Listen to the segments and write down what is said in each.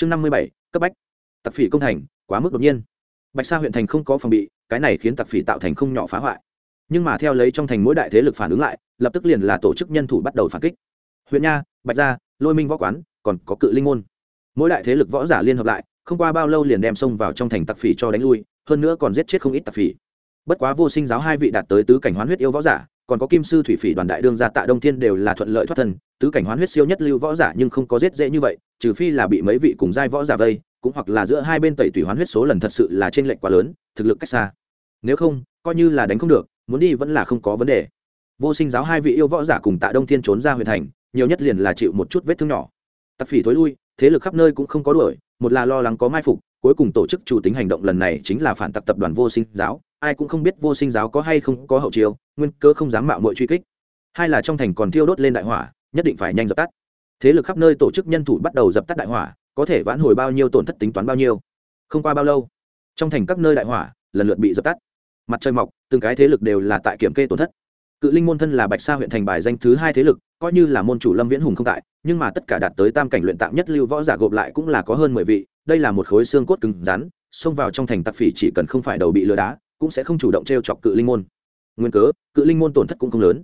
chương năm mươi bảy, cấp bách. Tặc phỉ công thành, quá mức đột nhiên. Bạch sa huyện thành không có phòng bị, cái này khiến tặc phỉ tạo thành không nhỏ phá hoại. Nhưng mà theo lấy trong thành mỗi đại thế lực phản ứng lại, lập tức liền là tổ chức nhân thủ bắt đầu phản kích. Huyện nha, bạch gia, lôi minh võ quán, còn có cự linh môn. Mỗi đại thế lực võ giả liên hợp lại, không qua bao lâu liền đem xông vào trong thành tặc phỉ cho đánh lui, hơn nữa còn giết chết không ít tặc phỉ. Bất quá vô sinh giáo hai vị đạt tới tứ cảnh hoán huyết yêu võ giả còn có kim sư thủy phỉ đoàn đại đương gia tạ đông thiên đều là thuận lợi thoát thân, tứ cảnh hoán huyết siêu nhất lưu võ giả nhưng không có giết dễ như vậy, trừ phi là bị mấy vị cùng giai võ giả vây, cũng hoặc là giữa hai bên tẩy tùy hoán huyết số lần thật sự là trên lệnh quá lớn, thực lực cách xa. Nếu không, coi như là đánh không được, muốn đi vẫn là không có vấn đề. Vô sinh giáo hai vị yêu võ giả cùng tạ đông thiên trốn ra huyện thành, nhiều nhất liền là chịu một chút vết thương nhỏ. Tặc phỉ thối lui, thế lực khắp nơi cũng không có đuổi, một là lo lắng có mai phục, cuối cùng tổ chức chủ tính hành động lần này chính là phản tặc tập đoàn vô sinh giáo ai cũng không biết vô sinh giáo có hay không có hậu chiêu, nguyên cơ không dám mạo mọi truy kích. Hai là trong thành còn thiêu đốt lên đại hỏa, nhất định phải nhanh dập tắt. Thế lực khắp nơi tổ chức nhân thủ bắt đầu dập tắt đại hỏa, có thể vãn hồi bao nhiêu tổn thất tính toán bao nhiêu. Không qua bao lâu, trong thành các nơi đại hỏa lần lượt bị dập tắt. Mặt trời mọc, từng cái thế lực đều là tại kiểm kê tổn thất. Cự linh môn thân là bạch sa huyện thành bài danh thứ hai thế lực, coi như là môn chủ lâm viễn hùng không tại, nhưng mà tất cả đạt tới tam cảnh luyện tạm nhất lưu võ giả gộp lại cũng là có hơn mười vị, đây là một khối xương cốt cứng rắn, xông vào trong thành tặc phỉ chỉ cần không phải đầu bị lừa đá cũng sẽ không chủ động t r e o chọc cự linh môn. Nguyên cớ, cự linh môn tổn thất cũng không lớn.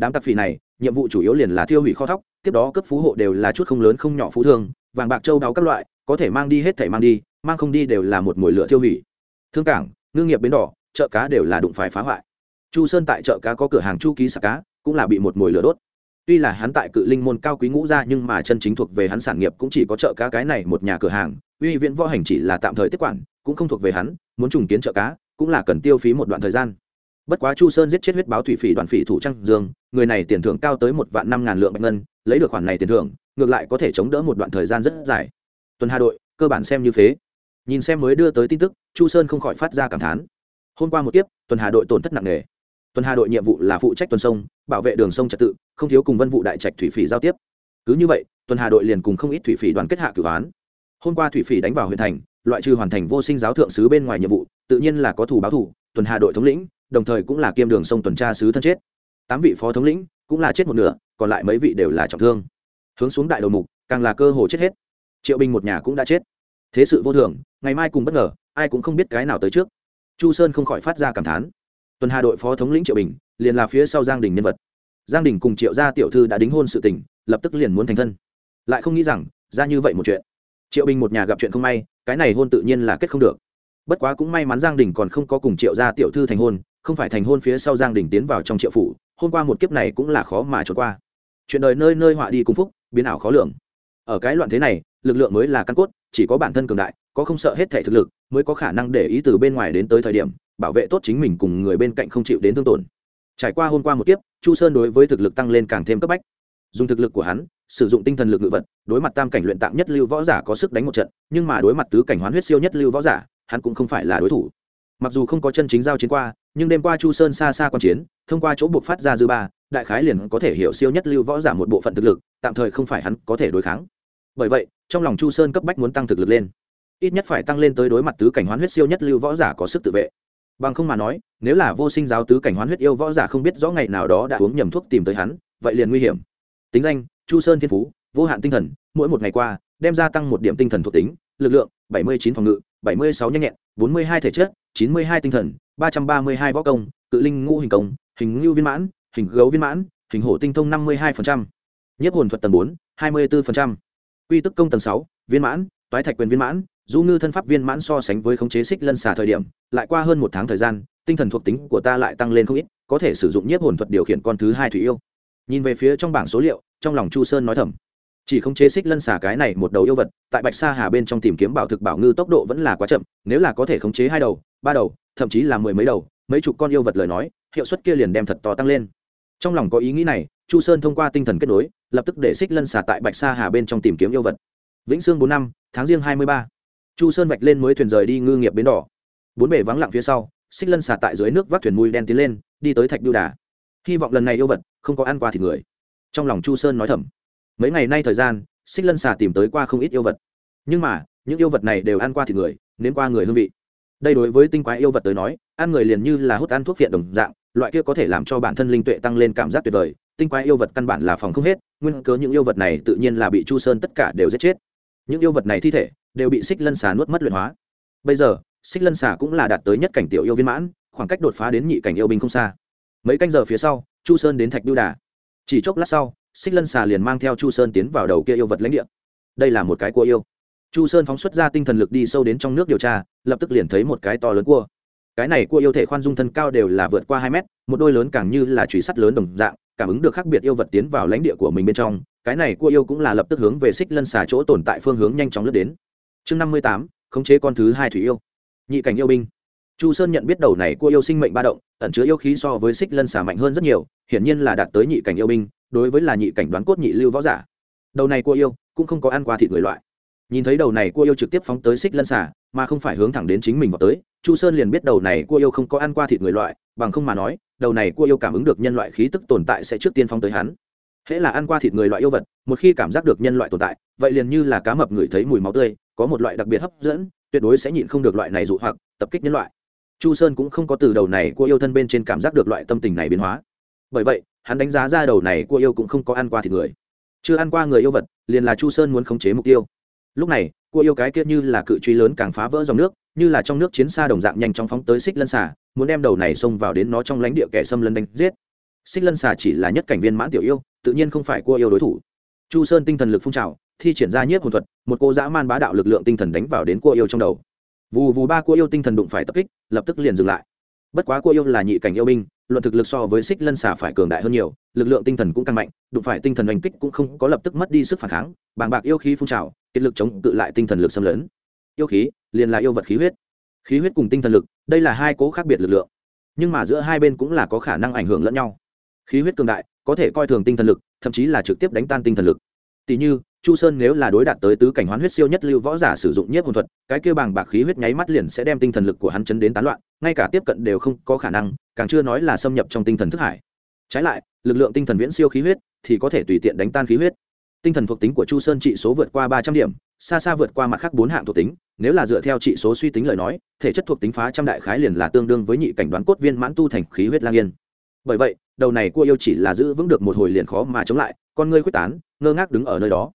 Đám tặc phỉ này, nhiệm vụ chủ yếu liền là tiêu hủy kho thóc, tiếp đó cấp phú hộ đều là chút không lớn không nhỏ phú thương, vàng bạc châu đáo các loại, có thể mang đi hết thể mang đi, mang không đi đều là một mồi lửa tiêu hủy. Thương cảng, ngư nghiệp bến đỏ, chợ cá đều là đụng phải phá hoại. Chu sơn tại chợ cá có cửa hàng chu ký sạc cá, cũng là bị một mồi lửa đốt. Tuy là hắn tại cự linh môn cao quý ngũ ra nhưng mà chân chính thuộc về hắn sản nghiệp cũng chỉ có chợ cá cái này một nhà cửa hàng, uy viễn võ hành chỉ là tạm thời tiếp quản, cũng không thuộc về hắn, muốn trùng kiến chợ cá cũng là cần tiêu phí một đoạn thời gian. Bất quá chu sơn giết chết huyết báo thủy phỉ đoàn phỉ thủ trăng dương, người này tiền thưởng cao tới một vạn năm ngàn lượng bạch ngân, lấy được khoản này tiền thưởng, ngược lại có thể chống đỡ một đoạn thời gian rất dài. Tuần hà đội, cơ bản xem như phế. Nhìn xem mới đưa tới tin tức, chu sơn không khỏi phát ra cảm thán. Hôm qua một tiếp tuần hà đội tổn thất nặng nề. Tuần hà đội nhiệm vụ là phụ trách tuần sông, bảo vệ đường sông trật tự, không thiếu cùng vân vụ đại trạch thủy phỉ giao tiếp. Cứ như vậy, tuần hà đội liền cùng không ít thủy phỉ đoàn kết hạ cử án. Hôm qua thủy phỉ đánh vào huyện thành loại trừ hoàn thành vô sinh giáo thượng sứ bên ngoài nhiệm vụ, tự nhiên là có thủ báo thủ, tuần hà đội thống lĩnh, đồng thời cũng là kiêm đường sông tuần tra sứ thân chết. Tám vị phó thống lĩnh cũng là chết một nửa, còn lại mấy vị đều là trọng thương. Hướng xuống đại đầu mục, càng là cơ hồ chết hết. Triệu bình một nhà cũng đã chết. Thế sự vô thường, ngày mai cùng bất ngờ, ai cũng không biết cái nào tới trước. Chu sơn không khỏi phát ra cảm thán. Tuần hà đội phó thống lĩnh triệu bình, liền là phía sau giang đình nhân vật. Giang đình cùng triệu gia tiểu thư đã đính hôn sự tình, lập tức liền muốn thành thân. Lại không nghĩ rằng, ra như vậy một chuyện. Triệu bình một nhà gặp chuyện không may cái này hôn tự nhiên là kết không được. Bất quá cũng may mắn giang đình còn không có cùng triệu gia tiểu thư thành hôn, không phải thành hôn phía sau giang đình tiến vào trong triệu phủ, hôm qua một kiếp này cũng là khó mà trốn qua. Chuyện đời nơi nơi họa đi cùng phúc, biến ảo khó lường. Ở cái loạn thế này, lực lượng mới là căn cốt, chỉ có bản thân cường đại, có không sợ hết thể thực lực, mới có khả năng để ý từ bên ngoài đến tới thời điểm, bảo vệ tốt chính mình cùng người bên cạnh không chịu đến thương tổn. Trải qua hôm qua một kiếp, chu sơn đối với thực lực tăng lên càng thêm cấp bách. Dùng thực lực của hắn sử dụng tinh thần lực ngự vật, đối mặt tam cảnh luyện tạng nhất lưu võ giả có sức đánh một trận, nhưng mà đối mặt tứ cảnh hoán huyết siêu nhất lưu võ giả, hắn cũng không phải là đối thủ. Mặc dù không có chân chính giao chiến qua, nhưng đêm qua chu sơn xa xa quan chiến, thông qua chỗ buộc phát ra dư ba, đại khái liền có thể hiểu siêu nhất lưu võ giả một bộ phận thực lực, tạm thời không phải hắn có thể đối kháng. Bởi vậy, trong lòng chu sơn cấp bách muốn tăng thực lực lên. Ít nhất phải tăng lên tới đối mặt tứ cảnh hoán huyết siêu nhất lưu võ giả có sức tự vệ. Bằng không mà nói, nếu là vô sinh giáo tứ cảnh hoán huyết yêu võ giả không biết rõ ngày nào đó đã uống nhầm thuốc tìm tới hắn, vậy liền nguy hiểm. Tính danh chu sơn thiên phú, vô hạn tinh thần, mỗi một ngày qua, đem gia tăng một điểm tinh thần thuộc tính, lực lượng, bảy mươi chín phòng ngự, bảy mươi sáu nhanh nhẹn, bốn mươi hai thể chất, chín mươi hai tinh thần, ba trăm ba mươi hai võ công, cự linh ngũ hình công, hình ngưu viên mãn, hình gấu viên mãn, hình hổ tinh thông năm mươi hai nhất hồn thuật tầng bốn, hai mươi bốn quy tức công tầng sáu, viên mãn, toái thạch quyền viên mãn, du ngư thân pháp viên mãn so sánh với khống chế xích lân xả thời điểm, lại qua hơn một tháng thời gian, tinh thần thuộc tính của ta lại tăng lên không ít, có thể sử dụng nhiếp hồn thuật điều khiển con thứ hai thủy yêu nhìn về phía trong bảng số liệu, trong lòng chu sơn nói thầm, chỉ không chế xích lân xả cái này một đầu yêu vật, tại bạch sa hà bên trong tìm kiếm bảo thực bảo ngư tốc độ vẫn là quá chậm, nếu là có thể khống chế hai đầu, ba đầu, thậm chí là mười mấy đầu, mấy chục con yêu vật lời nói, hiệu suất kia liền đem thật to tăng lên. Trong lòng có ý nghĩ này, chu sơn thông qua tinh thần kết nối, lập tức để xích lân xả tại bạch sa hà bên trong tìm kiếm yêu vật. Vĩnh sương bốn năm, tháng riêng hai mươi ba. Chu sơn vạch lên mới thuyền rời đi ngư nghiệp bến đỏ. Bốn bể vắng lặng phía sau, xích lân xả tại dưới nước vác thuyền mùi đen tiến lên, đi tới thạch biêu đà hy vọng lần này yêu vật không có ăn qua thịt người. Trong lòng chu sơn nói thầm. Mấy ngày nay thời gian, xích lân xà tìm tới qua không ít yêu vật. Nhưng mà, những yêu vật này đều ăn qua thịt người nên qua người hương vị. Đây đối với tinh quái yêu vật tới nói, ăn người liền như là hút ăn thuốc viện đồng dạng, loại kia có thể làm cho bản thân linh tuệ tăng lên cảm giác tuyệt vời, tinh quái yêu vật căn bản là phòng không hết, nguyên cớ những yêu vật này tự nhiên là bị chu sơn tất cả đều giết chết. Những yêu vật này thi thể đều bị xích lân xà nuốt mất luyện hóa. Bây giờ, xích lân xà cũng là đạt tới nhất cảnh tiểu yêu viên mãn, khoảng cách đột phá đến nhị cảnh yêu binh không xa mấy canh giờ phía sau, chu sơn đến thạch biêu đà. Chỉ chốc lát sau, xích lân xà liền mang theo chu sơn tiến vào đầu kia yêu vật lãnh địa. Đây là một cái cua yêu. Chu sơn phóng xuất ra tinh thần lực đi sâu đến trong nước điều tra, lập tức liền thấy một cái to lớn cua. Cái này cua yêu thể khoan dung thân cao đều là vượt qua hai mét, một đôi lớn càng như là truy sắt lớn đồng dạng, cảm ứng được khác biệt yêu vật tiến vào lãnh địa của mình bên trong. Cái này cua yêu cũng là lập tức hướng về xích lân xà chỗ tồn tại phương hướng nhanh chóng lướt đến. Chương năm mươi tám, khống chế con thứ hai thủy yêu. Nhị cảnh yêu binh chu sơn nhận biết đầu này cua yêu sinh mệnh ba động, ẩn chứa yêu khí so với xích lân xà mạnh hơn rất nhiều, hiển nhiên là đạt tới nhị cảnh yêu binh, đối với là nhị cảnh đoán cốt nhị lưu võ giả. Đầu này cua yêu cũng không có ăn qua thịt người loại. Nhìn thấy đầu này cua yêu trực tiếp phóng tới xích lân xà, mà không phải hướng thẳng đến chính mình vào tới, chu sơn liền biết đầu này cua yêu không có ăn qua thịt người loại, bằng không mà nói, đầu này cua yêu cảm ứng được nhân loại khí tức tồn tại sẽ trước tiên phóng tới hắn. Hễ là ăn qua thịt người loại yêu vật, một khi cảm giác được nhân loại tồn tại, vậy liền như là cá mập ngửi thấy mùi máu tươi, có một loại đặc biệt hấp dẫn, tuyệt đối sẽ nhịn không được loại này dụ hoặc, tập kích nhân loại chu sơn cũng không có từ đầu này cua yêu thân bên trên cảm giác được loại tâm tình này biến hóa. Bởi vậy, hắn đánh giá ra đầu này cua yêu cũng không có ăn qua thịt người. Chưa ăn qua người yêu vật, liền là chu sơn muốn khống chế mục tiêu. Lúc này cua yêu cái kia như là cự truy lớn càng phá vỡ dòng nước, như là trong nước chiến xa đồng dạng nhanh chóng phóng tới xích lân xà, muốn đem đầu này xông vào đến nó trong lãnh địa kẻ xâm lân đánh giết. Xích lân xà chỉ là nhất cảnh viên mãn tiểu yêu, tự nhiên không phải cua yêu đối thủ. Chu sơn tinh thần lực phun trào, thi triển ra nhiếp hồn thuật, một cô dã man bá đạo lực lượng tinh thần đánh vào đến cua yêu trong đầu vù vù ba cua yêu tinh thần đụng phải tập kích, lập tức liền dừng lại. Bất quá cua yêu là nhị cảnh yêu binh, luận thực lực so với xích lân xà phải cường đại hơn nhiều, lực lượng tinh thần cũng càng mạnh, đụng phải tinh thần đánh kích cũng không có lập tức mất đi sức phản kháng, bàng bạc yêu khí phun trào kiệt lực chống cự lại tinh thần lực xâm lấn. Yêu khí, liền là yêu vật khí huyết. Khí huyết cùng tinh thần lực, đây là hai cố khác biệt lực lượng. Nhưng mà giữa hai bên cũng là có khả năng ảnh hưởng lẫn nhau. Khí huyết cường đại, có thể coi thường tinh thần lực, thậm chí là trực tiếp đánh tan tinh thần lực. Tỷ như chu sơn nếu là đối đạt tới tứ cảnh hoán huyết siêu nhất lưu võ giả sử dụng nhiếp hồn thuật, cái kêu bàng bạc khí huyết nháy mắt liền sẽ đem tinh thần lực của hắn chấn đến tán loạn, ngay cả tiếp cận đều không có khả năng, càng chưa nói là xâm nhập trong tinh thần thức hải. Trái lại, lực lượng tinh thần viễn siêu khí huyết thì có thể tùy tiện đánh tan khí huyết. Tinh thần thuộc tính của chu sơn trị số vượt qua ba trăm điểm, xa xa vượt qua mặt khác bốn hạng thuộc tính, nếu là dựa theo trị số suy tính lời nói, thể chất thuộc tính phá trăm đại khái liền là tương đương với nhị cảnh đoán cốt viên mãn tu thành khí huyết lang yên. Bởi vậy, đầu này cua yêu chỉ là giữ vững được một hồi liền khó mà chống lại, con ngươi quyết tán, ngơ ngác đứng ở nơi đó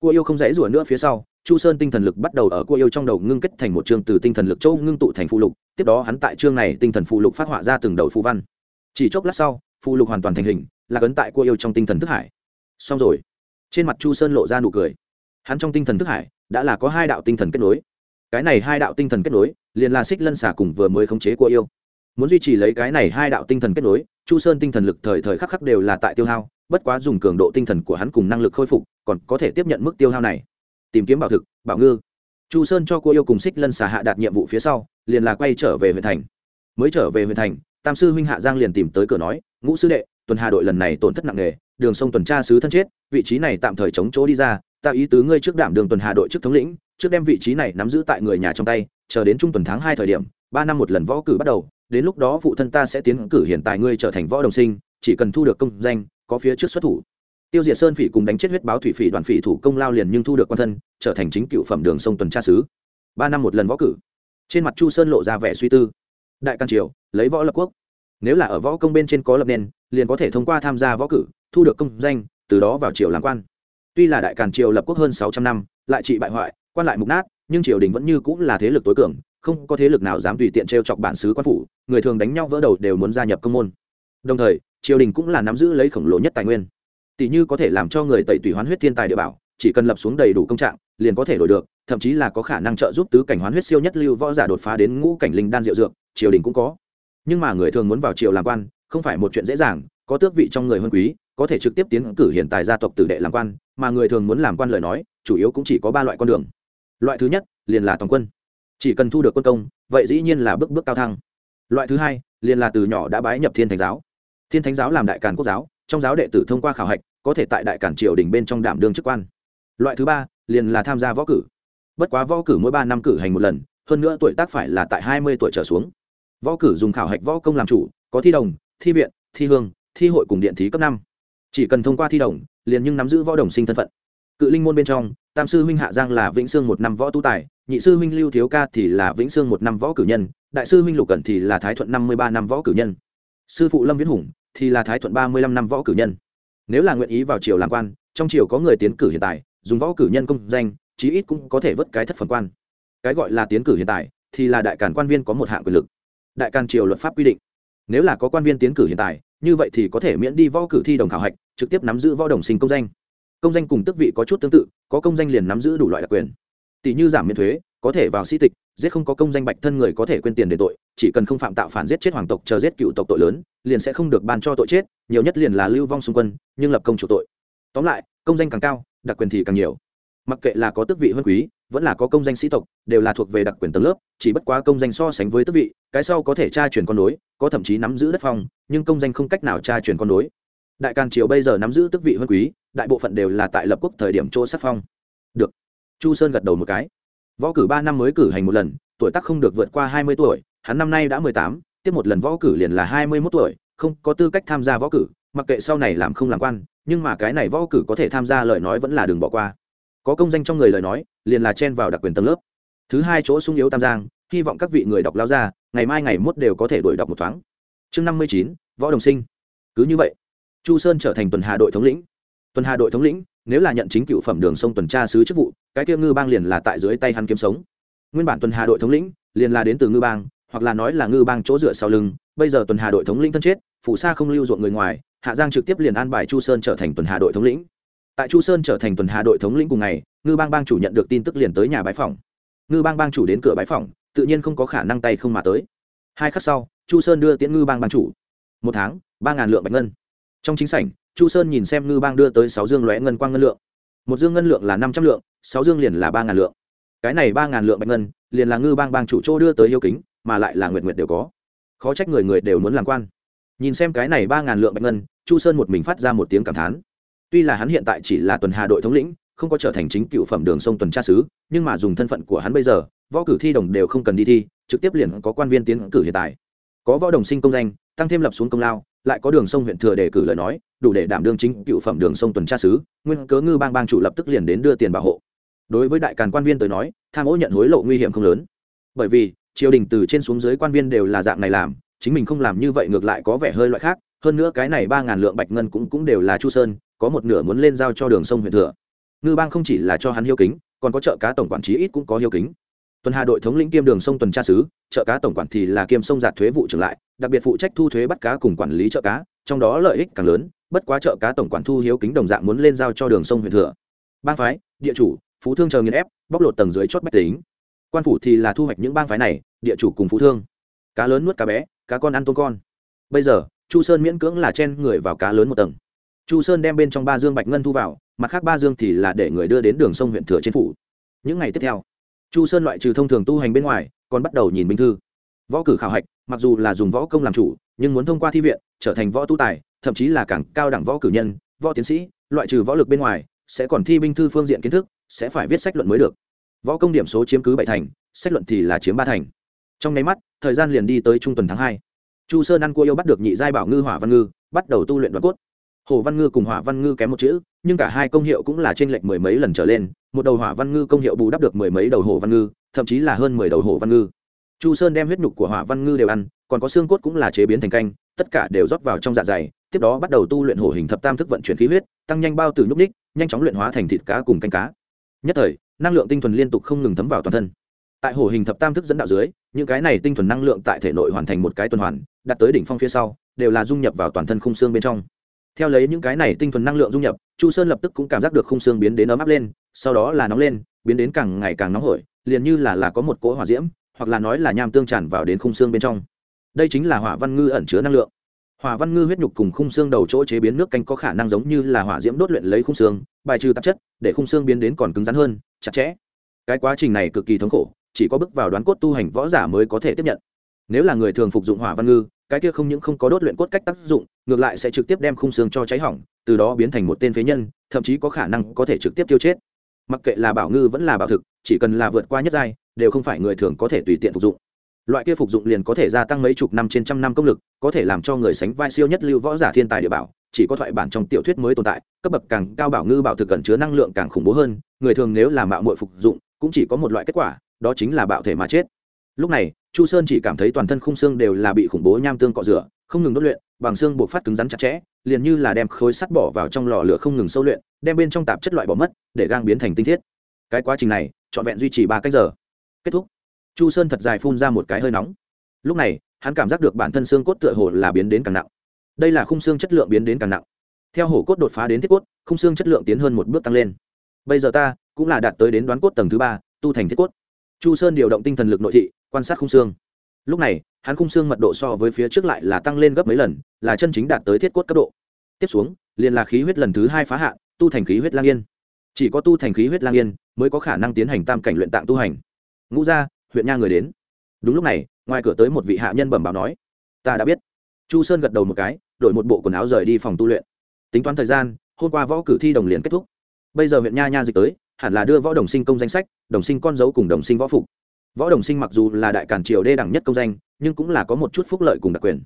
cua yêu không dãy rủa nữa phía sau, chu sơn tinh thần lực bắt đầu ở cua yêu trong đầu ngưng kết thành một chương từ tinh thần lực châu ngưng tụ thành phụ lục, tiếp đó hắn tại chương này tinh thần phụ lục phát họa ra từng đầu phụ văn. Chỉ chốc lát sau, phụ lục hoàn toàn thành hình, là cấn tại cua yêu trong tinh thần thức hải. Xong rồi. Trên mặt chu sơn lộ ra nụ cười. Hắn trong tinh thần thức hải, đã là có hai đạo tinh thần kết nối. Cái này hai đạo tinh thần kết nối, liền là xích lân xả cùng vừa mới khống chế cua yêu muốn duy trì lấy cái này hai đạo tinh thần kết nối, chu sơn tinh thần lực thời thời khắc khắc đều là tại tiêu hao, bất quá dùng cường độ tinh thần của hắn cùng năng lực khôi phục, còn có thể tiếp nhận mức tiêu hao này. Tìm kiếm bảo thực, bảo ngư. Chu sơn cho cô yêu cùng xích lân xà hạ đạt nhiệm vụ phía sau, liền là quay trở về huyện thành. Mới trở về huyện thành, tam sư huynh hạ giang liền tìm tới cửa nói, ngũ sư đệ, tuần hà đội lần này tổn thất nặng nề, đường sông tuần tra sứ thân chết, vị trí này tạm thời chống chỗ đi ra tạo ý tứ ngươi trước đảm đường tuần hà đội trước thống lĩnh, trước đem vị trí này nắm giữ tại người nhà trong tay, chờ đến trung tuần tháng hai thời điểm, ba năm một lần võ cử bắt đầu đến lúc đó phụ thân ta sẽ tiến cử hiện tại ngươi trở thành võ đồng sinh, chỉ cần thu được công danh, có phía trước xuất thủ. Tiêu diệt sơn phỉ cùng đánh chết huyết báo thủy phỉ đoàn phỉ thủ công lao liền nhưng thu được quan thân, trở thành chính cựu phẩm đường sông tuần tra sứ. Ba năm một lần võ cử. Trên mặt chu sơn lộ ra vẻ suy tư. Đại can triều, lấy võ lập quốc. Nếu là ở võ công bên trên có lập nên, liền có thể thông qua tham gia võ cử, thu được công danh, từ đó vào triều làm quan. Tuy là đại càn triều lập quốc hơn sáu trăm năm, lại trị bại hoại, quan lại mục nát nhưng triều đình vẫn như cũng là thế lực tối cường, không có thế lực nào dám tùy tiện t chọc bản xứ quan phủ, người thường đánh nhau vỡ đầu đều muốn gia nhập công môn. Đồng thời, triều đình cũng là nắm giữ lấy khổng lồ nhất tài nguyên. Tỷ như có thể làm cho người tẩy tùy hoán huyết thiên tài địa bảo, chỉ cần lập xuống đầy đủ công trạng, liền có thể đổi được, thậm chí là có khả năng trợ giúp tứ cảnh hoán huyết siêu nhất lưu võ giả đột phá đến ngũ cảnh linh đan diệu dược, triều đình cũng có. Nhưng mà người thường muốn vào triều làm quan, không phải một chuyện dễ dàng, có tước vị trong người huân quý, có thể trực tiếp tiến cử hiện tài gia tộc tử đệ làm quan, mà người thường muốn làm quan lời nói, chủ yếu cũng chỉ có ba loại con đường loại thứ nhất, liền là toàn quân. Chỉ cần thu được quân công, vậy dĩ nhiên là bước bước cao thăng. Loại thứ hai, liền là từ nhỏ đã bái nhập thiên thánh giáo. Thiên thánh giáo làm đại càn quốc giáo, trong giáo đệ tử thông qua khảo hạch, có thể tại đại cản triều đình bên trong đảm đương chức quan. Loại thứ ba, liền là tham gia võ cử. Bất quá võ cử mỗi ba năm cử hành một lần, hơn nữa tuổi tác phải là tại hai mươi tuổi trở xuống. Võ cử dùng khảo hạch võ công làm chủ, có thi đồng, thi viện, thi hương, thi hội cùng điện thí cấp năm. Chỉ cần thông qua thi đồng, liền nhưng nắm giữ võ đồng sinh thân phận. Cự linh môn bên trong tam sư huynh hạ giang là vĩnh sương một năm võ tu tài, nhị sư huynh lưu thiếu ca thì là vĩnh sương một năm võ cử nhân, đại sư huynh lục cẩn thì là thái thuận năm mươi ba năm võ cử nhân. Sư phụ lâm viễn hùng thì là thái thuận ba mươi lăm năm võ cử nhân. Nếu là nguyện ý vào triều làm quan, trong triều có người tiến cử hiện tại, dùng võ cử nhân công danh, chí ít cũng có thể vớt cái thất phần quan. Cái gọi là tiến cử hiện tại thì là đại càn quan viên có một hạng quyền lực. Đại càn triều luật pháp quy định, nếu là có quan viên tiến cử hiện tại, như vậy thì có thể miễn đi võ cử thi đồng khảo hạch, trực tiếp nắm giữ võ đồng sinh công danh công danh cùng tước vị có chút tương tự, có công danh liền nắm giữ đủ loại đặc quyền. Tỷ như giảm miễn thuế, có thể vào sĩ tịch, giết không có công danh bạch thân người có thể quên tiền để tội, chỉ cần không phạm tạo phản giết chết hoàng tộc chờ giết cựu tộc tội lớn, liền sẽ không được ban cho tội chết, nhiều nhất liền là lưu vong xung quân, nhưng lập công chủ tội. Tóm lại, công danh càng cao, đặc quyền thì càng nhiều. Mặc kệ là có tước vị hơn quý, vẫn là có công danh sĩ tộc, đều là thuộc về đặc quyền tầng lớp, chỉ bất quá công danh so sánh với tước vị, cái sau có thể tra chuyển con đối có thậm chí nắm giữ đất phong, nhưng công danh không cách nào tra chuyển con đối đại càn triều bây giờ nắm giữ tước vị huân quý, đại bộ phận đều là tại lập quốc thời điểm chỗ sắc phong. Được. Chu sơn gật đầu một cái. Võ cử ba năm mới cử hành một lần, tuổi tác không được vượt qua hai mươi tuổi, hắn năm nay đã mười tám, tiếp một lần võ cử liền là hai mươi mốt tuổi, không có tư cách tham gia võ cử, mặc kệ sau này làm không làm quan, nhưng mà cái này võ cử có thể tham gia lời nói vẫn là đường bỏ qua. Có công danh trong người lời nói, liền là chen vào đặc quyền tầng lớp. Thứ hai chỗ sung yếu tam giang, hy vọng các vị người đọc lao ra, ngày mai ngày mốt đều có thể đổi đọc một thoáng. Chương năm mươi chín, võ đồng sinh. Cứ như vậy chu sơn trở thành tuần hà đội thống lĩnh. Tuần hà đội thống lĩnh, nếu là nhận chính cựu phẩm đường sông tuần tra sứ chức vụ, cái kia ngư bang liền là tại dưới tay hắn kiếm sống. Nguyên bản tuần hà đội thống lĩnh, liền là đến từ ngư bang, hoặc là nói là ngư bang chỗ dựa sau lưng. Bây giờ tuần hà đội thống lĩnh thân chết, phụ sa không lưu ruộng người ngoài, hạ giang trực tiếp liền an bài chu sơn trở thành tuần hà đội thống lĩnh. Tại chu sơn trở thành tuần hà đội thống lĩnh cùng ngày, ngư bang bang chủ nhận được tin tức liền tới nhà bãi phòng ngư bang bang chủ đến cửa bãi phòng tự nhiên không có khả năng tay không mà tới. Hai khắc sau, chu sơn đưa tiễn ngư bang bang chủ. Một tháng, ba ngàn lượng bạch ngân trong chính sảnh, chu sơn nhìn xem ngư bang đưa tới sáu dương lóe ngân quang ngân lượng. Một dương ngân lượng là năm trăm lượng, sáu dương liền là ba ngàn lượng. Cái này ba ngàn lượng bạch ngân, liền là ngư bang bang chủ chỗ đưa tới yêu kính, mà lại là nguyệt nguyệt đều có. Khó trách người người đều muốn làm quan. Nhìn xem cái này ba ngàn lượng bạch ngân, chu sơn một mình phát ra một tiếng cảm thán. Tuy là hắn hiện tại chỉ là tuần hà đội thống lĩnh, không có trở thành chính cựu phẩm đường sông tuần tra sứ, nhưng mà dùng thân phận của hắn bây giờ, võ cử thi đồng đều không cần đi thi, trực tiếp liền có quan viên tiến cử hiện tại. Có võ đồng sinh công danh, tăng thêm lập xuống công lao lại có đường sông huyện thừa đề cử lời nói, đủ để đảm đương chính cựu phẩm đường sông tuần tra sứ, nguyên cớ ngư bang bang chủ lập tức liền đến đưa tiền bảo hộ. Đối với đại càn quan viên tới nói, tham ô nhận hối lộ nguy hiểm không lớn. Bởi vì, triều đình từ trên xuống dưới quan viên đều là dạng này làm, chính mình không làm như vậy ngược lại có vẻ hơi loại khác, hơn nữa cái này ba ngàn lượng bạch ngân cũng cũng đều là chu sơn, có một nửa muốn lên giao cho đường sông huyện thừa. Ngư bang không chỉ là cho hắn hiếu kính, còn có chợ cá tổng quản trí ít cũng có hiếu kính. Tuần hà đội thống lĩnh kiêm đường sông tuần tra sứ chợ cá tổng quản thì là kiêm sông giạt thuế vụ trưởng lại đặc biệt phụ trách thu thuế bắt cá cùng quản lý chợ cá, trong đó lợi ích càng lớn, bất quá chợ cá tổng quản thu hiếu kính đồng dạng muốn lên giao cho đường sông huyện thừa. Bang phái, địa chủ, phú thương chờ nghiền ép, bóc lột tầng dưới chót bách tính. Quan phủ thì là thu hoạch những bang phái này, địa chủ cùng phú thương. Cá lớn nuốt cá bé, cá con ăn tôm con. Bây giờ, chu sơn miễn cưỡng là chen người vào cá lớn một tầng. Chu sơn đem bên trong ba dương bạch ngân thu vào, mặt khác ba dương thì là để người đưa đến đường sông huyện thừa trên phủ. Những ngày tiếp theo, chu sơn loại trừ thông thường tu hành bên ngoài, còn bắt đầu nhìn binh thư. Võ cử khảo hạch mặc dù là dùng võ công làm chủ, nhưng muốn thông qua thi viện, trở thành võ tu tài, thậm chí là càng cao đẳng võ cử nhân, võ tiến sĩ, loại trừ võ lực bên ngoài, sẽ còn thi binh thư phương diện kiến thức, sẽ phải viết sách luận mới được. Võ công điểm số chiếm cứ bảy thành, sách luận thì là chiếm ba thành. Trong nháy mắt, thời gian liền đi tới trung tuần tháng hai. Chu sơn ăn cua yêu bắt được nhị giai bảo ngư hỏa văn ngư, bắt đầu tu luyện đoạn cốt. Hồ văn ngư cùng hỏa văn ngư kém một chữ, nhưng cả hai công hiệu cũng là trên lệch mười mấy lần trở lên. Một đầu hỏa văn ngư công hiệu bù đắp được mười mấy đầu hồ văn ngư, thậm chí là hơn mười đầu hồ văn ngư chu sơn đem huyết nhục của hỏa văn ngư đều ăn, còn có xương cốt cũng là chế biến thành canh, tất cả đều rót vào trong dạ dày, tiếp đó bắt đầu tu luyện hổ hình thập tam thức vận chuyển khí huyết, tăng nhanh bao tử nhúc ních nhanh chóng luyện hóa thành thịt cá cùng canh cá. Nhất thời, năng lượng tinh thuần liên tục không ngừng thấm vào toàn thân. Tại hổ hình thập tam thức dẫn đạo dưới, những cái này tinh thuần năng lượng tại thể nội hoàn thành một cái tuần hoàn, đạt tới đỉnh phong phía sau, đều là dung nhập vào toàn thân khung xương bên trong. Theo lấy những cái này tinh thuần năng lượng dung nhập, chu sơn lập tức cũng cảm giác được khung xương biến đến ấm áp lên, sau đó là nóng lên, biến đến càng ngày càng nóng hổi, liền như là là có một cỗ hỏa diễm hoặc là nói là nham tương tràn vào đến khung xương bên trong. Đây chính là hỏa văn ngư ẩn chứa năng lượng. Hỏa văn ngư huyết nhục cùng khung xương đầu chỗ chế biến nước canh có khả năng giống như là hỏa diễm đốt luyện lấy khung xương, bài trừ tạp chất, để khung xương biến đến còn cứng rắn hơn, chặt chẽ. Cái quá trình này cực kỳ thống khổ, chỉ có bước vào đoán cốt tu hành võ giả mới có thể tiếp nhận. Nếu là người thường phục dụng hỏa văn ngư, cái kia không những không có đốt luyện cốt cách tác dụng, ngược lại sẽ trực tiếp đem khung xương cho cháy hỏng, từ đó biến thành một tên phế nhân, thậm chí có khả năng có thể trực tiếp tiêu chết mặc kệ là bảo ngư vẫn là bảo thực, chỉ cần là vượt qua nhất giai, đều không phải người thường có thể tùy tiện phục dụng. Loại kia phục dụng liền có thể gia tăng mấy chục năm trên trăm năm công lực, có thể làm cho người sánh vai siêu nhất lưu võ giả thiên tài địa bảo, chỉ có thoại bản trong tiểu thuyết mới tồn tại, cấp bậc càng cao bảo ngư bảo thực cần chứa năng lượng càng khủng bố hơn, người thường nếu là mạo muội phục dụng, cũng chỉ có một loại kết quả, đó chính là bạo thể mà chết. Lúc này chu sơn chỉ cảm thấy toàn thân khung xương đều là bị khủng bố nham tương cọ rửa, không ngừng đốt luyện, bằng xương buộc phát cứng rắn chặt chẽ, liền như là đem khối sắt bỏ vào trong lò lửa không ngừng sâu luyện, đem bên trong tạp chất loại bỏ mất, để gang biến thành tinh thiết. Cái quá trình này, trọn vẹn duy trì ba cách giờ. Kết thúc. Chu sơn thật dài phun ra một cái hơi nóng. Lúc này, hắn cảm giác được bản thân xương cốt tựa hồ là biến đến càng nặng. Đây là khung xương chất lượng biến đến càng nặng. Theo hổ cốt đột phá đến thiết cốt, khung xương chất lượng tiến hơn một bước tăng lên. Bây giờ ta cũng là đạt tới đến đoán cốt tầng thứ ba, tu thành thiết cốt. Chu sơn điều động tinh thần lực nội thị quan sát khung xương. Lúc này, hắn khung xương mật độ so với phía trước lại là tăng lên gấp mấy lần, là chân chính đạt tới thiết cốt cấp độ. Tiếp xuống, liền là khí huyết lần thứ hai phá hạ tu thành khí huyết lang yên. Chỉ có tu thành khí huyết lang yên mới có khả năng tiến hành tam cảnh luyện tạng tu hành. Ngũ gia, huyện nha người đến. Đúng lúc này, ngoài cửa tới một vị hạ nhân bẩm báo nói, ta đã biết. Chu sơn gật đầu một cái, đổi một bộ quần áo rời đi phòng tu luyện. Tính toán thời gian, hôm qua võ cử thi đồng liền kết thúc. Bây giờ huyện nha nha dịch tới, hẳn là đưa võ đồng sinh công danh sách, đồng sinh con dấu cùng đồng sinh võ phục võ đồng sinh mặc dù là đại cản triều đê đẳng nhất công danh, nhưng cũng là có một chút phúc lợi cùng đặc quyền.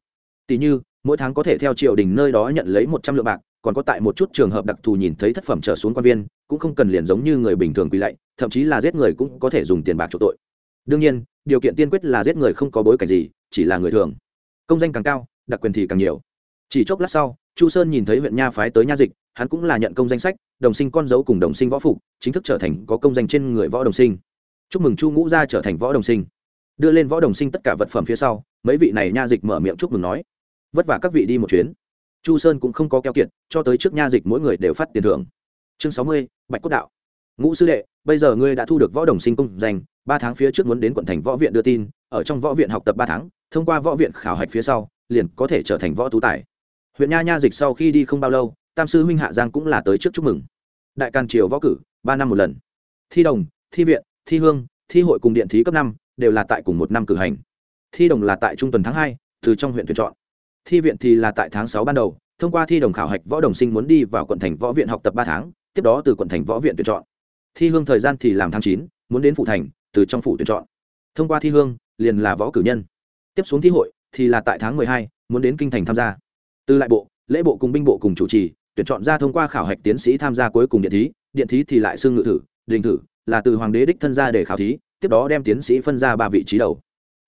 Tỷ như, mỗi tháng có thể theo triều đình nơi đó nhận lấy một trăm lượng bạc, còn có tại một chút trường hợp đặc thù nhìn thấy thất phẩm trở xuống quan viên, cũng không cần liền giống như người bình thường quy lạy, thậm chí là giết người cũng có thể dùng tiền bạc chỗ tội. Đương nhiên, điều kiện tiên quyết là giết người không có bối cảnh gì, chỉ là người thường. Công danh càng cao, đặc quyền thì càng nhiều. Chỉ chốc lát sau, chu sơn nhìn thấy huyện nha phái tới nha dịch, hắn cũng là nhận công danh sách, đồng sinh con dấu cùng đồng sinh võ phục, chính thức trở thành có công danh trên người võ đồng sinh chúc mừng chu ngũ gia trở thành võ đồng sinh. Đưa lên võ đồng sinh tất cả vật phẩm phía sau, mấy vị này nha dịch mở miệng chúc mừng nói. Vất vả các vị đi một chuyến. Chu sơn cũng không có keo kiệt, cho tới trước nha dịch mỗi người đều phát tiền thưởng. Chương sáu mươi, bạch cốt đạo. Ngũ sư đệ, bây giờ ngươi đã thu được võ đồng sinh công danh, ba tháng phía trước muốn đến quận thành võ viện đưa tin, ở trong võ viện học tập ba tháng, thông qua võ viện khảo hạch phía sau, liền có thể trở thành võ tú tài. Huyện nha nha dịch sau khi đi không bao lâu, tam sư huynh hạ giang cũng là tới trước chúc mừng. Đại càn triều võ cử, ba năm một lần. Thi đồng, thi viện thi hương, thi hội cùng điện thí cấp năm, đều là tại cùng một năm cử hành. Thi đồng là tại trung tuần tháng hai, từ trong huyện tuyển chọn. Thi viện thì là tại tháng sáu ban đầu, thông qua thi đồng khảo hạch võ đồng sinh muốn đi vào quận thành võ viện học tập ba tháng, tiếp đó từ quận thành võ viện tuyển chọn. Thi hương thời gian thì làm tháng chín, muốn đến phủ thành, từ trong phủ tuyển chọn. Thông qua thi hương, liền là võ cử nhân. Tiếp xuống thi hội thì là tại tháng mười hai, muốn đến kinh thành tham gia. Từ lại bộ, lễ bộ cùng binh bộ cùng chủ trì, tuyển chọn ra thông qua khảo hạch tiến sĩ tham gia cuối cùng điện thí điện thí thì lại xưng ngự thử, đình thử là từ hoàng đế đích thân ra để khảo thí, tiếp đó đem tiến sĩ phân ra ba vị trí đầu.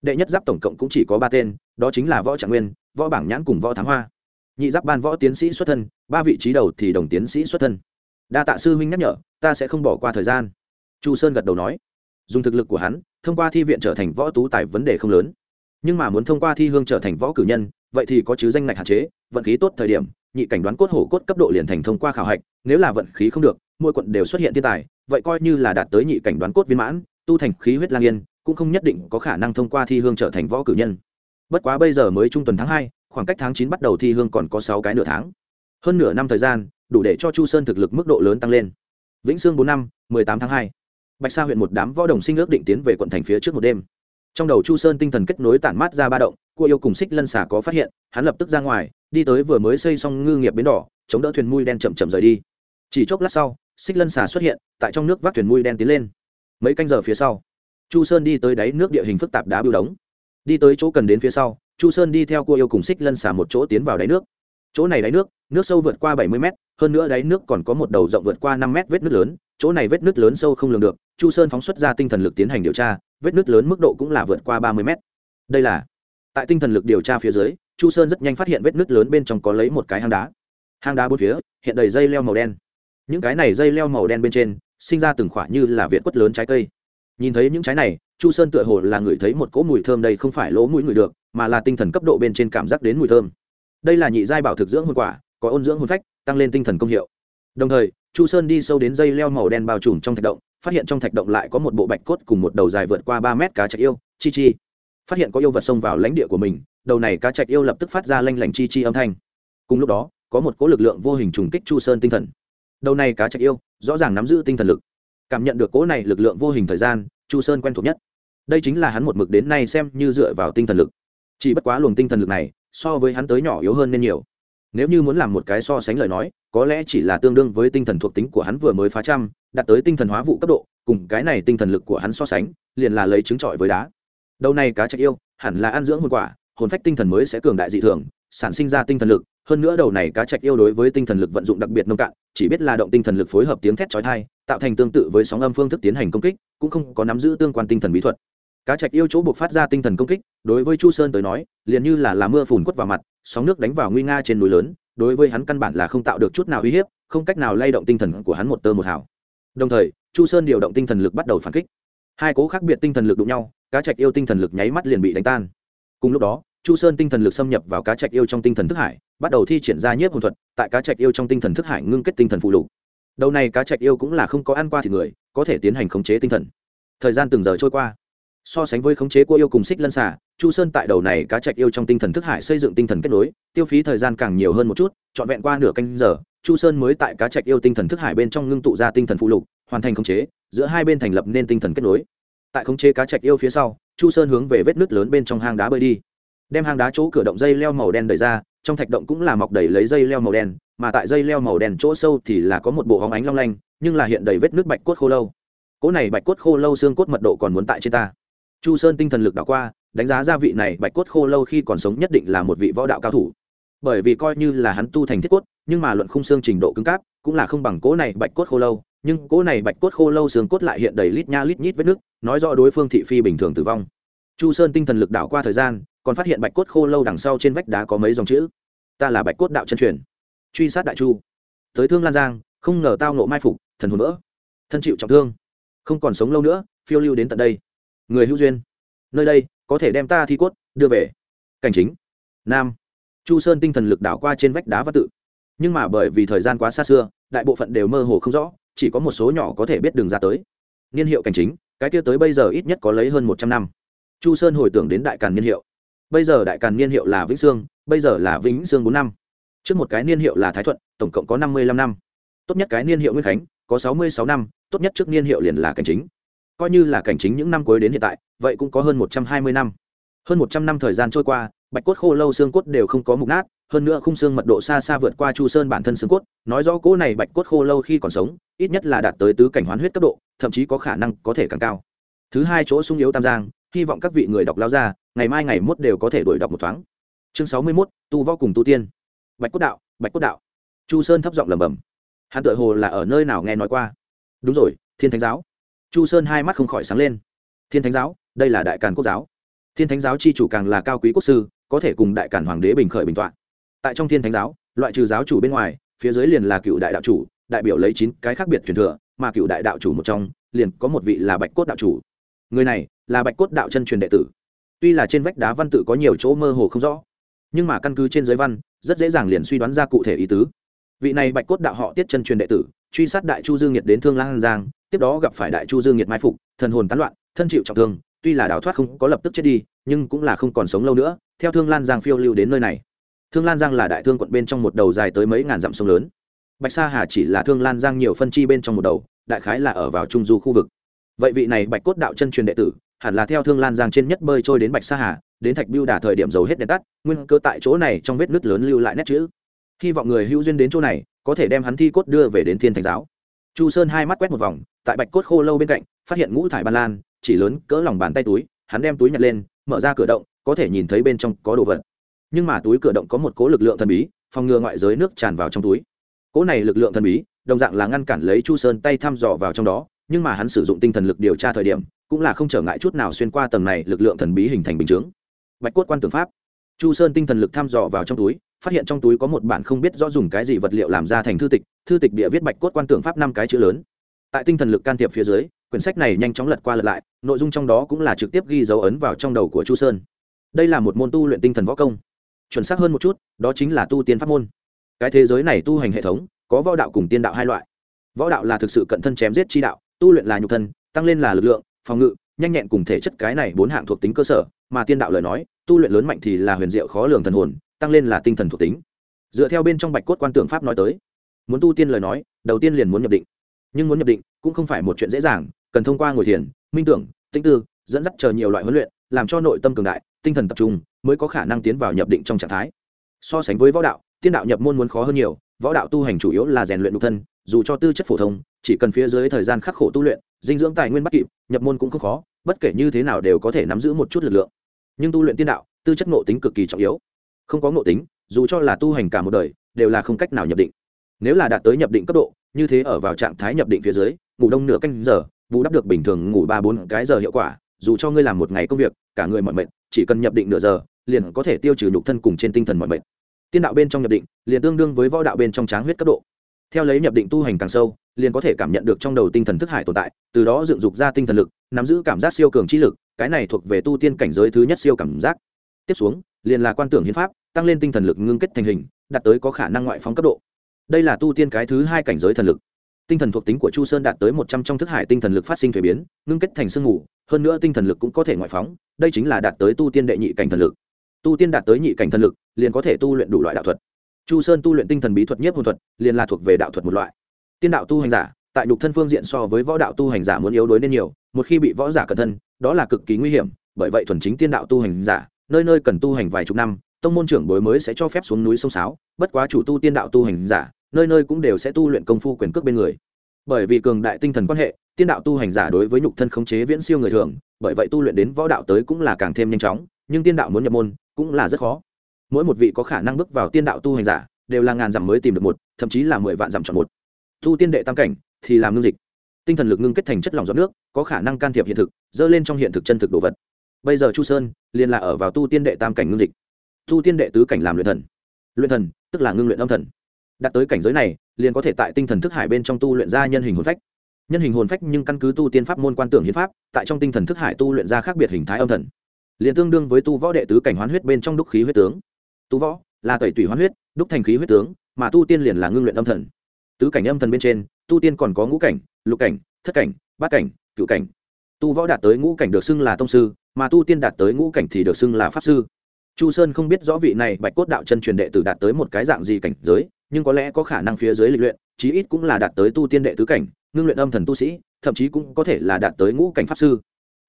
Đệ nhất giáp tổng cộng cũng chỉ có ba tên, đó chính là võ trạng nguyên, võ bảng nhãn cùng võ thắng hoa. Nhị giáp ban võ tiến sĩ xuất thân, ba vị trí đầu thì đồng tiến sĩ xuất thân. Đa tạ sư huynh nhắc nhở, ta sẽ không bỏ qua thời gian. Chu sơn gật đầu nói. Dùng thực lực của hắn, thông qua thi viện trở thành võ tú tài vấn đề không lớn. Nhưng mà muốn thông qua thi hương trở thành võ cử nhân, vậy thì có chứ danh ngạch hạn chế, vận khí tốt thời điểm, nhị cảnh đoán cốt hổ cốt cấp độ liền thành thông qua khảo hạch, nếu là vận khí không được, mỗi quận đều xuất hiện thiên tài vậy coi như là đạt tới nhị cảnh đoán cốt viên mãn, tu thành khí huyết lang yên, cũng không nhất định có khả năng thông qua thi hương trở thành võ cử nhân. Bất quá bây giờ mới trung tuần tháng hai, khoảng cách tháng chín bắt đầu thi hương còn có sáu cái nửa tháng. Hơn nửa năm thời gian, đủ để cho chu sơn thực lực mức độ lớn tăng lên. Vĩnh sương bốn năm, mười tám tháng hai. Bạch sa huyện một đám võ đồng sinh ước định tiến về quận thành phía trước một đêm. Trong đầu chu sơn tinh thần kết nối tản mát ra ba động, cua yêu cùng xích lân xả có phát hiện, hắn lập tức ra ngoài, đi tới vừa mới xây xong ngư nghiệp bến đỏ, chống đỡ thuyền mui đen chậm chậm rời đi. Chỉ chốc lát sau xích lân Xà xuất hiện, tại trong nước vác thuyền mui đen tiến lên. Mấy canh giờ phía sau, chu sơn đi tới đáy nước địa hình phức tạp đá biêu đống. Đi tới chỗ cần đến phía sau, chu sơn đi theo cua yêu cùng xích lân Xà một chỗ tiến vào đáy nước. Chỗ này đáy nước nước sâu vượt qua bảy mươi mét, hơn nữa đáy nước còn có một đầu rộng vượt qua năm mét vết nước lớn. Chỗ này vết nước lớn sâu không lường được, chu sơn phóng xuất ra tinh thần lực tiến hành điều tra, vết nước lớn mức độ cũng là vượt qua ba mươi mét. Đây là, tại tinh thần lực điều tra phía dưới, chu sơn rất nhanh phát hiện vết nước lớn bên trong có lấy một cái hang đá. Hang đá bốn phía, hiện đầy dây leo màu đen những cái này dây leo màu đen bên trên, sinh ra từng khoả như là viện quất lớn trái cây. Nhìn thấy những trái này, chu sơn tựa hồ là ngửi thấy một cỗ mùi thơm đây không phải lỗ mũi ngửi được, mà là tinh thần cấp độ bên trên cảm giác đến mùi thơm. Đây là nhị giai bảo thực dưỡng hồn quả, có ôn dưỡng hồn phách, tăng lên tinh thần công hiệu. Đồng thời, chu sơn đi sâu đến dây leo màu đen bao trùm trong thạch động, phát hiện trong thạch động lại có một bộ bạch cốt cùng một đầu dài vượt qua ba mét cá trạch yêu, chi chi. Phát hiện có yêu vật xông vào lãnh địa của mình, đầu này cá trạch yêu lập tức phát ra lanh lảnh chi chi âm thanh. Cùng lúc đó, có một cỗ lực lượng vô hình trùng kích chu sơn tinh thần đầu này cá trạch yêu, rõ ràng nắm giữ tinh thần lực. Cảm nhận được cỗ này lực lượng vô hình thời gian, chu sơn quen thuộc nhất. Đây chính là hắn một mực đến nay xem như dựa vào tinh thần lực. Chỉ bất quá luồng tinh thần lực này, so với hắn tới nhỏ yếu hơn nên nhiều. Nếu như muốn làm một cái so sánh lời nói, có lẽ chỉ là tương đương với tinh thần thuộc tính của hắn vừa mới phá trăm, đạt tới tinh thần hóa vụ cấp độ, cùng cái này tinh thần lực của hắn so sánh, liền là lấy trứng trọi với đá. Đầu này cá trạch yêu, hẳn là ăn dưỡng hồn quả, hồn phách tinh thần mới sẽ cường đại dị thường, sản sinh ra tinh thần lực hơn nữa đầu này cá trạch yêu đối với tinh thần lực vận dụng đặc biệt nông cạn, chỉ biết là động tinh thần lực phối hợp tiếng thét chói tai, tạo thành tương tự với sóng âm phương thức tiến hành công kích, cũng không có nắm giữ tương quan tinh thần bí thuật. Cá trạch yêu chỗ buộc phát ra tinh thần công kích, đối với chu sơn tới nói, liền như là là mưa phùn quất vào mặt, sóng nước đánh vào nguy nga trên núi lớn, đối với hắn căn bản là không tạo được chút nào uy hiếp, không cách nào lay động tinh thần của hắn một tơ một hào. Đồng thời, chu sơn điều động tinh thần lực bắt đầu phản kích. Hai cố khác biệt tinh thần lực đụng nhau, cá trạch yêu tinh thần lực nháy mắt liền bị đánh tan. Cùng lúc đó chu sơn tinh thần lực xâm nhập vào cá trạch yêu trong tinh thần thức hải, bắt đầu thi triển ra nhiếp hồn thuật, tại cá trạch yêu trong tinh thần thức hải ngưng kết tinh thần phụ lục. Đầu này cá trạch yêu cũng là không có ăn qua thì người, có thể tiến hành khống chế tinh thần. Thời gian từng giờ trôi qua. So sánh với khống chế của yêu cùng xích lân xả chu sơn tại đầu này cá trạch yêu trong tinh thần thức hải xây dựng tinh thần kết nối, tiêu phí thời gian càng nhiều hơn một chút, trọn vẹn qua nửa canh giờ, chu sơn mới tại cá trạch yêu tinh thần thức hải bên trong ngưng tụ ra tinh thần phụ lục, hoàn thành khống chế, giữa hai bên thành lập nên tinh thần kết nối. Tại khống chế cá trạch yêu phía sau, chu sơn hướng về vết nứt lớn bên trong hang đá bơi đi đem hang đá chỗ cửa động dây leo màu đen đẩy ra, trong thạch động cũng là mọc đầy lấy dây leo màu đen, mà tại dây leo màu đen chỗ sâu thì là có một bộ hóng ánh long lanh, nhưng là hiện đầy vết nước bạch cốt khô lâu. Cỗ này bạch cốt khô lâu xương cốt mật độ còn muốn tại trên ta. Chu sơn tinh thần lực đảo qua, đánh giá gia vị này bạch cốt khô lâu khi còn sống nhất định là một vị võ đạo cao thủ. Bởi vì coi như là hắn tu thành thiết cốt, nhưng mà luận khung xương trình độ cứng cáp, cũng là không bằng cỗ này bạch cốt khô lâu, nhưng cỗ này bạch cốt khô lâu xương cốt lại hiện đầy lít nha lít nhít vết nước nói rõ đối phương thị phi bình thường tử vong. Chu sơn tinh thần lực đảo qua thời gian còn phát hiện bạch cốt khô lâu đằng sau trên vách đá có mấy dòng chữ. Ta là bạch cốt đạo chân truyền. Truy sát đại chu. Tới thương lan giang, không ngờ tao nộ mai phục, thần hồn vỡ. Thân chịu trọng thương. Không còn sống lâu nữa, phiêu lưu đến tận đây. Người hữu duyên. Nơi đây, có thể đem ta thi cốt, đưa về. Cảnh chính. Nam. Chu sơn tinh thần lực đảo qua trên vách đá văn tự. Nhưng mà bởi vì thời gian quá xa xưa, đại bộ phận đều mơ hồ không rõ, chỉ có một số nhỏ có thể biết đường ra tới. Niên hiệu cảnh chính, cái kia tới bây giờ ít nhất có lấy hơn một trăm năm. Chu sơn hồi tưởng đến đại càn niên hiệu bây giờ đại càn niên hiệu là vĩnh sương, bây giờ là vĩnh sương bốn năm. Trước một cái niên hiệu là thái thuận, tổng cộng có năm mươi lăm năm. Tốt nhất cái niên hiệu nguyên khánh, có sáu mươi sáu năm, tốt nhất trước niên hiệu liền là cảnh chính. Coi như là cảnh chính những năm cuối đến hiện tại, vậy cũng có hơn một trăm hai mươi năm. Hơn một trăm năm thời gian trôi qua, bạch cốt khô lâu xương cốt đều không có mục nát, hơn nữa khung xương mật độ xa xa vượt qua chu sơn bản thân xương cốt, nói rõ cỗ này bạch cốt khô lâu khi còn sống, ít nhất là đạt tới tứ cảnh hoán huyết cấp độ, thậm chí có khả năng có thể càng cao. Thứ hai chỗ sung yếu tam giang, hy vọng các vị người đọc lao ra ngày mai ngày mốt đều có thể đổi đọc một thoáng. Chương sáu mươi mốt, tu võ cùng tu tiên. Bạch cốt đạo, bạch cốt đạo. Chu sơn thấp giọng lẩm bẩm. Hắn tự hồ là ở nơi nào nghe nói qua. Đúng rồi, thiên thánh giáo. Chu sơn hai mắt không khỏi sáng lên. Thiên thánh giáo, đây là đại càn quốc giáo. Thiên thánh giáo chi chủ càng là cao quý quốc sư, có thể cùng đại càn hoàng đế bình khởi bình t tại trong thiên thánh giáo, loại trừ giáo chủ bên ngoài, phía dưới liền là cựu đại đạo chủ, đại biểu lấy chín cái khác biệt truyền thừa, mà cựu đại đạo chủ một trong, liền có một vị là bạch cốt đạo chủ. Người này là bạch cốt đạo chân truyền đệ tử tuy là trên vách đá văn tự có nhiều chỗ mơ hồ không rõ, nhưng mà căn cứ trên giới văn, rất dễ dàng liền suy đoán ra cụ thể ý tứ. Vị này bạch cốt đạo họ tiết chân truyền đệ tử, truy sát đại chu dương nhiệt đến thương lan giang, tiếp đó gặp phải đại chu dương nhiệt mai phục, thần hồn tán loạn, thân chịu trọng thương, tuy là đào thoát không có lập tức chết đi, nhưng cũng là không còn sống lâu nữa, theo thương lan giang phiêu lưu đến nơi này. Thương lan giang là đại thương quận bên trong một đầu dài tới mấy ngàn dặm sông lớn. Bạch sa hà chỉ là thương lan giang nhiều phân chi bên trong một đầu, đại khái là ở vào trung du khu vực. Vậy vị này bạch cốt đạo chân truyền đệ tử hẳn là theo thương lan giang trên nhất bơi trôi đến bạch sa hà, đến thạch biêu đà thời điểm dầu hết đèn tắt, nguyên cơ tại chỗ này trong vết nứt lớn lưu lại nét chữ. Hy vọng người hữu duyên đến chỗ này, có thể đem hắn thi cốt đưa về đến thiên thành giáo. Chu sơn hai mắt quét một vòng, tại bạch cốt khô lâu bên cạnh, phát hiện ngũ thải ban lan, chỉ lớn cỡ lòng bàn tay túi, hắn đem túi nhặt lên, mở ra cửa động, có thể nhìn thấy bên trong có đồ vật. Nhưng mà túi cửa động có một cố lực lượng thần bí, phòng ngừa ngoại giới nước tràn vào trong túi. Cố này lực lượng thần bí, đồng dạng là ngăn cản lấy chu sơn tay thăm dò vào trong đó, nhưng mà hắn sử dụng tinh thần lực điều tra thời điểm cũng là không trở ngại chút nào xuyên qua tầng này lực lượng thần bí hình thành bình chướng. Bạch cốt quan tưởng pháp. Chu sơn tinh thần lực thăm dò vào trong túi, phát hiện trong túi có một bản không biết rõ dùng cái gì vật liệu làm ra thành thư tịch thư tịch địa viết bạch cốt quan tưởng pháp năm cái chữ lớn. Tại tinh thần lực can thiệp phía dưới, quyển sách này nhanh chóng lật qua lật lại, nội dung trong đó cũng là trực tiếp ghi dấu ấn vào trong đầu của chu sơn. Đây là một môn tu luyện tinh thần võ công. Chuẩn xác hơn một chút, đó chính là tu tiên pháp môn. Cái thế giới này tu hành hệ thống, có võ đạo cùng tiên đạo hai loại. Võ đạo là thực sự cận thân chém giết chi đạo, tu luyện là nhục thân, tăng lên là lực lượng phòng ngự, nhanh nhẹn cùng thể chất cái này bốn hạng thuộc tính cơ sở, mà tiên đạo lời nói, tu luyện lớn mạnh thì là huyền diệu khó lường thần hồn, tăng lên là tinh thần thuộc tính. Dựa theo bên trong bạch cốt quan tưởng pháp nói tới, muốn tu tiên lời nói, đầu tiên liền muốn nhập định. Nhưng muốn nhập định cũng không phải một chuyện dễ dàng, cần thông qua ngồi thiền, minh tưởng tinh tư, dẫn dắt chờ nhiều loại huấn luyện, làm cho nội tâm cường đại, tinh thần tập trung mới có khả năng tiến vào nhập định trong trạng thái. So sánh với võ đạo, tiên đạo nhập môn muốn khó hơn nhiều, võ đạo tu hành chủ yếu là rèn luyện nhục thân, dù cho tư chất phổ thông, chỉ cần phía dưới thời gian khắc khổ tu luyện dinh dưỡng tài nguyên bắt kịp, nhập môn cũng không khó, bất kể như thế nào đều có thể nắm giữ một chút lực lượng. Nhưng tu luyện tiên đạo, tư chất ngộ tính cực kỳ trọng yếu. Không có ngộ tính, dù cho là tu hành cả một đời, đều là không cách nào nhập định. Nếu là đạt tới nhập định cấp độ, như thế ở vào trạng thái nhập định phía dưới, ngủ đông nửa canh giờ, bù đắp được bình thường ngủ ba bốn cái giờ hiệu quả, dù cho ngươi làm một ngày công việc, cả người mọi mệnh chỉ cần nhập định nửa giờ, liền có thể tiêu trừ nhục thân cùng trên tinh thần mọi mệnh tiên đạo bên trong nhập định, liền tương đương với võ đạo bên trong tráng huyết cấp độ. Theo lấy nhập định tu hành càng sâu liền có thể cảm nhận được trong đầu tinh thần thức hải tồn tại, từ đó dựng dục ra tinh thần lực, nắm giữ cảm giác siêu cường trí lực, cái này thuộc về tu tiên cảnh giới thứ nhất siêu cảm giác. Tiếp xuống, liền là quan tưởng hiến pháp, tăng lên tinh thần lực ngưng kết thành hình, đạt tới có khả năng ngoại phóng cấp độ. Đây là tu tiên cái thứ hai cảnh giới thần lực. Tinh thần thuộc tính của chu sơn đạt tới một trăm trong thức hải tinh thần lực phát sinh thuế biến, ngưng kết thành sương mù, hơn nữa tinh thần lực cũng có thể ngoại phóng, đây chính là đạt tới tu tiên đệ nhị cảnh thần lực. Tu tiên đạt tới nhị cảnh thần lực, liền có thể tu luyện đủ loại đạo thuật. Chu sơn tu luyện tinh thần bí thuật nhất hồn thuật, liền là thuộc về đạo thuật một loại tiên đạo tu hành giả, tại nhục thân phương diện so với võ đạo tu hành giả muốn yếu đuối nên nhiều, một khi bị võ giả cẩn thân, đó là cực kỳ nguy hiểm, bởi vậy thuần chính tiên đạo tu hành giả, nơi nơi cần tu hành vài chục năm, tông môn trưởng bối mới sẽ cho phép xuống núi sông sáo, bất quá chủ tu tiên đạo tu hành giả, nơi nơi cũng đều sẽ tu luyện công phu quyền cước bên người. Bởi vì cường đại tinh thần quan hệ, tiên đạo tu hành giả đối với nhục thân khống chế viễn siêu người thường, bởi vậy tu luyện đến võ đạo tới cũng là càng thêm nhanh chóng, nhưng tiên đạo muốn nhập môn, cũng là rất khó. Mỗi một vị có khả năng bước vào tiên đạo tu hành giả, đều là ngàn dặm mới tìm được một, thậm chí là mười vạn dặm chọn một. Thu tiên đệ tam cảnh, thì làm ngưng dịch. Tinh thần lực ngưng kết thành chất lỏng giọt nước, có khả năng can thiệp hiện thực, dơ lên trong hiện thực chân thực đồ vật. Bây giờ chu sơn liền là ở vào tu tiên đệ tam cảnh ngưng dịch. Tu tiên đệ tứ cảnh làm luyện thần. Luyện thần, tức là ngưng luyện âm thần. Đạt tới cảnh giới này, liền có thể tại tinh thần thức hải bên trong tu luyện ra nhân hình hồn phách. Nhân hình hồn phách nhưng căn cứ tu tiên pháp môn quan tưởng hiến pháp, tại trong tinh thần thức hải tu luyện ra khác biệt hình thái âm thần. Liền tương đương với tu võ đệ tứ cảnh hoán huyết bên trong đúc khí huyết tướng. Tu võ là tẩy tủy hoán huyết, đúc thành khí huyết tướng, mà tu tiên liền là ngưng luyện âm thần tứ cảnh âm thần bên trên, tu tiên còn có ngũ cảnh, lục cảnh, thất cảnh, bát cảnh cựu cảnh. Tu võ đạt tới ngũ cảnh được xưng là tông sư, mà tu tiên đạt tới ngũ cảnh thì được xưng là pháp sư. Chu sơn không biết rõ vị này bạch cốt đạo chân truyền đệ tử đạt tới một cái dạng gì cảnh giới, nhưng có lẽ có khả năng phía dưới lịch luyện, chí ít cũng là đạt tới tu tiên đệ tứ cảnh, ngưng luyện âm thần tu sĩ, thậm chí cũng có thể là đạt tới ngũ cảnh pháp sư.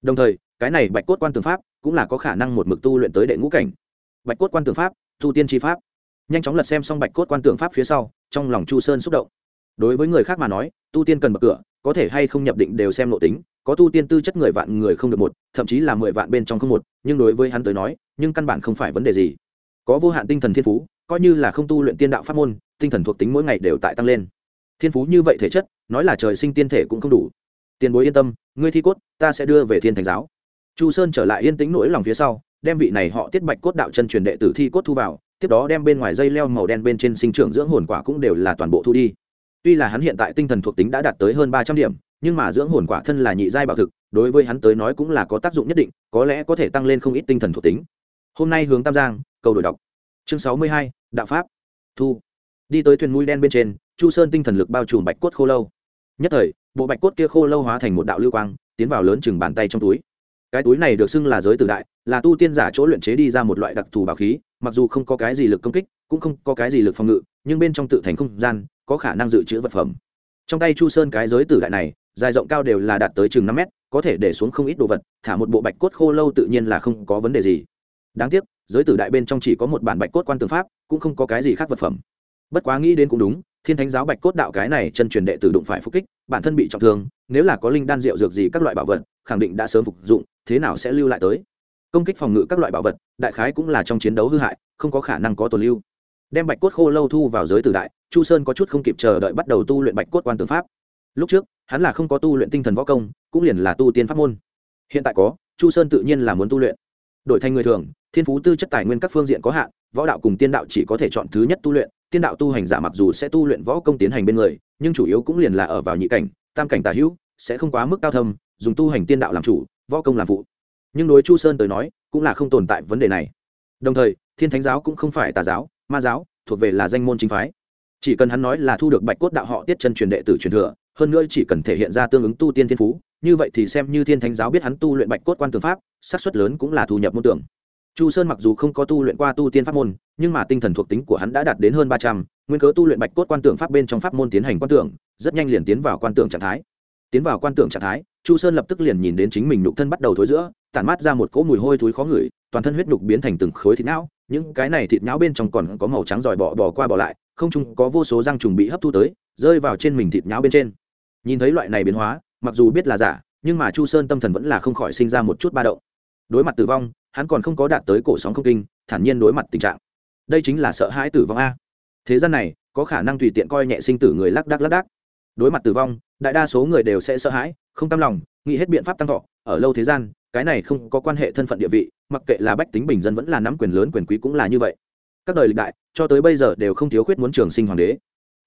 Đồng thời, cái này bạch cốt quan tường pháp cũng là có khả năng một mực tu luyện tới đệ ngũ cảnh. Bạch cốt quan tường pháp, tu tiên tri pháp. Nhanh chóng lật xem xong bạch cốt quan tường pháp phía sau trong lòng chu sơn xúc động. Đối với người khác mà nói, tu tiên cần bậc cửa, có thể hay không nhập định đều xem nội tính, có tu tiên tư chất người vạn người không được một, thậm chí là mười vạn bên trong không một, nhưng đối với hắn tới nói, nhưng căn bản không phải vấn đề gì. Có vô hạn tinh thần thiên phú, coi như là không tu luyện tiên đạo pháp môn, tinh thần thuộc tính mỗi ngày đều tại tăng lên. Thiên phú như vậy thể chất, nói là trời sinh tiên thể cũng không đủ. Tiền bối yên tâm, ngươi thi cốt, ta sẽ đưa về thiên thành giáo. Chu sơn trở lại yên tĩnh nỗi lòng phía sau, đem vị này họ tiết bạch cốt đạo chân truyền đệ tử thi cốt thu vào tiếp đó đem bên ngoài dây leo màu đen bên trên sinh trưởng dưỡng hồn quả cũng đều là toàn bộ thu đi. Tuy là hắn hiện tại tinh thần thuộc tính đã đạt tới hơn ba trăm điểm, nhưng mà dưỡng hồn quả thân là nhị giai bảo thực, đối với hắn tới nói cũng là có tác dụng nhất định, có lẽ có thể tăng lên không ít tinh thần thuộc tính. Hôm nay hướng tam giang, cầu đổi đọc. Chương sáu mươi hai, đạo pháp. Thu. Đi tới thuyền mũi đen bên trên, chu sơn tinh thần lực bao trùm bạch cốt khô lâu. Nhất thời, bộ bạch cốt kia khô lâu hóa thành một đạo lưu quang, tiến vào lớn chừng bàn tay trong túi. Cái túi này được xưng là giới tử đại, là tu tiên giả chỗ luyện chế đi ra một loại đặc thù bảo khí mặc dù không có cái gì lực công kích, cũng không có cái gì lực phòng ngự, nhưng bên trong tự thành không gian, có khả năng dự trữ vật phẩm. Trong tay chu sơn cái giới tử đại này, dài rộng cao đều là đạt tới chừng năm mét, có thể để xuống không ít đồ vật, thả một bộ bạch cốt khô lâu tự nhiên là không có vấn đề gì. Đáng tiếc, giới tử đại bên trong chỉ có một bản bạch cốt quan tường pháp, cũng không có cái gì khác vật phẩm. Bất quá nghĩ đến cũng đúng, thiên thánh giáo bạch cốt đạo cái này chân truyền đệ tử đụng phải phục kích, bản thân bị trọng thương, nếu là có linh đan rượu dược gì các loại bảo vật, khẳng định đã sớm phục dụng, thế nào sẽ lưu lại tới? Công kích phòng ngự các loại bảo vật, đại khái cũng là trong chiến đấu hư hại, không có khả năng có tồn lưu. Đem bạch cốt khô lâu thu vào giới tử đại, chu sơn có chút không kịp chờ đợi bắt đầu tu luyện bạch cốt quan tướng pháp. Lúc trước, hắn là không có tu luyện tinh thần võ công, cũng liền là tu tiên pháp môn. Hiện tại có, chu sơn tự nhiên là muốn tu luyện. Đổi thành người thường, thiên phú tư chất tài nguyên các phương diện có hạn, võ đạo cùng tiên đạo chỉ có thể chọn thứ nhất tu luyện, tiên đạo tu hành giả mặc dù sẽ tu luyện võ công tiến hành bên người, nhưng chủ yếu cũng liền là ở vào nhị cảnh, tam cảnh tà hữu, sẽ không quá mức cao thâm, dùng tu hành tiên đạo làm chủ, võ công làm phụ nhưng đối chu sơn tới nói, cũng là không tồn tại vấn đề này. Đồng thời, thiên thánh giáo cũng không phải tà giáo, ma giáo, thuộc về là danh môn chính phái. Chỉ cần hắn nói là thu được bạch cốt đạo họ tiết chân truyền đệ tử truyền thừa, hơn nữa chỉ cần thể hiện ra tương ứng tu tiên thiên phú, như vậy thì xem như thiên thánh giáo biết hắn tu luyện bạch cốt quan tường pháp, xác suất lớn cũng là thu nhập môn tưởng chu sơn mặc dù không có tu luyện qua tu tiên pháp môn, nhưng mà tinh thần thuộc tính của hắn đã đạt đến hơn ba trăm, nguyên cớ tu luyện bạch cốt quan tưởng pháp bên trong pháp môn tiến hành quan tưởng rất nhanh liền tiến vào quan tưởng trạng thái. Tiến vào quan tưởng trạng thái chu sơn lập tức liền nhìn đến chính mình nhục thân bắt đầu thối giữa, tản mát ra một cỗ mùi hôi thối khó ngửi, toàn thân huyết nhục biến thành từng khối thịt não, những cái này thịt não bên trong còn có màu trắng giỏi bỏ bỏ qua bỏ lại, không chung có vô số răng trùng bị hấp thu tới, rơi vào trên mình thịt não bên trên. Nhìn thấy loại này biến hóa, mặc dù biết là giả, nhưng mà chu sơn tâm thần vẫn là không khỏi sinh ra một chút ba động. Đối mặt tử vong, hắn còn không có đạt tới cổ sóng không kinh, thản nhiên đối mặt tình trạng. Đây chính là sợ hãi tử vong a. Thế gian này, có khả năng tùy tiện coi nhẹ sinh tử người lác đác lác đác. Đối mặt tử vong, đại đa số người đều sẽ sợ hãi không tâm lòng, nghĩ hết biện pháp tăng thọ, ở lâu thế gian, cái này không có quan hệ thân phận địa vị, mặc kệ là bách tính bình dân vẫn là nắm quyền lớn quyền quý cũng là như vậy. Các đời lịch đại, cho tới bây giờ đều không thiếu khuyết muốn trường sinh hoàng đế.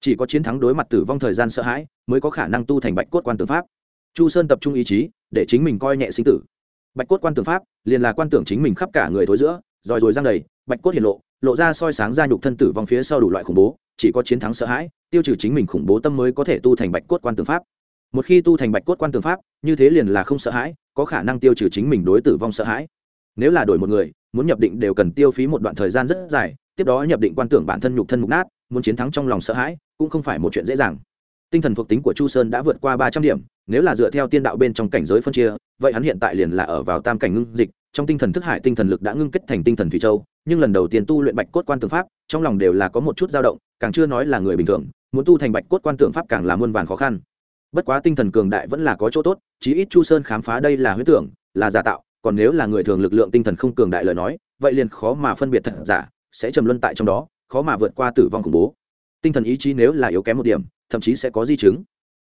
Chỉ có chiến thắng đối mặt tử vong thời gian sợ hãi, mới có khả năng tu thành bạch cốt quan tưởng pháp. Chu sơn tập trung ý chí, để chính mình coi nhẹ sinh tử. Bạch cốt quan tưởng pháp, liền là quan tưởng chính mình khắp cả người thối giữa, rồi rồi răng đầy, bạch cốt hiện lộ lộ ra soi sáng ra nhục thân tử vong phía sau đủ loại khủng bố, chỉ có chiến thắng sợ hãi, tiêu trừ chính mình khủng bố tâm mới có thể tu thành bạch cốt quan tưởng pháp một khi tu thành bạch cốt quan tường pháp, như thế liền là không sợ hãi, có khả năng tiêu trừ chính mình đối tử vong sợ hãi. Nếu là đổi một người, muốn nhập định đều cần tiêu phí một đoạn thời gian rất dài, tiếp đó nhập định quan tưởng bản thân nhục thân mục nát, muốn chiến thắng trong lòng sợ hãi, cũng không phải một chuyện dễ dàng. Tinh thần thuộc tính của chu sơn đã vượt qua ba trăm điểm, nếu là dựa theo tiên đạo bên trong cảnh giới phân chia, vậy hắn hiện tại liền là ở vào tam cảnh ngưng dịch, trong tinh thần thức hải tinh thần lực đã ngưng kết thành tinh thần thủy châu, nhưng lần đầu tiên tu luyện bạch cốt quan tưởng pháp, trong lòng đều là có một chút dao động, càng chưa nói là người bình thường, muốn tu thành bạch cốt quan tưởng pháp càng là muôn vàn khó khăn bất quá tinh thần cường đại vẫn là có chỗ tốt, chí ít chu sơn khám phá đây là huyết tưởng, là giả tạo, còn nếu là người thường lực lượng tinh thần không cường đại lời nói, vậy liền khó mà phân biệt thật giả, sẽ trầm luân tại trong đó, khó mà vượt qua tử vong khủng bố. Tinh thần ý chí nếu là yếu kém một điểm, thậm chí sẽ có di chứng.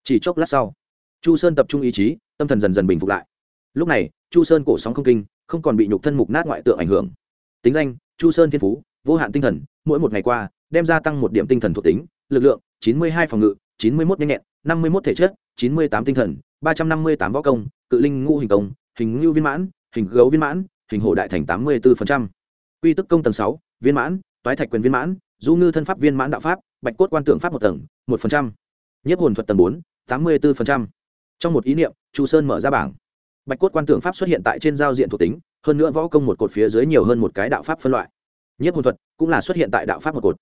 Chỉ chốc lát sau, chu sơn tập trung ý chí, tâm thần dần dần bình phục lại. Lúc này, chu sơn cổ sóng không kinh, không còn bị nhục thân mục nát ngoại tượng ảnh hưởng. Tính danh, chu sơn thiên phú, vô hạn tinh thần, mỗi một ngày qua, đem gia tăng một điểm tinh thần thuộc tính, lực lượng, chín mươi hai phòng ngự chín mươi một nhanh nhẹn, năm mươi một thể chất, chín mươi tám tinh thần, ba trăm năm mươi tám võ công, cự linh ngũ hình công, hình ngưu viên mãn, hình gấu viên mãn, hình hồ đại thành tám mươi bốn quy tức công tầng sáu, viên mãn, toái thạch quyền viên mãn, du ngư thân pháp viên mãn đạo pháp, bạch cốt quan tượng pháp một tầng, một phần trăm. Nhất hồn thuật tầng bốn, tám mươi bốn trong một ý niệm, chu sơn mở ra bảng. Bạch cốt quan tượng pháp xuất hiện tại trên giao diện thuộc tính, hơn nữa võ công một cột phía dưới nhiều hơn một cái đạo pháp phân loại. Nhất hồn thuật cũng là xuất hiện tại đạo pháp một cột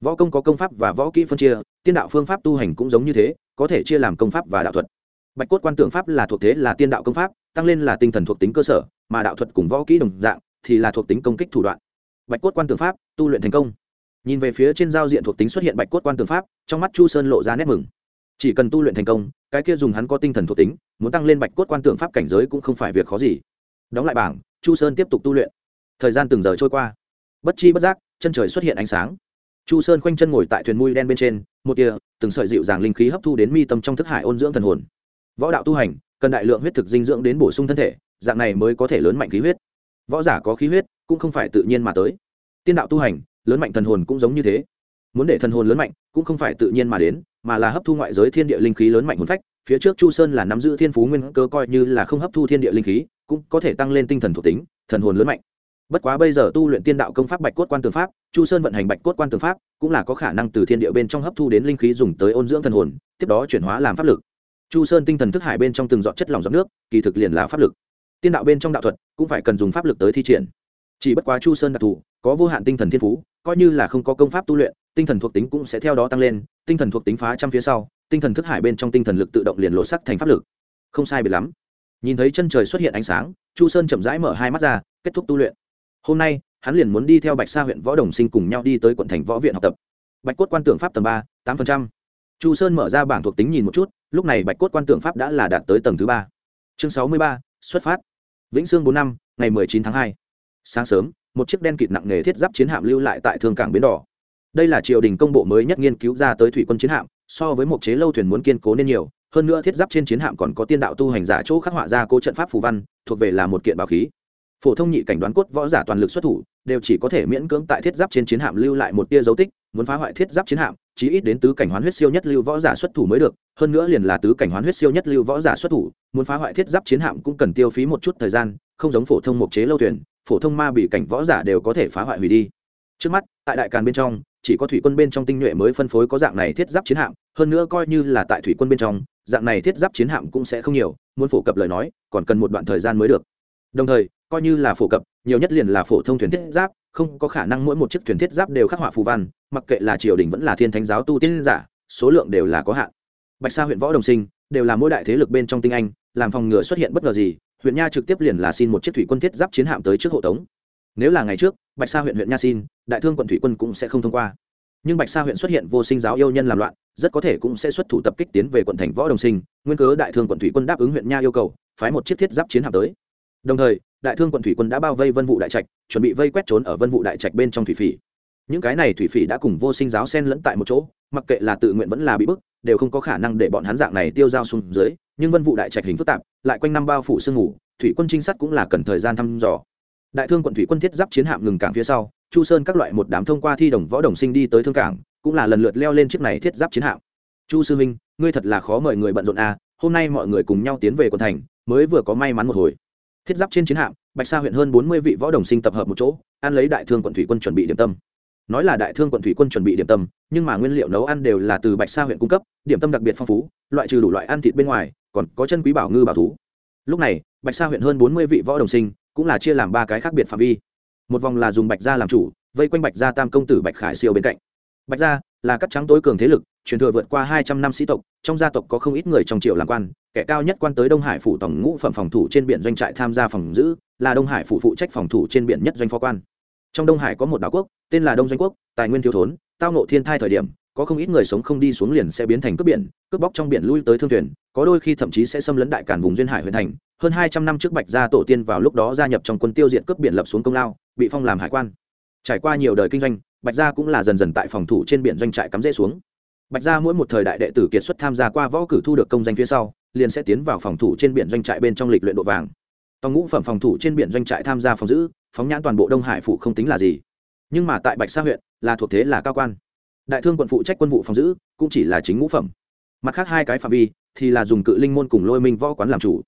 võ công có công pháp và võ kỹ phân chia, tiên đạo phương pháp tu hành cũng giống như thế, có thể chia làm công pháp và đạo thuật. Bạch cốt quan tượng pháp là thuộc thế là tiên đạo công pháp, tăng lên là tinh thần thuộc tính cơ sở, mà đạo thuật cùng võ kỹ đồng dạng thì là thuộc tính công kích thủ đoạn. Bạch cốt quan tượng pháp, tu luyện thành công. Nhìn về phía trên giao diện thuộc tính xuất hiện bạch cốt quan tượng pháp, trong mắt chu sơn lộ ra nét mừng. Chỉ cần tu luyện thành công, cái kia dùng hắn có tinh thần thuộc tính, muốn tăng lên bạch cốt quan tượng pháp cảnh giới cũng không phải việc khó gì. Đóng lại bảng, chu sơn tiếp tục tu luyện. Thời gian từng giờ trôi qua. Bất chi bất giác, chân trời xuất hiện ánh sáng chu sơn khoanh chân ngồi tại thuyền mui đen bên trên, một tia, từng sợi dịu dàng linh khí hấp thu đến mi tâm trong thức hải ôn dưỡng thần hồn. Võ đạo tu hành, cần đại lượng huyết thực dinh dưỡng đến bổ sung thân thể, dạng này mới có thể lớn mạnh khí huyết. Võ giả có khí huyết, cũng không phải tự nhiên mà tới. Tiên đạo tu hành, lớn mạnh thần hồn cũng giống như thế. Muốn để thần hồn lớn mạnh, cũng không phải tự nhiên mà đến, mà là hấp thu ngoại giới thiên địa linh khí lớn mạnh hồn phách. Phía trước chu sơn là nắm giữ thiên phú nguyên cơ coi như là không hấp thu thiên địa linh khí, cũng có thể tăng lên tinh thần thuộc tính, thần hồn lớn mạnh bất quá bây giờ tu luyện tiên đạo công pháp bạch cốt quan tường pháp, chu sơn vận hành bạch cốt quan tường pháp, cũng là có khả năng từ thiên địa bên trong hấp thu đến linh khí dùng tới ôn dưỡng thần hồn, tiếp đó chuyển hóa làm pháp lực. Chu sơn tinh thần thức hải bên trong từng dọn chất lỏng giọt nước, kỳ thực liền là pháp lực. Tiên đạo bên trong đạo thuật cũng phải cần dùng pháp lực tới thi triển. Chỉ bất quá chu sơn đặc thù, có vô hạn tinh thần thiên phú, coi như là không có công pháp tu luyện, tinh thần thuộc tính cũng sẽ theo đó tăng lên, tinh thần thuộc tính phá trăm phía sau, tinh thần thức hải bên trong tinh thần lực tự động liền lộ sắc thành pháp lực. Không sai biệt lắm. Nhìn thấy chân trời xuất hiện ánh sáng, chu sơn chậm rãi mở hai mắt ra, kết thúc tu luyện hôm nay, hắn liền muốn đi theo bạch sa huyện võ đồng sinh cùng nhau đi tới quận thành võ viện học tập. Bạch cốt quan tưởng pháp tầng ba, tám chu sơn mở ra bảng thuộc tính nhìn một chút, lúc này bạch cốt quan tưởng pháp đã là đạt tới tầng thứ ba. Chương sáu mươi ba, xuất phát. Vĩnh sương bốn năm, ngày mười chín tháng hai. Sáng sớm, một chiếc đen kịt nặng nghề thiết giáp chiến hạm lưu lại tại thương cảng bến đỏ. Đây là triều đình công bộ mới nhất nghiên cứu ra tới thủy quân chiến hạm, so với một chế lâu thuyền muốn kiên cố nên nhiều. Hơn nữa thiết giáp trên chiến hạm còn có tiên đạo tu hành giả chỗ khắc họa ra cố trận pháp phù văn, thuộc về là một kiện bảo khí phổ thông nhị cảnh đoán cốt võ giả toàn lực xuất thủ, đều chỉ có thể miễn cưỡng tại thiết giáp trên chiến hạm lưu lại một tia dấu tích, muốn phá hoại thiết giáp chiến hạm, chí ít đến tứ cảnh hoán huyết siêu nhất lưu võ giả xuất thủ mới được, hơn nữa liền là tứ cảnh hoán huyết siêu nhất lưu võ giả xuất thủ, muốn phá hoại thiết giáp chiến hạm cũng cần tiêu phí một chút thời gian, không giống phổ thông mục chế lâu thuyền, phổ thông ma bị cảnh võ giả đều có thể phá hoại hủy đi. Trước mắt, tại đại càn bên trong, chỉ có thủy quân bên trong tinh nhuệ mới phân phối có dạng này thiết giáp chiến hạm, hơn nữa coi như là tại thủy quân bên trong, dạng này thiết giáp chiến hạm cũng sẽ không nhiều, muốn phổ cập lời nói, còn cần một đoạn thời gian mới được đồng thời coi như là phổ cập nhiều nhất liền là phổ thông thuyền thiết giáp không có khả năng mỗi một chiếc thuyền thiết giáp đều khắc họa phù văn mặc kệ là triều đình vẫn là thiên thánh giáo tu tiên giả số lượng đều là có hạn. Bạch sa huyện võ đồng sinh đều là mỗi đại thế lực bên trong tinh anh làm phòng ngừa xuất hiện bất ngờ gì huyện nha trực tiếp liền là xin một chiếc thủy quân thiết giáp chiến hạm tới trước hộ tống. Nếu là ngày trước bạch sa huyện huyện nha xin đại thương quận thủy quân cũng sẽ không thông qua. Nhưng bạch sa huyện xuất hiện vô sinh giáo yêu nhân làm loạn rất có thể cũng sẽ xuất thủ tập kích tiến về quận thành võ đồng sinh nguyên cớ đại thương quận thủy quân đáp ứng huyện nha yêu cầu phái một chiếc thiết giáp chiến hạm tới đồng thời, đại thương quận thủy quân đã bao vây vân vụ đại trạch, chuẩn bị vây quét trốn ở vân vụ đại trạch bên trong thủy phỉ. Những cái này thủy phỉ đã cùng vô sinh giáo sen lẫn tại một chỗ, mặc kệ là tự nguyện vẫn là bị bức, đều không có khả năng để bọn hắn dạng này tiêu dao xuống dưới, nhưng vân vụ đại trạch hình phức tạp, lại quanh năm bao phủ sương ngủ thủy quân trinh sát cũng là cần thời gian thăm dò. Đại thương quận thủy quân thiết giáp chiến hạm ngừng cảng phía sau, chu sơn các loại một đám thông qua thi đồng võ đồng sinh đi tới thương cảng, cũng là lần lượt leo lên chiếc này thiết giáp chiến hạm. Chu sư minh ngươi thật là khó mời người bận rộn à hôm nay mọi người cùng nhau tiến về quận thành, mới vừa có may mắn một hồi thiết giáp trên chiến hạm, bạch sa huyện hơn bốn mươi vị võ đồng sinh tập hợp một chỗ, ăn lấy đại thương quận thủy quân chuẩn bị điểm tâm. Nói là đại thương quận thủy quân chuẩn bị điểm tâm, nhưng mà nguyên liệu nấu ăn đều là từ bạch sa huyện cung cấp, điểm tâm đặc biệt phong phú, loại trừ đủ loại ăn thịt bên ngoài, còn có chân quý bảo ngư bảo thú. Lúc này, bạch sa huyện hơn bốn mươi vị võ đồng sinh cũng là chia làm ba cái khác biệt phạm vi. Một vòng là dùng bạch gia làm chủ, vây quanh bạch gia tam công tử bạch khải siêu bên cạnh. Bạch gia là cắt trắng tối cường thế lực, truyền thừa vượt qua hai trăm năm sĩ tộc, trong gia tộc có không ít người trong triều làm quan kẻ cao nhất quan tới đông hải phủ tổng ngũ phẩm phòng thủ trên biển doanh trại tham gia phòng giữ, là đông hải phủ phụ trách phòng thủ trên biển nhất doanh phó quan. Trong đông hải có một đảo quốc, tên là đông doanh quốc, tài nguyên thiếu thốn, tao nộ thiên thai thời điểm, có không ít người sống không đi xuống liền sẽ biến thành cướp biển, cướp bóc trong biển lui tới thương thuyền, có đôi khi thậm chí sẽ xâm lấn đại cản vùng duyên hải huyện thành. Hơn hai trăm năm trước bạch gia tổ tiên vào lúc đó gia nhập trong quân tiêu diệt cướp biển lập xuống công lao, bị phong làm hải quan. Trải qua nhiều đời kinh doanh, bạch gia cũng là dần dần tại phòng thủ trên biển doanh trại cắm rễ xuống. Bạch gia mỗi một thời đại đệ tử kiệt xuất tham gia qua võ cử thu được công danh phía sau liền sẽ tiến vào phòng thủ trên biển doanh trại bên trong lịch luyện độ vàng. Tòng ngũ phẩm phòng thủ trên biển doanh trại tham gia phòng giữ, phóng nhãn toàn bộ đông hải phụ không tính là gì. Nhưng mà tại bạch sa huyện, là thuộc thế là cao quan. Đại thương quận phụ trách quân vụ phòng giữ, cũng chỉ là chính ngũ phẩm. Mặt khác hai cái phạm vi, thì là dùng cự linh môn cùng lôi minh võ quán làm chủ.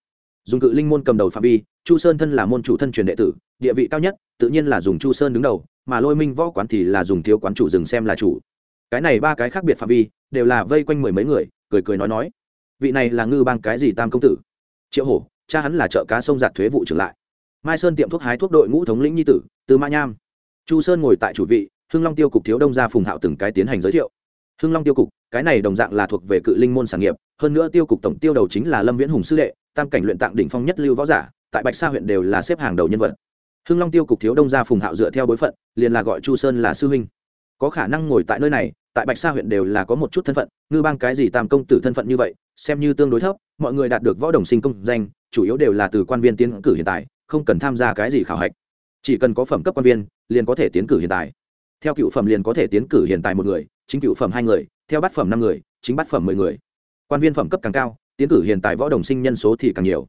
Dùng cự linh môn cầm đầu phạm vi, chu sơn thân là môn chủ thân truyền đệ tử, địa vị cao nhất, tự nhiên là dùng chu sơn đứng đầu, mà lôi minh võ quán thì là dùng thiếu quán chủ dừng xem là chủ. Cái này ba cái khác biệt phạm vi, đều là vây quanh mười mấy người, cười cười nói nói vị này là ngư bang cái gì tam công tử? Triệu hổ, cha hắn là chợ cá sông giạt thuế vụ trưởng lại. Mai sơn tiệm thuốc hái thuốc đội ngũ thống lĩnh nhi tử từ mã nham. Chu sơn ngồi tại chủ vị, hưng long tiêu cục thiếu đông gia phùng hạo từng cái tiến hành giới thiệu. Hưng long tiêu cục, cái này đồng dạng là thuộc về cự linh môn sản nghiệp, hơn nữa tiêu cục tổng tiêu đầu chính là lâm viễn hùng sư đệ, tam cảnh luyện tạng đỉnh phong nhất lưu võ giả, tại bạch sa huyện đều là xếp hàng đầu nhân vật. Hưng long tiêu cục thiếu đông gia phùng hạo dựa theo bối phận, liền là gọi chu sơn là sư huynh. Có khả năng ngồi tại nơi này, tại bạch sa huyện đều là có một chút thân phận, ngư bang cái gì tam công tử thân phận như vậy xem như tương đối thấp, mọi người đạt được võ đồng sinh công danh, chủ yếu đều là từ quan viên tiến cử hiện tại, không cần tham gia cái gì khảo hạch. Chỉ cần có phẩm cấp quan viên, liền có thể tiến cử hiện tại. Theo cựu phẩm liền có thể tiến cử hiện tại một người, chính cựu phẩm hai người, theo bát phẩm năm người, chính bát phẩm mười người. Quan viên phẩm cấp càng cao, tiến cử hiện tại võ đồng sinh nhân số thì càng nhiều.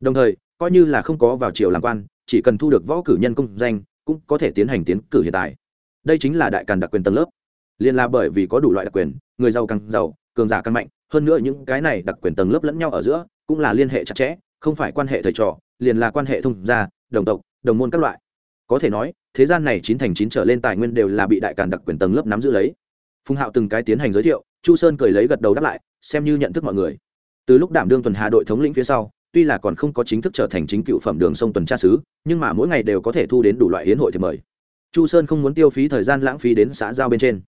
Đồng thời, coi như là không có vào triều làm quan, chỉ cần thu được võ cử nhân công danh, cũng có thể tiến hành tiến cử hiện tại. Đây chính là đại càn đặc quyền tầng lớp. Liên là bởi vì có đủ loại đặc quyền, người giàu càng giàu, cường giả càng mạnh hơn nữa những cái này đặc quyền tầng lớp lẫn nhau ở giữa, cũng là liên hệ chặt chẽ, không phải quan hệ thầy trò, liền là quan hệ thông gia, đồng tộc, đồng môn các loại. Có thể nói, thế gian này chín thành chín trở lên tài nguyên đều là bị đại càn đặc quyền tầng lớp nắm giữ lấy. Phùng hạo từng cái tiến hành giới thiệu, chu sơn cười lấy gật đầu đáp lại, xem như nhận thức mọi người. Từ lúc đảm đương tuần hà đội thống lĩnh phía sau, tuy là còn không có chính thức trở thành chính cựu phẩm đường sông tuần tra sứ nhưng mà mỗi ngày đều có thể thu đến đủ loại hiến hội thì mời. Chu sơn không muốn tiêu phí thời gian lãng phí đến xã giao bên trên.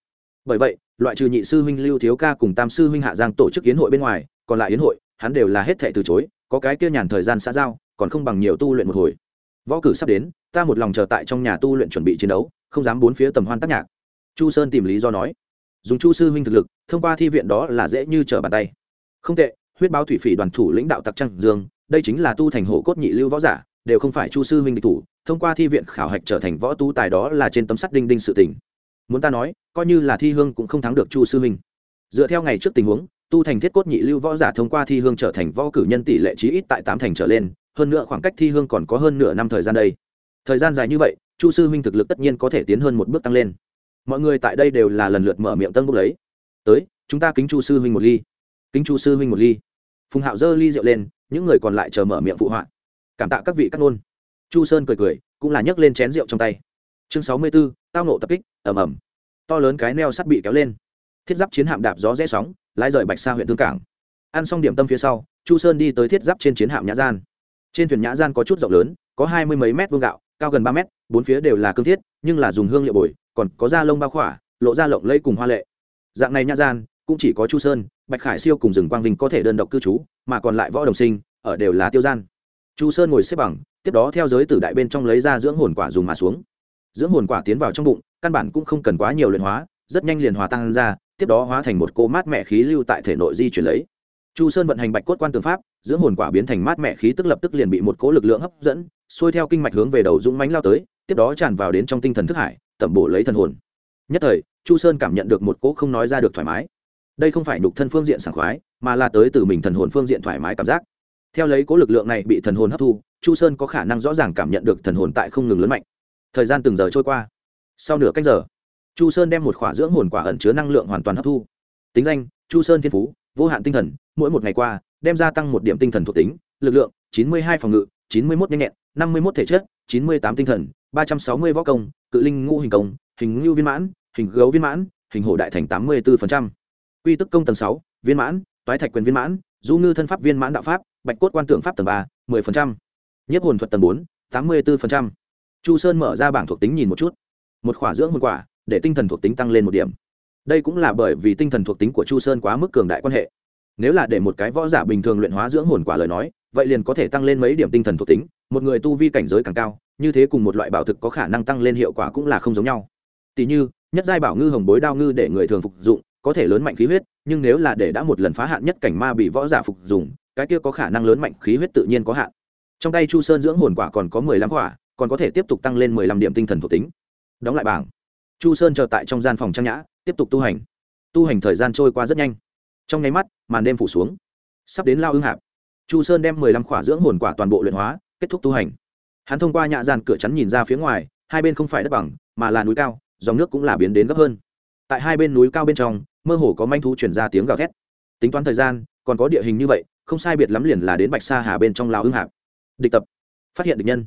Bởi vậy loại trừ nhị sư huynh lưu thiếu ca cùng tam sư huynh hạ giang tổ chức yến hội bên ngoài, còn lại yến hội, hắn đều là hết thệ từ chối, có cái kia nhàn thời gian xã giao, còn không bằng nhiều tu luyện một hồi. Võ cử sắp đến, ta một lòng chờ tại trong nhà tu luyện chuẩn bị chiến đấu, không dám bốn phía tầm hoan tác nhạc. Chu sơn tìm lý do nói, dùng chu sư huynh thực lực, thông qua thi viện đó là dễ như trở bàn tay. Không tệ, huyết báo thủy phỉ đoàn thủ lãnh đạo tặc trăng dương, đây chính là tu thành hộ cốt nhị lưu võ giả, đều không phải chu sư huynh địch thủ, thông qua thi viện khảo hạch trở thành võ tu tài đó là trên tấm sắt đinh đinh sự tình muốn ta nói, coi như là thi hương cũng không thắng được chu sư huynh dựa theo ngày trước tình huống, tu thành thiết cốt nhị lưu võ giả thông qua thi hương trở thành võ cử nhân tỷ lệ chí ít tại tám thành trở lên, hơn nữa khoảng cách thi hương còn có hơn nửa năm thời gian đây. Thời gian dài như vậy, chu sư huynh thực lực tất nhiên có thể tiến hơn một bước tăng lên. Mọi người tại đây đều là lần lượt mở miệng tân bốc lấy. Tới, chúng ta kính chu sư huynh một ly. Kính chu sư huynh một ly. Phùng hạo dơ ly rượu lên, những người còn lại chờ mở miệng phụ họa. Cảm tạ các vị cắt ngôn chu sơn cười cười, cũng là nhấc lên chén rượu trong tay. Chương sáu mươi b ố tao nộ tập kích ầm ầm, to lớn cái neo sắt bị kéo lên. Thiết giáp chiến hạm đạp gió rẽ sóng lái rời bạch sa huyện thương cảng. Ăn xong điểm tâm phía sau chu sơn đi tới thiết giáp trên chiến hạm nhã gian. Trên thuyền nhã gian có chút rộng lớn có hai mươi mấy mét vuông gạo cao gần ba mét bốn phía đều là cương thiết nhưng là dùng hương liệu bồi còn có da lông bao khỏa lộ ra lộng lây cùng hoa lệ. Dạng này nhã gian cũng chỉ có chu sơn bạch khải siêu cùng rừng quang vinh có thể đơn độc cư trú mà còn lại võ đồng sinh ở đều là tiêu gian. Chu sơn ngồi xếp bằng tiếp đó theo giới tử đại bên trong lấy ra dưỡng hồn quả dùng mà xuống dưỡng hồn quả tiến vào trong bụng, căn bản cũng không cần quá nhiều luyện hóa, rất nhanh liền hòa tan ra, tiếp đó hóa thành một cô mát mẹ khí lưu tại thể nội di chuyển lấy. Chu sơn vận hành bạch cốt quan tường pháp, dưỡng hồn quả biến thành mát mẹ khí tức lập tức liền bị một cỗ lực lượng hấp dẫn, xuôi theo kinh mạch hướng về đầu dũng mánh lao tới, tiếp đó tràn vào đến trong tinh thần thức hải, tẩm bổ lấy thần hồn. Nhất thời, chu sơn cảm nhận được một cỗ không nói ra được thoải mái. Đây không phải nhục thân phương diện sảng khoái, mà là tới từ mình thần hồn phương diện thoải mái cảm giác. Theo lấy cố lực lượng này bị thần hồn hấp thu, chu sơn có khả năng rõ ràng cảm nhận được thần hồn tại không ngừng lớn mạnh thời gian từng giờ trôi qua. Sau nửa cách giờ, chu sơn đem một khỏa dưỡng hồn quả ẩn chứa năng lượng hoàn toàn hấp thu. Tính danh, chu sơn thiên phú, vô hạn tinh thần, mỗi một ngày qua, đem gia tăng một điểm tinh thần thuộc tính, lực lượng, chín mươi hai phòng ngự, chín mươi một nhanh nhẹn, năm mươi một thể chất, chín mươi tám tinh thần, ba trăm sáu mươi võ công, cự linh ngũ hình công, hình ngưu viên mãn, hình gấu viên mãn, hình hổ đại thành tám mươi bốn quy tức công tầng sáu, viên mãn, toái thạch quyền viên mãn, du ngư thân pháp viên mãn đạo pháp, bạch cốt quan tượng pháp tầng ba, mười phần trăm. Nhiếp hồn thuật tầng bốn, tám mươi bốn phần trăm chu sơn mở ra bảng thuộc tính nhìn một chút. Một khỏa dưỡng hồn quả, để tinh thần thuộc tính tăng lên một điểm. Đây cũng là bởi vì tinh thần thuộc tính của chu sơn quá mức cường đại quan hệ. Nếu là để một cái võ giả bình thường luyện hóa dưỡng hồn quả lời nói, vậy liền có thể tăng lên mấy điểm tinh thần thuộc tính, một người tu vi cảnh giới càng cao, như thế cùng một loại bảo thực có khả năng tăng lên hiệu quả cũng là không giống nhau. Tỷ như, nhất giai bảo ngư hồng bối đao ngư để người thường phục dụng, có thể lớn mạnh khí huyết, nhưng nếu là để đã một lần phá hạn nhất cảnh ma bị võ giả phục dùng cái kia có khả năng lớn mạnh khí huyết tự nhiên có hạn. Trong tay chu sơn dưỡng hồn quả còn có mười lăm quả còn có thể tiếp tục tăng lên mười lăm điểm tinh thần thuộc tính. Đóng lại bảng. Chu sơn chờ tại trong gian phòng trang nhã, tiếp tục tu hành. Tu hành thời gian trôi qua rất nhanh. Trong nháy mắt, màn đêm phủ xuống. Sắp đến lao ưng hạp. Chu sơn đem mười lăm khỏa dưỡng hồn quả toàn bộ luyện hóa, kết thúc tu hành. Hắn thông qua nhạ gian cửa chắn nhìn ra phía ngoài, hai bên không phải đất bằng, mà là núi cao, dòng nước cũng là biến đến gấp hơn. Tại hai bên núi cao bên trong, mơ hồ có manh thú chuyển ra tiếng gào thét. Tính toán thời gian, còn có địa hình như vậy, không sai biệt lắm liền là đến bạch sa hà bên trong lào ưng hạp. Địch tập. Phát hiện địch nhân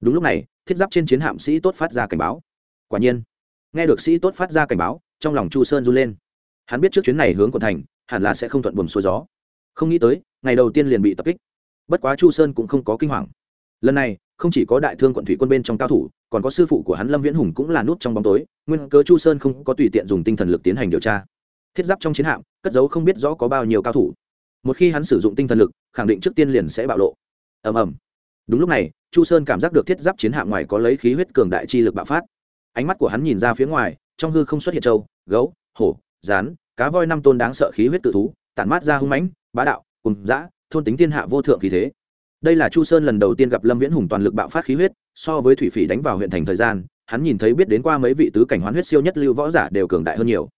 đúng lúc này, thiết giáp trên chiến hạm sĩ tốt phát ra cảnh báo. Quả nhiên, nghe được sĩ tốt phát ra cảnh báo, trong lòng chu sơn run lên. Hắn biết trước chuyến này hướng quận thành, hẳn là sẽ không thuận buồm xuôi gió. Không nghĩ tới, ngày đầu tiên liền bị tập kích. Bất quá chu sơn cũng không có kinh hoàng. Lần này, không chỉ có đại thương quận thủy quân bên trong cao thủ, còn có sư phụ của hắn lâm viễn hùng cũng là nút trong bóng tối, nguyên cớ chu sơn không có tùy tiện dùng tinh thần lực tiến hành điều tra. Thiết giáp trong chiến hạm, cất dấu không biết rõ có bao nhiêu cao thủ. Một khi hắn sử dụng tinh thần lực, khẳng định trước tiên liền sẽ bạo lộ. Ầm ầm. Đúng lúc này chu sơn cảm giác được thiết giáp chiến hạm ngoài có lấy khí huyết cường đại chi lực bạo phát. Ánh mắt của hắn nhìn ra phía ngoài, trong hư không xuất hiện trâu gấu, hổ, rán, cá voi năm tôn đáng sợ khí huyết tự thú, tản mát ra hung mãnh, bá đạo, cùng dã, thôn tính thiên hạ vô thượng khí thế. Đây là chu sơn lần đầu tiên gặp lâm viễn hùng toàn lực bạo phát khí huyết, so với thủy phỉ đánh vào huyện thành thời gian, hắn nhìn thấy biết đến qua mấy vị tứ cảnh hoán huyết siêu nhất lưu võ giả đều cường đại hơn nhiều.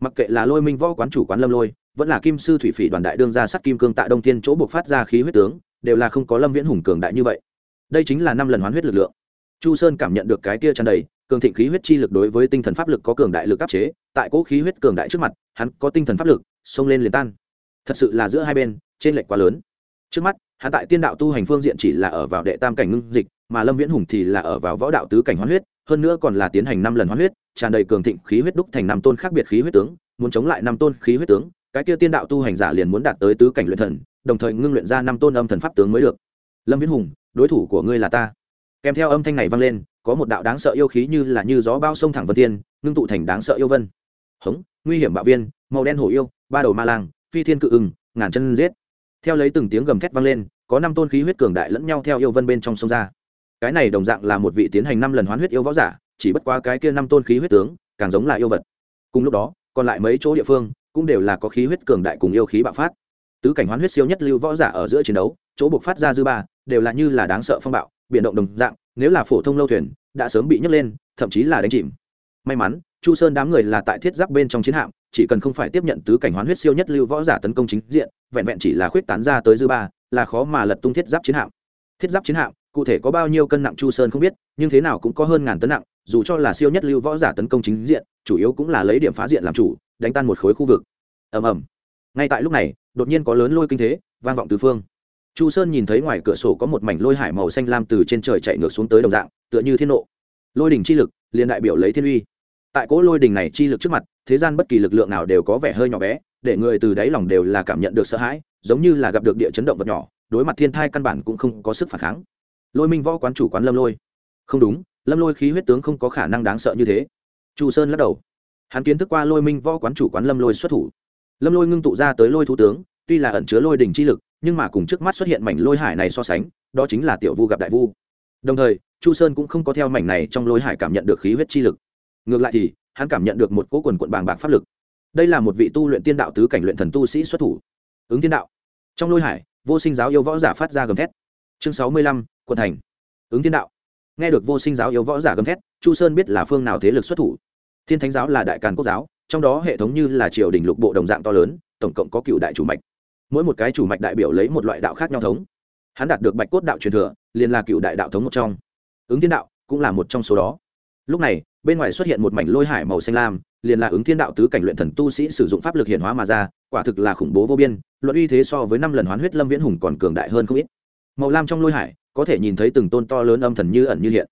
Mặc kệ là lôi minh võ quán chủ quán lâm lôi, vẫn là kim sư thủy phỉ đoàn đại đương ra sắt kim cương tại đông tiên chỗ buộc phát ra khí huyết tướng, đều là không có lâm viễn hùng cường đại như vậy đây chính là năm lần hoán huyết lực lượng. Chu sơn cảm nhận được cái kia tràn đầy, cường thịnh khí huyết chi lực đối với tinh thần pháp lực có cường đại lực áp chế, tại cỗ khí huyết cường đại trước mặt, hắn có tinh thần pháp lực, xông lên liền tan. Thật sự là giữa hai bên trên lệch quá lớn. Trước mắt, hắn tại tiên đạo tu hành phương diện chỉ là ở vào đệ tam cảnh ngưng dịch, mà lâm viễn hùng thì là ở vào võ đạo tứ cảnh hoán huyết, hơn nữa còn là tiến hành năm lần hoán huyết, tràn đầy cường thịnh khí huyết đúc thành năm tôn khác biệt khí huyết tướng, muốn chống lại năm tôn khí huyết tướng, cái kia tiên đạo tu hành giả liền muốn đạt tới tứ cảnh luyện thần, đồng thời ngưng luyện ra năm tôn âm thần pháp tướng mới được. Lâm viễn hùng đối thủ của ngươi là ta. Kèm theo âm thanh này vang lên, có một đạo đáng sợ yêu khí như là như gió bao sông thẳng vân tiên ngưng tụ thành đáng sợ yêu vân. Hống, nguy hiểm bạo viên, màu đen hổ yêu, ba đầu ma lang, phi thiên cự ưng, ngàn chân giết. Theo lấy từng tiếng gầm thét vang lên, có năm tôn khí huyết cường đại lẫn nhau theo yêu vân bên trong sông ra. Cái này đồng dạng là một vị tiến hành năm lần hoán huyết yêu võ giả, chỉ bất quá cái kia năm tôn khí huyết tướng, càng giống là yêu vật. Cùng lúc đó, còn lại mấy chỗ địa phương, cũng đều là có khí huyết cường đại cùng yêu khí bạo phát. Tứ cảnh hoán huyết siêu nhất lưu võ giả ở giữa chiến đấu, chỗ buộc phát ra dư ba đều là như là đáng sợ phong bạo, biển động đồng dạng, nếu là phổ thông lâu thuyền, đã sớm bị nhấc lên, thậm chí là đánh chìm. May mắn, chu sơn đám người là tại thiết giáp bên trong chiến hạm, chỉ cần không phải tiếp nhận tứ cảnh hoán huyết siêu nhất lưu võ giả tấn công chính diện, vẹn vẹn chỉ là khuyết tán ra tới dư ba, là khó mà lật tung thiết giáp chiến hạm. Thiết giáp chiến hạm, cụ thể có bao nhiêu cân nặng chu sơn không biết, nhưng thế nào cũng có hơn ngàn tấn nặng, dù cho là siêu nhất lưu võ giả tấn công chính diện, chủ yếu cũng là lấy điểm phá diện làm chủ, đánh tan một khối khu vực. Ầm ầm. Ngay tại lúc này, đột nhiên có lớn lôi kinh thế, vang vọng từ phương chu sơn nhìn thấy ngoài cửa sổ có một mảnh lôi hải màu xanh lam từ trên trời chạy ngược xuống tới đồng dạng, tựa như thiên nộ. Lôi đỉnh chi lực, liền đại biểu lấy thiên uy. Tại cỗ lôi đỉnh này chi lực trước mặt, thế gian bất kỳ lực lượng nào đều có vẻ hơi nhỏ bé, để người từ đáy lòng đều là cảm nhận được sợ hãi, giống như là gặp được địa chấn động vật nhỏ, đối mặt thiên thai căn bản cũng không có sức phản kháng. Lôi minh võ quán chủ quán lâm lôi. Không đúng, lâm lôi khí huyết tướng không có khả năng đáng sợ như thế. Chu sơn lắc đầu. Hắn kiến thức qua lôi minh võ quán chủ quán lâm lôi xuất thủ. Lâm lôi ngưng tụ ra tới lôi thủ tướng, tuy là ẩn chứa lôi đỉnh chi lực nhưng mà cùng trước mắt xuất hiện mảnh lôi hải này so sánh, đó chính là tiểu vu gặp đại vu. Đồng thời, chu sơn cũng không có theo mảnh này trong lôi hải cảm nhận được khí huyết chi lực. Ngược lại thì, hắn cảm nhận được một cỗ quần quận bàng bạc pháp lực. Đây là một vị tu luyện tiên đạo tứ cảnh luyện thần tu sĩ xuất thủ. Ứng tiên đạo. Trong lôi hải, vô sinh giáo yêu võ giả phát ra gầm thét. Chương sáu mươi lăm, quận thành. Ứng tiên đạo. Nghe được vô sinh giáo yêu võ giả gầm thét, chu sơn biết là phương nào thế lực xuất thủ. Thiên thánh giáo là đại càn quốc giáo, trong đó hệ thống như là triều đình lục bộ đồng dạng to lớn, tổng cộng có cựu đại chủ mạch mỗi một cái chủ mạch đại biểu lấy một loại đạo khác nhau thống. Hắn đạt được bạch cốt đạo truyền thừa, liền là cựu đại đạo thống một trong. Ứng thiên đạo cũng là một trong số đó. Lúc này, bên ngoài xuất hiện một mảnh lôi hải màu xanh lam, liền là ứng thiên đạo tứ cảnh luyện thần tu sĩ sử dụng pháp lực hiện hóa mà ra, quả thực là khủng bố vô biên, luận uy thế so với năm lần hoán huyết lâm viễn hùng còn cường đại hơn không ít. Màu lam trong lôi hải, có thể nhìn thấy từng tôn to lớn âm thần như ẩn như hiện.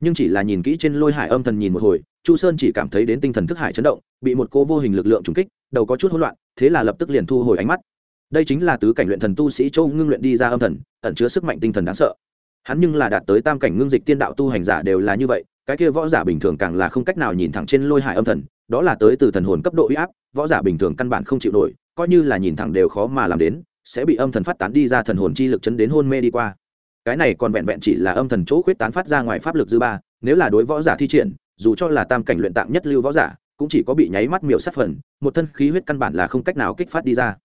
Nhưng chỉ là nhìn kỹ trên lôi hải âm thần nhìn một hồi, chu sơn chỉ cảm thấy đến tinh thần thức hải chấn động, bị một cô vô hình lực lượng trúng kích, đầu có chút hỗn loạn, thế là lập tức liền thu hồi ánh mắt đây chính là tứ cảnh luyện thần tu sĩ châu ngưng luyện đi ra âm thần, ẩn chứa sức mạnh tinh thần đáng sợ. Hắn nhưng là đạt tới tam cảnh ngưng dịch tiên đạo tu hành giả đều là như vậy, cái kia võ giả bình thường càng là không cách nào nhìn thẳng trên lôi hải âm thần, đó là tới từ thần hồn cấp độ uy áp, võ giả bình thường căn bản không chịu nổi, coi như là nhìn thẳng đều khó mà làm đến, sẽ bị âm thần phát tán đi ra thần hồn chi lực chấn đến hôn mê đi qua. Cái này còn vẹn vẹn chỉ là âm thần chỗ khuyết tán phát ra ngoài pháp lực dư ba, nếu là đối võ giả thi triển, dù cho là tam cảnh luyện tạng nhất lưu võ giả, cũng chỉ có bị nháy mắt miểu sát phần, một thân khí huyết căn bản là không cách nào kích phát đi ra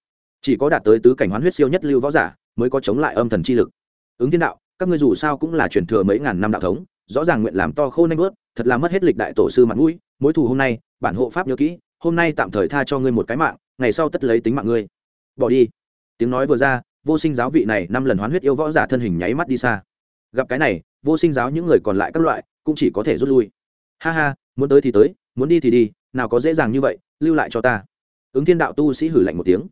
chỉ có đạt tới tứ cảnh hoán huyết siêu nhất lưu võ giả mới có chống lại âm thần chi lực. Ứng thiên đạo, các ngươi dù sao cũng là truyền thừa mấy ngàn năm đạo thống, rõ ràng nguyện làm to khô nanh vớt, thật là mất hết lịch đại tổ sư mặt mũi. Mối thù hôm nay, bản hộ pháp nhớ kỹ, hôm nay tạm thời tha cho ngươi một cái mạng, ngày sau tất lấy tính mạng ngươi. Bỏ đi. Tiếng nói vừa ra, vô sinh giáo vị này năm lần hoán huyết yêu võ giả thân hình nháy mắt đi xa. Gặp cái này, vô sinh giáo những người còn lại các loại cũng chỉ có thể rút lui. Ha ha, muốn tới thì tới, muốn đi thì đi, nào có dễ dàng như vậy, lưu lại cho ta. Ứng thiên đạo tu sĩ hử lạnh một tiếng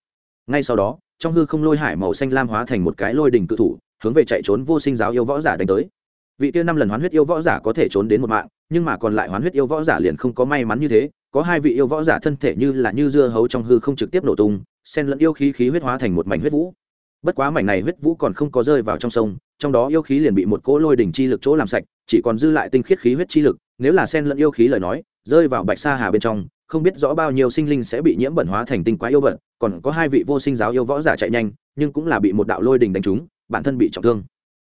ngay sau đó, trong hư không lôi hải màu xanh lam hóa thành một cái lôi đình cự thủ, hướng về chạy trốn vô sinh giáo yêu võ giả đánh tới. Vị kia năm lần hoán huyết yêu võ giả có thể trốn đến một mạng, nhưng mà còn lại hoán huyết yêu võ giả liền không có may mắn như thế, có hai vị yêu võ giả thân thể như là như dưa hấu trong hư không trực tiếp nổ tung sen lẫn yêu khí khí huyết hóa thành một mảnh huyết vũ. Bất quá mảnh này huyết vũ còn không có rơi vào trong sông, trong đó yêu khí liền bị một cỗ lôi đỉnh chi lực chỗ làm sạch, chỉ còn dư lại tinh khiết khí huyết chi lực, nếu là sen lẫn yêu khí lời nói, rơi vào bạch sa hà bên trong không biết rõ bao nhiêu sinh linh sẽ bị nhiễm bẩn hóa thành tinh quái yêu vật, còn có hai vị vô sinh giáo yêu võ giả chạy nhanh, nhưng cũng là bị một đạo lôi đình đánh trúng, bản thân bị trọng thương.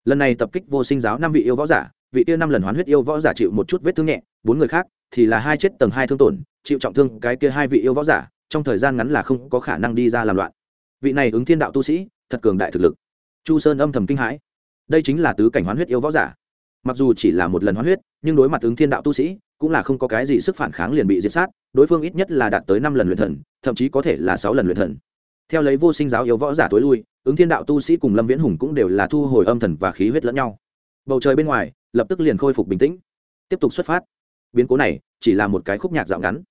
Lần này tập kích vô sinh giáo năm vị yêu võ giả, vị kia năm lần hoán huyết yêu võ giả chịu một chút vết thương nhẹ, bốn người khác thì là hai chết tầng hai thương tổn, chịu trọng thương cái kia hai vị yêu võ giả, trong thời gian ngắn là không có khả năng đi ra làm loạn. Vị này ứng thiên đạo tu sĩ, thật cường đại thực lực. Chu sơn âm thầm kinh hãi. Đây chính là tứ cảnh hoán huyết yêu võ giả. Mặc dù chỉ là một lần hoán huyết, nhưng đối mặt ứng thiên đạo tu sĩ cũng là không có cái gì sức phản kháng liền bị diệt sát, đối phương ít nhất là đạt tới năm lần luyện thần, thậm chí có thể là sáu lần luyện thần. Theo lấy vô sinh giáo yếu võ giả tối lui, ứng thiên đạo tu sĩ cùng lâm viễn hùng cũng đều là thu hồi âm thần và khí huyết lẫn nhau. Bầu trời bên ngoài, lập tức liền khôi phục bình tĩnh. Tiếp tục xuất phát. Biến cố này, chỉ là một cái khúc nhạc dạo ngắn.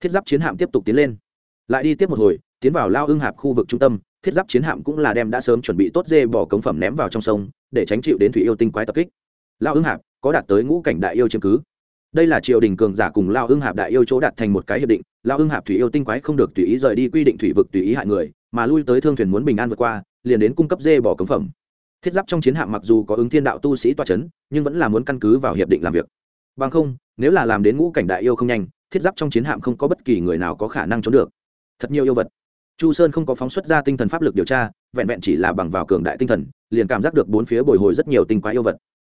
Thiết giáp chiến hạm tiếp tục tiến lên. Lại đi tiếp một hồi, tiến vào lao ưng hạp khu vực trung tâm, thiết giáp chiến hạm cũng là đem đã sớm chuẩn bị tốt dê bỏ cống phẩm ném vào trong sông, để tránh chịu đến thủy yêu tinh quái tập kích. Lao ưng hạp có đạt tới ngũ cảnh đại yêu chiếm cứ đây là triều đình cường giả cùng lao hưng hạp đại yêu chỗ đạt thành một cái hiệp định. Lao hưng hạp thủy yêu tinh quái không được tùy ý rời đi quy định thủy vực tùy ý hại người, mà lui tới thương thuyền muốn bình an vượt qua, liền đến cung cấp dê bỏ cấm phẩm. Thiết giáp trong chiến hạm mặc dù có ứng thiên đạo tu sĩ toa c h ấ n nhưng vẫn là muốn căn cứ vào hiệp định làm việc. Bằng không, nếu là làm đến ngũ cảnh đại yêu không nhanh, thiết giáp trong chiến hạm không có bất kỳ người nào có khả năng trốn được. Thật nhiều yêu vật. Chu sơn không có phóng xuất ra tinh thần pháp lực điều tra, vẹn vẹn chỉ là bằng vào cường đại tinh thần, liền cảm giác được bốn phía bồi hồi rất nhiều tinh quái yêu vật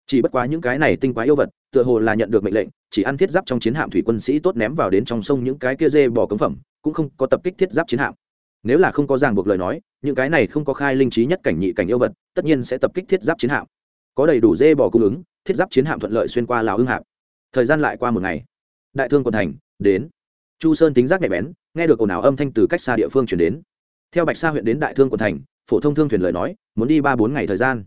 chỉ bất quá những cái này tinh quá yêu vật, tựa hồ là nhận được mệnh lệnh, chỉ ăn thiết giáp trong chiến hạm thủy quân sĩ tốt ném vào đến trong sông những cái kia dê bỏ cấm phẩm, cũng không có tập kích thiết giáp chiến hạm. Nếu là không có ràng buộc lời nói, những cái này không có khai linh trí nhất cảnh nhị cảnh yêu vật, tất nhiên sẽ tập kích thiết giáp chiến hạm. Có đầy đủ dê bò cung ứng, thiết giáp chiến hạm thuận lợi xuyên qua lào hưng hạp. Thời gian lại qua một ngày. Đại thương quận thành, đến. Chu sơn tính giác nhạy bén, nghe được ồn ào âm thanh từ cách xa địa phương chuyển đến. Theo bạch sa huyện đến đại thương quận thành, phổ thông thương thuyền lời nói, muốn đi ba bốn ngày thời gian.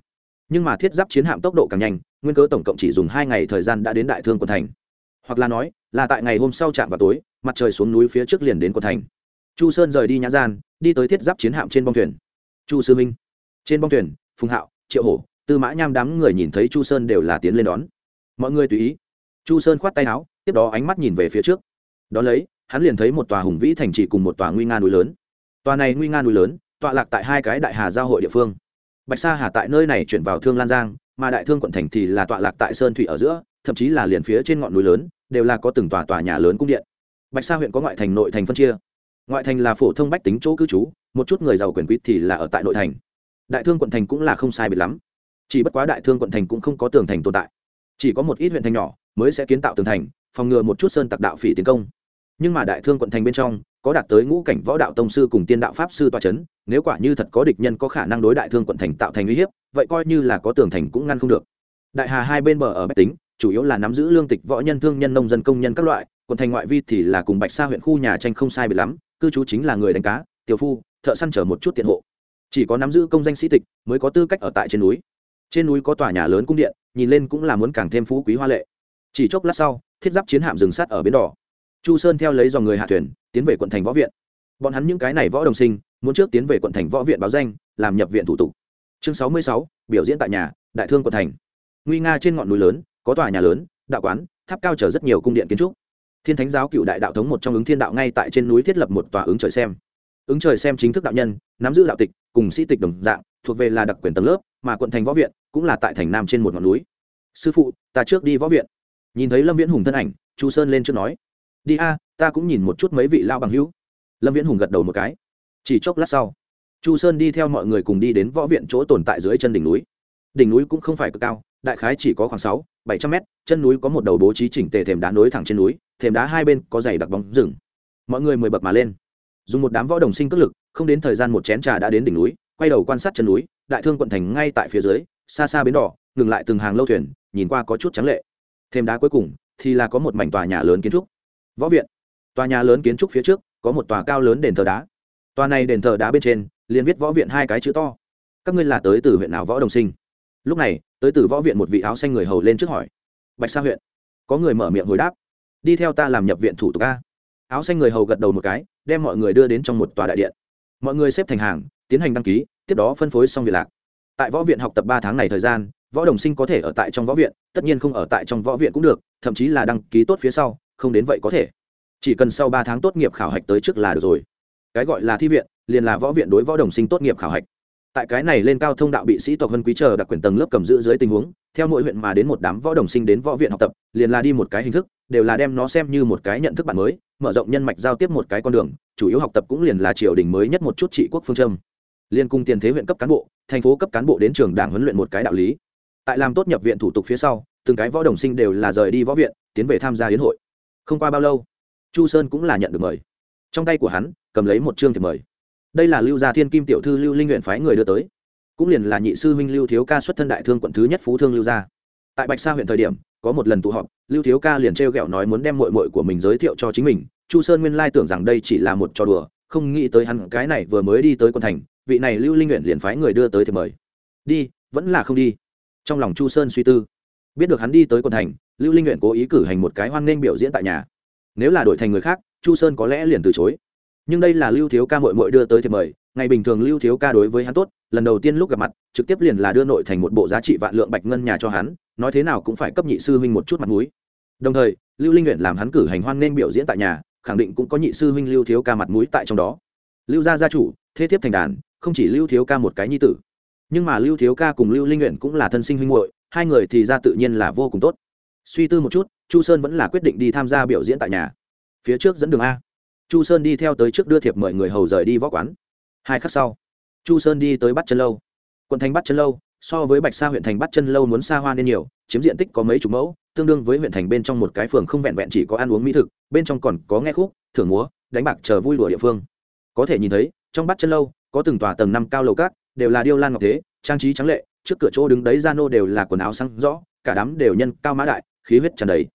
Nhưng mà thiết giáp chiến hạm tốc độ càng nhanh nguyên cớ tổng cộng chỉ dùng hai ngày thời gian đã đến đại thương quận thành. Hoặc là nói, là tại ngày hôm sau chạm vào tối, mặt trời xuống núi phía trước liền đến quận thành. Chu sơn rời đi nhã gian, đi tới thiết giáp chiến hạm trên bong thuyền. Chu sư minh. Trên bong thuyền, phùng hạo, triệu hổ, tư mã nham đám người nhìn thấy chu sơn đều là tiến lên đón. Mọi người tùy ý. Chu sơn khoát tay áo, tiếp đó ánh mắt nhìn về phía trước. Đón lấy, hắn liền thấy một tòa hùng vĩ thành trì cùng một tòa nguy nga núi lớn. Tòa này nguy nga núi lớn, tọa lạc tại hai cái đại hà giao hội địa phương. Bạch sa hà tại nơi này chuyển vào thương lan giang mà đại thương quận thành thì là tọa lạc tại sơn thủy ở giữa, thậm chí là liền phía trên ngọn núi lớn, đều là có từng tòa tòa nhà lớn cung điện. Bạch sa huyện có ngoại thành, nội thành phân chia. Ngoại thành là phổ thông bách tính chỗ cư trú, một chút người giàu quyền quý thì là ở tại nội thành. Đại thương quận thành cũng là không sai biệt lắm. Chỉ bất quá đại thương quận thành cũng không có tường thành tồn tại. Chỉ có một ít huyện thành nhỏ mới sẽ kiến tạo tường thành, phòng ngừa một chút sơn tặc đạo phỉ tiến công. Nhưng mà đại thương quận thành bên trong có đạt tới ngũ cảnh võ đạo tông sư cùng tiên đạo pháp sư toa c h ấ n nếu quả như thật có địch nhân có khả năng đối đại thương quận thành tạo thành uy hiếp, vậy coi như là có tường thành cũng ngăn không được. Đại hà hai bên bờ ở bách tính, chủ yếu là nắm giữ lương tịch võ nhân, thương nhân, nông dân, công nhân các loại, quận thành ngoại vi thì là cùng bạch sa huyện khu nhà tranh không sai bị lắm, cư trú chính là người đánh cá, tiểu phu, thợ săn chở một chút tiện hộ. Chỉ có nắm giữ công danh sĩ tịch mới có tư cách ở tại trên núi. Trên núi có tòa nhà lớn cung điện, nhìn lên cũng là muốn càng thêm phú quý hoa lệ. Chỉ chốc lát sau, thiết giáp chiến hạm dừng sát ở bến đỏ chu sơn theo lấy dòng người hạ thuyền, tiến về quận thành võ viện. Bọn hắn những cái này võ đồng sinh, muốn trước tiến về quận thành võ viện báo danh, làm nhập viện thủ tục. Chương sáu mươi sáu, biểu diễn tại nhà, đại thương quận thành. Nguy nga trên ngọn núi lớn, có tòa nhà lớn, đạo quán, tháp cao chở rất nhiều cung điện kiến trúc. Thiên thánh giáo cựu đại đạo thống một trong ứng thiên đạo ngay tại trên núi thiết lập một tòa ứng trời xem. Ứng trời xem chính thức đạo nhân, nắm giữ đạo tịch, cùng sĩ tịch đồng dạng, thuộc về là đặc quyền tầng lớp, mà quận thành võ viện cũng là tại thành nam trên một ngọn núi. Sư phụ, ta trước đi võ viện. Nhìn thấy lâm viễn hùng thân ảnh, chu sơn lên trước nói đi a, ta cũng nhìn một chút mấy vị lao bằng hữu. Lâm viễn hùng gật đầu một cái. Chỉ chốc lát sau, chu sơn đi theo mọi người cùng đi đến võ viện chỗ tồn tại dưới chân đỉnh núi. Đỉnh núi cũng không phải cực cao, đại khái chỉ có khoảng sáu, bảy trăm mét, chân núi có một đầu bố trí chỉnh tề thềm đá nối thẳng trên núi, thềm đá hai bên có dày đặc bóng rừng. Mọi người mười bậc mà lên. Dùng một đám võ đồng sinh cất lực, không đến thời gian một chén trà đã đến đỉnh núi, quay đầu quan sát chân núi, đại thương quận thành ngay tại phía dưới, xa xa bến đỏ, ngừng lại từng hàng lâu thuyền, nhìn qua có chút trắng lệ. Thêm đá cuối cùng thì là có một mảnh tòa nhà lớn kiến trúc võ viện. Tòa nhà lớn kiến trúc phía trước, có một tòa cao lớn đền thờ đá. Tòa này đền thờ đá bên trên, liền viết võ viện hai cái chữ to. Các ngươi là tới từ huyện nào võ đồng sinh? Lúc này, tới từ võ viện một vị áo xanh người hầu lên trước hỏi. Bạch sa huyện. Có người mở miệng hồi đáp. Đi theo ta làm nhập viện thủ tục a. Áo xanh người hầu gật đầu một cái, đem mọi người đưa đến trong một tòa đại điện. Mọi người xếp thành hàng, tiến hành đăng ký, tiếp đó phân phối xong việc lạc. Tại võ viện học tập ba tháng này thời gian, võ đồng sinh có thể ở tại trong võ viện, tất nhiên không ở tại trong võ viện cũng được, thậm chí là đăng ký tốt phía sau không đến vậy có thể. Chỉ cần sau ba tháng tốt nghiệp khảo hạch tới trước là được rồi. Cái gọi là thi viện, liền là võ viện đối võ đồng sinh tốt nghiệp khảo hạch. Tại cái này lên cao thông đạo bị sĩ tộc vân quý chờ đặc quyền tầng lớp cầm giữ dưới tình huống, theo mỗi huyện mà đến một đám võ đồng sinh đến võ viện học tập, liền là đi một cái hình thức, đều là đem nó xem như một cái nhận thức bản mới, mở rộng nhân mạch giao tiếp một cái con đường, chủ yếu học tập cũng liền là triều đình mới nhất một chút trị quốc phương châm. Liên cung tiền thế huyện cấp cán bộ, thành phố cấp cán bộ đến trường đảng huấn luyện một cái đạo lý. Tại làm tốt nhập viện thủ tục phía sau, từng cái võ đồng sinh đều là rời đi võ viện, tiến về tham gia hiến hội không qua bao lâu, chu sơn cũng là nhận được mời. Trong tay của hắn, cầm lấy một chương thiệp mời. Đây là lưu gia thiên kim tiểu thư lưu linh nguyện phái người đưa tới, cũng liền là nhị sư huynh lưu thiếu ca xuất thân đại thương quận thứ nhất phú thương lưu gia. Tại bạch sa huyện thời điểm, có một lần tụ họp, lưu thiếu ca liền t r nói muốn đem mội mội của mình giới thiệu cho chính mình. Chu sơn nguyên lai tưởng rằng đây chỉ là một trò đùa, không nghĩ tới hắn cái này vừa mới đi tới quân thành, vị này lưu linh nguyện liền phái người đưa tới thì mời. Đi, vẫn là không đi. Trong lòng chu sơn suy tư biết được hắn đi tới quận thành, lưu linh nguyện cố ý cử hành một cái hoan nghênh biểu diễn tại nhà. Nếu là đổi thành người khác, chu sơn có lẽ liền từ chối. Nhưng đây là lưu thiếu ca mội mội đưa tới thì mời, ngày bình thường lưu thiếu ca đối với hắn tốt, lần đầu tiên lúc gặp mặt, trực tiếp liền là đưa nội thành một bộ giá trị vạn lượng bạch ngân nhà cho hắn, nói thế nào cũng phải cấp nhị sư huynh một chút mặt mũi. Đồng thời, lưu linh nguyện làm hắn cử hành hoan nghênh biểu diễn tại nhà, khẳng định cũng có nhị sư huynh lưu thiếu ca mặt mũi tại trong đó. Lưu gia gia chủ, thế tiếp thành đàn, không chỉ lưu thiếu ca một cái nhi tử. Nhưng mà lưu thiếu ca cùng lưu linh nguyện cũng là thân sinh huynh muội hai người thì ra tự nhiên là vô cùng tốt. Suy tư một chút, chu sơn vẫn là quyết định đi tham gia biểu diễn tại nhà. Phía trước dẫn đường a. Chu sơn đi theo tới trước đưa thiệp mời người hầu rời đi võ quán. Hai khắc sau, chu sơn đi tới bắt chân lâu. Quận thành bắt chân lâu, so với bạch sa huyện thành bắt chân lâu muốn xa hoa nên nhiều, chiếm diện tích có mấy chục mẫu, tương đương với huyện thành bên trong một cái phường không vẹn vẹn chỉ có ăn uống mỹ thực, bên trong còn có nghe khúc, thưởng múa, đánh bạc chờ vui đùa địa phương. Có thể nhìn thấy, trong bắt chân lâu, có từng tòa tầng năm cao lầu cát đều là điêu lan ngọc thế, trang trí trắng lệ trước cửa chỗ đứng đấy gia nô đều là quần áo sáng rõ, cả đám đều nhân cao mã đại, khí huyết tràn đầy.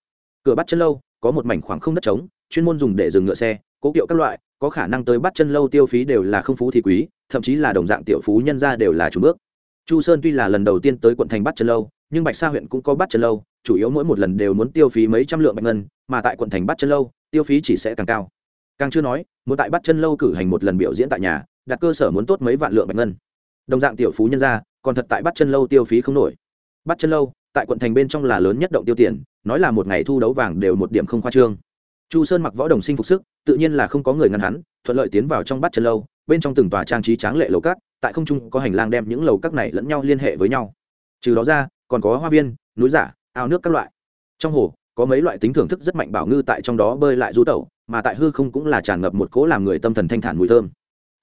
Cửa bắt chân lâu, có một mảnh khoảng không đất trống, chuyên môn dùng để dừng ngựa xe, cố kiệu các loại, có khả năng tới bắt chân lâu tiêu phí đều là không phú thì quý, thậm chí là đồng dạng tiểu phú nhân ra đều là chủ bước. Chu sơn tuy là lần đầu tiên tới quận thành bắt chân lâu, nhưng bạch sa huyện cũng có bắt chân lâu, chủ yếu mỗi một lần đều muốn tiêu phí mấy trăm lượng bạch ngân, mà tại quận thành bắt chân lâu, tiêu phí chỉ sẽ càng cao. Càng chưa nói, muốn tại bắt chân lâu cử hành một lần biểu diễn tại nhà, đặt cơ sở muốn tốt mấy vạn lượng bạch ngân đồng dạng tiểu phú nhân ra còn thật tại bắt chân lâu tiêu phí không nổi. Bắt chân lâu, tại quận thành bên trong là lớn nhất động tiêu tiền, nói là một ngày thu đấu vàng đều một điểm không khoa trương. Chu sơn mặc võ đồng sinh phục sức, tự nhiên là không có người ngăn hắn, thuận lợi tiến vào trong bắt chân lâu, bên trong từng tòa trang trí tráng lệ lầu cát tại không trung có hành lang đem những lầu cát này lẫn nhau liên hệ với nhau. Trừ đó ra, còn có hoa viên, núi giả, ao nước các loại. Trong hồ, có mấy loại tính thưởng thức rất mạnh bảo ngư tại trong đó bơi lại du tẩu, mà tại hư không cũng là tràn ngập một cỗ làm người tâm thần thanh thản mùi thơm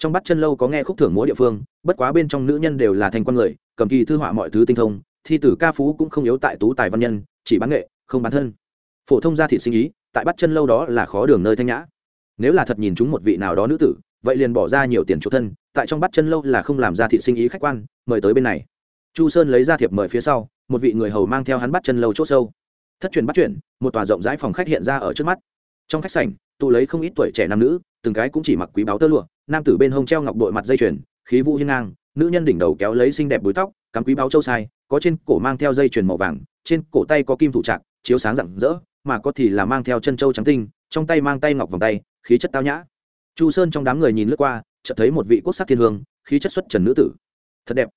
trong bắt chân lâu có nghe khúc thưởng múa địa phương, bất quá bên trong nữ nhân đều là thanh quan người, cầm kỳ thư họa mọi thứ tinh thông, thi tử ca phú cũng không yếu tại tú tài văn nhân, chỉ bán nghệ, không bán thân. Phổ thông gia thị sinh ý, tại bắt chân lâu đó là khó đường nơi thanh nhã. Nếu là thật nhìn chúng một vị nào đó nữ tử, vậy liền bỏ ra nhiều tiền chỗ thân, tại trong bắt chân lâu là không làm ra thị sinh ý khách quan, mời tới bên này. Chu sơn lấy ra thiệp mời phía sau, một vị người hầu mang theo hắn bắt chân lâu c h ỗ sâu. Thất truyền bắt chuyển một tòa rộng rãi phòng khách hiện ra ở trước mắt. Trong khách sảnh, tụ lấy không ít tuổi trẻ nam nữ từng cái cũng chỉ mặc quý báo tơ lụa, nam tử bên hông treo ngọc bội mặt dây chuyền, khí vũ hiên ngang, nữ nhân đỉnh đầu kéo lấy xinh đẹp búi tóc, cắm quý báo châu sai, có trên cổ mang theo dây chuyền màu vàng, trên cổ tay có kim thủ trạc, chiếu sáng rạng rỡ, mà có thì là mang theo chân châu trắng tinh, trong tay mang tay ngọc vòng tay, khí chất tao nhã. Chu sơn trong đám người nhìn lướt qua, chợt thấy một vị quốc sắc thiên hương, khí chất xuất trần nữ tử. Thật đẹp.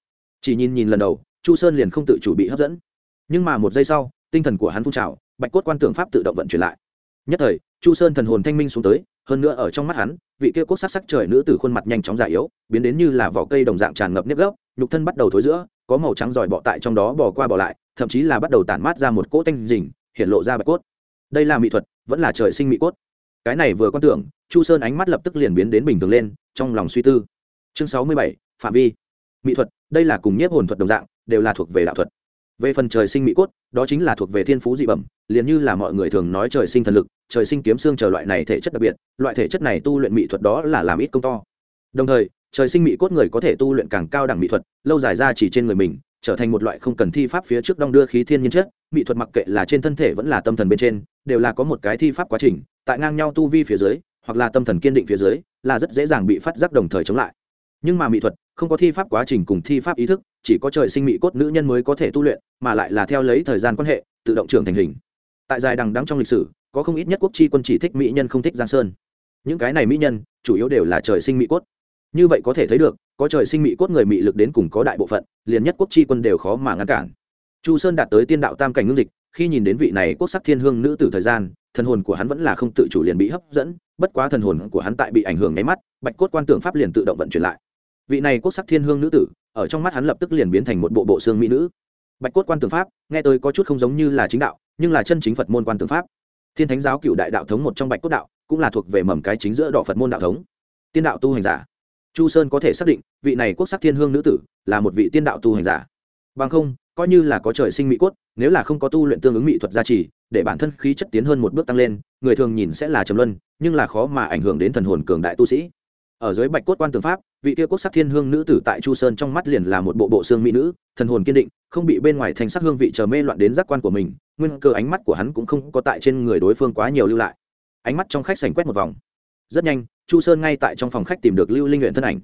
Chỉ nhìn nhìn lần đầu, chu sơn liền không tự chủ bị hấp dẫn. Nhưng mà một giây sau, tinh thần của hắn phun trào, bạch cốt quan tượng pháp tự động vận chuyển lại. Nhất thời, chu sơn thần hồn thanh minh xuống tới hơn nữa ở trong mắt hắn, vị kia cốt sắc sắc trời nữ từ khuôn mặt nhanh chóng già yếu, biến đến như là vỏ cây đồng dạng tràn ngập nếp gốc, nhục thân bắt đầu thối giữa, có màu trắng giỏi bọ tại trong đó bò qua bỏ lại, thậm chí là bắt đầu tản mát ra một cỗ tanh rình, hiện lộ ra bạch cốt. Đây là mỹ thuật, vẫn là trời sinh mỹ cốt. Cái này vừa quan tưởng, chu sơn ánh mắt lập tức liền biến đến bình thường lên, trong lòng suy tư. Chương sáu mươi bảy, phạm vi. Mỹ thuật, đây là cùng nhiếp hồn thuật đồng dạng, đều là thuộc về đạo thuật. Về phần trời sinh mỹ cốt, đó chính là thuộc về thiên phú dị bẩm, liền như là mọi người thường nói trời sinh thần lực trời sinh kiếm xương chờ loại này thể chất đặc biệt, loại thể chất này tu luyện mỹ thuật đó là làm ít công to. Đồng thời, trời sinh mỹ cốt người có thể tu luyện càng cao đẳng mỹ thuật, lâu dài ra chỉ trên người mình, trở thành một loại không cần thi pháp phía trước đong đưa khí thiên nhiên chất, mỹ thuật mặc kệ là trên thân thể vẫn là tâm thần bên trên, đều là có một cái thi pháp quá trình, tại ngang nhau tu vi phía dưới, hoặc là tâm thần kiên định phía dưới, là rất dễ dàng bị phát giác đồng thời chống lại. Nhưng mà mỹ thuật, không có thi pháp quá trình cùng thi pháp ý thức, chỉ có trời sinh mỹ cốt nữ nhân mới có thể tu luyện, mà lại là theo lấy thời gian quan hệ, tự động trưởng thành hình. Tại dài đằng đắng trong lịch sử có không ít nhất quốc chi quân chỉ thích mỹ nhân không thích giang sơn. Những cái này mỹ nhân, chủ yếu đều là trời sinh mỹ cốt. Như vậy có thể thấy được, có trời sinh mỹ cốt người mỹ lực đến cùng có đại bộ phận, liền nhất quốc chi quân đều khó mà ngăn cản. Chu sơn đạt tới tiên đạo tam cảnh ngưng dịch, khi nhìn đến vị này quốc sắc thiên hương nữ tử thời gian, thần hồn của hắn vẫn là không tự chủ liền bị hấp dẫn, bất quá thần hồn của hắn tại bị ảnh hưởng nháy mắt, bạch cốt quan tưởng pháp liền tự động vận chuyển lại. Vị này quốc sắc thiên hương nữ tử, ở trong mắt hắn lập tức liền biến thành một bộ bộ xương mỹ nữ. Bạch cốt quan tưởng pháp, nghe tôi có chút không giống như là chính đạo, nhưng là chân chính phật môn quan tưởng pháp thiên thánh giáo cựu đại đạo thống một trong bạch cốt đạo, cũng là thuộc về mầm cái chính giữa đỏ phật môn đạo thống. Tiên đạo tu hành giả. Chu sơn có thể xác định, vị này quốc sắc thiên hương nữ tử, là một vị tiên đạo tu hành giả. Bằng không, coi như là có trời sinh mỹ cốt, nếu là không có tu luyện tương ứng mỹ thuật gia trì, để bản thân khí chất tiến hơn một bước tăng lên, người thường nhìn sẽ là trầm luân, nhưng là khó mà ảnh hưởng đến thần hồn cường đại tu sĩ. Ở dưới bạch cốt quan tường pháp, vị kia quốc sắc thiên hương nữ tử tại chu sơn trong mắt liền là một bộ bộ xương mỹ nữ, thần hồn kiên định, không bị bên ngoài thành sắc hương vị chờ mê loạn đến giác quan của mình nguyên cơ ánh mắt của hắn cũng không có tại trên người đối phương quá nhiều lưu lại. Ánh mắt trong khách sành quét một vòng. Rất nhanh, chu sơn ngay tại trong phòng khách tìm được lưu linh nguyện thân ảnh.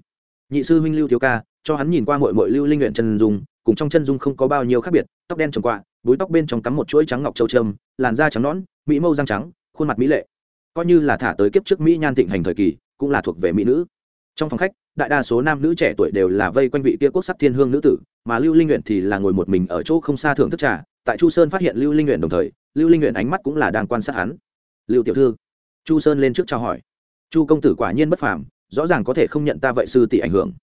Nhị sư huynh lưu thiếu ca, cho hắn nhìn qua mội mội lưu linh nguyện chân dung, cùng trong chân dung không có bao nhiêu khác biệt, tóc đen trồng quạ, búi tóc bên trong cắm một chuỗi trắng ngọc châu trâm làn da trắng nõn, mỹ mâu răng trắng, khuôn mặt mỹ lệ. Coi như là thả tới kiếp trước mỹ nhan thịnh hành thời kỳ, cũng là thuộc về mỹ nữ. Trong phòng khách, đại đa số nam nữ trẻ tuổi đều là vây quanh vị kia quốc sắc thiên hương nữ tử, mà lưu linh nguyện thì là ngồi một mình ở chỗ không xa thưởng thức trà tại chu sơn phát hiện lưu linh nguyện đồng thời, lưu linh nguyện ánh mắt cũng là đang quan sát hắn. Lưu tiểu thư, chu sơn lên trước chào hỏi. Chu công tử quả nhiên bất phàm, rõ ràng có thể không nhận ta vậy sư tỷ ảnh hưởng.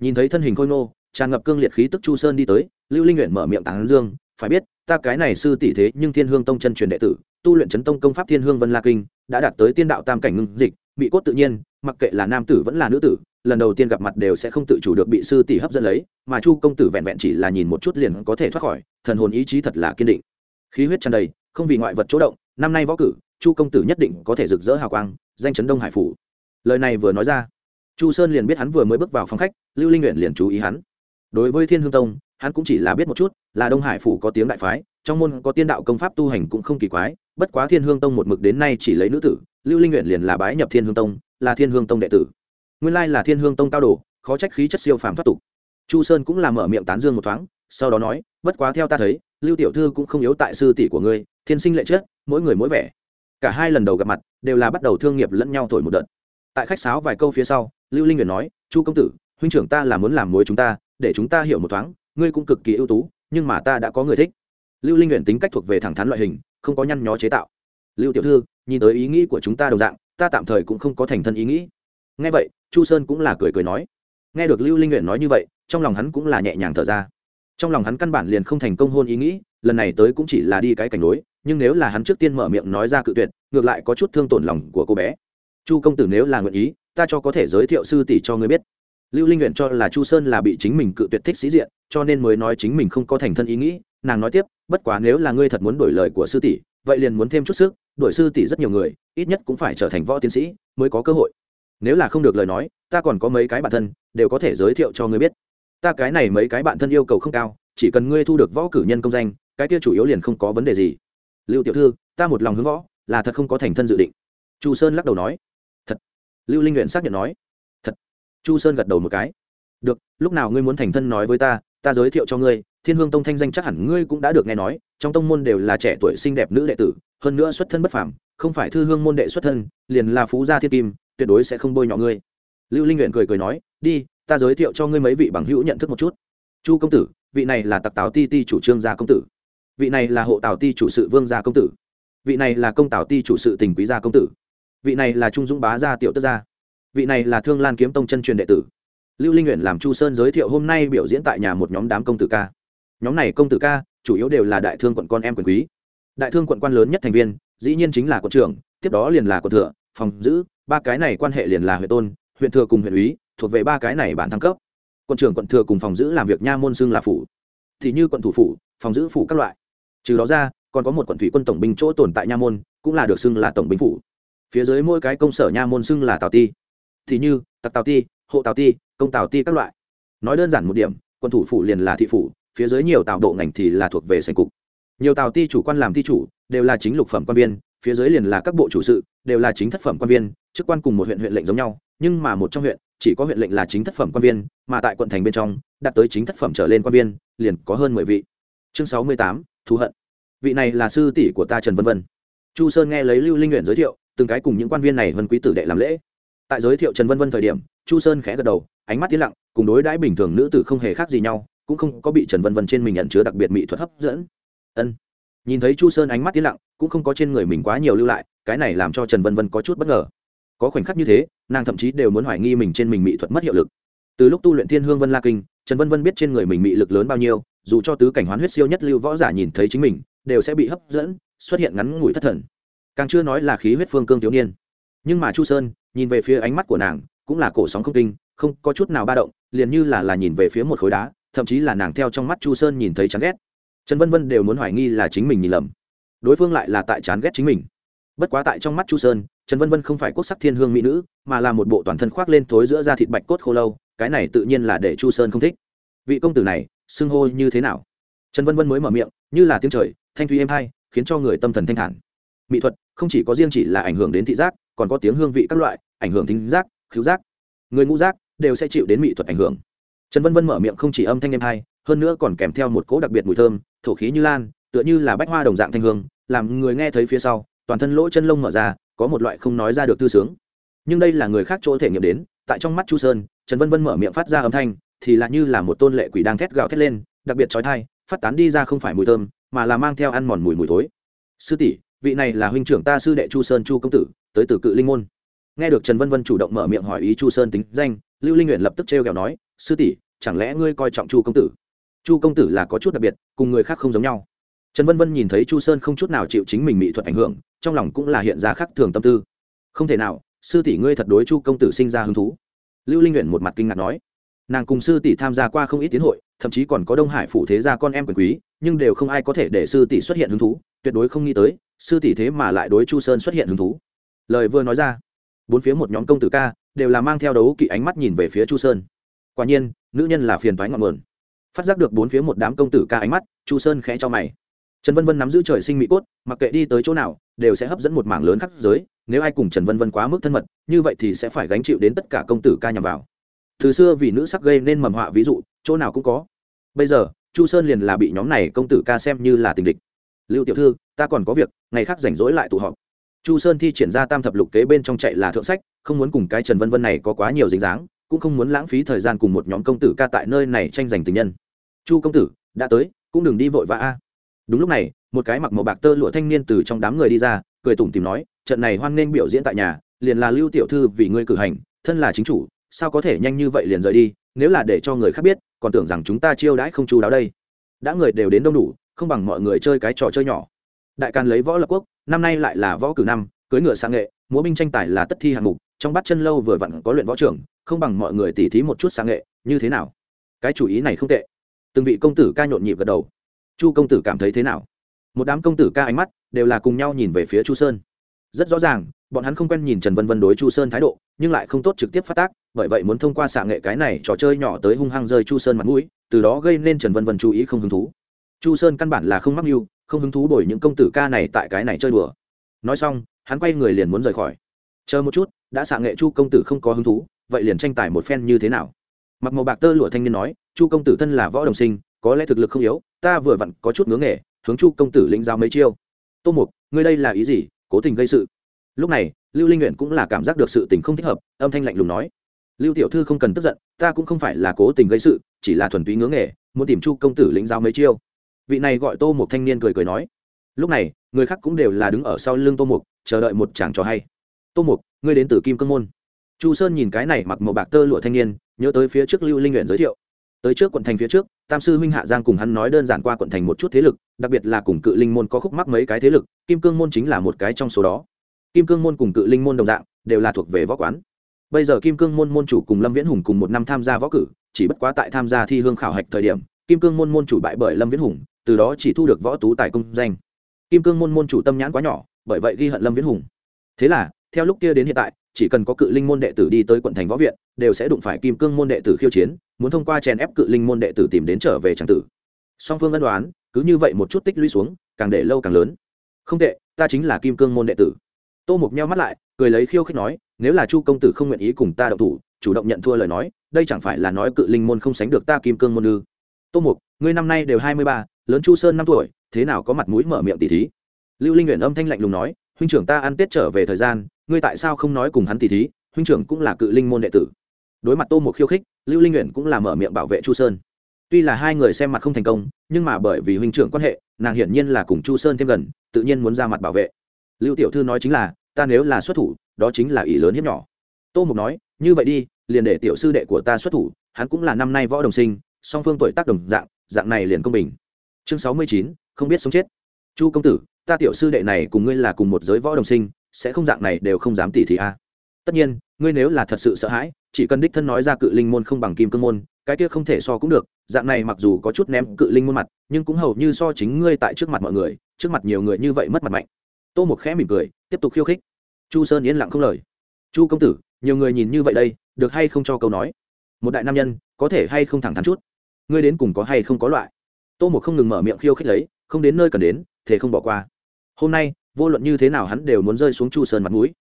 Nhìn thấy thân hình khôi ngô, tràn ngập cương liệt khí tức chu sơn đi tới, lưu linh nguyện mở miệng tán dương, phải biết, ta cái này sư tỷ thế nhưng thiên hương tông chân truyền đệ tử, tu luyện chấn tông công pháp thiên hương vân la kinh, đã đạt tới tiên đạo tam cảnh ngưng dịch, bị cốt tự nhiên, mặc kệ là nam tử vẫn là nữ tử lần đầu tiên gặp mặt đều sẽ không tự chủ được bị sư tỷ hấp dẫn lấy, mà chu công tử vẹn vẹn chỉ là nhìn một chút liền có thể thoát khỏi, thần hồn ý chí thật là kiên định. Khí huyết tràn đầy, không vì ngoại vật chỗ động, năm nay võ cử, chu công tử nhất định có thể rực rỡ hào quang, danh chấn đông hải phủ. Lời này vừa nói ra, chu sơn liền biết hắn vừa mới bước vào phòng khách, lưu linh nguyện liền chú ý hắn. Đối với thiên hương tông, hắn cũng chỉ là biết một chút, là đông hải phủ có tiếng đại phái, trong môn có tiên đạo công pháp tu hành cũng không kỳ quái, bất quá thiên hương tông một mực đến nay chỉ lấy nữ tử, lưu linh nguyện liền là bái nhập thiên hương tông, là thiên hương tông đệ tử nguyên lai là thiên hương tông cao đồ, khó trách khí chất siêu phàm thoát tục. Chu sơn cũng làm mở miệng tán dương một thoáng, sau đó nói, bất quá theo ta thấy, lưu tiểu thư cũng không yếu tại sư tỷ của ngươi, thiên sinh lệ chết mỗi người mỗi vẻ. Cả hai lần đầu gặp mặt, đều là bắt đầu thương nghiệp lẫn nhau thổi một đợt. Tại khách sáo vài câu phía sau, lưu linh nguyện nói, chu công tử, huynh trưởng ta là muốn làm mối chúng ta, để chúng ta hiểu một thoáng, ngươi cũng cực kỳ ưu tú, nhưng mà ta đã có người thích. Lưu linh nguyện tính cách thuộc về thẳng thắn loại hình, không có nhăn nhó chế tạo. Lưu tiểu thư, nhìn tới ý nghĩ của chúng ta đồng dạng, ta tạm thời cũng không có thành thân ý nghĩ. Nghe vậy chu sơn cũng là cười cười nói. Nghe được lưu linh nguyện nói như vậy, trong lòng hắn cũng là nhẹ nhàng thở ra. Trong lòng hắn căn bản liền không thành công hôn ý nghĩ, lần này tới cũng chỉ là đi cái cảnh đối, nhưng nếu là hắn trước tiên mở miệng nói ra cự tuyệt, ngược lại có chút thương tổn lòng của cô bé. Chu công tử nếu là nguyện ý, ta cho có thể giới thiệu sư tỷ cho ngươi biết. Lưu linh nguyện cho là chu sơn là bị chính mình cự tuyệt thích sĩ diện, cho nên mới nói chính mình không có thành thân ý nghĩ. Nàng nói tiếp, bất quá nếu là ngươi thật muốn đổi lời của sư tỷ, vậy liền muốn thêm chút sức, đổi sư tỷ rất nhiều người, ít nhất cũng phải trở thành võ tiến sĩ, mới có cơ hội nếu là không được lời nói, ta còn có mấy cái bạn thân, đều có thể giới thiệu cho ngươi biết. Ta cái này mấy cái bạn thân yêu cầu không cao, chỉ cần ngươi thu được võ cử nhân công danh, cái kia chủ yếu liền không có vấn đề gì. Lưu tiểu thư, ta một lòng hướng võ, là thật không có thành thân dự định. Chu sơn lắc đầu nói. Thật. Lưu linh nguyện xác nhận nói. Thật. Chu sơn gật đầu một cái. Được, lúc nào ngươi muốn thành thân nói với ta ta giới thiệu cho ngươi, thiên hương tông thanh danh chắc hẳn ngươi cũng đã được nghe nói, trong tông môn đều là trẻ tuổi xinh đẹp nữ đệ tử, hơn nữa xuất thân bất phàm, không phải thư hương môn đệ xuất thân, liền là phú gia thiên kim tuyệt đối sẽ không bôi nhọ ngươi. Lưu linh nguyện cười cười nói, đi, ta giới thiệu cho ngươi mấy vị bằng hữu nhận thức một chút. Chu công tử, vị này là tặc táo ti ti chủ trương gia công tử. Vị này là hộ tào ti chủ sự vương gia công tử. Vị này là công tào ti chủ sự tình quý gia công tử. Vị này là trung dũng bá gia tiểu tức gia. Vị này là thương lan kiếm tông chân truyền đệ tử. Lưu linh nguyện làm chu sơn giới thiệu hôm nay biểu diễn tại nhà một nhóm đám công tử ca. Nhóm này công tử ca, chủ yếu đều là đại thương quận con em quyền quý. Đại thương quận quan lớn nhất thành viên, dĩ nhiên chính là quận trưởng, tiếp đó liền là quận thừa, phòng giữ ba cái này quan hệ liền là huyện tôn, huyện thừa cùng huyện úy, thuộc về ba cái này bản thăng cấp. Quận trưởng quận thừa cùng phòng giữ làm việc nha môn xưng là phủ. Thì như quận thủ phủ, phòng giữ phủ các loại. Trừ đó ra, còn có một quận thủy quân tổng binh chỗ tồn tại nha môn, cũng là được xưng là tổng binh phủ. Phía dưới mỗi cái công sở nha môn xưng là tào ti. Thì như, tặc tào ti, hộ tào ti, công tào ti các loại. Nói đơn giản một điểm quân thủ phủ liền là thị phủ, phía dưới nhiều tào độ ngành thì là thuộc về sành cục. Nhiều tào ti chủ quan làm ti chủ, đều là chính lục phẩm quan viên phía dưới liền là các bộ chủ sự, đều là chính thất phẩm quan viên, chức quan cùng một huyện huyện lệnh giống nhau, nhưng mà một trong huyện, chỉ có huyện lệnh là chính thất phẩm quan viên, mà tại quận thành bên trong, đạt tới chính thất phẩm trở lên quan viên, liền có hơn mười vị. Chương sáu mươi tám, thù hận. Vị này là sư tỷ của ta trần vân vân. Chu sơn nghe lấy lưu linh nguyện giới thiệu, từng cái cùng những quan viên này vân quý tử đệ làm lễ. Tại giới thiệu trần vân vân thời điểm, chu sơn khẽ gật đầu, ánh mắt tiến lặng, cùng đối đãi bình thường nữ tử không hề khác gì nhau, cũng không có bị trần vân vân trên mình nhận chứa đặc biệt mỹ thuật hấp dẫn. Ân. Nhìn thấy chu sơn ánh mắt tiến lặng cũng không có trên người mình quá nhiều lưu lại, cái này làm cho trần vân vân có chút bất ngờ. Có khoảnh khắc như thế, nàng thậm chí đều muốn hoài nghi mình trên mình mỹ thuật mất hiệu lực. Từ lúc tu luyện thiên hương vân la kinh, trần vân vân biết trên người mình mỹ lực lớn bao nhiêu, dù cho tứ cảnh hoán huyết siêu nhất lưu võ giả nhìn thấy chính mình, đều sẽ bị hấp dẫn, xuất hiện ngắn ngủi thất thần. Càng chưa nói là khí huyết phương cương thiếu niên. Nhưng mà chu sơn, nhìn về phía ánh mắt của nàng, cũng là cổ sóng không kinh, không có chút nào ba động, liền như là là nhìn về phía một khối đá, thậm chí là nàng theo trong mắt chu sơn nhìn thấy chán ghét. Trần vân vân đều muốn hoài nghi là chính mình nhìn lầm đối phương lại là tại chán ghét chính mình. Bất quá tại trong mắt chu sơn, trần vân vân không phải quốc sắc thiên hương mỹ nữ, mà là một bộ toàn thân khoác lên thối giữa da thịt bạch cốt khô lâu, cái này tự nhiên là để chu sơn không thích. Vị công tử này, xưng hô như thế nào? Trần vân vân mới mở miệng, như là tiếng trời, thanh thúy êm hay khiến cho người tâm thần thanh thản. Mỹ thuật, không chỉ có riêng chỉ là ảnh hưởng đến thị giác, còn có tiếng hương vị các loại, ảnh hưởng thính giác, khứu giác. Người ngũ giác đều sẽ chịu đến mỹ thuật ảnh hưởng. Trần vân vân mở miệng không chỉ âm thanh êm hay hơn nữa còn kèm theo một cỗ đặc biệt mùi thơm, thổ khí như lan tựa như là bách hoa đồng dạng thanh hương, làm người nghe thấy phía sau, toàn thân lỗ chân lông mở ra, có một loại không nói ra được tư sướng. Nhưng đây là người khác chỗ thể nghiệm đến, tại trong mắt chu sơn, trần vân vân mở miệng phát ra âm thanh, thì là như là một tôn lệ quỷ đang thét gào thét lên, đặc biệt trói thai phát tán đi ra không phải mùi thơm, mà là mang theo ăn mòn mùi mùi thối. Sư tỷ, vị này là huynh trưởng ta sư đệ chu sơn chu công tử, tới từ cự linh môn. Nghe được trần vân vân chủ động mở miệng hỏi ý chu sơn tính danh, lưu linh nguyện lập tức trêu kẹo nói, sư tỷ, chẳng lẽ ngươi coi trọng chu công tử? Chu công tử là có chút đặc biệt, cùng người khác không giống nhau trần vân vân nhìn thấy chu sơn không chút nào chịu chính mình mỹ thuật ảnh hưởng, trong lòng cũng là hiện ra khác thường tâm tư. Không thể nào, sư tỷ ngươi thật đối chu công tử sinh ra hứng thú. Lưu linh nguyện một mặt kinh ngạc nói. Nàng cùng sư tỷ tham gia qua không ít tiến hội, thậm chí còn có đông hải phủ thế gia con em quyền quý, nhưng đều không ai có thể để sư tỷ xuất hiện hứng thú, tuyệt đối không nghĩ tới, sư tỷ thế mà lại đối chu sơn xuất hiện hứng thú. Lời vừa nói ra, bốn phía một nhóm công tử ca đều là mang theo đấu kỵ ánh mắt nhìn về phía chu sơn. Quả nhiên, nữ nhân là phiền toái ngọn nguồn. Phát giác được bốn phía một đám công tử ca ánh mắt, chu sơn khẽ cho mày trần vân vân nắm giữ trời sinh mỹ cốt, mặc kệ đi tới chỗ nào, đều sẽ hấp dẫn một mảng lớn khắc giới, nếu ai cùng trần vân vân quá mức thân mật, như vậy thì sẽ phải gánh chịu đến tất cả công tử ca nhằm vào. Từ xưa vì nữ sắc gây nên mầm họa ví dụ, chỗ nào cũng có. Bây giờ, chu sơn liền là bị nhóm này công tử ca xem như là tình địch. Lưu tiểu thư, ta còn có việc, ngày khác rảnh rỗi lại tụ họp. Chu sơn thi triển ra tam thập lục kế bên trong chạy là thượng sách, không muốn cùng cái trần vân vân này có quá nhiều dính dáng, cũng không muốn lãng phí thời gian cùng một nhóm công tử ca tại nơi này tranh giành tình nhân. Chu công tử, đã tới, cũng đừng đi vội vã a đúng lúc này, một cái mặc màu bạc tơ lụa thanh niên từ trong đám người đi ra, cười tủm tìm nói, trận này hoan nghênh biểu diễn tại nhà, liền là lưu tiểu thư vì ngươi cử hành, thân là chính chủ, sao có thể nhanh như vậy liền rời đi? Nếu là để cho người khác biết, còn tưởng rằng chúng ta chiêu đãi không chú đáo đây. Đã người đều đến đông đủ, không bằng mọi người chơi cái trò chơi nhỏ. Đại càn lấy võ lập quốc, năm nay lại là võ cử năm, cưới ngựa sang nghệ, múa binh tranh tài là tất thi hạng mục, trong bắt chân lâu vừa vặn có luyện võ trưởng, không bằng mọi người tỉ thí một chút sang nghệ, như thế nào? Cái chủ ý này không tệ. Từng vị công tử ca nhộn nhịp gật đầu chu công tử cảm thấy thế nào? Một đám công tử ca ánh mắt đều là cùng nhau nhìn về phía chu sơn. Rất rõ ràng, bọn hắn không quen nhìn trần vân vân đối chu sơn thái độ, nhưng lại không tốt trực tiếp phát tác, bởi vậy muốn thông qua xạ nghệ cái này trò chơi nhỏ tới hung hăng rơi chu sơn mặt mũi, từ đó gây nên trần vân vân chú ý không hứng thú. Chu sơn căn bản là không mắc mưu, không hứng thú đổi những công tử ca này tại cái này chơi đùa. Nói xong, hắn quay người liền muốn rời khỏi. Chờ một chút, đã xạ nghệ chu công tử không có hứng thú, vậy liền tranh tài một phen như thế nào? Mặc màu bạc tơ lụa thanh niên nói, chu công tử thân là võ đồng sinh, có lẽ thực lực không yếu ta vừa vặn có chút ngưỡng nghề, hướng chu công tử lĩnh giao mấy chiêu. Tô mục, ngươi đây là ý gì? Cố tình gây sự. Lúc này, lưu linh nguyện cũng là cảm giác được sự tình không thích hợp, âm thanh lạnh lùng nói. Lưu tiểu thư không cần tức giận, ta cũng không phải là cố tình gây sự, chỉ là thuần túy ngưỡng nghề, muốn tìm chu công tử lĩnh giáo mấy chiêu. Vị này gọi tô một thanh niên cười cười nói. Lúc này, người khác cũng đều là đứng ở sau lưng tô mục, chờ đợi một chàng trò hay. Tô mục, ngươi đến từ kim cương môn. Chu sơn nhìn cái này mặc màu bạc tơ lụa thanh niên, nhớ tới phía trước lưu linh nguyện giới thiệu tới trước quận thành phía trước, tam sư huynh hạ giang cùng hắn nói đơn giản qua quận thành một chút thế lực, đặc biệt là cùng cự linh môn có khúc mắc mấy cái thế lực, kim cương môn chính là một cái trong số đó. Kim cương môn cùng cự linh môn đồng dạng, đều là thuộc về võ quán. Bây giờ kim cương môn môn chủ cùng lâm viễn hùng cùng một năm tham gia võ cử, chỉ bất quá tại tham gia thi hương khảo hạch thời điểm, kim cương môn môn chủ bại bởi lâm viễn hùng, từ đó chỉ thu được võ tú tài công danh. Kim cương môn môn chủ tâm nhãn quá nhỏ, bởi vậy ghi hận lâm viễn hùng. Thế là, theo lúc kia đến hiện tại chỉ cần có cự linh môn đệ tử đi tới quận thành võ viện, đều sẽ đụng phải kim cương môn đệ tử khiêu chiến, muốn thông qua chèn ép cự linh môn đệ tử tìm đến trở về tràng tử. Song phương ân đoán cứ như vậy một chút tích lũy xuống, càng để lâu càng lớn. Không tệ, ta chính là kim cương môn đệ tử. Tô mục nheo mắt lại, cười lấy khiêu khích nói, nếu là chu công tử không nguyện ý cùng ta đậu thủ, chủ động nhận thua lời nói, đây chẳng phải là nói cự linh môn không sánh được ta kim cương môn ư? Tô mục, ngươi năm nay đều hai mươi ba, lớn chu sơn năm tuổi, thế nào có mặt mũi mở miệng tỷ thí? Lưu linh nguyện âm thanh lạnh lùng nói huynh trưởng ta ăn tết trở về thời gian, ngươi tại sao không nói cùng hắn tỷ thí? Huynh trưởng cũng là cự linh môn đệ tử. Đối mặt tô một khiêu khích, lưu linh nguyện cũng là mở miệng bảo vệ chu sơn. Tuy là hai người xem mặt không thành công, nhưng mà bởi vì huynh trưởng quan hệ, nàng hiển nhiên là cùng chu sơn thêm gần, tự nhiên muốn ra mặt bảo vệ. Lưu tiểu thư nói chính là, ta nếu là xuất thủ, đó chính là ý lớn hiếp nhỏ. Tô mục nói, như vậy đi, liền để tiểu sư đệ của ta xuất thủ, hắn cũng là năm nay võ đồng sinh, song phương tuổi tác đồng dạng dạng này liền công bình. Chương sáu mươi chín, không biết sống chết. Chu công tử ta tiểu sư đệ này cùng ngươi là cùng một giới võ đồng sinh, sẽ không dạng này đều không dám tỉ thì a. Tất nhiên, ngươi nếu là thật sự sợ hãi, chỉ cần đích thân nói ra cự linh môn không bằng kim cương môn, cái kia không thể so cũng được, dạng này mặc dù có chút ném cự linh môn mặt, nhưng cũng hầu như so chính ngươi tại trước mặt mọi người, trước mặt nhiều người như vậy mất mặt mạnh. Tô một khẽ mỉm cười, tiếp tục khiêu khích. Chu sơn yên lặng không lời. Chu công tử, nhiều người nhìn như vậy đây, được hay không cho câu nói? Một đại nam nhân, có thể hay không thẳng thắn chút? Ngươi đến cùng có hay không có loại? Tô một không ngừng mở miệng khiêu khích lấy, không đến nơi cần đến thế không bỏ qua hôm nay, vô luận như thế nào hắn đều muốn rơi xuống chu sơn mặt mũi.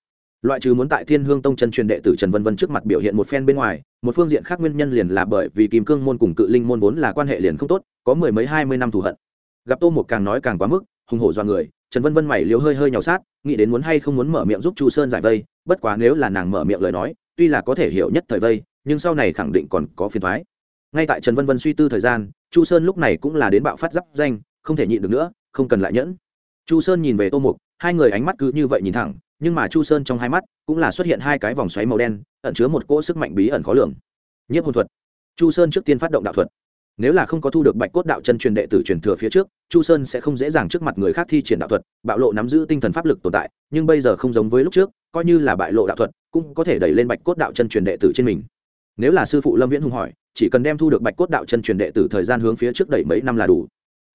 Loại trừ muốn tại thiên hương tông chân truyền đệ tử trần vân vân trước mặt biểu hiện một phen bên ngoài, một phương diện khác nguyên nhân liền là bởi vì kim cương môn cùng cự linh môn vốn là quan hệ liền không tốt, có mười mấy hai mươi năm thù hận. Gặp tô một càng nói càng quá mức, hùng hổ do người, trần vân vân mày liếu hơi hơi nhào sát, nghĩ đến muốn hay không muốn mở miệng giúp chu sơn giải vây, bất quá nếu là nàng mở miệng lời nói, tuy là có thể hiểu nhất thời vây, nhưng sau này khẳng định còn có phiền thoái ngay tại trần vân vân suy tư thời gian, chu sơn lúc này cũng là đến bạo phát giáp danh, không thể nhịn được nữa, không cần lại nhẫn chu sơn nhìn về tô mục, hai người ánh mắt cứ như vậy nhìn thẳng, nhưng mà chu sơn trong hai mắt cũng là xuất hiện hai cái vòng xoáy màu đen, ẩn chứa một cỗ sức mạnh bí ẩn khó lường. Nhất hồn thuật. Chu sơn trước tiên phát động đạo thuật. Nếu là không có thu được bạch cốt đạo chân truyền đệ tử truyền thừa phía trước, chu sơn sẽ không dễ dàng trước mặt người khác thi triển đạo thuật, bạo lộ nắm giữ tinh thần pháp lực tồn tại, nhưng bây giờ không giống với lúc trước, coi như là bại lộ đạo thuật, cũng có thể đẩy lên bạch cốt đạo chân truyền đệ tử trên mình. Nếu là sư phụ lâm viễn hùng hỏi, chỉ cần đem thu được bạch cốt đạo chân truyền đệ tử thời gian hướng phía trước đẩy mấy năm là đủ.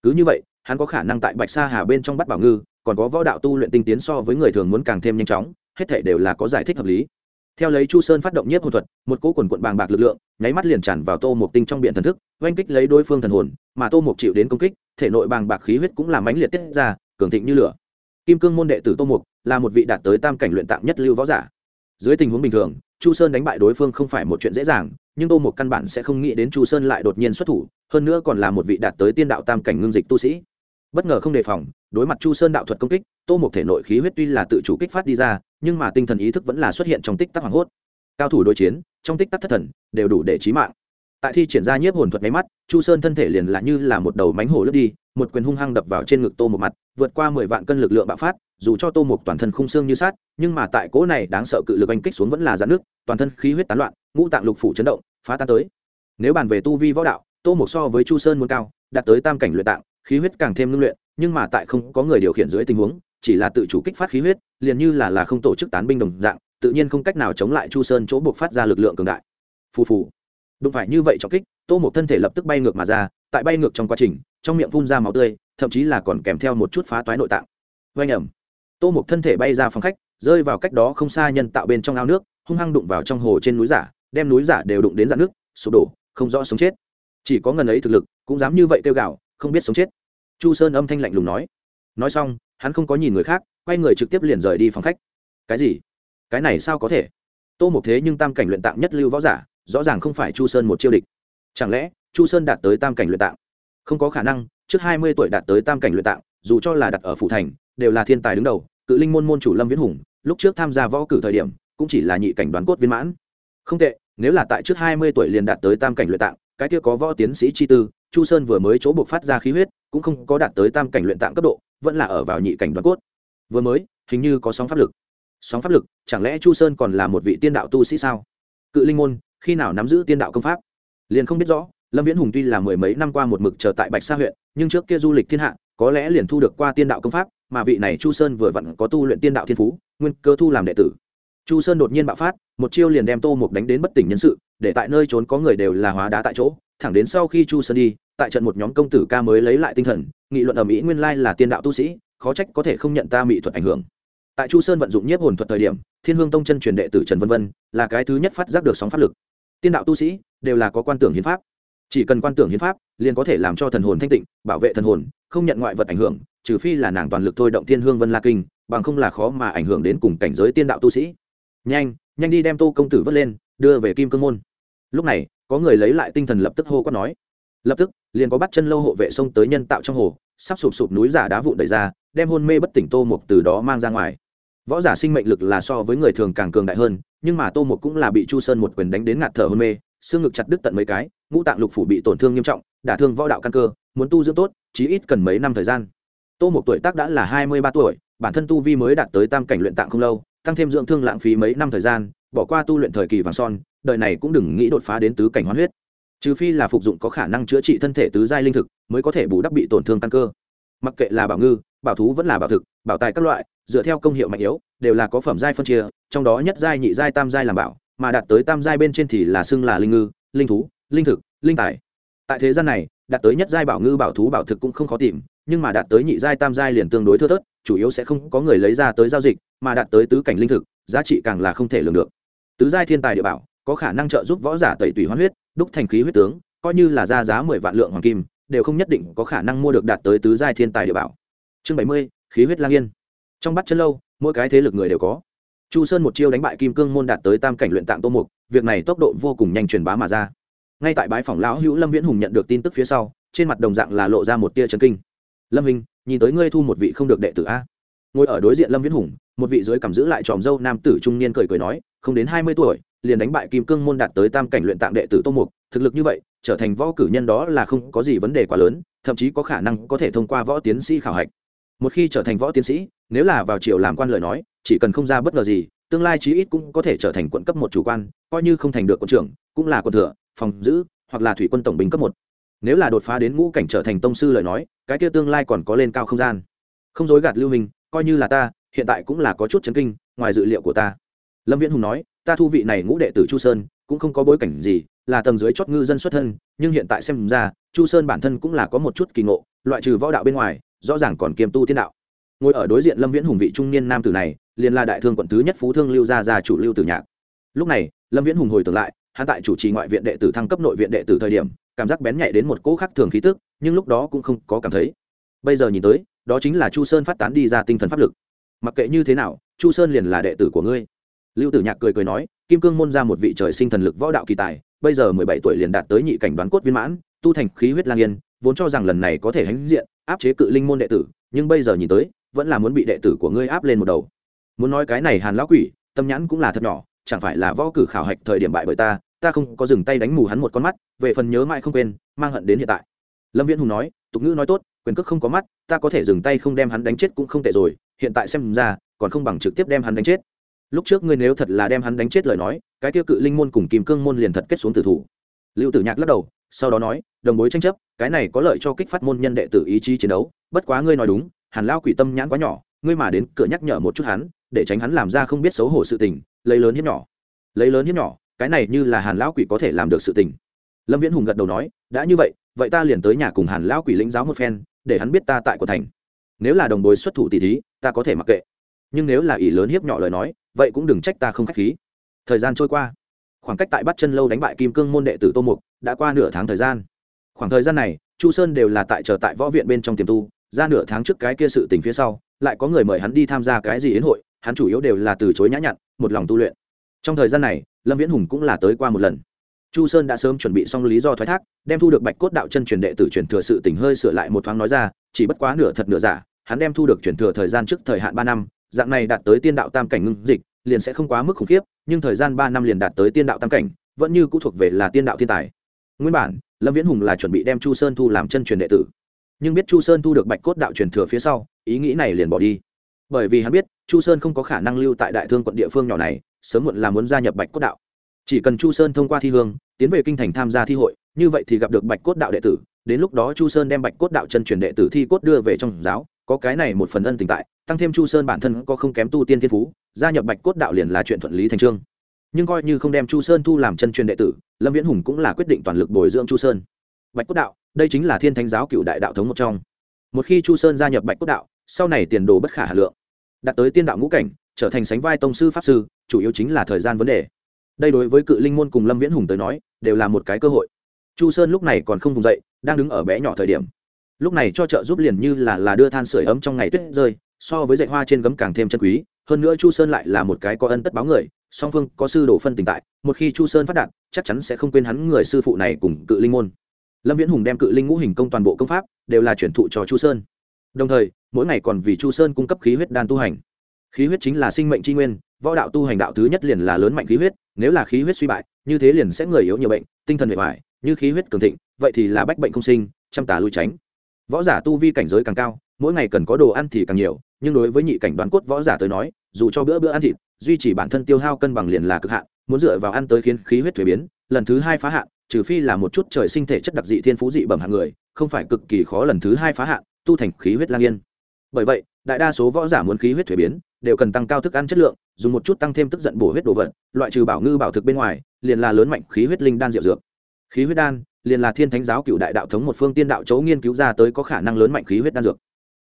Cứ như vậy hắn có khả năng tại bạch sa hà bên trong bắt bảo ngư, còn có võ đạo tu luyện tinh tiến so với người thường muốn càng thêm nhanh chóng, hết thể đều là có giải thích hợp lý. Theo lấy chu sơn phát động nhất hồn thuật, một cỗ quần quận bàng bạc lực lượng, nháy mắt liền tràn vào tô Mục tinh trong biển thần thức, oanh kích lấy đối phương thần hồn, mà tô Mục chịu đến công kích, thể nội bàng bạc khí huyết cũng làm mãnh liệt tiết ra, cường thịnh như lửa. Kim cương môn đệ tử tô mục là một vị đạt tới tam cảnh luyện tạng nhất lưu võ giả. Dưới tình huống bình thường, chu sơn đánh bại đối phương không phải một chuyện dễ dàng, nhưng tô Mục căn bản sẽ không nghĩ đến chu sơn lại đột nhiên xuất thủ, hơn nữa còn là một vị đạt tới tiên đạo tam cảnh ngưng dịch tu sĩ bất ngờ không đề phòng, đối mặt chu sơn đạo thuật công kích, tô một thể nội khí huyết tuy là tự chủ kích phát đi ra, nhưng mà tinh thần ý thức vẫn là xuất hiện trong tích tắc hoảng hốt. Cao thủ đối chiến, trong tích tắc thất thần, đều đủ để trí mạng. Tại thi triển ra nhiếp hồn thuật máy mắt, chu sơn thân thể liền là như là một đầu mánh hổ lướt đi, một quyền hung hăng đập vào trên ngực tô một mặt, vượt qua mười vạn cân lực lượng bạo phát, dù cho tô một toàn thân khung xương như sát nhưng mà tại cỗ này đáng sợ cự lực anh kích xuống vẫn là giãn nước, toàn thân khí huyết tán loạn, ngũ tạng lục phủ chấn động, phá tan tới. Nếu bàn về tu vi võ đạo, tô một so với chu sơn muốn cao, đạt tới tam cảnh luyện tạng khí huyết càng thêm ngưng luyện, nhưng mà tại không có người điều khiển dưới tình huống, chỉ là tự chủ kích phát khí huyết, liền như là là không tổ chức tán binh đồng dạng, tự nhiên không cách nào chống lại chu sơn chỗ buộc phát ra lực lượng cường đại. Phù phù. Đụng phải như vậy trọng kích, tô một thân thể lập tức bay ngược mà ra, tại bay ngược trong quá trình, trong miệng phun ra máu tươi, thậm chí là còn kèm theo một chút phá toái nội tạng. Oanh ẩm. Tô một thân thể bay ra phòng khách, rơi vào cách đó không xa nhân tạo bên trong ao nước, hung hăng đụng vào trong hồ trên núi giả, đem núi giả đều đụng đến dạn nước, sụp đổ, không rõ sống chết. Chỉ có ngần ấy thực lực, cũng dám như vậy kêu gào không biết sống chết. Chu sơn âm thanh lạnh lùng nói. Nói xong, hắn không có nhìn người khác, quay người trực tiếp liền rời đi phòng khách. Cái gì? Cái này sao có thể? Tô một thế nhưng tam cảnh luyện tạng nhất lưu võ giả, rõ ràng không phải chu sơn một chiêu địch. Chẳng lẽ, chu sơn đạt tới tam cảnh luyện tạng? Không có khả năng, trước hai mươi tuổi đạt tới tam cảnh luyện tạng, dù cho là đặt ở phủ thành, đều là thiên tài đứng đầu, cự linh môn môn chủ lâm viễn hùng, lúc trước tham gia võ cử thời điểm, cũng chỉ là nhị cảnh đoán cốt viên mãn. Không tệ, nếu là tại trước hai mươi tuổi liền đạt tới tam cảnh luyện tạng cái kia có võ tiến sĩ chi tư, chu sơn vừa mới chỗ buộc phát ra khí huyết, cũng không có đạt tới tam cảnh luyện tạng cấp độ, vẫn là ở vào nhị cảnh đoán cốt. Vừa mới, hình như có sóng pháp lực. Sóng pháp lực, chẳng lẽ chu sơn còn là một vị tiên đạo tu sĩ sao? Cự linh môn, khi nào nắm giữ tiên đạo công pháp? Liền không biết rõ, lâm viễn hùng tuy là mười mấy năm qua một mực chờ tại bạch sa huyện, nhưng trước kia du lịch thiên hạ, có lẽ liền thu được qua tiên đạo công pháp, mà vị này chu sơn vừa vặn có tu luyện tiên đạo thiên phú, nguyên cơ thu làm đệ tử chu sơn đột nhiên bạo phát, một chiêu liền đem tô mục đánh đến bất tỉnh nhân sự, để tại nơi trốn có người đều là hóa đá tại chỗ. Thẳng đến sau khi chu sơn đi, tại trận một nhóm công tử ca mới lấy lại tinh thần, nghị luận ở mỹ nguyên lai là tiên đạo tu sĩ, khó trách có thể không nhận ta mỹ thuật ảnh hưởng. Tại chu sơn vận dụng nhiếp hồn thuật thời điểm, thiên hương tông chân truyền đệ tử trần vân vân là cái thứ nhất phát giác được sóng pháp lực. Tiên đạo tu sĩ đều là có quan tưởng hiến pháp. Chỉ cần quan tưởng hiến pháp, liền có thể làm cho thần hồn thanh tịnh, bảo vệ thần hồn, không nhận ngoại vật ảnh hưởng, trừ phi là nàng toàn lực thôi động thiên hương vân la kinh, bằng không là khó mà ảnh hưởng đến cùng cảnh giới tiên đạo tu sĩ nhanh nhanh đi đem tô công tử vớt lên, đưa về kim cương môn. Lúc này, có người lấy lại tinh thần lập tức hô quát nói. Lập tức, liền có bắt chân lâu hộ vệ xông tới nhân tạo trong hồ, sắp sụp sụp núi giả đá vụn đẩy ra, đem hôn mê bất tỉnh tô mục từ đó mang ra ngoài. Võ giả sinh mệnh lực là so với người thường càng cường đại hơn, nhưng mà tô mục cũng là bị chu sơn một quyền đánh đến ngạt thở hôn mê, xương ngực chặt đứt tận mấy cái, ngũ tạng lục phủ bị tổn thương nghiêm trọng, đả thương võ đạo căn cơ, muốn tu dưỡng tốt, chí ít cần mấy năm thời gian. Tô mục tuổi tác đã là hai mươi ba tuổi, bản thân tu vi mới đạt tới tam cảnh luyện tạng không lâu tăng thêm dưỡng thương lãng phí mấy năm thời gian, bỏ qua tu luyện thời kỳ vàng son, đời này cũng đừng nghĩ đột phá đến tứ cảnh hoán huyết. Trừ phi là phục dụng có khả năng chữa trị thân thể tứ giai linh thực, mới có thể bù đắp bị tổn thương căn cơ. Mặc kệ là bảo ngư, bảo thú vẫn là bảo thực, bảo tài các loại, dựa theo công hiệu mạnh yếu, đều là có phẩm giai phân chia, trong đó nhất giai, nhị giai, tam giai làm bảo, mà đạt tới tam giai bên trên thì là xưng là linh ngư, linh thú, linh thực, linh tài. Tại thế gian này, đạt tới nhất giai bảo ngư, bảo thú, bảo thực cũng không khó tìm nhưng mà đạt tới nhị giai tam giai liền tương đối thưa thớt, chủ yếu sẽ không có người lấy ra tới giao dịch, mà đạt tới tứ cảnh linh thực, giá trị càng là không thể lường được. Tứ giai thiên tài địa bảo, có khả năng trợ giúp võ giả tẩy tủy hoán huyết, đúc thành khí huyết tướng, coi như là ra giá mười vạn lượng hoàng kim, đều không nhất định có khả năng mua được đạt tới tứ giai thiên tài địa bảo. Chương bảy mươi, khí huyết lang yên. Trong bắt chân lâu, mỗi cái thế lực người đều có. Chu sơn một chiêu đánh bại kim cương môn đạt tới tam cảnh luyện tạng tô mục, việc này tốc độ vô cùng nhanh truyền bá mà ra. Ngay tại bãi phòng lão hữu lâm viễn hùng nhận được tin tức phía sau, trên mặt đồng dạng là lộ ra một tia trấn kinh lâm hình nhìn tới ngươi thu một vị không được đệ tử a. Ngồi ở đối diện lâm viễn hùng, một vị dưới cầm giữ lại tròm dâu nam tử trung niên cười cười nói, không đến hai mươi tuổi, liền đánh bại kim cương môn đạt tới tam cảnh luyện tạng đệ tử tô mục, thực lực như vậy, trở thành võ cử nhân đó là không có gì vấn đề quá lớn, thậm chí có khả năng có thể thông qua võ tiến sĩ khảo hạch. Một khi trở thành võ tiến sĩ, nếu là vào triều làm quan lời nói, chỉ cần không ra bất ngờ gì, tương lai chí ít cũng có thể trở thành quận cấp một chủ quan, coi như không thành được quân trưởng, cũng là quân thừa, phòng giữ, hoặc là thủy quân tổng binh cấp một nếu là đột phá đến ngũ cảnh trở thành tông sư lời nói, cái kia tương lai còn có lên cao không gian. Không dối gạt lưu hình coi như là ta, hiện tại cũng là có chút chấn kinh, ngoài dự liệu của ta. Lâm viễn hùng nói, ta thu vị này ngũ đệ tử chu sơn, cũng không có bối cảnh gì, là tầng dưới chót ngư dân xuất thân, nhưng hiện tại xem ra, chu sơn bản thân cũng là có một chút kỳ ngộ, loại trừ võ đạo bên ngoài, rõ ràng còn kiềm tu tiên đạo. Ngồi ở đối diện lâm viễn hùng vị trung niên nam tử này, liền là đại thương quận thứ nhất phú thương lưu gia gia chủ lưu tử nhạc. Lúc này, lâm viễn hùng hồi tưởng lại, hắn tại chủ trì ngoại viện đệ tử thăng cấp nội viện đệ tử thời điểm cảm giác bén nhạy đến một cỗ khác thường khí tức, nhưng lúc đó cũng không có cảm thấy. Bây giờ nhìn tới, đó chính là chu sơn phát tán đi ra tinh thần pháp lực. Mặc kệ như thế nào, chu sơn liền là đệ tử của ngươi. Lưu tử nhạc cười cười nói, kim cương môn ra một vị trời sinh thần lực võ đạo kỳ tài, bây giờ mười bảy tuổi liền đạt tới nhị cảnh đoán cốt viên mãn, tu thành khí huyết lang yên, vốn cho rằng lần này có thể hãnh diện, áp chế cự linh môn đệ tử, nhưng bây giờ nhìn tới, vẫn là muốn bị đệ tử của ngươi áp lên một đầu. Muốn nói cái này hàn lão quỷ, tâm nhãn cũng là thật nhỏ, chẳng phải là võ cử khảo hạch thời điểm bại bởi ta ta không có dừng tay đánh mù hắn một con mắt, về phần nhớ mãi không quên, mang hận đến hiện tại. Lâm viễn hùng nói, tục ngữ nói tốt, quyền cước không có mắt, ta có thể dừng tay không đem hắn đánh chết cũng không tệ rồi, hiện tại xem ra, còn không bằng trực tiếp đem hắn đánh chết. Lúc trước ngươi nếu thật là đem hắn đánh chết lời nói, cái tiêu cự linh môn cùng kim cương môn liền thật kết xuống tử thủ. Lưu tử nhạc lắc đầu, sau đó nói, đồng bối tranh chấp, cái này có lợi cho kích phát môn nhân đệ tử ý chí chiến đấu, bất quá ngươi nói đúng, hàn lao quỷ tâm nhãn quá nhỏ, ngươi mà đến cửa nhắc nhở một chút hắn, để tránh hắn làm ra không biết xấu hổ sự tình, lấy lớn hiếp nhỏ. Lấy lớn hiếp nhỏ? Cái này như là hàn lão quỷ có thể làm được sự tình. Lâm viễn hùng gật đầu nói, đã như vậy vậy ta liền tới nhà cùng hàn lão quỷ lĩnh giáo một phen, để hắn biết ta tại của thành. Nếu là đồng bối xuất thủ tỷ thí, ta có thể mặc kệ. Nhưng nếu là ỷ lớn hiếp nhỏ lời nói, vậy cũng đừng trách ta không k h á c h khí. Thời gian trôi qua. Khoảng cách tại bắt chân lâu đánh bại kim cương môn đệ tử tô mục đã qua nửa tháng thời gian. Khoảng thời gian này, chu sơn đều là tại chờ tại võ viện bên trong tiềm tu, ra nửa tháng trước cái kia sự tình phía sau, lại có người mời hắn đi tham gia cái gì yến hội, hắn chủ yếu đều là từ chối nhã nhặn, một lòng tu luyện. Trong thời gian này lâm viễn hùng cũng là tới qua một lần. Chu sơn đã sớm chuẩn bị xong lý do thoái thác, đem thu được bạch cốt đạo chân truyền đệ tử truyền thừa sự tỉnh hơi sửa lại một thoáng nói ra, chỉ bất quá nửa thật nửa giả, hắn đem thu được truyền thừa thời gian trước thời hạn ba năm, dạng này đạt tới tiên đạo tam cảnh ngưng dịch, liền sẽ không quá mức khủng khiếp, nhưng thời gian ba năm liền đạt tới tiên đạo tam cảnh, vẫn như cũng thuộc về là tiên đạo thiên tài. Nguyên bản, lâm viễn hùng là chuẩn bị đem chu sơn thu làm chân truyền đệ tử. Nhưng biết chu sơn thu được bạch cốt đạo truyền thừa phía sau, ý nghĩ này liền bỏ đi. Bởi vì hắn biết, chu sơn không có khả năng lưu tại đại thương quận địa phương nhỏ này sớm muộn là muốn gia nhập bạch cốt đạo. Chỉ cần chu sơn thông qua thi hương, tiến về kinh thành tham gia thi hội, như vậy thì gặp được bạch cốt đạo đệ tử. Đến lúc đó chu sơn đem bạch cốt đạo chân truyền đệ tử thi cốt đưa về trong giáo, có cái này một phần ân tình tại, tăng thêm chu sơn bản thân có không kém tu tiên thiên phú, gia nhập bạch cốt đạo liền là chuyện thuận lý thành trương. Nhưng coi như không đem chu sơn thu làm chân truyền đệ tử, lâm viễn hùng cũng là quyết định toàn lực bồi dưỡng chu sơn. Bạch cốt đạo, đây chính là thiên thánh giáo cựu đại đạo thống một trong. Một khi chu sơn gia nhập bạch cốt đạo, sau này tiền đồ bất khả hà lượng. Đạt tới tiên đạo ngũ cảnh, trở thành sánh vai tông sư, pháp sư chủ yếu chính là thời gian vấn đề. Đây đối với cự linh môn cùng lâm viễn hùng tới nói, đều là một cái cơ hội. Chu sơn lúc này còn không vùng dậy, đang đứng ở bé nhỏ thời điểm. Lúc này cho trợ giúp liền như là là đưa than sửa ấm trong ngày tuyết rơi, so với dạy hoa trên gấm càng thêm chân quý, hơn nữa chu sơn lại là một cái có ân tất báo người, song phương có sư đồ phân tình tại, một khi chu sơn phát đạt, chắc chắn sẽ không quên hắn người sư phụ này cùng cự linh môn. Lâm viễn hùng đem cự linh ngũ hình công toàn bộ công pháp, đều là chuyển thụ cho chu sơn. Đồng thời, mỗi ngày còn vì chu sơn cung cấp khí huyết đan tu hành. Khí huyết chính là sinh mệnh tri nguyên võ đạo tu hành đạo thứ nhất liền là lớn mạnh khí huyết, nếu là khí huyết suy bại, như thế liền sẽ người yếu nhiều bệnh, tinh thần bề ngoài như khí huyết cường thịnh, vậy thì là bách bệnh không sinh chăm tà lui tránh. Võ giả tu vi cảnh giới càng cao, mỗi ngày cần có đồ ăn thì càng nhiều, nhưng đối với nhị cảnh đoán cốt võ giả tới nói, dù cho bữa bữa ăn thịt, duy trì bản thân tiêu hao cân bằng liền là cực hạn, muốn dựa vào ăn tới khiến khí huyết thuế biến, lần thứ hai phá hạn, trừ phi là một chút trời sinh thể chất đặc dị thiên phú dị bẩm hạng người, không phải cực kỳ khó lần thứ hai phá hạn, tu thành khí huyết lang yên. Bởi vậy, đại đa số võ giả muốn khí huyết thuế biến đều cần tăng cao thức ăn chất lượng, dùng một chút tăng thêm tức giận bổ huyết đồ vật, loại trừ bảo ngư bảo thực bên ngoài, liền là lớn mạnh khí huyết linh đan diệu dược. Khí huyết đan, liền là thiên thánh giáo cựu đại đạo thống một phương tiên đạo chấu nghiên cứu ra tới có khả năng lớn mạnh khí huyết đan dược.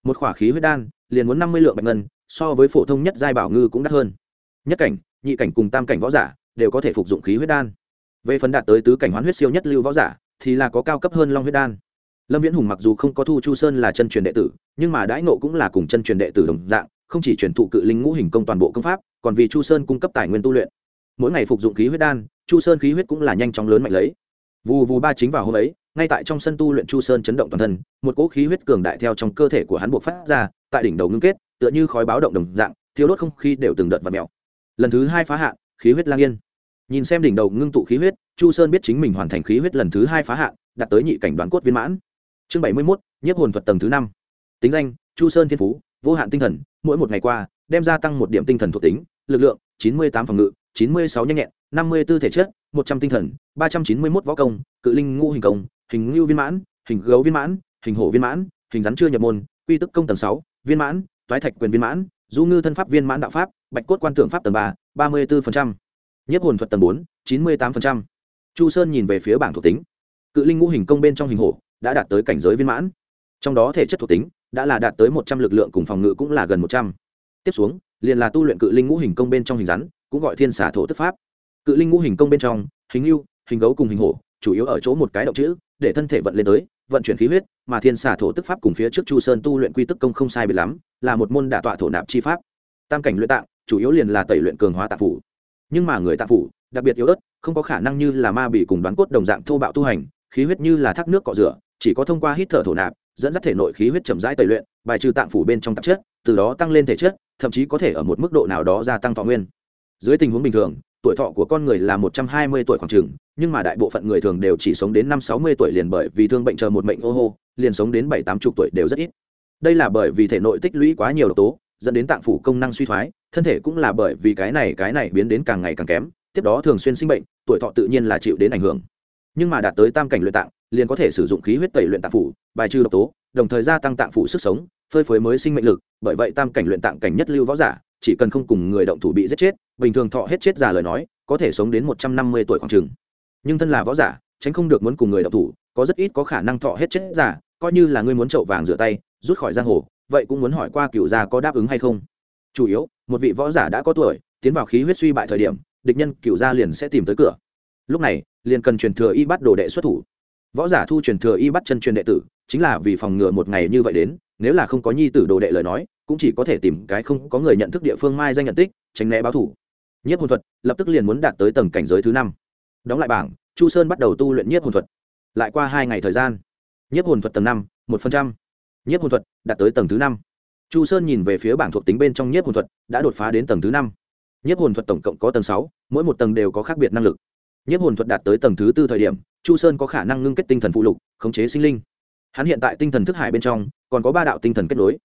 Một khỏa khí huyết đan, liền muốn năm mươi lượng bạch ngân, so với phổ thông nhất giai bảo ngư cũng đắt hơn. Nhất cảnh, nhị cảnh cùng tam cảnh võ giả đều có thể phục dụng khí huyết đan. Về phần đạt tới tứ cảnh hoán huyết siêu nhất lưu võ giả, thì là có cao cấp hơn long huyết đan. Lâm viễn hùng mặc dù không có thu chu sơn là chân truyền đệ tử, nhưng mà đãi nộ cũng là cùng chân truyền đệ tử đồng dạng không chỉ truyền thụ cự linh ngũ hình công toàn bộ công pháp, còn vì chu sơn cung cấp tài nguyên tu luyện. Mỗi ngày phục dụng khí huyết đan, chu sơn khí huyết cũng là nhanh chóng lớn mạnh lấy. Vù vù ba chính vào hôm ấy, ngay tại trong sân tu luyện chu sơn chấn động toàn thân, một cỗ khí huyết cường đại theo trong cơ thể của hắn buộc phát ra, tại đỉnh đầu ngưng kết, tựa như khói báo động đồng dạng thiếu đốt không khí đều từng đợt và mèo. Lần thứ hai phá hạn, khí huyết lang yên. Nhìn xem đỉnh đầu ngưng tụ khí huyết, chu sơn biết chính mình hoàn thành khí huyết lần thứ hai phá hạn, đạt tới nhị cảnh đoán cốt viên mãn. Chương bảy mươi mốt, nhiếp hồn thuật tầng thứ năm. Tính danh, chu sơn thiên phú, vô hạn tinh thần mỗi một ngày qua, đem gia tăng một điểm tinh thần thuộc tính, lực lượng, chín mươi tám phòng ngự, chín mươi sáu nhanh nhẹn, năm mươi b ố thể chất, một trăm tinh thần, ba trăm chín mươi mốt võ công, cự linh ngũ hình công, hình ngưu viên mãn, hình gấu viên mãn, hình hổ viên mãn, hình rắn chưa nhập môn, quy tức công tầng sáu, viên mãn, toái thạch quyền viên mãn, du ngư thân pháp viên mãn đạo pháp, bạch cốt quan tưởng pháp tầng ba ba mươi bốn nhiếp hồn thuật tầng bốn, chín mươi tám chu sơn nhìn về phía bảng thuộc tính. Cự linh ngũ hình công bên trong hình hổ đã đạt tới cảnh giới viên mãn. Trong đó thể chất thuộc tính đã là đạt tới một trăm lực lượng cùng phòng ngự cũng là gần một trăm. Tiếp xuống, liền là tu luyện cự linh ngũ hình công bên trong hình rắn, cũng gọi thiên xả thổ tức pháp. Cự linh ngũ hình công bên trong, hình yêu hình gấu cùng hình hổ, chủ yếu ở chỗ một cái động chữ, để thân thể vận lên tới, vận chuyển khí huyết, mà thiên xả thổ tức pháp cùng phía trước chu sơn tu luyện quy tức công không sai biệt lắm, là một môn đả tọa thổ nạp chi pháp. Tam cảnh luyện tạng, chủ yếu liền là tẩy luyện cường hóa tạ phủ. Nhưng mà người tạ phủ, đặc biệt yếu ớt, không có khả năng như là ma bị cùng đoán cốt đồng dạng thô bạo tu hành, khí huyết như là thác nước cọ rửa, chỉ có thông qua hít thở thổ nạp dẫn dắt thể nội khí huyết chậm rãi tẩy luyện, bài trừ tạng phủ bên trong tạp chất, từ đó tăng lên thể chất, thậm chí có thể ở một mức độ nào đó gia tăng thọ nguyên. Dưới tình huống bình thường, tuổi thọ của con người là một trăm hai mươi tuổi khoảng trường nhưng mà đại bộ phận người thường đều chỉ sống đến năm sáu mươi tuổi liền bởi vì thương bệnh chờ một mệnh ô hô, liền sống đến bảy tám chục tuổi đều rất ít. Đây là bởi vì thể nội tích lũy quá nhiều độc tố, dẫn đến tạng phủ công năng suy thoái, thân thể cũng là bởi vì cái này cái này biến đến càng ngày càng kém, tiếp đó thường xuyên sinh bệnh, tuổi thọ tự nhiên là chịu đến ảnh hưởng. Nhưng mà đạt tới tam cảnh luyện tạng liền có thể sử dụng khí huyết tẩy luyện tạng phủ bài trừ độc tố đồng thời gia tăng tạng phủ sức sống phơi phới mới sinh mệnh lực bởi vậy tam cảnh luyện tạng cảnh nhất lưu võ giả chỉ cần không cùng người động thủ bị giết chết bình thường thọ hết chết giả lời nói có thể sống đến một trăm năm mươi tuổi khoảng trường nhưng thân là võ giả tránh không được muốn cùng người động thủ có rất ít có khả năng thọ hết chết giả, coi như là ngươi muốn trậu vàng rửa tay rút khỏi giang hồ vậy cũng muốn hỏi qua cựu gia có đáp ứng hay không. Chủ yếu một vị võ giả đã có tuổi tiến vào khí huyết suy bại thời điểm địch nhân cựu gia liền sẽ tìm tới cửa. Lúc này liền cần truyền thừa y bắt đồ đệ xuất thủ võ giả thu truyền thừa y bắt chân truyền đệ tử, chính là vì phòng ngừa một ngày như vậy đến, nếu là không có nhi tử đồ đệ lời nói, cũng chỉ có thể tìm cái không có người nhận thức địa phương mai danh nhận tích, tránh né báo thủ. Nhiếp hồn thuật, lập tức liền muốn đạt tới tầng cảnh giới thứ năm. Đóng lại bảng, chu sơn bắt đầu tu luyện nhiếp hồn thuật. Lại qua hai ngày thời gian, nhiếp hồn thuật tầng năm, một phần trăm. Nhiếp hồn thuật đạt tới tầng thứ năm. Chu sơn nhìn về phía bảng thuộc tính bên trong nhiếp hồn thuật, đã đột phá đến tầng thứ năm. Nhiếp hồn thuật tổng cộng có tầng sáu, mỗi một tầng đều có khác biệt năng lực nhiếp hồn thuật đạt tới tầng thứ tư thời điểm, chu sơn có khả năng ngưng kết tinh thần phụ lục, khống chế sinh linh. Hắn hiện tại tinh thần thức hải bên trong, còn có ba đạo tinh thần kết nối.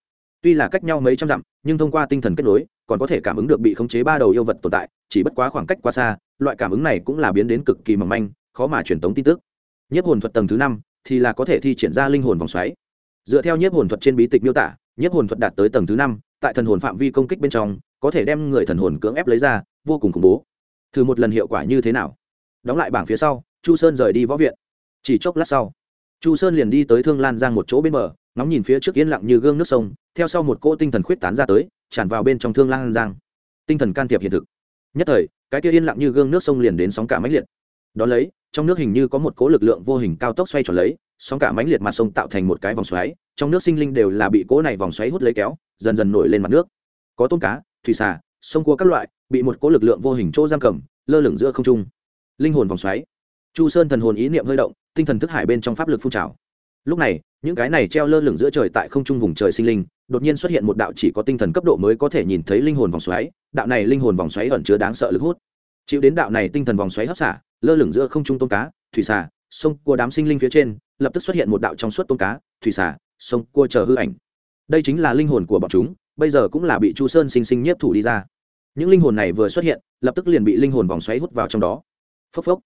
Tuy là cách nhau mấy trăm dặm, nhưng thông qua tinh thần kết nối, còn có thể cảm ứng được bị khống chế ba đầu yêu vật tồn tại, chỉ bất quá khoảng cách quá xa, loại cảm ứng này cũng là biến đến cực kỳ mỏng manh, khó mà truyền tống tin tức. Nhiếp hồn thuật tầng thứ năm thì là có thể thi triển ra linh hồn vòng xoáy. Dựa theo nhiếp hồn thuật trên bí tịch miêu tả, nhiếp hồn thuật đạt tới tầng thứ năm, tại thần hồn phạm vi công kích bên trong, có thể đem người thần hồn cưỡng ép lấy ra, vô cùng khủng bố. Thử một lần hiệu quả như thế nào? Đóng lại bảng phía sau, chu sơn rời đi võ viện. Chỉ chốc lát sau, chu sơn liền đi tới thương lan giang một chỗ bên bờ, ngóng nhìn phía trước yên lặng như gương nước sông, theo sau một cỗ tinh thần khuyết tán ra tới, tràn vào bên trong thương lan giang. Tinh thần can thiệp hiện thực. Nhất thời, cái kia yên lặng như gương nước sông liền đến sóng cả mãnh liệt. Đ ó lấy, trong nước hình như có một cỗ lực lượng vô hình cao tốc xoay tròn lấy, sóng cả mãnh liệt mặt sông tạo thành một cái vòng xoáy, trong nước sinh linh đều là bị cỗ này vòng xoáy hút lấy kéo, dần dần nổi lên mặt nước. Có tôm cá, thủy xà, sông cua các loại, bị một cỗ lực lượng vô hình chỗ giam cầm, lơ lửng giữa không trung linh hồn vòng xoáy. Chu sơn thần hồn ý niệm hơi động, tinh thần thức hải bên trong pháp lực phun trào. Lúc này, những cái này treo lơ lửng giữa trời tại không trung vùng trời sinh linh, đột nhiên xuất hiện một đạo chỉ có tinh thần cấp độ mới có thể nhìn thấy linh hồn vòng xoáy. Đạo này linh hồn vòng xoáy ẩn chứa đáng sợ lực hút. Chịu đến đạo này tinh thần vòng xoáy hấp xả, lơ lửng giữa không trung tôm cá, thủy xà, sông cua đám sinh linh phía trên, lập tức xuất hiện một đạo trong suốt tôm cá, thủy xà, sông cua chờ hư ảnh. Đây chính là linh hồn của bọn chúng, bây giờ cũng là bị chu sơn sinh sinh nhiếp thủ đi ra. Những linh hồn này vừa xuất hiện, lập tức liền bị linh hồn vòng xoáy hút vào trong đó phốc phốc.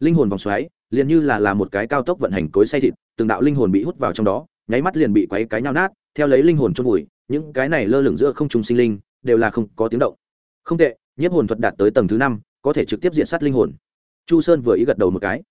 Linh hồn vòng xoáy, liền như là là một cái cao tốc vận hành cối xay thịt, từng đạo linh hồn bị hút vào trong đó, nháy mắt liền bị quấy cái nhau nát, theo lấy linh hồn chôn vùi, những cái này lơ lửng giữa không trung sinh linh, đều là không có tiếng động. Không tệ, nhiếp hồn thuật đạt tới tầng thứ năm, có thể trực tiếp diện sát linh hồn. Chu sơn vừa ý gật đầu một cái.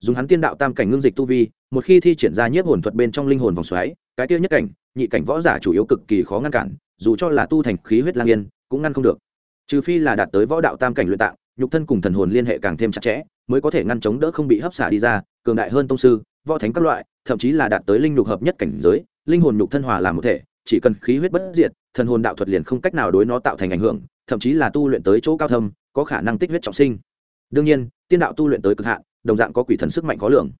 Dùng hắn tiên đạo tam cảnh ngưng dịch tu vi, một khi thi triển ra nhiếp hồn thuật bên trong linh hồn vòng xoáy, cái tiêu nhất cảnh, nhị cảnh võ giả chủ yếu cực kỳ khó ngăn cản, dù cho là tu thành khí huyết lang yên, cũng ngăn không được. Trừ phi là đạt tới võ đạo tam cảnh luyện tạng nhục thân cùng thần hồn liên hệ càng thêm chặt chẽ, mới có thể ngăn chống đỡ không bị hấp xả đi ra, cường đại hơn tông sư, võ thánh các loại, thậm chí là đạt tới linh nhục hợp nhất cảnh giới, linh hồn nhục thân hòa làm một thể, chỉ cần khí huyết bất diệt, thần hồn đạo thuật liền không cách nào đối nó tạo thành ảnh hưởng, thậm chí là tu luyện tới chỗ cao thâm, có khả năng tích huyết trọng sinh. Đương nhiên, tiên đạo tu luyện tới cực hạn, đồng dạng có quỷ thần sức mạnh khó lường.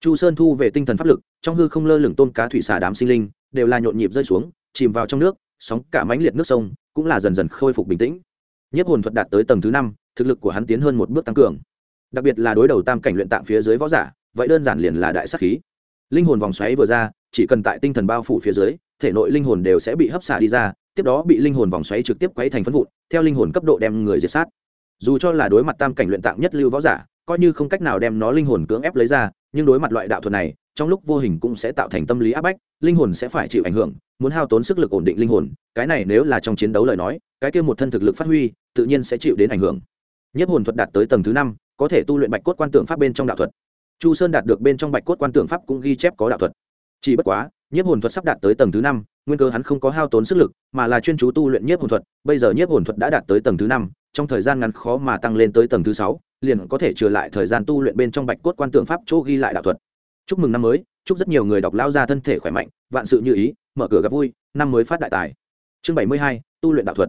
Chu sơn thu về tinh thần pháp lực, trong hư không lơ lửng tôn cá thủy xà đám sinh linh, đều là nhộn nhịp rơi xuống, chìm vào trong nước, sóng cả mãnh liệt nước sông, cũng là dần dần khôi phục bình tĩnh nhiếp hồn thuật đạt tới tầng thứ năm, thực lực của hắn tiến hơn một bước tăng cường. Đặc biệt là đối đầu tam cảnh luyện tạng phía dưới võ giả, vậy đơn giản liền là đại sắc khí. Linh hồn vòng xoáy vừa ra, chỉ cần tại tinh thần bao phủ phía dưới, thể nội linh hồn đều sẽ bị hấp xả đi ra, tiếp đó bị linh hồn vòng xoáy trực tiếp quấy thành phân vụn, theo linh hồn cấp độ đem người diệt sát. Dù cho là đối mặt tam cảnh luyện tạng nhất lưu võ giả, coi như không cách nào đem nó linh hồn cưỡng ép lấy ra, nhưng đối mặt loại đạo thuật này, trong lúc vô hình cũng sẽ tạo thành tâm lý áp bách, linh hồn sẽ phải chịu ảnh hưởng, muốn hao tốn sức lực ổn định linh hồn, cái này nếu là trong chiến đấu lời nói, cái kia một thân thực lực phát huy tự nhiên sẽ chịu đến ảnh hưởng. Nhất hồn thuật đạt tới tầng thứ năm, có thể tu luyện bạch cốt quan tượng pháp bên trong đạo thuật. Chu sơn đạt được bên trong bạch cốt quan tượng pháp cũng ghi chép có đạo thuật. Chỉ bất quá nhiếp hồn thuật sắp đạt tới tầng thứ năm, nguyên cơ hắn không có hao tốn sức lực, mà là chuyên chú tu luyện nhiếp hồn thuật. Bây giờ nhiếp hồn thuật đã đạt tới tầng thứ năm, trong thời gian ngắn khó mà tăng lên tới tầng thứ sáu, liền có thể trừ lại thời gian tu luyện bên trong bạch cốt quan tượng pháp chỗ ghi lại đạo thuật. Chúc mừng năm mới, chúc rất nhiều người đọc lao ra thân thể khỏe mạnh, vạn sự như ý, mở cửa gặp vui, năm mới phát đại tài. Chương bảy mươi hai, tu luyện đạo thuật.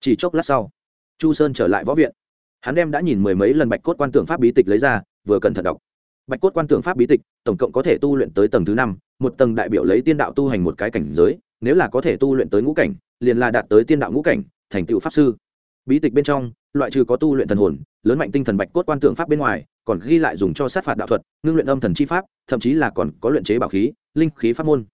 Chỉ chốc lát sau chu sơn trở lại võ viện. Hắn đem đã nhìn mười mấy lần bạch cốt quan tưởng pháp bí tịch lấy ra, vừa cẩn thận đọc. Bạch cốt quan tưởng pháp bí tịch, tổng cộng có thể tu luyện tới tầng thứ năm, một tầng đại biểu lấy tiên đạo tu hành một cái cảnh giới, nếu là có thể tu luyện tới ngũ cảnh, liền là đạt tới tiên đạo ngũ cảnh, thành tựu pháp sư. Bí tịch bên trong, loại trừ có tu luyện thần hồn, lớn mạnh tinh thần bạch cốt quan tượng pháp bên ngoài, còn ghi lại dùng cho sát phạt đạo thuật, ngưng luyện âm thần chi pháp, thậm chí là còn có luyện chế bảo khí, linh khí pháp môn.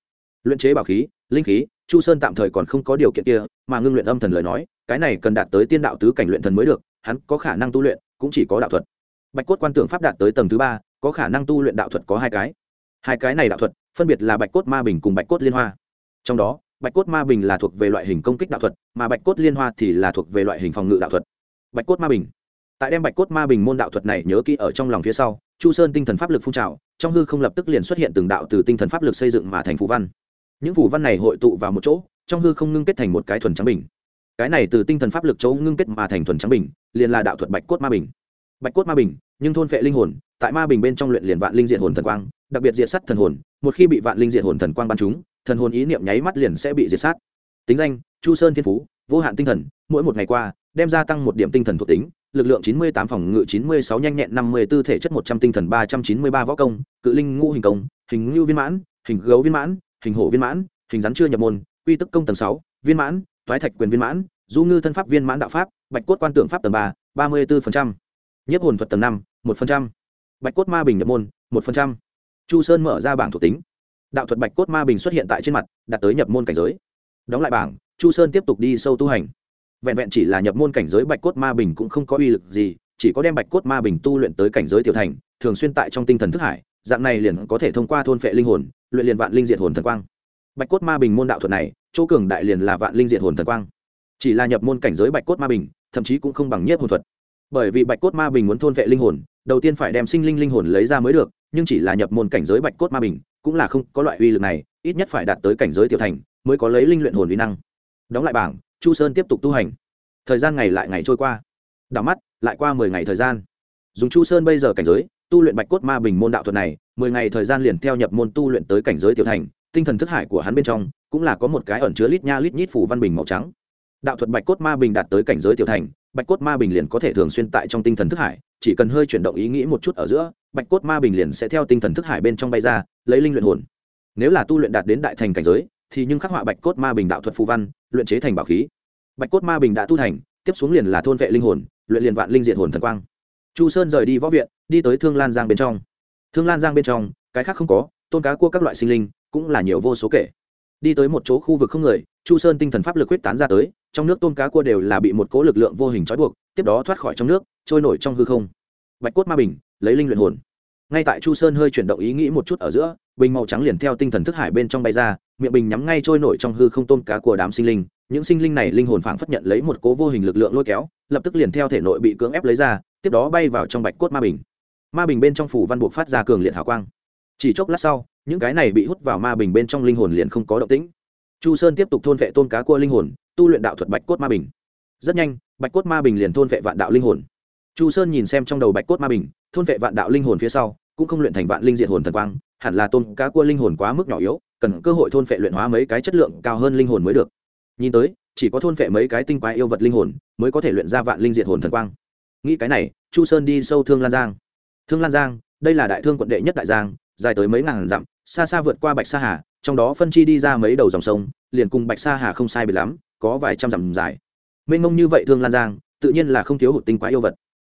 Luyện chế bảo khí, linh khí, chu sơn tạm thời còn không có điều kiện kia, mà ngưng luyện âm thần lời nói cái này cần đạt tới tiên đạo tứ cảnh luyện thần mới được, hắn có khả năng tu luyện, cũng chỉ có đạo thuật. Bạch cốt quan tượng pháp đạt tới tầng thứ ba, có khả năng tu luyện đạo thuật có hai cái. Hai cái này đạo thuật, phân biệt là bạch cốt ma bình cùng bạch cốt liên hoa. Trong đó, bạch cốt ma bình là thuộc về loại hình công kích đạo thuật, mà bạch cốt liên hoa thì là thuộc về loại hình phòng ngự đạo thuật. Bạch cốt ma bình. Tại đem bạch cốt ma bình môn đạo thuật này nhớ kỹ ở trong lòng phía sau, chu sơn tinh thần pháp lực phun trào, trong hư không lập tức liền xuất hiện từng đạo từ tinh thần pháp lực xây dựng mà thành phù văn. Những phù văn này hội tụ vào một chỗ, trong hư không ngưng kết thành một cái thuần trắng bình cái này từ tinh thần pháp lực chỗ ngưng kết mà thành thuần trắng bình, liền là đạo thuật bạch cốt ma bình. Bạch cốt ma bình, nhưng thôn phệ linh hồn, tại ma bình bên trong luyện liền vạn linh diện hồn thần quang, đặc biệt diệt sát thần hồn, một khi bị vạn linh diện hồn thần quang bắn chúng thần hồn ý niệm nháy mắt liền sẽ bị diệt sát. Tính danh, chu sơn thiên phú, vô hạn tinh thần, mỗi một ngày qua, đem gia tăng một điểm tinh thần thuộc tính, lực lượng chín mươi tám, phòng ngự chín mươi sáu, nhanh nhẹn năm mươi 54 thể chất một trăm, tinh thần ba trăm chín mươi ba, võ công, cự linh ngũ hình công, hình lưu viên mãn, hình gấu viên mãn, hình hổ viên mãn, hình rắn chưa nhập môn, quy tức công tầng sáu, viên mãn toái thạch quyền viên mãn, du ngư thân pháp viên mãn đạo pháp, bạch cốt quan tượng pháp tầng ba ba mươi bốn nhiếp hồn thuật tầng năm, một bạch cốt ma bình nhập môn, một chu sơn mở ra bảng thuộc tính. Đạo thuật bạch cốt ma bình xuất hiện tại trên mặt, đạt tới nhập môn cảnh giới. Đóng lại bảng, chu sơn tiếp tục đi sâu tu hành. Vẹn vẹn chỉ là nhập môn cảnh giới bạch cốt ma bình cũng không có uy lực gì, chỉ có đem bạch cốt ma bình tu luyện tới cảnh giới tiểu thành, thường xuyên tại trong tinh thần thức hải, dạng này liền có thể thông qua thôn phệ linh hồn, luyện liền vạn linh diệt hồn thần quang bạch cốt ma bình môn đạo thuật này, chỗ cường đại liền là vạn linh diệt hồn thần quang. Chỉ là nhập môn cảnh giới bạch cốt ma bình, thậm chí cũng không bằng nhất hồn thuật. Bởi vì bạch cốt ma bình muốn thôn vệ linh hồn, đầu tiên phải đem sinh linh linh hồn lấy ra mới được, nhưng chỉ là nhập môn cảnh giới bạch cốt ma bình, cũng là không có loại uy lực này, ít nhất phải đạt tới cảnh giới tiểu thành, mới có lấy linh luyện hồn uy năng. Đóng lại bảng, chu sơn tiếp tục tu hành. Thời gian ngày lại ngày trôi qua. Đảo mắt, lại qua mười ngày thời gian. Dùng chu sơn bây giờ cảnh giới, tu luyện bạch cốt ma bình môn đạo thuật này, mười ngày thời gian liền theo nhập môn tu luyện tới cảnh giới tiểu thành tinh thần thức hải của hắn bên trong cũng là có một cái ẩn chứa lít nha lít nhít phủ văn bình màu trắng. Đạo thuật bạch cốt ma bình đạt tới cảnh giới tiểu thành, bạch cốt ma bình liền có thể thường xuyên tại trong tinh thần thức hải, chỉ cần hơi chuyển động ý nghĩ một chút ở giữa, bạch cốt ma bình liền sẽ theo tinh thần thức hải bên trong bay ra, lấy linh luyện hồn. Nếu là tu luyện đạt đến đại thành cảnh giới, thì nhưng khắc họa bạch cốt ma bình đạo thuật phù văn, luyện chế thành bảo khí. Bạch cốt ma bình đã tu thành, tiếp xuống liền là thôn vệ linh hồn, luyện liền vạn linh diện hồn thần quang. Chu sơn rời đi võ viện, đi tới thương lan giang bên trong. Thương lan giang bên trong, cái khác không có, tôn cá cua các loại sinh linh cũng là nhiều vô số kể. Đi tới một chỗ khu vực không người, chu sơn tinh thần pháp lực quyết tán ra tới, trong nước tôm cá cua đều là bị một cố lực lượng vô hình trói buộc, tiếp đó thoát khỏi trong nước, trôi nổi trong hư không. Bạch cốt ma bình, lấy linh luyện hồn. Ngay tại chu sơn hơi chuyển động ý nghĩ một chút ở giữa, bình màu trắng liền theo tinh thần thức hải bên trong bay ra, miệng bình nhắm ngay trôi nổi trong hư không tôm cá của đám sinh linh. Những sinh linh này linh hồn phảng phất nhận lấy một cố vô hình lực lượng lôi kéo, lập tức liền theo thể nội bị cưỡng ép lấy ra, tiếp đó bay vào trong bạch cốt ma bình. Ma bình bên trong phủ văn buộc phát ra cường liệt hào quang. Chỉ chốc lát sau những cái này bị hút vào ma bình bên trong linh hồn liền không có động tĩnh. Chu sơn tiếp tục thôn vệ tôn cá cua linh hồn, tu luyện đạo thuật bạch cốt ma bình. Rất nhanh, bạch cốt ma bình liền thôn vệ vạn đạo linh hồn. Chu sơn nhìn xem trong đầu bạch cốt ma bình, thôn vệ vạn đạo linh hồn phía sau, cũng không luyện thành vạn linh diệt hồn thần quang, hẳn là tôn cá cua linh hồn quá mức nhỏ yếu, cần cơ hội thôn vệ luyện hóa mấy cái chất lượng cao hơn linh hồn mới được. Nhìn tới, chỉ có thôn vệ mấy cái tinh quái yêu vật linh hồn, mới có thể luyện ra vạn linh diệt hồn thần quang. Nghĩ cái này, chu sơn đi sâu thương lan giang. Thương lan giang, đây là đại thương quận đệ nhất đại giang dài tới mấy ngàn dặm, xa xa vượt qua bạch sa hà, trong đó phân chi đi ra mấy đầu dòng sông, liền cùng bạch sa hà không sai biệt lắm, có vài trăm dặm dài. Mênh mông như vậy thương lan giang, tự nhiên là không thiếu hụt tinh quái yêu vật.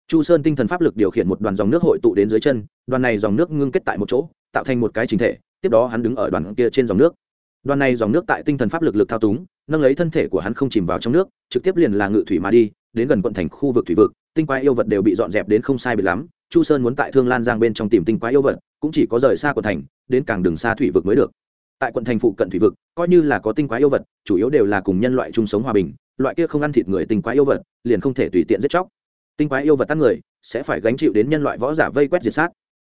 Chu sơn tinh thần pháp lực điều khiển một đoàn dòng nước hội tụ đến dưới chân, đoàn này dòng nước ngưng kết tại một chỗ, tạo thành một cái chính thể, tiếp đó hắn đứng ở đoàn kia trên dòng nước. Đoàn này dòng nước tại tinh thần pháp lực lực thao túng, nâng lấy thân thể của hắn không chìm vào trong nước, trực tiếp liền là ngự thủy mà đi, đến gần quận thành khu vực thủy vực, tinh quái yêu vật đều bị dọn dẹp đến không sai biệt lắm chu sơn muốn tại thương lan giang bên trong tìm tinh quái yêu vật, cũng chỉ có rời xa quận thành, đến càng đường xa thủy vực mới được. Tại quận thành phụ cận thủy vực, coi như là có tinh quái yêu vật, chủ yếu đều là cùng nhân loại chung sống hòa bình, loại kia không ăn thịt người tinh quái yêu vật, liền không thể tùy tiện giết chóc. Tinh quái yêu vật tắt người, sẽ phải gánh chịu đến nhân loại võ giả vây quét diệt sát.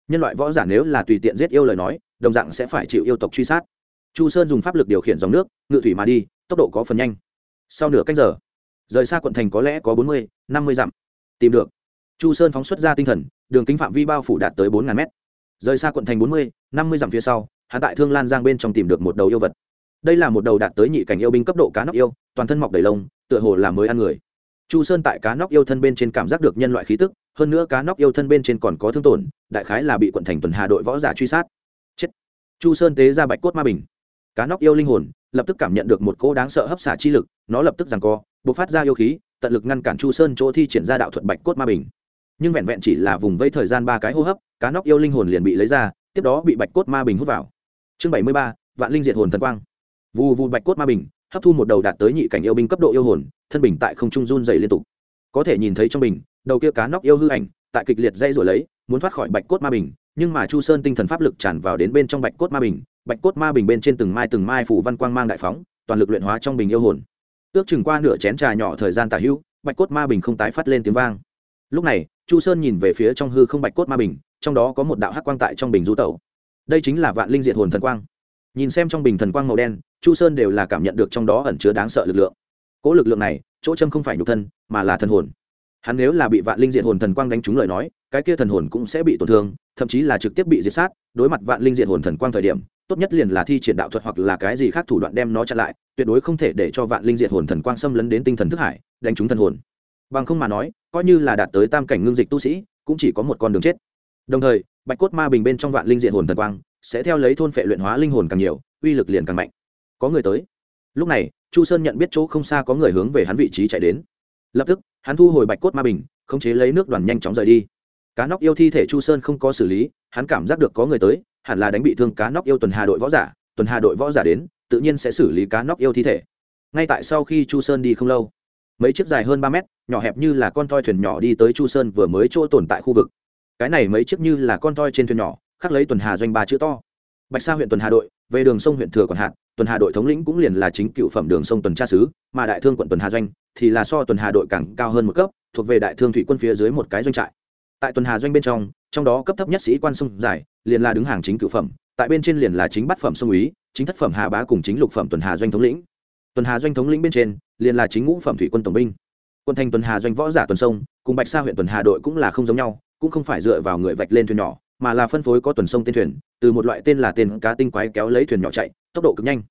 Nhân loại võ giả nếu là tùy tiện giết yêu lời nói, đồng dạng sẽ phải chịu yêu tộc truy sát. Chu sơn dùng pháp lực điều khiển dòng nước, ngự thủy mà đi, tốc độ có phần nhanh. Sau nửa cách giờ, rời xa quận thành có lẽ có bốn mươi, năm mươi dặm. Tìm được chu sơn phóng xuất ra tinh thần, đường kính phạm vi bao phủ đạt tới bốn ngàn mét. Rời xa quận thành bốn mươi, năm mươi dặm phía sau hạ tại thương lan giang bên trong tìm được một đầu yêu vật. Đây là một đầu đạt tới nhị cảnh yêu binh cấp độ cá nóc yêu, toàn thân mọc đầy lông, tựa hồ là mới ăn người. Chu sơn tại cá nóc yêu thân bên trên cảm giác được nhân loại khí tức, hơn nữa cá nóc yêu thân bên trên còn có thương tổn, đại khái là bị quận thành tuần hà đội võ giả truy sát. Chết. Chu sơn tế ra bạch cốt ma bình. Cá nóc yêu linh hồn, lập tức cảm nhận được một cỗ đáng sợ hấp xả chi lực, nó lập tức rằng co b ộ c phát ra yêu khí, tận lực ngăn cản chu sơn chỗ thi triển ra đạo thuật bạch cốt ma bình nhưng vẹn vẹn chỉ là vùng vây thời gian ba cái hô hấp, cá nóc yêu linh hồn liền bị lấy ra, tiếp đó bị bạch cốt ma bình hút vào. Chương bảy mươi ba, vạn linh diệt hồn thần quang. Vù vù bạch cốt ma bình, hấp thu một đầu đạt tới nhị cảnh yêu binh cấp độ yêu hồn, thân bình tại không trung run dày liên tục. Có thể nhìn thấy trong bình, đầu kia cá nóc yêu hư ảnh, tại kịch liệt dây rồi lấy, muốn thoát khỏi bạch cốt ma bình, nhưng mà chu sơn tinh thần pháp lực tràn vào đến bên trong bạch cốt ma bình, bạch cốt ma bình bên trên từng mai từng mai phủ văn quang mang đại phóng, toàn lực luyện hóa trong bình yêu hồn. Ước chừng qua nửa chén trà nhỏ thời gian tả hữu, bạch cốt ma bình không tái phát lên tiếng vang lúc này, chu sơn nhìn về phía trong hư không bạch cốt ma bình, trong đó có một đạo hắc quang tại trong bình du tẩu. Đây chính là vạn linh diệt hồn thần quang. Nhìn xem trong bình thần quang màu đen, chu sơn đều là cảm nhận được trong đó ẩn chứa đáng sợ lực lượng. Cỗ lực lượng này, chỗ châm không phải nhục thân, mà là thần hồn. Hắn nếu là bị vạn linh diệt hồn thần quang đánh trúng lời nói, cái kia thần hồn cũng sẽ bị tổn thương, thậm chí là trực tiếp bị diệt sát. Đối mặt vạn linh diệt hồn thần quang thời điểm, tốt nhất liền là thi triển đạo thuật hoặc là cái gì khác thủ đoạn đem nó chặn lại, tuyệt đối không thể để cho vạn linh diệt hồn thần quang xâm lấn đến tinh thần thức hải, đánh trúng thần hồn bằng không mà nói, coi như là đạt tới tam cảnh ngưng dịch tu sĩ, cũng chỉ có một con đường chết. Đồng thời, bạch cốt ma bình bên trong vạn linh diện hồn thần quang, sẽ theo lấy thôn phệ luyện hóa linh hồn càng nhiều, uy lực liền càng mạnh. Có người tới. Lúc này, chu sơn nhận biết chỗ không xa có người hướng về hắn vị trí chạy đến. Lập tức, hắn thu hồi bạch cốt ma bình, khống chế lấy nước đoàn nhanh chóng rời đi. Cá nóc yêu thi thể chu sơn không có xử lý, hắn cảm giác được có người tới, hẳn là đánh bị thương cá nóc yêu tuần hà đội võ giả, tuần hà đội võ giả đến, tự nhiên sẽ xử lý cá nóc yêu thi thể. Ngay tại sau khi chu sơn đi không lâu mấy chiếc dài hơn ba mét, nhỏ hẹp như là con toi thuyền nhỏ đi tới chu sơn vừa mới chỗ tồn tại khu vực. Cái này mấy chiếc như là con toi trên thuyền nhỏ, khắc lấy tuần hà doanh ba chữ to. Bạch sa huyện tuần hà đội, về đường sông huyện thừa còn hạt, tuần hà đội thống lĩnh cũng liền là chính cựu phẩm đường sông tuần tra sứ, mà đại thương quận tuần hà doanh thì là so tuần hà đội càng cao hơn một cấp, thuộc về đại thương thủy quân phía dưới một cái doanh trại. Tại tuần hà doanh bên trong trong đó cấp thấp nhất sĩ quan sông giải liền là đứng hàng chính cựu phẩm, tại bên trên liền là chính bát phẩm sông úy, chính thất phẩm hà bá cùng chính lục phẩm tuần hà doanh thống lĩnh tuần hà doanh thống lĩnh bên trên, liền là chính ngũ phẩm thủy quân tổng binh. Quân thành tuần hà doanh võ giả tuần sông, cùng bạch sa huyện tuần hà đội cũng là không giống nhau, cũng không phải dựa vào người vạch lên thuyền nhỏ, mà là phân phối có tuần sông tên thuyền, từ một loại tên là tên cá tinh quái kéo lấy thuyền nhỏ chạy, tốc độ cực nhanh.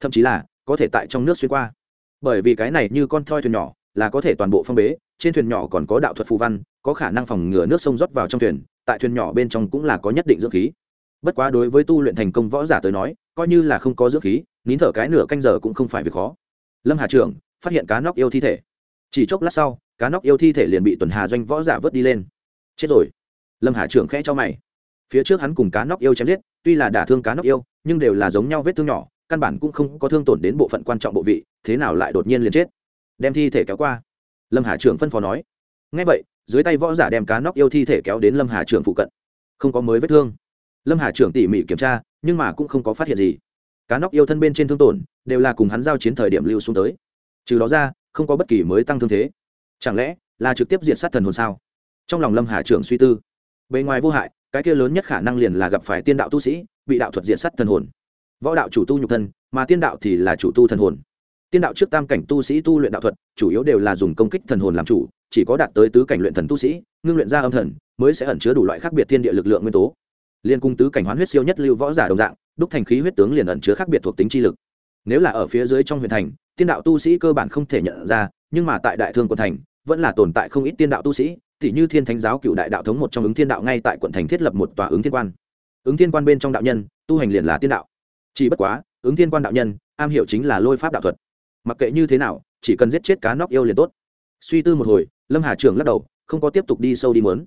Thậm chí là, có thể tại trong nước xuyên qua. Bởi vì cái này như con thoi thuyền nhỏ, là có thể toàn bộ phong bế, trên thuyền nhỏ còn có đạo thuật phù văn, có khả năng phòng ngừa nước sông rót vào trong thuyền, tại thuyền nhỏ bên trong cũng là có nhất định dưỡng khí. Bất quá đối với tu luyện thành công võ giả tới nói, coi như là không có dưỡng khí nín thở cái nửa canh giờ cũng không phải việc khó. Lâm hà trưởng, phát hiện cá nóc yêu thi thể. Chỉ chốc lát sau, cá nóc yêu thi thể liền bị tuần hà doanh võ giả vớt đi lên. Chết rồi. Lâm hà trưởng khẽ cho mày. Phía trước hắn cùng cá nóc yêu chém giết, tuy là đả thương cá nóc yêu, nhưng đều là giống nhau vết thương nhỏ, căn bản cũng không có thương tổn đến bộ phận quan trọng bộ vị, thế nào lại đột nhiên liền chết? Đem thi thể kéo qua. Lâm hà trưởng phân phó nói. Ngay vậy, dưới tay võ giả đem cá nóc yêu thi thể kéo đến lâm hà trưởng phụ cận. Không có mới vết thương. Lâm hà trưởng tỉ mỉ kiểm tra, nhưng mà cũng không có phát hiện gì cá nóc yêu thân bên trên thương tổn, đều là cùng hắn giao chiến thời điểm lưu xuống tới. Trừ đó ra, không có bất kỳ mới tăng thương thế. Chẳng lẽ là trực tiếp diện sát thần hồn sao? Trong lòng lâm hà trưởng suy tư. Bề ngoài vô hại, cái kia lớn nhất khả năng liền là gặp phải tiên đạo tu sĩ, bị đạo thuật diện sát thần hồn. Võ đạo chủ tu nhục thân, mà tiên đạo thì là chủ tu thần hồn. Tiên đạo trước tam cảnh tu sĩ tu luyện đạo thuật, chủ yếu đều là dùng công kích thần hồn làm chủ, chỉ có đạt tới tứ cảnh luyện thần tu sĩ, ngưng luyện ra âm thần, mới sẽ ẩn chứa đủ loại khác biệt thiên địa lực lượng nguyên tố. Liên cung tứ cảnh hoán huyết siêu nhất lưu võ giả đồng dạng đúc thành khí huyết tướng liền ẩn chứa khác biệt thuộc tính chi lực. Nếu là ở phía dưới trong huyện thành, tiên đạo tu sĩ cơ bản không thể nhận ra, nhưng mà tại đại thương quận thành, vẫn là tồn tại không ít tiên đạo tu sĩ t như thiên thánh giáo cựu đại đạo thống một trong ứng thiên đạo ngay tại quận thành thiết lập một tòa ứng thiên quan. Ứng thiên quan bên trong đạo nhân, tu hành liền là tiên đạo. Chỉ bất quá, ứng thiên quan đạo nhân, am hiểu chính là lôi pháp đạo thuật. Mặc kệ như thế nào, chỉ cần giết chết cá nóc yêu liền tốt. Suy tư một hồi, lâm hà trường lắc đầu, không có tiếp tục đi sâu đi mớn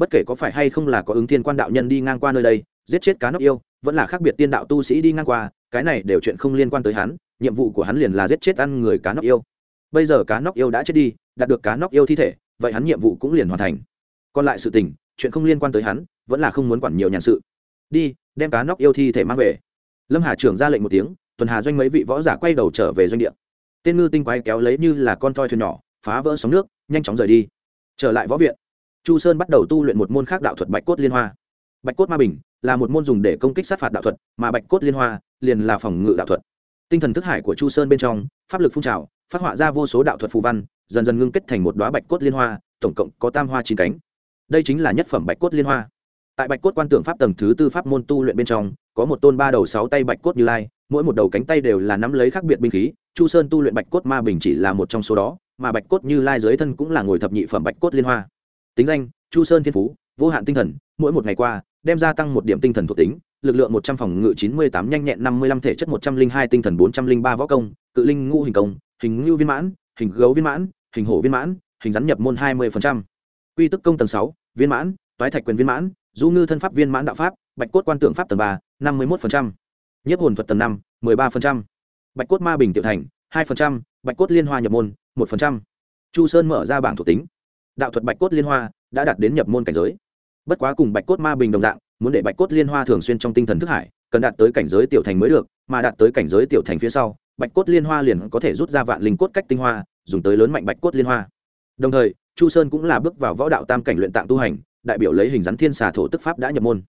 bất kể có phải hay không là có ứng thiên quan đạo nhân đi ngang qua nơi đây, giết chết cá nóc yêu vẫn là khác biệt tiên đạo tu sĩ đi ngang qua, cái này đều chuyện không liên quan tới hắn, nhiệm vụ của hắn liền là giết chết ăn người cá nóc yêu. Bây giờ cá nóc yêu đã chết đi, đạt được cá nóc yêu thi thể, vậy hắn nhiệm vụ cũng liền hoàn thành. Còn lại sự tình, chuyện không liên quan tới hắn, vẫn là không muốn quản nhiều nhàn sự. Đi, đem cá nóc yêu thi thể mang về. Lâm hà trưởng ra lệnh một tiếng, tuần hà doanh mấy vị võ giả quay đầu trở về doanh địa. Tên ngư tinh quái kéo lấy như là con toi thuyền nhỏ, phá vỡ sóng nước, nhanh chóng rời đi. Trở lại võ viện, chu sơn bắt đầu tu luyện một môn khác đạo thuật bạch cốt liên hoa bạch cốt ma bình là một môn dùng để công kích sát phạt đạo thuật, mà bạch cốt liên hoa liền là phòng ngự đạo thuật. Tinh thần thức hải của chu sơn bên trong, pháp lực phun trào, phát họa ra vô số đạo thuật phù văn, dần dần ngưng kết thành một đoá bạch cốt liên hoa, tổng cộng có tam hoa chín cánh. Đây chính là nhất phẩm bạch cốt liên hoa. Tại bạch cốt quan tưởng pháp tầng thứ tư pháp môn tu luyện bên trong, có một tôn ba đầu sáu tay bạch cốt như lai, mỗi một đầu cánh tay đều là nắm lấy khác biệt binh khí, chu sơn tu luyện bạch cốt ma bình chỉ là một trong số đó, mà bạch cốt như lai dưới thân cũng là ngồi thập nhị phẩm bạch cốt liên hoa. Tính danh, chu sơn thiên phú, vô hạn tinh thần, mỗi một ngày qua đem gia tăng một điểm tinh thần thuộc tính, lực lượng một trăm phòng ngự chín mươi tám, nhanh nhẹn năm mươi lăm, thể chất một trăm linh hai, tinh thần bốn trăm linh ba, võ công, cự linh ngũ hình công, hình ngưu viên mãn, hình gấu viên mãn, hình hổ viên mãn, hình rắn nhập môn hai mươi quy tức công tầng sáu, viên mãn, toái thạch quyền viên mãn, du ngư thân pháp viên mãn đạo pháp, bạch cốt quan tượng pháp tầng ba, năm mươi một nhất hồn thuật tầng năm, mười ba bạch cốt ma bình tiểu thành, hai bạch cốt liên hoa nhập môn, một chu sơn mở ra bảng thuộc tính. Đạo thuật bạch cốt liên hoa đã đạt đến nhập môn cảnh giới bất quá cùng bạch cốt ma bình đồng dạng, muốn để bạch cốt liên hoa thường xuyên trong tinh thần thức hải, cần đạt tới cảnh giới tiểu thành mới được, mà đạt tới cảnh giới tiểu thành phía sau, bạch cốt liên hoa liền có thể rút ra vạn linh cốt cách tinh hoa, dùng tới lớn mạnh bạch cốt liên hoa. Đồng thời, chu sơn cũng là bước vào võ đạo tam cảnh luyện tạng tu hành, đại biểu lấy hình rắn thiên xà thổ tức pháp đã nhập môn.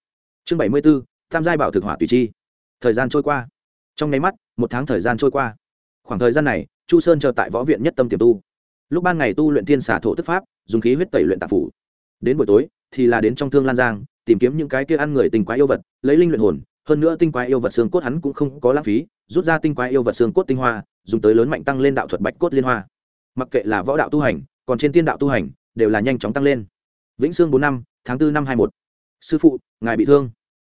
Chương bảy mươi b ố tam giai bảo thực hỏa tùy chi. Thời gian trôi qua. Trong nháy mắt, một tháng thời gian trôi qua. Khoảng thời gian này, chu sơn chờ tại võ viện nhất tâm tiềm tu. Lúc ban ngày tu luyện thiên xà thổ tức pháp, dùng khí huyết tẩy luyện tạp phủ. Đến buổi tối thì là đến trong thương lan giang, tìm kiếm những cái kia ăn người tinh quái yêu vật, lấy linh luyện hồn, hơn nữa tinh quái yêu vật xương cốt hắn cũng không có lãng phí, rút ra tinh quái yêu vật xương cốt tinh hoa, dùng tới lớn mạnh tăng lên đạo thuật bạch cốt liên hoa. Mặc kệ là võ đạo tu hành, còn trên tiên đạo tu hành, đều là nhanh chóng tăng lên. Vĩnh sương bốn năm, tháng bốn năm hai một. Sư phụ, ngài bị thương.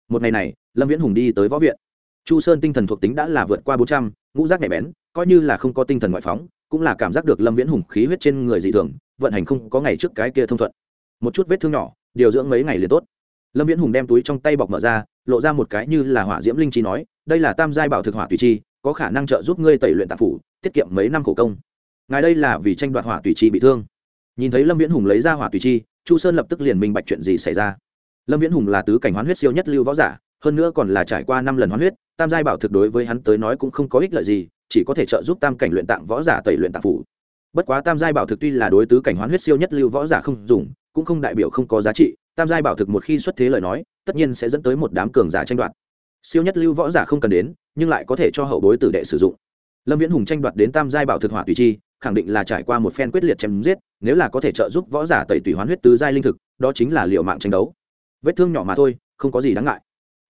Một ngày này, lâm viễn hùng đi tới võ viện. Chu sơn tinh thần thuộc tính đã là vượt qua bốn trăm, ngũ giác nhạy bén, coi như là không có tinh thần ngoại phóng, cũng là cảm giác được lâm viễn hùng khí huyết trên người dị thường, vận hành không có ngày trước cái kia thông thuận. Một chút vết thương nhỏ điều dưỡng mấy ngày liền tốt. Lâm viễn hùng đem túi trong tay bọc mở ra, lộ ra một cái như là hỏa diễm linh chi nói, đây là tam giai bảo thực hỏa tùy chi, có khả năng trợ giúp ngươi tẩy luyện tạp phủ, tiết kiệm mấy năm khổ công. Ngài đây là vì tranh đoạt hỏa tùy chi bị thương. Nhìn thấy lâm viễn hùng lấy ra hỏa tùy chi, chu sơn lập tức liền minh bạch chuyện gì xảy ra. Lâm viễn hùng là tứ cảnh hoán huyết siêu nhất lưu võ giả, hơn nữa còn là trải qua năm lần hoán huyết, tam giai bảo thực đối với hắn tới nói cũng không có ích lợi gì, chỉ có thể trợ giúp tam cảnh luyện tạng võ giả tẩy luyện tạng phủ. Bất quá tam giai bảo thực tuy là đối tứ cảnh hoán huyết siêu nhất lưu võ giả không dùng cũng không đại biểu không có giá trị, tam giai bảo thực một khi xuất thế lời nói, tất nhiên sẽ dẫn tới một đám cường giả tranh đoạt. Siêu nhất lưu võ giả không cần đến, nhưng lại có thể cho hậu bối tử đệ sử dụng. Lâm viễn hùng tranh đoạt đến tam giai bảo thực hỏa tùy chi, khẳng định là trải qua một phen quyết liệt chém giết, nếu là có thể trợ giúp võ giả tẩy tùy hoán huyết tứ giai linh thực, đó chính là liệu mạng tranh đấu. Vết thương nhỏ mà thôi, không có gì đáng ngại.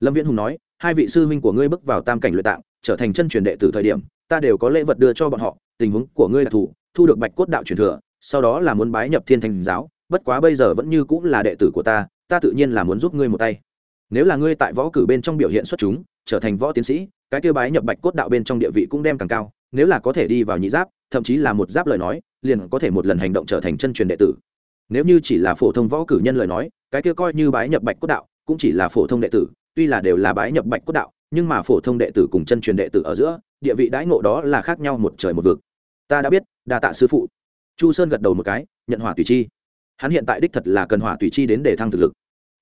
Lâm viễn hùng nói, hai vị sư huynh của ngươi bước vào tam cảnh luyện tạng, trở thành chân truyền đệ từ thời điểm, ta đều có lễ vật đưa cho bọn họ, tình huống của ngươi là thủ, thu được bạch cốt đạo truyền thừa, sau đó là muốn bái nhập thiên thành giáo bất quá bây giờ vẫn như cũng là đệ tử của ta ta tự nhiên là muốn giúp ngươi một tay. Nếu là ngươi tại võ cử bên trong biểu hiện xuất chúng, trở thành võ tiến sĩ, cái kia bái nhập bạch cốt đạo bên trong địa vị cũng đem càng cao, nếu là có thể đi vào nhị giáp, thậm chí là một giáp lời nói, liền có thể một lần hành động trở thành chân truyền đệ tử. Nếu như chỉ là phổ thông võ cử nhân lời nói, cái kia coi như bái nhập bạch cốt đạo cũng chỉ là phổ thông đệ tử, tuy là đều là bái nhập bạch cốt đạo, nhưng mà phổ thông đệ tử cùng chân truyền đệ tử ở giữa, địa vị đãi ngộ đó là khác nhau một trời một vực. Ta đã biết, đa tạ sư phụ. Chu sơn gật đầu một cái, nhận hỏa tùy chi hắn hiện tại đích thật là cần hỏa tùy chi đến để thăng thực lực.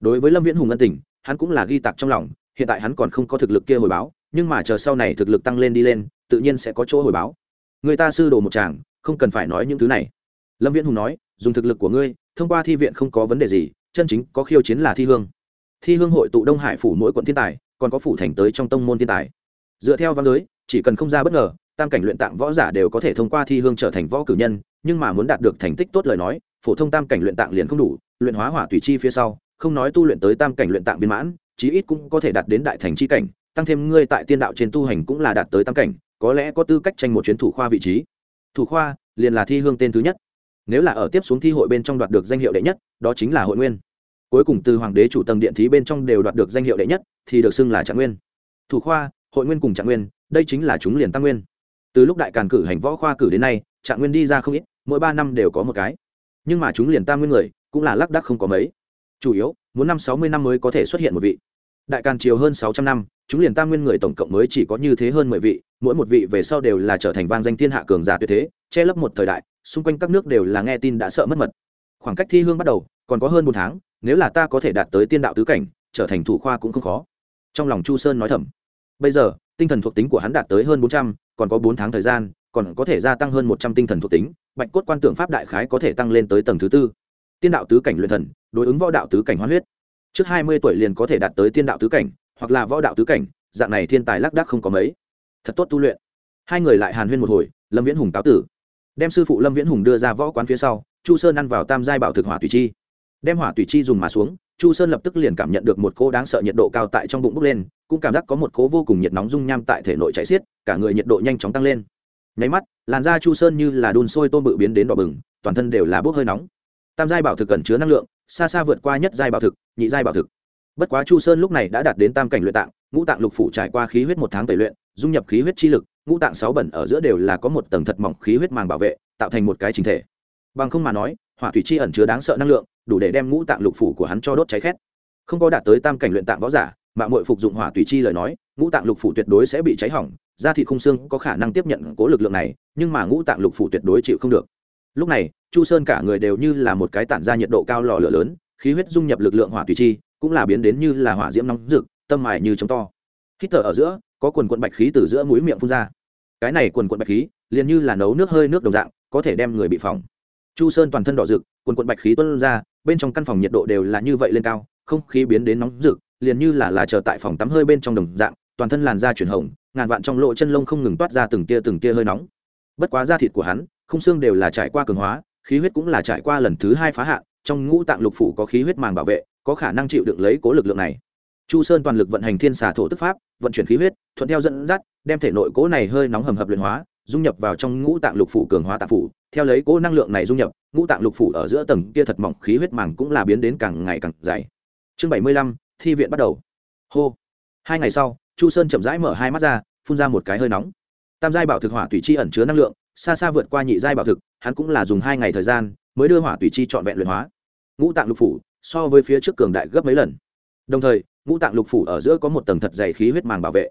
Đối với lâm viễn hùng ân tình, hắn cũng là ghi tặc trong lòng, hiện tại hắn còn không có thực lực kia hồi báo, nhưng mà chờ sau này thực lực tăng lên đi lên, tự nhiên sẽ có chỗ hồi báo. Người ta sư đồ một chàng không cần phải nói những thứ này. Lâm viễn hùng nói, dùng thực lực của ngươi, thông qua thi viện không có vấn đề gì, chân chính có khiêu chiến là thi hương. Thi hương hội tụ đông hải phủ mỗi quận thiên tài, còn có phủ thành tới trong tông môn thiên tài. Dựa theo văn giới, chỉ cần không ra bất ngờ, tam cảnh luyện tạng võ giả đều có thể thông qua thi hương trở thành võ cử nhân, nhưng mà muốn đạt được thành tích tốt lời nói phổ thông tam cảnh luyện tạng liền không đủ, luyện hóa hỏa tùy chi phía sau, không nói tu luyện tới tam cảnh luyện tạng viên mãn, chí ít cũng có thể đạt đến đại thành chi cảnh, tăng thêm ngươi tại tiên đạo trên tu hành cũng là đạt tới tam cảnh, có lẽ có tư cách tranh một chuyến thủ khoa vị trí. Thủ khoa, liền là thi hương tên thứ nhất. Nếu là ở tiếp xuống thi hội bên trong đoạt được danh hiệu đệ nhất, đó chính là hội nguyên. Cuối cùng từ hoàng đế chủ tầng điện thí bên trong đều đoạt được danh hiệu đệ nhất, thì được xưng là trạng nguyên. Thủ khoa, hội nguyên cùng trạng nguyên, đây chính là chúng liền tăng nguyên. Từ lúc đại càn cử hành võ khoa cử đến nay, trạng nguyên đi ra không ít, mỗi ba năm đều có một cái nhưng mà chúng liền tam nguyên người, cũng là lác đắc không có mấy. Chủ yếu, muốn năm sáu mươi năm mới có thể xuất hiện một vị. Đại càn triều hơn sáu trăm năm, chúng liền tam nguyên người tổng cộng mới chỉ có như thế hơn mười vị, mỗi một vị về sau đều là trở thành vang danh thiên hạ cường giả tuyệt thế, che lấp một thời đại, xung quanh các nước đều là nghe tin đã sợ mất mật. Khoảng cách thi hương bắt đầu, còn có hơn một tháng, nếu là ta có thể đạt tới tiên đạo tứ cảnh, trở thành thủ khoa cũng không khó. Trong lòng chu sơn nói thầm. Bây giờ, tinh thần thuộc tính của hắn đạt tới hơn bốn trăm, còn có bốn tháng thời gian, còn có thể gia tăng hơn một trăm tinh thần thuộc tính bạch cốt quan Tưởng pháp đại khái có thể tăng lên tới tầng thứ tư. Tiên đạo tứ cảnh luyện thần, đối ứng võ đạo tứ cảnh hoán huyết. Trước hai mươi tuổi liền có thể đạt tới tiên đạo tứ cảnh, hoặc là võ đạo tứ cảnh, dạng này thiên tài lác đác không có mấy. Thật tốt tu luyện. Hai người lại hàn huyên một hồi, lâm viễn hùng cáo tử. Đem sư phụ lâm viễn hùng đưa ra võ quán phía sau, chu sơn ăn vào tam giai bảo thực hỏa tùy chi. Đem hỏa tùy chi dùng mà xuống, chu sơn lập tức liền cảm nhận được một cô đáng sợ nhiệt độ cao tại trong bụng bốc lên, cũng cảm giác có một cố vô cùng nhiệt nóng dung nham tại thể nội chạy xiết, cả người nhiệt độ nhanh chóng tăng lên nháy mắt, làn da chu sơn như là đun sôi tôm bự biến đến đỏ bừng, toàn thân đều là bốc hơi nóng. Tam giai bảo thực cần chứa năng lượng, xa xa vượt qua nhất giai bảo thực, nhị giai bảo thực. Bất quá chu sơn lúc này đã đạt đến tam cảnh luyện tạng, ngũ tạng lục phủ trải qua khí huyết một tháng tẩy luyện, dung nhập khí huyết chi lực, ngũ tạng sáu bẩn ở giữa đều là có một tầng thật mỏng khí huyết màng bảo vệ, tạo thành một cái chính thể. Bằng không mà nói, hỏa thủy chi ẩn chứa đáng sợ năng lượng, đủ để đem ngũ tạng lục phủ của hắn cho đốt cháy khét. Không có đạt tới tam cảnh luyện tạng võ giả mạng mội phục dụng hỏa thủy chi lời nói ngũ tạng lục phủ tuyệt đối sẽ bị cháy hỏng, da thị khung xương có khả năng tiếp nhận cố lực lượng này, nhưng mà ngũ tạng lục phủ tuyệt đối chịu không được. Lúc này, chu sơn cả người đều như là một cái tản ra nhiệt độ cao lò lửa lớn, khí huyết dung nhập lực lượng hỏa thủy chi, cũng là biến đến như là hỏa diễm nóng rực, tâm mài như chống to. Hít thở ở giữa, có quần quận bạch khí từ giữa mũi miệng phun ra. Cái này quần quận bạch khí, liền như là nấu nước hơi nước đồng dạng, có thể đem người bị phỏng. Chu sơn toàn thân đỏ rực, quần quận bạch khí tuân ra, bên trong căn phòng nhiệt độ đều là như vậy lên cao, không khí biến đến nóng rực, liền như là là chờ tại phòng tắm hơi bên trong đồng dạng toàn thân làn da chuyển hồng, ngàn vạn trong lỗ chân lông không ngừng toát ra từng tia từng tia hơi nóng. Bất quá da thịt của hắn, không xương đều là trải qua cường hóa, khí huyết cũng là trải qua lần thứ hai phá hạ. trong ngũ tạng lục phủ có khí huyết màng bảo vệ, có khả năng chịu đựng lấy cố lực lượng này. Chu sơn toàn lực vận hành thiên xà thổ tức pháp, vận chuyển khí huyết, thuận theo dẫn dắt, đem thể nội cố này hơi nóng hầm hập luyện hóa, dung nhập vào trong ngũ tạng lục phủ cường hóa tạng phủ, theo lấy cố năng lượng này dung nhập, ngũ tạng lục phủ ở giữa tầng kia thật mỏng khí huyết màng cũng là biến đến càng ngày càng dày. Chương bảy mươi lăm, thi viện bắt đầu. Hô. Hai ngày sau chu sơn chậm rãi mở hai mắt ra, phun ra một cái hơi nóng. Tam giai bảo thực hỏa tùy chi ẩn chứa năng lượng, xa xa vượt qua nhị giai bảo thực, hắn cũng là dùng hai ngày thời gian mới đưa hỏa tùy chi trọn vẹn luyện hóa. Ngũ tạng lục phủ so với phía trước cường đại gấp mấy lần. Đồng thời, ngũ tạng lục phủ ở giữa có một tầng thật dày khí huyết màng bảo vệ.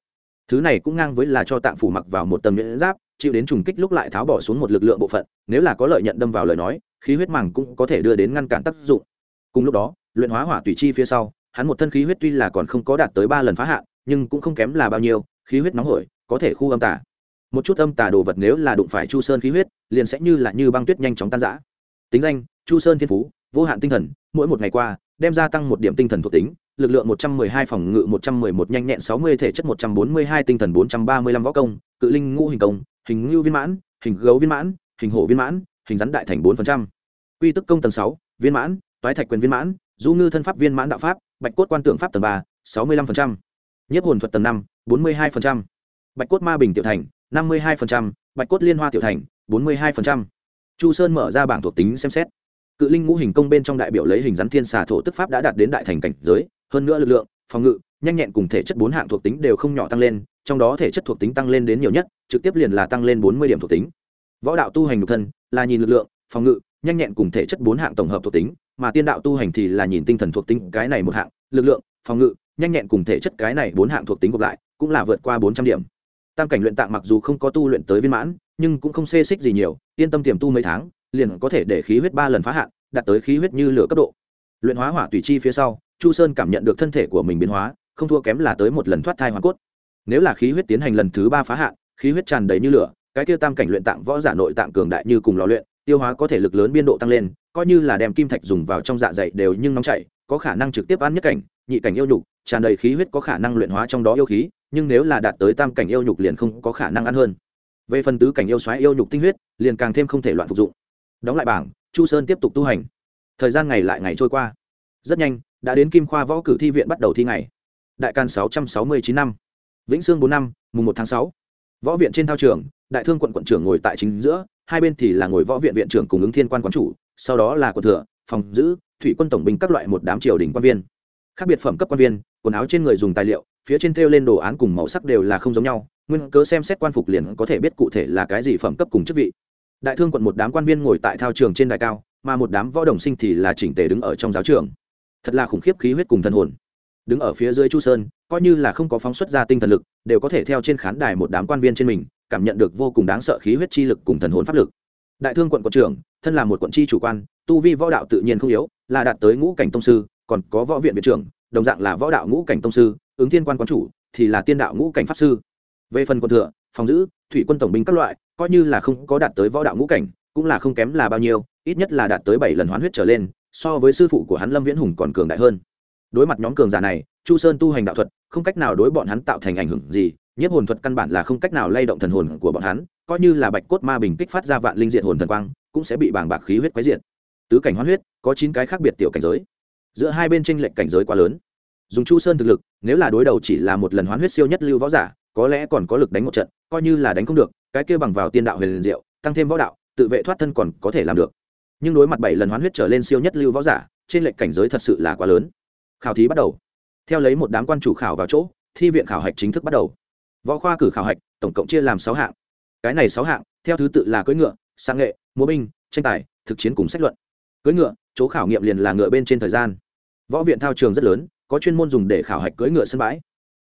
Thứ này cũng ngang với là cho tạng phủ mặc vào một tầng nhuyễn giáp, chịu đến trùng kích lúc lại tháo bỏ xuống một lực lượng bộ phận, nếu là có lợi nhận đâm vào lời nói, khí huyết màng cũng có thể đưa đến ngăn cản tác dụng. Cùng lúc đó, luyện hóa hỏa tùy chi phía sau hắn một thân khí huyết tuy là còn không có đạt tới ba lần phá hạn, nhưng cũng không kém là bao nhiêu, khí huyết nóng hổi, có thể khu âm tả. Một chút âm tà đồ vật nếu là đụng phải chu sơn khí huyết, liền sẽ như là như băng tuyết nhanh chóng tan rã. Tính danh, chu sơn thiên phú, vô hạn tinh thần, mỗi một ngày qua, đem gia tăng một điểm tinh thần thuộc tính, lực lượng một trăm mười hai, phòng ngự một trăm mười một, nhanh nhẹn sáu mươi, thể chất một trăm bốn mươi hai, tinh thần bốn trăm ba mươi lăm, võ công, cự linh ngũ hình công, hình ngưu viên mãn, hình gấu viên mãn, hình hổ viên mãn, hình rắn đại thành bốn phần trăm. Quy tức công tầng sáu, viên mãn, toái thạch quyền viên mãn du ngư thân pháp viên mãn đạo pháp, bạch cốt quan tượng pháp tầng ba, sáu mươi lăm phần trăm. Nhất hồn thuật tầng năm, bốn mươi hai phần trăm. Bạch cốt ma bình tiểu thành, năm mươi hai phần trăm. Bạch cốt liên hoa tiểu thành, bốn mươi hai phần trăm. Chu sơn mở ra bảng thuộc tính xem xét. Cự linh ngũ hình công bên trong đại biểu lấy hình rắn thiên xà thổ tức pháp đã đạt đến đại thành cảnh giới, hơn nữa lực lượng, phòng ngự, nhanh nhẹn cùng thể chất bốn hạng thuộc tính đều không nhỏ tăng lên, trong đó thể chất thuộc tính tăng lên đến nhiều nhất, trực tiếp liền là tăng lên bốn mươi điểm thuộc tính. Võ đạo tu hành nhục thân là nhìn lực lượng, phòng ngự, nhanh nhẹn cùng thể chất bốn hạng tổng hợp thuộc tính mà tiên đạo tu hành thì là nhìn tinh thần thuộc tính cái này một hạng, lực lượng, phòng ngự, nhanh nhẹn cùng thể chất cái này bốn hạng thuộc tính gộp lại, cũng là vượt qua bốn trăm điểm. Tam cảnh luyện tạng mặc dù không có tu luyện tới viên mãn, nhưng cũng không xê xích gì nhiều, yên tâm tiềm tu mấy tháng, liền có thể để khí huyết ba lần phá hạn, đạt tới khí huyết như lửa cấp độ. Luyện hóa hỏa tùy chi phía sau, chu sơn cảm nhận được thân thể của mình biến hóa, không thua kém là tới một lần thoát thai hoa cốt. Nếu là khí huyết tiến hành lần thứ ba phá hạn, khí huyết tràn đầy như lửa, cái tiêu tam cảnh luyện tạng võ giả nội tạng cường đại như cùng lò luyện tiêu hóa có thể lực lớn biên độ tăng lên, coi như là đem kim thạch dùng vào trong dạ dày đều nhưng nóng chảy, có khả năng trực tiếp ăn nhất cảnh, nhị cảnh yêu nhục, tràn đầy khí huyết có khả năng luyện hóa trong đó yêu khí, nhưng nếu là đạt tới tam cảnh yêu nhục liền không có khả năng ăn hơn. Về phần tứ cảnh yêu xoáy yêu nhục tinh huyết, liền càng thêm không thể loạn phục dụng. Đóng lại bảng, chu sơn tiếp tục tu hành. Thời gian ngày lại ngày trôi qua. Rất nhanh, đã đến kim khoa võ cử thi viện bắt đầu thi ngày. Đại can sáu trăm sáu mươi chín năm. Vĩnh sương bốn năm, mùng một tháng sáu. Võ viện trên thao trường, đại thương quận quận trưởng ngồi tại chính giữa hai bên thì là ngồi võ viện viện trưởng cùng ứng thiên quan quán chủ, sau đó là quận thừa, phòng giữ, thủy quân tổng binh các loại một đám triều đình quan viên. Khác biệt phẩm cấp quan viên, quần áo trên người dùng tài liệu, phía trên thêu lên đồ án cùng màu sắc đều là không giống nhau, nguyên cớ xem xét quan phục liền có thể biết cụ thể là cái gì phẩm cấp cùng chức vị. Đại thương quận một đám quan viên ngồi tại thao trường trên đài cao, mà một đám võ đồng sinh thì là chỉnh tề đứng ở trong giáo trường. Thật là khủng khiếp khí huyết cùng thần hồn. Đứng ở phía dưới chu sơn, coi như là không có phóng xuất ra tinh thần lực, đều có thể theo trên khán đài một đám quan viên trên mình cảm nhận được vô cùng đáng sợ khí huyết chi lực cùng thần hồn pháp lực. Đại thương quận quận trưởng, thân là một quận chi chủ quan, tu vi võ đạo tự nhiên không yếu, là đạt tới ngũ cảnh tông sư, còn có võ viện viện trưởng, đồng dạng là võ đạo ngũ cảnh tông sư, ứng thiên quan quán chủ, thì là tiên đạo ngũ cảnh pháp sư. Về phần quận thừa, phòng giữ, thủy quân tổng binh các loại, coi như là không có đạt tới võ đạo ngũ cảnh, cũng là không kém là bao nhiêu, ít nhất là đạt tới bảy lần hoán huyết trở lên, so với sư phụ của hắn lâm viễn hùng còn cường đại hơn. Đối mặt nhóm cường giả này, chu sơn tu hành đạo thuật, không cách nào đối bọn hắn tạo thành ảnh hưởng gì nhiếp hồn thuật căn bản là không cách nào lay động thần hồn của bọn hắn, coi như là bạch cốt ma bình kích phát ra vạn linh diện hồn thần quang, cũng sẽ bị bảng bạc khí huyết quấy diện tứ cảnh hoán huyết, có chín cái khác biệt tiểu cảnh giới. Giữa hai bên tranh lệch cảnh giới quá lớn. Dùng chu sơn thực lực, nếu là đối đầu chỉ là một lần hoán huyết siêu nhất lưu võ giả, có lẽ còn có lực đánh một trận, coi như là đánh không được, cái kia bằng vào tiên đạo huyền diệu, tăng thêm võ đạo, tự vệ thoát thân còn có thể làm được. Nhưng đối mặt bảy lần hoán huyết trở lên siêu nhất lưu võ giả trên lệch cảnh giới thật sự là quá lớn. Khảo thí bắt đầu. Theo lấy một đám quan chủ khảo vào chỗ, thi viện khảo hạch chính thức bắt đầu võ khoa cử khảo hạch, tổng cộng chia làm sáu hạng. Cái này sáu hạng, theo thứ tự là cưỡi ngựa sang nghệ, múa binh, tranh tài, thực chiến cùng sách luận. Cưỡi ngựa, chỗ khảo nghiệm liền là ngựa bên trên thời gian. Võ viện thao trường rất lớn, có chuyên môn dùng để khảo hạch cưỡi ngựa sân bãi.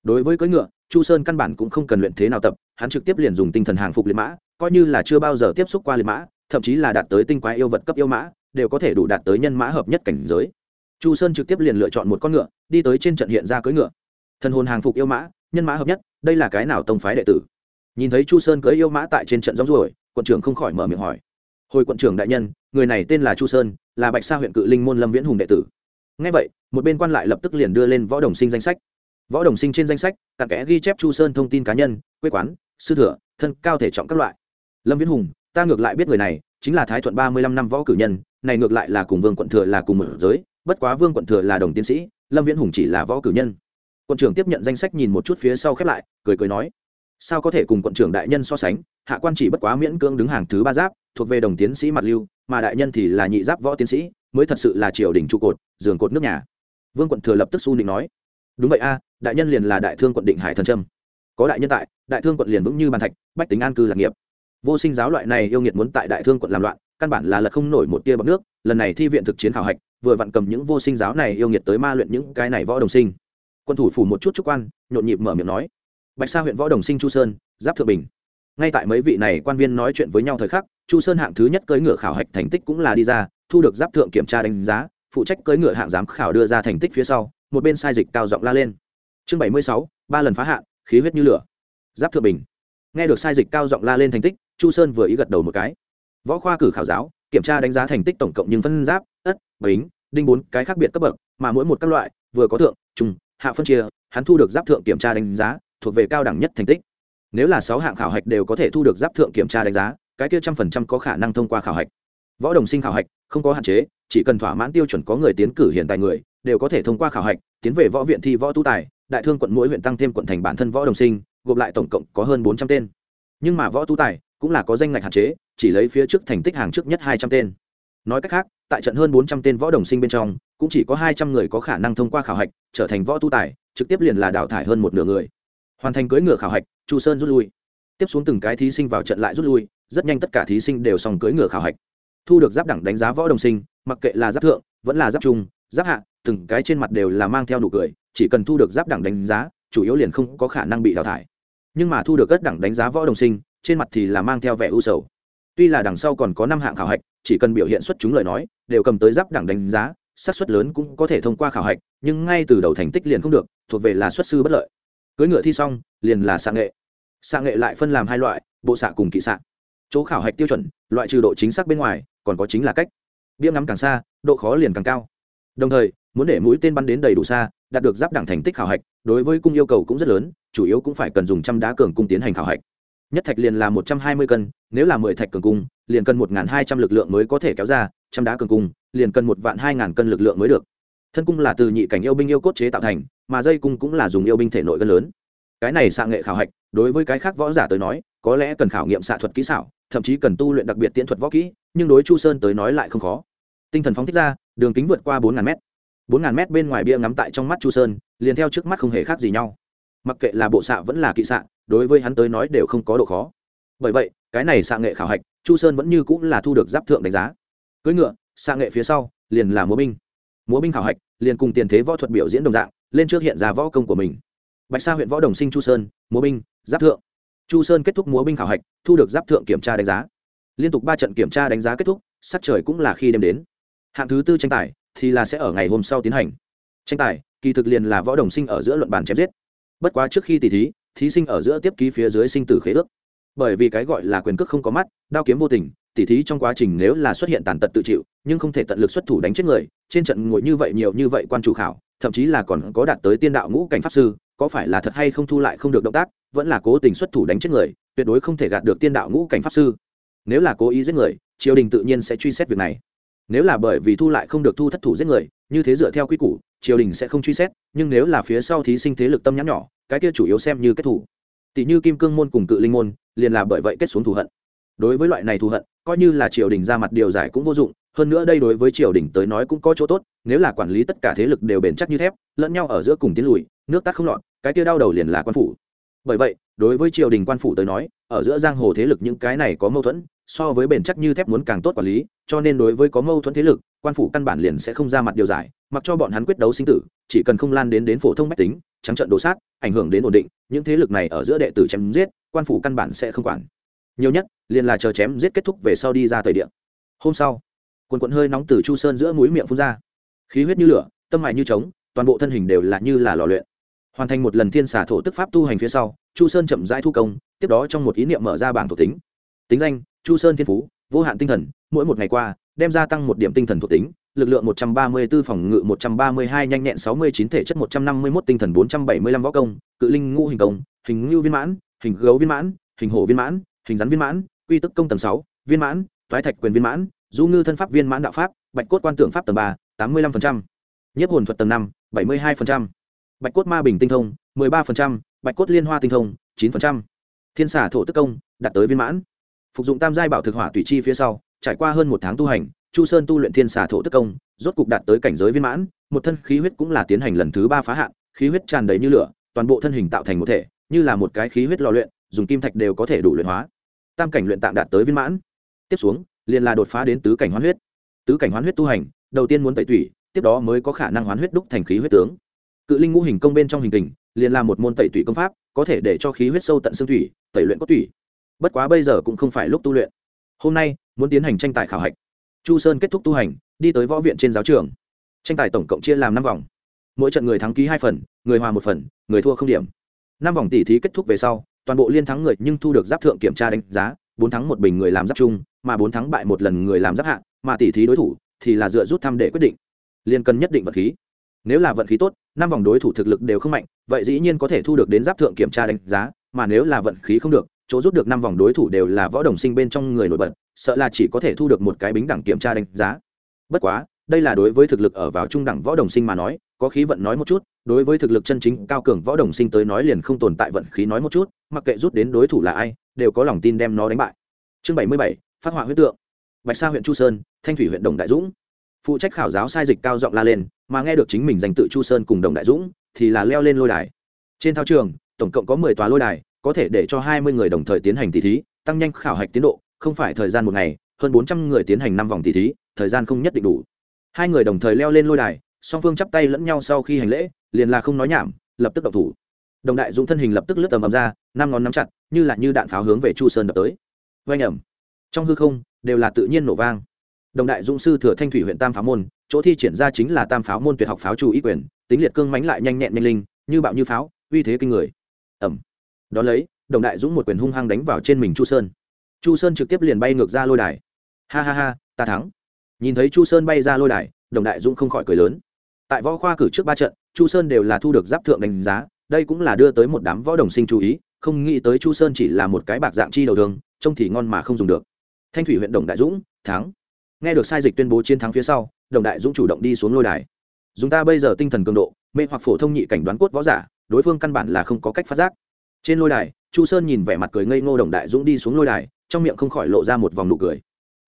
Đối với cưỡi ngựa, chu sơn căn bản cũng không cần luyện thế nào tập, hắn trực tiếp liền dùng tinh thần hàng phục liệt mã, coi như là chưa bao giờ tiếp xúc qua liệt mã, thậm chí là đạt tới tinh quái yêu vật cấp yêu mã, đều có thể đủ đạt tới nhân mã hợp nhất cảnh giới. Chu sơn trực tiếp liền lựa chọn một con ngựa, đi tới trên trận hiện ra cưỡi ngựa. Thần hồn hàng phục yêu mã, nhân mã hợp nhất đây là cái nào tông phái đệ tử? Nhìn thấy chu sơn cưỡi yêu mã tại trên trận giống ruổi quận trưởng không khỏi mở miệng hỏi. Hồi quận trưởng đại nhân, người này tên là chu sơn, là bạch sa huyện cự linh môn lâm viễn hùng đệ tử. Ngay vậy, một bên quan lại lập tức liền đưa lên võ đồng sinh danh sách. Võ đồng sinh trên danh sách, tặng kẽ ghi chép chu sơn thông tin cá nhân, quê quán, sư thừa, thân cao thể trọng các loại. Lâm viễn hùng, ta ngược lại biết người này, chính là thái thuận ba mươi lăm năm võ cử nhân, này ngược lại là cùng vương quận thừa là cùng một giới, bất quá vương quận thừa là đồng tiến sĩ, lâm viễn hùng chỉ là võ cử nhân quận trưởng tiếp nhận danh sách nhìn một chút phía sau khép lại, cười cười nói, sao có thể cùng quận trưởng đại nhân so sánh? Hạ quan chỉ bất quá miễn cưỡng đứng hàng thứ ba giáp, thuộc về đồng tiến sĩ mặt lưu, mà đại nhân thì là nhị giáp võ tiến sĩ, mới thật sự là triều đình trụ cột, giường cột nước nhà. Vương quận thừa lập tức su định nói, đúng vậy a, đại nhân liền là đại thương quận định hải thần trâm. Có đại nhân tại, đại thương quận liền vững như bàn thạch, bách tính an cư lạc nghiệp. Vô sinh giáo loại này yêu nghiệt muốn tại đại thương quận làm loạn, căn bản là lật không nổi một tia bọc nước, lần này thi viện thực chiến khảo hạch, vừa vặn cầm những vô sinh giáo này yêu nghiệt tới ma luyện những cái này võ đồng sinh quân thủ phủ một chút trúc quan, nhộn nhịp mở miệng nói. Bạch sa huyện võ đồng sinh chu sơn, giáp thượng bình. Ngay tại mấy vị này quan viên nói chuyện với nhau thời khắc, chu sơn hạng thứ nhất cưỡi ngựa khảo hạch thành tích cũng là đi ra, thu được giáp thượng kiểm tra đánh giá, phụ trách cưỡi ngựa hạng giám khảo đưa ra thành tích phía sau, một bên sai dịch cao giọng la lên. Chương bảy mươi sáu, ba lần phá hạn, khí huyết như lửa. Giáp thượng bình. Nghe được sai dịch cao giọng la lên thành tích, chu sơn vừa ý gật đầu một cái. Võ khoa cử khảo giáo, kiểm tra đánh giá thành tích tổng cộng nhưng phân giáp, ất, bính, đinh bốn, cái khác biệt cấp bậc, mà mỗi một các loại, vừa có thượng, trung hạ phân chia, hắn thu được giáp thượng kiểm tra đánh giá, thuộc về cao đẳng nhất thành tích. Nếu là sáu hạng khảo hạch đều có thể thu được giáp thượng kiểm tra đánh giá, cái kia trăm phần trăm có khả năng thông qua khảo hạch. Võ đồng sinh khảo hạch, không có hạn chế, chỉ cần thỏa mãn tiêu chuẩn có người tiến cử hiện tại người, đều có thể thông qua khảo hạch, tiến về võ viện thi võ tu tài, đại thương quận mỗi huyện tăng thêm quận thành bản thân võ đồng sinh, gộp lại tổng cộng có hơn bốn trăm tên. Nhưng mà võ tu tài cũng là có danh ngạch hạn chế, chỉ lấy phía trước thành tích hàng trước nhất hai trăm tên. Nói cách khác, tại trận hơn bốn trăm tên võ đồng sinh bên trong cũng chỉ có hai trăm người có khả năng thông qua khảo hạch, trở thành võ tu tài, trực tiếp liền là đào thải hơn một nửa người. Hoàn thành cưỡi ngựa khảo hạch, chu sơn rút lui. Tiếp xuống từng cái thí sinh vào trận lại rút lui, rất nhanh tất cả thí sinh đều xong cưỡi ngựa khảo hạch. Thu được giáp đẳng đánh giá võ đồng sinh, mặc kệ là giáp thượng, vẫn là giáp trung, giáp hạ, từng cái trên mặt đều là mang theo nụ cười, chỉ cần thu được giáp đẳng đánh giá, chủ yếu liền không có khả năng bị đào thải. Nhưng mà thu được cất đẳng đánh giá võ đồng sinh, trên mặt thì là mang theo vẻ u sầu. Tuy là đằng sau còn có năm hạng khảo hạch, chỉ cần biểu hiện xuất chúng lời nói, đều cầm tới giáp đẳng đánh giá xác suất lớn cũng có thể thông qua khảo hạch, nhưng ngay từ đầu thành tích liền không được, thuộc về là xuất sư bất lợi. Cưới ngựa thi xong, liền là xạ nghệ. Xạ nghệ lại phân làm hai loại, bộ xạ cùng kỵ xạ. Chỗ khảo hạch tiêu chuẩn, loại trừ độ chính xác bên ngoài, còn có chính là cách. Bia ngắm càng xa, độ khó liền càng cao. Đồng thời, muốn để mũi tên bắn đến đầy đủ xa, đạt được giáp đẳng thành tích khảo hạch, đối với cung yêu cầu cũng rất lớn, chủ yếu cũng phải cần dùng trăm đá cường cung tiến hành khảo hạch. Nhất thạch liền là một trăm hai mươi cân, nếu là mười thạch cường cung, liền cần một hai trăm l ự c lượng mới có thể kéo ra trăm đá cường cung, liền cần một vạn hai ngàn cân lực lượng mới được. Thân cung là từ nhị cảnh yêu binh yêu cốt chế tạo thành, mà dây cung cũng là dùng yêu binh thể nội cân lớn. Cái này xạ nghệ khảo hạch, đối với cái khác võ giả tới nói, có lẽ cần khảo nghiệm xạ thuật kỹ xảo, thậm chí cần tu luyện đặc biệt tiễn thuật võ kỹ, nhưng đối chu sơn tới nói lại không khó. Tinh thần phóng thích ra, đường kính vượt qua bốn ngàn mét. Bốn ngàn mét bên ngoài bia ngắm tại trong mắt chu sơn, liền theo trước mắt không hề khác gì nhau. Mặc kệ là bộ xạ vẫn là kỵ xạ, đối với hắn tới nói đều không có độ khó. Bởi vậy, cái này xạ nghệ khảo hạch, chu sơn vẫn như cũng là thu được giáp thượng đánh giá cưỡi ngựa, xạ nghệ phía sau, liền là múa binh. Múa binh khảo hạch, liền cùng tiền thế võ thuật biểu diễn đồng dạng, lên trước hiện ra võ công của mình. Bạch sa huyện võ đồng sinh chu sơn, múa binh, giáp thượng. Chu sơn kết thúc múa binh khảo hạch, thu được giáp thượng kiểm tra đánh giá. Liên tục ba trận kiểm tra đánh giá kết thúc, sắc trời cũng là khi đêm đến. Hạng thứ tư tranh tài, thì là sẽ ở ngày hôm sau tiến hành. Tranh tài, kỳ thực liền là võ đồng sinh ở giữa luận bàn chém giết. Bất quá trước khi tỷ thí thí sinh ở giữa tiếp ký phía dưới sinh tử khế ước bởi vì cái gọi là quyền cước không có mắt, đao kiếm vô tình, tỉ thí trong quá trình nếu là xuất hiện tàn tật tự chịu, nhưng không thể tận lực xuất thủ đánh chết người, trên trận ngồi như vậy nhiều như vậy quan chủ khảo, thậm chí là còn có đạt tới tiên đạo ngũ cảnh pháp sư, có phải là thật hay không thu lại không được động tác, vẫn là cố tình xuất thủ đánh chết người, tuyệt đối không thể gạt được tiên đạo ngũ cảnh pháp sư. Nếu là cố ý giết người, triều đình tự nhiên sẽ truy xét việc này. Nếu là bởi vì thu lại không được thu thất thủ giết người, như thế dựa theo quy củ, triều đình sẽ không truy xét, nhưng nếu là phía sau thí sinh thế lực tâm nhãn nhỏ, cái kia chủ yếu xem như kết thủ. Tỷ như kim cương môn cùng cự linh môn liền là bởi vậy kết xuống thù hận. Đối với loại này thù hận, coi như là triều đình ra mặt điều giải cũng vô dụng, hơn nữa đây đối với triều đình tới nói cũng có chỗ tốt, nếu là quản lý tất cả thế lực đều bền chắc như thép, lẫn nhau ở giữa cùng tiến lùi, nước tắt không lọt, cái kia đau đầu liền là quan phủ. Bởi vậy, đối với triều đình quan phủ tới nói, ở giữa giang hồ thế lực những cái này có mâu thuẫn so với bền chắc như thép muốn càng tốt quản lý, cho nên đối với có mâu thuẫn thế lực, quan phủ căn bản liền sẽ không ra mặt điều giải, mặc cho bọn hắn quyết đấu sinh tử, chỉ cần không lan đến đến phổ thông mách tính, trắng trận đồ sát, ảnh hưởng đến ổn định, những thế lực này ở giữa đệ tử chém giết, quan phủ căn bản sẽ không quản. Nhiều nhất, liền là chờ chém giết kết thúc về sau đi ra thời điểm hôm sau, quần quận hơi nóng từ chu sơn giữa mũi miệng phun ra. Khí huyết như lửa, tâm mại như trống, toàn bộ thân hình đều là như là lò luyện. Hoàn thành một lần thiên xả thổ tức pháp tu hành phía sau, chu sơn chậm rãi thu công, tiếp đó trong một ý niệm mở ra bảng thuộc tính. Tính danh chu sơn thiên phú vô hạn tinh thần mỗi một ngày qua đem gia tăng một điểm tinh thần thuộc tính lực lượng 134 phòng ngự 132 nhanh nhẹn 69 thể chất 151 tinh thần 475 võ công, cự linh ngũ hình công, hình lưu viên mãn, hình gấu viên mãn, hình hổ viên mãn, hình rắn viên mãn, quy tức công tầng 6, viên mãn, toái thạch quyền viên mãn, du ngư thân pháp viên mãn đạo pháp, bạch cốt quan tưởng pháp tầng 3, 85%. Nhiếp hồn thuật tầng 5, 72%. Bạch cốt ma bình tinh thông, 13%, bạch cốt liên hoa tinh thông, 9%. Thiên xả thổ tức công, đạt tới viên mãn. Phục dụng tam giai bảo thực hỏa tùy chi phía sau, trải qua hơn một tháng tu hành, chu sơn tu luyện thiên xà thổ tức công rốt cục đạt tới cảnh giới viên mãn một thân khí huyết cũng là tiến hành lần thứ ba phá hạn khí huyết tràn đầy như lửa toàn bộ thân hình tạo thành một thể như là một cái khí huyết lò luyện dùng kim thạch đều có thể đủ luyện hóa. Tam cảnh luyện tạng đạt tới viên mãn. Tiếp xuống liền là đột phá đến tứ cảnh hoán huyết. Tứ cảnh hoán huyết tu hành đầu tiên muốn tẩy tủy tiếp đó mới có khả năng hoán huyết đúc thành khí huyết tướng. Cự linh ngũ hình công bên trong hình tình liền là một môn tẩy tủy công pháp có thể để cho khí huyết sâu tận xương thủy tẩy luyện cốt tủy bất quá bây giờ cũng không phải lúc tu luyện. Hôm nay, muốn tiến hành tranh tài khảo hạch. Chu sơn kết thúc tu hành, đi tới võ viện trên giáo trường. Tranh tài tổng cộng chia làm năm vòng. Mỗi trận người thắng ký hai phần, người hòa một phần, người thua không điểm. Năm vòng tỷ thí kết thúc về sau, toàn bộ liên thắng người nhưng thu được giáp thượng kiểm tra đánh giá, bốn thắng một bình người làm giáp chung, mà bốn thắng bại một lần người làm giáp hạng mà tỷ thí đối thủ thì là dựa rút thăm để quyết định. Liên cần nhất định vật khí. Nếu là vận khí tốt, năm vòng đối thủ thực lực đều không mạnh, vậy dĩ nhiên có thể thu được đến giáp thượng kiểm tra đánh giá, mà nếu là vận khí không được chỗ rút được năm vòng đối thủ đều là võ đồng sinh bên trong người nổi bật, sợ là chỉ có thể thu được một cái bính đẳng kiểm tra đánh giá. Bất quá, đây là đối với thực lực ở vào trung đẳng võ đồng sinh mà nói, có khí vận nói một chút, đối với thực lực chân chính cao cường võ đồng sinh tới nói liền không tồn tại vận khí nói một chút, mặc kệ rút đến đối thủ là ai, đều có lòng tin đem nó đánh bại. Chương bảy mươi bảy, phát họa huyết tượng. Bạch sa huyện chu sơn, thanh thủy huyện đồng đại dũng. Phụ trách khảo giáo sai dịch cao giọng la lên, mà nghe được chính mình danh tự chu sơn cùng đồng đại dũng, thì là leo lên lôi đài. Trên thao trường, tổng cộng có mười tòa lôi đài có thể để cho hai mươi người đồng thời tiến hành tỷ thí, tăng nhanh khảo hạch tiến độ, không phải thời gian một ngày, hơn bốn trăm người tiến hành năm vòng tỷ thí, thời gian không nhất định đủ. Hai người đồng thời leo lên lôi đài, song phương chắp tay lẫn nhau sau khi hành lễ, liền là không nói nhảm, lập tức đậu thủ. Đồng đại dũng thân hình lập tức lướt tầm ầm ra, năm ngón nắm chặt, như là như đạn pháo hướng về chu sơn đập tới. Oanh ẩm trong hư không, đều là tự nhiên nổ vang. Đồng đại dũng sư thừa thanh thủy huyện tam pháo môn, chỗ thi triển ra chính là tam pháo môn tuyệt học pháo chủ ý quyền, tính liệt cương mánh lại nhanh nhẹn nhanh linh, như bạo như pháo, uy thế kinh người. Ẩm đ ó lấy đồng đại dũng một quyền hung hăng đánh vào trên mình chu sơn. Chu sơn trực tiếp liền bay ngược ra lôi đài. Ha ha ha ta thắng. Nhìn thấy chu sơn bay ra lôi đài đồng đại dũng không khỏi cười lớn. Tại võ khoa cử trước ba trận chu sơn đều là thu được giáp thượng đánh giá đây cũng là đưa tới một đám võ đồng sinh chú ý không nghĩ tới chu sơn chỉ là một cái bạc dạng chi đầu đường, trông thì ngon mà không dùng được. Thanh thủy huyện đồng đại dũng thắng. Nghe được sai dịch tuyên bố chiến thắng phía sau đồng đại dũng chủ động đi xuống lôi đài. Dùng ta bây giờ tinh thần cường độ mê hoặc phổ thông nhị cảnh đoán cốt võ giả đối phương căn bản là không có cách phát giác trên lôi đài, chu sơn nhìn vẻ mặt cười ngây ngô đồng đại dũng đi xuống lôi đài, trong miệng không khỏi lộ ra một vòng nụ cười.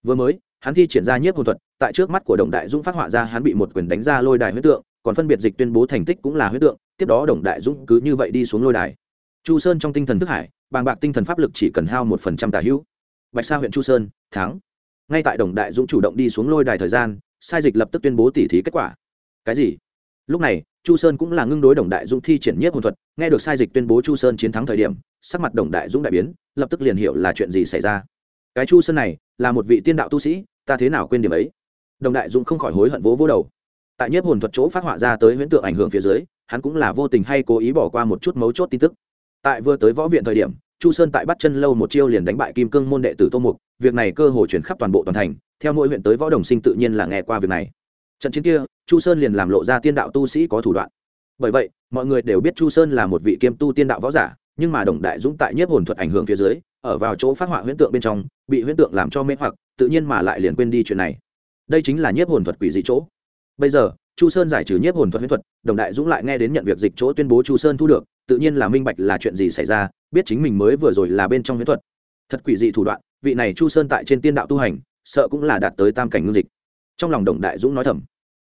Vừa mới, hắn thi triển ra nhiếp hồn thuật, tại trước mắt của đồng đại dũng phát họa ra hắn bị một quyền đánh ra lôi đài huyết tượng, còn phân biệt dịch tuyên bố thành tích cũng là huyết tượng, tiếp đó đồng đại dũng cứ như vậy đi xuống lôi đài. Chu sơn trong tinh thần thức hải, bàng bạc tinh thần pháp lực chỉ cần hao một phần trăm tà hữu. Bạch sa huyện chu sơn, thắng. Ngay tại đồng đại dũng chủ động đi xuống lôi đài thời gian, sai dịch lập tức tuyên bố tỉ thí kết quả. Cái gì? Lúc này, chu sơn cũng là ngưng đối đồng đại dũng thi triển nhiếp hồn thuật, nghe được sai dịch tuyên bố chu sơn chiến thắng thời điểm, sắc mặt đồng đại dũng đại biến, lập tức liền hiểu là chuyện gì xảy ra. Cái chu sơn này, là một vị tiên đạo tu sĩ, ta thế nào quên điểm ấy? Đồng đại dũng không khỏi hối hận vỗ vỗ đầu. Tại nhiếp hồn thuật chỗ phát họa ra tới huyễn tượng ảnh hưởng phía dưới, hắn cũng là vô tình hay cố ý bỏ qua một chút mấu chốt tin tức. Tại vừa tới võ viện thời điểm, chu sơn tại bắt chân lâu một chiêu liền đánh bại kim cương môn đệ tử tô mục, việc này cơ hồ chuyển khắp toàn bộ toàn thành, theo mỗi huyện tới võ đồng sinh tự nhiên là nghe qua việc này trận chiến kia, chu sơn liền làm lộ ra tiên đạo tu sĩ có thủ đoạn. Bởi vậy, mọi người đều biết chu sơn là một vị kiêm tu tiên đạo võ giả, nhưng mà đồng đại dũng tại nhiếp hồn thuật ảnh hưởng phía dưới, ở vào chỗ phát họa huyễn tượng bên trong, bị huyễn tượng làm cho mê hoặc, tự nhiên mà lại liền quên đi chuyện này. Đây chính là nhiếp hồn thuật quỷ dị chỗ. Bây giờ, chu sơn giải trừ nhiếp hồn thuật huyễn thuật, đồng đại dũng lại nghe đến nhận việc dịch chỗ tuyên bố chu sơn thu được, tự nhiên là minh bạch là chuyện gì xảy ra, biết chính mình mới vừa rồi là bên trong huyễn thuật. Thật quỷ dị thủ đoạn, vị này chu sơn tại trên tiên đạo tu hành, sợ cũng là đạt tới tam cảnh ngưng dịch trong lòng đồng đại dũng nói thầm.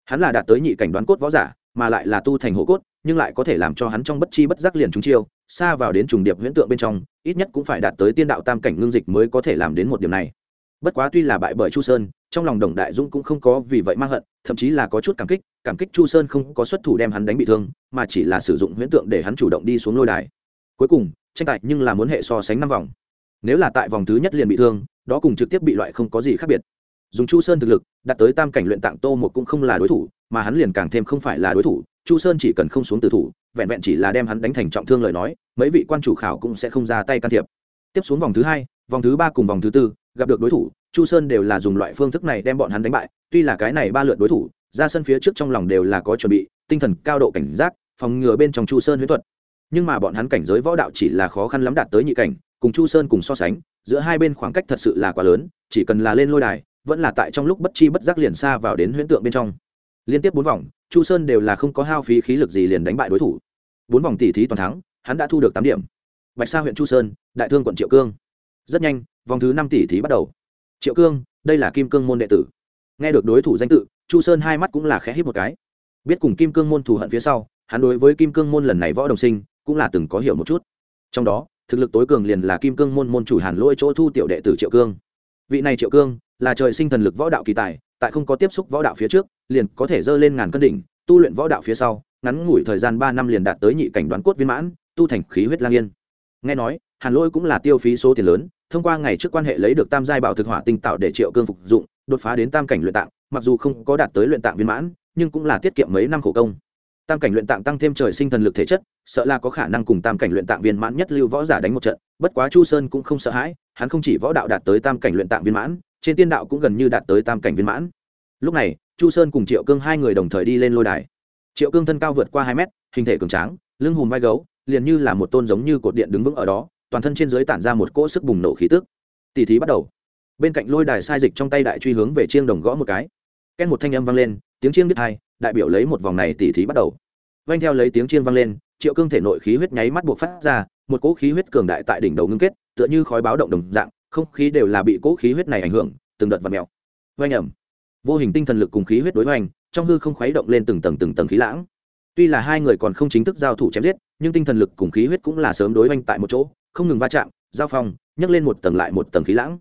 Hắn là đạt tới nhị cảnh đoán cốt võ giả, mà lại là tu thành hộ cốt, nhưng lại có thể làm cho hắn trong bất chi bất giác liền trúng chiêu, xa vào đến trùng điệp huyễn tượng bên trong, ít nhất cũng phải đạt tới tiên đạo tam cảnh ngưng dịch mới có thể làm đến một điểm này. Bất quá tuy là bại bởi chu sơn, trong lòng đồng đại dũng cũng không có vì vậy mang hận, thậm chí là có chút cảm kích cảm kích chu sơn không có xuất thủ đem hắn đánh bị thương, mà chỉ là sử dụng huyễn tượng để hắn chủ động đi xuống lôi đài. Cuối cùng, tranh tài nhưng là muốn hệ so sánh năm vòng. Nếu là tại vòng thứ nhất liền bị thương, đó cùng trực tiếp bị loại không có gì khác biệt dùng chu sơn thực lực, đạt tới tam cảnh luyện tạng tô một cũng không là đối thủ, mà hắn liền càng thêm không phải là đối thủ, chu sơn chỉ cần không xuống từ thủ, vẹn vẹn chỉ là đem hắn đánh thành trọng thương lời nói, mấy vị quan chủ khảo cũng sẽ không ra tay can thiệp. Tiếp xuống vòng thứ hai, vòng thứ ba cùng vòng thứ tư, gặp được đối thủ, chu sơn đều là dùng loại phương thức này đem bọn hắn đánh bại, tuy là cái này ba lượt đối thủ, ra sân phía trước trong lòng đều là có chuẩn bị, tinh thần cao độ cảnh giác, phòng ngừa bên trong chu sơn huyết thuật. Nhưng mà bọn hắn cảnh giới võ đạo chỉ là khó khăn lắm đạt tới nhị cảnh, cùng chu sơn cùng so sánh, giữa hai bên khoảng cách thật sự là quá lớn, chỉ cần là lên lôi đài vẫn là tại trong lúc bất chi bất giác liền xa vào đến huyễn tượng bên trong. Liên tiếp bốn vòng, chu sơn đều là không có hao phí khí lực gì liền đánh bại đối thủ. Bốn vòng tỷ thí toàn thắng, hắn đã thu được tám điểm. Bạch sa huyện chu sơn, đại thương quận triệu cương. Rất nhanh, vòng thứ năm tỷ thí bắt đầu. Triệu cương, đây là kim cương môn đệ tử. Nghe được đối thủ danh tự, chu sơn hai mắt cũng là khẽ hít một cái. Biết cùng kim cương môn thù hận phía sau, hắn đối với kim cương môn lần này võ đồng sinh, cũng là từng có hiểu một chút. Trong đó, thực lực tối cường liền là kim cương môn môn chủ hàn lỗi chỗ thu tiểu đệ tử triệu cương. Vị này triệu cương là trời sinh thần lực võ đạo kỳ tài, tại không có tiếp xúc võ đạo phía trước, liền có thể dơ lên ngàn cân đỉnh, tu luyện võ đạo phía sau, ngắn ngủi thời gian ba năm liền đạt tới nhị cảnh đoán cốt viên mãn, tu thành khí huyết lang yên. Nghe nói, hàn lỗi cũng là tiêu phí số tiền lớn, thông qua ngày trước quan hệ lấy được tam giai bảo thực hỏa tinh tạo để triệu cương phục dụng, đột phá đến tam cảnh luyện tạng, mặc dù không có đạt tới luyện tạng viên mãn, nhưng cũng là tiết kiệm mấy năm khổ công. Tam cảnh luyện tạng tăng thêm trời sinh thần lực thể chất, sợ là có khả năng cùng tam cảnh luyện tạng viên mãn nhất lưu võ giả đánh một trận, bất quá chu sơn cũng không sợ hãi, hắn không chỉ võ đạo đạt tới tam cảnh luyện tạng viên mãn trên tiên đạo cũng gần như đạt tới tam cảnh viên mãn. Lúc này, chu sơn cùng triệu cương hai người đồng thời đi lên lôi đài. Triệu cương thân cao vượt qua hai mét, hình thể cường tráng, lưng hùm vai gấu, liền như là một tôn giống như cột điện đứng vững ở đó, toàn thân trên dưới tản ra một cỗ sức bùng nổ khí tức. Tỷ thí bắt đầu. Bên cạnh lôi đài sai dịch trong tay đại truy hướng về chiêng đồng gõ một cái. Ken một thanh âm vang lên, tiếng chiêng biết hai, đại biểu lấy một vòng này tỷ thí bắt đầu. Vanh theo lấy tiếng chiêng vang lên, triệu cương thể nội khí huyết nháy mắt buộc phát ra, một cỗ khí huyết cường đại tại đỉnh đầu ngưng kết, tựa như khói báo động đồng dạng không khí đều là bị cỗ khí huyết này ảnh hưởng, từng đợt và mèo. Oanh ẩm vô hình tinh thần lực cùng khí huyết đối hoành, trong hư không khuấy động lên từng tầng từng tầng khí lãng. Tuy là hai người còn không chính thức giao thủ chém giết, nhưng tinh thần lực cùng khí huyết cũng là sớm đối hoành tại một chỗ, không ngừng va chạm, giao phong, nhấc lên một tầng lại một tầng khí lãng.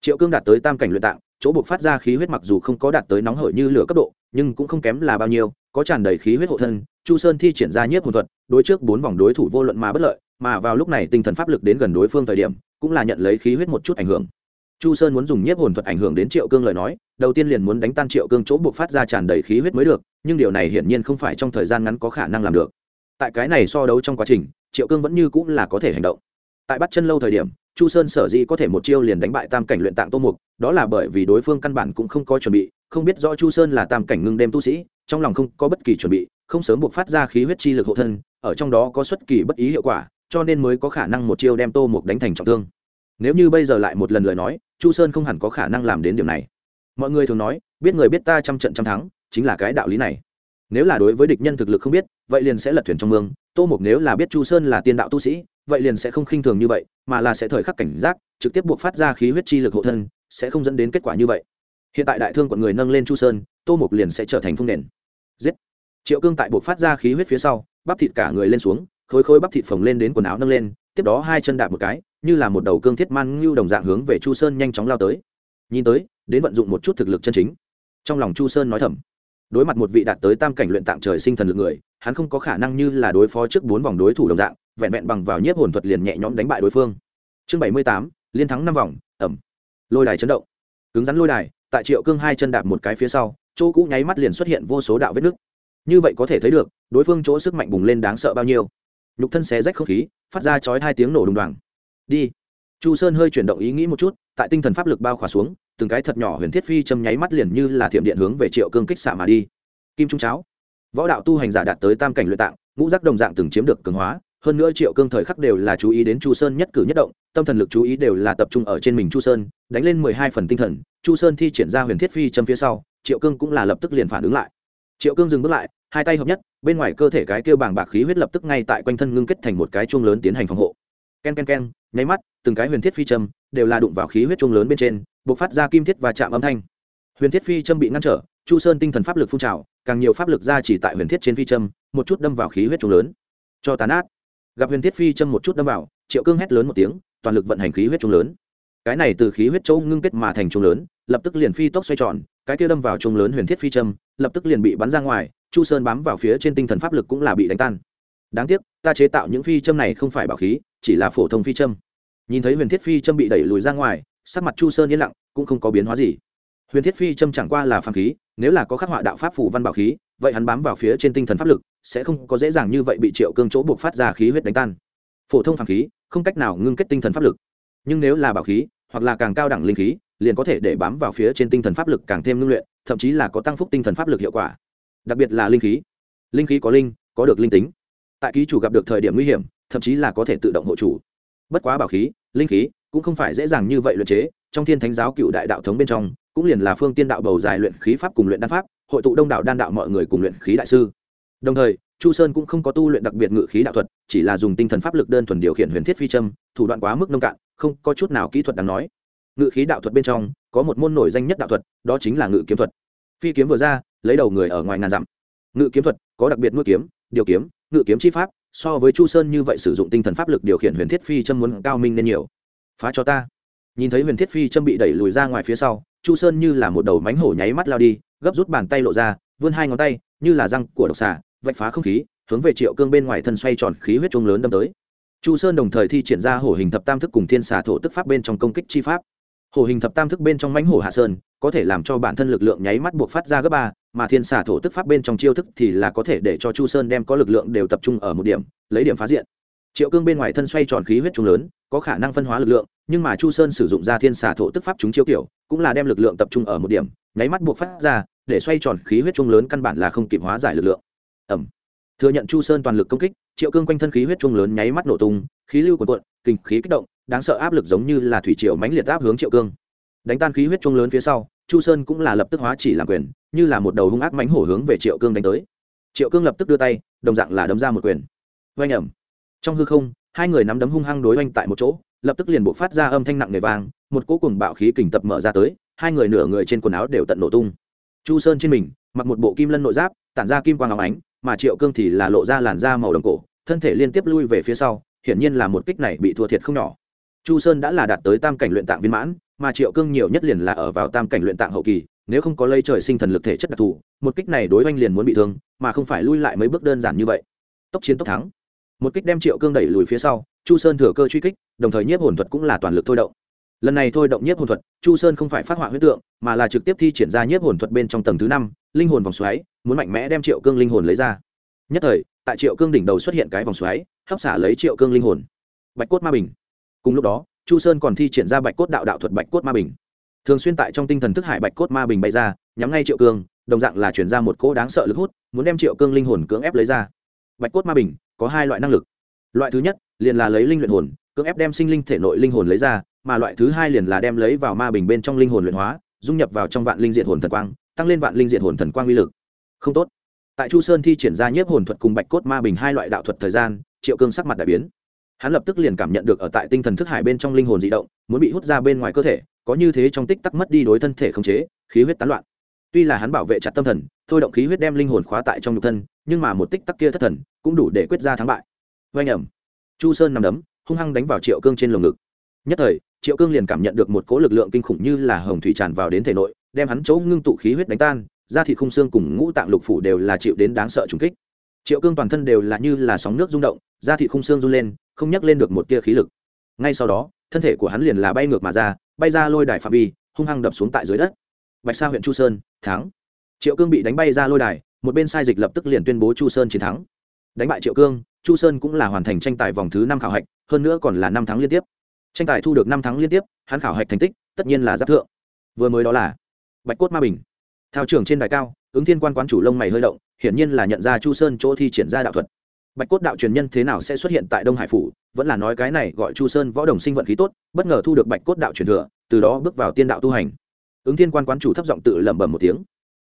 Triệu cương đạt tới tam cảnh luyện tạng, chỗ buộc phát ra khí huyết mặc dù không có đạt tới nóng hởi như lửa cấp độ, nhưng cũng không kém là bao nhiêu, có tràn đầy khí huyết hộ thân, chu sơn thi triển ra nhiếp hồn thuật, đối trước bốn vòng đối thủ vô luận mà bất lợi, mà vào lúc này tinh thần pháp lực đến gần đối phương thời điểm cũng là nhận lấy khí huyết một chút ảnh hưởng. Chu sơn muốn dùng nhiếp hồn thuật ảnh hưởng đến triệu cương lời nói, đầu tiên liền muốn đánh tan triệu cương chỗ buộc phát ra tràn đầy khí huyết mới được, nhưng điều này hiển nhiên không phải trong thời gian ngắn có khả năng làm được. Tại cái này so đấu trong quá trình, triệu cương vẫn như cũng là có thể hành động. Tại bắt chân lâu thời điểm, chu sơn sở dĩ có thể một chiêu liền đánh bại tam cảnh luyện tạng tô mục, đó là bởi vì đối phương căn bản cũng không có chuẩn bị, không biết rõ chu sơn là tam cảnh ngưng đêm tu sĩ, trong lòng không có bất kỳ chuẩn bị, không sớm buộc phát ra khí huyết chi lực hộ thân, ở trong đó có xuất kỳ bất ý hiệu quả cho nên mới có khả năng một chiêu đem tô mục đánh thành trọng thương. Nếu như bây giờ lại một lần lời nói, chu sơn không hẳn có khả năng làm đến điểm này. Mọi người thường nói, biết người biết ta trăm trận trăm thắng, chính là cái đạo lý này. Nếu là đối với địch nhân thực lực không biết, vậy liền sẽ lật thuyền trong mương. Tô mục nếu là biết chu sơn là tiên đạo tu sĩ, vậy liền sẽ không khinh thường như vậy, mà là sẽ thời khắc cảnh giác, trực tiếp buộc phát ra khí huyết chi lực hộ thân, sẽ không dẫn đến kết quả như vậy. Hiện tại đại thương quận người nâng lên chu sơn, tô mục liền sẽ trở thành phong nền. Giết! Triệu cương tại buộc phát ra khí huyết phía sau, bắp thịt cả người lên xuống khối khối bắp thịt phồng lên đến quần áo nâng lên, tiếp đó hai chân đạp một cái, như là một đầu cương thiết man ngưu đồng dạng hướng về chu sơn nhanh chóng lao tới. Nhìn tới, đến vận dụng một chút thực lực chân chính. Trong lòng chu sơn nói thầm, đối mặt một vị đạt tới tam cảnh luyện tạng trời sinh thần lực người, hắn không có khả năng như là đối phó trước bốn vòng đối thủ đồng dạng, vẹn vẹn bằng vào nhiếp hồn thuật liền nhẹ nhõm đánh bại đối phương. Chương bảy mươi tám, liên thắng năm vòng, ẩm. Lôi đài chấn động. Cứng rắn lôi đài, tại triệu cương hai chân đạp một cái phía sau, chỗ cũ nháy mắt liền xuất hiện vô số đạo vết nứt. Như vậy có thể thấy được, đối phương chỗ sức mạnh bùng lên đáng sợ bao nhiêu nhục thân xé rách không khí, phát ra chói hai tiếng nổ đùng đoàng. Đi. Chu sơn hơi chuyển động ý nghĩ một chút, tại tinh thần pháp lực bao khỏa xuống, từng cái thật nhỏ huyền thiết phi châm nháy mắt liền như là thiểm điện hướng về triệu cương kích xạ mà đi. Kim trung cháo. Võ đạo tu hành giả đạt tới tam cảnh luyện tạng, ngũ giác đồng dạng từng chiếm được cường hóa, hơn nữa triệu cương thời khắc đều là chú ý đến chu sơn nhất cử nhất động, tâm thần lực chú ý đều là tập trung ở trên mình chu sơn, đánh lên mười hai phần tinh thần, chu sơn thi triển ra huyền thiết phi châm phía sau, triệu cương cũng là lập tức liền phản ứng lại triệu cương dừng bước lại, hai tay hợp nhất, bên ngoài cơ thể cái kêu bảng bạc khí huyết lập tức ngay tại quanh thân ngưng kết thành một cái chuông lớn tiến hành phòng hộ. K e n k e n k e n nháy mắt, từng cái huyền thiết phi châm đều là đụng vào khí huyết chuông lớn bên trên b ộ c phát ra kim thiết và chạm âm thanh. Huyền thiết phi châm bị ngăn trở, chu sơn tinh thần pháp lực phun trào, càng nhiều pháp lực ra chỉ tại huyền thiết trên phi châm, một chút đâm vào khí huyết chuông lớn. Cho tàn át gặp huyền thiết phi châm một chút đâm vào, triệu cương hét lớn một tiếng, toàn lực vận hành khí huyết chuông lớn. Cái này từ khí huyết châu ngưng kết mà thành chuông lớn, lập tức liền phi tốc xoay tròn, cái kia đâm vào chuông lớn huyền thiết phi châm lập tức liền bị bắn ra ngoài, chu sơn bám vào phía trên tinh thần pháp lực cũng là bị đánh tan. Đáng tiếc, ta chế tạo những phi châm này không phải bảo khí, chỉ là phổ thông phi châm. Nhìn thấy huyền thiết phi châm bị đẩy lùi ra ngoài, sắc mặt chu sơn yên lặng, cũng không có biến hóa gì. Huyền thiết phi châm chẳng qua là phàm khí, nếu là có khắc họa đạo pháp phủ văn bảo khí, vậy hắn bám vào phía trên tinh thần pháp lực, sẽ không có dễ dàng như vậy bị triệu cương chỗ buộc phát ra khí huyết đánh tan. Phổ thông phàm khí, không cách nào ngưng kết tinh thần pháp lực. Nhưng nếu là bảo khí, hoặc là càng cao đẳng linh khí, liền có thể để bám vào phía trên tinh thần pháp lực càng thêm ngưng luyện thậm chí là có tăng phúc tinh thần pháp lực hiệu quả, đặc biệt là linh khí. Linh khí có linh, có được linh tính. Tại ký chủ gặp được thời điểm nguy hiểm, thậm chí là có thể tự động hộ chủ. Bất quá bảo khí, linh khí cũng không phải dễ dàng như vậy luyện chế. Trong thiên thánh giáo cựu đại đạo thống bên trong, cũng liền là phương tiên đạo bầu dài luyện khí pháp cùng luyện đan pháp, hội tụ đông đạo đan đạo mọi người cùng luyện khí đại sư. Đồng thời, chu sơn cũng không có tu luyện đặc biệt ngự khí đạo thuật, chỉ là dùng tinh thần pháp lực đơn thuần điều khiển huyền thiết phi châm, thủ đoạn quá mức nông cạn, không có chút nào kỹ thuật đáng nói. Ngự khí đạo thuật bên trong có một môn nổi danh nhất đạo thuật, đó chính là ngự kiếm thuật. Phi kiếm vừa ra, lấy đầu người ở ngoài ngàn dặm. Ngự kiếm thuật, có đặc biệt nuôi kiếm, điều kiếm, ngự kiếm chi pháp, so với chu sơn như vậy sử dụng tinh thần pháp lực điều khiển huyền thiết phi châm muốn cao minh nên nhiều. Phá cho ta. Nhìn thấy huyền thiết phi châm bị đẩy lùi ra ngoài phía sau, chu sơn như là một đầu mánh hổ nháy mắt lao đi, gấp rút bàn tay lộ ra, vươn hai ngón tay, như là răng của độc xà, vạch phá không khí, hướng về triệu cương bên ngoài thân xoay tròn khí huyết trung lớn đâm tới. Chu sơn đồng thời thi triển ra hổ hình thập tam thức cùng thiên xà thổ tức pháp bên trong công kích chi pháp hổ hình thập tam thức bên trong mãnh hổ hạ sơn, có thể làm cho bản thân lực lượng nháy mắt buộc phát ra gấp ba, mà thiên xà thổ tức pháp bên trong chiêu thức thì là có thể để cho chu sơn đem có lực lượng đều tập trung ở một điểm, lấy điểm phá diện. Triệu cương bên ngoài thân xoay tròn khí huyết trung lớn, có khả năng phân hóa lực lượng, nhưng mà chu sơn sử dụng ra thiên xà thổ tức pháp chúng chiêu kiểu, cũng là đem lực lượng tập trung ở một điểm, nháy mắt buộc phát ra, để xoay tròn khí huyết trung lớn căn bản là không kịp hóa giải lực lượng. Ẩm. Thừa nhận chu sơn toàn lực công kích, triệu cương quanh thân khí huyết trung lớn nháy mắt nổ tung, khí lưu cuộn cuộn, kinh khí kích động đáng sợ áp lực giống như là thủy triều mãnh liệt áp hướng triệu cương. Đánh tan khí huyết trung lớn phía sau, chu sơn cũng là lập tức hóa chỉ làm quyền, như là một đầu hung ác mãnh hổ hướng về triệu cương đánh tới. Triệu cương lập tức đưa tay, đồng dạng là đấm ra một quyền. Oanh ẩm. Trong hư không, hai người nắm đấm hung hăng đối oanh tại một chỗ, lập tức liền buộc phát ra âm thanh nặng nề vang, một cỗ cùng bạo khí kình tập mở ra tới, hai người nửa người trên quần áo đều tận nổ tung. Chu sơn trên mình, mặc một bộ kim lân nội giáp, tản ra kim quang áo ánh, mà triệu cương thì là lộ ra làn da màu đồng cổ, thân thể liên tiếp lui về phía sau, hiển nhiên là một kích này bị thua thiệt không nhỏ chu sơn đã là đạt tới tam cảnh luyện tạng viên mãn, mà triệu cương nhiều nhất liền là ở vào tam cảnh luyện tạng hậu kỳ, nếu không có lây trời sinh thần lực thể chất đặc thù, một kích này đối oanh liền muốn bị thương, mà không phải lui lại mấy bước đơn giản như vậy. Tốc chiến tốc thắng. Một kích đem triệu cương đẩy lùi phía sau, chu sơn thừa cơ truy kích, đồng thời nhiếp hồn thuật cũng là toàn lực thôi động. Lần này thôi động nhiếp hồn thuật, chu sơn không phải phát họa huyết tượng, mà là trực tiếp thi triển ra nhiếp hồn thuật bên trong tầng thứ năm, linh hồn vòng xoáy, muốn mạnh mẽ đem triệu cương linh hồn lấy ra. Nhất thời, tại triệu cương đỉnh đầu xuất hiện cái vòng xoáy, hấp xả lấy triệu cương linh hồn. Bạch cốt ma bình cùng lúc đó, chu sơn còn thi triển ra bạch cốt đạo đạo thuật bạch cốt ma bình. Thường xuyên tại trong tinh thần thức hải bạch cốt ma bình bay ra, nhắm ngay triệu cương, đồng dạng là chuyển ra một cỗ đáng sợ lực hút, muốn đem triệu cương linh hồn cưỡng ép lấy ra. Bạch cốt ma bình có hai loại năng lực. Loại thứ nhất, liền là lấy linh luyện hồn, cưỡng ép đem sinh linh thể nội linh hồn lấy ra, mà loại thứ hai liền là đem lấy vào ma bình bên trong linh hồn luyện hóa, dung nhập vào trong vạn linh diện hồn thần quang, tăng lên vạn linh diện hồn thần quang uy lực. Không tốt. Tại chu sơn thi triển ra nhiếp hồn thuật cùng bạch cốt ma bình hai loại đạo thuật thời gian, triệu cương sắc mặt đại biến hắn lập tức liền cảm nhận được ở tại tinh thần thức hải bên trong linh hồn di động, muốn bị hút ra bên ngoài cơ thể, có như thế trong tích tắc mất đi đối thân thể khống chế, khí huyết tán loạn. Tuy là hắn bảo vệ chặt tâm thần, thôi động khí huyết đem linh hồn khóa tại trong nhục thân, nhưng mà một tích tắc kia thất thần, cũng đủ để quyết ra thắng bại. Vay nhầm chu sơn nằm đấm, hung hăng đánh vào triệu cương trên lồng ngực. Nhất thời, triệu cương liền cảm nhận được một cỗ lực lượng kinh khủng như là hồng thủy tràn vào đến thể nội, đem hắn chỗ ngưng tụ khí huyết đánh tan, da thịt khung xương cùng ngũ tạng lục phủ đều là chịu đến đáng sợ trùng kích. Triệu cương toàn thân đều là như là sóng nước rung động, da thịt khung xương run lên không nhắc lên được một tia khí lực. Ngay sau đó, thân thể của hắn liền là bay ngược mà ra, bay ra lôi đài phạm vi, hung hăng đập xuống tại dưới đất. Bạch sa huyện chu sơn, thắng. Triệu cương bị đánh bay ra lôi đài, một bên sai dịch lập tức liền tuyên bố chu sơn chiến thắng. Đánh bại triệu cương, chu sơn cũng là hoàn thành tranh tài vòng thứ năm khảo hạch, hơn nữa còn là năm tháng liên tiếp. Tranh tài thu được năm tháng liên tiếp, hắn khảo hạch thành tích, tất nhiên là giáp thượng. Vừa mới đó là bạch cốt ma bình. Thao trưởng trên đài cao, ứng thiên quan quán chủ lông mày hơi động, hiển nhiên là nhận ra chu sơn chỗ thi triển ra đạo thuật bạch cốt đạo truyền nhân thế nào sẽ xuất hiện tại đông hải phủ, vẫn là nói cái này gọi chu sơn võ đồng sinh vận khí tốt, bất ngờ thu được bạch cốt đạo truyền thừa, từ đó bước vào tiên đạo tu hành. Ứng thiên quan quán chủ thấp giọng tự lẩm bẩm một tiếng.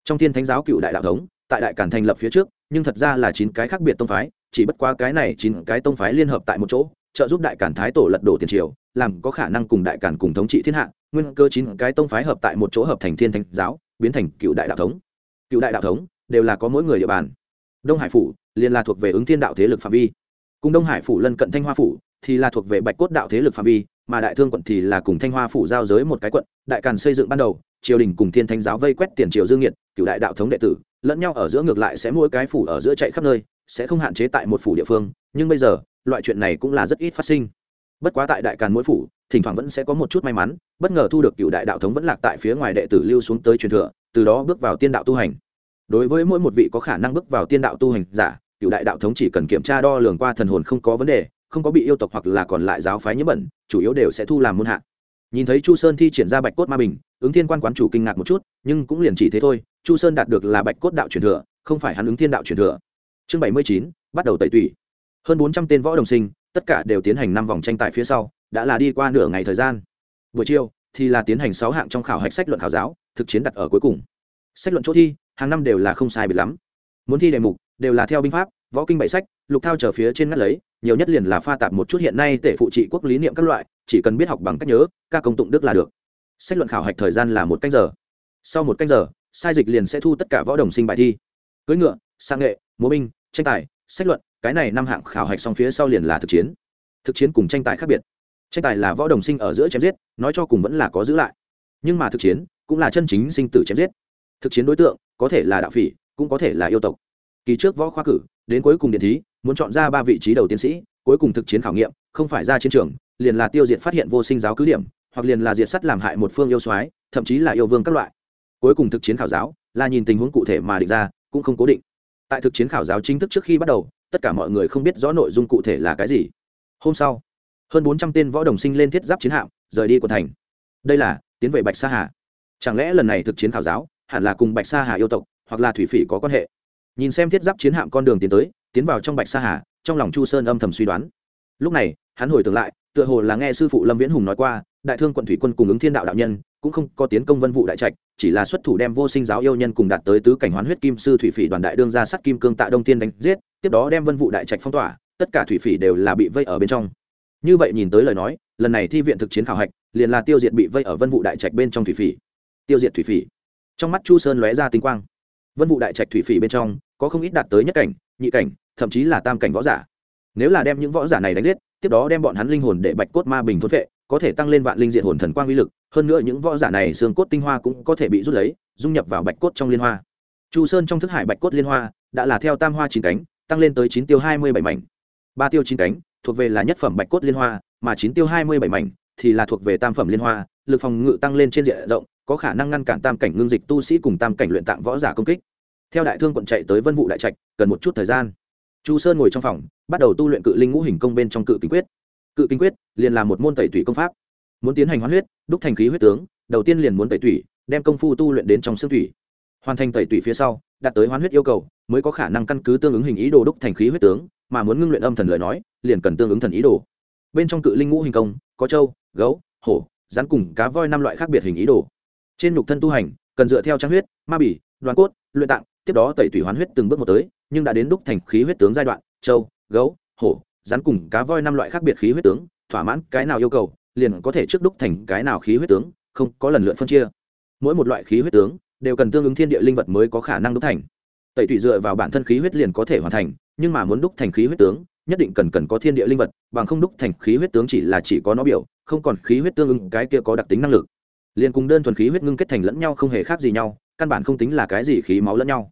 Trong thiên thánh giáo cựu đại đạo thống, tại đại cản thành lập phía trước, nhưng thật ra là chín cái khác biệt tông phái, chỉ bất qua cái này chín cái tông phái liên hợp tại một chỗ, trợ giúp đại cản thái tổ lật đổ tiền triều, làm có khả năng cùng đại cản cùng thống trị thiên hạ, nguyên cơ chín cái tông phái hợp tại một chỗ hợp thành thiên thánh giáo, biến thành cựu đại đạo thống. Cựu đại đạo thống đều là có mỗi người địa bàn. Đông hải phủ liền là thuộc về ứng thiên đạo thế lực phạm vi. Cùng đông hải phủ lân cận thanh hoa phủ thì là thuộc về bạch cốt đạo thế lực phạm vi, mà đại thương quận thì là cùng thanh hoa phủ giao giới một cái quận, đại càn xây dựng ban đầu, triều đình cùng thiên thánh giáo vây quét tiền triều dương nhiệt cựu đại đạo thống đệ tử, lẫn nhau ở giữa ngược lại sẽ mỗi cái phủ ở giữa chạy khắp nơi, sẽ không hạn chế tại một phủ địa phương, nhưng bây giờ, loại chuyện này cũng là rất ít phát sinh. Bất quá tại đại càn mỗi phủ, thỉnh thoảng vẫn sẽ có một chút may mắn, bất ngờ thu được cựu đại đạo thống vẫn lạc tại phía ngoài đệ tử lưu xuống tới truyền thừa, từ đó bước vào tiên đạo tu hành. Đối với mỗi một vị có khả năng bước vào tiên đạo tu hành giả cựu đại đạo thống chỉ cần kiểm tra đo lường qua thần hồn không có vấn đề, không có bị yêu tộc hoặc là còn lại giáo phái nhiễm bẩn, chủ yếu đều sẽ thu làm môn hạ. Nhìn thấy chu sơn thi triển ra bạch cốt ma bình, ứng thiên quan quán chủ kinh ngạc một chút, nhưng cũng liền chỉ thế thôi, chu sơn đạt được là bạch cốt đạo truyền thừa, không phải hắn ứng thiên đạo truyền thừa. Chương bảy mươi chín, bắt đầu tẩy tủy. Hơn bốn trăm tên võ đồng sinh, tất cả đều tiến hành năm vòng tranh tài phía sau, đã là đi qua nửa ngày thời gian. Buổi chiều, thì là tiến hành sáu hạng trong khảo hạch sách luận khảo giáo, thực chiến đặt ở cuối cùng. Sách luận chỗ thi, hàng năm đều là không sai biệt lắm. Muốn thi đề mục đều là theo binh pháp, võ kinh bảy sách, lục thao trở phía trên ngắt lấy, nhiều nhất liền là pha tạp một chút hiện nay tể phụ trị quốc lý niệm các loại, chỉ cần biết học bằng cách nhớ, ca công tụng đức là được. Sách luận khảo hạch thời gian là một canh giờ. Sau một canh giờ, sai dịch liền sẽ thu tất cả võ đồng sinh bài thi. Cưỡi ngựa sang nghệ, múa binh, tranh tài, sách luận, cái này năm hạng khảo hạch xong phía sau liền là thực chiến. Thực chiến cùng tranh tài khác biệt. Tranh tài là võ đồng sinh ở giữa chém giết, nói cho cùng vẫn là có giữ lại. Nhưng mà thực chiến cũng là chân chính sinh tử chém giết. Thực chiến đối tượng có thể là đạo phỉ, cũng có thể là yêu tộc kỳ trước võ khoa cử, đến cuối cùng điện thí, muốn chọn ra ba vị trí đầu tiến sĩ, cuối cùng thực chiến khảo nghiệm, không phải ra chiến trường, liền là tiêu diệt phát hiện vô sinh giáo cứ điểm, hoặc liền là diệt sắt làm hại một phương yêu soái, thậm chí là yêu vương các loại. Cuối cùng thực chiến khảo giáo, là nhìn tình huống cụ thể mà định ra, cũng không cố định. Tại thực chiến khảo giáo chính thức trước khi bắt đầu, tất cả mọi người không biết rõ nội dung cụ thể là cái gì. Hôm sau, hơn bốn trăm tên võ đồng sinh lên thiết giáp chiến hạm, rời đi quận thành. Đây là tiến về bạch sa hà. Chẳng lẽ lần này thực chiến khảo giáo hẳn là cùng bạch sa hà yêu tộc hoặc là thủy phỉ có quan hệ? Nhìn xem thiết giáp chiến hạm con đường tiến tới, tiến vào trong bạch sa hà, trong lòng chu sơn âm thầm suy đoán. Lúc này, hắn hồi tưởng lại, tựa hồ là nghe sư phụ lâm viễn hùng nói qua, đại thương quận thủy quân cùng ứng thiên đạo đạo nhân, cũng không có tiến công vân vụ đại trạch, chỉ là xuất thủ đem vô sinh giáo yêu nhân cùng đạt tới tứ cảnh hoán huyết kim sư thủy phỉ đoàn đại đương ra sắt kim cương tạ đông tiên đánh giết, tiếp đó đem vân vụ đại trạch phong tỏa, tất cả thủy phỉ đều là bị vây ở bên trong. Như vậy nhìn tới lời nói, lần này thi viện thực chiến khảo hạch, liền là tiêu diệt bị vây ở vân vụ đại trạch bên trong thủy phỉ. Tiêu diệt thủy phỉ. Trong mắt chu sơn lóe ra tinh quang vân vụ đại trạch thủy phỉ bên trong, có không ít đạt tới nhất cảnh, nhị cảnh, thậm chí là tam cảnh võ giả. Nếu là đem những võ giả này đánh giết, tiếp đó đem bọn hắn linh hồn để bạch cốt ma bình thốt vệ có thể tăng lên vạn linh diện hồn thần quang uy lực, hơn nữa những võ giả này xương cốt tinh hoa cũng có thể bị rút lấy, dung nhập vào bạch cốt trong liên hoa. Chu sơn trong thức hải bạch cốt liên hoa, đã là theo tam hoa chín cánh, tăng lên tới chín tiêu hai mươi bảy mảnh. Ba tiêu chín cánh, thuộc về là nhất phẩm bạch cốt liên hoa, mà chín tiêu hai mươi bảy mảnh thì là thuộc về tam phẩm liên hoa, lực phòng ngự tăng lên trên diện rộng có khả năng ngăn cản tam cảnh ngưng dịch tu sĩ cùng tam cảnh luyện tạng võ giả công kích. Theo đại thương quận chạy tới vân vụ đại trạch, cần một chút thời gian. Chu sơn ngồi trong phòng, bắt đầu tu luyện cự linh ngũ hình công bên trong cự kinh quyết. Cự kinh quyết liền là một môn tẩy tủy công pháp. Muốn tiến hành hoán huyết, đúc thành khí huyết tướng, đầu tiên liền muốn tẩy tủy, đem công phu tu luyện đến trong xương thủy hoàn thành tẩy tủy phía sau, đạt tới hoán huyết yêu cầu, mới có khả năng căn cứ tương ứng hình ý đồ đúc thành khí huyết tướng, mà muốn ngưng luyện âm thần lời nói, liền cần tương ứng thần ý đồ. Bên trong cự linh ngũ hình công, có trâu gấu, hổ, rắn cùng cá voi năm loại khác biệt hình ý đồ trên nhục thân tu hành, cần dựa theo trang huyết, ma bỉ đoàn cốt, luyện tạng, tiếp đó tẩy tủy hoán huyết từng bước một tới, nhưng đã đến đúc thành khí huyết tướng giai đoạn châu gấu, hổ, rắn cùng cá voi năm loại khác biệt khí huyết tướng, thỏa mãn cái nào yêu cầu, liền có thể trước đúc thành cái nào khí huyết tướng, không có lần lượt phân chia. Mỗi một loại khí huyết tướng đều cần tương ứng thiên địa linh vật mới có khả năng đúc thành. Tẩy tủy dựa vào bản thân khí huyết liền có thể hoàn thành, nhưng mà muốn đúc thành khí huyết tướng, nhất định cần cần có thiên địa linh vật, bằng không đúc thành khí huyết tướng chỉ là chỉ có nó biểu, không còn khí huyết tương ứng cái kia có đặc tính năng lực liền cùng đơn thuần khí huyết ngưng kết thành lẫn nhau không hề khác gì nhau, căn bản không tính là cái gì khí máu lẫn nhau.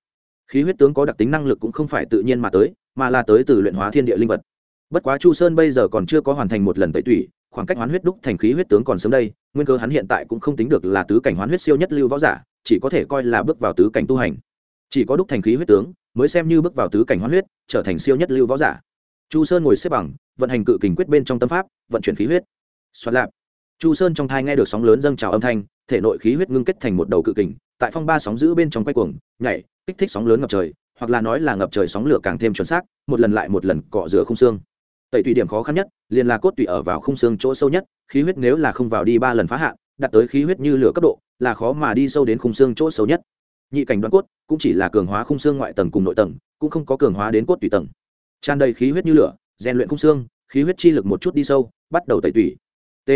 Khí huyết tướng có đặc tính năng lực cũng không phải tự nhiên mà tới, mà là tới từ luyện hóa thiên địa linh vật. Bất quá chu sơn bây giờ còn chưa có hoàn thành một lần tẩy tủy, khoảng cách hoán huyết đúc thành khí huyết tướng còn sớm đây, nguyên cơ hắn hiện tại cũng không tính được là tứ cảnh hoán huyết siêu nhất lưu võ giả, chỉ có thể coi là bước vào tứ cảnh tu hành. Chỉ có đúc thành khí huyết tướng, mới xem như bước vào tứ cảnh hoán huyết, trở thành siêu nhất lưu võ giả. Chu sơn ngồi xếp bằng, vận hành cự kình quyết bên trong tâm pháp, vận chuyển khí huyết. Xoắn lạp chu sơn trong thai nghe được sóng lớn dâng trào âm thanh, thể nội khí huyết ngưng kết thành một đầu cự kình, tại phong ba sóng giữ bên trong quay cuồng, nhảy, kích thích sóng lớn ngập trời, hoặc là nói là ngập trời sóng lửa càng thêm chuẩn xác, một lần lại một lần cọ rửa khung xương. Tẩy tùy điểm khó khăn nhất, liền là cốt tùy ở vào khung xương chỗ sâu nhất, khí huyết nếu là không vào đi ba lần phá hạn, đạt tới khí huyết như lửa cấp độ, là khó mà đi sâu đến khung xương chỗ sâu nhất. Nhị cảnh đoạn cốt, cũng chỉ là cường hóa khung xương ngoại tầng cùng nội tầng, cũng không có cường hóa đến cốt tùy tầng. Tràn đầy khí huyết như lửa, rèn luyện khung xương, khí huyết chi lực một chút đi sâu, bắt đầu tẩy tủy. T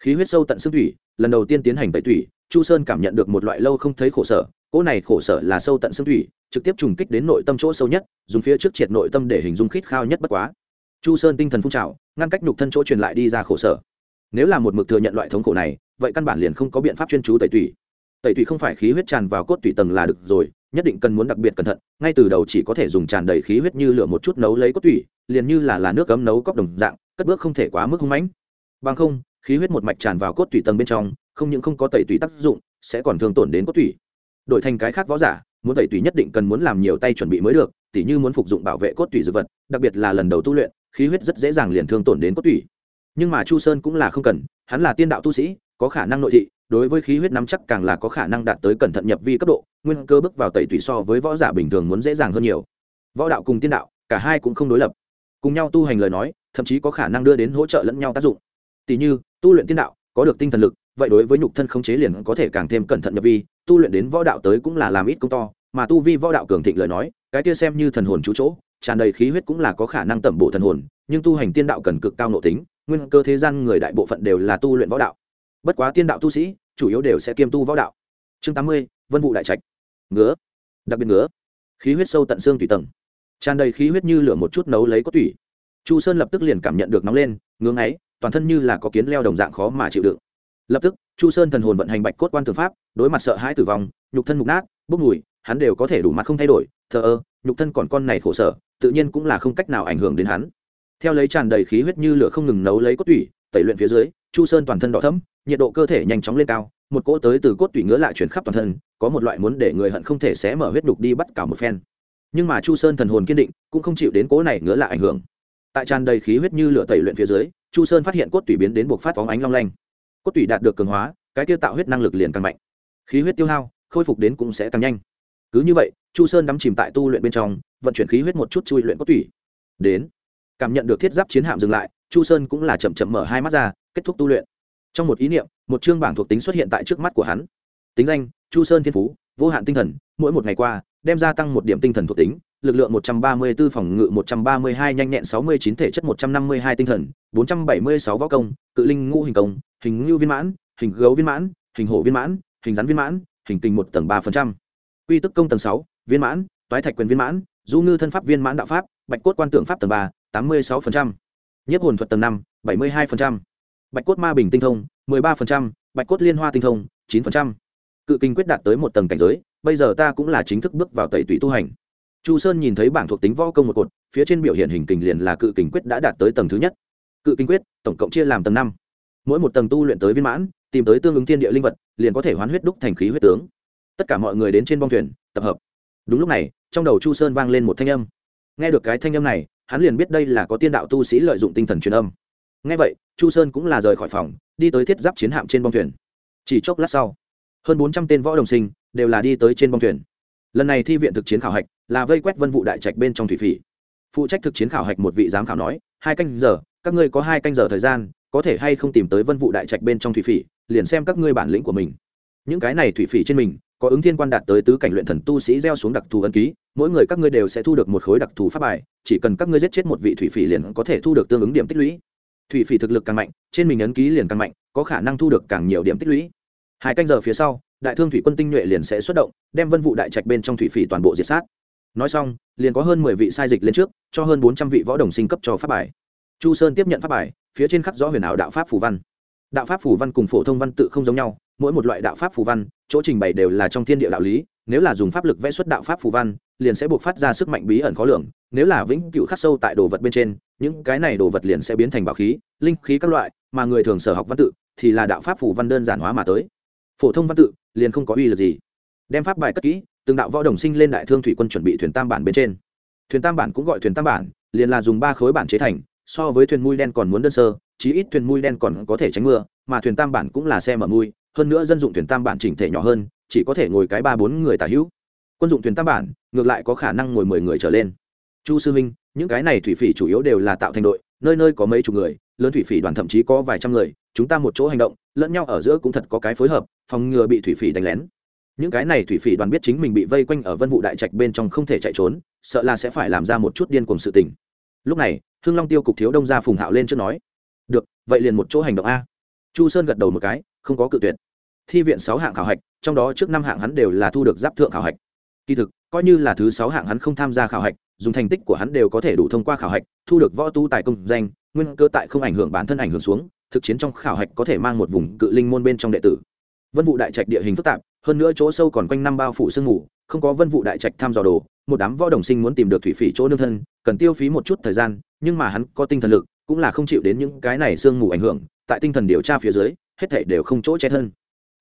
khí huyết sâu tận xương thủy lần đầu tiên tiến hành tẩy thủy, chu sơn cảm nhận được một loại lâu không thấy khổ sở cỗ này khổ sở là sâu tận xương thủy trực tiếp trùng kích đến nội tâm chỗ sâu nhất dùng phía trước triệt nội tâm để hình dung khít khao nhất bất quá. Chu sơn tinh thần phun trào ngăn cách nhục thân chỗ truyền lại đi ra khổ sở. Nếu là một mực thừa nhận loại thống khổ này vậy căn bản liền không có biện pháp chuyên chú tẩy tủy tẩy tủy không phải khí huyết tràn vào cốt tủy tầng là được rồi nhất định cần muốn đặc biệt cẩn thận ngay từ đầu chỉ có thể dùng tràn đầy khí huyết như lửa một chút nấu lấy cốt tủy liền như là là nước cấm nấu cốc đồng dạng cất bước không thể quá mức hung mãnh. Bằng không khí huyết một mạch tràn vào cốt tủy tầng bên trong, không những không có tẩy tủy tác dụng, sẽ còn thường tổn đến cốt tủy. Đổi thành cái khác võ giả, muốn tẩy tủy nhất định cần muốn làm nhiều tay chuẩn bị mới được, tỉ như muốn phục dụng bảo vệ cốt tủy dược vật, đặc biệt là lần đầu tu luyện, khí huyết rất dễ dàng liền thương tổn đến cốt tủy. Nhưng mà chu sơn cũng là không cần, hắn là tiên đạo tu sĩ, có khả năng nội thị, đối với khí huyết nắm chắc càng là có khả năng đạt tới cẩn thận nhập vi cấp độ, nguyên cơ bước vào tẩy tủy so với võ giả bình thường muốn dễ dàng hơn nhiều. Võ đạo cùng tiên đạo, cả hai cũng không đối lập. Cùng nhau tu hành lời nói, thậm chí có khả năng đưa đến hỗ trợ lẫn nhau tác dụng tỷ như, tu luyện tiên đạo, có được tinh thần lực, vậy đối với nhục thân khống chế liền có thể càng thêm cẩn thận nhập vi, tu luyện đến võ đạo tới cũng là làm ít công to, mà tu vi võ đạo cường thịnh lời nói, cái kia xem như thần hồn chú chỗ, tràn đầy khí huyết cũng là có khả năng tẩm bổ thần hồn, nhưng tu hành tiên đạo cần cực cao nội tính, nguyên cơ thế gian người đại bộ phận đều là tu luyện võ đạo. Bất quá tiên đạo tu sĩ, chủ yếu đều sẽ kiêm tu võ đạo. Chương tám mươi, vân vụ đại trạch. Ngứa. Đặc biệt ngứa. Khí huyết sâu tận xương tùy tầng. Tràn đầy khí huyết như lửa một chút nấu lấy có tủy. Chu sơn lập tức liền cảm nhận được nóng lên ngưỡng ấy toàn thân như là có kiến leo đồng dạng khó mà chịu đựng. Lập tức, chu sơn thần hồn vận hành bạch cốt quan tư pháp, đối mặt sợ hãi tử vong, nhục thân mục nát, bốc mùi, hắn đều có thể đủ mặt không thay đổi, thờ ơ, nhục thân còn con này khổ sở, tự nhiên cũng là không cách nào ảnh hưởng đến hắn. Theo lấy tràn đầy khí huyết như lửa không ngừng nấu lấy cốt tủy, tẩy luyện phía dưới, chu sơn toàn thân đỏ thấm nhiệt độ cơ thể nhanh chóng lên cao, một cỗ tới từ cốt tủy ngứa lại chuyển khắp toàn thân, có một loại muốn để người hận không thể xé mở huyết đục đi bắt cả một phen. Nhưng mà chu sơn thần hồn kiên định, cũng không chịu đến cỗ này ngứa lại ảnh hưởng. Tại tràn đầy khí huyết như lửa tẩy luyện phía dưới chu sơn phát hiện cốt tủy biến đến buộc phát phóng ánh long lanh. Cốt tủy đạt được cường hóa, cái tiêu tạo huyết năng lực liền càng mạnh. Khí huyết tiêu hao, khôi phục đến cũng sẽ càng nhanh. Cứ như vậy, chu sơn đắm chìm tại tu luyện bên trong, vận chuyển khí huyết một chút chui luyện cốt tủy. Đến, cảm nhận được thiết giáp chiến hạm dừng lại, chu sơn cũng là chậm chậm mở hai mắt ra, kết thúc tu luyện. Trong một ý niệm, một chương bảng thuộc tính xuất hiện tại trước mắt của hắn. Tính danh, chu sơn thiên phú, vô hạn tinh thần, mỗi một ngày qua, đem gia tăng một điểm tinh thần thuộc tính lực lượng 134 phòng ngự 132 nhanh nhẹn 69 thể chất 152 tinh thần 476 võ công, cự linh ngũ hình công, hình lưu viên mãn, hình gấu viên mãn, hình hổ viên mãn, hình rắn viên mãn, hình tình một tầng 3% quy tức công tầng sáu, viên mãn, toái thạch quyền viên mãn, du ngư thân pháp viên mãn đạo pháp, bạch cốt quan tượng pháp tầng ba, tám mươi sáu phần trăm. Nhiếp hồn thuật tầng năm, bảy mươi hai phần trăm. Bạch cốt ma bình tinh thông, mười ba phần trăm. Bạch cốt liên hoa tinh thông 9% cự kinh quyết đạt tới một tầng cảnh giới, bây giờ ta cũng là chính thức bước vào tẩy tụy tu hành chu sơn nhìn thấy bảng thuộc tính võ công một cột, phía trên biểu hiện hình kình liền là cự kình quyết đã đạt tới tầng thứ nhất. Cự kinh quyết, tổng cộng chia làm tầng năm. Mỗi một tầng tu luyện tới viên mãn, tìm tới tương ứng thiên địa linh vật, liền có thể hoán huyết đúc thành khí huyết tướng. Tất cả mọi người đến trên bong thuyền, tập hợp. Đúng lúc này, trong đầu chu sơn vang lên một thanh âm. Nghe được cái thanh âm này, hắn liền biết đây là có tiên đạo tu sĩ lợi dụng tinh thần truyền âm. Nghe vậy, chu sơn cũng là rời khỏi phòng, đi tới thiết giáp chiến hạm trên bong thuyền. Chỉ chốc lát sau, hơn bốn trăm tên võ đồng sinh đều là đi tới trên bong thuyền. Lần này thi viện thực chiến khảo hạch là vây quét vân vụ đại trạch bên trong thủy phỉ. Phụ trách thực chiến khảo hạch một vị giám khảo nói, hai canh giờ, các ngươi có hai canh giờ thời gian, có thể hay không tìm tới vân vụ đại trạch bên trong thủy phỉ, liền xem các ngươi bản lĩnh của mình. Những cái này thủy phỉ trên mình, có ứng thiên quan đạt tới tứ cảnh luyện thần tu sĩ gieo xuống đặc thù ân ký, mỗi người các ngươi đều sẽ thu được một khối đặc thù pháp bài, chỉ cần các ngươi giết chết một vị thủy phỉ liền có thể thu được tương ứng điểm tích lũy. Thủy phỉ thực lực càng mạnh, trên mình ấn ký liền càng mạnh, có khả năng thu được càng nhiều điểm tích lũy. Hai canh giờ phía sau, đại thương thủy quân tinh nhuệ liền sẽ xuất động, đem vân vụ đại trạch bên trong thủy phỉ toàn bộ diệt sát nói xong, liền có hơn mười vị sai dịch lên trước, cho hơn bốn trăm vị võ đồng sinh cấp cho pháp bài. Chu sơn tiếp nhận pháp bài, phía trên khắc rõ huyền ảo đạo pháp phù văn. Đạo pháp phù văn cùng phổ thông văn tự không giống nhau, mỗi một loại đạo pháp phù văn, chỗ trình bày đều là trong thiên địa đạo lý, nếu là dùng pháp lực vẽ xuất đạo pháp phù văn, liền sẽ buộc phát ra sức mạnh bí ẩn khó lường, nếu là vĩnh cựu khắc sâu tại đồ vật bên trên, những cái này đồ vật liền sẽ biến thành bảo khí, linh khí các loại, mà người thường sở học văn tự thì là đạo pháp phù văn đơn giản hóa mà tới. Phổ thông văn tự liền không có uy lực gì. Đem pháp bài cất kỹ từng đạo võ đồng sinh lên đại thương thủy quân chuẩn bị thuyền tam bản bên trên. Thuyền tam bản cũng gọi thuyền tam bản, liền là dùng ba khối bản chế thành, so với thuyền mui đen còn muốn đơn sơ, chí ít thuyền mui đen còn có thể tránh mưa, mà thuyền tam bản cũng là xe mở mui, hơn nữa dân dụng thuyền tam bản chỉnh thể nhỏ hơn, chỉ có thể ngồi cái ba bốn người tả hữu. Quân dụng thuyền tam bản, ngược lại có khả năng ngồi mười người trở lên. Chu sư minh những cái này thủy phỉ chủ yếu đều là tạo thành đội, nơi nơi có mấy chục người, lớn thủy phỉ đoàn thậm chí có vài trăm người, chúng ta một chỗ hành động, lẫn nhau ở giữa cũng thật có cái phối hợp, phòng ngừa bị thủy phỉ đánh lén những cái này thủy phỉ đoàn biết chính mình bị vây quanh ở vân vụ đại trạch bên trong không thể chạy trốn, sợ là sẽ phải làm ra một chút điên cùng sự tình. Lúc này hương long tiêu cục thiếu đông ra phùng hạo lên trước nói, được, vậy liền một chỗ hành động a. Chu sơn gật đầu một cái, không có cự tuyệt. Thi viện sáu hạng khảo hạch, trong đó trước năm hạng hắn đều là thu được giáp thượng khảo hạch. Kỳ thực, coi như là thứ sáu hạng hắn không tham gia khảo hạch, dùng thành tích của hắn đều có thể đủ thông qua khảo hạch, thu được võ tu tài công danh, nguyên cơ tại không ảnh hưởng bản thân ảnh hưởng xuống, thực chiến trong khảo hạch có thể mang một vùng cự linh môn bên trong đệ tử. Vân vụ đại trạch địa hình phức tạp hơn nữa chỗ sâu còn quanh năm bao phủ sương mù, không có vân vụ đại trạch tham dò đồ, một đám võ đồng sinh muốn tìm được thủy phỉ chỗ nương thân, cần tiêu phí một chút thời gian, nhưng mà hắn có tinh thần lực, cũng là không chịu đến những cái này sương mù ảnh hưởng, tại tinh thần điều tra phía dưới, hết thể đều không chỗ che thân.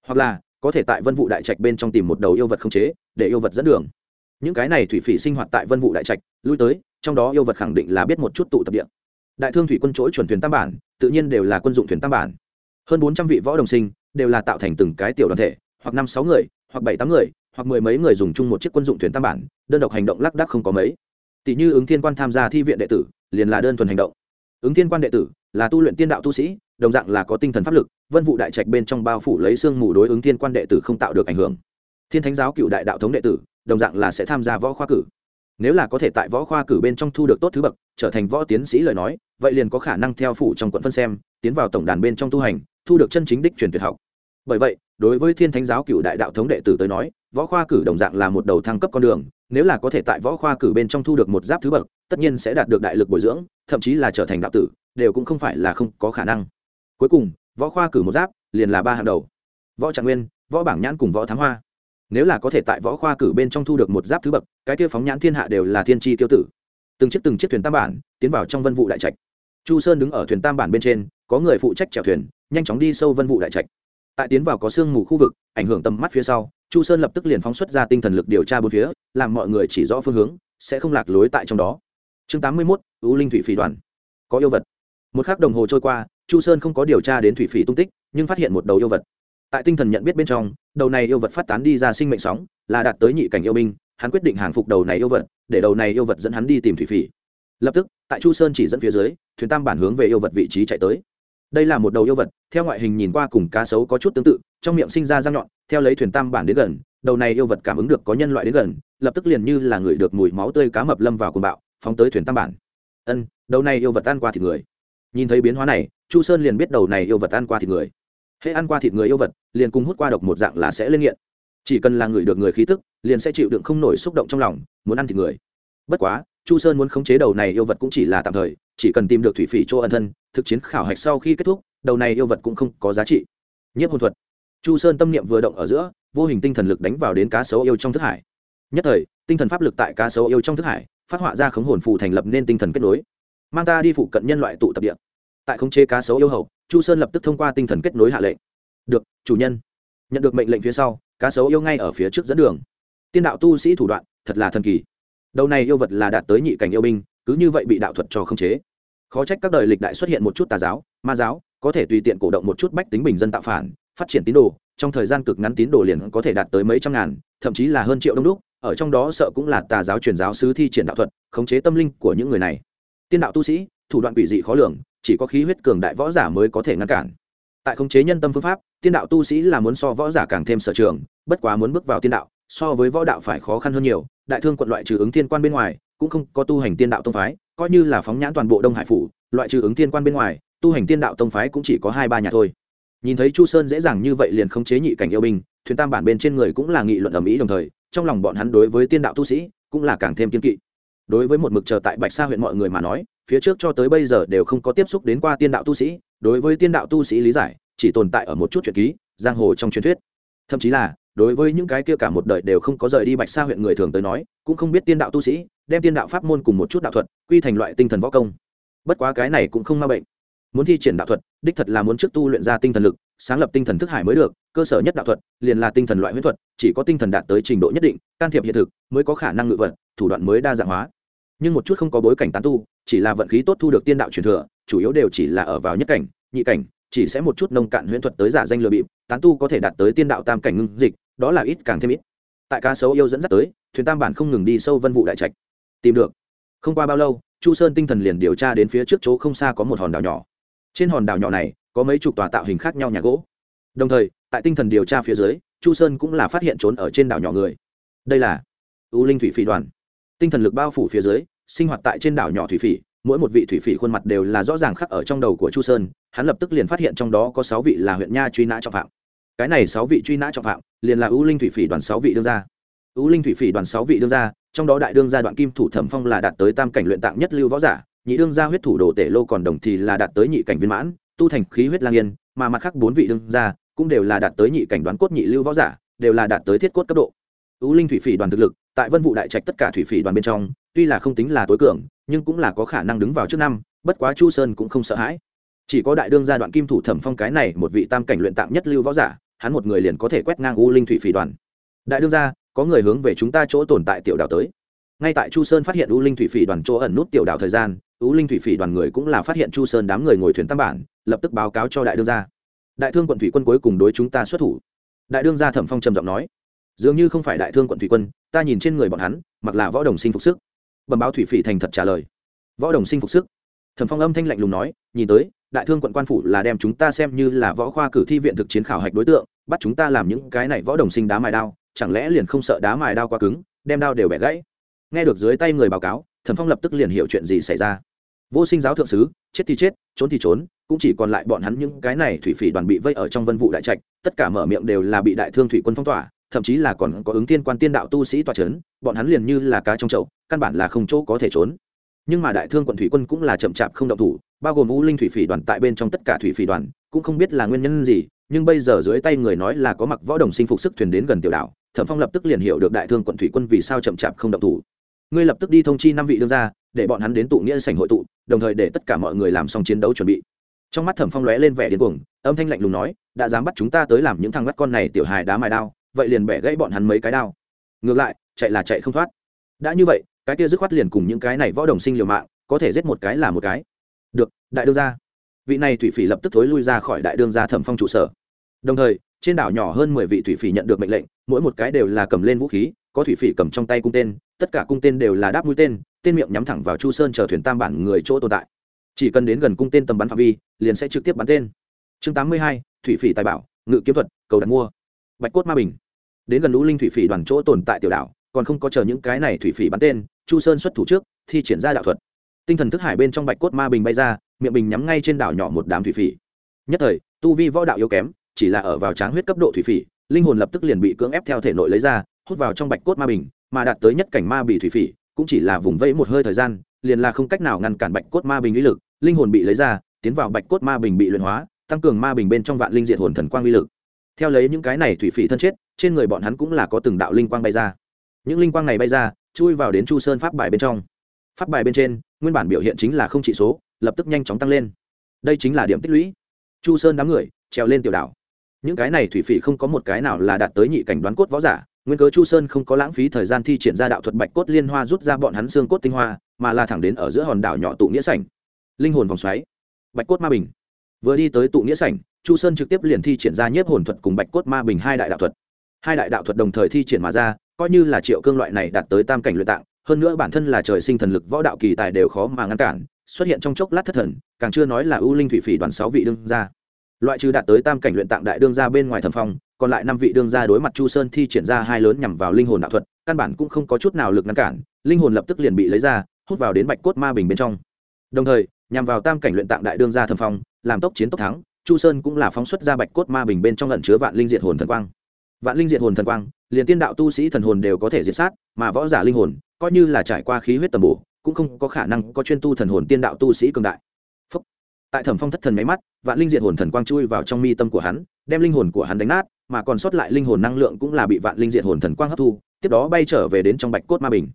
Hoặc là, có thể tại vân vụ đại trạch bên trong tìm một đầu yêu vật không chế, để yêu vật dẫn đường. Những cái này thủy phỉ sinh hoạt tại vân vụ đại trạch, lui tới, trong đó yêu vật khẳng định là biết một chút tụ tập địa. Đại thương thủy quân chỗ chuẩn thuyền tam bản, tự nhiên đều là quân dụng thuyền tam bản. Hơn bốn trăm vị võ đồng sinh, đều là tạo thành từng cái tiểu đoàn thể hoặc năm sáu người, hoặc bảy tám người, hoặc mười mấy người dùng chung một chiếc quân dụng thuyền tam bản, đơn độc hành động lác đác không có mấy. Tỷ như ứng thiên quan tham gia thi viện đệ tử, liền là đơn thuần hành động. Ứng thiên quan đệ tử là tu luyện tiên đạo tu sĩ, đồng dạng là có tinh thần pháp lực, vân vụ đại trạch bên trong bao phủ lấy xương mù đối ứng thiên quan đệ tử không tạo được ảnh hưởng. Thiên thánh giáo cựu đại đạo thống đệ tử, đồng dạng là sẽ tham gia võ khoa cử. Nếu là có thể tại võ khoa cử bên trong thu được tốt thứ bậc, trở thành võ tiến sĩ lời nói, vậy liền có khả năng theo phủ trong quận phân xem, tiến vào tổng đàn bên trong tu hành, thu được chân chính đích truyền tuyệt học. Bởi vậy đối với thiên thánh giáo cựu đại đạo thống đệ tử tới nói, võ khoa cử đồng dạng là một đầu thăng cấp con đường, nếu là có thể tại võ khoa cử bên trong thu được một giáp thứ bậc, tất nhiên sẽ đạt được đại lực bồi dưỡng, thậm chí là trở thành đạo tử, đều cũng không phải là không có khả năng. Cuối cùng, võ khoa cử một giáp, liền là ba hàng đầu. Võ trạng nguyên, võ bảng nhãn cùng võ thám hoa. Nếu là có thể tại võ khoa cử bên trong thu được một giáp thứ bậc, cái kia phóng nhãn thiên hạ đều là thiên tri tiêu tử. Từng chiếc từng chiếc thuyền tam bản, tiến vào trong vân vụ đại trạch. Chu sơn đứng ở thuyền tam bản bên trên, có người phụ trách chèo thuyền, nhanh chóng đi sâu vân vụ đại trạch tại tiến vào có sương mù khu vực, ảnh hưởng tầm mắt phía sau, chu sơn lập tức liền phóng xuất ra tinh thần lực điều tra bốn phía, làm mọi người chỉ rõ phương hướng, sẽ không lạc lối tại trong đó. Chương tám mươi mốt ưu linh thủy phỉ đoàn. Có yêu vật. Một k h ắ c đồng hồ trôi qua, chu sơn không có điều tra đến thủy phỉ tung tích, nhưng phát hiện một đầu yêu vật. Tại tinh thần nhận biết bên trong, đầu này yêu vật phát tán đi ra sinh mệnh sóng, là đạt tới nhị cảnh yêu binh, hắn quyết định hàng phục đầu này yêu vật, để đầu này yêu vật dẫn hắn đi tìm thủy phỉ. Lập tức, tại chu sơn chỉ dẫn phía dưới, thuyền tam bản hướng về yêu vật vị trí chạy tới đây là một đầu yêu vật, theo ngoại hình nhìn qua cùng cá sấu có chút tương tự, trong miệng sinh ra răng nhọn, theo lấy thuyền tam bản đến gần, đầu này yêu vật cảm ứng được có nhân loại đến gần, lập tức liền như là người được mùi máu tươi cá mập lâm vào cùng bạo, phóng tới thuyền tam bản. Ân, đầu này yêu vật ăn qua thịt người. Nhìn thấy biến hóa này, chu sơn liền biết đầu này yêu vật ăn qua thịt người. Hễ ăn qua thịt người yêu vật, liền cùng hút qua độc một dạng là sẽ lên nghiện. Chỉ cần là người được người khí tức, liền sẽ chịu đựng không nổi xúc động trong lòng, muốn ăn thịt người. Bất quá chu sơn muốn khống chế đầu này yêu vật cũng chỉ là tạm thời, chỉ cần tìm được thủy phỉ chỗ ân thân, thực chiến khảo hạch sau khi kết thúc, đầu này yêu vật cũng không có giá trị. Nhiếp hồn thuật. Chu sơn tâm niệm vừa động ở giữa, vô hình tinh thần lực đánh vào đến cá sấu yêu trong thức hải. Nhất thời, tinh thần pháp lực tại cá sấu yêu trong thức hải, phát họa ra khống hồn phù thành lập nên tinh thần kết nối. Mang ta đi phụ cận nhân loại tụ tập địa. Tại khống chế cá sấu yêu hậu, chu sơn lập tức thông qua tinh thần kết nối hạ lệnh. Được, chủ nhân. Nhận được mệnh lệnh phía sau, cá sấu yêu ngay ở phía trước dẫn đường. Tiên đạo tu sĩ thủ đoạn, thật là thần kỳ đầu này yêu vật là đạt tới nhị cảnh yêu binh, cứ như vậy bị đạo thuật cho khống chế. Khó trách các đời lịch đại xuất hiện một chút tà giáo, ma giáo, có thể tùy tiện cổ động một chút bách tính bình dân tạo phản, phát triển tín đồ, trong thời gian cực ngắn tín đồ liền có thể đạt tới mấy trăm ngàn, thậm chí là hơn triệu đông đúc, ở trong đó sợ cũng là tà giáo truyền giáo sứ thi triển đạo thuật, khống chế tâm linh của những người này. Tiên đạo tu sĩ, thủ đoạn quỷ dị khó lường, chỉ có khí huyết cường đại võ giả mới có thể ngăn cản. Tại khống chế nhân tâm phương pháp, tiên đạo tu sĩ là muốn so võ giả càng thêm sở trường, bất quá muốn bước vào tiên đạo, so với võ đạo phải khó khăn hơn nhiều đại thương quận loại trừ ứng thiên quan bên ngoài, cũng không có tu hành tiên đạo tông phái, coi như là phóng nhãn toàn bộ đông hải phủ, loại trừ ứng thiên quan bên ngoài, tu hành tiên đạo tông phái cũng chỉ có hai ba nhà thôi. Nhìn thấy chu sơn dễ dàng như vậy liền không chế nhị cảnh yêu binh, thuyền tam bản bên trên người cũng là nghị luận ở mỹ đồng thời, trong lòng bọn hắn đối với tiên đạo tu sĩ cũng là càng thêm kiên kỵ. Đối với một mực chờ tại bạch sa huyện mọi người mà nói, phía trước cho tới bây giờ đều không có tiếp xúc đến qua tiên đạo tu sĩ, đối với tiên đạo tu sĩ lý giải, chỉ tồn tại ở một chút chuyện ký, giang hồ trong truyền thuyết. Thậm chí là đối với những cái kia cả một đời đều không có rời đi bạch sa huyện người thường tới nói, cũng không biết tiên đạo tu sĩ, đem tiên đạo pháp môn cùng một chút đạo thuật, quy thành loại tinh thần võ công. Bất quá cái này cũng không ma bệnh. Muốn thi triển đạo thuật, đích thật là muốn trước tu luyện ra tinh thần lực, sáng lập tinh thần thức hải mới được, cơ sở nhất đạo thuật, liền là tinh thần loại huyết thuật, chỉ có tinh thần đạt tới trình độ nhất định, can thiệp hiện thực, mới có khả năng ngự vật, thủ đoạn mới đa dạng hóa. Nhưng một chút không có bối cảnh tán tu, chỉ là vận khí tốt thu được tiên đạo truyền thừa, chủ yếu đều chỉ là ở vào nhất cảnh, nhị cảnh, chỉ sẽ một chút nông cạn huyễn thuật tới giả danh lừa bịp, tán tu có thể đạt tới tiên đạo tam cảnh ngưng dịch đó là ít càng thêm ít. Tại cá sấu yêu dẫn dắt tới, thuyền tam bản không ngừng đi sâu vân vụ đại trạch. Tìm được. Không qua bao lâu, chu sơn tinh thần liền điều tra đến phía trước chỗ không xa có một hòn đảo nhỏ. Trên hòn đảo nhỏ này, có mấy chục tòa tạo hình khác nhau nhà gỗ. Đồng thời, tại tinh thần điều tra phía dưới, chu sơn cũng là phát hiện trốn ở trên đảo nhỏ người. Đây là u linh thủy phỉ đoàn. Tinh thần lực bao phủ phía dưới, sinh hoạt tại trên đảo nhỏ thủy phỉ, mỗi một vị thủy phỉ khuôn mặt đều là rõ ràng khắc ở trong đầu của chu sơn, hắn lập tức liền phát hiện trong đó có sáu vị là huyện nha truy nã trọng phạm cái này sáu vị truy nã trọng phạm, liền là ưu linh thủy phỉ đoàn sáu vị đương gia. Ưu linh thủy phỉ đoàn sáu vị đương gia, trong đó đại đương gia đoạn kim thủ thẩm phong là đạt tới tam cảnh luyện tạng nhất lưu võ giả, nhị đương gia huyết thủ đồ tể lô còn đồng thì là đạt tới nhị cảnh viên mãn, tu thành khí huyết lang yên, mà mặt khác bốn vị đương gia cũng đều là đạt tới nhị cảnh đoán cốt nhị lưu võ giả, đều là đạt tới thiết cốt cấp độ. Ưu linh thủy phỉ đoàn thực lực, tại vân vụ đại trạch tất cả thủy phỉ đoàn bên trong, tuy là không tính là tối cường, nhưng cũng là có khả năng đứng vào trước năm, bất quá chu sơn cũng không sợ hãi. Chỉ có đại đương gia đoạn kim thủ thẩm phong cái này một vị tam cảnh luyện tạng nhất lưu võ giả hắn một người liền có thể quét ngang u linh thủy phỉ đoàn. Đại đương gia, có người hướng về chúng ta chỗ tồn tại tiểu đảo tới. Ngay tại chu sơn phát hiện u linh thủy phỉ đoàn chỗ ẩn nút tiểu đảo thời gian, u linh thủy phỉ đoàn người cũng là phát hiện chu sơn đám người ngồi thuyền tam bản, lập tức báo cáo cho đại đương gia. Đại thương quận thủy quân cuối cùng đối chúng ta xuất thủ. Đại đương gia thẩm phong trầm giọng nói, dường như không phải đại thương quận thủy quân, ta nhìn trên người bọn hắn, mặc là võ đồng sinh phục sức. Bẩm báo thủy phỉ thành thật trả lời, võ đồng sinh phục sức. Thẩm phong âm thanh lạnh lùng nói, nhìn tới đại thương quận quan phủ là đem chúng ta xem như là võ khoa cử thi viện thực chiến khảo hạch đối tượng, bắt chúng ta làm những cái này võ đồng sinh đá mài đao, chẳng lẽ liền không sợ đá mài đao quá cứng, đem đao đều bẻ gãy? Nghe được dưới tay người báo cáo thẩm phong lập tức liền hiểu chuyện gì xảy ra. Vô sinh giáo thượng sứ, chết thì chết, trốn thì trốn, cũng chỉ còn lại bọn hắn những cái này thủy phỉ đoàn bị vây ở trong vân vụ đại trạch, tất cả mở miệng đều là bị đại thương thủy quân phong tỏa, thậm chí là còn có ứng thiên quan tiên đạo tu sĩ tòa c h ấ n bọn hắn liền như là cá trong chậu, căn bản là không chỗ có thể trốn nhưng mà đại thương quận thủy quân cũng là chậm chạp không động thủ bao gồm u linh thủy phỉ đoàn tại bên trong tất cả thủy phỉ đoàn cũng không biết là nguyên nhân gì nhưng bây giờ dưới tay người nói là có mặc võ đồng sinh phục sức thuyền đến gần tiểu đảo thẩm phong lập tức liền hiểu được đại thương quận thủy quân vì sao chậm chạp không động thủ. Ngươi lập tức đi thông chi năm vị đương gia, để bọn hắn đến tụ nghĩa sảnh hội tụ đồng thời để tất cả mọi người làm xong chiến đấu chuẩn bị. Trong mắt thẩm phong lóe lên vẻ điên cuồng âm thanh lạnh lùng nói đã dám bắt chúng ta tới làm những thằng bắt con này tiểu hài đá mài đao vậy liền bẻ gãy bọn hắn mấy cái đao. Ngược lại chạy là chạy không thoát. Đã như vậy cái kia dứt khoát liền cùng những cái này võ đồng sinh liều mạng, có thể giết một cái là một cái. Được, đại đương gia. Vị này thủy phỉ lập tức thối lui ra khỏi đại đương gia thẩm phong trụ sở. Đồng thời, trên đảo nhỏ hơn mười vị thủy phỉ nhận được mệnh lệnh, mỗi một cái đều là cầm lên vũ khí, có thủy phỉ cầm trong tay cung tên, tất cả cung tên đều là đáp mũi tên tên miệng nhắm thẳng vào chu sơn chờ thuyền tam bản người chỗ tồn tại. Chỉ cần đến gần cung tên tầm bắn phạm vi, liền sẽ trực tiếp bắn tên. Chương tám mươi hai, thủy phỉ tài bảo, ngự kiếm thuật, cầu đặt mua. Bạch cốt ma bình. Đến gần lũ linh thủy phỉ đoàn chỗ tồn tại tiểu đảo còn không có chờ những cái này thủy phỉ bắn tên, chu sơn xuất thủ trước, thi triển ra đạo thuật. Tinh thần thức hải bên trong bạch cốt ma bình bay ra, miệng bình nhắm ngay trên đảo nhỏ một đám thủy phỉ. Nhất thời, tu vi võ đạo yếu kém, chỉ là ở vào tráng huyết cấp độ thủy phỉ, linh hồn lập tức liền bị cưỡng ép theo thể nội lấy ra, hút vào trong bạch cốt ma bình, mà đạt tới nhất cảnh ma bị thủy phỉ, cũng chỉ là vùng vẫy một hơi thời gian, liền là không cách nào ngăn cản bạch cốt ma bình uy lực, linh hồn bị lấy ra, tiến vào bạch cốt ma bình bị luyện hóa, tăng cường ma bình bên trong vạn linh diệt hồn thần quang uy lực. Theo lấy những cái này thủy phỉ thân chết, trên người bọn hắn cũng là có từng đạo linh quang bay ra những linh quang này bay ra, chui vào đến chu sơn pháp bài bên trong. Pháp bài bên trên, nguyên bản biểu hiện chính là không trị số, lập tức nhanh chóng tăng lên. Đây chính là điểm tích lũy. Chu sơn đám người, trèo lên tiểu đảo. Những cái này thủy phỉ không có một cái nào là đạt tới nhị cảnh đoán cốt võ giả, nguyên cớ chu sơn không có lãng phí thời gian thi triển ra đạo thuật bạch cốt liên hoa rút ra bọn hắn xương cốt tinh hoa, mà là thẳng đến ở giữa hòn đảo nhỏ tụ nghĩa sảnh. Linh hồn vòng xoáy. Bạch cốt ma bình. Vừa đi tới tụ nghĩa sảnh, chu sơn trực tiếp liền thi triển ra nhiếp hồn thuật cùng bạch cốt ma bình hai đại đạo thuật. Hai đại đạo thuật đồng thời thi triển mà ra coi như là triệu cương loại này đạt tới tam cảnh luyện tạng hơn nữa bản thân là trời sinh thần lực võ đạo kỳ tài đều khó mà ngăn cản xuất hiện trong chốc lát thất thần càng chưa nói là ưu linh thủy phỉ đoàn sáu vị đương gia, loại trừ đạt tới tam cảnh luyện tạng đại đương gia bên ngoài thẩm phong còn lại năm vị đương gia đối mặt chu sơn thi triển ra hai lớn nhằm vào linh hồn đạo thuật căn bản cũng không có chút nào lực ngăn cản linh hồn lập tức liền bị lấy ra hút vào đến bạch cốt ma bình bên trong. Đồng thời nhằm vào tam cảnh luyện tạng đại đương gia thẩm phong làm tốc chiến tốc thắng chu sơn cũng là phóng xuất ra bạch cốt ma bình bên trong lẩn chứa vạn linh diệt hồn thần quang. Vạn linh diệt hồn thần quang liền tiên đạo tu sĩ thần hồn đều có thể diệt sát, mà võ giả linh hồn, coi như là trải qua khí huyết tầm bổ, cũng không có khả năng có chuyên tu thần hồn tiên đạo tu sĩ cường đại. Tại thẩm phong thất thần máy mắt, vạn linh diệt hồn thần quang chui vào trong mi tâm của hắn, đem linh hồn của hắn đánh nát, mà còn sót lại linh hồn năng lượng cũng là bị vạn linh diệt hồn thần quang hấp thu, tiếp đó bay trở về đến trong bạch cốt ma bình.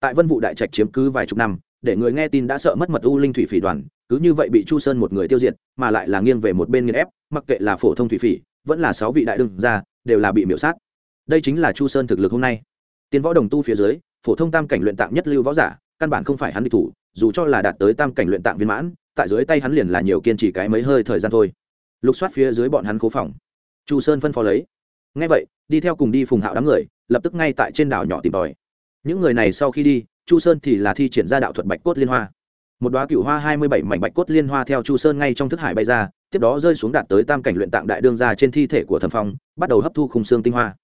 Tại vân vụ đại trạch chiếm cứ vài chục năm, để người nghe tin đã sợ mất mật u linh thủy phỉ đoàn, cứ như vậy bị chu sơn một người tiêu diệt, mà lại là nghiêng về một bên nghiên ép, mặc kệ là phổ thông thủy phỉ, vẫn là sáu vị đại đương ra đều là bị miễu sát đây chính là chu sơn thực lực hôm nay tiến võ đồng tu phía dưới phổ thông tam cảnh luyện tạng nhất lưu võ giả căn bản không phải hắn địch thủ dù cho là đạt tới tam cảnh luyện tạng viên mãn tại dưới tay hắn liền là nhiều kiên trì cái mấy hơi thời gian thôi lục soát phía dưới bọn hắn cố phòng chu sơn phân phó lấy ngay vậy đi theo cùng đi phùng hạo đám người lập tức ngay tại trên đảo nhỏ tìm tòi những người này sau khi đi chu sơn thì là thi triển ra đạo thuật bạch cốt liên hoa một đoá cựu hoa hai mươi bảy mảnh bạch cốt liên hoa theo chu sơn ngay trong thức hải bay ra tiếp đó rơi xuống đạt tới tam cảnh luyện tạng đại đương ra trên thi thể của thần phong bắt đầu hấp thu khung xương tinh hoa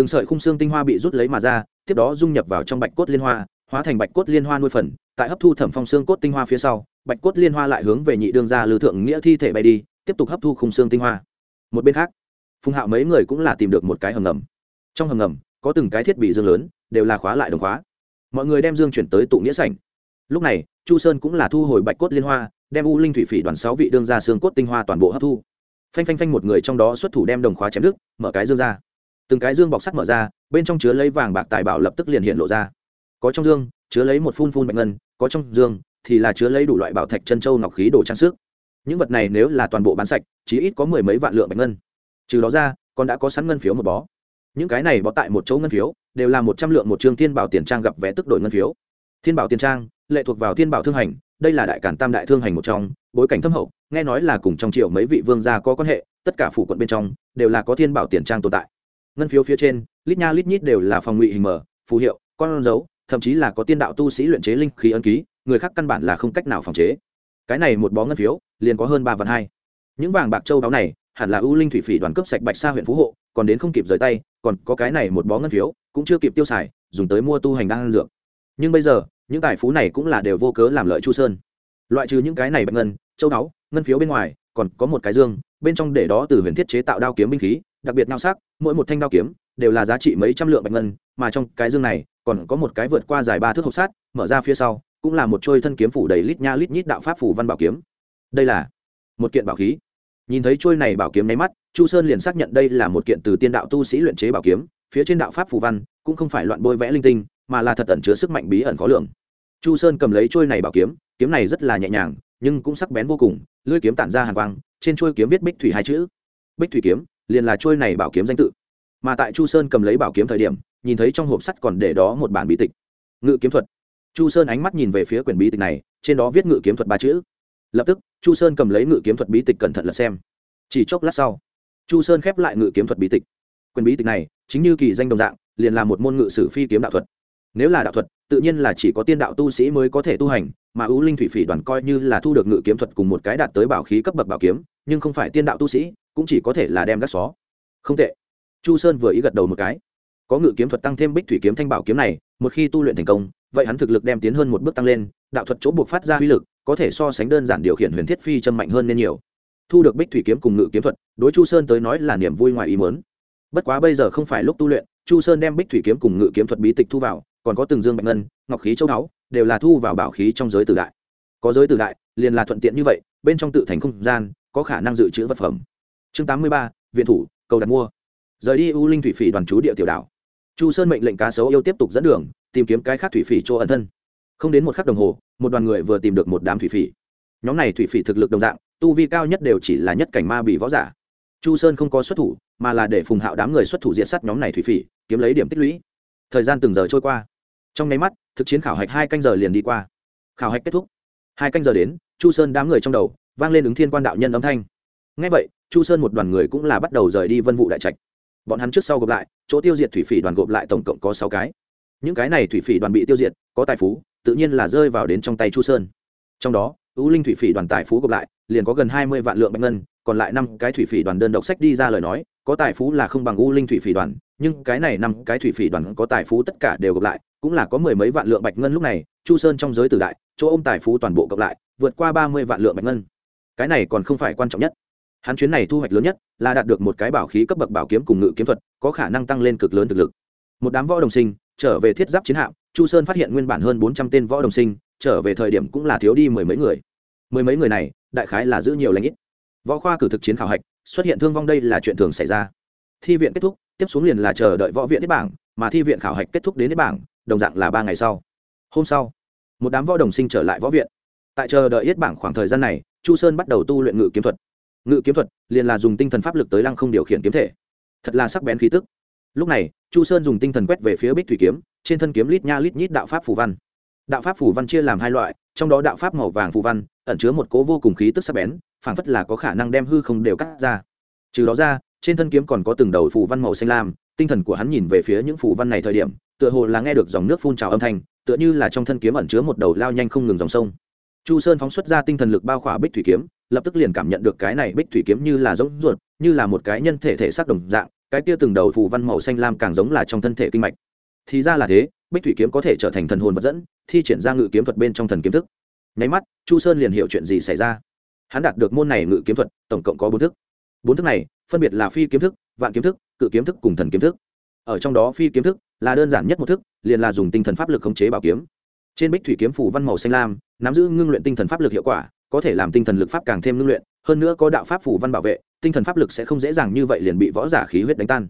từng sợi khung xương tinh hoa bị rút lấy mà ra, tiếp đó dung nhập vào trong bạch cốt liên hoa, hóa thành bạch cốt liên hoa nuôi phần, tại hấp thu thẩm phong xương cốt tinh hoa phía sau, bạch cốt liên hoa lại hướng về nhị đương gia lư thượng nghĩa thi thể bay đi, tiếp tục hấp thu khung xương tinh hoa. Một bên khác, phùng hạo mấy người cũng là tìm được một cái hầm ngầm. Trong hầm ngầm, có từng cái thiết bị dương lớn, đều là khóa lại đồng khóa. Mọi người đem dương chuyển tới tụ nghĩa sảnh. Lúc này, chu sơn cũng là thu hồi bạch cốt liên hoa, đem u linh thủy phỉ đoàn sáu vị đương gia xương cốt tinh hoa toàn bộ hấp thu. Phanh phanh phanh một người trong đó xuất thủ đem đồng khóa chém đứt, mở cái dương ra từng cái dương bọc sắt mở ra, bên trong chứa lấy vàng bạc tài bảo lập tức liền hiện lộ ra. Có trong dương, chứa lấy một phun phun bạch ngân, có trong dương thì là chứa lấy đủ loại bảo thạch chân châu ngọc khí đồ trang sức. Những vật này nếu là toàn bộ bán sạch chỉ ít có mười mấy vạn lượng bạch ngân. Trừ đó ra, còn đã có sẵn ngân phiếu một bó. Những cái này bó tại một chỗ ngân phiếu, đều là một trăm lượng một trường thiên bảo tiền trang gặp vé tức đổi ngân phiếu. Thiên bảo tiền trang, lệ thuộc vào thiên bảo thương hành, đây là đại cản tam đại thương hành một trong, bối cảnh thâm hậu, nghe nói là cùng trong triệu mấy vị vương gia có quan hệ, tất cả phủ quận bên trong, đều là có thiên bảo tiền trang tồn tại ngân phiếu phía trên, lít nha lít nhít đều là phòng ngụy hình mở, phù hiệu, con dấu, thậm chí là có tiên đạo tu sĩ luyện chế linh khí ấn ký, người khác căn bản là không cách nào phòng chế. Cái này một bó ngân phiếu, liền có hơn ba vạn hai. Những vàng bạc châu báu này, hẳn là ưu linh thủy phỉ đoàn cấp sạch bạch sa huyện phú hộ, còn đến không kịp rời tay, còn có cái này một bó ngân phiếu, cũng chưa kịp tiêu xài, dùng tới mua tu hành đan dược. Nhưng bây giờ, những tài phú này cũng là đều vô cớ làm lợi chu sơn. Loại trừ những cái này bạch ngân, châu báu ngân phiếu bên ngoài, còn có một cái dương, bên trong để đó từ huyền thiết chế tạo đao kiếm binh khí đặc biệt nao sắc, mỗi một thanh đao kiếm đều là giá trị mấy trăm lượng bạch ngân, mà trong cái dương này còn có một cái vượt qua dài ba thước hộp sát mở ra phía sau cũng là một trôi thân kiếm phủ đầy lít nha lít nhít đạo pháp phủ văn bảo kiếm. Đây là một kiện bảo khí. Nhìn thấy trôi này bảo kiếm nháy mắt, chu sơn liền xác nhận đây là một kiện từ tiên đạo tu sĩ luyện chế bảo kiếm, phía trên đạo pháp phủ văn cũng không phải loạn bôi vẽ linh tinh, mà là thật ẩn chứa sức mạnh bí ẩn khó lường. Chu sơn cầm lấy trôi này bảo kiếm kiếm này rất là nhẹ nhàng, nhưng cũng sắc bén vô cùng, lưỡi kiếm tản ra hàng quang, trên trôi kiếm viết bích thủy hai chữ. Bích thủy kiếm liền là trôi này bảo kiếm danh tự. Mà tại chu sơn cầm lấy bảo kiếm thời điểm, nhìn thấy trong hộp sắt còn để đó một bản bí tịch. Ngự kiếm thuật. Chu sơn ánh mắt nhìn về phía quyển bí tịch này, trên đó viết ngự kiếm thuật ba chữ. Lập tức, chu sơn cầm lấy ngự kiếm thuật bí tịch cẩn thận lật xem. Chỉ chốc lát sau, chu sơn khép lại ngự kiếm thuật bí tịch. Quyển bí tịch này, chính như kỳ danh đồng dạng, liền là một môn ngự sử phi kiếm đạo thuật. Nếu là đạo thuật, tự nhiên là chỉ có tiên đạo tu sĩ mới có thể tu hành, mà ưu linh thủy phỉ đoàn coi như là thu được ngự kiếm thuật cùng một cái đạt tới bảo khí cấp bậc bảo kiếm nhưng không phải tiên đạo tu sĩ, cũng chỉ có thể là đem gác xó. Không tệ. Chu sơn vừa ý gật đầu một cái. Có ngự kiếm thuật tăng thêm bích thủy kiếm thanh bảo kiếm này, một khi tu luyện thành công, vậy hắn thực lực đem tiến hơn một bước tăng lên, đạo thuật chỗ buộc phát ra uy lực, có thể so sánh đơn giản điều khiển huyền thiết phi châm mạnh hơn nên nhiều. Thu được bích thủy kiếm cùng ngự kiếm thuật, đối chu sơn tới nói là niềm vui ngoài ý mớn bất quá bây giờ không phải lúc tu luyện, chu sơn đem bích thủy kiếm cùng ngự kiếm thuật bí tịch thu vào, còn có từng dương bạch ngân, ngọc khí châu đáo đều là thu vào bảo khí trong giới tử đại. Có giới tử đại, liền là thuận tiện như vậy, bên trong tự thành không gian có khả năng dự trữ vật phẩm. Chương tám mươi ba, viện thủ, cầu đặt mua. Rời đi u linh thủy phỉ đoàn chú địa tiểu đảo. Chu sơn mệnh lệnh cá sấu yêu tiếp tục dẫn đường, tìm kiếm cái khác thủy phỉ chỗ ẩn thân. Không đến một khắc đồng hồ, một đoàn người vừa tìm được một đám thủy phỉ. Nhóm này thủy phỉ thực lực đồng dạng, tu vi cao nhất đều chỉ là nhất cảnh ma bị võ giả. Chu sơn không có xuất thủ, mà là để phùng hạo đám người xuất thủ diện sát nhóm này thủy phỉ, kiếm lấy điểm tích lũy. Thời gian từng giờ trôi qua. Trong nháy mắt, thực chiến khảo hạch hai canh giờ liền đi qua. Khảo hạch kết thúc. Hai canh giờ đến, chu sơn đám người trong đầu vang lên ứng thiên quan đạo nhân âm thanh. Ngay vậy, chu sơn một đoàn người cũng là bắt đầu rời đi vân vụ đại trạch. Bọn hắn trước sau gộp lại, chỗ tiêu diệt thủy phỉ đoàn gộp lại tổng cộng có sáu cái. Những cái này thủy phỉ đoàn bị tiêu diệt, có tài phú, tự nhiên là rơi vào đến trong tay chu sơn. Trong đó ưu linh thủy phỉ đoàn tài phú gộp lại, liền có gần hai mươi vạn lượng bạch ngân, còn lại năm cái thủy phỉ đoàn đơn độc sách đi ra lời nói, có tài phú là không bằng ưu linh thủy phỉ đoàn, nhưng cái này năm cái thủy phỉ đoàn có tài phú tất cả đều gộp lại, cũng là có mười mấy vạn lượng bạch ngân lúc này, chu sơn trong giới tử đại, chỗ ô m tài phú toàn bộ cộng lại, vượt qua ba mươi vạn lượng bạch ngân cái này còn không phải quan trọng nhất. Hắn chuyến này thu hoạch lớn nhất là đạt được một cái bảo khí cấp bậc bảo kiếm cùng ngự kiếm thuật, có khả năng tăng lên cực lớn thực lực. Một đám võ đồng sinh trở về thiết giáp chiến hạm, chu sơn phát hiện nguyên bản hơn bốn trăm tên võ đồng sinh trở về thời điểm cũng là thiếu đi mười mấy người. Mười mấy người này, đại khái là giữ nhiều lãnh ít. Võ khoa cử thực chiến khảo hạch, xuất hiện thương vong đây là chuyện thường xảy ra. Thi viện kết thúc, tiếp xuống liền là chờ đợi võ viện đến bảng, mà thi viện khảo hạch kết thúc đến đến bảng, đồng dạng là ba ngày sau. Hôm sau, một đám võ đồng sinh trở lại võ viện. Tại chờ đợi yết bảng khoảng thời gian này chu sơn bắt đầu tu luyện ngự kiếm thuật. Ngự kiếm thuật liền là dùng tinh thần pháp lực tới lăng không điều khiển kiếm thể. Thật là sắc bén khí tức. Lúc này, chu sơn dùng tinh thần quét về phía bích thủy kiếm, trên thân kiếm lít nha lít nhít đạo pháp phù văn. Đạo pháp phù văn chia làm hai loại, trong đó đạo pháp màu vàng phù văn ẩn chứa một cố vô cùng khí tức sắc bén, phảng phất là có khả năng đem hư không đều cắt ra. Trừ đó ra, trên thân kiếm còn có từng đầu phù văn màu xanh lam, tinh thần của hắn nhìn về phía những phù văn này thời điểm, tựa hồ là nghe được dòng nước phun trào âm thanh, tựa như là trong thân kiếm ẩn chứa một đầu lao nhanh không ngừng dòng sông chu sơn phóng xuất ra tinh thần lực bao khỏa bích thủy kiếm, lập tức liền cảm nhận được cái này bích thủy kiếm như là giống ruột, như là một cái nhân thể thể xác đồng dạng, cái kia từng đầu phù văn màu xanh lam càng giống là trong thân thể kinh mạch. Thì ra là thế, bích thủy kiếm có thể trở thành thần hồn vật dẫn, thi triển ra ngự kiếm thuật bên trong thần kiếm thức. Nháy mắt, chu sơn liền hiểu chuyện gì xảy ra. Hắn đạt được môn này ngự kiếm thuật, tổng cộng có bốn thức. Bốn thức này, phân biệt là phi kiếm thức, vạn kiếm thức, cự kiếm thức cùng thần kiếm thức. Ở trong đó phi kiếm thức là đơn giản nhất một thức, liền là dùng tinh thần pháp lực khống chế bảo kiếm trên bích thủy kiếm phủ văn màu xanh lam, nắm giữ ngưng luyện tinh thần pháp lực hiệu quả, có thể làm tinh thần lực pháp càng thêm ngưng luyện, hơn nữa có đạo pháp phủ văn bảo vệ, tinh thần pháp lực sẽ không dễ dàng như vậy liền bị võ giả khí huyết đánh tan.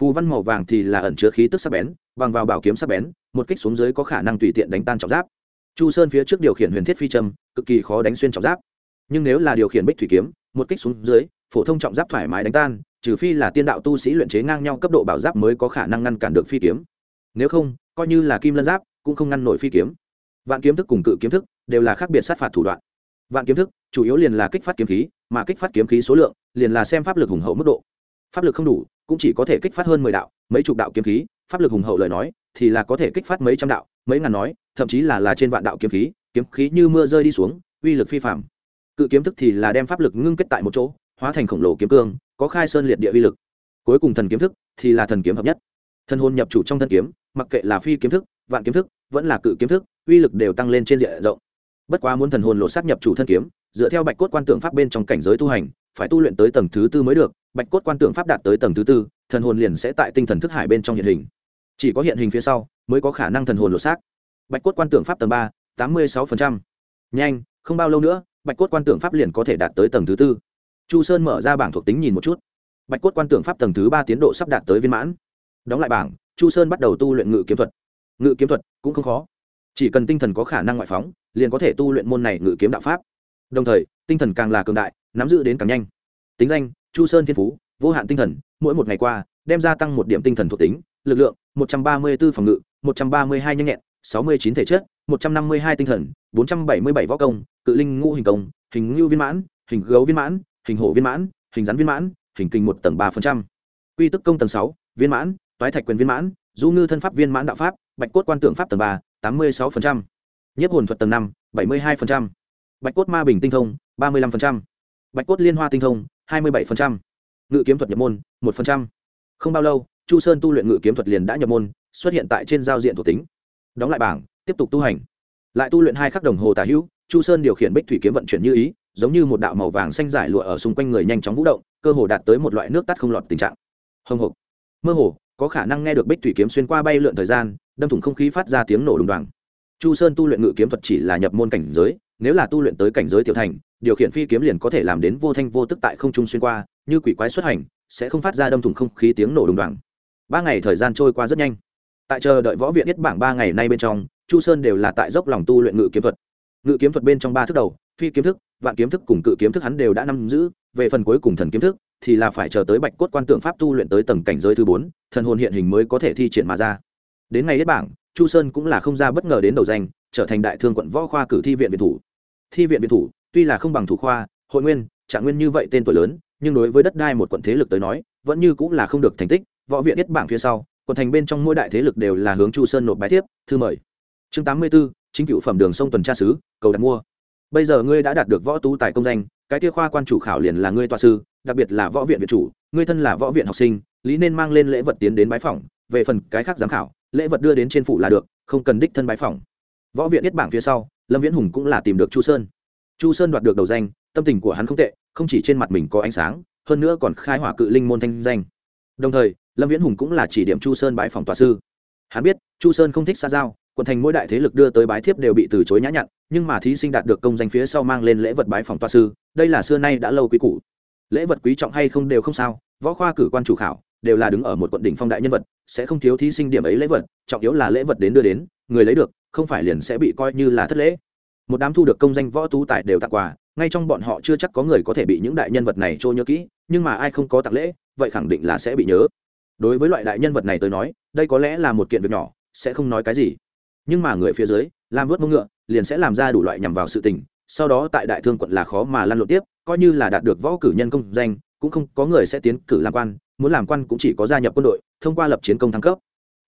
Phù văn màu vàng thì là ẩn chứa khí tức sắc bén, bằng vào bảo kiếm sắc bén, một kích xuống dưới có khả năng tùy tiện đánh tan trọng giáp. Chu sơn phía trước điều khiển huyền thiết phi trâm cực kỳ khó đánh xuyên trọng giáp. Nhưng nếu là điều khiển bích thủy kiếm, một kích xuống dưới, phổ thông trọng giáp thoải mái đánh tan, trừ phi là tiên đạo tu sĩ luyện chế ngang nhau cấp độ bảo giáp mới có khả năng ngăn cản được phi kiếm. Nếu không, coi như là kim lân giáp, cũng không ngăn nổi phi kiếm vạn kiếm thức cùng cự kiếm thức đều là khác biệt sát phạt thủ đoạn. Vạn kiếm thức chủ yếu liền là kích phát kiếm khí, mà kích phát kiếm khí số lượng liền là xem pháp lực hùng hậu mức độ. Pháp lực không đủ, cũng chỉ có thể kích phát hơn mười đạo, mấy chục đạo kiếm khí, pháp lực hùng hậu lời nói thì là có thể kích phát mấy trăm đạo, mấy ngàn nói, thậm chí là là trên vạn đạo kiếm khí kiếm khí như mưa rơi đi xuống, uy lực phi phạm cự kiếm thức thì là đem pháp lực ngưng kết tại một chỗ, hóa thành khổng lồ kiếm cương, có khai sơn liệt địa uy lực. Cuối cùng thần kiếm thức thì là thần kiếm hợp nhất. Thần hồn nhập chủ trong thân kiếm, mặc kệ là phi kiếm thức, vạn kiếm thức, vẫn là cự kiếm thức uy lực đều tăng lên trên diện rộng. Bất quá muốn thần hồn lộ sát nhập chủ thân kiếm, dựa theo bạch cốt quan tượng pháp bên trong cảnh giới tu hành, phải tu luyện tới tầng thứ tư mới được, bạch cốt quan tượng pháp đạt tới tầng thứ tư, thần hồn liền sẽ tại tinh thần thức hải bên trong hiện hình. Chỉ có hiện hình phía sau, mới có khả năng thần hồn lột xác. Bạch cốt quan tượng pháp tầng ba, tám mươi sáu nhanh, không bao lâu nữa, bạch cốt quan tượng pháp liền có thể đạt tới tầng thứ tư. Chu sơn mở ra bảng thuộc tính nhìn một chút. Bạch cốt quan tượng pháp tầng thứ ba tiến độ sắp đạt tới viên mãn. Đóng lại bảng, chu sơn bắt đầu tu luyện ngự kiếm thuật. Ngự kiếm thuật cũng không khó chỉ cần tinh thần có khả năng ngoại phóng, liền có thể tu luyện môn này ngự kiếm đạo pháp. Đồng thời, tinh thần càng là cường đại, nắm giữ đến càng nhanh. Tính danh, chu sơn thiên phú, vô hạn tinh thần, mỗi một ngày qua, đem gia tăng một điểm tinh thần thuộc tính, lực lượng, một trăm ba mươi 134 phòng ngự, một trăm ba mươi hai nhanh nhẹn, sáu mươi chín thể chất, một trăm năm mươi hai tinh thần, bốn trăm bảy mươi bảy võ công, cự linh ngũ hình công, hình ngưu viên mãn, hình gấu viên mãn, hình hổ viên mãn, hình rắn viên mãn, hình kinh một tầng ba phần trăm. Quy tức công tầng sáu, viên mãn, toái thạch quyền viên mãn, du ngư thân pháp viên mãn đạo pháp, bạch cốt quan tượng pháp tầng ba tám mươi sáu nhiếp hồn thuật tầng năm, bảy mươi hai bạch cốt ma bình tinh thông, ba mươi năm bạch cốt liên hoa tinh thông, hai mươi bảy ngự kiếm thuật nhập môn, một không bao lâu, chu sơn tu luyện ngự kiếm thuật liền đã nhập môn, xuất hiện tại trên giao diện thuộc tính. Đóng lại bảng, tiếp tục tu hành. Lại tu luyện hai khắc đồng hồ tả hữu, chu sơn điều khiển bích thủy kiếm vận chuyển như ý, giống như một đạo màu vàng xanh giải lụa ở xung quanh người nhanh chóng vũ động, cơ hồ đạt tới một loại nước tắt không lọt tình trạng. Hồng hộc mơ hồ có khả năng nghe được bích thủy kiếm xuyên qua bay lượn thời gian, đâm thủng không khí phát ra tiếng nổ đùng đoàng. Chu sơn tu luyện ngự kiếm thuật chỉ là nhập môn cảnh giới, nếu là tu luyện tới cảnh giới tiểu thành, điều khiển phi kiếm liền có thể làm đến vô thanh vô tức tại không trung xuyên qua, như quỷ quái xuất hành, sẽ không phát ra đâm thủng không khí tiếng nổ đùng đoàng. Ba ngày thời gian trôi qua rất nhanh. Tại chờ đợi võ viện nhất bảng ba ngày nay bên trong, chu sơn đều là tại dốc lòng tu luyện ngự kiếm thuật. Ngự kiếm thuật bên trong ba thức đầu, phi kiếm thức, vạn kiếm thức cùng cự kiếm thức hắn đều đã nắm giữ, về phần cuối cùng thần kiếm thức thì là phải chờ tới bạch cốt quan tượng pháp tu luyện tới tầng cảnh giới thứ bốn thần hồn hiện hình mới có thể thi triển mà ra. Đến ngày hết bảng chu sơn cũng là không ra bất ngờ đến đầu danh trở thành đại thương quận võ khoa cử thi viện viện thủ. Thi viện viện thủ tuy là không bằng thủ khoa hội nguyên trạng nguyên như vậy tên tuổi lớn nhưng đối với đất đai một quận thế lực tới nói vẫn như cũng là không được thành tích. Võ viện biết bảng phía sau quận thành bên trong mỗi đại thế lực đều là hướng chu sơn nộp bài thiếp thư mời. Chương tám mươi 84, chính cựu phẩm đường sông tuần tra sứ cầu đặt mua bây giờ ngươi đã đạt được võ tú tài công danh, cái kia khoa quan chủ khảo liền là ngươi tọa sư, đặc biệt là võ viện viện chủ, ngươi thân là võ viện học sinh, lý nên mang lên lễ vật tiến đến bái phỏng, về phần cái khác giám khảo, lễ vật đưa đến trên phủ là được, không cần đích thân bái phỏng. Võ viện biết bảng phía sau, lâm viễn hùng cũng là tìm được chu sơn. Chu sơn đoạt được đầu danh, tâm tình của hắn không tệ, không chỉ trên mặt mình có ánh sáng, hơn nữa còn khai hỏa cự linh môn thanh danh. Đồng thời, lâm viễn hùng cũng là chỉ điểm chu sơn bái phòng tòa sư. Hắn biết, chu sơn không thích xa giao quận thành mỗi đại thế lực đưa tới bái thiếp đều bị từ chối nhã nhặn, nhưng mà thí sinh đạt được công danh phía sau mang lên lễ vật bái phòng toa sư, đây là xưa nay đã lâu quý cũ lễ vật quý trọng hay không đều không sao, võ khoa cử quan chủ khảo, đều là đứng ở một quận đỉnh phong đại nhân vật, sẽ không thiếu thí sinh điểm ấy lễ vật, trọng yếu là lễ vật đến đưa đến, người lấy được, không phải liền sẽ bị coi như là thất lễ. Một đám thu được công danh võ tú tài đều tặng quà, ngay trong bọn họ chưa chắc có người có thể bị những đại nhân vật này trôi nhớ kỹ, nhưng mà ai không có tặng lễ, vậy khẳng định là sẽ bị nhớ. Đối với loại đại nhân vật này tôi nói, đây có lẽ là một kiện việc nhỏ, sẽ không nói cái gì nhưng mà người phía dưới, làm vớt mông ngựa, liền sẽ làm ra đủ loại nhằm vào sự tình, sau đó tại đại thương quận là khó mà lăn lộn tiếp, coi như là đạt được võ cử nhân công danh, cũng không có người sẽ tiến cử làm quan, muốn làm quan cũng chỉ có gia nhập quân đội, thông qua lập chiến công thăng cấp,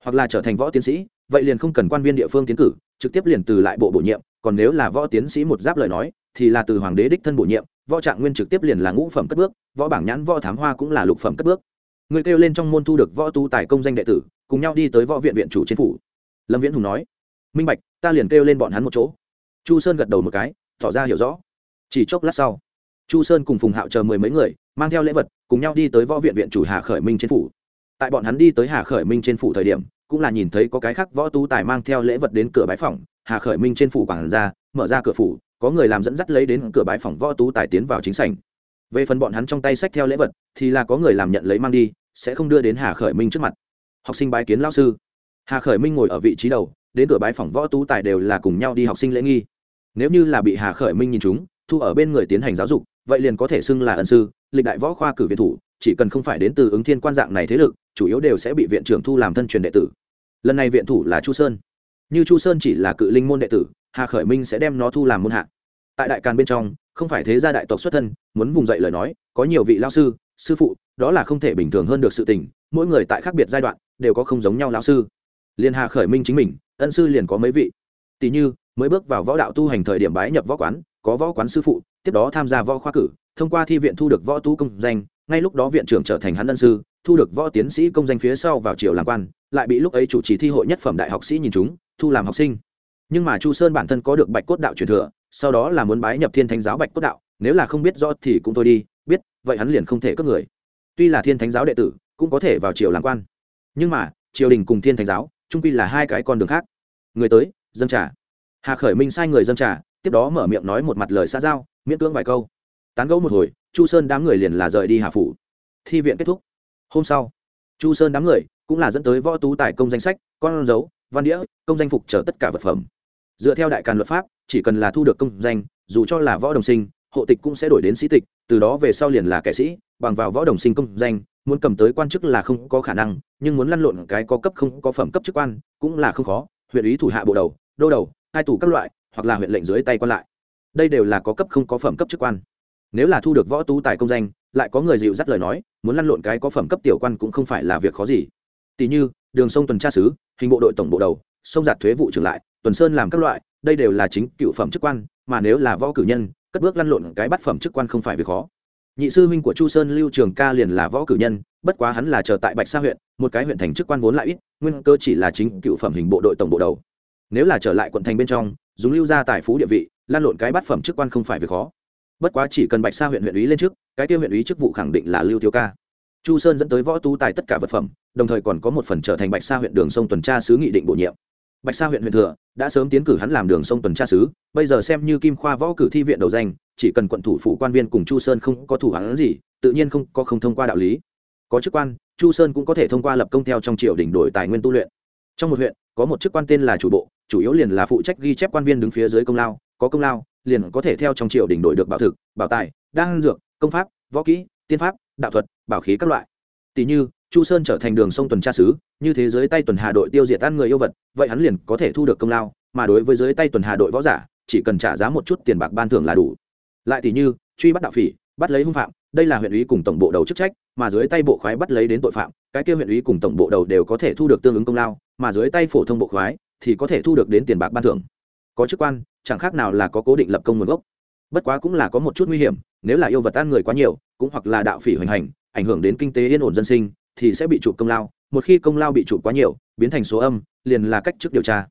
hoặc là trở thành võ tiến sĩ, vậy liền không cần quan viên địa phương tiến cử, trực tiếp liền từ lại bộ bổ nhiệm, còn nếu là võ tiến sĩ một giáp lời nói, thì là từ hoàng đế đích thân bổ nhiệm, võ trạng nguyên trực tiếp liền là ngũ phẩm cất bước, võ bảng nhãn võ thám hoa cũng là lục phẩm cất bước. Người kêu lên trong môn thu được võ tu tài công danh đệ tử, cùng nhau đi tới võ viện viện chủ chiến phủ. Lâm viễn hùng nói minh bạch, ta liền kêu lên bọn hắn một chỗ. Chu sơn gật đầu một cái, tỏ ra hiểu rõ. Chỉ chốc lát sau, chu sơn cùng phùng hạo chờ mười mấy người, mang theo lễ vật, cùng nhau đi tới võ viện viện chủ hà khởi minh trên phủ. Tại bọn hắn đi tới hà khởi minh trên phủ thời điểm, cũng là nhìn thấy có cái khác võ tu tài mang theo lễ vật đến cửa bái phòng hà khởi minh trên phủ quảng ra, mở ra cửa phủ, có người làm dẫn dắt lấy đến cửa bái phòng võ tú tài tiến vào chính sảnh. Về phần bọn hắn trong tay sách theo lễ vật, thì là có người làm nhận lấy mang đi, sẽ không đưa đến hà khởi minh trước mặt. Học sinh bái kiến lao sư. Hà khởi minh ngồi ở vị trí đầu đến cửa bái phòng võ tú tài đều là cùng nhau đi học sinh lễ nghi. Nếu như là bị hà khởi minh nhìn chúng, thu ở bên người tiến hành giáo dục, vậy liền có thể xưng là ân sư, lịch đại võ khoa cử viện thủ, chỉ cần không phải đến từ ứng thiên quan dạng này thế lực, chủ yếu đều sẽ bị viện trưởng thu làm thân truyền đệ tử. Lần này viện thủ là chu sơn. Như chu sơn chỉ là cự linh môn đệ tử, hà khởi minh sẽ đem nó thu làm môn hạ. Tại đại càn bên trong, không phải thế gia đại tộc xuất thân, muốn vùng dậy lời nói, có nhiều vị lao sư sư phụ, đó là không thể bình thường hơn được sự tình, mỗi người tại khác biệt giai đoạn, đều có không giống nhau lao sư. Liên hà khởi minh chính mình ân sư liền có mấy vị. Tỷ như, mới bước vào võ đạo tu hành thời điểm bái nhập võ quán, có võ quán sư phụ, tiếp đó tham gia võ khoa cử, thông qua thi viện thu được võ tu công danh, ngay lúc đó viện trưởng trở thành hắn ân sư, thu được võ tiến sĩ công danh phía sau vào triều làm quan, lại bị lúc ấy chủ trì thi hội nhất phẩm đại học sĩ nhìn chúng, thu làm học sinh. Nhưng mà chu sơn bản thân có được bạch cốt đạo truyền thừa, sau đó là muốn bái nhập thiên thánh giáo bạch cốt đạo, nếu là không biết rõ thì cũng thôi đi, biết, vậy hắn liền không thể cướp người. Tuy là thiên thánh giáo đệ tử, cũng có thể vào triều làm quan. Nhưng mà, triều đình cùng thiên thánh giáo trung quy là hai cái con đường khác. Người tới dân trả hà khởi minh sai người dân trả tiếp đó mở miệng nói một mặt lời xa giao, miễn cưỡng vài câu. Tán gẫu một hồi, chu sơn đám người liền là rời đi hà phủ. Thi viện kết thúc. Hôm sau, chu sơn đám người cũng là dẫn tới võ tú tài công danh sách, con dấu, văn đĩa, công danh phục trở tất cả vật phẩm. Dựa theo đại càn luật pháp, chỉ cần là thu được công danh, dù cho là võ đồng sinh, hộ tịch cũng sẽ đổi đến sĩ tịch, từ đó về sau liền là kẻ sĩ, bằng vào võ đồng sinh công danh muốn cầm tới quan chức là không có khả năng, nhưng muốn lăn lộn cái có cấp không có phẩm cấp chức quan cũng là không khó. Huyện ý thủ hạ bộ đầu, đô đầu, hai tủ các loại, hoặc là huyện lệnh dưới tay quan lại. Đây đều là có cấp không có phẩm cấp chức quan. Nếu là thu được võ tú tài công danh, lại có người dịu dắt lời nói, muốn lăn lộn cái có phẩm cấp tiểu quan cũng không phải là việc khó gì. Tỷ như, đường sông tuần tra sứ, hình bộ đội tổng bộ đầu, sông giạt thuế vụ trưởng lại, tuần sơn làm các loại, đây đều là chính cựu phẩm chức quan, mà nếu là võ cử nhân, cất bước lăn lộn cái bắt phẩm chức quan không phải việc khó nhị sư huynh của chu sơn lưu trường ca liền là võ cử nhân, bất quá hắn là chờ tại bạch sa huyện, một cái huyện thành chức quan vốn lại ít, nguyên cơ chỉ là chính cựu phẩm hình bộ đội tổng bộ đầu. Nếu là trở lại quận thành bên trong, dùng lưu ra tài phú địa vị, lan lộn cái bắt phẩm chức quan không phải việc khó. Bất quá chỉ cần bạch sa huyện huyện ý lên trước cái tiêu huyện ý chức vụ khẳng định là lưu thiếu ca. Chu sơn dẫn tới võ tú tài tất cả vật phẩm, đồng thời còn có một phần trở thành bạch sa huyện đường sông tuần tra sứ nghị định bổ nhiệm. Bạch sa huyện huyện thừa đã sớm tiến cử hắn làm đường sông tuần tra sứ bây giờ xem như kim khoa võ cử thi viện đầu danh, chỉ cần quận thủ phủ quan viên cùng chu sơn không có thủ hắn gì, tự nhiên không có không thông qua đạo lý. Có chức quan, chu sơn cũng có thể thông qua lập công theo trong triều đình đổi tài nguyên tu luyện. Trong một huyện, có một chức quan tên là chủ bộ, chủ yếu liền là phụ trách ghi chép quan viên đứng phía dưới công lao, có công lao, liền có thể theo trong triều đình đổi được bảo thực, bảo tài, đan dược, công pháp, võ kỹ, tiên pháp, đạo thuật, bảo khí các loại. Tỷ như chu sơn trở thành đường sông tuần tra sứ như thế giới tay tuần hà đội tiêu diệt ăn người yêu vật, vậy hắn liền có thể thu được công lao, mà đối với giới tay tuần hà đội võ giả, chỉ cần trả giá một chút tiền bạc ban thưởng là đủ. Lại tỷ như, truy bắt đạo phỉ, bắt lấy hung phạm, đây là huyện ủy cùng tổng bộ đầu chức trách, mà dưới tay bộ khoái bắt lấy đến tội phạm, cái kia huyện ủy cùng tổng bộ đầu đều có thể thu được tương ứng công lao, mà dưới tay phổ thông bộ khoái thì có thể thu được đến tiền bạc ban thưởng. Có chức quan, chẳng khác nào là có cố định lập công nguồn gốc. Bất quá cũng là có một chút nguy hiểm, nếu là yêu vật ăn người quá nhiều, cũng hoặc là đạo phỉ hoành hành, ảnh hưởng đến kinh tế yên ổn dân sinh thì sẽ bị chụp công lao, một khi công lao bị chụp quá nhiều, biến thành số âm, liền là cách trước điều tra.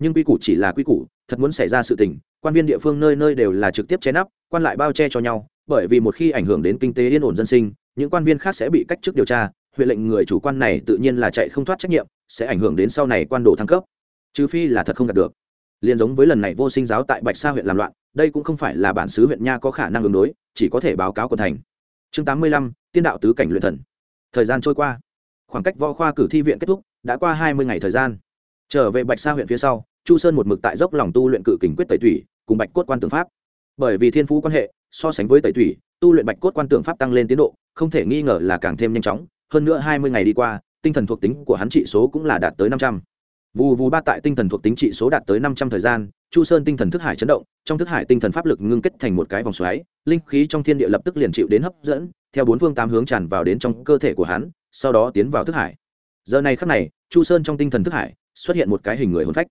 Nhưng quy củ chỉ là quy củ, thật muốn xảy ra sự tình, quan viên địa phương nơi nơi đều là trực tiếp che nắp, quan lại bao che cho nhau, bởi vì một khi ảnh hưởng đến kinh tế yên ổn dân sinh, những quan viên khác sẽ bị cách chức điều tra, huyện lệnh người chủ quan này tự nhiên là chạy không thoát trách nhiệm, sẽ ảnh hưởng đến sau này quan đồ thăng cấp. Trừ phi là thật không đạt được. Liền giống với lần này vô sinh giáo tại bạch sa huyện làm loạn, đây cũng không phải là bản xứ huyện nha có khả năng ứng đối, chỉ có thể báo cáo của thành. Chương tám mươi lăm, tiên đạo tứ cảnh luyện thần thời gian trôi qua. Khoảng cách võ khoa cử thi viện kết thúc, đã qua hai mươi ngày thời gian. Trở về bạch sa huyện phía sau, chu sơn một mực tại dốc lòng tu luyện cự kình quyết tẩy thủy cùng bạch cốt quan tượng pháp. Bởi vì thiên phú quan hệ, so sánh với tẩy thủy tu luyện bạch cốt quan tượng pháp tăng lên tiến độ, không thể nghi ngờ là càng thêm nhanh chóng. Hơn nữa hai mươi ngày đi qua, tinh thần thuộc tính của hắn trị số cũng là đạt tới năm trăm vù vù ba tại tinh thần thuộc tính trị số đạt tới năm trăm thời gian, chu sơn tinh thần thức hải chấn động, trong thức hải tinh thần pháp lực ngưng kết thành một cái vòng xoáy, linh khí trong thiên địa lập tức liền chịu đến hấp dẫn, theo bốn phương tám hướng tràn vào đến trong cơ thể của hắn, sau đó tiến vào thức hải. Giờ này khắc này, chu sơn trong tinh thần thức hải xuất hiện một cái hình người hồn phách.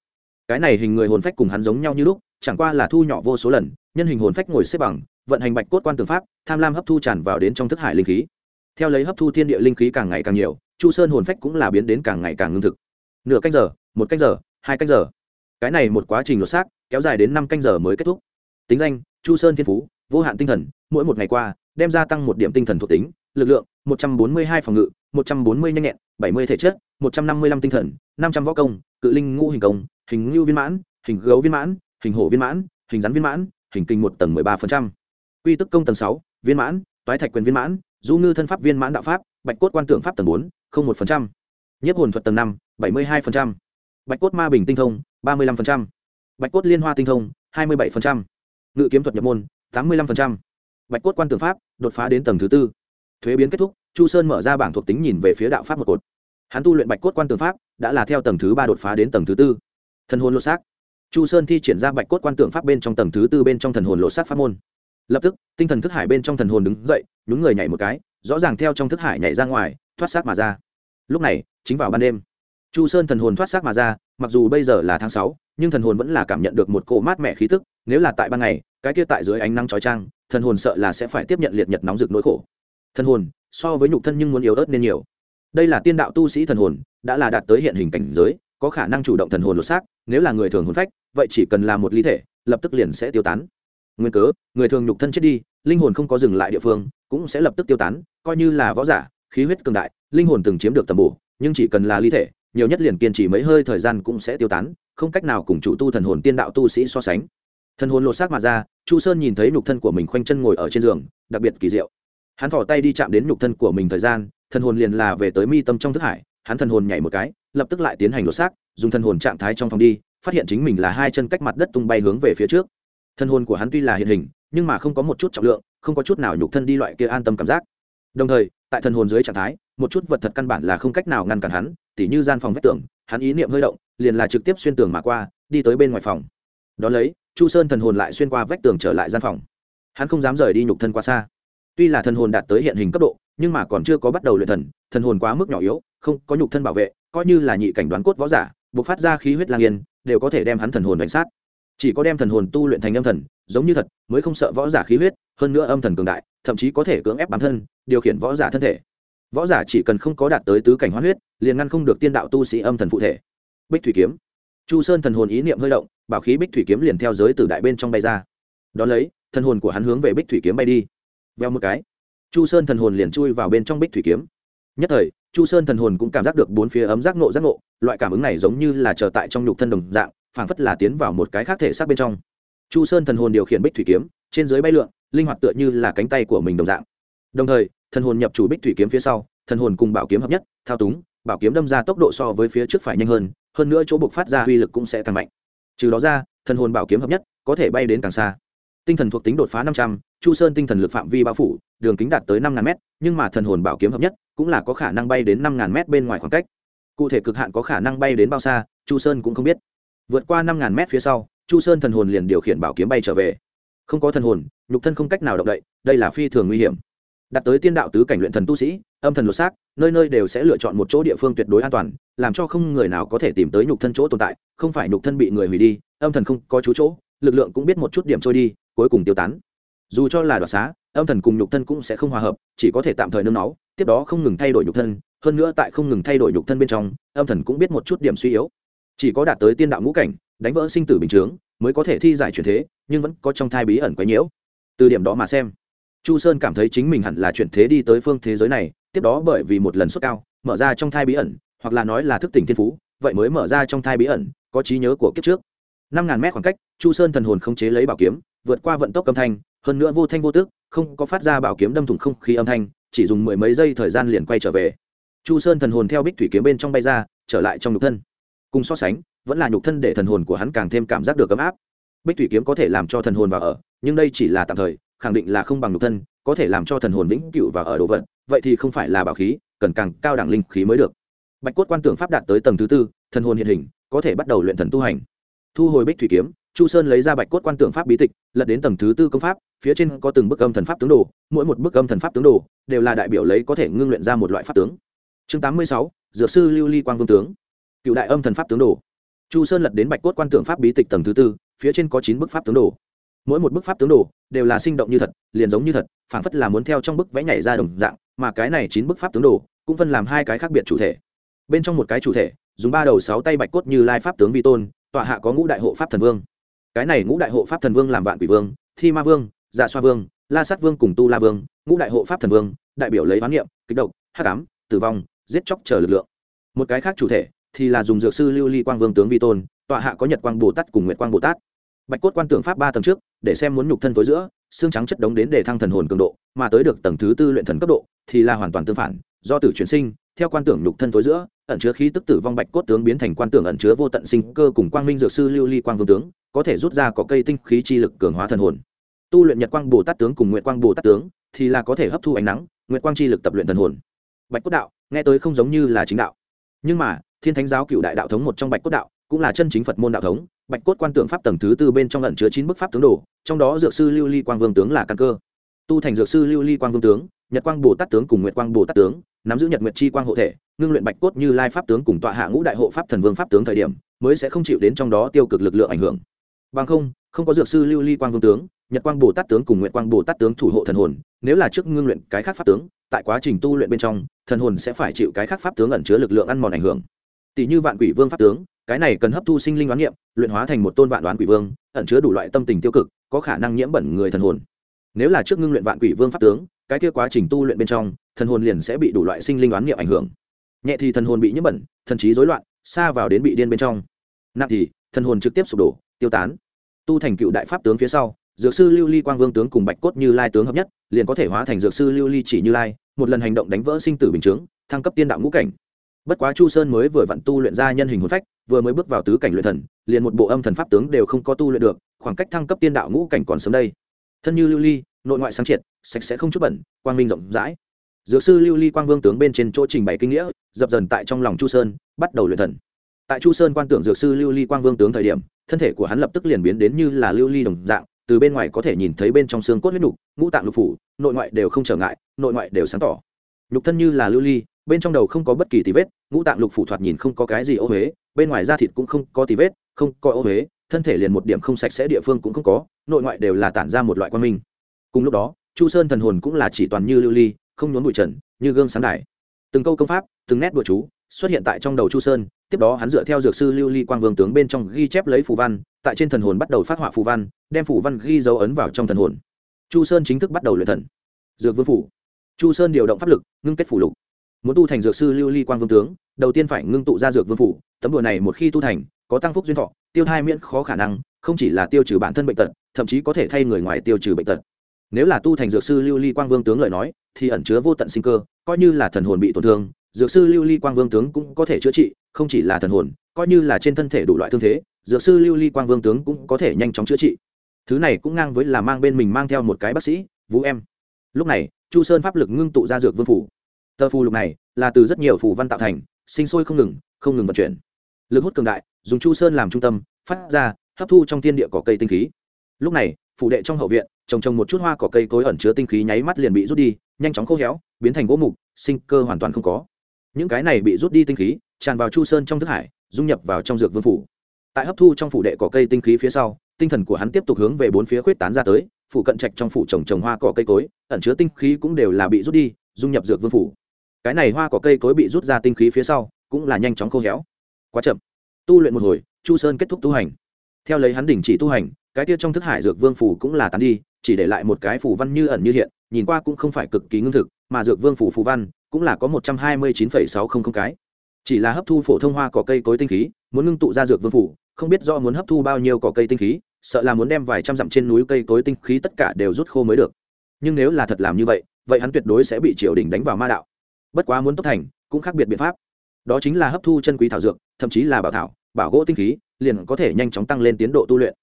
Cái này hình người hồn phách cùng hắn giống nhau như lúc, chẳng qua là thu nhỏ vô số lần, nhân hình hồn phách ngồi xếp bằng, vận hành bạch cốt quan tường pháp, tham lam hấp thu tràn vào đến trong thức hải linh khí. Theo lấy hấp thu thiên địa linh khí càng ngày càng nhiều, chu sơn hồn phách cũng là biến đến càng ngày càng ngưng thực nửa canh giờ, một canh giờ, hai canh giờ. Cái này một quá trình lột xác, kéo dài đến năm canh giờ mới kết thúc. Tính danh, chu sơn thiên phú, vô hạn tinh thần, mỗi một ngày qua, đem gia tăng một điểm tinh thần thuộc tính, lực lượng, một trăm bốn mươi hai phòng ngự, một trăm bốn mươi nhanh nhẹn, bảy mươi thể chất, một trăm năm mươi lăm tinh thần, năm trăm võ công, cự linh ngũ hình công, hình ngưu viên mãn, hình gấu viên mãn, hình hổ viên mãn, hình rắn viên mãn, hình kinh một tầng mười ba phần trăm. Quy tức công tầng sáu, viên mãn, toái thạch quyền viên mãn, du ngư thân pháp viên mãn đạo pháp, bạch cốt quan tượng pháp tầng bốn, không một phần trăm nhiếp hồn thuật tầng năm, bảy mươi hai phần trăm. Bạch cốt ma bình tinh thông, ba mươi năm phần trăm. Bạch cốt liên hoa tinh thông, hai mươi bảy phần trăm. Ngự kiếm thuật nhập môn, tám mươi năm phần trăm. Bạch cốt quan Tưởng pháp, đột phá đến tầng thứ tư. Thuế biến kết thúc, chu sơn mở ra bảng thuộc tính nhìn về phía đạo pháp một cột. Hắn tu luyện bạch cốt quan Tưởng pháp, đã là theo tầng thứ ba đột phá đến tầng thứ tư. Thần hồn lột xác. Chu sơn thi triển ra bạch cốt quan tượng pháp bên trong tầng thứ tư bên trong thần hồn lột xác pháp môn. Lập tức, tinh thần thức hải bên trong thần hồn đứng dậy, nhún người nhảy một cái, rõ ràng theo trong thức hải nhảy ra ngoài, thoát xác mà ra. Lúc này chính vào ban đêm. Chu sơn thần hồn thoát xác mà ra, mặc dù bây giờ là tháng sáu, nhưng thần hồn vẫn là cảm nhận được một cỗ mát mẻ khí tức, nếu là tại ban ngày, cái kia tại dưới ánh nắng chói trang thần hồn sợ là sẽ phải tiếp nhận liệt nhật nóng rực nỗi khổ. Thần hồn, so với nhục thân nhưng muốn yếu ớt nên nhiều. Đây là tiên đạo tu sĩ thần hồn, đã là đạt tới hiện hình cảnh giới, có khả năng chủ động thần hồn lột xác, nếu là người thường hồn phách, vậy chỉ cần là một ly thể, lập tức liền sẽ tiêu tán. Nguyên cớ, người thường nhục thân chết đi, linh hồn không có dừng lại địa phương, cũng sẽ lập tức tiêu tán, coi như là võ giả, khí huyết cường đại, linh hồn từng chiếm được tầm bổ nhưng chỉ cần là ly thể, nhiều nhất liền kiên trì mấy hơi thời gian cũng sẽ tiêu tán, không cách nào cùng chủ tu thần hồn tiên đạo tu sĩ so sánh. Thần hồn lột xác mà ra, chu sơn nhìn thấy nhục thân của mình khoanh chân ngồi ở trên giường, đặc biệt kỳ diệu. Hắn thỏ tay đi chạm đến nhục thân của mình thời gian, thần hồn liền là về tới mi tâm trong thức hải, hắn thần hồn nhảy một cái, lập tức lại tiến hành lột xác, dùng thần hồn trạng thái trong phòng đi, phát hiện chính mình là hai chân cách mặt đất tung bay hướng về phía trước. Thần hồn của hắn tuy là hiện hình, nhưng mà không có một chút trọng lượng, không có chút nào nhục thân đi loại kia an tâm cảm giác. Đồng thời, tại thần hồn dưới trạng thái một chút vật thật căn bản là không cách nào ngăn cản hắn, tỉ như gian phòng vách tường, hắn ý niệm hơi động, liền là trực tiếp xuyên tường mà qua, đi tới bên ngoài phòng. Đón lấy, chu sơn thần hồn lại xuyên qua vách tường trở lại gian phòng. Hắn không dám rời đi nhục thân quá xa. Tuy là thần hồn đạt tới hiện hình cấp độ, nhưng mà còn chưa có bắt đầu luyện thần thần hồn quá mức nhỏ yếu, không có nhục thân bảo vệ, coi như là nhị cảnh đoán cốt võ giả buộc phát ra khí huyết lang yên, đều có thể đem hắn thần hồn đánh sát. Chỉ có đem thần hồn tu luyện thành âm thần, giống như thật, mới không sợ võ giả khí huyết, hơn nữa âm thần cường đại, thậm chí có thể cưỡng ép bản thân, điều khiển võ giả thân thể võ giả chỉ cần không có đạt tới tứ cảnh hoán huyết, liền ngăn không được tiên đạo tu sĩ âm thần phụ thể. Bích thủy kiếm. Chu sơn thần hồn ý niệm hơi động, bảo khí bích thủy kiếm liền theo giới từ đại bên trong bay ra. Đón lấy, thần hồn của hắn hướng về bích thủy kiếm bay đi. Veo một cái, chu sơn thần hồn liền chui vào bên trong bích thủy kiếm. Nhất thời, chu sơn thần hồn cũng cảm giác được bốn phía ấm giác nộ giác nộ loại cảm ứng này giống như là trở tại trong nhục thân đồng dạng, phảng phất là tiến vào một cái khác thể xác bên trong. Chu sơn thần hồn điều khiển bích thủy kiếm, trên dưới bay lượn, linh hoạt tựa như là cánh tay của mình đồng dạng. Đồng thời thần hồn nhập chủ bích thủy kiếm phía sau, thần hồn cùng bảo kiếm hợp nhất, thao túng, bảo kiếm đâm ra tốc độ so với phía trước phải nhanh hơn hơn nữa chỗ buộc phát ra uy lực cũng sẽ càng mạnh. Trừ đó ra, thần hồn bảo kiếm hợp nhất, có thể bay đến càng xa. Tinh thần thuộc tính đột phá năm trăm, chu sơn tinh thần lực phạm vi bao phủ, đường kính đạt tới năm ngàn m nhưng mà thần hồn bảo kiếm hợp nhất cũng là có khả năng bay đến năm ngàn m bên ngoài khoảng cách. Cụ thể cực hạn có khả năng bay đến bao xa, chu sơn cũng không biết. Vượt qua năm ngàn m phía sau, chu sơn thần hồn liền điều khiển bảo kiếm bay trở về. Không có thần hồn, nhục thân không cách nào động đậy, đây là phi thường nguy hiểm đặt tới tiên đạo tứ cảnh luyện thần tu sĩ, âm thần lột xác, nơi nơi đều sẽ lựa chọn một chỗ địa phương tuyệt đối an toàn, làm cho không người nào có thể tìm tới nhục thân chỗ tồn tại, không phải nhục thân bị người hủy đi, âm thần không có chú chỗ, lực lượng cũng biết một chút điểm trôi đi, cuối cùng tiêu tán. Dù cho là đoạt xá, âm thần cùng nhục thân cũng sẽ không hòa hợp, chỉ có thể tạm thời nương náu, tiếp đó không ngừng thay đổi nhục thân, hơn nữa tại không ngừng thay đổi nhục thân bên trong, âm thần cũng biết một chút điểm suy yếu. Chỉ có đạt tới tiên đạo ngũ cảnh, đánh vỡ sinh tử bình chướng, mới có thể thi giải chuyển thế, nhưng vẫn có trong thai bí ẩn quấy nhiễu. Từ điểm đó mà xem chu sơn cảm thấy chính mình hẳn là chuyển thế đi tới phương thế giới này, tiếp đó bởi vì một lần sốt cao, mở ra trong thai bí ẩn, hoặc là nói là thức tỉnh thiên phú, vậy mới mở ra trong thai bí ẩn, có trí nhớ của kiếp trước. Năm ngàn mét khoảng cách, chu sơn thần hồn không chế lấy bảo kiếm, vượt qua vận tốc âm thanh, hơn nữa vô thanh vô tước không có phát ra bảo kiếm đâm thủng không khí âm thanh, chỉ dùng mười mấy giây thời gian liền quay trở về. Chu sơn thần hồn theo bích thủy kiếm bên trong bay ra, trở lại trong nhục thân. Cùng so sánh, vẫn là nhục thân để thần hồn của hắn càng thêm cảm giác được ấm áp. Bích thủy kiếm có thể làm cho thần hồn vào ở, nhưng đây chỉ là tạm thời khẳng định là không bằng nhục thân, có thể làm cho thần hồn vĩnh cựu và ở đồ vật, vậy thì không phải là bảo khí, cần càng cao đẳng linh khí mới được. Bạch cốt quan tưởng pháp đạt tới tầng thứ tư, thần hồn hiện hình, có thể bắt đầu luyện thần tu hành. Thu hồi bích thủy kiếm, chu sơn lấy ra bạch cốt quan tưởng pháp bí tịch, lật đến tầng thứ tư công pháp, phía trên có từng bức âm thần pháp tướng đồ, mỗi một bức âm thần pháp tướng đồ đều là đại biểu lấy có thể ngưng luyện ra một loại pháp tướng. Chương tám mươi sáu, dược sư lưu ly quang vương tướng. Cựu đại âm thần pháp tướng đồ. Chu sơn lật đến bạch cốt quan tưởng pháp bí tịch tầng thứ tư, phía trên có chín bức pháp tướng đồ mỗi một bức pháp tướng đồ đều là sinh động như thật, liền giống như thật, phảng phất là muốn theo trong bức vẽ nhảy ra đồng dạng, mà cái này chín bức pháp tướng đồ cũng phân làm hai cái khác biệt chủ thể. Bên trong một cái chủ thể, dùng ba đầu sáu tay bạch cốt như lai pháp tướng vi tôn, tọa hạ có ngũ đại hộ pháp thần vương. Cái này ngũ đại hộ pháp thần vương làm vạn quỷ vương, thi ma vương dạ xoa vương, la sát vương cùng tu la vương, ngũ đại hộ pháp thần vương, đại biểu lấy hoán niệm kích động hắc ám, tử vong, giết chóc chờ lực lượng. Một cái khác chủ thể thì là dùng dược sư lưu ly quang vương tướng vi tôn, tọa hạ có nhật quang bồ tát cùng nguyệt quang bồ tát bạch cốt quan tưởng pháp ba tầng trước, để xem muốn nhục thân tối giữa, xương trắng chất đống đến để thăng thần hồn cường độ, mà tới được tầng thứ tư luyện thần cấp độ, thì là hoàn toàn tương phản, do tử chuyển sinh, theo quan tưởng nhục thân tối giữa, ẩn chứa khí tức tử vong bạch cốt tướng biến thành quan tưởng ẩn chứa vô tận sinh cơ cùng quang minh dược sư lưu ly quang vương tướng, có thể rút ra có cây tinh khí chi lực cường hóa thần hồn. Tu luyện nhật quang bồ tát tướng cùng nguyện quang bồ tát tướng, thì là có thể hấp thu ánh nắng nguyện quang chi lực tập luyện thần hồn. Bạch cốt đạo, nghe tới không giống như là chính đạo. Nhưng mà, thiên thánh giáo cựu đại đạo thống một trong bạch cốt đạo, cũng là chân chính phật môn đạo thống bạch cốt quan tượng pháp tầng thứ tư bên trong ẩn chứa chín bức pháp tướng đồ, trong đó dược sư lưu ly quang vương tướng là căn cơ. Tu thành dược sư lưu ly quang vương tướng, nhật quang bồ tát tướng cùng nguyệt quang bồ tát tướng, nắm giữ nhật nguyệt chi quang hộ thể, ngưng luyện bạch cốt như lai pháp tướng cùng tọa hạ ngũ đại hộ pháp thần vương pháp tướng thời điểm, mới sẽ không chịu đến trong đó tiêu cực lực lượng ảnh hưởng. Bằng không không có dược sư lưu ly quang vương tướng, nhật quang bồ tát tướng cùng nguyệt quang bồ tát tướng thủ hộ thần hồn, nếu là trước ngưng luyện cái khác pháp tướng, tại quá trình tu luyện bên trong, thần hồn sẽ phải chịu cái khác pháp tướng ẩn chứa lực lượng ăn mòn ảnh hưởng tỷ như vạn quỷ vương pháp tướng, cái này cần hấp thu sinh linh đoán niệm luyện hóa thành một tôn vạn đoán quỷ vương, ẩn chứa đủ loại tâm tình tiêu cực, có khả năng nhiễm bẩn người thần hồn. Nếu là trước ngưng luyện vạn quỷ vương pháp tướng, cái kia quá trình tu luyện bên trong, thần hồn liền sẽ bị đủ loại sinh linh đoán niệm ảnh hưởng. Nhẹ thì thần hồn bị nhiễm bẩn, thần trí rối loạn, xa vào đến bị điên bên trong. Nặng thì, thần hồn trực tiếp sụp đổ, tiêu tán. Tu thành cựu đại pháp tướng phía sau, dược sư lưu ly quang vương tướng cùng bạch cốt như lai tướng hợp nhất, liền có thể hóa thành dược sư lưu ly chỉ như lai, một lần hành động đánh vỡ sinh tử bình chướng, thăng cấp tiên đạo ngũ cảnh bất quá chu sơn mới vừa vặn tu luyện ra nhân hình hồn phách, vừa mới bước vào tứ cảnh luyện thần, liền một bộ âm thần pháp tướng đều không có tu luyện được, khoảng cách thăng cấp tiên đạo ngũ cảnh còn sớm đây. Thân như lưu ly, nội ngoại sáng triệt, sạch sẽ không chút bẩn, quang minh rộng rãi. Dược sư lưu ly quang vương tướng bên trên chỗ trình bày kinh nghĩa, dập dần tại trong lòng chu sơn, bắt đầu luyện thần. Tại chu sơn quan tưởng dược sư lưu ly quang vương tướng thời điểm, thân thể của hắn lập tức liền biến đến như là lưu ly đồng dạng, từ bên ngoài có thể nhìn thấy bên trong xương cốt huyết nục, ngũ tạng lục phủ, nội ngoại đều không trở ngại, nội ngoại đều sáng tỏ. Nhục thân như là lưu ly bên trong đầu không có bất kỳ tì vết, ngũ tạng lục phủ thoạt nhìn không có cái gì ô huế, bên ngoài da thịt cũng không có tì vết, không có ô huế, thân thể liền một điểm không sạch sẽ địa phương cũng không có, nội ngoại đều là tản ra một loại quan minh. Cùng lúc đó, chu sơn thần hồn cũng là chỉ toàn như lưu ly, không nhốn bụi trần, như gương sáng đài. Từng câu công pháp, từng nét đùa chú xuất hiện tại trong đầu chu sơn, tiếp đó hắn dựa theo dược sư lưu ly quang vương tướng bên trong ghi chép lấy phù văn, tại trên thần hồn bắt đầu phát họa phù văn, đem phù văn ghi dấu ấn vào trong thần hồn. Chu sơn chính thức bắt đầu luyện thần. Dược vương phủ. Chu sơn điều động pháp lực, ngưng kết phủ lục muốn tu thành dược sư lưu ly quang vương tướng, đầu tiên phải ngưng tụ ra dược vương phủ, tấm đùa này một khi tu thành, có tăng phúc duyên thọ, tiêu thai miễn khó khả năng, không chỉ là tiêu trừ bản thân bệnh tật, thậm chí có thể thay người ngoài tiêu trừ bệnh tật. Nếu là tu thành dược sư lưu ly quang vương tướng lời nói, thì ẩn chứa vô tận sinh cơ, coi như là thần hồn bị tổn thương, dược sư lưu ly quang vương tướng cũng có thể chữa trị, không chỉ là thần hồn, coi như là trên thân thể đủ loại thương thế, dược sư lưu ly quang vương tướng cũng có thể nhanh chóng chữa trị. Thứ này cũng ngang với là mang bên mình mang theo một cái bác sĩ, vũ em. Lúc này, chu sơn pháp lực ngưng tụ ra dược vương phủ tờ phù lục này là từ rất nhiều phù văn tạo thành, sinh sôi không ngừng không ngừng vận chuyển. Lực hút cường đại, dùng chu sơn làm trung tâm, phát ra, hấp thu trong thiên địa cỏ cây tinh khí. Lúc này, phủ đệ trong hậu viện, trồng trồng một chút hoa cỏ cây cối ẩn chứa tinh khí nháy mắt liền bị rút đi, nhanh chóng khô héo, biến thành gỗ mục, sinh cơ hoàn toàn không có. Những cái này bị rút đi tinh khí, tràn vào chu sơn trong thức hải, dung nhập vào trong dược vương phủ. Tại hấp thu trong phủ đệ cỏ cây tinh khí phía sau, tinh thần của hắn tiếp tục hướng về bốn phía khuyết tán ra tới, phủ cận trạch trong phủ trồng trồng hoa cỏ cây cối, ẩn chứa tinh khí cũng đều là bị rút đi, dung nhập dược vương phủ cái này hoa cỏ cây cối bị rút ra tinh khí phía sau, cũng là nhanh chóng khô héo. Quá chậm. Tu luyện một hồi, chu sơn kết thúc tu hành. Theo lấy hắn đình chỉ tu hành, cái tiết trong thức hải dược vương phủ cũng là tán đi, chỉ để lại một cái phủ văn như ẩn như hiện, nhìn qua cũng không phải cực kỳ ngưng thực, mà dược vương phủ phù văn cũng là có một trăm hai mươi chín phẩy sáu không không cái. Chỉ là hấp thu phổ thông hoa cỏ cây cối tinh khí, muốn ngưng tụ ra dược vương phủ, không biết do muốn hấp thu bao nhiêu cỏ cây tinh khí, sợ là muốn đem vài trăm dặm trên núi cây cối tinh khí tất cả đều rút khô mới được. Nhưng nếu là thật làm như vậy vậy hắn tuyệt đối sẽ bị triều đình đánh vào ma đạo bất quá muốn tốc thành, cũng khác biệt biện pháp. Đó chính là hấp thu chân quý thảo dược, thậm chí là bảo thảo, bảo gỗ tinh khí, liền có thể nhanh chóng tăng lên tiến độ tu luyện.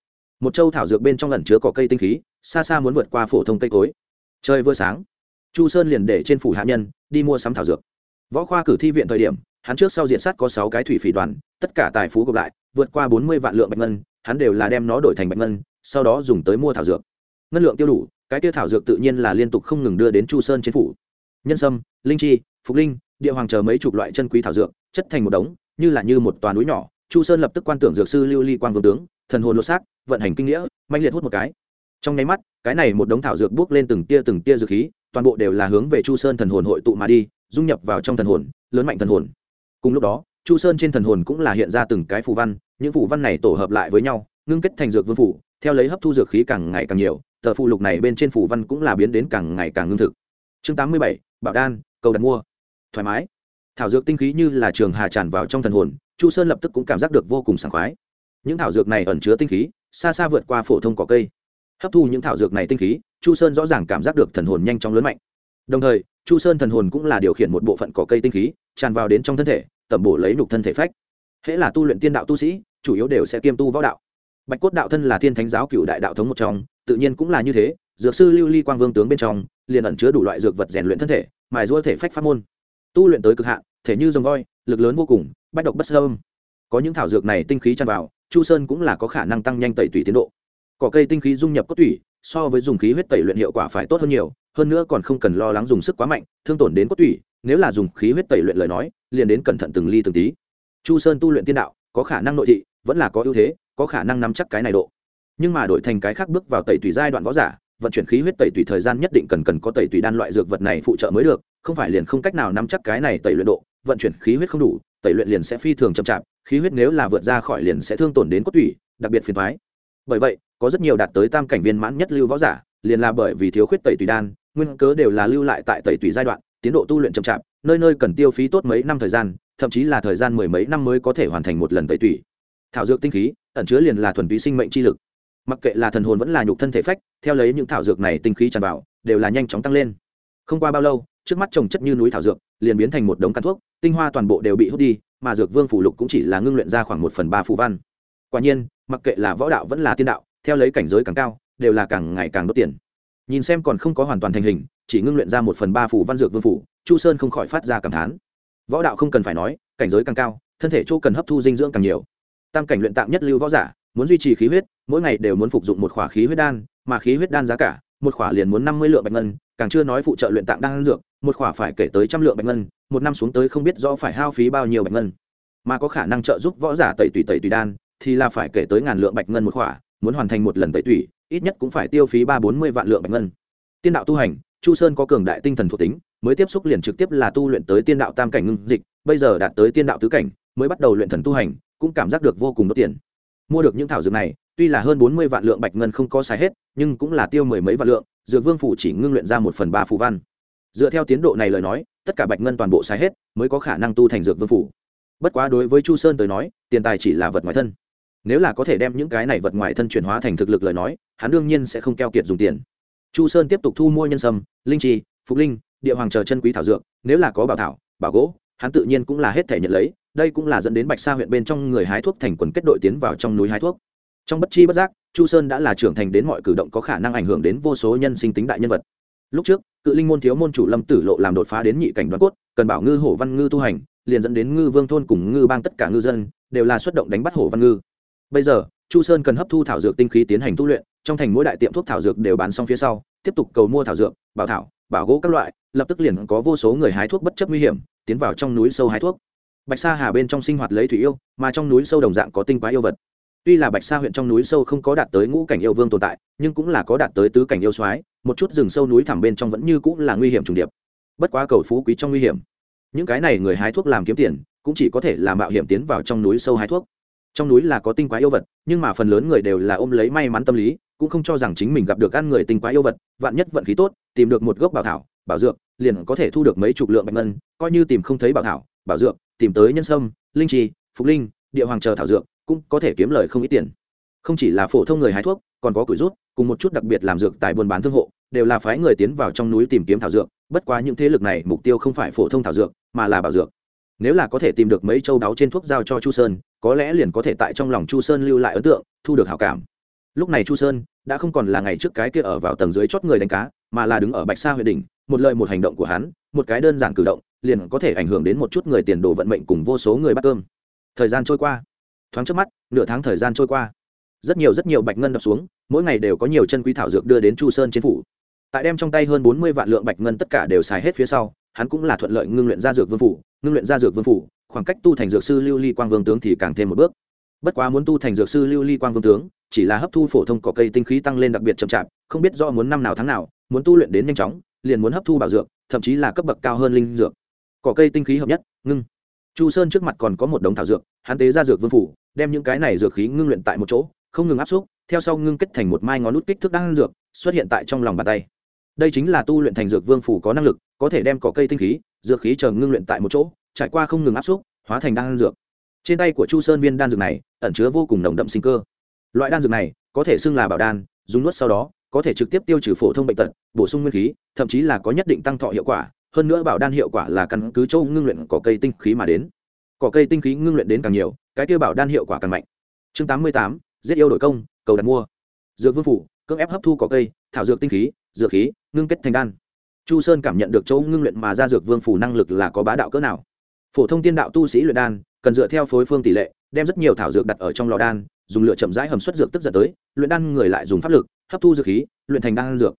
Một châu thảo dược bên trong lần chứa cỏ cây tinh khí, xa xa muốn vượt qua phổ thông cây cối. Trời vừa sáng, chu sơn liền để trên phủ hạ nhân đi mua sắm thảo dược. Võ khoa cử thi viện thời điểm, hắn trước sau diện sát có sáu cái thủy phỉ đoàn, tất cả tài phú gộp lại, vượt qua bốn mươi vạn lượng bạch ngân, hắn đều là đem nó đổi thành bạch ngân, sau đó dùng tới mua thảo dược. Ngân lượng tiêu đủ, cái tiêu thảo dược tự nhiên là liên tục không ngừng đưa đến chu sơn trên phủ. Nhân sâm, linh chi phục linh, địa hoàng chờ mấy chục loại chân quý thảo dược, chất thành một đống, như là như một tòa núi nhỏ. Chu sơn lập tức quan tưởng dược sư lưu ly quang vương tướng, thần hồn lột xác, vận hành kinh nghĩa mạnh liệt hút một cái. Trong nháy mắt, cái này một đống thảo dược bước lên từng tia từng tia dược khí, toàn bộ đều là hướng về chu sơn thần hồn hội tụ mà đi, dung nhập vào trong thần hồn, lớn mạnh thần hồn. Cùng lúc đó, chu sơn trên thần hồn cũng là hiện ra từng cái phù văn, những phù văn này tổ hợp lại với nhau, ngưng kết thành dược vương phủ, theo lấy hấp thu dược khí càng ngày càng nhiều, tờ phụ lục này bên trên phù văn cũng là biến đến càng ngày càng ngưng thực. Chương tám mươi bảy, bảo đan, cầu đặt mua thoải mái. Thảo dược tinh khí như là trường hà tràn vào trong thần hồn, chu sơn lập tức cũng cảm giác được vô cùng sảng khoái. Những thảo dược này ẩn chứa tinh khí, xa xa vượt qua phổ thông cỏ cây. Hấp thu những thảo dược này tinh khí, chu sơn rõ ràng cảm giác được thần hồn nhanh chóng lớn mạnh. Đồng thời, chu sơn thần hồn cũng là điều khiển một bộ phận cỏ cây tinh khí, tràn vào đến trong thân thể, tẩm bổ lấy nục thân thể phách. Hễ là tu luyện tiên đạo tu sĩ, chủ yếu đều sẽ kiêm tu võ đạo. Bạch cốt đạo thân là thiên thánh giáo cựu đại đạo thống một trong, tự nhiên cũng là như thế, dược sư lưu ly quang vương tướng bên trong, liền ẩn chứa đủ loại dược vật rèn luyện thân thể, mài giũa thể phách pháp môn tu luyện tới cực hạn, thể như dòng voi, lực lớn vô cùng, bách độc bất sâm có những thảo dược này tinh khí tràn vào, chu sơn cũng là có khả năng tăng nhanh tẩy tủy tiến độ. Cỏ cây tinh khí dung nhập cốt tủy, so với dùng khí huyết tẩy luyện hiệu quả phải tốt hơn nhiều, hơn nữa còn không cần lo lắng dùng sức quá mạnh, thương tổn đến cốt tủy, nếu là dùng khí huyết tẩy luyện lời nói, liền đến cẩn thận từng ly từng tí. Chu sơn tu luyện tiên đạo, có khả năng nội thị, vẫn là có ưu thế, có khả năng nắm chắc cái này độ. Nhưng mà đổi thành cái khác bước vào tẩy tủy giai đoạn võ giả, vận chuyển khí huyết tẩy tủy thời gian nhất định cần cần có tẩy tủy đan loại dược vật này phụ trợ mới được không phải liền không cách nào nắm chắc cái này tẩy luyện độ, vận chuyển khí huyết không đủ, tẩy luyện liền sẽ phi thường chậm chạp, khí huyết nếu là vượt ra khỏi liền sẽ thương tổn đến cốt tủy, đặc biệt phiền thoái bởi vậy, có rất nhiều đạt tới tam cảnh viên mãn nhất lưu võ giả, liền là bởi vì thiếu khuyết tẩy tùy đan, nguyên cớ đều là lưu lại tại tẩy tủy giai đoạn, tiến độ tu luyện chậm chạp, nơi nơi cần tiêu phí tốt mấy năm thời gian, thậm chí là thời gian mười mấy năm mới có thể hoàn thành một lần tẩy tủy. Thảo dược tinh khí, ẩn chứa liền là thuần túy sinh mệnh chi lực. Mặc kệ là thần hồn vẫn là nhục thân thể phách, theo lấy những thảo dược này tinh khí tràn vào, đều là nhanh chóng tăng lên. Không qua bao lâu trước mắt trồng chất như núi thảo dược, liền biến thành một đống căn thuốc, tinh hoa toàn bộ đều bị hút đi, mà dược vương phủ lục cũng chỉ là ngưng luyện ra khoảng một phần ba phù văn. Quả nhiên, mặc kệ là võ đạo vẫn là tiên đạo, theo lấy cảnh giới càng cao, đều là càng ngày càng đốt tiền. Nhìn xem còn không có hoàn toàn thành hình, chỉ ngưng luyện ra một phần ba phủ văn dược vương phủ, chu sơn không khỏi phát ra cảm thán. Võ đạo không cần phải nói, cảnh giới càng cao, thân thể chỗ cần hấp thu dinh dưỡng càng nhiều. Tam cảnh luyện tạm nhất lưu võ giả, muốn duy trì khí huyết, mỗi ngày đều muốn phục dụng một khỏa khí huyết đan, mà khí huyết đan giá cả, một khỏa liền muốn năm mươi lượng bạch ngân càng chưa nói phụ trợ luyện tạng đang dược, một khỏa phải kể tới trăm lượng bạch ngân, một năm xuống tới không biết rõ phải hao phí bao nhiêu bạch ngân. Mà có khả năng trợ giúp võ giả tẩy tùy tẩy tùy đan, thì là phải kể tới ngàn lượng bạch ngân một khỏa, muốn hoàn thành một lần tẩy tùy ít nhất cũng phải tiêu phí ba bốn mươi vạn lượng bạch ngân. Tiên đạo tu hành, chu sơn có cường đại tinh thần thuộc tính, mới tiếp xúc liền trực tiếp là tu luyện tới tiên đạo tam cảnh ngưng dịch, bây giờ đạt tới tiên đạo tứ cảnh, mới bắt đầu luyện thần tu hành, cũng cảm giác được vô cùng đốt tiền mua được những thảo dược này, tuy là hơn bốn mươi vạn lượng bạch ngân không có xài hết, nhưng cũng là tiêu mười mấy vạn lượng dược vương phủ chỉ ngưng luyện ra một phần ba phù văn. Dựa theo tiến độ này lời nói, tất cả bạch ngân toàn bộ sai hết, mới có khả năng tu thành dược vương phủ. Bất quá đối với chu sơn tới nói, tiền tài chỉ là vật ngoài thân. Nếu là có thể đem những cái này vật ngoài thân chuyển hóa thành thực lực lời nói, hắn đương nhiên sẽ không keo kiệt dùng tiền. Chu sơn tiếp tục thu mua nhân sâm, linh trì phục linh, địa hoàng chờ chân quý thảo dược, nếu là có bảo thảo, bảo gỗ, hắn tự nhiên cũng là hết thể nhận lấy, đây cũng là dẫn đến bạch sa huyện bên trong người hái thuốc thành quần kết đội tiến vào trong núi hái thuốc. Trong bất chi bất giác chu sơn đã là trưởng thành đến mọi cử động có khả năng ảnh hưởng đến vô số nhân sinh tính đại nhân vật. Lúc trước, cự linh môn thiếu môn chủ lâm tử lộ làm đột phá đến nhị cảnh đoàn cốt, cần bảo ngư hổ văn ngư tu hành, liền dẫn đến ngư vương thôn cùng ngư bang tất cả ngư dân đều là xuất động đánh bắt hổ văn ngư. Bây giờ, chu sơn cần hấp thu thảo dược tinh khí tiến hành tu luyện, trong thành mỗi đại tiệm thuốc thảo dược đều bán xong phía sau, tiếp tục cầu mua thảo dược, bảo thảo, bảo gỗ các loại, lập tức liền có vô số người hái thuốc bất chấp nguy hiểm, tiến vào trong núi sâu hái thuốc. Bạch sa hà bên trong sinh hoạt lấy thủy yêu, mà trong núi sâu đồng dạng có tinh quái yêu vật tuy là bạch sa huyện trong núi sâu không có đạt tới ngũ cảnh yêu vương tồn tại, nhưng cũng là có đạt tới tứ cảnh yêu soái, một chút rừng sâu núi thẳm bên trong vẫn như cũng là nguy hiểm trùng điệp. Bất quá cầu phú quý trong nguy hiểm. Những cái này người hái thuốc làm kiếm tiền, cũng chỉ có thể là mạo hiểm tiến vào trong núi sâu hái thuốc. Trong núi là có tinh quái yêu vật, nhưng mà phần lớn người đều là ôm lấy may mắn tâm lý, cũng không cho rằng chính mình gặp được ăn người tinh quái yêu vật, vạn nhất vận khí tốt, tìm được một gốc bảo thảo, bảo dược, liền có thể thu được mấy chục lượng bạch ngân, coi như tìm không thấy bảo thảo, bảo dược, tìm tới nhân sâm, linh trì, phục linh, địa hoàng chờ thảo dược cũng có thể kiếm lời không ít tiền. Không chỉ là phổ thông người hái thuốc, còn có củi rút, cùng một chút đặc biệt làm dược tại buôn bán thương hộ, đều là phái người tiến vào trong núi tìm kiếm thảo dược, bất quá những thế lực này mục tiêu không phải phổ thông thảo dược, mà là bảo dược. Nếu là có thể tìm được mấy châu đáo trên thuốc giao cho chu sơn, có lẽ liền có thể tại trong lòng chu sơn lưu lại ấn tượng, thu được hảo cảm. Lúc này chu sơn đã không còn là ngày trước cái kia ở vào tầng dưới chót người đánh cá, mà là đứng ở bạch sa huyện đỉnh, một lời một hành động của hắn, một cái đơn giản cử động, liền có thể ảnh hưởng đến một chút người tiền đồ vận mệnh cùng vô số người bắt cơm. Thời gian trôi qua thoáng trước mắt, nửa tháng thời gian trôi qua. Rất nhiều rất nhiều bạch ngân đập xuống, mỗi ngày đều có nhiều chân quý thảo dược đưa đến chu sơn trên phủ. Tại đem trong tay hơn bốn mươi vạn lượng bạch ngân tất cả đều xài hết phía sau, hắn cũng là thuận lợi ngưng luyện ra dược vương phủ, ngưng luyện ra dược vương phủ, khoảng cách tu thành dược sư lưu ly quang vương tướng thì càng thêm một bước. Bất quá muốn tu thành dược sư lưu ly quang vương tướng, chỉ là hấp thu phổ thông cỏ cây tinh khí tăng lên đặc biệt chậm chạp, không biết do muốn năm nào tháng nào, muốn tu luyện đến nhanh chóng, liền muốn hấp thu bảo dược, thậm chí là cấp bậc cao hơn linh dược. Cỏ cây tinh khí hợp nhất, ngưng. Chu sơn trước mặt còn có một đống thảo dược, hắn tế ra dược vương phủ đem những cái này dược khí ngưng luyện tại một chỗ, không ngừng áp xúc, theo sau ngưng kết thành một mai ngón nút kích thước đan dược, xuất hiện tại trong lòng bàn tay. Đây chính là tu luyện thành dược vương phủ có năng lực, có thể đem cỏ cây tinh khí, dược khí chờ ngưng luyện tại một chỗ, trải qua không ngừng áp xúc, hóa thành đan dược. Trên tay của chu sơn viên đan dược này, ẩn chứa vô cùng nồng đậm sinh cơ. Loại đan dược này, có thể xưng là bảo đan, dùng nuốt sau đó, có thể trực tiếp tiêu trừ phổ thông bệnh tật, bổ sung nguyên khí, thậm chí là có nhất định tăng thọ hiệu quả, hơn nữa bảo đan hiệu quả là căn cứ châu ngưng luyện cỏ cây tinh khí mà đến cỏ cây tinh khí ngưng luyện đến càng nhiều, cái tiêu bảo đan hiệu quả càng mạnh. Chương tám mươi tám, giết yêu đổi công, cầu đặt mua. Dược vương phủ, cưỡng ép hấp thu cỏ cây, thảo dược tinh khí, dược khí, ngưng kết thành đan. Chu sơn cảm nhận được chỗ ngưng luyện mà ra dược vương phủ năng lực là có bá đạo cỡ nào. Phổ thông tiên đạo tu sĩ luyện đan, cần dựa theo phối phương tỷ lệ, đem rất nhiều thảo dược đặt ở trong lò đan, dùng lửa chậm rãi hầm xuất dược tức giận tới, luyện đan người lại dùng pháp lực, hấp thu dược khí, luyện thành đan dược.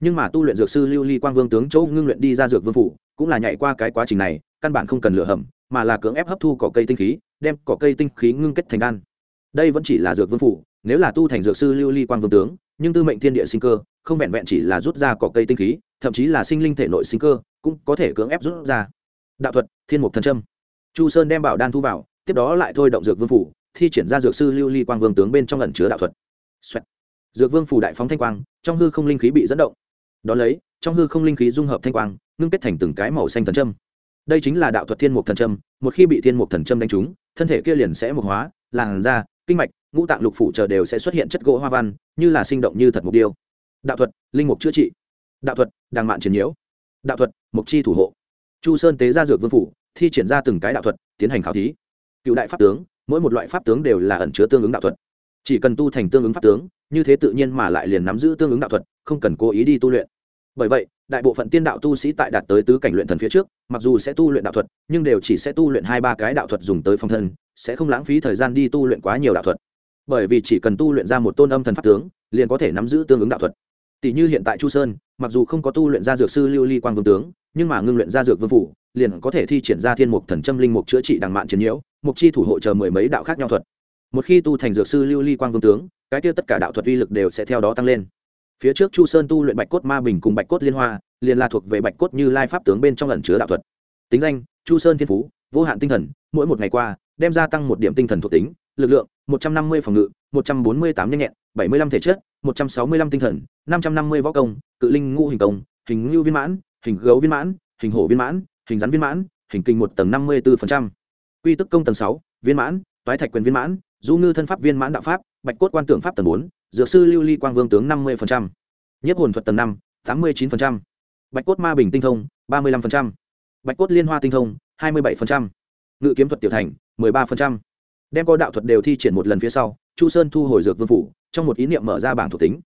Nhưng mà tu luyện dược sư lưu ly quang vương tướng chỗ ngưng luyện đi ra dược vương phủ, cũng là nhảy qua cái quá trình này, căn bản không cần lửa hầm mà là cưỡng ép hấp thu cỏ cây tinh khí, đem cỏ cây tinh khí ngưng kết thành đan. Đây vẫn chỉ là dược vương phủ, nếu là tu thành dược sư lưu ly quang vương tướng, nhưng tư mệnh thiên địa sinh cơ, không vẹn vẹn chỉ là rút ra cỏ cây tinh khí, thậm chí là sinh linh thể nội sinh cơ, cũng có thể cưỡng ép rút ra. Đạo thuật, thiên mục thần trâm chu sơn đem bảo đan thu vào, tiếp đó lại thôi động dược vương phủ, thi triển ra dược sư lưu ly quang vương tướng bên trong lần chứa đạo thuật、Xoẹt. Dược vương phủ đại phóng thanh quang, trong hư không linh khí bị dẫn động. Đón lấy, trong hư không linh khí dung hợp thanh quang, ngưng kết thành từng cái màu xanh thần trâm đây chính là đạo thuật thiên mục thần châm, một khi bị thiên mục thần châm đánh trúng, thân thể kia liền sẽ mục hóa, làn da, kinh mạch, ngũ tạng lục phủ chờ đều sẽ xuất hiện chất gỗ hoa văn, như là sinh động như thật mục điêu đạo thuật, linh mục chữa trị. Đạo thuật, đàng mạn triển nhiễu. Đạo thuật, mục chi thủ hộ. Chu sơn tế ra dược vương phủ, thi triển ra từng cái đạo thuật, tiến hành khảo thí. Cựu đại pháp tướng, mỗi một loại pháp tướng đều là ẩn chứa tương ứng đạo thuật. Chỉ cần tu thành tương ứng pháp tướng, như thế tự nhiên mà lại liền nắm giữ tương ứng đạo thuật, không cần cố ý đi tu luyện bởi vậy, đại bộ phận tiên đạo tu sĩ tại đạt tới tứ cảnh luyện thần phía trước, mặc dù sẽ tu luyện đạo thuật, nhưng đều chỉ sẽ tu luyện hai ba cái đạo thuật dùng tới phong thân, sẽ không lãng phí thời gian đi tu luyện quá nhiều đạo thuật. Bởi vì chỉ cần tu luyện ra một tôn âm thần pháp tướng, liền có thể nắm giữ tương ứng đạo thuật. Tỷ như hiện tại chu sơn, mặc dù không có tu luyện ra dược sư lưu ly quang vương tướng, nhưng mà ngưng luyện ra dược vương phủ, liền có thể thi triển ra thiên mục thần châm linh mục chữa trị đằng mạn chiến nhiễu, mục chi thủ hộ chờ mười mấy đạo khác nhau thuật. Một khi tu thành dược sư lưu ly quang vương tướng, cái tiêu tất cả đạo thuật uy lực đều sẽ theo đó tăng lên phía trước chu sơn tu luyện bạch cốt ma bình cùng bạch cốt liên hoa, liền là thuộc về bạch cốt như lai pháp tướng bên trong lần chứa đạo thuật. Tính danh, chu sơn thiên phú, vô hạn tinh thần, mỗi một ngày qua, đem gia tăng một điểm tinh thần thuộc tính, lực lượng, một trăm năm mươi phòng ngự, một trăm bốn mươi tám nhanh nhẹn, bảy mươi lăm thể chất, một trăm sáu mươi lăm tinh thần, năm trăm năm mươi võ công, cự linh ngũ hình công, hình ngưu viên mãn, hình gấu viên mãn, hình hổ viên mãn, hình rắn viên mãn, hình kinh một tầng năm mươi bốn quy tức công tầng sáu, viên mãn, toái thạch quyền viên mãn, du ngư thân pháp viên mãn đạo pháp, bạch cốt quan tưởng pháp tầng bốn dược sư lưu ly quang vương tướng năm mươi nhất hồn thuật tầng năm, tám mươi chín bạch cốt ma bình tinh thông, ba mươi năm bạch cốt liên hoa tinh thông, hai mươi bảy ngự kiếm thuật tiểu thành, mười ba đem có đạo thuật đều thi triển một lần phía sau, chu sơn thu hồi dược vương phủ, trong một ý niệm mở ra bảng thuộc tính.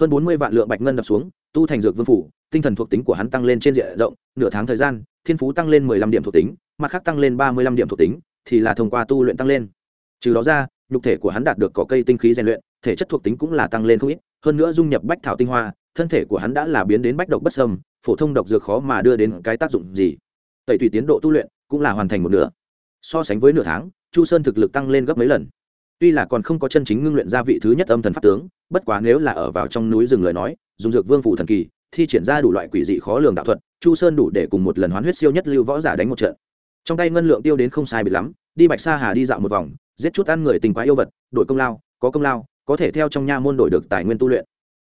Hơn bốn mươi vạn lượng bạch ngân đập xuống, tu thành dược vương phủ, tinh thần thuộc tính của hắn tăng lên trên diện rộng, nửa tháng thời gian, thiên phú tăng lên mười lăm điểm thuộc tính, mặt khác tăng lên ba mươi lăm điểm thuộc tính, thì là thông qua tu luyện tăng lên. Trừ đó ra, nhục thể của hắn đạt được có cây tinh khí rèn luyện thể chất thuộc tính cũng là tăng lên không ít, hơn nữa dung nhập bách thảo tinh hoa, thân thể của hắn đã là biến đến bách độc bất sâm phổ thông độc dược khó mà đưa đến cái tác dụng gì. Tẩy tùy tiến độ tu luyện cũng là hoàn thành một nửa. So sánh với nửa tháng, chu sơn thực lực tăng lên gấp mấy lần. Tuy là còn không có chân chính ngưng luyện ra vị thứ nhất âm thần pháp tướng, bất quá nếu là ở vào trong núi rừng lời nói, dùng dược vương phủ thần kỳ, thi triển ra đủ loại quỷ dị khó lường đạo thuật, chu sơn đủ để cùng một lần hoán huyết siêu nhất lưu võ giả đánh một trận. Trong tay ngân lượng tiêu đến không sai bị lắm, đi bạch sa hà đi dạo một vòng, giết chút ăn người tình quá yêu vật, đội công lao, có công lao có thể theo trong nha môn đổi được tài nguyên tu luyện.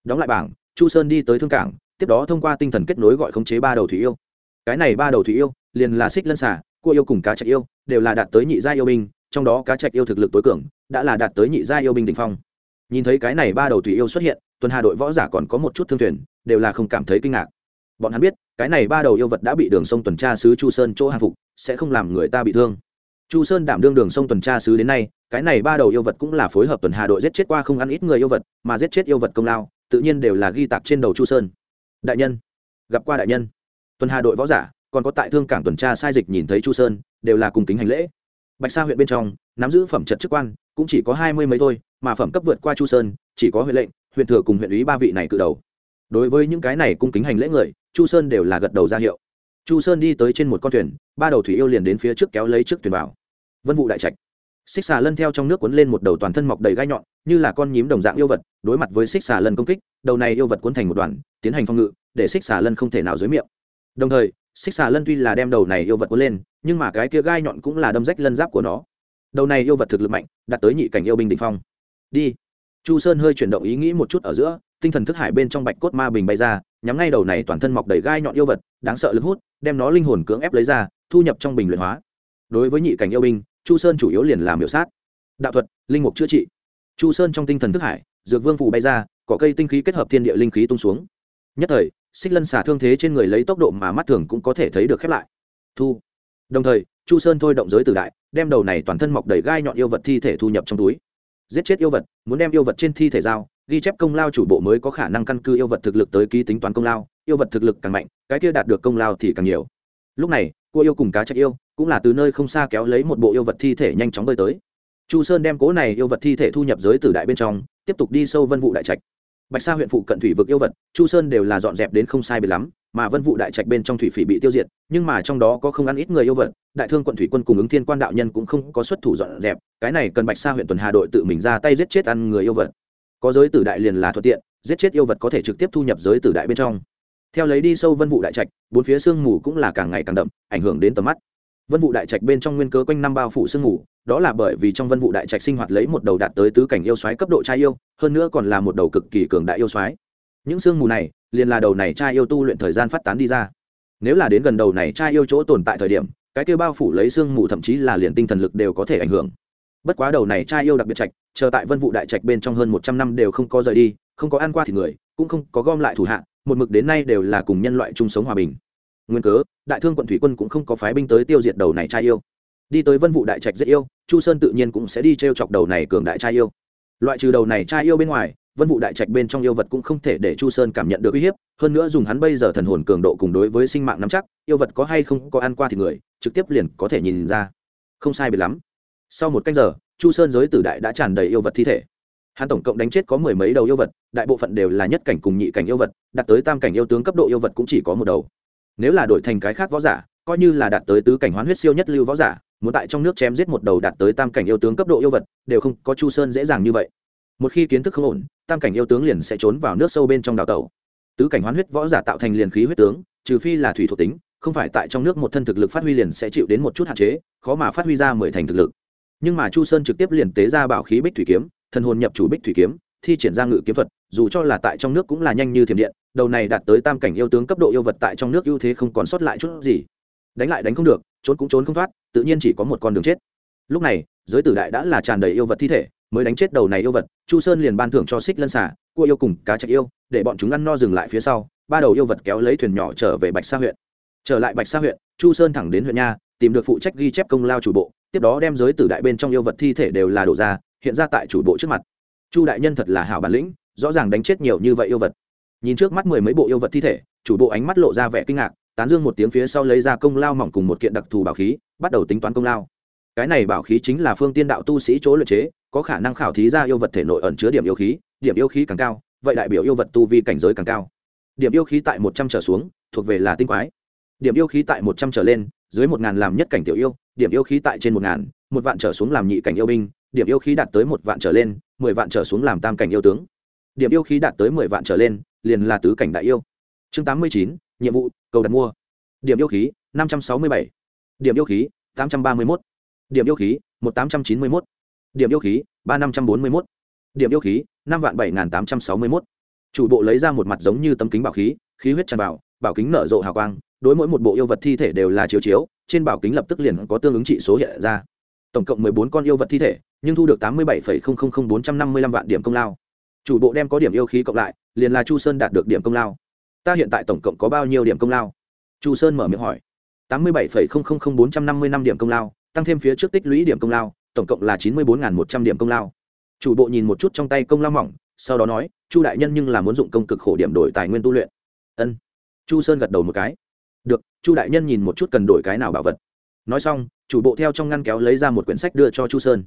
Đóng lại bảng, chu sơn đi tới thương cảng, tiếp đó thông qua tinh thần kết nối gọi khống chế ba đầu thủy yêu. Cái này ba đầu thủy yêu, liền là xích lân xả cua yêu cùng cá trạch yêu, đều là đạt tới nhị gia yêu binh, trong đó cá trạch yêu thực lực tối cường, đã là đạt tới nhị gia yêu binh đ ỉ n h phong. Nhìn thấy cái này ba đầu thủy yêu xuất hiện, tuần hà đội võ giả còn có một chút thương thuyền, đều là không cảm thấy kinh ngạc. Bọn hắn biết, cái này ba đầu yêu vật đã bị đường sông tuần tra sứ chu sơn chỗ hạ phục, sẽ không làm người ta bị thương chu sơn đảm đương đường sông tuần tra sứ đến nay, cái này ba đầu yêu vật cũng là phối hợp tuần hà đội giết chết qua không ăn ít người yêu vật, mà giết chết yêu vật công lao, tự nhiên đều là ghi tạc trên đầu chu sơn. Đại nhân, gặp qua đại nhân. Tuần hà đội võ giả, còn có tại thương cảng tuần tra sai dịch nhìn thấy chu sơn, đều là cùng kính hành lễ. Bạch sa huyện bên trong, nắm giữ phẩm trật chức quan, cũng chỉ có hai mươi mấy thôi, mà phẩm cấp vượt qua chu sơn, chỉ có huyện lệnh, huyện thừa cùng huyện ủy ba vị này cự đầu. Đối với những cái này cung kính hành lễ người, chu sơn đều là gật đầu ra hiệu chu sơn đi tới trên một con thuyền, ba đầu thủy yêu liền đến phía trước kéo lấy trước thuyền vào. Vân vụ đại trạch. Xích xà lân theo trong nước cuốn lên một đầu toàn thân mọc đầy gai nhọn, như là con nhím đồng dạng yêu vật, đối mặt với xích xà lân công kích, đầu này yêu vật cuốn thành một đoàn, tiến hành phòng ngự, để xích xà lân không thể nào dưới miệng. Đồng thời, xích xà lân tuy là đem đầu này yêu vật cuốn lên, nhưng mà cái kia gai nhọn cũng là đâm rách lân giáp của nó. Đầu này yêu vật thực lực mạnh, đạt tới nhị cảnh yêu binh đ phong. Đi. Chu sơn hơi chuyển động ý nghĩ một chút ở giữa tinh thần thức hải bên trong bạch cốt ma bình bay ra, nhắm ngay đầu này toàn thân mọc đầy gai nhọn yêu vật, đáng sợ lực hút, đem nó linh hồn cưỡng ép lấy ra, thu nhập trong bình luyện hóa. Đối với nhị cảnh yêu binh, chu sơn chủ yếu liền làm hiệu sát. Đạo thuật, linh mục chữa trị. Chu sơn trong tinh thần thức hải, dược vương phủ bay ra, cỏ cây tinh khí kết hợp thiên địa linh khí tung xuống. Nhất thời, xích lân xả thương thế trên người lấy tốc độ mà mắt thường cũng có thể thấy được khép lại. Thu. Đồng thời, chu sơn thôi động giới tử đại, đem đầu này toàn thân mọc đầy gai nhọn yêu vật thi thể thu nhập trong túi. Giết chết yêu vật, muốn đem yêu vật trên thi thể giao ghi chép công lao chủ bộ mới có khả năng căn cứ yêu vật thực lực tới ký tính toán công lao, yêu vật thực lực càng mạnh, cái kia đạt được công lao thì càng nhiều. Lúc này, cô yêu cùng cá trạch yêu cũng là từ nơi không xa kéo lấy một bộ yêu vật thi thể nhanh chóng bơi tới. Chu sơn đem cố này yêu vật thi thể thu nhập giới tử đại bên trong, tiếp tục đi sâu vân vụ đại trạch. Bạch sa huyện phụ cận thủy vực yêu vật, chu sơn đều là dọn dẹp đến không sai biệt lắm, mà vân vụ đại trạch bên trong thủy phỉ bị tiêu diệt, nhưng mà trong đó có không ăn ít người yêu vật, đại thương quận thủy quân cùng ứng thiên quan đạo nhân cũng không có xuất thủ dọn dẹp, cái này cần bạch sa huyện tuần hà đội tự mình ra tay giết chết ăn người yêu vật có giới tử đại liền là thuận tiện, giết chết yêu vật có thể trực tiếp thu nhập giới tử đại bên trong. Theo lấy đi sâu vân vụ đại trạch, bốn phía sương mù cũng là càng ngày càng đậm, ảnh hưởng đến tầm mắt. Vân vụ đại trạch bên trong nguyên cớ quanh năm bao phủ sương mù, đó là bởi vì trong vân vụ đại trạch sinh hoạt lấy một đầu đạt tới tứ cảnh yêu xoáy cấp độ trai yêu, hơn nữa còn là một đầu cực kỳ cường đại yêu xoáy những sương mù này, liền là đầu này trai yêu tu luyện thời gian phát tán đi ra. Nếu là đến gần đầu này trai yêu chỗ tồn tại thời điểm, cái kêu bao phủ lấy sương mù thậm chí là liền tinh thần lực đều có thể ảnh hưởng. Bất quá đầu này trai yêu đặc biệt trạch chờ tại vân vụ đại trạch bên trong hơn một trăm năm đều không có rời đi, không có ăn qua thì người, cũng không có gom lại thủ hạ, một mực đến nay đều là cùng nhân loại chung sống hòa bình. Nguyên cớ, đại thương quận thủy quân cũng không có phái binh tới tiêu diệt đầu này trai yêu. Đi tới vân vụ đại trạch rất yêu, chu sơn tự nhiên cũng sẽ đi t r e o chọc đầu này cường đại trai yêu. Loại trừ đầu này trai yêu bên ngoài, vân vụ đại trạch bên trong yêu vật cũng không thể để chu sơn cảm nhận được uy hiếp, hơn nữa dùng hắn bây giờ thần hồn cường độ cùng đối với sinh mạng nắm chắc, yêu vật có hay không có ăn qua thì người, trực tiếp liền có thể nhìn ra. Không sai biệt lắm. Sau một cách giờ chu sơn giới tử đại đã tràn đầy yêu vật thi thể. Hắn tổng cộng đánh chết có mười mấy đầu yêu vật, đại bộ phận đều là nhất cảnh cùng nhị cảnh yêu vật, đạt tới tam cảnh yêu tướng cấp độ yêu vật cũng chỉ có một đầu. Nếu là đổi thành cái khác võ giả, coi như là đạt tới tứ cảnh hoán huyết siêu nhất lưu võ giả, muốn tại trong nước chém giết một đầu đạt tới tam cảnh yêu tướng cấp độ yêu vật, đều không có chu sơn dễ dàng như vậy. Một khi kiến thức không ổn, tam cảnh yêu tướng liền sẽ trốn vào nước sâu bên trong đào tẩu. Tứ cảnh hoán huyết võ giả tạo thành liền khí huyết tướng, trừ phi là thủy thuộc tính, không phải tại trong nước một thân thực lực phát huy liền sẽ chịu đến một chút hạn chế, khó mà phát huy ra mười thành thực lực nhưng mà chu sơn trực tiếp liền tế ra bảo khí bích thủy kiếm, thần hồn nhập chủ bích thủy kiếm, thi triển ra ngự kiếm thuật, dù cho là tại trong nước cũng là nhanh như thiểm điện, đầu này đạt tới tam cảnh yêu tướng cấp độ yêu vật tại trong nước ưu thế không còn sót lại chút gì. Đánh lại đánh không được, trốn cũng trốn không thoát, tự nhiên chỉ có một con đường chết. Lúc này, giới tử đại đã là tràn đầy yêu vật thi thể, mới đánh chết đầu này yêu vật, chu sơn liền ban thưởng cho xích lân xả cua yêu cùng cá trạch yêu, để bọn chúng ăn no dừng lại phía sau, ba đầu yêu vật kéo lấy thuyền nhỏ trở về bạch sa huyện. Trở lại bạch sa huyện, chu sơn thẳng đến huyện nha tìm được phụ trách ghi chép công lao chủ bộ, tiếp đó đem giới tử đại bên trong yêu vật thi thể đều là đổ ra, hiện ra tại chủ bộ trước mặt. Chu đại nhân thật là hảo bản lĩnh, rõ ràng đánh chết nhiều như vậy yêu vật. Nhìn trước mắt mười mấy bộ yêu vật thi thể, chủ bộ ánh mắt lộ ra vẻ kinh ngạc, tán dương một tiếng phía sau lấy ra công lao mỏng cùng một kiện đặc thù bảo khí, bắt đầu tính toán công lao. Cái này bảo khí chính là phương tiên đạo tu sĩ chỗ luyện chế, có khả năng khảo thí ra yêu vật thể nội ẩn chứa điểm yêu khí, điểm yêu khí càng cao, vậy đại biểu yêu vật tu vi cảnh giới càng cao. Điểm yêu khí tại một trăm trở xuống, thuộc về là tinh quái. Điểm yêu khí tại một trăm trở lên dưới một ngàn làm nhất cảnh tiểu yêu, điểm yêu khí tại trên một ngàn, một vạn trở xuống làm nhị cảnh yêu binh, điểm yêu khí đạt tới một vạn trở lên, mười vạn trở xuống làm tam cảnh yêu tướng. Điểm yêu khí đạt tới mười vạn trở lên, liền là tứ cảnh đại yêu. Chương tám mươi chín, nhiệm vụ, cầu đặt mua. Điểm yêu khí, năm trăm sáu mươi bảy. Điểm yêu khí, tám trăm ba mươi mốt. Điểm yêu khí, một tám trăm chín mươi mốt. Điểm yêu khí, ba năm trăm bốn mươi mốt. Điểm yêu khí, năm vạn bảy nghìn tám trăm sáu mươi mốt. Chủ bộ lấy ra một mặt giống như tấm kính bảo khí khí huyết tràn vào, bảo kính nở rộ hào quang đối mỗi một bộ yêu vật thi thể đều là chiếu chiếu, trên bảo kính lập tức liền có tương ứng trị số hiện ra. Tổng cộng mười bốn con yêu vật thi thể, nhưng thu được tám mươi bảy bốn trăm năm mươi lăm vạn điểm công lao. Chủ bộ đem có điểm yêu khí cộng lại, liền là chu sơn đạt được điểm công lao. Ta hiện tại tổng cộng có bao nhiêu điểm công lao? Chu sơn mở miệng hỏi. tám mươi bảy bốn trăm năm mươi năm điểm công lao, tăng thêm phía trước tích lũy điểm công lao, tổng cộng là chín mươi bốn một trăm điểm công lao. Chủ bộ nhìn một chút trong tay công lao mỏng, sau đó nói, chu đại nhân nhưng là muốn dụng công cực khổ điểm đổi tài nguyên tu luyện. Ân. Chu sơn gật đầu một cái được, chu đại nhân nhìn một chút cần đổi cái nào bảo vật. Nói xong, chủ bộ theo trong ngăn kéo lấy ra một quyển sách đưa cho chu sơn.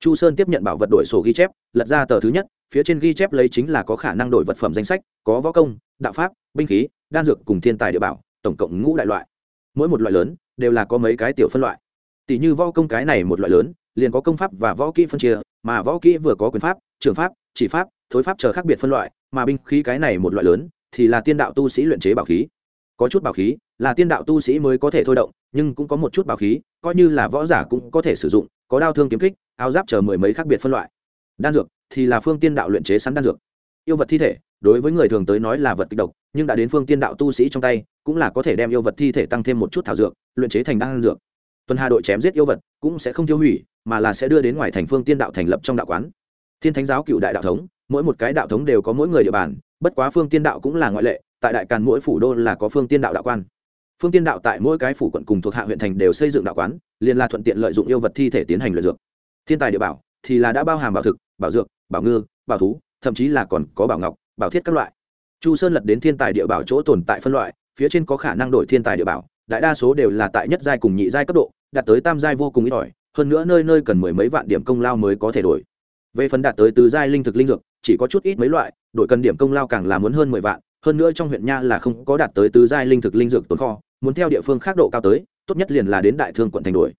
Chu sơn tiếp nhận bảo vật đổi sổ ghi chép, lật ra tờ thứ nhất, phía trên ghi chép lấy chính là có khả năng đổi vật phẩm danh sách, có võ công, đạo pháp, binh khí, đan dược cùng thiên tài địa bảo, tổng cộng ngũ đại loại. Mỗi một loại lớn, đều là có mấy cái tiểu phân loại. Tỷ như võ công cái này một loại lớn, liền có công pháp và võ kỹ phân chia, mà võ kỹ vừa có quyền pháp, trường pháp, chỉ pháp, thối pháp chờ khác biệt phân loại, mà binh khí cái này một loại lớn, thì là tiên đạo tu sĩ luyện chế bảo khí. Có chút bảo khí là tiên đạo tu sĩ mới có thể thôi động, nhưng cũng có một chút bảo khí, coi như là võ giả cũng có thể sử dụng, có đao thương kiếm kích, áo giáp chờ mười mấy khác biệt phân loại. Đan dược thì là phương tiên đạo luyện chế sẵn đan dược. Yêu vật thi thể, đối với người thường tới nói là vật kịch độc, nhưng đã đến phương tiên đạo tu sĩ trong tay, cũng là có thể đem yêu vật thi thể tăng thêm một chút thảo dược, luyện chế thành đan dược. Tuần hà đội chém giết yêu vật cũng sẽ không tiêu hủy, mà là sẽ đưa đến ngoài thành phương tiên đạo thành lập trong đạo quán. Thiên thánh giáo cựu đại đạo thống, mỗi một cái đạo thống đều có mỗi người địa bàn, bất quá phương tiên đạo cũng là ngoại lệ, tại đại càn mỗi phủ đô là có phương tiên đạo đạo quan phương tiên đạo tại mỗi cái phủ quận cùng thuộc hạ huyện thành đều xây dựng đạo quán, liền là thuận tiện lợi dụng yêu vật thi thể tiến hành luyện dược. Thiên tài địa bảo thì là đã bao hàm bảo thực, bảo dược, bảo ngư, bảo thú, thậm chí là còn có bảo ngọc, bảo thiết các loại. Chu sơn lật đến thiên tài địa bảo chỗ tồn tại phân loại, phía trên có khả năng đổi thiên tài địa bảo, đại đa số đều là tại nhất giai cùng nhị giai cấp độ, đạt tới tam giai vô cùng ít ỏi, hơn nữa nơi nơi cần mười mấy vạn điểm công lao mới có thể đổi. Về phần đạt tới tứ giai linh thực linh dược, chỉ có chút ít mấy loại, đổi cần điểm công lao càng là muốn hơn mười vạn, hơn nữa trong huyện nha là không có đạt tới tứ giai linh thực linh dược tồn kho muốn theo địa phương khác độ cao tới, tốt nhất liền là đến đại thương quận thành đổi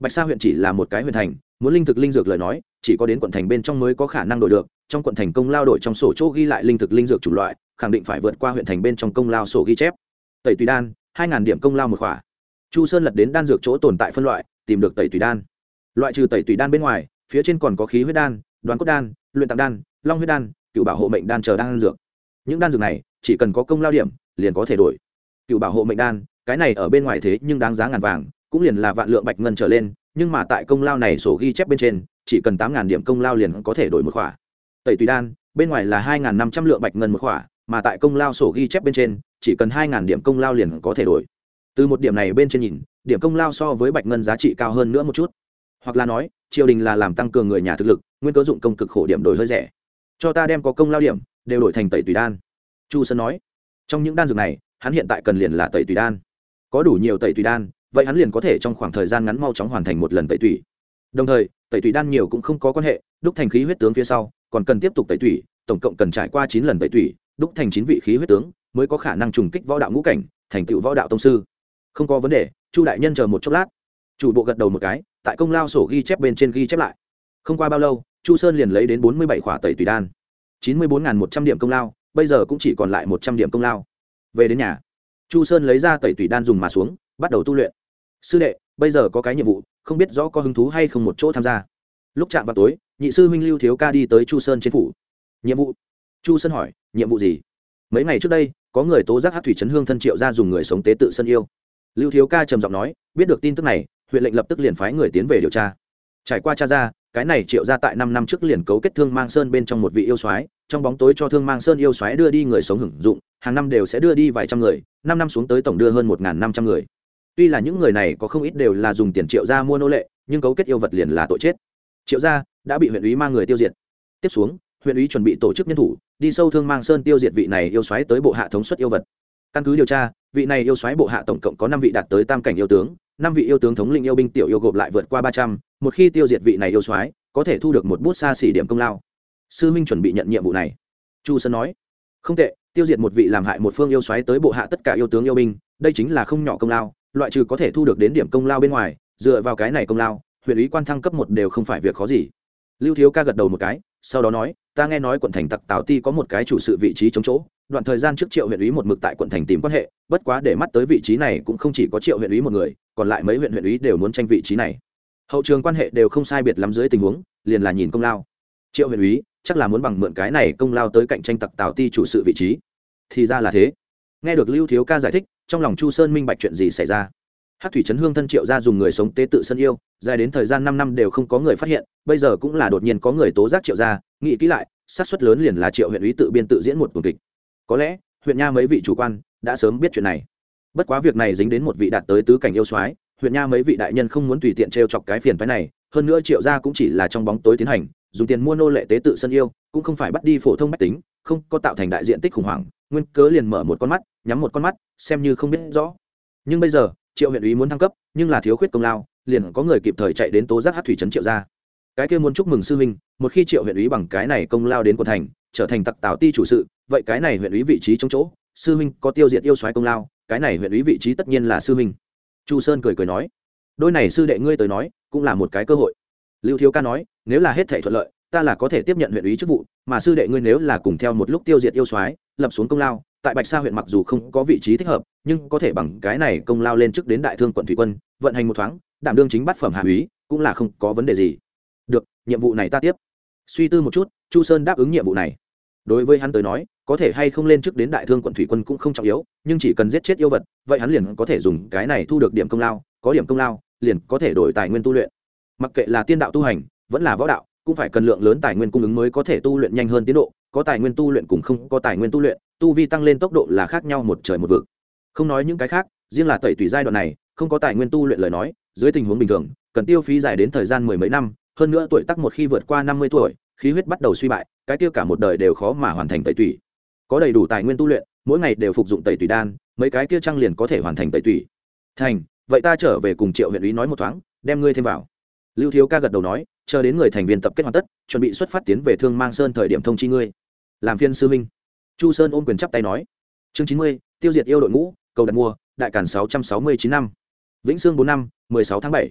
bạch sa huyện chỉ là một cái huyện thành, muốn linh thực linh dược lời nói, chỉ có đến quận thành bên trong mới có khả năng đổi được, trong quận thành công lao đổi trong sổ chỗ ghi lại linh thực linh dược chủng loại, khẳng định phải vượt qua huyện thành bên trong công lao sổ ghi chép. Tẩy tùy đan, hai ngàn điểm công lao một khỏa. Chu sơn lật đến đan dược chỗ tồn tại phân loại, tìm được tẩy tùy đan. Loại trừ tẩy tùy đan bên ngoài, phía trên còn có khí huyết đan, đoán cốt đan, luyện tạng đan, long huyết đan, cựu bảo hộ mệnh đan chờ đan dược. Những đan dược này, chỉ cần có công lao điểm, liền có thể đổi. Cựu bảo hộ mệnh đan cái này ở bên ngoài thế nhưng đáng giá ngàn vàng, cũng liền là vạn lượng bạch ngân trở lên, nhưng mà tại công lao này sổ ghi chép bên trên, chỉ cần tám ngàn điểm công lao liền có thể đổi một khỏa. Tẩy tùy đan, bên ngoài là hai ngàn năm trăm lượng bạch ngân một khỏa, mà tại công lao sổ ghi chép bên trên, chỉ cần hai ngàn điểm công lao liền có thể đổi. Từ một điểm này bên trên nhìn, điểm công lao so với bạch ngân giá trị cao hơn nữa một chút. Hoặc là nói, triều đình là làm tăng cường người nhà thực lực, nguyên cớ dụng công cực khổ điểm đổi hơi rẻ. Cho ta đem có công lao điểm, đều đổi thành tẩy tùy đan. Chu sơn nói, trong những đan dược này, hắn hiện tại cần liền là tẩy tùy đan có đủ nhiều tẩy tùy đan, vậy hắn liền có thể trong khoảng thời gian ngắn mau chóng hoàn thành một lần tẩy tùy đồng thời, tẩy tùy đan nhiều cũng không có quan hệ, đúc thành khí huyết tướng phía sau, còn cần tiếp tục tẩy tùy tổng cộng cần trải qua chín lần tẩy tùy đúc thành chín vị khí huyết tướng, mới có khả năng trùng kích võ đạo ngũ cảnh, thành tựu võ đạo tông sư. Không có vấn đề, chu đại nhân chờ một chốc lát. Chủ bộ gật đầu một cái, tại công lao sổ ghi chép bên trên ghi chép lại. Không qua bao lâu, chu sơn liền lấy đến bốn mươi bảy khỏa tẩy tùy đan. chín mươi bốn một trăm điểm công lao, bây giờ cũng chỉ còn lại một trăm điểm công lao. Về đến nhà chu sơn lấy ra tẩy tùy đan dùng mà xuống, bắt đầu tu luyện. Sư đệ, bây giờ có cái nhiệm vụ, không biết rõ có hứng thú hay không một chỗ tham gia. Lúc chạm vào tối, nhị sư huynh lưu thiếu ca đi tới chu sơn trên phủ. Nhiệm vụ? Chu sơn hỏi, nhiệm vụ gì? Mấy ngày trước đây, có người tố giác hát thủy chấn hương thân triệu ra dùng người sống tế tự sân yêu. Lưu thiếu ca trầm giọng nói, biết được tin tức này, huyện lệnh lập tức liền phái người tiến về điều tra. Trải qua cha ra, cái này triệu ra tại năm năm trước liền cấu kết thương mang sơn bên trong một vị yêu soái, trong bóng tối cho thương mang sơn yêu soái đưa đi người sống hưởng dụng hàng năm đều sẽ đưa đi vài trăm người, năm năm xuống tới tổng đưa hơn một năm trăm người. Tuy là những người này có không ít đều là dùng tiền triệu gia mua nô lệ, nhưng cấu kết yêu vật liền là tội chết. Triệu gia đã bị huyện ủy mang người tiêu diệt. Tiếp xuống, huyện ủy chuẩn bị tổ chức nhân thủ, đi sâu thương mang sơn tiêu diệt vị này yêu xoáy tới bộ hạ thống suất yêu vật. Căn cứ điều tra, vị này yêu xoáy bộ hạ tổng cộng có năm vị đạt tới tam cảnh yêu tướng, năm vị yêu tướng thống lĩnh yêu binh tiểu yêu gộp lại vượt qua ba trăm, một khi tiêu diệt vị này yêu xoáy có thể thu được một bút xa xỉ điểm công lao. Sư minh chuẩn bị nhận nhiệm vụ này. Chu sơn nói, không tệ tiêu diệt một vị làm hại một phương yêu xoáy tới bộ hạ tất cả yêu tướng yêu binh, đây chính là không nhỏ công lao, loại trừ có thể thu được đến điểm công lao bên ngoài, dựa vào cái này công lao, huyện ủy quan thăng cấp một đều không phải việc khó gì. Lưu thiếu ca gật đầu một cái, sau đó nói, ta nghe nói quận thành tặc tào ti có một cái chủ sự vị trí chống chỗ, đoạn thời gian trước triệu huyện ủy một mực tại quận thành tìm quan hệ, bất quá để mắt tới vị trí này cũng không chỉ có triệu huyện ủy một người, còn lại mấy huyện huyện ủy đều muốn tranh vị trí này. Hậu trường quan hệ đều không sai biệt lắm dưới tình huống, liền là nhìn công lao. Triệu huyện ủy chắc là muốn bằng mượn cái này công lao tới cạnh tranh tặc tào ti chủ sự vị trí. Thì ra là thế. Nghe được lưu thiếu ca giải thích, trong lòng chu sơn minh bạch chuyện gì xảy ra. Hát thủy trấn hương thân triệu ra dùng người sống tế tự sân yêu, dài đến thời gian năm năm đều không có người phát hiện, bây giờ cũng là đột nhiên có người tố giác triệu ra nghĩ kỹ lại, xác suất lớn liền là triệu huyện ý tự biên tự diễn một cuộc kịch. Có lẽ, huyện nha mấy vị chủ quan đã sớm biết chuyện này. Bất quá việc này dính đến một vị đạt tới tứ cảnh yêu soái, huyện nha mấy vị đại nhân không muốn tùy tiện t chọc cái phiền phái này, hơn nữa triệu gia cũng chỉ là trong bóng tối tiến hành dùng tiền mua nô lệ tế tự sân yêu, cũng không phải bắt đi phổ thông mách tính, không có tạo thành đại diện tích khủng hoảng, nguyên cớ liền mở một con mắt, nhắm một con mắt, xem như không biết rõ. Nhưng bây giờ, triệu huyện ủy muốn thăng cấp, nhưng là thiếu khuyết công lao, liền có người kịp thời chạy đến tố giác hát thủy trấn triệu gia. Cái kia muốn chúc mừng sư huynh, một khi triệu huyện ủy bằng cái này công lao đến quận thành, trở thành tặc tào ti chủ sự, vậy cái này huyện ủy vị trí trong chỗ, sư huynh có tiêu diệt yêu xoáy công lao, cái này huyện ủy vị trí tất nhiên là sư huynh. Chu sơn cười cười nói, đôi này sư đệ ngươi tới nói, cũng là một cái cơ hội. Lưu thiếu ca nói nếu là hết thể thuận lợi, ta là có thể tiếp nhận huyện ủy chức vụ, mà sư đệ ngươi nếu là cùng theo một lúc tiêu diệt yêu soái, lập xuống công lao, tại bạch sa huyện mặc dù không có vị trí thích hợp, nhưng có thể bằng cái này công lao lên trước đến đại thương quận thủy quân, vận hành một thoáng, đảm đương chính bắt phẩm hạ úy, cũng là không có vấn đề gì. Được, nhiệm vụ này ta tiếp. Suy tư một chút, chu sơn đáp ứng nhiệm vụ này. Đối với hắn tới nói, có thể hay không lên trước đến đại thương quận thủy quân cũng không trọng yếu, nhưng chỉ cần giết chết yêu vật, vậy hắn liền có thể dùng cái này thu được điểm công lao, có điểm công lao, liền có thể đổi tài nguyên tu luyện. Mặc kệ là tiên đạo tu hành vẫn là võ đạo, cũng phải cần lượng lớn tài nguyên cung ứng mới có thể tu luyện nhanh hơn tiến độ, có tài nguyên tu luyện cùng không có tài nguyên tu luyện, tu vi tăng lên tốc độ là khác nhau một trời một vực. Không nói những cái khác, riêng là tẩy tùy giai đoạn này, không có tài nguyên tu luyện lời nói, dưới tình huống bình thường, cần tiêu phí dài đến thời gian mười mấy năm, hơn nữa tuổi tác một khi vượt qua năm mươi tuổi, khí huyết bắt đầu suy bại, cái tiêu cả một đời đều khó mà hoàn thành tẩy tùy có đầy đủ tài nguyên tu luyện, mỗi ngày đều phục dụng tẩy tùy đan, mấy cái kia trăng liền có thể hoàn thành tẩy tùy thành, vậy ta trở về cùng triệu huyện ý nói một thoáng, đem ngươi thêm vào lưu thiếu ca gật đầu nói, chờ đến người thành viên tập kết hoàn tất, chuẩn bị xuất phát tiến về thương mang sơn thời điểm thông chi ngươi. Làm phiên sư minh chu sơn ôm quyền chắp tay nói. Chương chín mươi, tiêu diệt yêu đội ngũ, cầu đặt mua đại cản sáu trăm sáu mươi chín năm. Vĩnh sương bốn năm, mười sáu tháng bảy.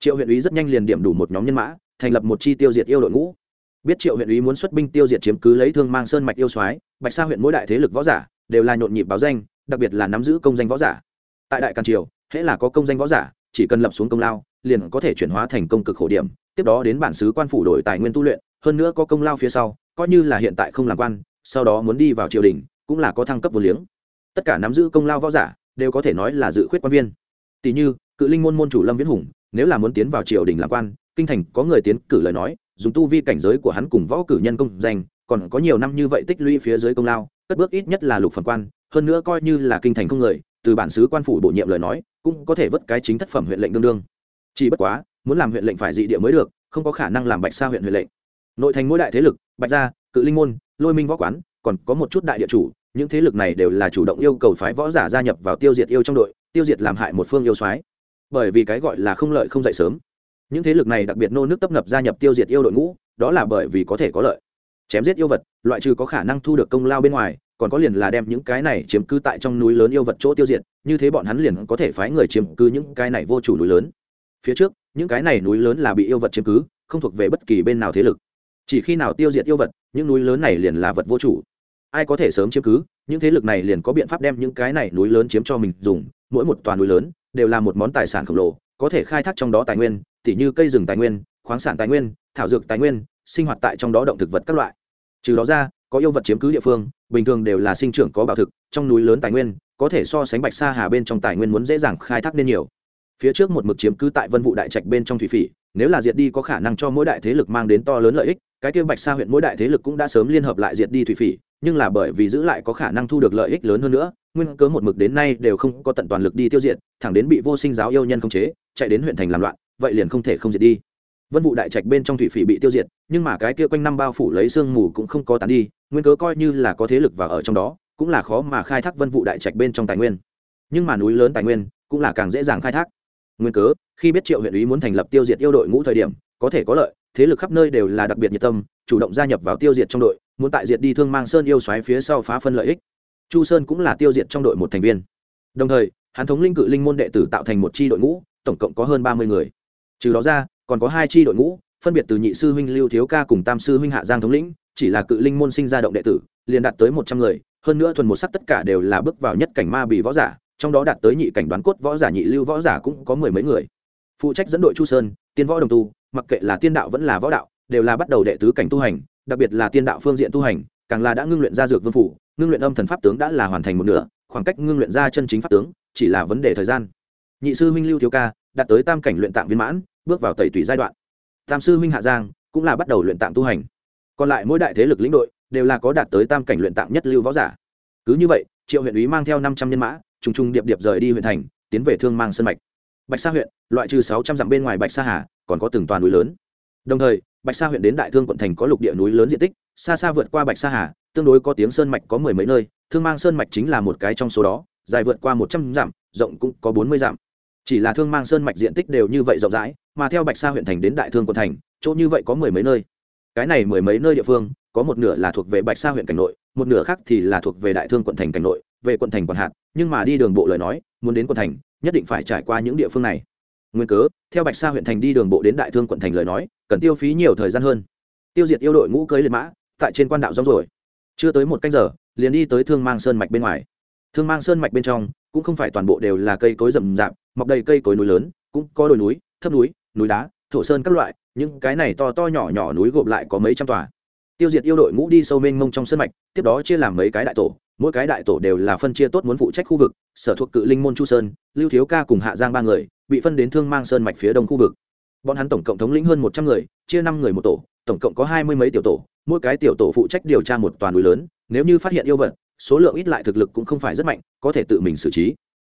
Triệu huyện ủy rất nhanh liền điểm đủ một nhóm nhân mã, thành lập một chi tiêu diệt yêu đội ngũ. Biết triệu huyện ủy muốn xuất binh tiêu diệt chiếm cứ lấy thương mang sơn mạch yêu soái, bạch sa huyện mỗi đại thế lực võ giả đều là nhộn nhịp báo danh, đặc biệt là nắm giữ công danh võ giả. Tại đại càn triều, hễ là có công danh võ giả chỉ cần lập xuống công lao, liền có thể chuyển hóa thành công cực khổ điểm, tiếp đó đến bản xứ quan phủ đổi tài nguyên tu luyện, hơn nữa có công lao phía sau, coi như là hiện tại không làm quan, sau đó muốn đi vào triều đình, cũng là có thăng cấp vô liếng. Tất cả nắm giữ công lao võ giả, đều có thể nói là dự khuyết quan viên. Tỷ như, cự linh môn môn chủ lâm viễn hùng, nếu là muốn tiến vào triều đình làm quan, kinh thành có người tiến cử lời nói, dùng tu vi cảnh giới của hắn cùng võ cử nhân công danh, còn có nhiều năm như vậy tích lũy phía dưới công lao, cất bước ít nhất là lục phần quan, hơn nữa coi như là kinh thành không người, từ bản xứ quan phủ bổ nhiệm lời nói cũng có thể vớt cái chính thất phẩm huyện lệnh đương đương. Chỉ bất quá, muốn làm huyện lệnh phải dị địa mới được, không có khả năng làm bạch sa huyện huyện lệnh. Nội thành mỗi đại thế lực, bạch gia, cự linh môn, lôi minh võ quán, còn có một chút đại địa chủ, những thế lực này đều là chủ động yêu cầu phái võ giả gia nhập vào tiêu diệt yêu trong đội, tiêu diệt làm hại một phương yêu soái. Bởi vì cái gọi là không lợi không dậy sớm. Những thế lực này đặc biệt nô nước tấp nập gia nhập tiêu diệt yêu đội ngũ, đó là bởi vì có thể có lợi. Chém giết yêu vật, loại trừ có khả năng thu được công lao bên ngoài còn có liền là đem những cái này chiếm cứ tại trong núi lớn yêu vật chỗ tiêu diệt, như thế bọn hắn liền có thể phái người chiếm cứ những cái này vô chủ núi lớn. Phía trước, những cái này núi lớn là bị yêu vật chiếm cứ, không thuộc về bất kỳ bên nào thế lực. Chỉ khi nào tiêu diệt yêu vật, những núi lớn này liền là vật vô chủ. Ai có thể sớm chiếm cứ, những thế lực này liền có biện pháp đem những cái này núi lớn chiếm cho mình dùng, mỗi một toàn núi lớn đều là một món tài sản khổng lồ, có thể khai thác trong đó tài nguyên, tỉ như cây rừng tài nguyên, khoáng sản tài nguyên, thảo dược tài nguyên, sinh hoạt tại trong đó động thực vật các loại. Trừ đó ra có yêu vật chiếm cứ địa phương, bình thường đều là sinh trưởng có bảo thực, trong núi lớn tài nguyên, có thể so sánh bạch sa hà bên trong tài nguyên muốn dễ dàng khai thác nên nhiều. Phía trước một mực chiếm cứ tại vân vụ đại trạch bên trong thủy phỉ, nếu là diệt đi có khả năng cho mỗi đại thế lực mang đến to lớn lợi ích, cái kia bạch sa huyện mỗi đại thế lực cũng đã sớm liên hợp lại diệt đi thủy phỉ, nhưng là bởi vì giữ lại có khả năng thu được lợi ích lớn hơn nữa, nguyên cớ một mực đến nay đều không có tận toàn lực đi tiêu diệt, thẳng đến bị vô sinh giáo yêu nhân khống chế, chạy đến huyện thành làm loạn, vậy liền không thể không diệt đi vân vụ đại trạch bên trong thủy phỉ bị tiêu diệt, nhưng mà cái kia quanh năm bao phủ lấy sương mù cũng không có tán đi, nguyên cớ coi như là có thế lực và ở trong đó, cũng là khó mà khai thác vân vụ đại trạch bên trong tài nguyên. Nhưng mà núi lớn tài nguyên cũng là càng dễ dàng khai thác. Nguyên cớ, khi biết triệu huyện ý muốn thành lập tiêu diệt yêu đội ngũ thời điểm, có thể có lợi, thế lực khắp nơi đều là đặc biệt nhiệt tâm, chủ động gia nhập vào tiêu diệt trong đội, muốn tại diệt đi thương mang sơn yêu xoáy phía sau phá phân lợi ích. Chu sơn cũng là tiêu diệt trong đội một thành viên. Đồng thời, hắn thống linh cự linh môn đệ tử tạo thành một chi đội ngũ, tổng cộng có hơn ba mươi người. Trừ đó ra còn có hai chi đội ngũ, phân biệt từ nhị sư huynh lưu thiếu ca cùng tam sư huynh hạ giang thống lĩnh, chỉ là cự linh môn sinh ra động đệ tử, liền đạt tới một trăm người, hơn nữa thuần một sắc tất cả đều là bước vào nhất cảnh ma bị võ giả, trong đó đạt tới nhị cảnh đoán cốt võ giả, nhị lưu võ giả cũng có mười mấy người. Phụ trách dẫn đội chu sơn, tiên võ đồng tu, mặc kệ là tiên đạo vẫn là võ đạo, đều là bắt đầu đệ tứ cảnh tu hành, đặc biệt là tiên đạo phương diện tu hành, càng là đã ngưng luyện ra dược vương phủ, ngưng luyện âm thần pháp tướng đã là hoàn thành một nửa, khoảng cách ngưng luyện ra chân chính pháp tướng chỉ là vấn đề thời gian. Nhị sư huynh lưu thiếu ca, đạt tới tam cảnh luyện tạng viên mãn bước vào tẩy tủy giai đoạn. Tam sư huynh hạ giang cũng là bắt đầu luyện tạng tu hành. Còn lại mỗi đại thế lực lĩnh đội đều là có đạt tới tam cảnh luyện tạng nhất lưu võ giả. Cứ như vậy, triệu huyện úy mang theo năm trăm nhân mã, trùng trùng điệp điệp rời đi huyện thành, tiến về thương mang sân mạch. Bạch sa huyện, loại trừ sáu trăm dặm bên ngoài bạch sa hà, còn có từng toàn núi lớn. Đồng thời, bạch sa huyện đến đại thương quận thành có lục địa núi lớn diện tích, xa xa vượt qua bạch sa hà, tương đối có tiếng sơn mạch có mười mấy nơi, thương mang sơn mạch chính là một cái trong số đó, dài vượt qua một trăm dặm, rộng cũng có bốn mươi dặm chỉ là thương mang sơn mạch diện tích đều như vậy rộng rãi, mà theo bạch sa huyện thành đến đại thương quận thành, chỗ như vậy có mười mấy nơi. Cái này mười mấy nơi địa phương, có một nửa là thuộc về bạch sa huyện cảnh nội, một nửa khác thì là thuộc về đại thương quận thành cảnh nội, về quận thành quận hạt nhưng mà đi đường bộ lời nói, muốn đến quận thành, nhất định phải trải qua những địa phương này. Nguyên cớ, theo bạch sa huyện thành đi đường bộ đến đại thương quận thành lời nói, cần tiêu phí nhiều thời gian hơn. Tiêu diệt yêu đội ngũ cưới liệt mã, tại trên quan đạo rong rồi chưa tới một canh giờ, liền đi tới thương mang sơn mạch bên ngoài thương mang sơn mạch bên trong, cũng không phải toàn bộ đều là cây cối rậm rạp, mọc đầy cây cối núi lớn, cũng có đồi núi, thấp núi núi đá, thổ sơn các loại, những cái này to to nhỏ nhỏ núi gộp lại có mấy trăm tòa. Tiêu diệt yêu đội ngũ đi sâu mênh mông trong sơn mạch, tiếp đó chia làm mấy cái đại tổ, mỗi cái đại tổ đều là phân chia tốt muốn phụ trách khu vực, sở thuộc cự linh môn chu sơn, lưu thiếu ca cùng hạ giang ba người, bị phân đến thương mang sơn mạch phía đông khu vực. Bọn hắn tổng cộng thống lĩnh hơn một trăm người, chia năm người một tổ, tổng cộng có hai mươi mấy tiểu tổ, mỗi cái tiểu tổ phụ trách điều tra một toàn núi lớn, nếu như phát hiện yêu vật số lượng ít lại thực lực cũng không phải rất mạnh, có thể tự mình xử trí.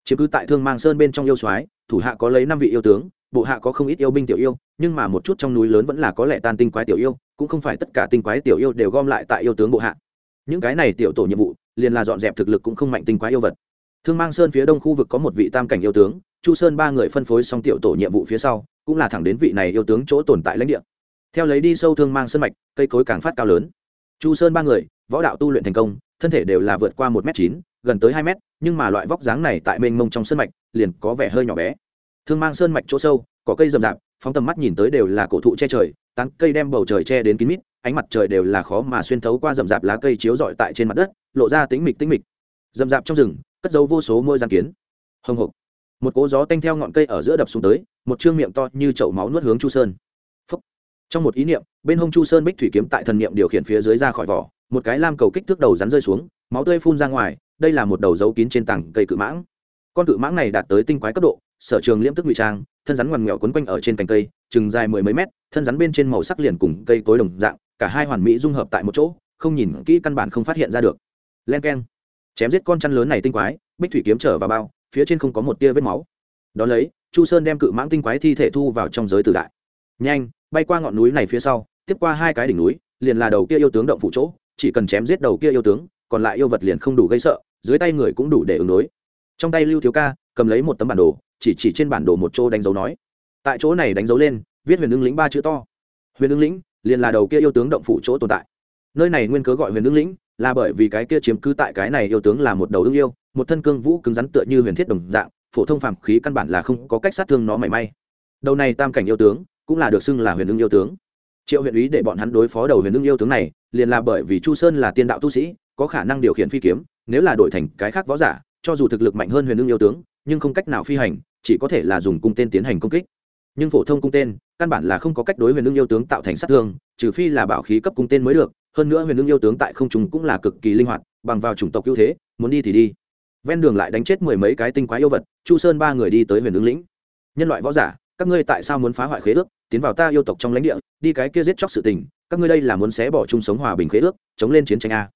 Chiếm cứ tại thương mang sơn bên trong yêu soái, thủ hạ có lấy năm vị yêu tướng, bộ hạ có không ít yêu binh tiểu yêu, nhưng mà một chút trong núi lớn vẫn là có lẽ tan tinh quái tiểu yêu, cũng không phải tất cả tinh quái tiểu yêu đều gom lại tại yêu tướng bộ hạ. Những cái này tiểu tổ nhiệm vụ, liền là dọn dẹp thực lực cũng không mạnh tinh quái yêu vật. Thương mang sơn phía đông khu vực có một vị tam cảnh yêu tướng, chu sơn ba người phân phối xong tiểu tổ nhiệm vụ phía sau, cũng là thẳng đến vị này yêu tướng chỗ tồn tại lãnh địa. Theo lấy đi sâu thương mang sơn mạch, cây cối càng phát cao lớn. Chu sơn ba người, võ đạo tu luyện thành công thân thể đều là vượt qua một m chín, gần tới hai m nhưng mà loại vóc dáng này tại mênh mông trong sơn mạch liền có vẻ hơi nhỏ bé. Thương mang sơn mạch chỗ sâu, có cây rậm rạp, phóng tầm mắt nhìn tới đều là cổ thụ che trời, tán cây đem bầu trời che đến kín mít, ánh mặt trời đều là khó mà xuyên thấu qua rậm rạp lá cây chiếu rọi tại trên mặt đất, lộ ra tính mịch tính mịch. Rậm rạp trong rừng, cất dấu vô số môi giang kiến. Hồng hộc. Một cỗ gió tanh theo ngọn cây ở giữa đập xuống tới, một chương miệng to như chậu máu nuốt hướng chu sơn. Phúc. trong một ý niệm, bên hông chu sơn bích thủy kiếm tại thần niệm điều khiển phía dưới ra khỏi vỏ một cái lam cầu kích thước đầu rắn rơi xuống, máu tươi phun ra ngoài, đây là một đầu dấu kín trên tảng cây cự mãng. Con cự mãng này đạt tới tinh quái cấp độ, sở trường liễm tức ngụy trang, thân rắn ngoằn ngoẹo quấn quanh ở trên cành cây, chừng dài mười mấy mét, thân rắn bên trên màu sắc liền cùng cây cối đồng dạng, cả hai hoàn mỹ dung hợp tại một chỗ, không nhìn kỹ căn bản không phát hiện ra được. Len k e n chém giết con chăn lớn này tinh quái, bích thủy kiếm trở vào bao, phía trên không có một tia vết máu. Đón lấy, chu sơn đem cự mãng tinh quái thi thể thu vào trong giới tử đại. Nhanh, bay qua ngọn núi này phía sau, tiếp qua hai cái đỉnh núi, liền là đầu kia yêu tướng động phụ chỗ chỉ cần chém giết đầu kia yêu tướng, còn lại yêu vật liền không đủ gây sợ, dưới tay người cũng đủ để ứng đối. Trong tay lưu thiếu ca, cầm lấy một tấm bản đồ, chỉ chỉ trên bản đồ một chỗ đánh dấu nói. Tại chỗ này đánh dấu lên, viết huyền ưng lĩnh ba chữ to. Huyền ưng lĩnh, liền là đầu kia yêu tướng động phủ chỗ tồn tại. Nơi này nguyên cớ gọi huyền ưng lĩnh, là bởi vì cái kia chiếm cứ tại cái này yêu tướng là một đầu ưng yêu, một thân cương vũ cứng rắn tựa như huyền thiết đồng dạng, phổ thông phàm khí căn bản là không có cách sát thương nó mảy may. Đầu này tam cảnh yêu tướng, cũng là được xưng là huyền ưng yêu tướng triệu huyện ý để bọn hắn đối phó đầu huyền ưng yêu tướng này, liền là bởi vì chu sơn là tiên đạo tu sĩ, có khả năng điều khiển phi kiếm, nếu là đổi thành cái khác võ giả, cho dù thực lực mạnh hơn huyền ưng yêu tướng, nhưng không cách nào phi hành, chỉ có thể là dùng cung tên tiến hành công kích. Nhưng phổ thông cung tên, căn bản là không có cách đối huyền ưng yêu tướng tạo thành sát thương, trừ phi là bảo khí cấp cung tên mới được, hơn nữa huyền ưng yêu tướng tại không trung cũng là cực kỳ linh hoạt, bằng vào chủng tộc ưu thế, muốn đi thì đi. Ven đường lại đánh chết mười mấy cái tinh quái yêu vật, chu sơn ba người đi tới huyền ưng lĩnh. Nhân loại võ giả, các ngươi tại sao muốn phá hoại khế ước? Tiến vào ta yêu tộc trong lãnh địa, đi cái kia giết chóc sự tình, các ngươi đây là muốn xé bỏ chung sống hòa bình khế ước, chống lên chiến tranh a.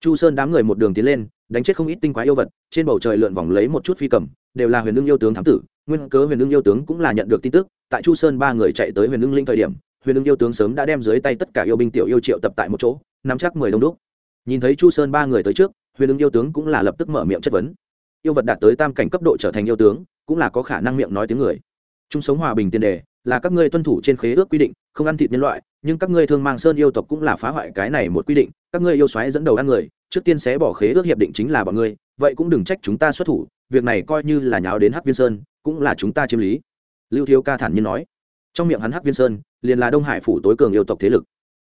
Chu sơn đám người một đường tiến lên, đánh chết không ít tinh quái yêu vật, trên bầu trời lượn vòng lấy một chút phi cầm, đều là huyền ưng yêu tướng thám tử, nguyên cớ huyền ưng yêu tướng cũng là nhận được tin tức, tại chu sơn ba người chạy tới huyền ưng linh thời điểm, huyền ưng yêu tướng sớm đã đem dưới tay tất cả yêu binh tiểu yêu triệu tập tại một chỗ, nắm chắc mười đông đúc. Nhìn thấy chu sơn ba người tới trước, huyền ưng yêu tướng cũng là lập tức mở miệng chất vấn. Yêu vật đạt tới tam cảnh cấp độ trở thành yêu tướng, cũng là có khả năng miệng nói tiếng người. Chung sống hòa bình tiền đề là các ngươi tuân thủ trên khế ước quy định, không ăn thịt nhân loại, nhưng các ngươi thương mang sơn yêu tộc cũng là phá hoại cái này một quy định, các ngươi yêu xoáy dẫn đầu ăn người, trước tiên sẽ bỏ khế ước hiệp định chính là bọn ngươi, vậy cũng đừng trách chúng ta xuất thủ, việc này coi như là nháo đến hắc viên sơn, cũng là chúng ta chiếm lý. Lưu thiếu ca thản nhiên nói. Trong miệng hắn hắc viên sơn, liền là đông hải phủ tối cường yêu tộc thế lực.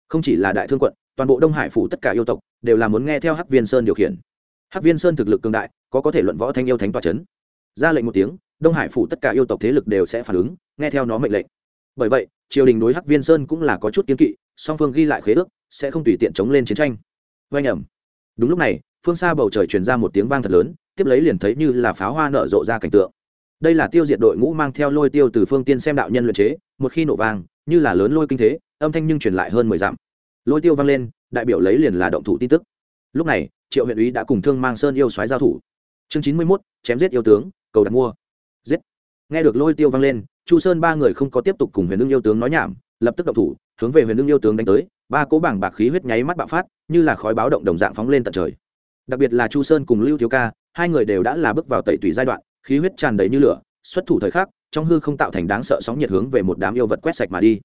Không chỉ là đại thương quận, toàn bộ đông hải phủ tất cả yêu tộc đều là muốn nghe theo hắc viên sơn điều khiển. Hắc viên sơn thực lực cường đại, có có thể luận võ thanh yêu thánh tòa c h ấ n ra lệnh một tiếng, đông hải phủ tất cả yêu tộc thế lực đều sẽ phản ứng nghe theo nó mệnh lệnh. Bởi vậy, triều đình đối hắc viên sơn cũng là có chút kiến kỵ, song phương ghi lại khế ước, sẽ không tùy tiện chống lên chiến tranh. Vay nhầm đúng lúc này, phương xa bầu trời truyền ra một tiếng vang thật lớn, tiếp lấy liền thấy như là pháo hoa nở rộ ra cảnh tượng. Đây là tiêu diệt đội ngũ mang theo lôi tiêu từ phương tiên xem đạo nhân luyện chế, một khi nổ vang, như là lớn lôi kinh thế, âm thanh nhưng truyền lại hơn mười dặm. Lôi tiêu vang lên, đại biểu lấy liền là động thủ tin tức. Lúc này, triệu huyện úy đã cùng thương mang sơn yêu xoáy giao thủ. Chương chín mươi mốt, chém giết yêu tướng, cầu đặt mua. Giết. Nghe được lôi tiêu vang lên chu sơn ba người không có tiếp tục cùng huyền ưng yêu tướng nói nhảm, lập tức động thủ, hướng về huyền ưng yêu tướng đánh tới, ba cố bảng bạc khí huyết nháy mắt bạo phát, như là khói báo động đồng dạng phóng lên tận trời. Đặc biệt là chu sơn cùng lưu thiếu ca, hai người đều đã là bước vào tẩy tủy giai đoạn, khí huyết tràn đầy như lửa, xuất thủ thời khắc, trong hư không tạo thành đáng sợ sóng nhiệt hướng về một đám yêu vật quét sạch mà đi.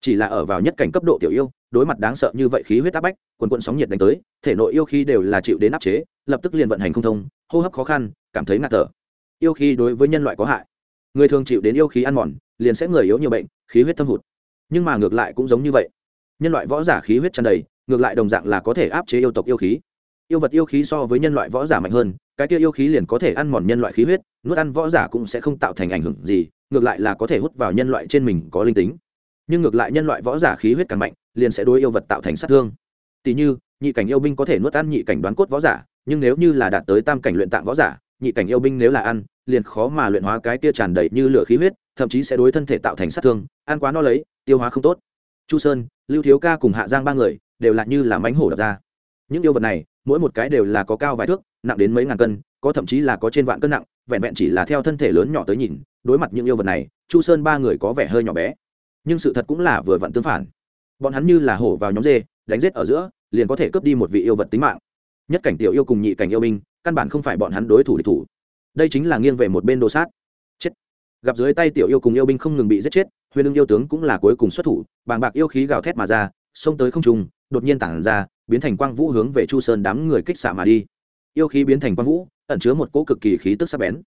Chỉ là ở vào nhất cảnh cấp độ tiểu yêu, đối mặt đáng sợ như vậy khí huyết áp bách, quần quận sóng nhiệt đánh tới, thể nội yêu khí đều là chịu đến áp chế, lập tức liền vận hành không thông, hô hấp khó khăn, cảm thấy ngạt thở. Yêu khí đối với nhân loại có hại người thường chịu đến yêu khí ăn mòn, liền sẽ người yếu nhiều bệnh, khí huyết thâm hụt. Nhưng mà ngược lại cũng giống như vậy. Nhân loại võ giả khí huyết tràn đầy, ngược lại đồng dạng là có thể áp chế yêu tộc yêu khí. Yêu vật yêu khí so với nhân loại võ giả mạnh hơn, cái kia yêu khí liền có thể ăn mòn nhân loại khí huyết, nuốt ăn võ giả cũng sẽ không tạo thành ảnh hưởng gì, ngược lại là có thể hút vào nhân loại trên mình có linh tính. Nhưng ngược lại nhân loại võ giả khí huyết càng mạnh, liền sẽ đối yêu vật tạo thành sát thương. Tỉ như, nhị cảnh yêu binh có thể nuốt ăn nhị cảnh đoán cốt võ giả, nhưng nếu như là đạt tới tam cảnh luyện tạng võ giả, nhị cảnh yêu binh nếu là ăn liền khó mà luyện hóa cái kia tràn đầy như lửa khí huyết, thậm chí sẽ đối thân thể tạo thành sát thương, ăn quá no lấy, tiêu hóa không tốt. Chu sơn, lưu thiếu ca cùng hạ giang ba người đều là như là mánh hổ đập ra. Những yêu vật này, mỗi một cái đều là có cao vài thước, nặng đến mấy ngàn cân, có thậm chí là có trên vạn cân nặng, vẹn vẹn chỉ là theo thân thể lớn nhỏ tới nhìn, đối mặt những yêu vật này, chu sơn ba người có vẻ hơi nhỏ bé. Nhưng sự thật cũng là vừa vặn tương phản. Bọn hắn như là hổ vào nhóm dê, đánh giết ở giữa, liền có thể cướp đi một vị yêu vật tính mạng. Nhất cảnh tiểu yêu cùng nhị cảnh yêu binh, căn bản không phải bọn hắn đối thủ địch thủ đây chính là nghiêng về một bên đồ sát. Chết. Gặp dưới tay tiểu yêu cùng yêu binh không ngừng bị giết chết, huyền ưng yêu tướng cũng là cuối cùng xuất thủ, bàng bạc yêu khí gào thét mà ra, xông tới không trùng đột nhiên tản ra, biến thành quang vũ hướng về chu sơn đám người kích xạ mà đi. Yêu khí biến thành quang vũ, ẩn chứa một cỗ cực kỳ khí tức sắc bén.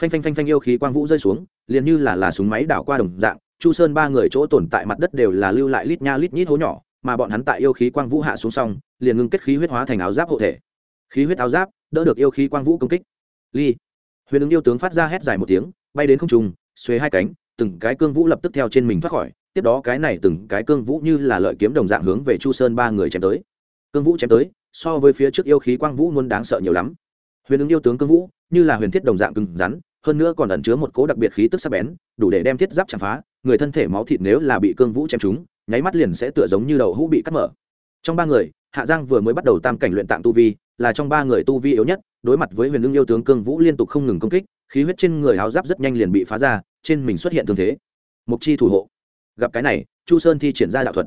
Phanh phanh phanh phanh yêu khí quang vũ rơi xuống, liền như là là súng máy đảo qua đồng dạng, chu sơn ba người chỗ tồn tại mặt đất đều là lưu lại lít nha lít nhít hố nhỏ, mà bọn hắn tại yêu khí quang vũ hạ xuống xong, liền ngưng kết khí huyết hóa thành áo giáp hộ thể. Khí huyết áo giáp, đỡ được yêu khí quang vũ công kích. Ly huyền ứng yêu tướng phát ra hét dài một tiếng, bay đến không trung xuế hai cánh, từng cái cương vũ lập tức theo trên mình thoát khỏi. Tiếp đó cái này từng cái cương vũ như là lợi kiếm đồng dạng hướng về chu sơn ba người chém tới. Cương vũ chém tới, so với phía trước yêu khí quang vũ muốn đáng sợ nhiều lắm. Huyền ứng yêu tướng cương vũ, như là huyền thiết đồng dạng cứng rắn, hơn nữa còn ẩn chứa một cố đặc biệt khí tức sắc bén, đủ để đem thiết giáp chạm phá, người thân thể máu thịt nếu là bị cương vũ chém trúng, nháy mắt liền sẽ tựa giống như đầu hũ bị cắt mở trong ba người, hạ giang vừa mới bắt đầu tam cảnh luyện tạng tu vi, là trong ba người tu vi yếu nhất, đối mặt với huyền ưng yêu tướng cương vũ liên tục không ngừng công kích, khí huyết trên người háo giáp rất nhanh liền bị phá ra, trên mình xuất hiện thương thế. Mục chi thủ hộ. Gặp cái này, chu sơn thi triển ra đạo thuật.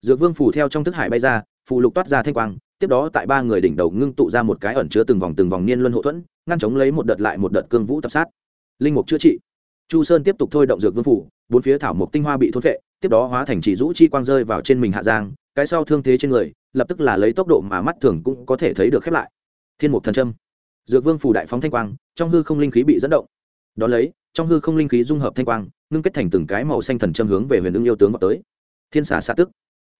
Dược vương phủ theo trong thức hải bay ra, phù lục toát ra thanh quang, tiếp đó tại ba người đỉnh đầu ngưng tụ ra một cái ẩn chứa từng vòng từng vòng niên luân hộ thuẫn, ngăn chống lấy một đợt lại một đợt cương vũ tập sát. Linh mục chữa trị. Chu sơn tiếp tục thôi động dược vương phủ bốn phía thảo mộc tinh hoa bị thôn vệ tiếp đó hóa thành chỉ rũ chi quang rơi vào trên mình hạ giang, cái sau thương thế trên người, lập tức là lấy tốc độ mà mắt thường cũng có thể thấy được khép lại. Thiên mục thần trâm dược vương phủ đại phóng thanh quang, trong hư không linh khí bị dẫn động. Đ ó lấy, trong hư không linh khí dung hợp thanh quang, ngưng kết thành từng cái màu xanh thần trâm hướng về huyền ưng yêu tướng vào tới. Thiên xả xa tức.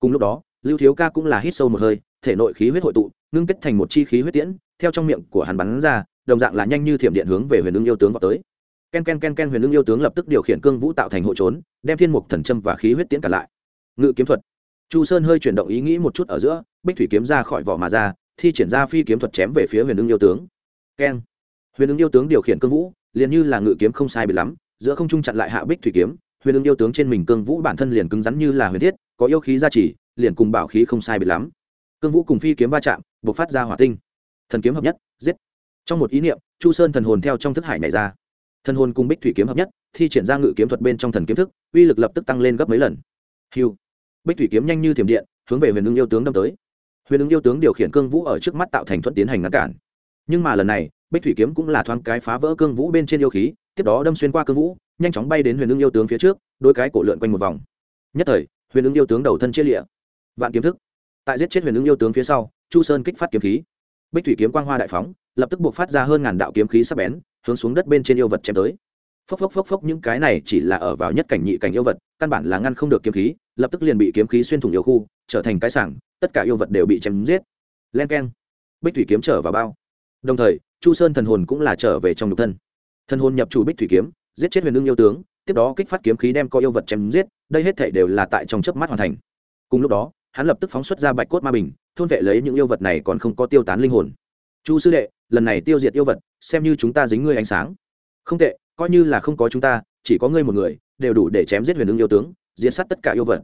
Cùng lúc đó, lưu thiếu ca cũng là hít sâu một hơi, thể nội khí huyết hội tụ, ngưng kết thành một chi khí huyết tiễn, theo trong miệng của hắn bắn ra, đồng dạng là nhanh như thiểm điện hướng về huyền ưng yêu tướng vào tới ken ken ken ken huyền ưng yêu tướng lập tức điều khiển cương vũ tạo thành hộ trốn, đem thiên mục thần châm và khí huyết tiễn cả lại. Ngự kiếm thuật. Chu sơn hơi chuyển động ý nghĩ một chút ở giữa, bích thủy kiếm ra khỏi vỏ mà ra, thi triển ra phi kiếm thuật chém về phía huyền ưng yêu tướng. Keng huyền ưng yêu tướng điều khiển cương vũ, liền như là ngự kiếm không sai bị lắm, giữa không trung chặn lại hạ bích thủy kiếm, huyền ưng yêu tướng trên mình cương vũ bản thân liền cứng rắn như là huyền thiết, có yêu khí gia trì, liền cùng bảo khí không sai bị lắm. Cương vũ cùng phi kiếm va chạm buộc phát ra hỏa tinh. Thần kiếm hợp nhất, giết. Trong một ý niệm, chu sơn thần hồn theo trong thức hải này ra thần hồn cùng bích thủy kiếm hợp nhất, thi triển ra ngự kiếm thuật bên trong thần kiếm thức, uy lực lập tức tăng lên gấp mấy lần. Hiu bích thủy kiếm nhanh như thiểm điện, hướng về huyền ứng yêu tướng đâm tới. Huyền ứng yêu tướng điều khiển cương vũ ở trước mắt tạo thành thuận tiến hành ngăn cản. Nhưng mà lần này, bích thủy kiếm cũng là thoáng cái phá vỡ cương vũ bên trên yêu khí, tiếp đó đâm xuyên qua cương vũ, nhanh chóng bay đến huyền ứng yêu tướng phía trước, đôi cái cổ lượn quanh một vòng. Nhất thời, huyền ứng yêu tướng đầu thân chia lịa. Vạn kiếm thức. Tại giết chết huyền ứng yêu tướng phía sau, chu sơn kích phát kiếm khí. Bích thủy kiếm quang hoa đại phóng, lập tức buộc phát ra hơn ngàn đạo kiếm khí sắc bén hướng xuống đất bên trên yêu vật chém tới. Phốc phốc phốc phốc, những cái này chỉ là ở vào nhất cảnh nhị cảnh yêu vật, căn bản là ngăn không được kiếm khí, lập tức liền bị kiếm khí xuyên thủng yêu khu, trở thành cái sảng, tất cả yêu vật đều bị chém giết. Len keng. Bích thủy kiếm trở vào bao. Đồng thời, chu sơn thần hồn cũng là trở về trong nhục thân. Thần hồn nhập chủ bích thủy kiếm, giết chết huyền ưng yêu tướng, tiếp đó kích phát kiếm khí đem co yêu vật chém giết, đây hết thể đều là tại trong chớp mắt hoàn thành. Cùng lúc đó, hắn lập tức phóng xuất ra bạch cốt ma bình, thôn vệ lấy những yêu vật này còn không có tiêu tán linh hồn. Chu sư đệ lần này tiêu diệt yêu vật, xem như chúng ta dính ngươi ánh sáng. Không tệ, coi như là không có chúng ta, chỉ có ngươi một người, đều đủ để chém giết huyền ứng yêu tướng, diệt sát tất cả yêu vật.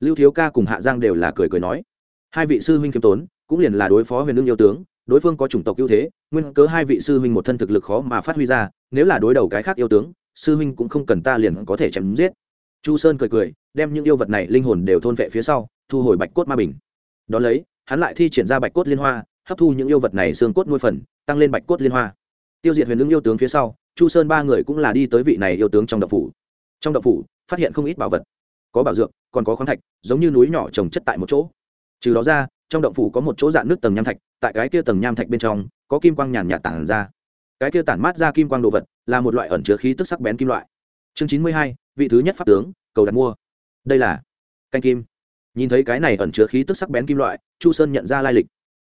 Lưu thiếu ca cùng hạ giang đều là cười cười nói. Hai vị sư huynh kiêm tốn, cũng liền là đối phó huyền ứng yêu tướng, đối phương có chủng tộc ưu thế, nguyên cớ hai vị sư huynh một thân thực lực khó mà phát huy ra, nếu là đối đầu cái khác yêu tướng, sư huynh cũng không cần ta liền có thể chém giết. Chu sơn cười cười, đem những yêu vật này linh hồn đều thôn vệ phía sau, thu hồi bạch cốt ma bình. Đón lấy, hắn lại thi triển ra bạch cốt liên hoa hấp thu những yêu vật này xương cốt nuôi phần, tăng lên bạch cốt liên hoa. Tiêu diệt huyền lương yêu tướng phía sau, chu sơn ba người cũng là đi tới vị này yêu tướng trong đậu phủ. Trong đậu phủ, phát hiện không ít bảo vật. Có bảo dược, còn có khoáng thạch, giống như núi nhỏ trồng chất tại một chỗ. Trừ đó ra, trong động phủ có một chỗ dạn nước tầng nham thạch, tại cái kia tầng nham thạch bên trong, có kim quang nhàn nhạt tản ra. Cái kia tản mát ra kim quang đồ vật, là một loại ẩn chứa khí tức sắc bén kim loại. Chương chín mươi hai, vị thứ nhất pháp tướng, cầu đặt mua. Đây là canh kim. Nhìn thấy cái này ẩn chứa khí tức sắc bén kim loại, chu sơn nhận ra lai lịch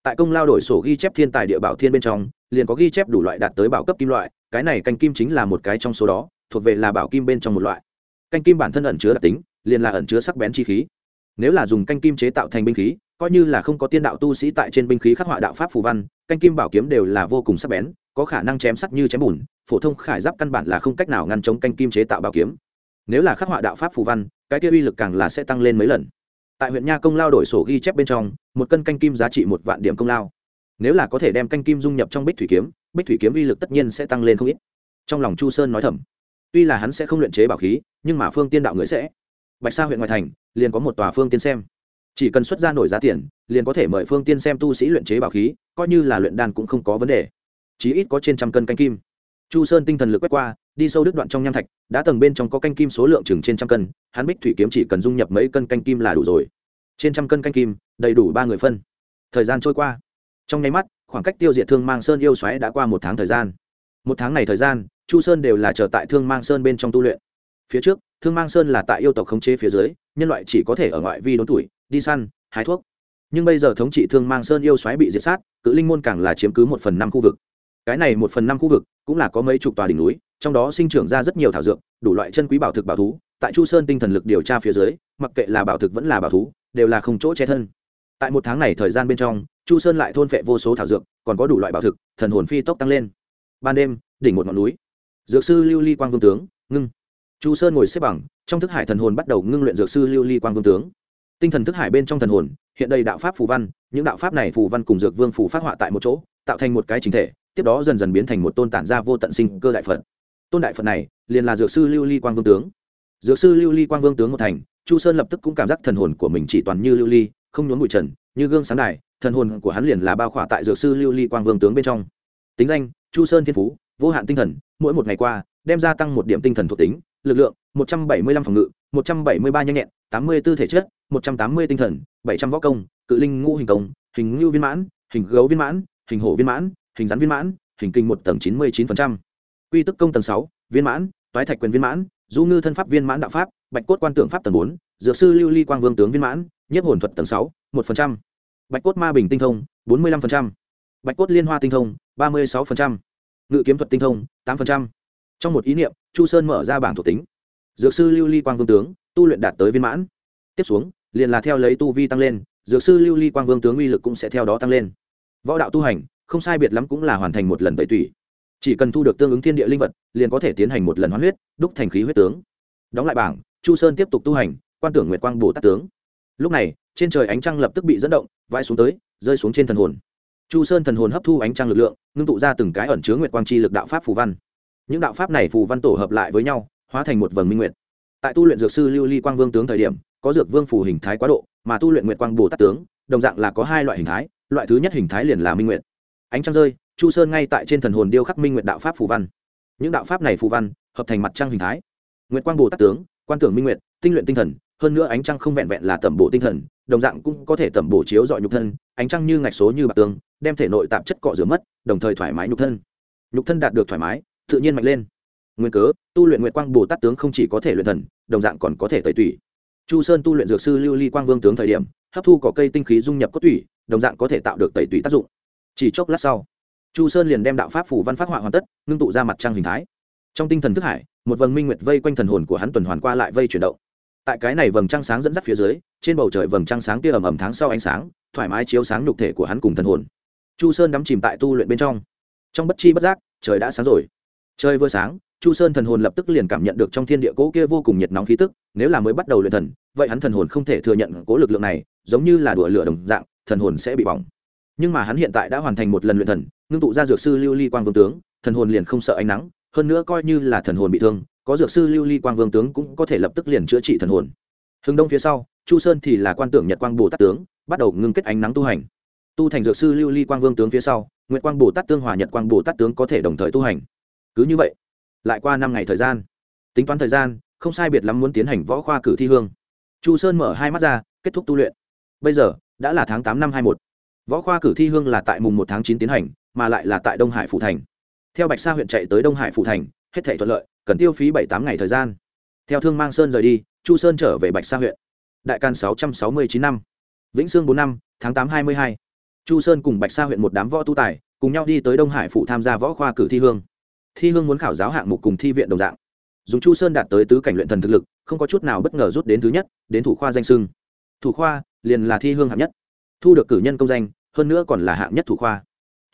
tại công lao đổi sổ ghi chép thiên tài địa bảo thiên bên trong, liền có ghi chép đủ loại đạt tới bảo cấp kim loại, cái này canh kim chính là một cái trong số đó, thuộc về là bảo kim bên trong một loại. Canh kim bản thân ẩn chứa đặc tính, liền là ẩn chứa sắc bén chi khí. Nếu là dùng canh kim chế tạo thành binh khí, coi như là không có tiên đạo tu sĩ tại trên binh khí khắc họa đạo pháp phù văn, canh kim bảo kiếm đều là vô cùng sắc bén, có khả năng chém sắc như chém bùn, phổ thông khải giáp căn bản là không cách nào ngăn chống canh kim chế tạo bảo kiếm. Nếu là khắc họa đạo pháp phù văn, cái kia uy lực càng là sẽ tăng lên mấy lần tại huyện nha công lao đổi sổ ghi chép bên trong, một cân canh kim giá trị một vạn điểm công lao. Nếu là có thể đem canh kim dung nhập trong bích thủy kiếm, bích thủy kiếm uy lực tất nhiên sẽ tăng lên không ít. Trong lòng chu sơn nói thầm, tuy là hắn sẽ không luyện chế bảo khí, nhưng mà phương tiên đạo người sẽ. Bạch sa huyện ngoại thành, liền có một tòa phương tiên xem. Chỉ cần xuất ra nổi giá tiền, liền có thể mời phương tiên xem tu sĩ luyện chế bảo khí, coi như là luyện đan cũng không có vấn đề. Chí ít có trên trăm cân canh kim. Chu sơn tinh thần lực quét qua, đi sâu đứt đoạn trong nham thạch, đã tầng bên trong có canh kim số lượng chừng trên trăm cân, hắn bích thủy kiếm chỉ cần dung nhập mấy cân canh kim là đủ rồi trên trăm cân canh kim, đầy đủ ba người phân. Thời gian trôi qua. Trong nháy mắt, khoảng cách tiêu diệt thương mang sơn yêu xoáy đã qua một tháng thời gian. Một tháng này thời gian, chu sơn đều là chờ tại thương mang sơn bên trong tu luyện. Phía trước, thương mang sơn là tại yêu tộc khống chế phía dưới, nhân loại chỉ có thể ở ngoại vi đốn tuổi, đi săn, hái thuốc. Nhưng bây giờ thống trị thương mang sơn yêu xoáy bị diệt sát, cự linh môn càng là chiếm cứ một phần năm khu vực. Cái này một phần năm khu vực cũng là có mấy chục tòa đỉnh núi, trong đó sinh trưởng ra rất nhiều thảo dược, đủ loại chân quý bảo thực bảo thú. Tại chu sơn tinh thần lực điều tra phía dưới, mặc kệ là bảo thực vẫn là bảo thú đều là không chỗ che thân. Tại một tháng này thời gian bên trong, chu sơn lại thôn phệ vô số thảo dược, còn có đủ loại bảo thực, thần hồn phi tốc tăng lên. Ban đêm, đỉnh một ngọn núi. Dược sư lưu ly quang vương tướng, ngưng. Chu sơn ngồi xếp bằng, trong thức hải thần hồn bắt đầu ngưng luyện dược sư lưu ly quang vương tướng. Tinh thần thức hải bên trong thần hồn, hiện đây đạo pháp phù văn, những đạo pháp này phù văn cùng dược vương phù phát họa tại một chỗ, tạo thành một cái chính thể, tiếp đó dần dần biến thành một tôn tản ra vô tận sinh cơ đại phật. Tôn đại phật này, liền là dược sư lưu ly quang vương tướng. Dược sư lưu ly quang vương tướng một thành chu sơn lập tức cũng cảm giác thần hồn của mình chỉ toàn như lưu ly, không nhốn bụi trần, như gương sáng đài, thần hồn của hắn liền là bao khỏa tại dược sư lưu ly quang vương tướng bên trong. Tính danh, chu sơn thiên phú, vô hạn tinh thần, mỗi một ngày qua, đem gia tăng một điểm tinh thần thuộc tính, lực lượng, một trăm bảy mươi lăm phòng ngự, một trăm bảy mươi ba nhanh nhẹn, tám mươi b ố thể chất, một trăm tám mươi tinh thần, bảy trăm võ công, cự linh ngũ hình công, hình ngưu viên mãn, hình gấu viên mãn, hình hổ viên mãn, hình rắn viên mãn, hình kinh một tầng chín mươi chín phần trăm. Quy tức công tầng sáu, viên mãn, toái thạch quyền viên mãn du ngư thân pháp viên mãn đạo pháp, bạch cốt quan tượng pháp tầng bốn, dược sư lưu ly quang vương tướng viên mãn, nhiếp hồn thuật tầng sáu, một phần trăm. Bạch cốt ma bình tinh thông, bốn mươi lăm phần trăm. Bạch cốt liên hoa tinh thông, ba mươi sáu phần trăm. Ngự kiếm thuật tinh thông, tám phần trăm. Trong một ý niệm, chu sơn mở ra bảng thuộc tính. Dược sư lưu ly quang vương tướng, tu luyện đạt tới viên mãn. Tiếp xuống, liền là theo lấy tu vi tăng lên, dược sư lưu ly quang vương tướng uy lực cũng sẽ theo đó tăng lên. Võ đạo tu hành, không sai biệt lắm cũng là hoàn thành một lần tẩy tủy chỉ cần thu được tương ứng thiên địa linh vật, liền có thể tiến hành một lần hoán huyết, đúc thành khí huyết tướng. Đóng lại bảng, chu sơn tiếp tục tu hành, quan tưởng nguyệt quang bồ tát tướng. Lúc này, trên trời ánh trăng lập tức bị dẫn động, vãi xuống tới, rơi xuống trên thần hồn. Chu sơn thần hồn hấp thu ánh trăng lực lượng, ngưng tụ ra từng cái ẩn chứa nguyệt quang chi lực đạo pháp phù văn. Những đạo pháp này phù văn tổ hợp lại với nhau, hóa thành một vầng minh nguyệt. Tại tu luyện dược sư lưu ly quang vương tướng thời điểm, có dược vương phù hình thái quá độ, mà tu luyện nguyệt quang bồ tát tướng, đồng dạng là có hai loại hình thái, loại thứ nhất hình thái liền là minh nguyệt. Ánh trăng rơi chu sơn ngay tại trên thần hồn điêu khắc minh nguyệt đạo pháp phù văn. Những đạo pháp này phù văn, hợp thành mặt trăng hình thái. Nguyệt quang bồ tát tướng, quan tưởng minh nguyệt, tinh luyện tinh thần, hơn nữa ánh trăng không vẹn vẹn là tẩm bổ tinh thần, đồng dạng cũng có thể tẩm bổ chiếu dọi nhục thân, ánh trăng như ngạch số như bạc tương đem thể nội tạp chất cọ rửa mất, đồng thời thoải mái nhục thân. Nhục thân đạt được thoải mái, tự nhiên mạnh lên. Nguyên cớ, tu luyện nguyệt quang bồ tát tướng không chỉ có thể luyện thần, đồng dạng còn có thể tẩy tủy. Chu sơn tu luyện dược sư lưu ly quang vương tướng thời điểm, hấp thu cỏ cây tinh khí dung nhập cốt tủy, đồng dạng có thể tạo được tẩy tủy tác dụng. Chỉ chốc lát sau chu sơn liền đem đạo pháp phủ văn phát họa hoàn tất, ngưng tụ ra mặt trăng hình thái. Trong tinh thần thức hải, một vầng minh nguyệt vây quanh thần hồn của hắn tuần hoàn qua lại vây chuyển động. Tại cái này vầng trăng sáng dẫn dắt phía dưới, trên bầu trời vầng trăng sáng kia ầm ầm tháng sau ánh sáng, thoải mái chiếu sáng nhục thể của hắn cùng thần hồn. Chu sơn đắm chìm tại tu luyện bên trong. Trong bất chi bất giác, trời đã sáng rồi. Trời vừa sáng, chu sơn thần hồn lập tức liền cảm nhận được trong thiên địa cỗ kia vô cùng nhiệt nóng khí tức, nếu là mới bắt đầu luyện thần, vậy hắn thần hồn không thể thừa nhận cỗ lực lượng này, giống như là đùa lửa đồng dạng, thần hồn sẽ bị bỏng. Nhưng mà hắn hiện tại đã hoàn thành một lần luyện thần ngưng tụ ra dược sư lưu ly quang vương tướng, thần hồn liền không sợ ánh nắng, hơn nữa coi như là thần hồn bị thương, có dược sư lưu ly quang vương tướng cũng có thể lập tức liền chữa trị thần hồn. Hướng đông phía sau, chu sơn thì là quan tưởng nhật quang bồ tát tướng, bắt đầu ngưng kết ánh nắng tu hành. Tu thành dược sư lưu ly quang vương tướng phía sau nguyễn quang bồ tát tương hòa nhật quang bồ tát tướng có thể đồng thời tu hành. Cứ như vậy, lại qua năm ngày thời gian. Tính toán thời gian, không sai biệt lắm muốn tiến hành võ khoa cử thi hương. Chu sơn mở hai mắt ra, kết thúc tu luyện. Bây giờ, đã là tháng tám năm hai một võ khoa cử thi hương là tại mùng một tháng chín tiến hành mà lại là tại đông hải phủ thành. Theo bạch sa huyện chạy tới đông hải phủ thành, hết thể thuận lợi, cần tiêu phí bảy tám ngày thời gian. Theo thương mang sơn rời đi, chu sơn trở về bạch sa huyện. Đại can sáu trăm sáu mươi chín năm. Vĩnh sương bốn năm, tháng tám hai mươi hai. Chu sơn cùng bạch sa huyện một đám võ tu tài, cùng nhau đi tới đông hải Phụ tham gia võ khoa cử thi hương. Thi hương muốn khảo giáo hạng mục cùng thi viện đồng dạng. Dùng chu sơn đạt tới tứ cảnh luyện thần thực lực, không có chút nào bất ngờ rút đến thứ nhất, đến thủ khoa danh sưng. Thủ khoa liền là thi hương hạng nhất. Thu được cử nhân công danh, hơn nữa còn là hạng nhất thủ khoa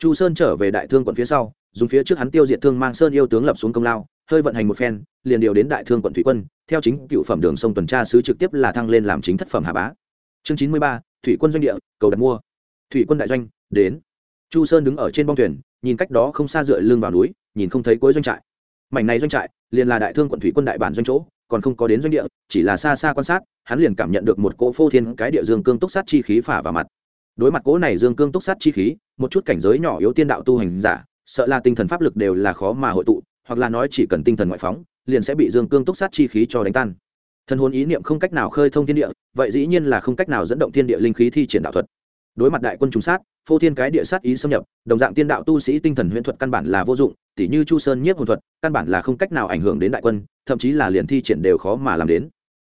chu sơn trở về đại thương quận phía sau, dùng phía trước hắn tiêu diệt thương mang sơn yêu tướng lập xuống công lao, hơi vận hành một phen, liền điều đến đại thương quận thủy quân, theo chính cựu phẩm đường sông tuần tra sứ trực tiếp là thăng lên làm chính thất phẩm hà bá. Chương chín mươi ba, thủy quân doanh địa, cầu đặt mua. Thủy quân đại doanh, đến. Chu sơn đứng ở trên bong thuyền, nhìn cách đó không xa dựa lưng vào núi, nhìn không thấy cuối doanh trại. Mảnh này doanh trại, liền là đại thương quận thủy quân đại bản doanh chỗ, còn không có đến doanh địa, chỉ là xa xa quan sát, hắn liền cảm nhận được một cỗ phô thiên cái địa dương cương túc sát chi khí phả vào mặt đối mặt cỗ này dương cương túc sát chi khí, một chút cảnh giới nhỏ yếu tiên đạo tu hành giả, sợ là tinh thần pháp lực đều là khó mà hội tụ, hoặc là nói chỉ cần tinh thần ngoại phóng, liền sẽ bị dương cương túc sát chi khí cho đánh tan. Thần hồn ý niệm không cách nào khơi thông thiên địa, vậy dĩ nhiên là không cách nào dẫn động thiên địa linh khí thi triển đạo thuật. Đối mặt đại quân trùng sát, phô thiên cái địa sát ý xâm nhập, đồng dạng tiên đạo tu sĩ tinh thần huyễn thuật căn bản là vô dụng, tỉ như chu sơn nhiếp hồn thuật, căn bản là không cách nào ảnh hưởng đến đại quân, thậm chí là liền thi triển đều khó mà làm đến.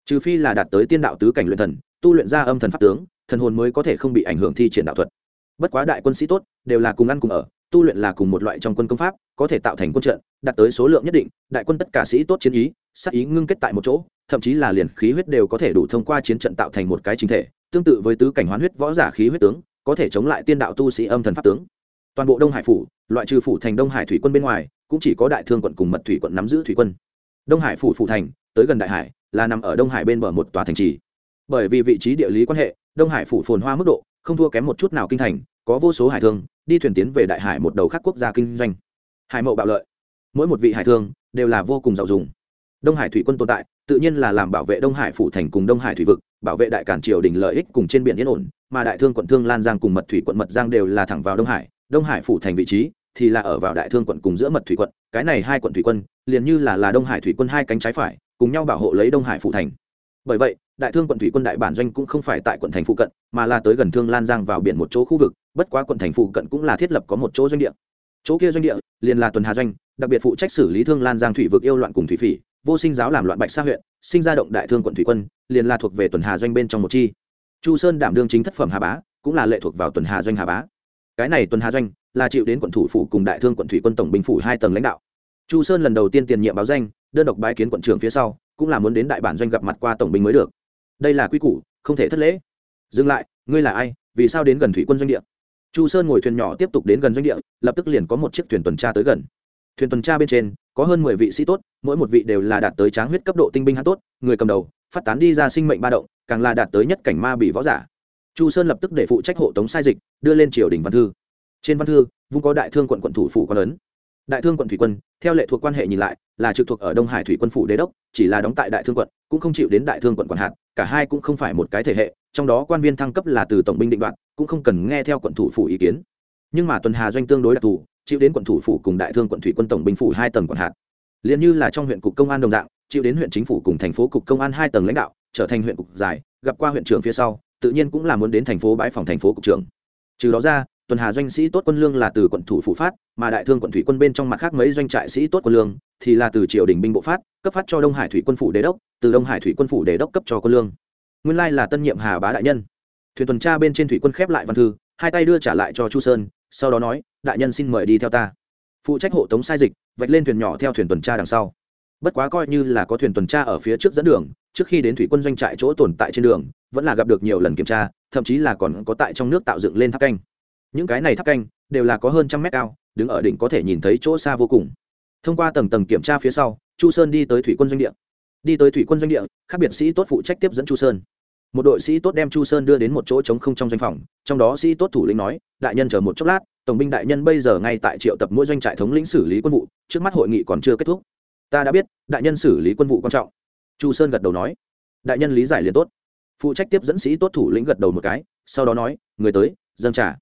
Trừ phi là đạt tới tiên đạo tứ cảnh luyện thần, tu luyện ra âm thần pháp tướng thần hồn mới có thể không bị ảnh hưởng thi triển đạo thuật. Bất quá đại quân sĩ tốt, đều là cùng ăn cùng ở, tu luyện là cùng một loại trong quân công pháp, có thể tạo thành quân trận, đạt tới số lượng nhất định, đại quân tất cả sĩ tốt chiến ý, sát ý ngưng kết tại một chỗ, thậm chí là liền khí huyết đều có thể đủ thông qua chiến trận tạo thành một cái chính thể, tương tự với tứ cảnh hoán huyết võ giả khí huyết tướng, có thể chống lại tiên đạo tu sĩ âm thần pháp tướng. Toàn bộ đông hải phủ, loại trừ phủ thành đông hải thủy quân bên ngoài, cũng chỉ có đại thương quận cùng mật thủy quận nắm giữ thủy quân. Đông hải phủ phủ thành, tới gần đại hải, là nằm ở đông hải bên bờ một tòa thành trì. Bởi vì vị trí địa lý quan hệ đông hải phủ phồn hoa mức độ, không thua kém một chút nào kinh thành, có vô số hải thương, đi thuyền tiến về đại hải một đầu khác quốc gia kinh doanh. Hải mậu bạo lợi. Mỗi một vị hải thương đều là vô cùng giàu dùng. Đông hải thủy quân tồn tại, tự nhiên là làm bảo vệ đông hải phủ thành cùng đông hải thủy vực, bảo vệ đại cản triều đình lợi ích cùng trên biển yên ổn, mà đại thương quận thương lan giang cùng mật thủy quận mật giang đều là thẳng vào đông hải. Đông hải phủ thành vị trí thì là ở vào đại thương quận cùng giữa mật thủy quận, cái này hai quận thủy quân liền như là là đông hải thủy quân hai cánh trái phải, cùng nhau bảo hộ lấy đông hải phủ thành. Bởi vậy đại thương quận thủy quân đại bản doanh cũng không phải tại quận thành phụ cận, mà là tới gần thương lan giang vào biển một chỗ khu vực, bất quá quận thành phụ cận cũng là thiết lập có một chỗ doanh địa. Chỗ kia doanh địa liền là tuần hà doanh, đặc biệt phụ trách xử lý thương lan giang thủy vực yêu loạn cùng thủy phỉ, vô sinh giáo làm loạn bạch xa huyện, sinh ra động đại thương quận thủy quân, liền là thuộc về tuần hà doanh bên trong một chi. Chu sơn đảm đương chính thất phẩm hà bá, cũng là lệ thuộc vào tuần hà doanh hà bá. Cái này tuần hà doanh là chịu đến quận thủ phủ cùng đại thương quận thủy quân tổng binh phủ hai tầng lãnh đạo. Chu sơn lần đầu tiên tiền nhiệm báo danh, đơn độc bái kiến quận trưởng phía sau, cũng là muốn đến đại bản doanh gặp mặt qua tổng binh mới được đây là quy củ không thể thất lễ. Dừng lại ngươi là ai vì sao đến gần thủy quân doanh địa? Chu sơn ngồi thuyền nhỏ tiếp tục đến gần doanh địa lập tức liền có một chiếc thuyền tuần tra tới gần. Thuyền tuần tra bên trên có hơn mười vị sĩ tốt mỗi một vị đều là đạt tới tráng huyết cấp độ tinh binh hát tốt người cầm đầu phát tán đi ra sinh mệnh ba động càng là đạt tới nhất cảnh ma bị võ giả. Chu sơn lập tức để phụ trách hộ tống sai dịch đưa lên triều đình văn thư. Trên văn thư vung có đại thương quận quận thủ phủ quan lớn, đại thương quận thủy quân theo lệ thuộc quan hệ nhìn lại là trực thuộc ở đông hải thủy quân phủ đế đốc chỉ là đóng tại đại thương quận cũng không chịu đến đại thương quận quản hạt cả hai cũng không phải một cái thể hệ, trong đó quan viên thăng cấp là từ tổng binh định đoạn cũng không cần nghe theo quận thủ phủ ý kiến. Nhưng mà tuần hà doanh tương đối đặc thù, chịu đến quận thủ phủ cùng đại thương quận thủy quân tổng binh phủ hai tầng quận hạt. Liền như là trong huyện cục công an đồng dạng, chịu đến huyện chính phủ cùng thành phố cục công an hai tầng lãnh đạo, trở thành huyện cục dài, gặp qua huyện trưởng phía sau, tự nhiên cũng là muốn đến thành phố bãi phòng thành phố cục trưởng. Trừ đó ra tuần hà doanh sĩ tốt quân lương là từ quận thủ phủ phát, mà đại thương quận thủy quân bên trong mặt khác mấy doanh trại sĩ tốt quân lương thì là từ triều đình binh bộ phát, cấp phát cho đông hải thủy quân phủ đế đốc, từ đông hải thủy quân phủ đế đốc cấp cho quân lương. Nguyên lai là tân nhiệm hà bá đại nhân. Thuyền tuần tra bên trên thủy quân khép lại văn thư, hai tay đưa trả lại cho chu sơn, sau đó nói, đại nhân xin mời đi theo ta. Phụ trách hộ tống sai dịch, vạch lên thuyền nhỏ theo thuyền tuần tra đằng sau. Bất quá coi như là có thuyền tuần tra ở phía trước dẫn đường, trước khi đến thủy quân doanh trại chỗ tồn tại trên đường, vẫn là gặp được nhiều lần kiểm tra, thậm chí là còn có tại trong nước tạo dựng lên tháp canh những cái này tháp canh đều là có hơn trăm mét cao, đứng ở đỉnh có thể nhìn thấy chỗ xa vô cùng. Thông qua tầng tầng kiểm tra phía sau, chu sơn đi tới thủy quân doanh địa. Đi tới thủy quân doanh địa khác biệt sĩ tốt phụ trách tiếp dẫn chu sơn. Một đội sĩ tốt đem chu sơn đưa đến một chỗ trống không trong doanh phòng, trong đó sĩ tốt thủ lĩnh nói, đại nhân chờ một chốc lát, tổng binh đại nhân bây giờ ngay tại triệu tập mỗi doanh trại thống lĩnh xử lý quân vụ, trước mắt hội nghị còn chưa kết thúc. Ta đã biết, đại nhân xử lý quân vụ quan trọng. Chu sơn gật đầu nói. Đại nhân lý giải liền tốt. Phụ trách tiếp dẫn sĩ tốt thủ lĩnh gật đầu một cái, sau đó nói, người tới, dâng trả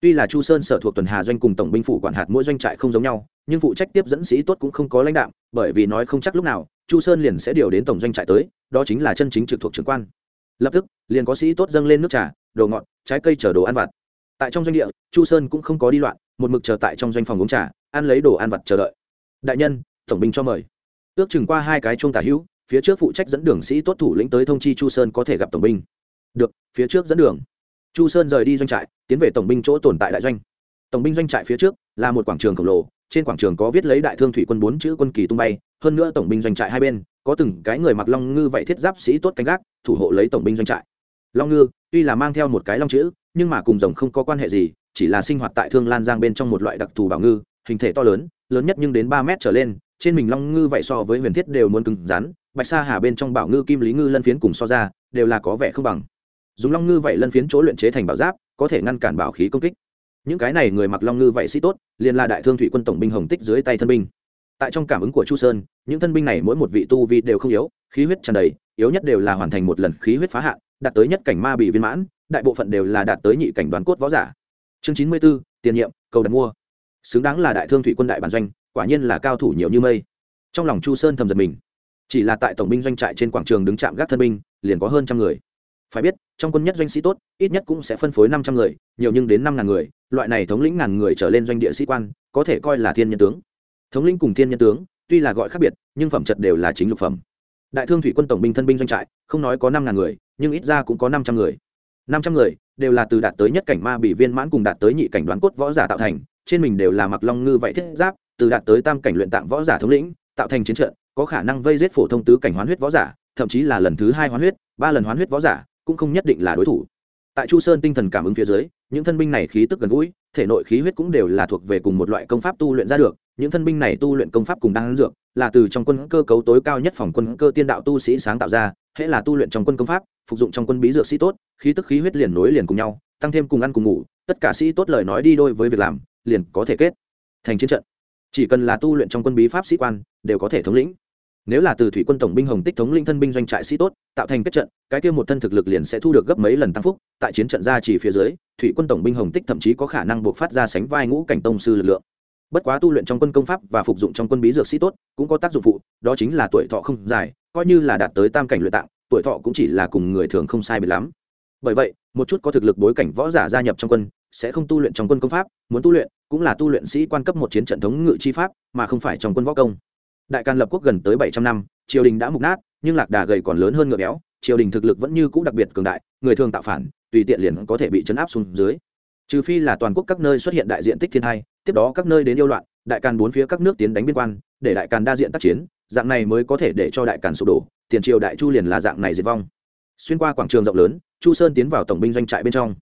tuy là chu sơn sở thuộc tuần hà doanh cùng tổng binh phủ quản hạt mỗi doanh trại không giống nhau, nhưng phụ trách tiếp dẫn sĩ tốt cũng không có lãnh đạo bởi vì nói không chắc lúc nào, chu sơn liền sẽ điều đến tổng doanh trại tới, đó chính là chân chính trực thuộc trưởng quan. Lập tức, liền có sĩ tốt dâng lên nước trà, đồ ngọt, trái cây chở đồ ăn vặt. Tại trong doanh địa, chu sơn cũng không có đi loạn, một mực chờ tại trong doanh phòng uống trà, ăn lấy đồ ăn vặt chờ đợi. Đại nhân, tổng binh cho mời. Ước chừng qua hai cái chuông tả hữu, phía trước phụ trách dẫn đường sĩ tốt thủ lĩnh tới thông chi chu sơn có thể gặp tổng binh. Được, phía trước dẫn đường chu sơn rời đi doanh trại, tiến về tổng binh chỗ tồn tại đại doanh. Tổng binh doanh trại phía trước là một quảng trường khổng lồ, trên quảng trường có viết lấy đại thương thủy quân bốn chữ quân kỳ tung bay, hơn nữa tổng binh doanh trại hai bên có từng cái người mặc long ngư vậy thiết giáp sĩ tốt canh gác, thủ hộ lấy tổng binh doanh trại. Long ngư, tuy là mang theo một cái long chữ, nhưng mà cùng rồng không có quan hệ gì, chỉ là sinh hoạt tại thương lan giang bên trong một loại đặc thù bảo ngư, hình thể to lớn lớn nhất nhưng đến ba mét trở lên, trên mình long ngư vậy so với huyền thiết đều muốn cứng rắn, bạch sa hà bên trong bảo ngư kim lý ngư lân phiến cùng so ra, đều là có vẻ không bằng dùng long ngư vậy lân phiến chỗ luyện chế thành bảo giáp, có thể ngăn cản bảo khí công kích. Những cái này người mặc long ngư vậy sĩ tốt, liền là đại thương thủy quân tổng binh hồng tích dưới tay thân binh. Tại trong cảm ứng của chu sơn, những thân binh này mỗi một vị tu vi đều không yếu, khí huyết tràn đầy, yếu nhất đều là hoàn thành một lần khí huyết phá hạn, đạt tới nhất cảnh ma bị viên mãn, đại bộ phận đều là đạt tới nhị cảnh đoán cốt võ giả. Chương chín mươi b ố tiền nhiệm, cầu đặt mua. Xứng đáng là đại thương thủy quân đại bản doanh, quả nhiên là cao thủ nhiều như mây. Trong lòng chu sơn thầm giật mình. Chỉ là tại tổng binh doanh trại trên quảng trường đứng chạm gác thân binh, liền có hơn trăm người. Phải biết trong quân nhất doanh sĩ tốt, ít nhất cũng sẽ phân phối năm trăm người, nhiều nhưng đến năm ngàn người, loại này thống lĩnh ngàn người trở lên doanh địa sĩ quan, có thể coi là thiên nhân tướng. Thống lĩnh cùng thiên nhân tướng, tuy là gọi khác biệt, nhưng phẩm chất đều là chính lục phẩm. Đại thương thủy quân tổng binh thân binh doanh trại, không nói có năm ngàn người, nhưng ít ra cũng có năm trăm người. Năm trăm người, đều là từ đạt tới nhất cảnh ma bị viên mãn cùng đạt tới nhị cảnh đoán cốt võ giả tạo thành, trên mình đều là mặc long ngư vậy thiết giáp, từ đạt tới tam cảnh luyện tạng võ giả thống lĩnh, tạo thành chiến trận, có khả năng vây giết phổ thông tứ cảnh hoán huyết võ giả, thậm chí là lần thứ hai hoán huyết, ba lần hoán huyết võ giả cũng không nhất định là đối thủ. Tại chu sơn tinh thần cảm ứng phía dưới, những thân binh này khí tức gần gũi, thể nội khí huyết cũng đều là thuộc về cùng một loại công pháp tu luyện ra được. Những thân binh này tu luyện công pháp cùng đang dược, là từ trong quân cơ cấu tối cao nhất phòng quân cơ tiên đạo tu sĩ sáng tạo ra, hễ là tu luyện trong quân công pháp, phục dụng trong quân bí dược sĩ tốt, khí tức khí huyết liền nối liền cùng nhau, tăng thêm cùng ăn cùng ngủ, tất cả sĩ tốt lời nói đi đôi với việc làm, liền có thể kết thành chiến trận. Chỉ cần là tu luyện trong quân bí pháp sĩ quan, đều có thể thống lĩnh nếu là từ thủy quân tổng binh hồng tích thống linh thân binh doanh trại sĩ tốt, tạo thành kết trận, cái kia một thân thực lực liền sẽ thu được gấp mấy lần tăng phúc. Tại chiến trận ra chỉ phía dưới, thủy quân tổng binh hồng tích thậm chí có khả năng buộc phát ra sánh vai ngũ cảnh tông sư lực lượng. Bất quá tu luyện trong quân công pháp và phục dụng trong quân bí dược sĩ tốt cũng có tác dụng phụ, đó chính là tuổi thọ không dài, coi như là đạt tới tam cảnh luyện tạng, tuổi thọ cũng chỉ là cùng người thường không sai biệt lắm. Bởi vậy, một chút có thực lực bối cảnh võ giả gia nhập trong quân, sẽ không tu luyện trong quân công pháp, muốn tu luyện cũng là tu luyện sĩ quan cấp một chiến trận thống ngự chi pháp, mà không phải trong quân võ công đại càn lập quốc gần tới bảy trăm năm, triều đình đã mục nát, nhưng lạc đà gầy còn lớn hơn ngựa béo, triều đình thực lực vẫn như cũ đặc biệt cường đại, người thường tạo phản, tùy tiện liền có thể bị chấn áp xuống dưới. Trừ phi là toàn quốc các nơi xuất hiện đại diện tích thiên hai, tiếp đó các nơi đến yêu loạn, đại càn bốn phía các nước tiến đánh biên quan, để đại càn đa diện tác chiến, dạng này mới có thể để cho đại càn sụp đổ, tiền triều đại chu liền là dạng này diệt vong. Xuyên qua quảng trường rộng lớn, chu sơn tiến vào tổng binh doanh trại bên trong.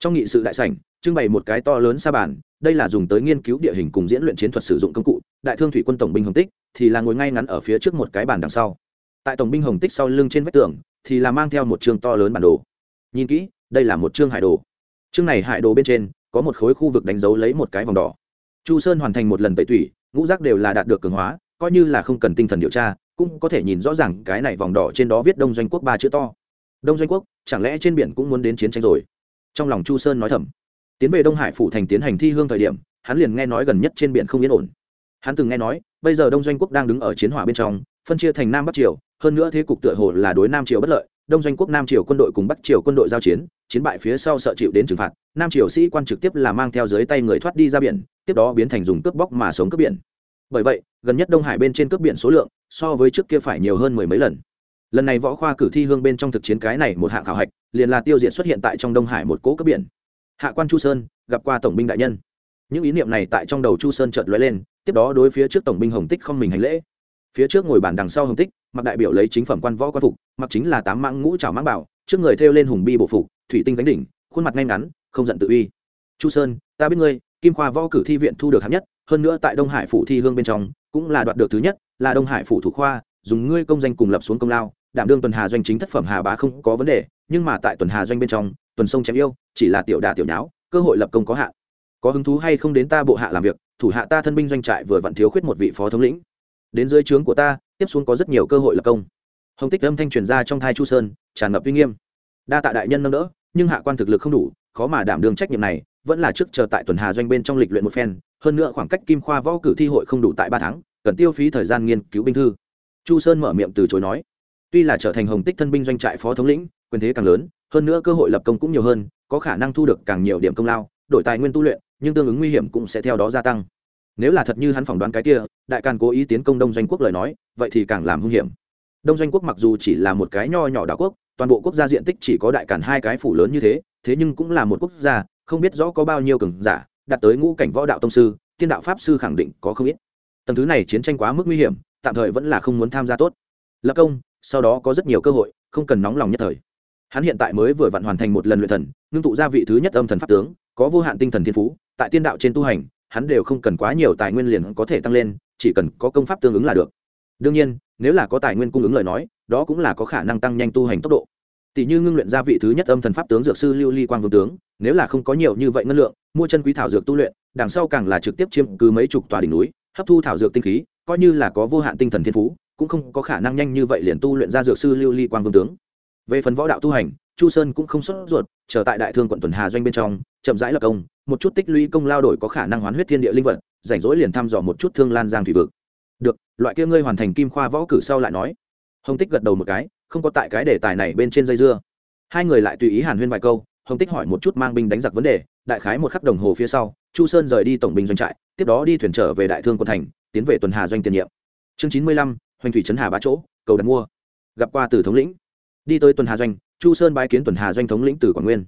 Trong nghị sự đại sảnh, trưng bày một cái to lớn sa bàn, đây là dùng tới nghiên cứu địa hình cùng diễn luyện chiến thuật sử dụng công cụ, đại thương thủy quân tổng binh hồng tích thì là ngồi ngay ngắn ở phía trước một cái bàn đằng sau. Tại tổng binh hồng tích sau lưng trên vách tường, thì là mang theo một chương to lớn bản đồ. Nhìn kỹ, đây là một chương hải đồ. Chương này hải đồ bên trên, có một khối khu vực đánh dấu lấy một cái vòng đỏ. Chu sơn hoàn thành một lần tẩy tủy, ngũ rác đều là đạt được cường hóa, coi như là không cần tinh thần điều tra, cũng có thể nhìn rõ ràng cái này vòng đỏ trên đó viết đông doanh quốc ba chữ to. Đông doanh quốc, chẳng lẽ trên biển cũng muốn đến chiến tranh rồi? Trong lòng chu sơn nói thầm. Tiến về đông hải phủ thành tiến hành thi hương thời điểm, hắn liền nghe nói gần nhất trên biển không yên ổn. Hắn từng nghe nói bây giờ đông doanh quốc đang đứng ở chiến hỏa bên trong, phân chia thành nam bắc triều, hơn nữa thế cục tựa hồ là đối nam triều bất lợi. Đông doanh quốc nam triều quân đội cùng bắc triều quân đội giao chiến chiến bại phía sau sợ chịu đến trừng phạt. Nam triều sĩ quan trực tiếp là mang theo dưới tay người thoát đi ra biển, tiếp đó biến thành dùng cướp bóc mà sống cướp biển. Bởi vậy, gần nhất đông hải bên trên cướp biển số lượng so với trước kia phải nhiều hơn mười mấy lần. Lần này võ khoa cử thi hương bên trong thực chiến cái này một hạng khảo hạch, liền là tiêu diệt xuất hiện tại trong đông hải một cỗ cướp biển. Hạ quan chu sơn gặp qua tổng binh đại nhân. Những ý niệm này tại trong đầu chu sơn chợt lóe lên tiếp đó đối phía trước tổng binh hồng tích không mình hành lễ. Phía trước ngồi bàn đằng sau hồng tích, mặc đại biểu lấy chính phẩm quan võ quan phục, mặc chính là tám mãng ngũ trào mãng bảo, trước người thêu lên hùng bi bộ phục, thủy tinh cánh đỉnh, khuôn mặt ngay ngắn, không giận tự uy. Chu sơn, ta biết ngươi, kim khoa võ cử thi viện thu được hạng nhất, hơn nữa tại đông hải phủ thi hương bên trong, cũng là đoạt được thứ nhất, là đông hải phủ thủ khoa, dùng ngươi công danh cùng lập xuống công lao, đảm đương tuần hà doanh chính thất phẩm hà bá không có vấn đề, nhưng mà tại tuần hà doanh bên trong, tuần sông chém yêu, chỉ là tiểu đà tiểu nháo, cơ hội lập công có hạn. Có hứng thú hay không đến ta bộ hạ làm việc thủ hạ ta thân binh doanh trại vừa vặn thiếu khuyết một vị phó thống lĩnh. Đến dưới trướng của ta, tiếp xuống có rất nhiều cơ hội lập công. Hồng tích âm thanh truyền ra trong thai chu sơn, tràn ngập uy nghiêm. Đa tạ đại nhân nâng đỡ, nhưng hạ quan thực lực không đủ, khó mà đảm đương trách nhiệm này, vẫn là trước chờ tại tuần hà doanh bên trong lịch luyện một phen, hơn nữa khoảng cách kim khoa võ cử thi hội không đủ tại ba tháng, cần tiêu phí thời gian nghiên cứu binh thư. Chu sơn mở miệng từ chối nói. Tuy là trở thành hồng tích thân binh doanh trại phó thống lĩnh, quyền thế càng lớn, hơn nữa cơ hội lập công cũng nhiều hơn, có khả năng thu được càng nhiều điểm công lao, đổi tài nguyên tu luyện nhưng tương ứng nguy hiểm cũng sẽ theo đó gia tăng. Nếu là thật như hắn phỏng đoán cái kia, đại càn cố ý tiến công đông doanh quốc lời nói, vậy thì càng làm hung hiểm. Đông doanh quốc mặc dù chỉ là một cái nho nhỏ đảo quốc, toàn bộ quốc gia diện tích chỉ có đại càn hai cái phủ lớn như thế thế nhưng cũng là một quốc gia, không biết rõ có bao nhiêu cường giả, đạt tới ngũ cảnh võ đạo tông sư, tiên đạo pháp sư khẳng định có không ít. Tầng thứ này chiến tranh quá mức nguy hiểm, tạm thời vẫn là không muốn tham gia tốt. Lập công, sau đó có rất nhiều cơ hội, không cần nóng lòng nhất thời. Hắn hiện tại mới vừa vặn hoàn thành một lần luyện thần, ngưng tụ ra vị thứ nhất âm thần pháp tướng có vô hạn tinh thần thiên phú, tại tiên đạo trên tu hành, hắn đều không cần quá nhiều tài nguyên liền có thể tăng lên, chỉ cần có công pháp tương ứng là được. Đương nhiên, nếu là có tài nguyên cung ứng lời nói, đó cũng là có khả năng tăng nhanh tu hành tốc độ. Tỷ như ngưng luyện ra vị thứ nhất âm thần pháp tướng dược sư lưu ly quang vương tướng, nếu là không có nhiều như vậy ngân lượng, mua chân quý thảo dược tu luyện, đằng sau càng là trực tiếp chiếm cứ mấy chục tòa đỉnh núi, hấp thu thảo dược tinh khí, coi như là có vô hạn tinh thần thiên phú, cũng không có khả năng nhanh như vậy liền tu luyện ra dược sư lưu ly quang vương tướng. Về phần võ đạo tu hành, chu sơn cũng không xuất ruột trở tại đại thương quận tuần hà doanh bên trong chậm rãi lập công, một chút tích lũy công lao đổi có khả năng hoán huyết thiên địa linh vật, rảnh rỗi liền thăm dò một chút thương lan giang thủy vực. Được, loại kia ngươi hoàn thành kim khoa võ cử sau lại nói. Hồng tích gật đầu một cái, không có tại cái đề tài này bên trên dây dưa. Hai người lại tùy ý hàn huyên vài câu, hồng tích hỏi một chút mang binh đánh giặc vấn đề, đại khái một khắc đồng hồ phía sau, chu sơn rời đi tổng binh doanh trại, tiếp đó đi thuyền trở về đại thương quân thành, tiến về tuần hà doanh tiền nhiệm. Chương chín mươi lăm, hoành thủy trấn hà ba chỗ, cầu đặt mua. Gặp qua từ thống lĩnh. Đi tới tuần hà doanh, chu sơn bái kiến tuần hà doanh thống lĩnh từ quảng nguyên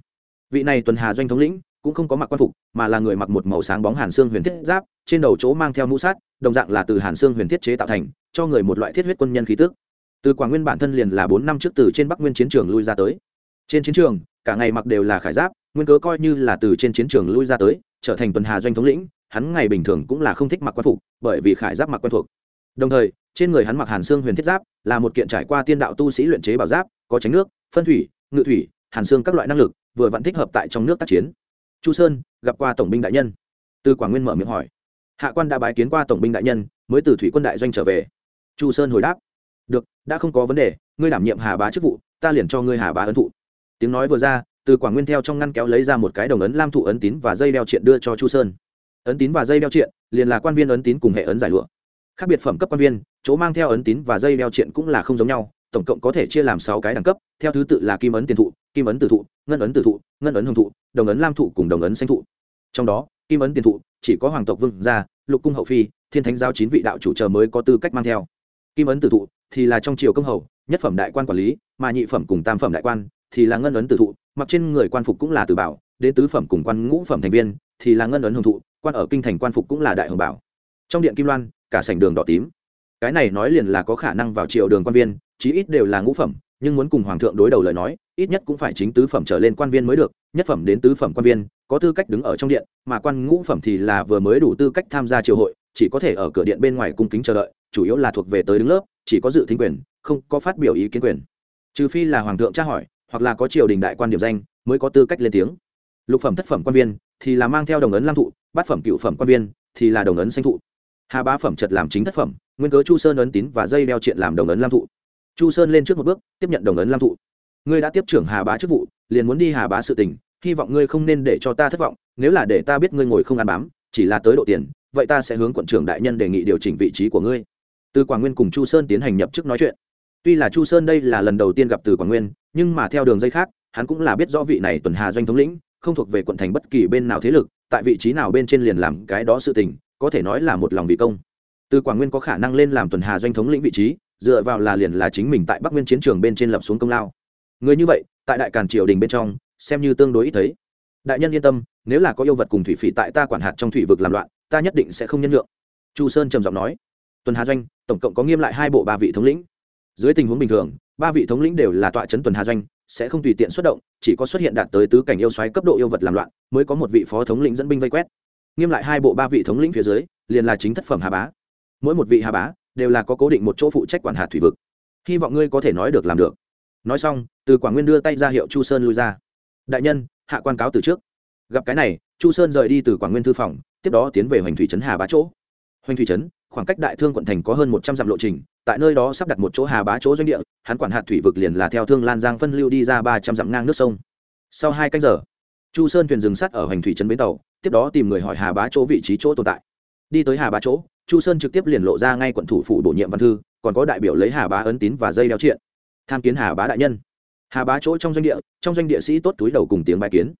vị này tuần hà doanh thống lĩnh cũng không có mặc quan phục, mà là người mặc một màu sáng bóng hàn xương huyền thiết giáp, trên đầu chỗ mang theo mũ sát đồng dạng là từ hàn xương huyền thiết chế tạo thành, cho người một loại thiết huyết quân nhân khí tức. Từ quảng nguyên bản thân liền là bốn năm trước từ trên bắc nguyên chiến trường lui ra tới. Trên chiến trường, cả ngày mặc đều là khải giáp, nguyên cớ coi như là từ trên chiến trường lui ra tới, trở thành tuần hà doanh thống lĩnh, hắn ngày bình thường cũng là không thích mặc quan phục, bởi vì khải giáp mặc quen thuộc. Đồng thời, trên người hắn mặc hàn xương huyền thiết giáp, là một kiện trải qua tiên đạo tu sĩ luyện chế bảo giáp, có tránh nước, phân thủy, ngự thủy, hàn xương các loại năng lực vừa vặn thích hợp tại trong nước tác chiến. Chu sơn, gặp qua tổng binh đại nhân. Từ quảng nguyên mở miệng hỏi. Hạ quan đã bái kiến qua tổng binh đại nhân, mới từ thủy quân đại doanh trở về. Chu sơn hồi đáp. Được, đã không có vấn đề, ngươi đảm nhiệm hà bá chức vụ, ta liền cho ngươi hà bá ấn thụ. Tiếng nói vừa ra, từ quảng nguyên theo trong ngăn kéo lấy ra một cái đồng ấn lam thụ ấn tín và dây đeo triện đưa cho chu sơn. Ấn tín và dây đeo triện, liền là quan viên ấn tín cùng hệ ấn giải lụa. Khác biệt phẩm cấp quan viên, chỗ mang theo ấn tín và dây đeo triện cũng là không giống nhau tổng cộng có thể chia làm sáu cái đẳng cấp, theo thứ tự là kim ấn tiền thụ, kim ấn tử thụ, ngân ấn tử thụ, ngân ấn hồng thụ, đồng ấn lam thụ cùng đồng ấn xanh thụ. Trong đó, kim ấn tiền thụ, chỉ có hoàng tộc vương gia, lục cung hậu phi, thiên thánh giao chín vị đạo chủ chờ mới có tư cách mang theo. Kim ấn tử thụ thì là trong triều công hầu, nhất phẩm đại quan quản lý, mà nhị phẩm cùng tam phẩm đại quan thì là ngân ấn tử thụ, mặc trên người quan phục cũng là tử bảo, đến tứ phẩm cùng quan ngũ phẩm thành viên thì là ngân ấn hồng thụ, quan ở kinh thành quan phục cũng là đại hồng bảo. Trong điện kim loan, cả sảnh đường đỏ tím. Cái này nói liền là có khả năng vào triều đường quan viên chí ít đều là ngũ phẩm, nhưng muốn cùng hoàng thượng đối đầu lời nói, ít nhất cũng phải chính tứ phẩm trở lên quan viên mới được, nhất phẩm đến tứ phẩm quan viên, có tư cách đứng ở trong điện, mà quan ngũ phẩm thì là vừa mới đủ tư cách tham gia triều hội, chỉ có thể ở cửa điện bên ngoài cung kính chờ đợi, chủ yếu là thuộc về tới đứng lớp, chỉ có dự thính quyền, không có phát biểu ý kiến quyền. Trừ phi là hoàng thượng tra hỏi, hoặc là có triều đình đại quan điểm danh, mới có tư cách lên tiếng. Lục phẩm thất phẩm quan viên thì là mang theo đồng ấn lam thụ, bát phẩm cựu phẩm quan viên thì là đồng ấn xanh thụ. Hà bá phẩm trật làm chính thất phẩm, nguyên cớ chu sơn ấn tín và dây đeo triện làm đồng ấn lam thụ chu sơn lên trước một bước, tiếp nhận đồng ấn lam thụ. Ngươi đã tiếp trưởng hà bá chức vụ, liền muốn đi hà bá sự tình, hy vọng ngươi không nên để cho ta thất vọng, nếu là để ta biết ngươi ngồi không ăn bám, chỉ là tới độ tiền, vậy ta sẽ hướng quận trưởng đại nhân đề nghị điều chỉnh vị trí của ngươi. Từ quảng nguyên cùng chu sơn tiến hành nhập chức nói chuyện. Tuy là chu sơn đây là lần đầu tiên gặp từ quảng nguyên, nhưng mà theo đường dây khác, hắn cũng là biết rõ vị này tuần hà doanh thống lĩnh, không thuộc về quận thành bất kỳ bên nào thế lực, tại vị trí nào bên trên liền làm cái đó sự tình, có thể nói là một lòng vị công. Từ quảng nguyên có khả năng lên làm tuần hà doanh thống lĩnh vị trí dựa vào là liền là chính mình tại bắc nguyên chiến trường bên trên lập xuống công lao. Người như vậy, tại đại càn triều đình bên trong, xem như tương đối ít thấy. Đại nhân yên tâm, nếu là có yêu vật cùng thủy phỉ tại ta quản hạt trong thủy vực làm loạn, ta nhất định sẽ không nhân lượng chu sơn trầm giọng nói. Tuần hà doanh, tổng cộng có nghiêm lại hai bộ ba vị thống lĩnh. Dưới tình huống bình thường, ba vị thống lĩnh đều là tọa trấn tuần hà doanh, sẽ không tùy tiện xuất động, chỉ có xuất hiện đạt tới tứ cảnh yêu xoáy cấp độ yêu vật làm loạn, mới có một vị phó thống lĩnh dẫn binh vây quét. Nghiêm lại hai bộ ba vị thống lĩnh phía dưới, liền là chính thất phẩm hà bá. Mỗi một vị hà bá đều là có cố định một chỗ phụ trách quản hạt thủy vực. Hy vọng ngươi có thể nói được làm được. Nói xong, từ quảng nguyên đưa tay ra hiệu chu sơn lui ra. Đại nhân, hạ quan cáo từ trước. Gặp cái này, chu sơn rời đi từ quảng nguyên thư phòng, tiếp đó tiến về hoành thủy trấn hà bá chỗ. Hoành thủy trấn, khoảng cách đại thương quận thành có hơn một trăm dặm lộ trình, tại nơi đó sắp đặt một chỗ hà bá chỗ doanh địa, hắn quản hạt thủy vực liền là theo thương lan giang phân lưu đi ra ba trăm dặm ngang nước sông. Sau hai canh giờ, chu sơn thuyền dừng sắt ở hoành thủy trấn bến tàu, tiếp đó tìm người hỏi hà bá chỗ vị trí chỗ tồn tại. Đi tới hà bá chỗ chu sơn trực tiếp liền lộ ra ngay quận thủ phủ bổ nhiệm văn thư, còn có đại biểu lấy hà bá ấn tín và dây đeo triện. Tham kiến hà bá đại nhân. Hà bá chỗ trong doanh địa, trong doanh địa sĩ tốt túi đầu cùng tiếng bài kiến.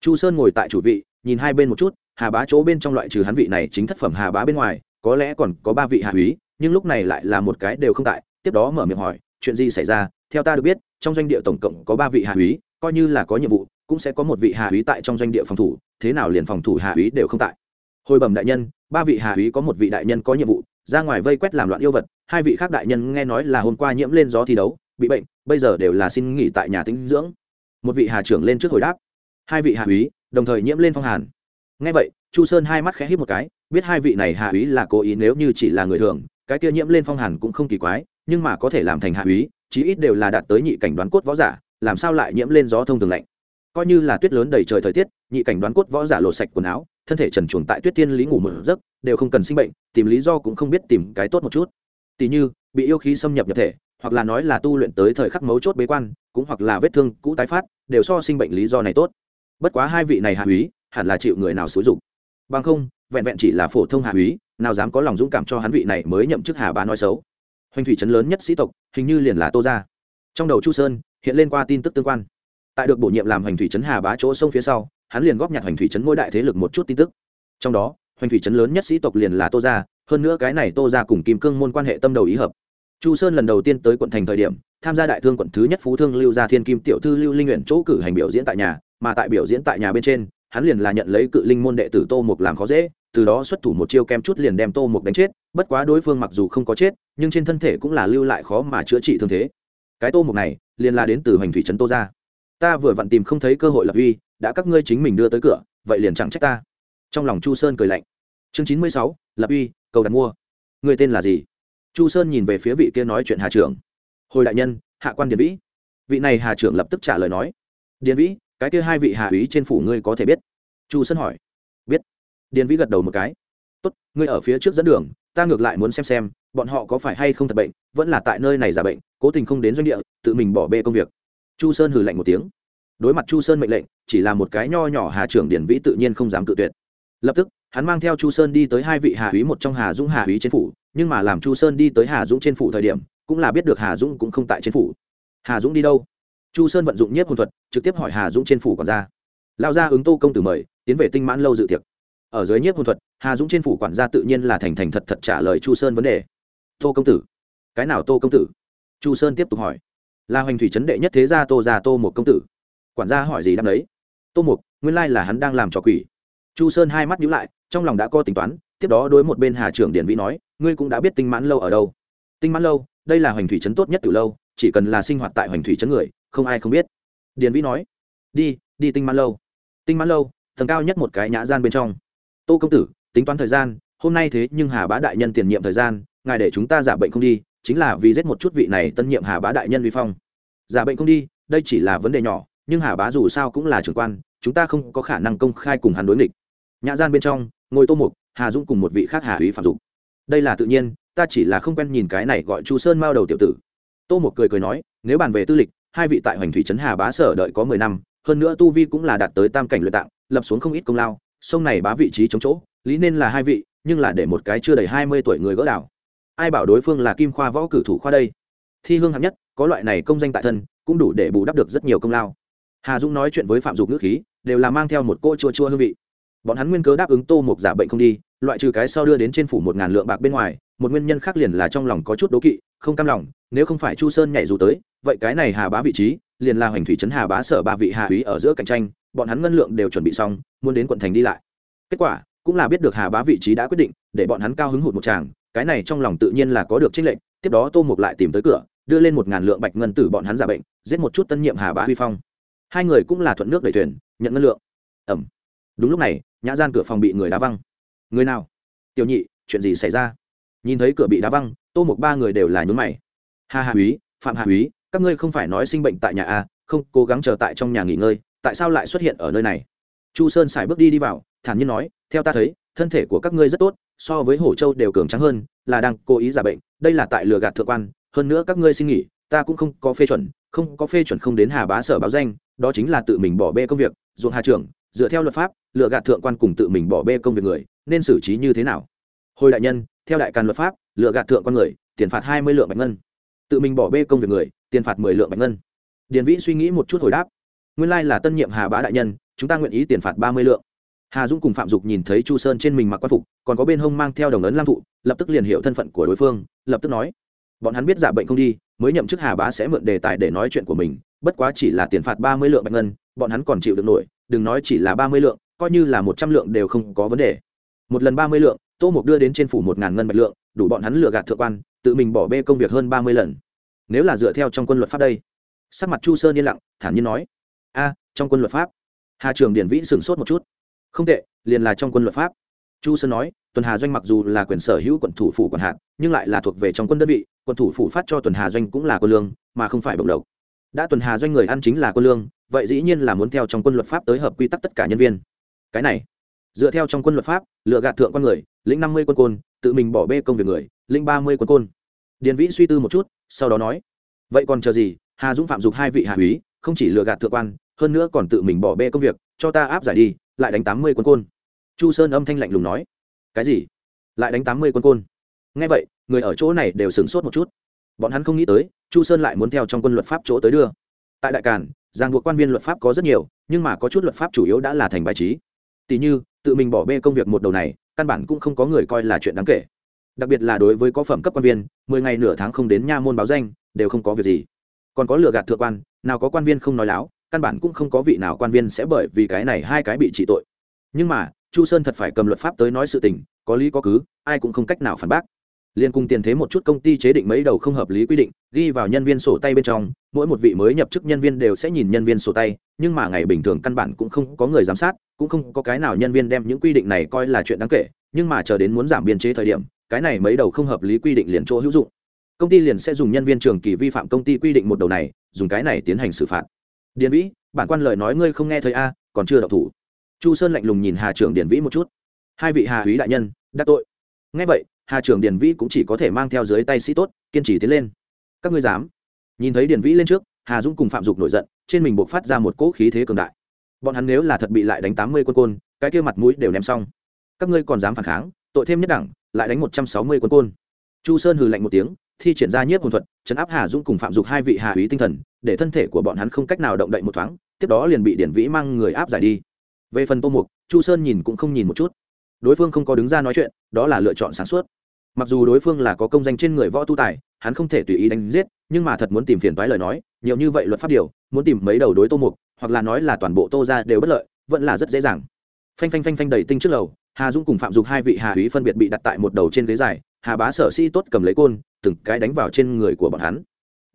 Chu sơn ngồi tại chủ vị, nhìn hai bên một chút, hà bá chỗ bên trong loại trừ hắn vị này chính thất phẩm hà bá bên ngoài, có lẽ còn có ba vị hạ úy, nhưng lúc này lại là một cái đều không tại, tiếp đó mở miệng hỏi, chuyện gì xảy ra? Theo ta được biết, trong doanh địa tổng cộng có ba vị hạ úy, coi như là có nhiệm vụ, cũng sẽ có một vị hạ úy tại trong doanh địa phòng thủ, thế nào liền phòng thủ hạ úy đều không tại? Hồi bẩm đại nhân, ba vị hà úy có một vị đại nhân có nhiệm vụ, ra ngoài vây quét làm loạn yêu vật, hai vị khác đại nhân nghe nói là hôm qua nhiễm lên gió thi đấu, bị bệnh, bây giờ đều là xin nghỉ tại nhà tĩnh dưỡng. Một vị hà trưởng lên trước hồi đáp. Hai vị hà úy, đồng thời nhiễm lên phong hàn. Nghe vậy, chu sơn hai mắt khẽ hít một cái, biết hai vị này hà úy là cố ý nếu như chỉ là người thường, cái kia nhiễm lên phong hàn cũng không kỳ quái, nhưng mà có thể làm thành hạ úy, chí ít đều là đạt tới nhị cảnh đoán cốt võ giả, làm sao lại nhiễm lên gió thông thường lạnh? Coi như là tuyết lớn đầy trời thời tiết, nhị cảnh đoán cốt võ giả lột sạch quần áo thân thể trần truồng tại tuyết tiên lý ngủ một giấc, đều không cần sinh bệnh, tìm lý do cũng không biết tìm cái tốt một chút. Tỉ như, bị yêu khí xâm nhập nhập thể, hoặc là nói là tu luyện tới thời khắc mấu chốt bế quan, cũng hoặc là vết thương cũ tái phát, đều so sinh bệnh lý do này tốt. Bất quá hai vị này hạ úy, hẳn là chịu người nào xúi dục. Bằng không, vẹn vẹn chỉ là phổ thông hạ úy, nào dám có lòng dũng cảm cho hắn vị này mới nhậm chức hà bá nói xấu. Hoành thủy trấn lớn nhất sĩ tộc, hình như liền là tô gia. Trong đầu chu sơn, hiện lên qua tin tức tương quan. Tại được bổ nhiệm làm hoành thủy trấn hà bá chỗ sông phía sau hắn liền góp nhặt hoành thủy trấn mỗi đại thế lực một chút tin tức. Trong đó, hoành thủy trấn lớn nhất sĩ tộc liền là tô gia, hơn nữa cái này tô gia cùng kim cương môn quan hệ tâm đầu ý hợp. Chu sơn lần đầu tiên tới quận thành thời điểm, tham gia đại thương quận thứ nhất phú thương lưu gia thiên kim tiểu thư lưu linh nguyện chỗ cử hành biểu diễn tại nhà, mà tại biểu diễn tại nhà bên trên, hắn liền là nhận lấy cự linh môn đệ tử tô mục làm khó dễ, từ đó xuất thủ một chiêu kem chút liền đem tô mục đánh chết, bất quá đối phương mặc dù không có chết, nhưng trên thân thể cũng là lưu lại khó mà chữa trị thương thế. Cái tô mục này, liền là đến từ hoành thủy trấn tô gia. Ta vừa vặn tìm không thấy cơ hội lập uy đã các ngươi chính mình đưa tới cửa, vậy liền chẳng trách ta. Trong lòng chu sơn cười lạnh. Chương chín mươi sáu, lập uy, cầu đặt mua. Người tên là gì? Chu sơn nhìn về phía vị kia nói chuyện hà trưởng. Hồi đại nhân, hạ quan điền vĩ. Vị này hà trưởng lập tức trả lời nói. Điền vĩ, cái kia hai vị hà úy trên phủ ngươi có thể biết? Chu sơn hỏi. Biết. Điền vĩ gật đầu một cái. Tốt, ngươi ở phía trước dẫn đường, ta ngược lại muốn xem xem, bọn họ có phải hay không thật bệnh, vẫn là tại nơi này giả bệnh, cố tình không đến doanh địa, tự mình bỏ bê công việc. Chu sơn hừ lạnh một tiếng đối mặt chu sơn mệnh lệnh, chỉ là một cái nho nhỏ hà trưởng điển vĩ tự nhiên không dám cự tuyệt. Lập tức, hắn mang theo chu sơn đi tới hai vị hà úy một trong hà dũng hà úy trên phủ, nhưng mà làm chu sơn đi tới hà dũng trên phủ thời điểm, cũng là biết được hà dũng cũng không tại trên phủ. Hà dũng đi đâu? Chu sơn vận dụng nhiếp hồn thuật, trực tiếp hỏi hà dũng trên phủ còn ra lao ra ứng tô công tử mời, tiến về tinh mãn lâu dự tiệc. Ở dưới nhiếp hồn thuật, hà dũng trên phủ quản gia tự nhiên là thành thành thật thật trả lời chu sơn vấn đề. Tô công tử? Cái nào tô công tử? Chu sơn tiếp tục hỏi. Là hoành thủy trấn đệ nhất thế gia tô già tô một công tử quản gia hỏi gì đáp đấy. Tô mục, nguyên lai là hắn đang làm trò quỷ. Chu sơn hai mắt nhíu lại, trong lòng đã có tính toán, tiếp đó đối một bên hà trưởng điển vĩ nói, ngươi cũng đã biết tinh mãn lâu ở đâu. Tinh mãn lâu, đây là hoành thủy trấn tốt nhất từ lâu, chỉ cần là sinh hoạt tại hoành thủy trấn người, không ai không biết. Điền vĩ nói, đi đi tinh mãn lâu. Tinh mãn lâu, tầng cao nhất một cái nhã gian bên trong. Tô công tử, tính toán thời gian, hôm nay thế nhưng hà bá đại nhân tiền nhiệm thời gian, ngài để chúng ta giả bệnh không đi, chính là vì giết một chút vị này tân nhiệm hà bá đại nhân vi phong. Giả bệnh không đi, đây chỉ là vấn đề nhỏ nhưng hà bá dù sao cũng là trưởng quan, chúng ta không có khả năng công khai cùng hắn đối nghịch. Nhã gian bên trong ngồi tô mục, hà dũng cùng một vị khác hà úy phạm dục. Đây là tự nhiên, ta chỉ là không quen nhìn cái này gọi chu sơn mao đầu tiểu tử. Tô mục cười cười nói, nếu bàn về tư lịch, hai vị tại hoành thủy trấn hà bá sở đợi có mười năm, hơn nữa tu vi cũng là đạt tới tam cảnh luyện tạng, lập xuống không ít công lao, sông này bá vị trí chống chỗ, lý nên là hai vị, nhưng là để một cái chưa đầy hai mươi tuổi người gỡ đảo. Ai bảo đối phương là kim khoa võ cử thủ khoa đây? Thi hương hạng nhất, có loại này công danh tại thân, cũng đủ để bù đắp được rất nhiều công lao hà dũng nói chuyện với phạm dục ngữ khí, đều là mang theo một cô chua chua hương vị. Bọn hắn nguyên cớ đáp ứng tô mục giả bệnh không đi, loại trừ cái sau đưa đến trên phủ một ngàn lượng bạc bên ngoài, một nguyên nhân khác liền là trong lòng có chút đố kỵ, không cam lòng, nếu không phải chu sơn nhảy dù tới, vậy cái này hà bá vị trí, liền là hoành thủy trấn hà bá sở ba vị hà úy ở giữa cạnh tranh, bọn hắn ngân lượng đều chuẩn bị xong, muốn đến quận thành đi lại. Kết quả, cũng là biết được hà bá vị trí đã quyết định, để bọn hắn cao hứng hụt một tràng, cái này trong lòng tự nhiên là có được trích lệnh tiếp đó tô mục lại tìm tới cửa, đưa lên một ngàn lượng bạch ngân tử bọn hắn giả bệnh, giết một chút tân nhiệm hà bá huy phong hai người cũng là thuận nước đẩy thuyền, nhận ngân lượng. Ẩm. Đúng lúc này, nhã gian cửa phòng bị người đá văng. Người nào? Tiểu nhị, chuyện gì xảy ra? Nhìn thấy cửa bị đá văng, tô một ba người đều là nhún mày. Hà hà úy phạm hà úy các ngươi không phải nói sinh bệnh tại nhà a không, cố gắng chờ tại trong nhà nghỉ ngơi, tại sao lại xuất hiện ở nơi này? Chu sơn xài bước đi đi vào, thản nhiên nói, theo ta thấy, thân thể của các ngươi rất tốt, so với hổ châu đều cường trắng hơn, là đang cố ý giả bệnh, đây là tại lừa gạt thượng quan, hơn nữa các ngươi xin nghỉ, ta cũng không có phê chuẩn, không có phê chuẩn không đến hà bá sở báo danh đó chính là tự mình bỏ bê công việc ruộng hà trưởng, dựa theo luật pháp, lừa gạt thượng quan cùng tự mình bỏ bê công việc người, nên xử trí như thế nào? Hồi đại nhân, theo đại càn luật pháp, lừa gạt thượng quan người, tiền phạt hai mươi lượng bạch ngân. Tự mình bỏ bê công việc người, tiền phạt mười lượng bạch ngân. Điền vĩ suy nghĩ một chút hồi đáp. Nguyên lai là tân nhiệm hà bá đại nhân, chúng ta nguyện ý tiền phạt ba mươi lượng. Hà dũng cùng phạm dục nhìn thấy chu sơn trên mình mặc q u a n phục, còn có bên hông mang theo đồng ấn lam thụ, lập tức liền hiểu thân phận của đối phương, lập tức nói. Bọn hắn biết giả bệnh không đi, mới nhậm chức hà bá sẽ mượn đề tài để nói chuyện của mình bất quá chỉ là tiền phạt ba mươi lượng bạch ngân, bọn hắn còn chịu được nổi, đừng nói chỉ là ba mươi lượng, coi như là một trăm lượng đều không có vấn đề. Một lần ba mươi lượng, tô mục đưa đến trên phủ một ngàn ngân bạch lượng, đủ bọn hắn lừa gạt thượng quan, tự mình bỏ bê công việc hơn ba mươi lần. Nếu là dựa theo trong quân luật pháp đây. Sắc mặt chu sơn yên lặng, thản nhiên nói. A, trong quân luật pháp? Hà trường điển vĩ sửng sốt một chút. Không tệ, liền là trong quân luật pháp. Chu sơn nói, tuần hà doanh mặc dù là quyền sở hữu quận thủ phủ quản hạt, nhưng lại là thuộc về trong quân đơn vị, quận thủ phủ phát cho tuần hà doanh cũng là quân lương, mà không phải bổng lộc đã tuần hà doanh người ăn chính là quân lương, vậy dĩ nhiên là muốn theo trong quân luật pháp tới hợp quy tắc tất cả nhân viên. Cái này, dựa theo trong quân luật pháp, lựa gạt thượng con người, lĩnh năm mươi quân côn, tự mình bỏ bê công việc người, lĩnh ba mươi quân côn. Điền vĩ suy tư một chút, sau đó nói, vậy còn chờ gì? Hà dũng phạm dục hai vị hạ úy, không chỉ lừa gạt thượng quan, hơn nữa còn tự mình bỏ bê công việc, cho ta áp giải đi, lại đánh tám mươi quân côn. Chu sơn âm thanh lạnh lùng nói, cái gì? Lại đánh tám mươi quân côn? Ngay vậy, người ở chỗ này đều sửng sốt một chút. Bọn hắn không nghĩ tới chu sơn lại muốn theo trong quân luật pháp chỗ tới đưa. Tại đại càn, ràng buộc quan viên luật pháp có rất nhiều, nhưng mà có chút luật pháp chủ yếu đã là thành bài trí. Tỷ như, tự mình bỏ bê công việc một đầu này, căn bản cũng không có người coi là chuyện đáng kể. Đặc biệt là đối với có phẩm cấp quan viên, mười ngày nửa tháng không đến nha môn báo danh, đều không có việc gì. Còn có lừa gạt thượng quan, nào có quan viên không nói láo, căn bản cũng không có vị nào quan viên sẽ bởi vì cái này hai cái bị trị tội. Nhưng mà, chu sơn thật phải cầm luật pháp tới nói sự tình, có lý có cứ, ai cũng không cách nào phản bác liên cùng tiền thế một chút công ty chế định mấy đầu không hợp lý quy định, ghi vào nhân viên sổ tay bên trong, mỗi một vị mới nhập chức nhân viên đều sẽ nhìn nhân viên sổ tay, nhưng mà ngày bình thường căn bản cũng không có người giám sát, cũng không có cái nào nhân viên đem những quy định này coi là chuyện đáng kể, nhưng mà chờ đến muốn giảm biên chế thời điểm, cái này mấy đầu không hợp lý quy định liền chỗ hữu dụng. Công ty liền sẽ dùng nhân viên trường kỳ vi phạm công ty quy định một đầu này, dùng cái này tiến hành xử phạt. Điền vĩ, bản quan lời nói ngươi không nghe thấy a, còn chưa đọc thủ. Chu sơn lạnh lùng nhìn hà trưởng điền vĩ một chút. Hai vị hà húy đại nhân đắc tội. Nghe vậy hà trưởng điền vĩ cũng chỉ có thể mang theo dưới tay sĩ tốt, kiên trì tiến lên. Các ngươi dám? Nhìn thấy điền vĩ lên trước, hà dũng cùng phạm dục nổi giận, trên mình buộc phát ra một cỗ khí thế cường đại. Bọn hắn nếu là thật bị lại đánh tám mươi quân côn, cái kia mặt mũi đều ném xong. Các ngươi còn dám phản kháng, tội thêm nhất đẳng, lại đánh một trăm sáu mươi quân côn. Chu sơn hừ lạnh một tiếng, thi triển ra nhiếp hồn thuật, chấn áp hà dũng cùng phạm dục hai vị hà úy tinh thần, để thân thể của bọn hắn không cách nào động đậy một thoáng, tiếp đó liền bị điển vĩ mang người áp giải đi. Về phần tô mục, chu sơn nhìn cũng không nhìn một chút đối phương không có đứng ra nói chuyện, đó là lựa chọn sáng suốt. Mặc dù đối phương là có công danh trên người võ tu tài, hắn không thể tùy ý đánh giết, nhưng mà thật muốn tìm phiền toái lời nói, nhiều như vậy luật pháp điều, muốn tìm mấy đầu đối tô mục, hoặc là nói là toàn bộ tô ra đều bất lợi, vẫn là rất dễ dàng. Phanh phanh phanh phanh đầy tinh trước lầu, hà dũng cùng phạm dục hai vị hà úy phân biệt bị đặt tại một đầu trên ghế dài, hà bá sở sĩ tốt cầm lấy côn, từng cái đánh vào trên người của bọn hắn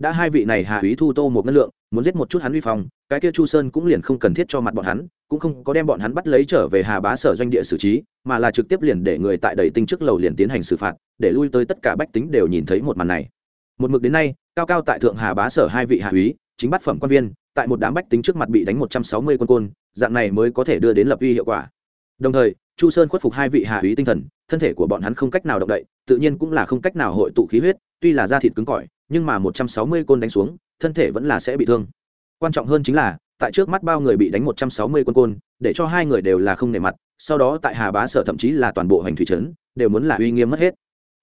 đã hai vị này hà úy thu tô một ngân lượng, muốn giết một chút hắn uy phong, cái kia chu sơn cũng liền không cần thiết cho mặt bọn hắn, cũng không có đem bọn hắn bắt lấy trở về hà bá sở doanh địa xử trí, mà là trực tiếp liền để người tại đầy tinh trước lầu liền tiến hành xử phạt, để lui tới tất cả bách tính đều nhìn thấy một màn này. Một mực đến nay, cao cao tại thượng hà bá sở hai vị hà úy, chính bát phẩm quan viên, tại một đám bách tính trước mặt bị đánh một trăm sáu mươi quân côn, dạng này mới có thể đưa đến lập uy hiệu quả. Đồng thời, chu sơn khuất phục hai vị hà úy tinh thần, thân thể của bọn hắn không cách nào động đậy, tự nhiên cũng là không cách nào hội tụ khí huyết, tuy là da thịt cứng cỏi nhưng mà một trăm sáu mươi côn đánh xuống, thân thể vẫn là sẽ bị thương. Quan trọng hơn chính là, tại trước mắt bao người bị đánh một trăm sáu mươi quân côn, để cho hai người đều là không nề mặt, sau đó tại hà bá sở thậm chí là toàn bộ hành thủy trấn, đều muốn là uy nghiêm mất hết.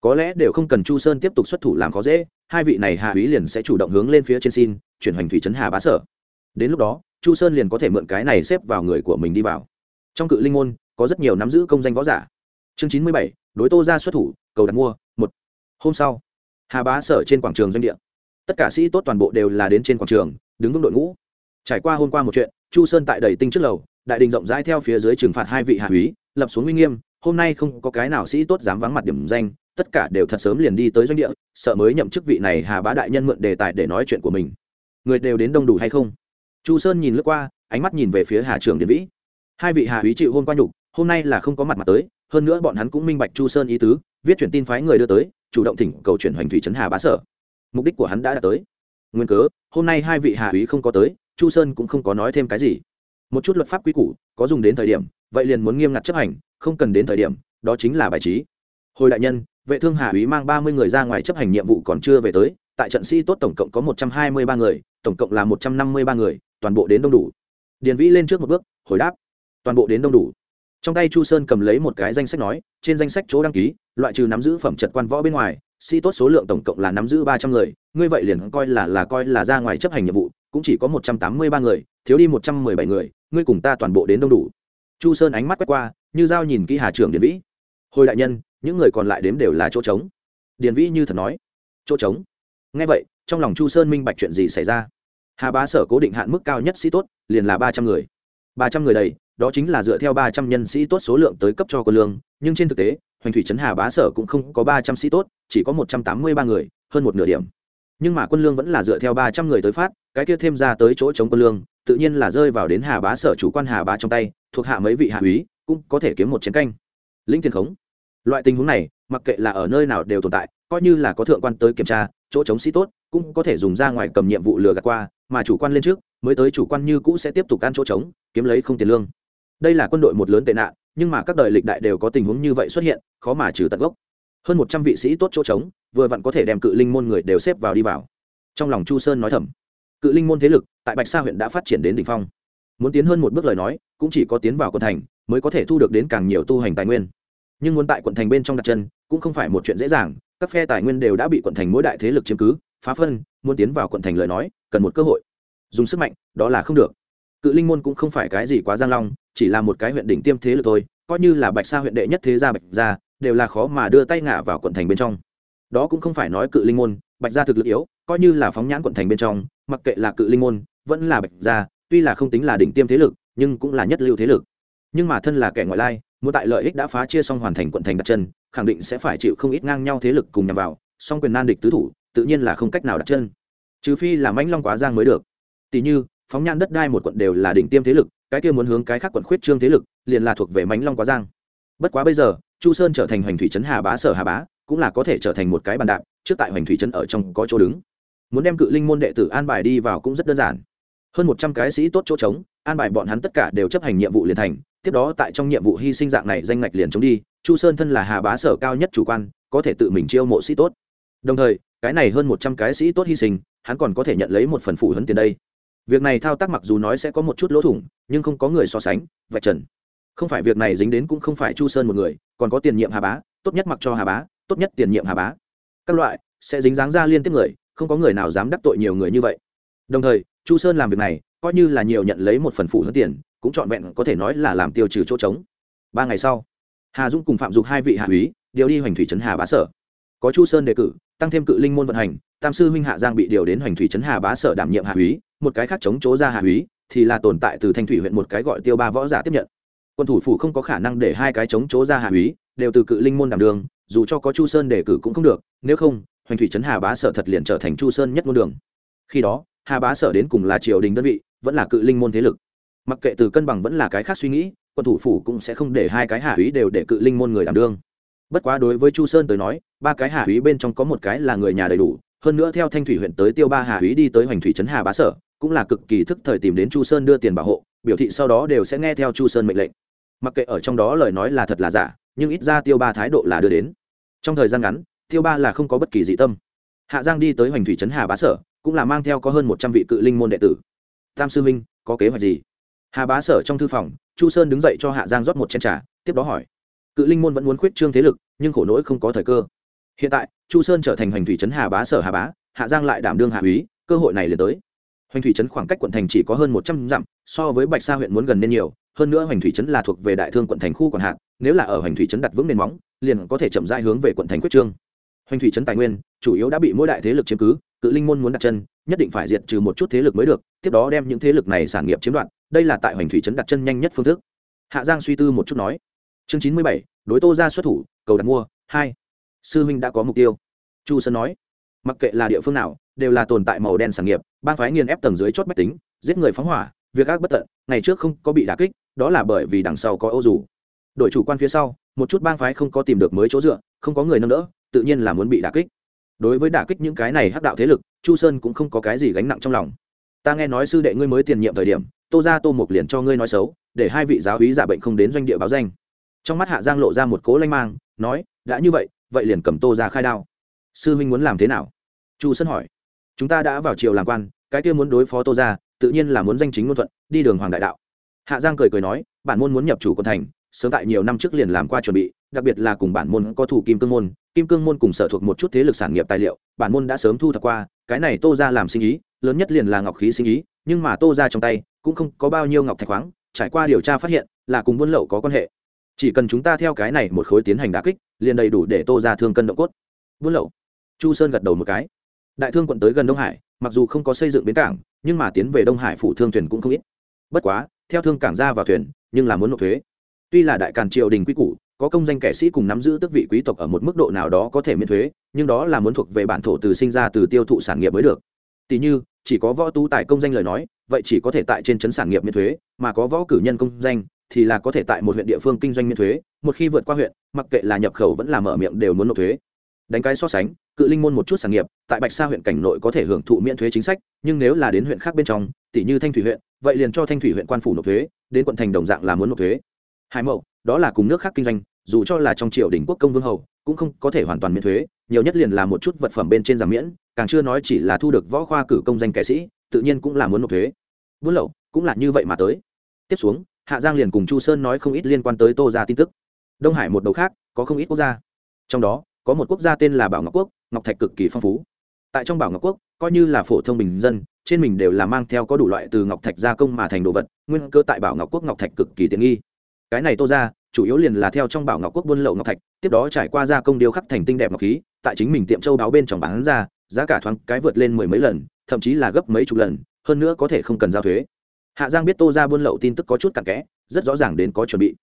Có lẽ đều không cần chu sơn tiếp tục xuất thủ làm khó dễ, hai vị này hà úy liền sẽ chủ động hướng lên phía trên xin, chuyển hành thủy trấn hà bá sở. Đến lúc đó, chu sơn liền có thể mượn cái này xếp vào người của mình đi vào. Trong cự linh môn, có rất nhiều nắm giữ công danh võ giả. Chương chín mươi bảy, đối tô ra xuất thủ, cầu đặt mua, một. Hôm sau hà bá sở trên quảng trường doanh địa. Tất cả sĩ tốt toàn bộ đều là đến trên quảng trường, đứng vững đội ngũ. Trải qua hôm qua một chuyện, chu sơn tại đầy tinh trước lầu, đại đình rộng rãi theo phía dưới trừng phạt hai vị hạ úy, lập xuống uy nghiêm, hôm nay không có cái nào sĩ tốt dám vắng mặt điểm danh, tất cả đều thật sớm liền đi tới doanh địa, sợ mới nhậm chức vị này hà bá đại nhân mượn đề tài để nói chuyện của mình. Người đều đến đông đủ hay không? Chu sơn nhìn lướt qua, ánh mắt nhìn về phía hà trường điện vĩ. Hai vị hà úy chịu hôm qua nhục, hôm nay là không có mặt mặt tới, hơn nữa bọn hắn cũng minh bạch chu sơn ý tứ, viết chuyển tin phái người đưa tới chủ động thỉnh cầu chuyển hoành thủy trấn hà bá sở. Mục đích của hắn đã đạt tới. Nguyên cớ, hôm nay hai vị hạ úy không có tới, chu sơn cũng không có nói thêm cái gì. Một chút luật pháp quy củ, có dùng đến thời điểm, vậy liền muốn nghiêm ngặt chấp hành, không cần đến thời điểm, đó chính là bài trí. Hồi đại nhân, vệ thương hạ úy mang ba mươi người ra ngoài chấp hành nhiệm vụ còn chưa về tới, tại trận sĩ tốt tổng cộng có một trăm hai mươi ba người, tổng cộng là một trăm năm mươi ba người, toàn bộ đến đông đủ. Điền vĩ lên trước một bước, hồi đáp. Toàn bộ đến đông đủ. Trong tay chu sơn cầm lấy một cái danh sách nói trên danh sách chỗ đăng ký, loại trừ nắm giữ phẩm trật quan võ bên ngoài sĩ tốt số lượng tổng cộng là nắm giữ ba trăm người, ngươi vậy liền coi là là coi là ra ngoài chấp hành nhiệm vụ, cũng chỉ có một trăm tám mươi ba người, thiếu đi một trăm mười bảy người, ngươi cùng ta toàn bộ đến đông đủ. Chu sơn ánh mắt quét qua, như dao nhìn kỹ hà trưởng điền vĩ. Hồi đại nhân, những người còn lại đếm đều là chỗ trống. Điền vĩ như thật nói. Chỗ trống? Ngay vậy, trong lòng chu sơn minh bạch chuyện gì xảy ra. Hà bá sở cố định hạn mức cao nhất sĩ tốt, liền là ba trăm người ba trăm người đầy, đó chính là dựa theo ba trăm nhân sĩ tốt số lượng tới cấp cho quân lương, nhưng trên thực tế, hoành thủy trấn hà bá sở cũng không có ba trăm sĩ tốt, chỉ có một trăm tám mươi ba người, hơn một nửa điểm. Nhưng mà quân lương vẫn là dựa theo ba trăm người tới phát, cái kia thêm ra tới chỗ chống quân lương, tự nhiên là rơi vào đến hà bá sở chủ quan hà bá trong tay, thuộc hạ mấy vị hạ úy, cũng có thể kiếm một chiến canh. Linh tiền khống. Loại tình huống này, mặc kệ là ở nơi nào đều tồn tại, coi như là có thượng quan tới kiểm tra chỗ chống sĩ tốt, cũng có thể dùng ra ngoài cầm nhiệm vụ lừa gạt qua, mà chủ quan lên trước, mới tới chủ quan như cũ sẽ tiếp tục ăn chỗ trống, kiếm lấy không tiền lương. Đây là quân đội một lớn tệ nạn, nhưng mà các đời lịch đại đều có tình huống như vậy xuất hiện, khó mà trừ tận gốc. Hơn một trăm vị sĩ tốt chỗ trống, vừa vặn có thể đem cự linh môn người đều xếp vào đi vào. Trong lòng chu sơn nói thầm, cự linh môn thế lực tại bạch sa huyện đã phát triển đến đ ỉ n h phong. Muốn tiến hơn một bước lời nói, cũng chỉ có tiến vào quận thành, mới có thể thu được đến càng nhiều tu hành tài nguyên. Nhưng muốn tại quận thành bên trong đặt chân, cũng không phải một chuyện dễ dàng các phe tài nguyên đều đã bị quận thành mỗi đại thế lực chiếm cứ, phá phân, muốn tiến vào quận thành lời nói, cần một cơ hội. Dùng sức mạnh, đó là không được. Cự linh môn cũng không phải cái gì quá giang long, chỉ là một cái huyện đỉnh tiêm thế lực thôi, coi như là bạch sa huyện đệ nhất thế gia bạch gia, đều là khó mà đưa tay ngả vào quận thành bên trong. Đó cũng không phải nói cự linh môn, bạch gia thực lực yếu, coi như là phóng nhãn quận thành bên trong, mặc kệ là cự linh môn, vẫn là bạch gia, tuy là không tính là đỉnh tiêm thế lực, nhưng cũng là nhất lưu thế lực. Nhưng mà thân là kẻ ngoại lai, muốn tại lợi ích đã phá chia xong hoàn thành quận thành đặt chân khẳng định sẽ phải chịu không ít ngang nhau thế lực cùng nhằm vào, song quyền nan địch tứ thủ, tự nhiên là không cách nào đặt chân. Trừ phi là mãnh long quá giang mới được. Tỷ như, phóng nhan đất đai một quận đều là đỉnh tiêm thế lực, cái kia muốn hướng cái khác quận khuyết trương thế lực, liền là thuộc về mãnh long quá giang. Bất quá bây giờ, chu sơn trở thành hoành thủy trấn hà bá sở hà bá, cũng là có thể trở thành một cái bàn đạp, trước tại hoành thủy trấn ở trong có chỗ đứng. Muốn đem cự linh môn đệ tử an bài đi vào cũng rất đơn giản. Hơn một trăm cái sĩ tốt chỗ trống, an bài bọn hắn tất cả đều chấp hành nhiệm vụ liền thành tiếp đó tại trong nhiệm vụ hy sinh dạng này danh ngạch liền chống đi, chu sơn thân là hà bá sở cao nhất chủ quan, có thể tự mình chiêu mộ sĩ tốt. Đồng thời, cái này hơn một trăm cái sĩ tốt hy sinh, hắn còn có thể nhận lấy một phần phụ hấn tiền đây. Việc này thao tác mặc dù nói sẽ có một chút lỗ thủng, nhưng không có người so sánh, vạch trần. Không phải việc này dính đến cũng không phải chu sơn một người, còn có tiền nhiệm hà bá, tốt nhất mặc cho hà bá, tốt nhất tiền nhiệm hà bá. Các loại, sẽ dính dáng ra liên tiếp người, không có người nào dám đắc tội nhiều người như vậy. Đồng thời, chu sơn làm việc này coi như là nhiều nhận lấy một phần phụ hướng tiền, cũng trọn vẹn có thể nói là làm tiêu trừ chỗ trống. Ba ngày sau, hà dũng cùng phạm dục hai vị hạ úy điều đi hoành thủy trấn hà bá sở. Có chu sơn đề cử, tăng thêm cự linh môn vận hành, tam sư huynh hạ giang bị điều đến hoành thủy trấn hà bá sở đảm nhiệm hạ úy, một cái khác chống chỗ ra hạ úy thì là tồn tại từ thanh thủy huyện một cái gọi tiêu ba võ giả tiếp nhận. Quân thủ phủ không có khả năng để hai cái chống chỗ ra hạ úy đều từ cự linh môn đảm đường, dù cho có chu sơn đề cử cũng không được, nếu không, hoành thủy trấn hà bá sở thật liền trở thành chu sơn nhất ngôn đường. Khi đó, hà bá sở đến cùng là triều đình đơn vị vẫn là cự linh môn thế lực. Mặc kệ từ cân bằng vẫn là cái khác suy nghĩ, quân thủ phủ cũng sẽ không để hai cái hạ úy đều để cự linh môn người đảm đương. Bất quá đối với chu sơn tới nói, ba cái hạ úy bên trong có một cái là người nhà đầy đủ, hơn nữa theo thanh thủy huyện tới tiêu ba hạ úy đi tới hoành thủy trấn hà bá sở, cũng là cực kỳ thức thời tìm đến chu sơn đưa tiền bảo hộ, biểu thị sau đó đều sẽ nghe theo chu sơn mệnh lệnh. Mặc kệ ở trong đó lời nói là thật là giả, nhưng ít ra tiêu ba thái độ là đưa đến. Trong thời gian ngắn, tiêu ba là không có bất kỳ dị tâm. Hạ giang đi tới hoành thủy trấn hà bá sở, cũng là mang theo có hơn một trăm vị cự linh môn đệ tử tam sư minh có kế hoạch gì? Hà bá sở trong thư phòng, chu sơn đứng dậy cho hạ giang rót một chén t r à tiếp đó hỏi. Cự linh môn vẫn muốn khuyết trương thế lực, nhưng khổ nỗi không có thời cơ. Hiện tại, chu sơn trở thành hoành thủy trấn hà bá sở hà bá, hạ giang lại đảm đương hạ úy, cơ hội này liền tới. Hoành thủy trấn khoảng cách quận thành chỉ có hơn một trăm dặm, so với bạch sa huyện muốn gần nên nhiều, hơn nữa hoành thủy trấn là thuộc về đại thương quận thành khu quản hạt nếu là ở hoành thủy trấn đặt vững nền móng, liền có thể chậm rãi hướng về quận thành quyết trương. Hoành thủy trấn tài nguyên, chủ yếu đã bị mỗi đại thế lực chiếm cứ cự linh môn muốn đặt chân, nhất định phải diệt trừ một chút thế lực mới được, tiếp đó đem những thế lực này sản nghiệp chiếm đoạt, đây là tại hoành thủy trấn đặt chân nhanh nhất phương thức. Hạ giang suy tư một chút nói. Chương chín mươi bảy, đối tô ra xuất thủ, cầu đặt mua, hai. Sư huynh đã có mục tiêu. Chu sơn nói. Mặc kệ là địa phương nào, đều là tồn tại màu đen sản nghiệp, bang phái nghiền ép tầng dưới chót bách tính, giết người phóng hỏa, việc ác bất tận, ngày trước không có bị đả kích, đó là bởi vì đằng sau có ô dù. Đội chủ quan phía sau, một chút bang phái không có tìm được mới chỗ dựa, không có người nâng đỡ, tự nhiên là muốn bị đả kích đối với đả kích những cái này hắc đạo thế lực, chu sơn cũng không có cái gì gánh nặng trong lòng. Ta nghe nói sư đệ ngươi mới tiền nhiệm thời điểm, tô ra tô mục liền cho ngươi nói xấu, để hai vị giáo hí giả bệnh không đến doanh địa báo danh. Trong mắt hạ giang lộ ra một cố lanh mang, nói, đã như vậy vậy liền cầm tô ra khai đao. Sư huynh muốn làm thế nào? Chu sơn hỏi. Chúng ta đã vào triều làm quan, cái kia muốn đối phó tô ra tự nhiên là muốn danh chính ngôn thuận, đi đường hoàng đại đạo. Hạ giang cười cười nói, bản môn muốn nhập chủ quân thành, sớm tại nhiều năm trước liền làm qua chuẩn bị đặc biệt là cùng bản môn có thủ kim cương môn, kim cương môn cùng sở thuộc một chút thế lực sản nghiệp tài liệu, bản môn đã sớm thu thập qua, cái này tô ra làm sinh ý, lớn nhất liền là ngọc khí sinh ý, nhưng mà tô ra trong tay cũng không có bao nhiêu ngọc thạch khoáng, trải qua điều tra phát hiện là cùng buôn lậu có quan hệ. Chỉ cần chúng ta theo cái này một khối tiến hành đà kích, liền đầy đủ để tô ra thương cân động cốt. Buôn lậu. Chu sơn gật đầu một cái. Đại thương quận tới gần đông hải, mặc dù không có xây dựng bến cảng, nhưng mà tiến về đông hải phủ thương thuyền cũng không ít. Bất quá, theo thương cảng ra vào thuyền, nhưng là muốn nộp thuế. Tuy là đại càn triều đình quy củ có công danh kẻ sĩ cùng nắm giữ tước vị quý tộc ở một mức độ nào đó có thể miễn thuế, nhưng đó là muốn thuộc về bản thổ từ sinh ra từ tiêu thụ sản nghiệp mới được. Tỷ như, chỉ có võ tú tài công danh lời nói, vậy chỉ có thể tại trên chấn sản nghiệp miễn thuế, mà có võ cử nhân công danh, thì là có thể tại một huyện địa phương kinh doanh miễn thuế, một khi vượt qua huyện, mặc kệ là nhập khẩu vẫn là mở miệng đều muốn nộp thuế. Đánh cái so sánh, cự linh môn một chút sản nghiệp, tại bạch sa huyện cảnh nội có thể hưởng thụ miễn thuế chính sách, nhưng nếu là đến huyện khác bên trong, tỷ như thanh thủy huyện, vậy liền cho thanh thủy huyện quan phủ nộp thuế, đến quận thành đồng dạng là muốn nộp thuế hai mẫu đó là cùng nước khác kinh doanh, dù cho là trong triều đình quốc công vương hầu, cũng không có thể hoàn toàn miễn thuế, nhiều nhất liền là một chút vật phẩm bên trên giảm miễn, càng chưa nói chỉ là thu được võ khoa cử công danh kẻ sĩ, tự nhiên cũng là muốn nộp thuế. Buôn lậu, cũng là như vậy mà tới. Tiếp xuống, hạ giang liền cùng chu sơn nói không ít liên quan tới tô ra tin tức. Đông hải một đầu khác, có không ít quốc gia. Trong đó, có một quốc gia tên là bảo ngọc quốc, ngọc thạch cực kỳ phong phú. Tại trong bảo ngọc quốc, coi như là phổ thông bình dân, trên mình đều là mang theo có đủ loại từ ngọc thạch gia công mà thành đồ vật, nguyên cơ tại bảo ngọc quốc ngọc thạch cực kỳ tiện nghi cái này tô ra, chủ yếu liền là theo trong bảo ngọc quốc buôn lậu ngọc thạch, tiếp đó trải qua gia công điêu khắc thành tinh đẹp ngọc khí, tại chính mình tiệm châu đáo bên trong bán ra, giá cả thoáng cái vượt lên mười mấy lần, thậm chí là gấp mấy chục lần, hơn nữa có thể không cần giao thuế. Hạ giang biết tô ra buôn lậu tin tức có chút cặn kẽ, rất rõ ràng đến có chuẩn bị.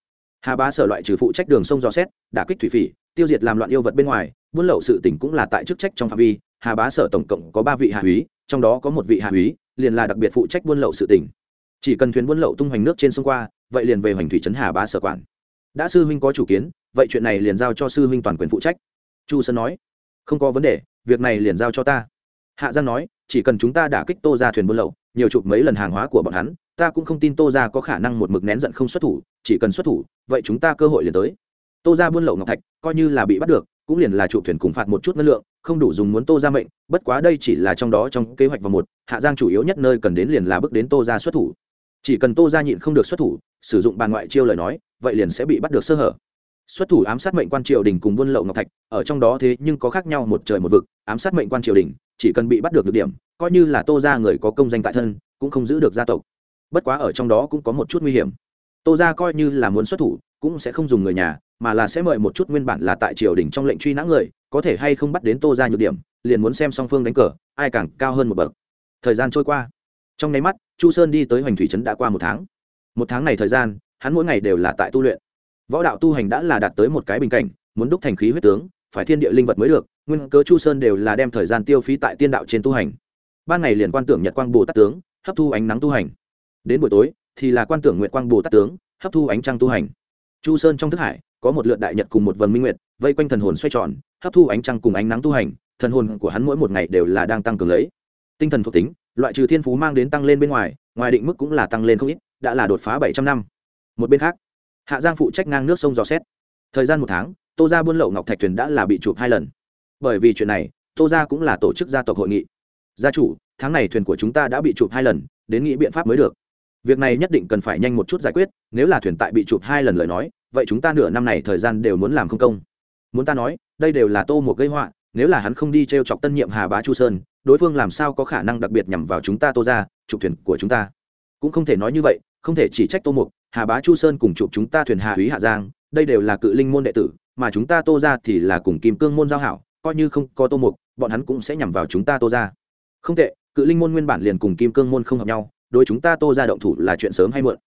Hà bá sở loại trừ phụ trách đường sông dò xét, đả kích thủy phỉ, tiêu diệt làm loạn yêu vật bên ngoài, buôn lậu sự tỉnh cũng là tại chức trách trong phạm vi, hà bá sở tổng cộng có ba vị hạ úy, trong đó có một vị hạ úy, liền là đặc biệt phụ trách buôn lậu sự tỉnh chỉ cần thuyền buôn lậu tung hoành nước trên sông qua vậy liền về hoành thủy trấn hà bá sở quản. Đã sư huynh có chủ kiến, vậy chuyện này liền giao cho sư huynh toàn quyền phụ trách. Chu sơn nói, không có vấn đề, việc này liền giao cho ta. Hạ giang nói, chỉ cần chúng ta đả kích tô ra thuyền buôn lậu, nhiều chụp mấy lần hàng hóa của bọn hắn, ta cũng không tin tô ra có khả năng một mực nén giận không xuất thủ, chỉ cần xuất thủ, vậy chúng ta cơ hội liền tới. Tô ra buôn lậu ngọc thạch, coi như là bị bắt được, cũng liền là chụp thuyền cùng phạt một chút ngân lượng, không đủ dùng muốn tô ra mệnh, bất quá đây chỉ là trong đó trong kế hoạch vào một, hạ giang chủ yếu nhất nơi cần đến liền là bước đến tô ra xuất thủ. Chỉ cần tô ra nhịn không được xuất thủ sử dụng bàn ngoại chiêu lời nói, vậy liền sẽ bị bắt được sơ hở. Xuất thủ ám sát mệnh quan triều đình cùng buôn lậu ngọc thạch, ở trong đó thế nhưng có khác nhau một trời một vực, ám sát mệnh quan triều đình, chỉ cần bị bắt được được điểm, coi như là tô ra người có công danh tại thân, cũng không giữ được gia tộc. Bất quá ở trong đó cũng có một chút nguy hiểm. Tô ra coi như là muốn xuất thủ, cũng sẽ không dùng người nhà, mà là sẽ mời một chút nguyên bản là tại triều đình trong lệnh truy nã người, có thể hay không bắt đến tô ra nhược điểm, liền muốn xem song phương đánh cờ, ai càng cao hơn một bậc. Thời gian trôi qua. Trong nháy mắt, chu sơn đi tới hoành thủy trấn đã qua một tháng một tháng này thời gian, hắn mỗi ngày đều là tại tu luyện. Võ đạo tu hành đã là đạt tới một cái bình cảnh, muốn đúc thành khí huyết tướng, phải thiên địa linh vật mới được, nguyên cớ chu sơn đều là đem thời gian tiêu phí tại tiên đạo trên tu hành. Ban ngày liền quan tưởng nhật quang bồ tát tướng, hấp thu ánh nắng tu hành. Đến buổi tối, thì là quan tưởng nguyện quang bồ tát tướng, hấp thu ánh trăng tu hành. Chu sơn trong thức hải, có một lượt đại nhật cùng một vần minh nguyệt, vây quanh thần hồn xoay tròn, hấp thu ánh trăng cùng ánh nắng tu hành, thần hồn của hắn mỗi một ngày đều là đang tăng cường lấy. Tinh thần thuộc tính, loại trừ thiên phú mang đến tăng lên bên ngoài ngoài định mức cũng là tăng lên không ít đã là đột phá bảy trăm năm. Một bên khác, hạ giang phụ trách ngang nước sông dò xét. Thời gian một tháng, tô ra buôn lậu ngọc thạch thuyền đã là bị chụp hai lần. Bởi vì chuyện này, tô ra cũng là tổ chức gia tộc hội nghị. Gia chủ, tháng này thuyền của chúng ta đã bị chụp hai lần, đến nghĩ biện pháp mới được. Việc này nhất định cần phải nhanh một chút giải quyết, nếu là thuyền tại bị chụp hai lần lời nói, vậy chúng ta nửa năm này thời gian đều muốn làm không công. Muốn ta nói, đây đều là tô một gây họa, nếu là hắn không đi t r e o chọc tân nhiệm hà bá chu sơn, đối phương làm sao có khả năng đặc biệt nhằm vào chúng ta tô ra chụp thuyền của chúng ta? Cũng không thể nói như vậy không thể chỉ trách tô mục, hà bá chu sơn cùng chụp chúng ta thuyền hà húy hạ giang, đây đều là cự linh môn đệ tử, mà chúng ta tô ra thì là cùng kim cương môn giao hảo, coi như không có tô mục, bọn hắn cũng sẽ nhằm vào chúng ta tô ra. Không tệ, cự linh môn nguyên bản liền cùng kim cương môn không hợp nhau, đối chúng ta tô ra động thủ là chuyện sớm hay muộn.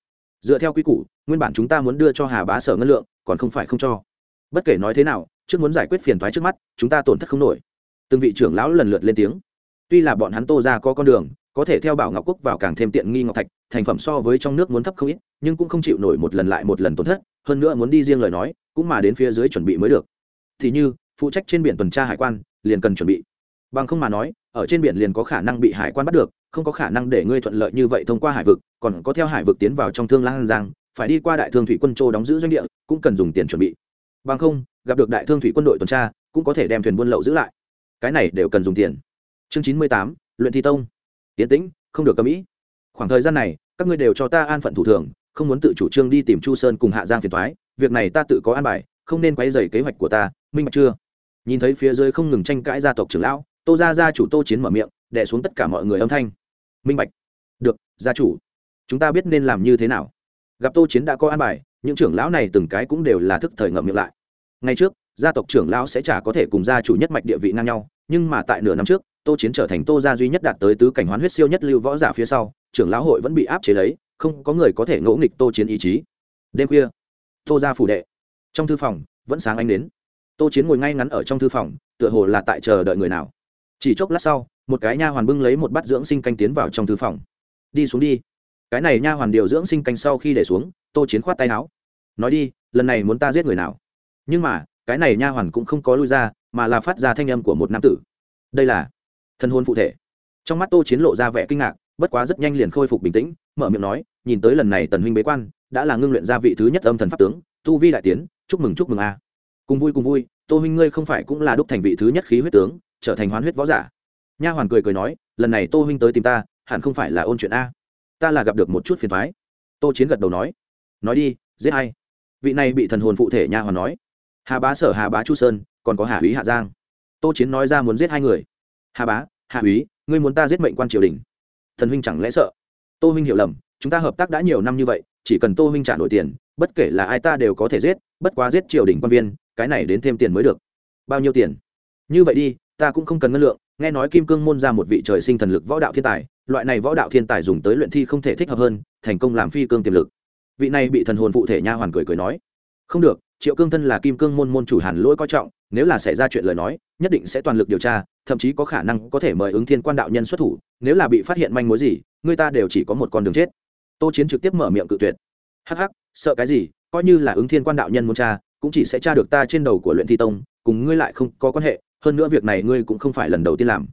Dựa theo quy củ, nguyên bản chúng ta muốn đưa cho hà bá sở ngân lượng, còn không phải không cho. Bất kể nói thế nào, trước muốn giải quyết phiền thoái trước mắt, chúng ta tổn thất không nổi. Từng vị trưởng lão lần lượt lên tiếng. Tuy là bọn hắn tô ra có con đường có thể theo bảo ngọc quốc vào càng thêm tiện nghi ngọc thạch, thành phẩm so với trong nước muốn thấp không ít, nhưng cũng không chịu nổi một lần lại một lần tổn thất, hơn nữa muốn đi riêng lời nói, cũng mà đến phía dưới chuẩn bị mới được. Thì như, phụ trách trên biển tuần tra hải quan, liền cần chuẩn bị. Bằng không mà nói, ở trên biển liền có khả năng bị hải quan bắt được, không có khả năng để ngươi thuận lợi như vậy thông qua hải vực, còn có theo hải vực tiến vào trong thương lan giang, phải đi qua đại thương thủy quân châu đóng giữ doanh địa, cũng cần dùng tiền chuẩn bị. Bằng không, gặp được đại thương thủy quân đội tuần tra, cũng có thể đem thuyền buôn lậu giữ lại. Cái này đều cần dùng tiền. Chương chín mươi tám, luyện thi tông tiến tĩnh, không được cầm ý. Khoảng thời gian này, các ngươi đều cho ta an phận thủ thường, không muốn tự chủ trương đi tìm chu sơn cùng hạ giang phiền thoái việc này ta tự có an bài, không nên quay dày kế hoạch của ta, minh bạch chưa? Nhìn thấy phía dưới không ngừng tranh cãi gia tộc trưởng lão, tô gia gia chủ tô chiến mở miệng đẻ xuống tất cả mọi người âm thanh. Minh bạch. Được, gia chủ. Chúng ta biết nên làm như thế nào. Gặp tô chiến đã có an bài, những trưởng lão này từng cái cũng đều là thức thời ngậm miệng lại. Ngay trước, gia tộc trưởng lão sẽ chả có thể cùng gia chủ nhất mạch địa vị ngang nhau nhưng mà tại nửa năm trước, tô chiến trở thành tô gia duy nhất đạt tới tứ cảnh hoán huyết siêu nhất lưu võ giả phía sau, trưởng lão hội vẫn bị áp chế lấy, không có người có thể ngỗ nghịch tô chiến ý chí. Đêm khuya, tô gia phủ đệ, trong thư phòng, vẫn sáng ánh đến tô chiến ngồi ngay ngắn ở trong thư phòng, tựa hồ là tại chờ đợi người nào. Chỉ chốc lát sau, một cái nha hoàn bưng lấy một bát dưỡng sinh canh tiến vào trong thư phòng. Đi xuống đi. Cái này nha hoàn điều dưỡng sinh canh sau khi để xuống, tô chiến khoát tay áo. Nói đi, lần này muốn ta giết người nào? Nhưng mà, cái này nha hoàn cũng không có lui ra mà là phát ra thanh âm của một nam tử. Đây là thân hôn phụ thể. Trong mắt tô chiến lộ ra vẻ kinh ngạc, bất quá rất nhanh liền khôi phục bình tĩnh, mở miệng nói, nhìn tới lần này tần huynh bế quan, đã là ngưng luyện gia vị thứ nhất âm thần pháp tướng, tu vi đại tiến, chúc mừng chúc mừng a. Cùng vui cùng vui, tô huynh ngươi không phải cũng là đúc thành vị thứ nhất khí huyết tướng, trở thành hoán huyết võ giả. Nha hoàn cười cười nói, lần này tô huynh tới tìm ta, hẳn không phải là ôn chuyện a. Ta là gặp được một chút phiền thoái tô chiến gật đầu nói nói đi, giết hay vị này bị thần hồn phụ thể nha hoàn nói. Hà bá sở hà bá chu sơn còn có hà úy, hạ giang. Tô chiến nói ra muốn giết hai người. Hà bá hà úy, ngươi muốn ta giết mệnh quan triều đình. Thần huynh chẳng lẽ sợ? Tô huynh hiểu lầm, chúng ta hợp tác đã nhiều năm như vậy, chỉ cần tô huynh trả nổi tiền, bất kể là ai ta đều có thể giết, bất quá giết triều đình quan viên, cái này đến thêm tiền mới được. Bao nhiêu tiền? Như vậy đi, ta cũng không cần ngân lượng, nghe nói kim cương môn ra một vị trời sinh thần lực võ đạo thiên tài, loại này võ đạo thiên tài dùng tới luyện thi không thể thích hợp hơn, thành công làm phi cương tiềm lực. Vị này bị thần hồn phụ thể nha hoàn cười cười nói. Không được triệu cương thân là kim cương môn môn chủ hàn lỗi coi trọng, nếu là xảy ra chuyện lời nói, nhất định sẽ toàn lực điều tra, thậm chí có khả năng có thể mời ứng thiên quan đạo nhân xuất thủ, nếu là bị phát hiện manh mối gì, người ta đều chỉ có một con đường chết. Tô chiến trực tiếp mở miệng cự tuyệt. Hắc hắc, sợ cái gì, coi như là ứng thiên quan đạo nhân muốn tra, cũng chỉ sẽ tra được ta trên đầu của luyện thi tông, cùng ngươi lại không có quan hệ, hơn nữa việc này ngươi cũng không phải lần đầu tiên làm.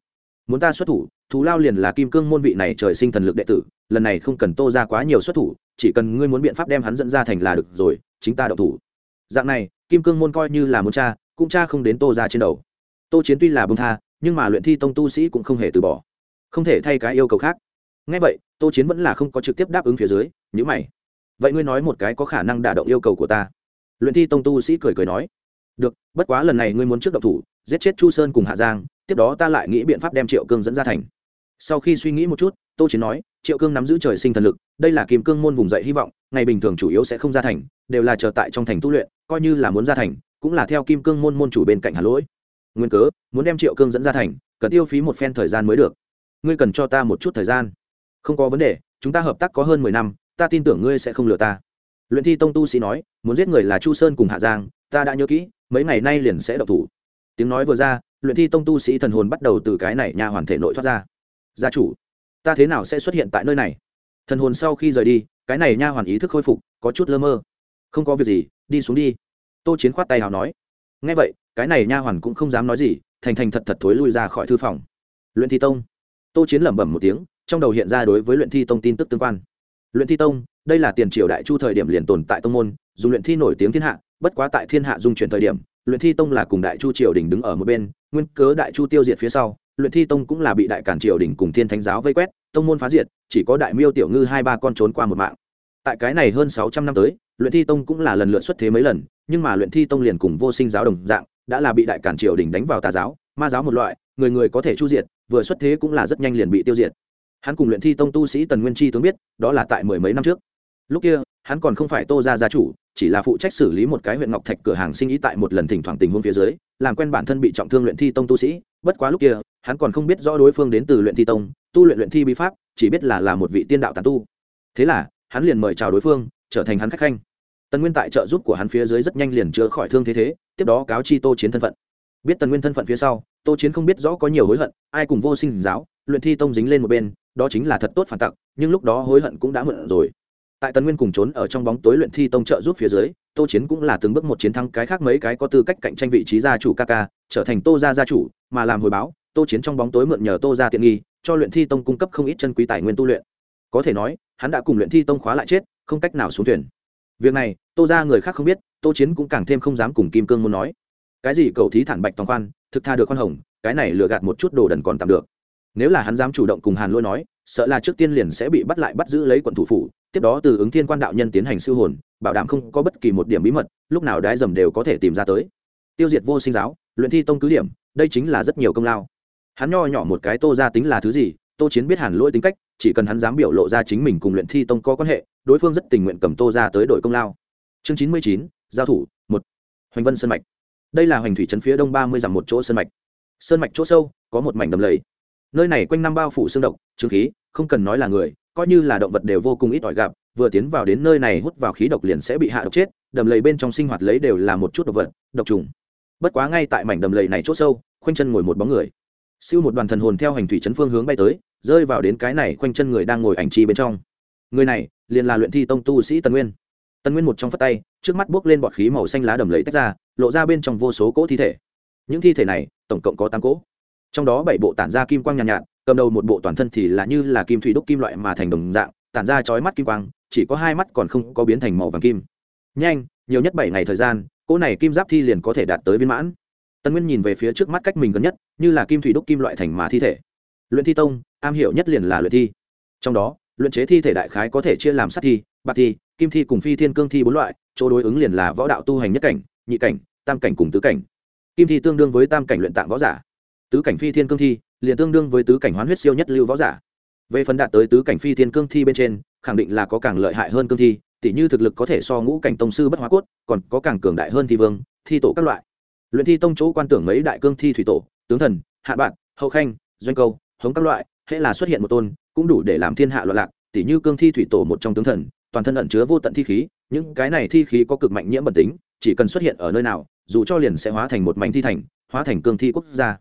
Muốn ta xuất thủ thú lao liền là kim cương môn vị này trời sinh thần lực đệ tử, lần này không cần tô ra quá nhiều xuất thủ, chỉ cần ngươi muốn biện pháp đem hắn dẫn ra thành là được rồi, chính ta đậu thủ dạng này, kim cương môn coi như là muốn cha, cũng cha không đến tô ra trên đầu. Tô chiến tuy là bông tha, nhưng mà luyện thi tông tu sĩ cũng không hề từ bỏ. Không thể thay cái yêu cầu khác. Ngay vậy, tô chiến vẫn là không có trực tiếp đáp ứng phía dưới nhữ mày. Vậy ngươi nói một cái có khả năng đả động yêu cầu của ta? Luyện thi tông tu sĩ cười cười nói. Được, bất quá lần này ngươi muốn trước độc thủ, giết chết chu sơn cùng hạ giang, tiếp đó ta lại nghĩ biện pháp đem triệu cương dẫn ra thành. Sau khi suy nghĩ một chút tô chiến nói, triệu cương nắm giữ trời sinh thần lực, đây là kim cương môn vùng dậy hy vọng, ngày bình thường chủ yếu sẽ không ra thành, đều là chờ tại trong thành tu luyện, coi như là muốn ra thành, cũng là theo kim cương môn môn chủ bên cạnh hà lỗi. Nguyên cớ, muốn đem triệu cương dẫn ra thành, cần tiêu phí một phen thời gian mới được. Ngươi cần cho ta một chút thời gian. Không có vấn đề, chúng ta hợp tác có hơn mười năm, ta tin tưởng ngươi sẽ không lừa ta. Luyện thi tông tu sĩ nói, muốn giết người là chu sơn cùng hạ giang, ta đã nhớ kỹ, mấy ngày nay liền sẽ độc thủ. Tiếng nói vừa ra, luyện thi tông tu sĩ thần hồn bắt đầu từ cái này nha hoàn thể nội thoát ra. Gia chủ ta thế nào sẽ xuất hiện tại nơi này? Thần hồn sau khi rời đi, cái này nha hoàn ý thức khôi phục, có chút lơ mơ. Không có việc gì, đi xuống đi. Tô chiến khoát tay hào nói. Ngay vậy, cái này nha hoàn cũng không dám nói gì, thành thành thật thật thối lui ra khỏi thư phòng. Luyện thi tông. Tô chiến lẩm bẩm một tiếng, trong đầu hiện ra đối với luyện thi tông tin tức tương quan. Luyện thi tông, đây là tiền triều đại chu thời điểm liền tồn tại tông môn, dùng luyện thi nổi tiếng thiên hạ, bất quá tại thiên hạ dung chuyển thời điểm, luyện thi tông là cùng đại chu triều đình đứng ở một bên, nguyên cớ đại chu tiêu diệt phía sau luyện thi tông cũng là bị đại cản triều đình cùng thiên thánh giáo vây quét, tông môn phá diệt, chỉ có đại miêu tiểu ngư hai ba con trốn qua một mạng. Tại cái này hơn sáu trăm năm tới, luyện thi tông cũng là lần lượt xuất thế mấy lần, nhưng mà luyện thi tông liền cùng vô sinh giáo đồng dạng, đã là bị đại cản triều đình đánh vào tà giáo, ma giáo một loại, người người có thể chu diệt, vừa xuất thế cũng là rất nhanh liền bị tiêu diệt. Hắn cùng luyện thi tông tu sĩ tần nguyên chi tướng biết, đó là tại mười mấy năm trước. Lúc kia, hắn còn không phải tô gia gia chủ, chỉ là phụ trách xử lý một cái huyện ngọc thạch cửa hàng sinh ý tại một lần thỉnh thoảng tình huống phía dưới, làm quen bản thân bị trọng thương luyện thi tông tu sĩ bất quá lúc kia, hắn còn không biết rõ đối phương đến từ luyện thi tông, tu luyện luyện thi bí pháp, chỉ biết là là một vị tiên đạo tàn tu. Thế là, hắn liền mời chào đối phương, trở thành hắn khách khanh. Tần nguyên tại trợ giúp của hắn phía dưới rất nhanh liền chữa khỏi thương thế thế, tiếp đó cáo chi tô chiến thân phận. Biết tần nguyên thân phận phía sau, tô chiến không biết rõ có nhiều hối hận, ai cùng vô sinh giáo, luyện thi tông dính lên một bên, đó chính là thật tốt phản tặc, nhưng lúc đó hối hận cũng đã mượn rồi tại tần nguyên cùng trốn ở trong bóng tối luyện thi tông trợ giúp phía dưới, tô chiến cũng là từng bước một chiến thắng cái khác mấy cái có tư cách cạnh tranh vị trí gia chủ ca ca, trở thành tô gia gia chủ, mà làm hồi báo, tô chiến trong bóng tối mượn nhờ tô gia tiện nghi, cho luyện thi tông cung cấp không ít chân quý tài nguyên tu luyện. Có thể nói, hắn đã cùng luyện thi tông khóa lại chết, không cách nào xuống thuyền. Việc này, tô ra người khác không biết, tô chiến cũng càng thêm không dám cùng kim cương muốn nói. Cái gì cầu thí thản bạch tòng khoan, thực tha được khoan hồng, cái này lừa gạt một chút đồ đần còn tạm được. Nếu là hắn dám chủ động cùng hàn lôi nói, sợ là trước tiên liền sẽ bị bắt lại bắt giữ lấy quận thủ phủ tiếp đó từ ứng thiên quan đạo nhân tiến hành siêu hồn, bảo đảm không có bất kỳ một điểm bí mật, lúc nào đái dầm đều có thể tìm ra tới. Tiêu diệt vô sinh giáo, luyện thi tông cứ điểm, đây chính là rất nhiều công lao. Hắn nho nhỏ một cái tô ra tính là thứ gì, tô chiến biết hẳn lỗi tính cách, chỉ cần hắn dám biểu lộ ra chính mình cùng luyện thi tông có quan hệ, đối phương rất tình nguyện cầm tô ra tới đội công lao. Chương chín mươi chín, giao thủ, một. Hoành vân sơn mạch. Đây là hoành thủy trấn phía đông ba mươi dặm một chỗ sơn mạch. Sơn mạch chỗ sâu, có một mảnh đầm lầy. Nơi này quanh năm bao phủ xương độc, trương khí, không cần nói là người coi như là động vật đều vô cùng ít ỏi gặp vừa tiến vào đến nơi này hút vào khí độc liền sẽ bị hạ độc chết đầm lầy bên trong sinh hoạt lấy đều là một chút độc vật độc trùng. Bất quá ngay tại mảnh đầm lầy này chỗ sâu khoanh chân ngồi một bóng người. Siêu một đoàn thần hồn theo hành thủy chấn phương hướng bay tới rơi vào đến cái này khoanh chân người đang ngồi ảnh chi bên trong. Người này liền là luyện thi tông tu sĩ tần nguyên. Tần nguyên một trong phất tay trước mắt buốc lên bọt khí màu xanh lá đầm lấy tách ra lộ ra bên trong vô số cỗ thi thể. Những thi thể này tổng cộng có tám cỗ. Trong đó bảy bộ tản ra kim quang nhàn nhạt, nhạt cầm đầu một bộ toàn thân thì là như là kim thủy đúc kim loại mà thành đồng dạng, tản ra chói mắt kim quang, chỉ có hai mắt còn không có biến thành màu vàng kim. Nhanh, nhiều nhất bảy ngày thời gian, cỗ này kim giáp thi liền có thể đạt tới viên mãn. Tân nguyên nhìn về phía trước mắt cách mình gần nhất, như là kim thủy đúc kim loại thành mà thi thể. Luyện thi tông, am hiểu nhất liền là luyện thi. Trong đó, luyện chế thi thể đại khái có thể chia làm sát thi, bạc thi, kim thi cùng phi thiên cương thi bốn loại, chỗ đối ứng liền là võ đạo tu hành nhất cảnh, nhị cảnh, tam cảnh cùng tứ cảnh. Kim thi tương đương với tam cảnh luyện tạng võ giả tứ cảnh phi thiên cương thi, liền tương đương với tứ cảnh hoán huyết siêu nhất lưu võ giả. Về phần đạt tới tứ cảnh phi thiên cương thi bên trên, khẳng định là có càng lợi hại hơn cương thi, tỉ như thực lực có thể so ngũ cảnh tông sư bất hóa cốt, còn có càng cường đại hơn thi vương, thi tổ các loại. Luyện thi tông chỗ quan tưởng mấy đại cương thi thủy tổ, tướng thần, hạ bạn, hậu khanh, doanh câu, hống các loại, hễ là xuất hiện một tôn, cũng đủ để làm thiên hạ loạn lạc, tỉ như cương thi thủy tổ một trong tướng thần, toàn thân ẩn chứa vô tận thi khí, những cái này thi khí có cực mạnh nhiễm bẩn tính, chỉ cần xuất hiện ở nơi nào, dù cho liền sẽ hóa thành một mảnh thi thành, hóa thành cương thi quốc gia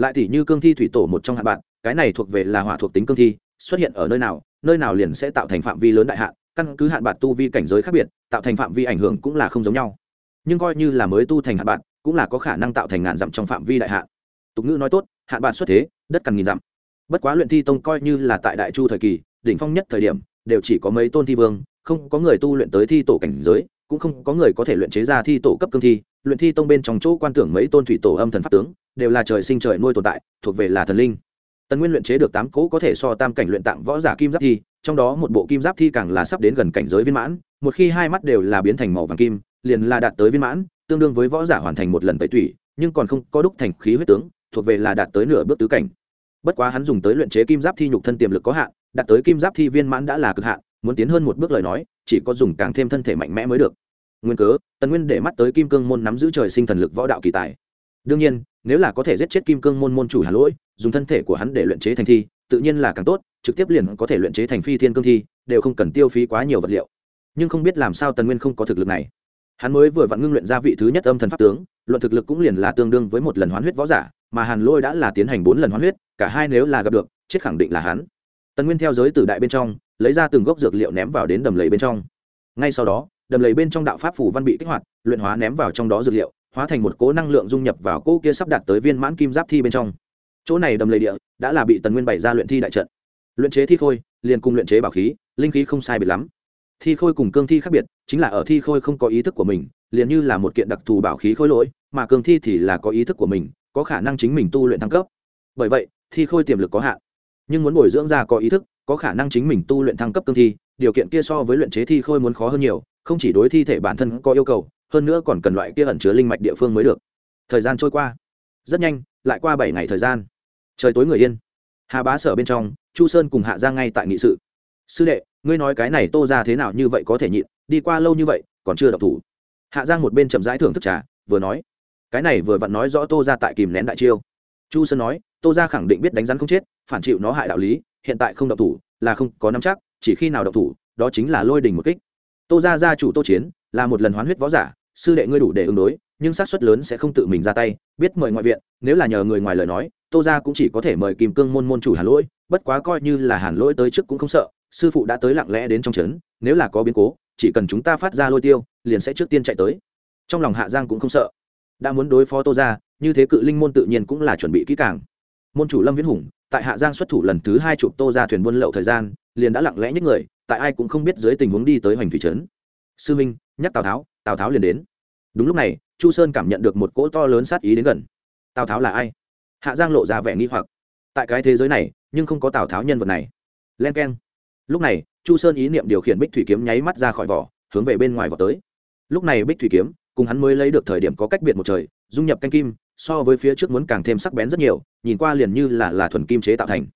lại thì như cương thi thủy tổ một trong hạn bạn, cái này thuộc về là hỏa thuộc tính cương thi, xuất hiện ở nơi nào nơi nào liền sẽ tạo thành phạm vi lớn đại hạn, căn cứ hạn bạc tu vi cảnh giới khác biệt, tạo thành phạm vi ảnh hưởng cũng là không giống nhau. Nhưng coi như là mới tu thành hạn bạc cũng là có khả năng tạo thành ngàn dặm trong phạm vi đại hạn. Tục ngữ nói tốt hạn bạc xuất thế, đất cần nghìn dặm. Bất quá luyện thi tông coi như là tại đại chu thời kỳ, đỉnh phong nhất thời điểm, đều chỉ có mấy tôn thi vương, không có người tu luyện tới thi tổ cảnh giới cũng không có người có thể luyện chế ra thi tổ cấp cương thi, luyện thi tông bên trong chỗ quan tưởng mấy tôn thủy tổ âm thần pháp tướng, đều là trời sinh trời nuôi tồn tại, thuộc về là thần linh. Tần nguyên luyện chế được tám cỗ có thể so tam cảnh luyện tạng võ giả kim giáp thi, trong đó một bộ kim giáp thi càng là sắp đến gần cảnh giới viên mãn, một khi hai mắt đều là biến thành màu vàng kim, liền là đạt tới viên mãn, tương đương với võ giả hoàn thành một lần tẩy tủy, nhưng còn không có đúc thành khí huyết tướng, thuộc về là đạt tới nửa bước tứ cảnh. Bất quá hắn dùng tới luyện chế kim giáp thi nhục thân tiềm lực có hạn, đạt tới kim giáp thi viên mãn đã là cực hạn, muốn tiến hơn một bước lời nói chỉ có dùng càng thêm thân thể mạnh mẽ mới được. Nguyên cớ, tần nguyên để mắt tới kim cương môn nắm giữ trời sinh thần lực võ đạo kỳ tài. Đương nhiên, nếu là có thể giết chết kim cương môn môn chủ hà lỗi, dùng thân thể của hắn để luyện chế thành thi, tự nhiên là càng tốt, trực tiếp liền có thể luyện chế thành phi thiên cương thi, đều không cần tiêu phí quá nhiều vật liệu. Nhưng không biết làm sao tần nguyên không có thực lực này. Hắn mới vừa vặn ngưng luyện ra vị thứ nhất âm thần pháp tướng, luận thực lực cũng liền là tương đương với một lần hoán huyết võ giả, mà hàn lôi đã là tiến hành bốn lần hoán huyết, cả hai nếu là gặp được, chết khẳng định là hắn. Tần nguyên theo giới tử đại bên trong lấy ra từng gốc dược liệu ném vào đến đầm lầy bên trong. Ngay sau đó, đầm lầy bên trong đạo pháp phủ văn bị kích hoạt, luyện hóa ném vào trong đó dược liệu, hóa thành một cố năng lượng dung nhập vào cỗ kia sắp đạt tới viên mãn kim giáp thi bên trong. Chỗ này đầm lầy địa đã là bị tần nguyên bày ra luyện thi đại trận. Luyện chế thi khôi, liền cùng luyện chế bảo khí, linh khí không sai biệt lắm. Thi khôi cùng cương thi khác biệt, chính là ở thi khôi không có ý thức của mình, liền như là một kiện đặc thù bảo khí khôi lỗi, mà cương thi thì là có ý thức của mình, có khả năng chính mình tu luyện thăng cấp. Bởi vậy, thi khôi tiềm lực có hạn, nhưng muốn bồi dưỡng ra có ý thức có khả năng chính mình tu luyện thăng cấp cương thi, điều kiện kia so với luyện chế thi khôi muốn khó hơn nhiều, không chỉ đối thi thể bản thân có yêu cầu, hơn nữa còn cần loại kia ẩn chứa linh mạch địa phương mới được. Thời gian trôi qua. Rất nhanh, lại qua bảy ngày thời gian. Trời tối người yên. Hà bá sở bên trong, chu sơn cùng hạ giang ngay tại nghị sự. Sư đệ, ngươi nói cái này tô ra thế nào như vậy có thể nhịn, đi qua lâu như vậy, còn chưa đọc thủ. Hạ giang một bên chậm rãi thưởng thức trà, vừa nói, cái này vừa vặn nói rõ tô ra tại kìm nén đại chiêu. Chu sơn nói, tô ra khẳng định biết đánh rắn không chết phản chịu nó hại đạo lý, hiện tại không độc thủ, là không có nắm chắc, chỉ khi nào độc thủ, đó chính là lôi đình một kích. Tô ra gia chủ tô chiến, là một lần hoán huyết võ giả, sư đệ ngươi đủ để ứng đối, nhưng xác suất lớn sẽ không tự mình ra tay, biết mời ngoại viện, nếu là nhờ người ngoài lời nói, tô ra cũng chỉ có thể mời kim cương môn môn chủ hàn lỗi, bất quá coi như là hàn lỗi tới trước cũng không sợ, sư phụ đã tới lặng lẽ đến trong trấn, nếu là có biến cố, chỉ cần chúng ta phát ra lôi tiêu, liền sẽ trước tiên chạy tới. Trong lòng hạ giang cũng không sợ. Đã muốn đối phó tô ra như thế cự linh môn tự nhiên cũng là chuẩn bị kỹ càng. Môn chủ lâm viễn hùng tại hạ giang xuất thủ lần thứ hai chụp tô ra thuyền buôn lậu thời gian, liền đã lặng lẽ nhất người, tại ai cũng không biết dưới tình huống đi tới hoành thủy trấn. Sư minh, nhắc tào tháo tào tháo liền đến. Đúng lúc này, chu sơn cảm nhận được một cỗ to lớn sát ý đến gần. Tào tháo là ai? Hạ giang lộ ra vẻ nghi hoặc. Tại cái thế giới này, nhưng không có tào tháo nhân vật này. Len k e n lúc này, chu sơn ý niệm điều khiển bích thủy kiếm nháy mắt ra khỏi vỏ, hướng về bên ngoài vỏ tới. Lúc này bích thủy kiếm, cùng hắn mới lấy được thời điểm có cách biệt một trời, dung nhập canh kim so với phía trước muốn càng thêm sắc bén rất nhiều, nhìn qua liền như là là thuần kim chế tạo thành.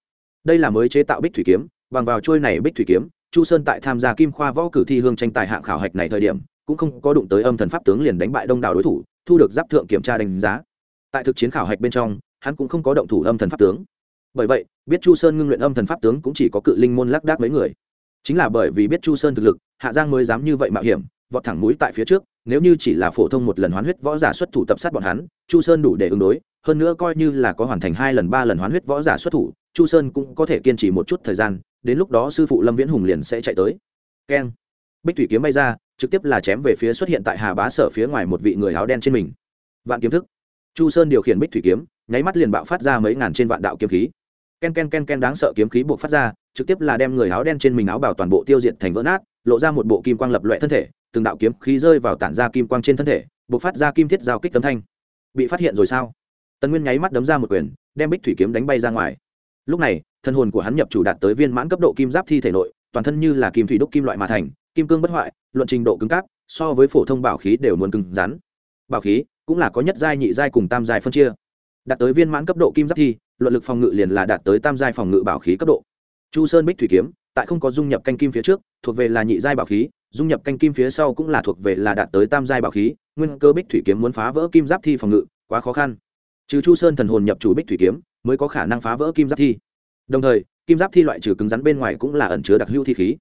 Đây là mới chế tạo bích thủy kiếm, bằng vào trôi này bích thủy kiếm, chu sơn tại tham gia kim khoa võ cử thi hương tranh tài hạng khảo hạch này thời điểm, cũng không có đụng tới âm thần pháp tướng liền đánh bại đông đảo đối thủ, thu được giáp thượng kiểm tra đánh giá. Tại thực chiến khảo hạch bên trong, hắn cũng không có động thủ âm thần pháp tướng. Bởi vậy, biết chu sơn ngưng luyện âm thần pháp tướng cũng chỉ có cự linh môn lác đác mấy người. Chính là bởi vì biết chu sơn thực lực, hạ giang mới dám như vậy mạo hiểm, vọt thẳng mũi tại phía trước nếu như chỉ là phổ thông một lần hoán huyết võ giả xuất thủ tập sát bọn hắn, chu sơn đủ để ứng đối, hơn nữa coi như là có hoàn thành hai lần, ba lần hoán huyết võ giả xuất thủ, chu sơn cũng có thể kiên trì một chút thời gian, đến lúc đó sư phụ lâm viễn hùng liền sẽ chạy tới. Keng. Bích thủy kiếm bay ra, trực tiếp là chém về phía xuất hiện tại hà bá sở phía ngoài một vị người áo đen trên mình. Vạn kiếm thức. Chu sơn điều khiển bích thủy kiếm, nháy mắt liền bạo phát ra mấy ngàn trên vạn đạo kiếm khí. Ken ken ken ken đáng sợ kiếm khí buộc phát ra, trực tiếp là đem người áo đen trên mình áo bảo toàn bộ tiêu diệt thành vỡ nát, lộ ra một bộ kim quang lập loại thân thể từng đạo kiếm khí rơi vào tản ra kim quang trên thân thể buộc phát ra kim thiết giao kích tấm thanh. Bị phát hiện rồi sao? Tần nguyên nháy mắt đấm ra một quyền, đem bích thủy kiếm đánh bay ra ngoài. Lúc này, thân hồn của hắn nhập chủ đạt tới viên mãn cấp độ kim giáp thi thể nội, toàn thân như là kim thủy đúc kim loại mà thành, kim cương bất hoại, luận trình độ cứng cáp, so với phổ thông bảo khí đều muốn cứng rắn. Bảo khí cũng là có nhất giai nhị giai cùng tam giai phân chia. Đạt tới viên mãn cấp độ kim giáp thi, luận lực phòng ngự liền là đạt tới tam giai phòng ngự bảo khí cấp độ. Chu sơn bích thủy kiếm, tại không có dung nhập canh kim phía trước, thuộc về là nhị giai bảo khí dung nhập canh kim phía sau cũng là thuộc về là đạt tới tam giai bảo khí, nguyên cơ bích thủy kiếm muốn phá vỡ kim giáp thi phòng ngự, quá khó khăn. Trừ chu sơn thần hồn nhập chủ bích thủy kiếm, mới có khả năng phá vỡ kim giáp thi. Đồng thời, kim giáp thi loại trừ cứng rắn bên ngoài cũng là ẩn chứa đặc hữu thi khí.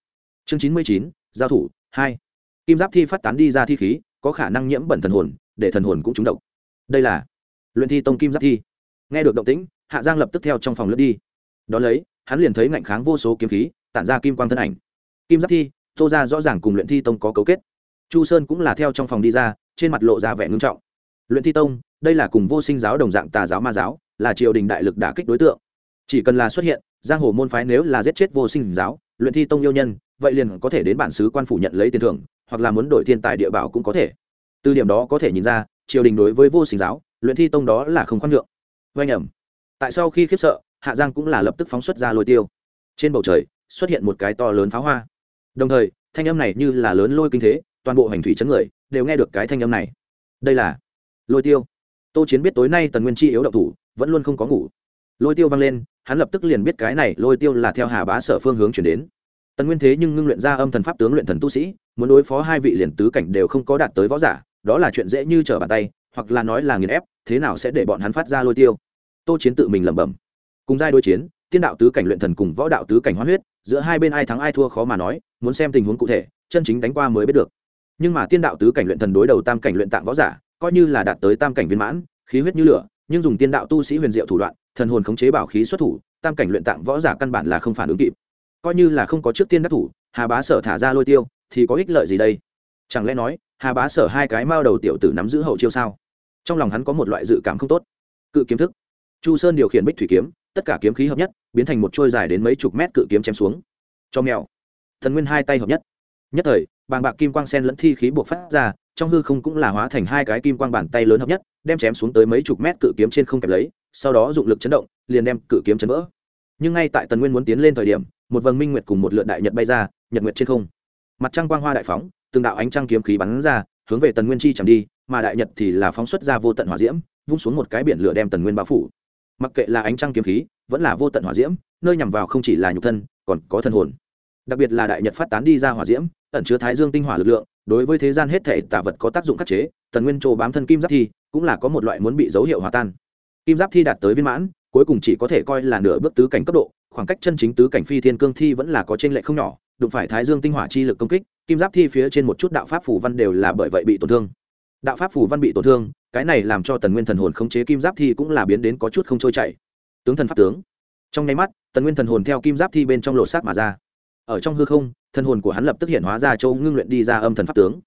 Chương chín mươi chín, giao thủ, hai. Kim giáp thi phát tán đi ra thi khí, có khả năng nhiễm bẩn thần hồn, để thần hồn cũng trúng độc. Đây là luyện thi tông kim giáp thi. Nghe được động tĩnh, hạ giang lập tức theo trong phòng lướt đi. Đ ó lấy, hắn liền thấy ngạnh kháng vô số kiếm khí, tản ra kim quang thân ảnh. Kim giáp thi tô ra rõ ràng cùng luyện thi tông có cấu kết. Chu sơn cũng là theo trong phòng đi ra, trên mặt lộ ra vẻ ngưng trọng. Luyện thi tông, đây là cùng vô sinh giáo đồng dạng tà giáo ma giáo, là triều đình đại lực đả kích đối tượng. Chỉ cần là xuất hiện, giang hồ môn phái nếu là giết chết vô sinh giáo, luyện thi tông yêu nhân, vậy liền có thể đến bản xứ quan phủ nhận lấy tiền thưởng, hoặc là muốn đổi thiên tài địa bảo cũng có thể. Từ điểm đó có thể nhìn ra, triều đình đối với vô sinh giáo, luyện thi tông đó là không khoan nhượng. Vay nhầm tại sau khi khiếp sợ, hạ giang cũng là lập tức phóng xuất ra lôi tiêu. Trên bầu trời, xuất hiện một cái to lớn pháo hoa đồng thời, thanh âm này như là lớn lôi kinh thế, toàn bộ hành thủy chấn người đều nghe được cái thanh âm này. Đây là lôi tiêu. Tô chiến biết tối nay tần nguyên chi yếu động thủ, vẫn luôn không có ngủ. Lôi tiêu vang lên, hắn lập tức liền biết cái này lôi tiêu là theo hà bá sở phương hướng chuyển đến. Tần nguyên thế nhưng ngưng luyện ra âm thần pháp tướng luyện thần tu sĩ, muốn đối phó hai vị liền tứ cảnh đều không có đạt tới võ giả, đó là chuyện dễ như trở bàn tay, hoặc là nói là nghiền ép, thế nào sẽ để bọn hắn phát ra lôi tiêu? Tô chiến tự mình lẩm bẩm. Cùng giai đối chiến, tiên đạo tứ cảnh luyện thần cùng võ đạo tứ cảnh hoán huyết giữa hai bên ai thắng ai thua khó mà nói, muốn xem tình huống cụ thể, chân chính đánh qua mới biết được. Nhưng mà tiên đạo tứ cảnh luyện thần đối đầu tam cảnh luyện tạng võ giả, coi như là đạt tới tam cảnh viên mãn, khí huyết như lửa, nhưng dùng tiên đạo tu sĩ huyền diệu thủ đoạn, thần hồn khống chế bảo khí xuất thủ, tam cảnh luyện tạng võ giả căn bản là không phản ứng kịp. Coi như là không có trước tiên đắc thủ, hà bá sở thả ra lôi tiêu, thì có ích lợi gì đây? Chẳng lẽ nói, hà bá sở hai cái mao đầu tiểu tử nắm giữ hậu chiêu sao? Trong lòng hắn có một loại dự cảm không tốt. Cự kiếm thức. Chu sơn điều khiển bích thủy kiếm tất cả kiếm khí hợp nhất, biến thành một trôi dài đến mấy chục mét cự kiếm chém xuống. Cho mèo. Thần nguyên hai tay hợp nhất. Nhất thời, bàng bạc kim quang sen lẫn thi khí buộc phát ra, trong hư không cũng là hóa thành hai cái kim quang bàn tay lớn hợp nhất, đem chém xuống tới mấy chục mét cự kiếm trên không kẹp lấy, sau đó dụng lực chấn động, liền đem cự kiếm chấn vỡ. Nhưng ngay tại tần nguyên muốn tiến lên thời điểm, một vầng minh nguyệt cùng một lượn đại nhật bay ra, nhật nguyệt trên không. Mặt trăng quang hoa đại phóng, từng đạo ánh trăng kiếm khí bắn ra, hướng về tần nguyên chi chẳng đi, mà đại nhật thì là phóng xuất ra vô tận hỏa diễm, vung xuống một cái biển lửa đem tần nguyên bao phủ mặc kệ là ánh trăng kiếm khí, vẫn là vô tận hỏa diễm, nơi nhằm vào không chỉ là nhục thân, còn có thân hồn. Đặc biệt là đại nhật phát tán đi ra hỏa diễm, ẩn chứa thái dương tinh hỏa lực lượng, đối với thế gian hết thể tả vật có tác dụng khắc chế tần nguyên trồ bám thân kim giáp thi, cũng là có một loại muốn bị dấu hiệu hòa tan. Kim giáp thi đạt tới viên mãn, cuối cùng chỉ có thể coi là nửa bước tứ cảnh cấp độ, khoảng cách chân chính tứ cảnh phi thiên cương thi vẫn là có trên lệ không nhỏ, đụng phải thái dương tinh hỏa chi lực công kích, kim giáp thi phía trên một chút đạo pháp phủ văn đều là bởi vậy bị tổn thương đạo pháp phủ văn bị tổn thương, cái này làm cho tần nguyên thần hồn khống chế kim giáp thi cũng là biến đến có chút không trôi chảy. Tướng thần pháp tướng. Trong nháy mắt, tần nguyên thần hồn theo kim giáp thi bên trong lộ sát mà ra. Ở trong hư không, thần hồn của hắn lập tức hiện hóa ra châu ngưng luyện đi ra âm thần pháp tướng.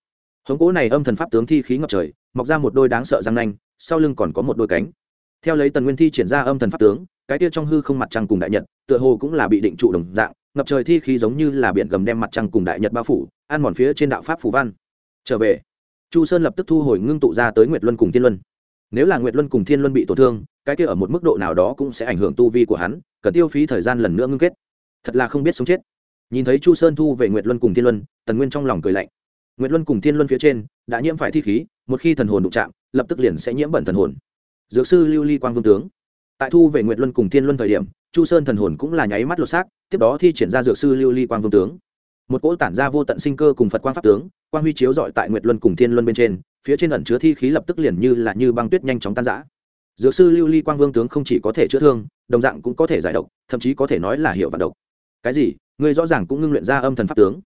Hống cố này âm thần pháp tướng thi khí ngập trời, mọc ra một đôi đáng sợ răng nanh, sau lưng còn có một đôi cánh. Theo lấy tần nguyên thi triển ra âm thần pháp tướng, cái tia trong hư không mặt trăng cùng đại nhật, tựa hồ cũng là bị định trụ đồng dạng, ngập trời thi khí giống như là biển gầm đem mặt trăng cùng đại nhật bao phủ, ăn mòn phía trên đạo pháp phủ văn. Trở về chu sơn lập tức thu hồi ngưng tụ ra tới nguyệt luân cùng thiên luân. Nếu là nguyệt luân cùng thiên luân bị tổn thương, cái kia ở một mức độ nào đó cũng sẽ ảnh hưởng tu vi của hắn, cần tiêu phí thời gian lần nữa ngưng kết. Thật là không biết sống chết. Nhìn thấy chu sơn thu về nguyệt luân cùng thiên luân, tần nguyên trong lòng cười lạnh. Nguyệt luân cùng thiên luân phía trên, đã nhiễm phải thi khí, một khi thần hồn đụng chạm, lập tức liền sẽ nhiễm bẩn thần hồn. Dược sư lưu ly quang vương tướng. Tại thu về nguyệt luân cùng thiên luân thời điểm, chu sơn thần hồn cũng là nháy mắt lột xác, tiếp đó thi triển ra dược sư lưu ly quang vương tướng một cỗ tản ra vô tận sinh cơ cùng phật quang pháp tướng, quang huy chiếu dọi tại nguyệt luân cùng thiên luân bên trên, phía trên ẩn chứa thi khí lập tức liền như là như băng tuyết nhanh chóng tan rã. Dược sư lưu ly quang vương tướng không chỉ có thể chữa thương, đồng dạng cũng có thể giải độc, thậm chí có thể nói là hiệu vạn độc. Cái gì? Người rõ ràng cũng ngưng luyện ra âm thần pháp tướng.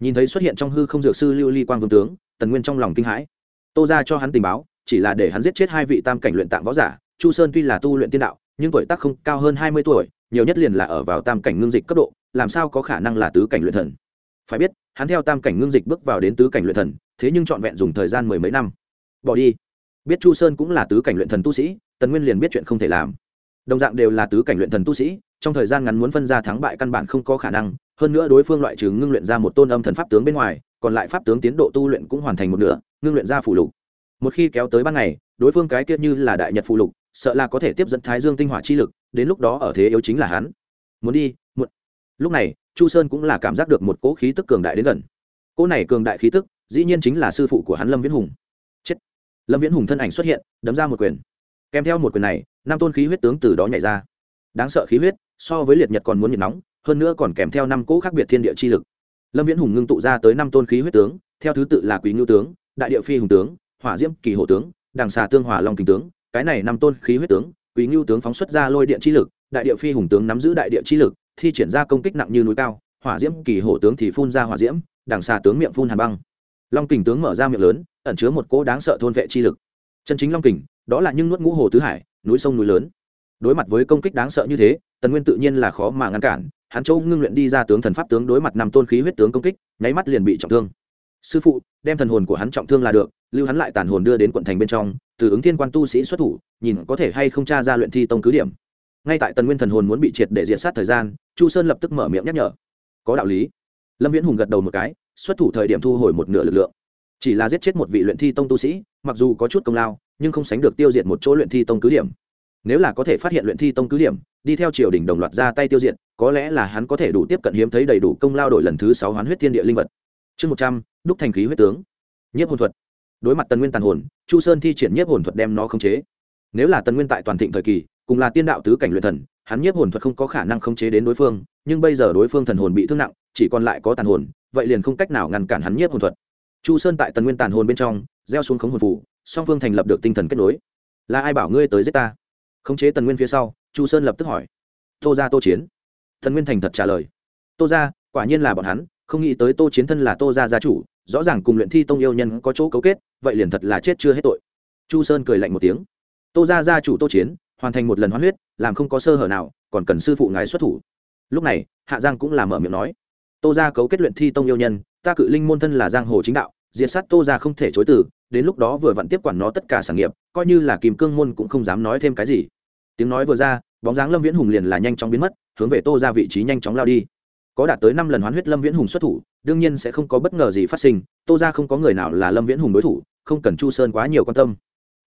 Nhìn thấy xuất hiện trong hư không dược sư lưu ly quang vương tướng, tần nguyên trong lòng kinh hãi. Tô ra cho hắn tình báo, chỉ là để hắn giết chết hai vị tam cảnh luyện tạng võ giả, chu sơn tuy là tu luyện tiên đạo, nhưng tuổi tác không cao hơn hai mươi tuổi, nhiều nhất liền là ở vào tam cảnh ngưng dịch cấp độ, làm sao có khả năng là tứ cảnh luyện thần? Phải biết, hắn theo tam cảnh ngưng dịch bước vào đến tứ cảnh luyện thần, thế nhưng trọn vẹn dùng thời gian mười mấy năm. Bỏ đi. Biết chu sơn cũng là tứ cảnh luyện thần tu sĩ, tần nguyên liền biết chuyện không thể làm. Đồng dạng đều là tứ cảnh luyện thần tu sĩ, trong thời gian ngắn muốn phân ra thắng bại căn bản không có khả năng, hơn nữa đối phương loại trừ ngưng luyện ra một tôn âm thần pháp tướng bên ngoài, còn lại pháp tướng tiến độ tu luyện cũng hoàn thành một nửa, ngưng luyện ra phủ lục. Một khi kéo tới ban ngày, đối phương cái kia như là đại nhật phụ lục, sợ là có thể tiếp dẫn thái dương tinh hỏa chi lực, đến lúc đó ở thế yếu chính là hắn. Muốn đi lúc này, chu sơn cũng là cảm giác được một cỗ khí tức cường đại đến gần. Cỗ này cường đại khí tức, dĩ nhiên chính là sư phụ của hắn lâm viễn hùng. Chết! Lâm viễn hùng thân ảnh xuất hiện, đấm ra một quyền. Kèm theo một quyền này, năm tôn khí huyết tướng từ đó nhảy ra. Đáng sợ khí huyết, so với liệt nhật còn muốn nhiệt nóng, hơn nữa còn kèm theo năm cỗ khác biệt thiên địa chi lực. Lâm viễn hùng ngưng tụ ra tới năm tôn khí huyết tướng, theo thứ tự là quý ngưu tướng, đại địa phi hùng tướng, hỏa diễm kỳ hộ tướng, đằng xà tương hỏa long kình tướng. Cái này năm tôn khí huyết tướng quý ngưu tướng phóng xuất ra lôi điện chi lực, đại địa phi hùng tướng nắm giữ đại địa chi lực thi triển ra công kích nặng như núi cao, hỏa diễm kỳ hổ tướng thì phun ra hỏa diễm, đằng xa tướng miệng phun hàn băng. Long kình tướng mở ra miệng lớn, ẩn chứa một cỗ đáng sợ thôn vệ chi lực. Chân chính long kình, đó là những nuốt ngũ hồ tứ hải, núi sông núi lớn. Đối mặt với công kích đáng sợ như thế, tần nguyên tự nhiên là khó mà ngăn cản, hắn châu ngưng luyện đi ra tướng thần pháp tướng đối mặt năm tôn khí huyết tướng công kích, nháy mắt liền bị trọng thương. Sư phụ, đem thần hồn của hắn trọng thương là được, lưu hắn lại tàn hồn đưa đến quận thành bên trong, từ ứng thiên quan tu sĩ xuất thủ, nhìn có thể hay không tra ra luyện thi tông cứ điểm. Ngay tại tần nguyên thần hồn muốn bị triệt để diện sát thời gian chu sơn lập tức mở miệng nhắc nhở. Có đạo lý. Lâm viễn hùng gật đầu một cái, xuất thủ thời điểm thu hồi một nửa lực lượng. Chỉ là giết chết một vị luyện thi tông tu sĩ, mặc dù có chút công lao, nhưng không sánh được tiêu diệt một chỗ luyện thi tông cứ điểm. Nếu là có thể phát hiện luyện thi tông cứ điểm, đi theo triều đình đồng loạt ra tay tiêu diệt, có lẽ là hắn có thể đủ tiếp cận hiếm thấy đầy đủ công lao đổi lần thứ sáu hoán huyết thiên địa linh vật. Chương một trăm, đúc thành khí huyết tướng. Nhiếp hồn thuật. Đối mặt tần nguyên tàn hồn, chu sơn thi triển nhiếp hồn thuật đem nó khống chế. Nếu là tần nguyên tại toàn thịnh thời kỳ, cùng là tiên đạo tứ cảnh luyện thần hắn nhiếp hồn thuật không có khả năng khống chế đến đối phương, nhưng bây giờ đối phương thần hồn bị thương nặng, chỉ còn lại có tàn hồn, vậy liền không cách nào ngăn cản hắn nhiếp hồn thuật. Chu sơn tại tần nguyên tàn hồn bên trong, gieo xuống khống hồn phủ song phương thành lập được tinh thần kết nối. Là ai bảo ngươi tới giết ta? Khống chế tần nguyên phía sau, chu sơn lập tức hỏi. Tô ra tô chiến. Tần nguyên thành thật trả lời. Tô ra quả nhiên là bọn hắn, không nghĩ tới tô chiến thân là tô gia gia chủ, rõ ràng cùng luyện thi tông yêu nhân có chỗ cấu kết, vậy liền thật là chết chưa hết tội. Chu sơn cười lạnh một tiếng. Tô gia gia chủ tô chiến, hoàn thành một lần hoán huyết làm không có sơ hở nào, còn cần sư phụ ngài xuất thủ. Lúc này, hạ giang cũng làm mở miệng nói, tô gia cấu kết luyện thi tông yêu nhân, ta cự linh môn thân là giang hồ chính đạo, diệt sát tô gia không thể chối từ, đến lúc đó vừa vặn tiếp quản nó tất cả sản nghiệp, coi như là kìm cương môn cũng không dám nói thêm cái gì. Tiếng nói vừa ra, bóng dáng lâm viễn hùng liền là nhanh chóng biến mất, hướng về tô ra vị trí nhanh chóng lao đi. Có đạt tới năm lần hoán huyết lâm viễn hùng xuất thủ, đương nhiên sẽ không có bất ngờ gì phát sinh, tô ra không có người nào là lâm viễn hùng đối thủ, không cần chu sơn quá nhiều quan tâm.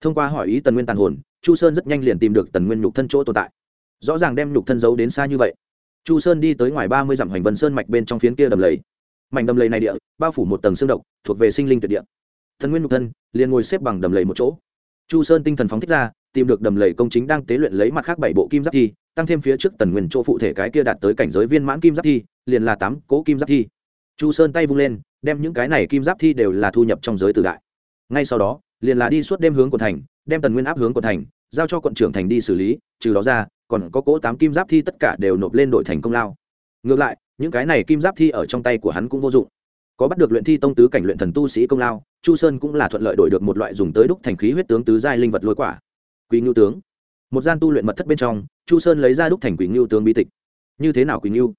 Thông qua hỏi ý tần nguyên tàn hồn chu sơn rất nhanh liền tìm được tần nguyên nhục thân chỗ tồn tại. Rõ ràng đem nhục thân giấu đến xa như vậy. Chu sơn đi tới ngoài ba mươi dặm hoành vân sơn mạch bên trong phiến kia đầm lầy. Mảnh đầm lầy này địa, bao phủ một tầng xương độc, thuộc về sinh linh tuyệt địa. Thần nguyên nhục thân liền ngồi xếp bằng đầm lầy một chỗ. Chu sơn tinh thần phóng thích ra, tìm được đầm lầy công chính đang tế luyện lấy mặt khác bảy bộ kim giáp thi, tăng thêm phía trước tần nguyên chỗ phụ thể cái kia đạt tới cảnh giới viên mãn kim giáp thi, liền là tám cỗ kim giáp thi. Chu sơn tay vung lên, đem những cái này kim giáp thi đều là thu nhập trong giới tử đại. Ngay sau đó liền là đi suốt đêm hướng quận thành, đem tần nguyên áp hướng quận thành, giao cho quận trưởng thành đi xử lý, trừ đó ra, còn có cỗ tám kim giáp thi tất cả đều nộp lên đội thành công lao. Ngược lại, những cái này kim giáp thi ở trong tay của hắn cũng vô dụng. Có bắt được luyện thi tông tứ cảnh luyện thần tu sĩ công lao, chu sơn cũng là thuận lợi đổi được một loại dùng tới đúc thành khí huyết tướng tứ giai linh vật lôi quả. Quý ngưu tướng. Một gian tu luyện mật thất bên trong, chu sơn lấy ra đúc thành quý ngưu tướng bi tịch. Như thế nào quý ngưu?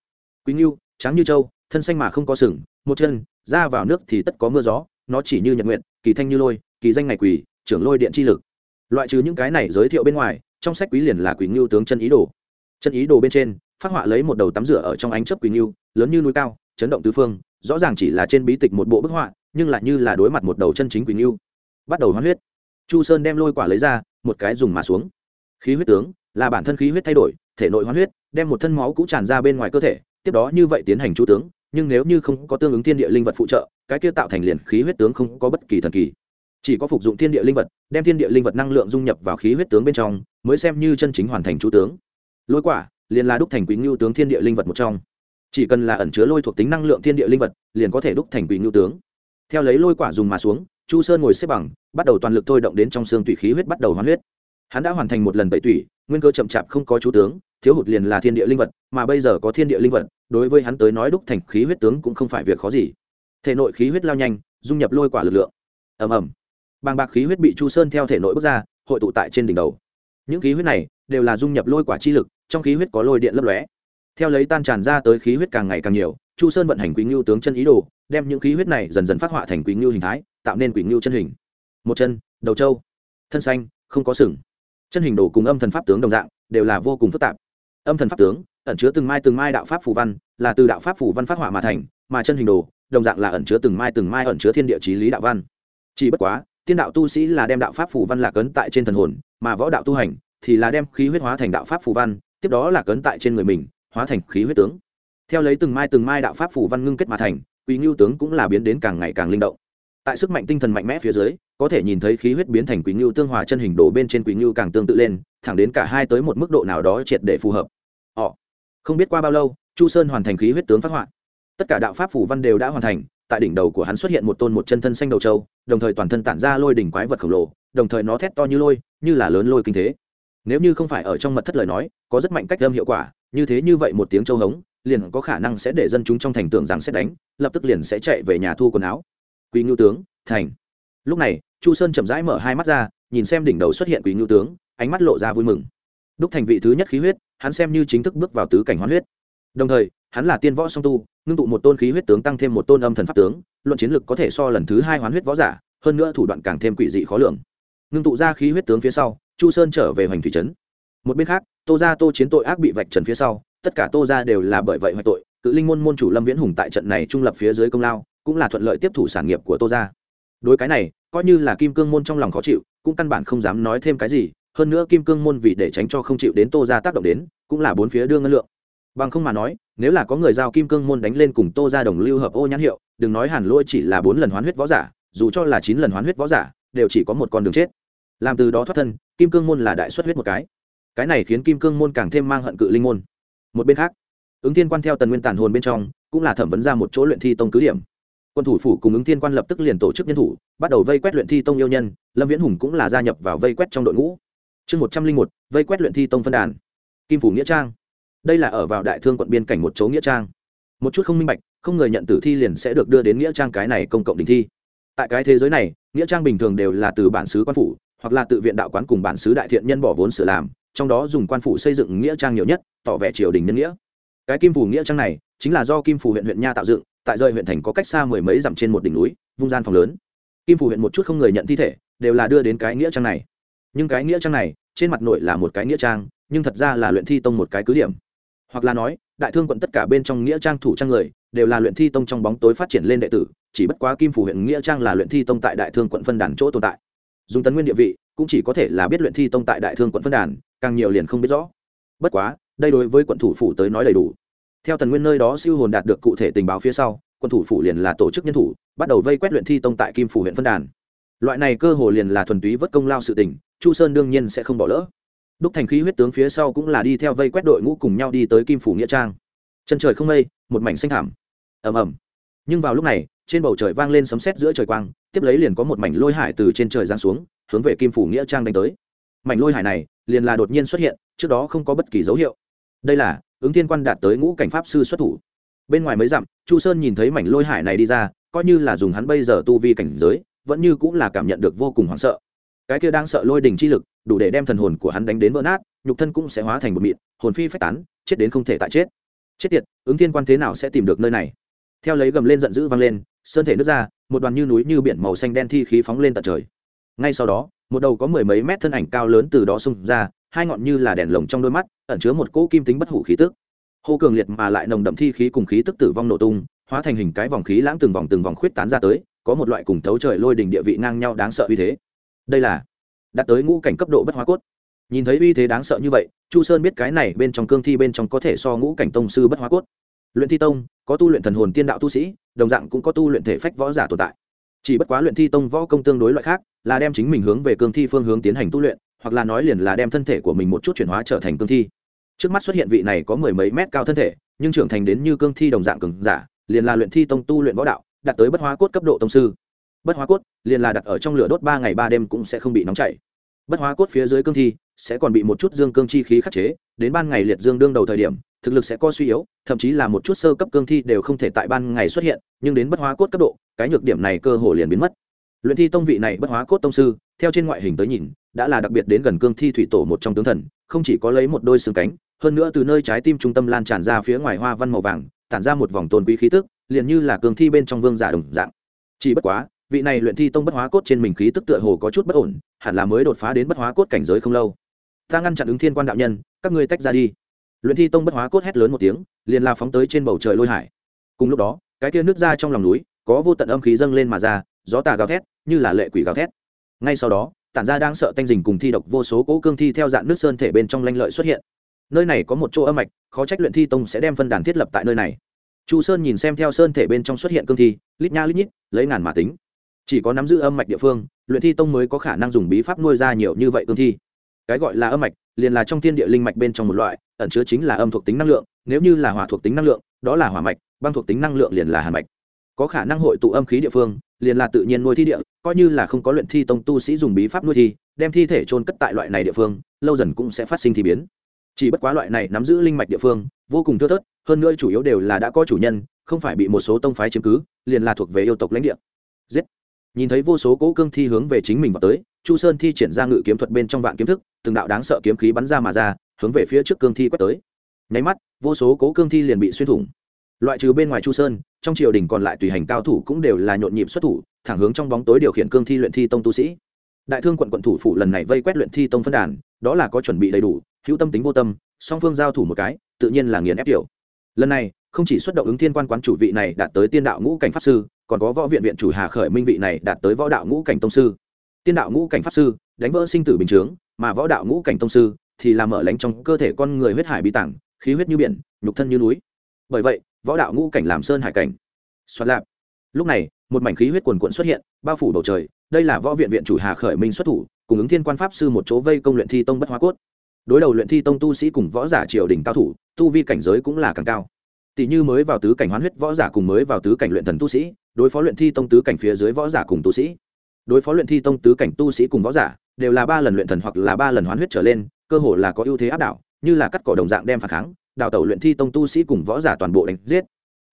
Quý ngưu, trắng như trâu thân xanh mà không có sừng, một chân ra vào nước thì tất có mưa gió, nó chỉ như nhật nguyện, kỳ thanh như lôi kỳ danh ngày quỷ trưởng lôi điện chi lực. Loại trừ những cái này giới thiệu bên ngoài, trong sách quý liền là quý ngưu tướng chân ý đồ. Chân ý đồ bên trên, phát họa lấy một đầu tắm rửa ở trong ánh chấp quý ngưu, lớn như núi cao, chấn động tứ phương, rõ ràng chỉ là trên bí tịch một bộ bức họa, nhưng lại như là đối mặt một đầu chân chính quý ngưu. Bắt đầu hoán huyết. Chu sơn đem lôi quả lấy ra, một cái dùng mà xuống. Khí huyết tướng, là bản thân khí huyết thay đổi, thể nội hoán huyết, đem một thân máu cũ tràn ra bên ngoài cơ thể, tiếp đó như vậy tiến hành chu tướng, nhưng nếu như không có tương ứng thiên địa linh vật phụ trợ, cái kia tạo thành liền khí huyết tướng không có bất kỳ thần kỳ chỉ có phục dụng thiên địa linh vật, đem thiên địa linh vật năng lượng dung nhập vào khí huyết tướng bên trong, mới xem như chân chính hoàn thành chú tướng. Lôi quả, liền là đúc thành quý ngưu tướng thiên địa linh vật một trong. Chỉ cần là ẩn chứa lôi thuộc tính năng lượng thiên địa linh vật, liền có thể đúc thành quý ngưu tướng. Theo lấy lôi quả dùng mà xuống, chu sơn ngồi xếp bằng, bắt đầu toàn lực thôi động đến trong xương tủy khí huyết bắt đầu hoán huyết. Hắn đã hoàn thành một lần tẩy tủy, nguyên cơ chậm chạp không có chú tướng, thiếu hụt liền là thiên địa linh vật, mà bây giờ có thiên địa linh vật, đối với hắn tới nói đúc thành khí huyết tướng cũng không phải việc khó gì. Thể nội khí huyết lao nhanh, dung nhập lôi quả lực lượng. Ầm ầm bàng bạc khí huyết bị chu sơn theo thể nội bước ra, hội tụ tại trên đỉnh đầu. Những khí huyết này đều là dung nhập lôi quả chi lực, trong khí huyết có lôi điện lấp lóe. Theo lấy tan tràn ra tới khí huyết càng ngày càng nhiều, chu sơn vận hành quý ngưu tướng chân ý đồ, đem những khí huyết này dần dần phát họa thành quý ngưu hình thái, tạo nên quỷ ngưu chân hình. Một chân, đầu trâu. Thân xanh, không có sừng. Chân hình đồ cùng âm thần pháp tướng đồng dạng, đều là vô cùng phức tạp. Âm thần pháp tướng, ẩn chứa từng mai từng mai đạo pháp phù văn, là từ đạo pháp phù văn phát họa mà thành, mà chân hình đồ, đồng dạng là ẩn chứa từng mai từng mai ẩn chứa thiên địa chí lý đạo văn. Chỉ bất quá tiên đạo tu sĩ là đem đạo pháp phù văn lạc ấn tại trên thần hồn, mà võ đạo tu hành thì là đem khí huyết hóa thành đạo pháp phù văn, tiếp đó là cấn tại trên người mình, hóa thành khí huyết tướng. Theo lấy từng mai từng mai đạo pháp phù văn ngưng kết mà thành quý ngưu tướng cũng là biến đến càng ngày càng linh động. Tại sức mạnh tinh thần mạnh mẽ phía dưới, có thể nhìn thấy khí huyết biến thành quý ngưu tương hòa chân hình đổ bên trên quý ngưu càng tương tự lên, thẳng đến cả hai tới một mức độ nào đó triệt để phù hợp. Họ không biết qua bao lâu, chu sơn hoàn thành khí huyết tướng phát họa. Tất cả đạo pháp phủ văn đều đã hoàn thành tại đỉnh đầu của hắn xuất hiện một tôn một chân thân xanh đầu trâu, đồng thời toàn thân tản ra lôi đỉnh quái vật khổng lồ, đồng thời nó thét to như lôi, như là lớn lôi kinh thế. Nếu như không phải ở trong mật thất lời nói, có rất mạnh cách âm hiệu quả, như thế như vậy một tiếng châu hống, liền có khả năng sẽ để dân chúng trong thành tưởng rằng sẽ đánh, lập tức liền sẽ chạy về nhà thu quần áo. Quý ngưu tướng, thành. Lúc này, chu sơn chậm rãi mở hai mắt ra, nhìn xem đỉnh đầu xuất hiện quý ngưu tướng, ánh mắt lộ ra vui mừng. Đúc thành vị thứ nhất khí huyết, hắn xem như chính thức bước vào tứ cảnh hoán huyết. Đồng thời, hắn là tiên võ song tu ngưng tụ một tôn khí huyết tướng tăng thêm một tôn âm thần pháp tướng, luận chiến lực có thể so lần thứ hai hoán huyết võ giả, hơn nữa thủ đoạn càng thêm quỷ dị khó lường. Ngưng tụ ra khí huyết tướng phía sau, chu sơn trở về hoành thủy trấn. Một bên khác, tô ra tô chiến tội ác bị vạch trần phía sau, tất cả tô ra đều là bởi vậy hoại tội, cự linh môn môn chủ lâm viễn hùng tại trận này trung lập phía dưới công lao, cũng là thuận lợi tiếp thủ sản nghiệp của tô ra đối cái này, coi như là kim cương môn trong lòng khó chịu, cũng căn bản không dám nói thêm cái gì, hơn nữa kim cương môn vì để tránh cho không chịu đến tô ra tác động đến, cũng là bốn phía đưa ngân lượng. Bằng không mà nói nếu là có người giao kim cương môn đánh lên cùng tô ra đồng lưu hợp ô nhãn hiệu, đừng nói hàn lôi chỉ là bốn lần hoán huyết võ giả, dù cho là chín lần hoán huyết võ giả, đều chỉ có một con đường chết. Làm từ đó thoát thân, kim cương môn là đại xuất huyết một cái. Cái này khiến kim cương môn càng thêm mang hận cự linh môn. Một bên khác, ứng thiên quan theo tần nguyên tàn hồn bên trong, cũng là thẩm vấn ra một chỗ luyện thi tông cứ điểm. Quân thủ phủ cùng ứng thiên quan lập tức liền tổ chức nhân thủ, bắt đầu vây quét luyện thi tông yêu nhân, lâm viễn hùng cũng là gia nhập vào vây quét trong đội ngũ. Chương một trăm linh một, vây quét luyện thi tông phân đàn. Kim phủ nghĩa trang đây là ở vào đại thương quận biên cảnh một chỗ nghĩa trang. Một chút không minh bạch, không người nhận tử thi liền sẽ được đưa đến nghĩa trang cái này công cộng đình thi. Tại cái thế giới này, nghĩa trang bình thường đều là từ bản xứ quan phủ, hoặc là tự viện đạo quán cùng bản xứ đại thiện nhân bỏ vốn sửa làm, trong đó dùng quan phủ xây dựng nghĩa trang nhiều nhất, tỏ vẻ triều đình nhân nghĩa. Cái kim phủ nghĩa trang này, chính là do kim phủ huyện huyện nha tạo dựng, tại rơi huyện thành có cách xa mười mấy dặm trên một đỉnh núi, vung gian phòng lớn. Kim phủ huyện một chút không người nhận thi thể, đều là đưa đến cái nghĩa trang này. Nhưng cái nghĩa trang này, trên mặt nội là một cái nghĩa trang, nhưng thật ra là luyện thi tông một cái cứ điểm hoặc là nói, đại thương quận tất cả bên trong nghĩa trang thủ trang người, đều là luyện thi tông trong bóng tối phát triển lên đệ tử, chỉ bất quá kim phủ huyện nghĩa trang là luyện thi tông tại đại thương quận phân đàn chỗ tồn tại. Dùng tấn nguyên địa vị, cũng chỉ có thể là biết luyện thi tông tại đại thương quận phân đàn, càng nhiều liền không biết rõ. Bất quá, đây đối với quận thủ phủ tới nói đầy đủ. Theo tần nguyên nơi đó siêu hồn đạt được cụ thể tình báo phía sau, quận thủ phủ liền là tổ chức nhân thủ, bắt đầu vây quét luyện thi tông tại kim phủ huyện phân đàn. Loại này cơ hồ liền là thuần túy vất công lao sự tình, chu sơn đương nhiên sẽ không bỏ lỡ đúc thành khí huyết tướng phía sau cũng là đi theo vây quét đội ngũ cùng nhau đi tới kim phủ nghĩa trang. Chân trời không mây, một mảnh xanh thảm ầm ầm. Nhưng vào lúc này, trên bầu trời vang lên sấm sét giữa trời quang, tiếp lấy liền có một mảnh lôi hải từ trên trời giáng xuống, hướng về kim phủ nghĩa trang đánh tới. Mảnh lôi hải này liền là đột nhiên xuất hiện, trước đó không có bất kỳ dấu hiệu. Đây là ứng thiên quan đạt tới ngũ cảnh pháp sư xuất thủ. Bên ngoài mấy dặm, chu sơn nhìn thấy mảnh lôi hải này đi ra, coi như là dùng hắn bây giờ tu vi cảnh giới, vẫn như cũng là cảm nhận được vô cùng hoảng sợ cái kia đang sợ lôi đình chi lực, đủ để đem thần hồn của hắn đánh đến vỡ nát, nhục thân cũng sẽ hóa thành một mịn, hồn phi phách tán, chết đến không thể tại chết. Chết tiệt, ứng thiên quan thế nào sẽ tìm được nơi này? Theo lấy gầm lên giận dữ vang lên, sơn thể nước ra, một đoàn như núi như biển màu xanh đen thi khí phóng lên tận trời. Ngay sau đó, một đầu có mười mấy mét thân ảnh cao lớn từ đó xông ra, hai ngọn như là đèn lồng trong đôi mắt, ẩn chứa một cỗ kim tính bất hủ khí tức. Hô cường liệt mà lại nồng đậm thi khí cùng khí tức tử vong nổ tung, hóa thành hình cái vòng khí lãng từng vòng từng vòng khuyết tán ra tới, có một loại cùng thấu trời lôi đình địa vị ngang nhau đáng sợ uy thế đây là đạt tới ngũ cảnh cấp độ bất hóa cốt. Nhìn thấy uy thế đáng sợ như vậy, chu sơn biết cái này bên trong cương thi bên trong có thể so ngũ cảnh tông sư bất hóa cốt. Luyện thi tông, có tu luyện thần hồn tiên đạo tu sĩ, đồng dạng cũng có tu luyện thể phách võ giả tồn tại. Chỉ bất quá luyện thi tông võ công tương đối loại khác, là đem chính mình hướng về cương thi phương hướng tiến hành tu luyện, hoặc là nói liền là đem thân thể của mình một chút chuyển hóa trở thành cương thi. Trước mắt xuất hiện vị này có mười mấy mét cao thân thể, nhưng trưởng thành đến như cương thi đồng dạng cường giả, liền là luyện thi tông tu luyện võ đạo, đạt tới bất hóa cốt cấp độ tông sư bất hóa cốt liền là đặt ở trong lửa đốt ba ngày ba đêm cũng sẽ không bị nóng chảy. Bất hóa cốt phía dưới cương thi sẽ còn bị một chút dương cương chi khí khắc chế, đến ban ngày liệt dương đương đầu thời điểm, thực lực sẽ co suy yếu, thậm chí là một chút sơ cấp cương thi đều không thể tại ban ngày xuất hiện, nhưng đến bất hóa cốt cấp độ, cái nhược điểm này cơ hồ liền biến mất. Luyện thi tông vị này bất hóa cốt tông sư, theo trên ngoại hình tới nhìn, đã là đặc biệt đến gần cương thi thủy tổ một trong tướng thần, không chỉ có lấy một đôi xương cánh, hơn nữa từ nơi trái tim trung tâm lan tràn ra phía ngoài hoa văn màu vàng, tản ra một vòng tôn quý khí tức, liền như là cương thi bên trong vương giả đồng dạng. Chỉ bất quá vị này luyện thi tông bất hóa cốt trên mình khí tức tựa hồ có chút bất ổn, hẳn là mới đột phá đến bất hóa cốt cảnh giới không lâu. Ta ngăn chặn ứng thiên quan đạo nhân, các ngươi tách ra đi. Luyện thi tông bất hóa cốt hét lớn một tiếng, liền la phóng tới trên bầu trời lôi hải. Cùng lúc đó, cái kia nước ra trong lòng núi, có vô tận âm khí dâng lên mà ra, gió tà gào thét, như là lệ quỷ gào thét. Ngay sau đó, tản ra đang sợ tanh dình cùng thi độc vô số cỗ cương thi theo dạng nước sơn thể bên trong lanh lợi xuất hiện. Nơi này có một chỗ âm mạch, khó trách luyện thi tông sẽ đem phân đàn thiết lập tại nơi này. Chu sơn nhìn xem theo sơn thể bên trong xuất hiện cương thi, lít nha lít nhít, lấy ngàn mà tính chỉ có nắm giữ âm mạch địa phương, luyện thi tông mới có khả năng dùng bí pháp nuôi ra nhiều như vậy cương thi. Cái gọi là âm mạch, liền là trong thiên địa linh mạch bên trong một loại, ẩn chứa chính là âm thuộc tính năng lượng, nếu như là hỏa thuộc tính năng lượng, đó là hỏa mạch, băng thuộc tính năng lượng liền là hàn mạch. Có khả năng hội tụ âm khí địa phương, liền là tự nhiên nuôi thi địa, coi như là không có luyện thi tông tu sĩ dùng bí pháp nuôi thi, đem thi thể trôn cất tại loại này địa phương, lâu dần cũng sẽ phát sinh thi biến. Chỉ bất quá loại này nắm giữ linh mạch địa phương, vô cùng thưa thớt, hơn nữa chủ yếu đều là đã có chủ nhân, không phải bị một số tông phái chiếm cứ, liền là thuộc về yêu tộc lãnh địa. Giết! Nhìn thấy vô số cỗ cương thi hướng về chính mình vào tới, chu sơn thi triển ra ngự kiếm thuật bên trong vạn kiếm thức, từng đạo đáng sợ kiếm khí bắn ra mà ra, hướng về phía trước cương thi quét tới. Nháy mắt, vô số cố cương thi liền bị xuyên thủng. Loại trừ bên ngoài chu sơn, trong triều đình còn lại tùy hành cao thủ cũng đều là nhộn nhịp xuất thủ, thẳng hướng trong bóng tối điều khiển cương thi luyện thi tông tu sĩ. Đại thương quận quận thủ phủ lần này vây quét luyện thi tông phân đàn, đó là có chuẩn bị đầy đủ, hữu tâm tính vô tâm, song phương giao thủ một cái, tự nhiên là nghiền ép tiểu. Lần này, không chỉ xuất động ứng thiên quan quán chủ vị này đạt tới tiên đạo ngũ cảnh pháp sư còn có võ viện viện chủ hà khởi minh vị này đạt tới võ đạo ngũ cảnh tông sư. Tiên đạo ngũ cảnh pháp sư, đánh vỡ sinh tử bình chướng, mà võ đạo ngũ cảnh tông sư thì làm mở lánh trong cơ thể con người huyết hải bí tảng, khí huyết như biển, nhục thân như núi. Bởi vậy, võ đạo ngũ cảnh làm sơn hải cảnh. Xoát lạp. Lúc này, một mảnh khí huyết quần quận xuất hiện, bao phủ bầu trời. Đây là võ viện viện chủ hà khởi minh xuất thủ, cùng ứng thiên quan pháp sư một chỗ vây công luyện thi tông bất hóa cốt. Đối đầu luyện thi tông tu sĩ cùng võ giả triều đình cao thủ, tu vi cảnh giới cũng là càng cao. Tỷ như mới vào tứ cảnh hoán huyết võ giả cùng mới vào tứ cảnh luyện thần tu sĩ đối phó luyện thi tông tứ cảnh phía dưới võ giả cùng tu sĩ. Đối phó luyện thi tông tứ cảnh tu sĩ cùng võ giả, đều là ba lần luyện thần hoặc là ba lần hoán huyết trở lên, cơ hồ là có ưu thế áp đảo, như là cắt cỏ đồng dạng đem phản kháng, đào tẩu luyện thi tông tu sĩ cùng võ giả toàn bộ đánh giết.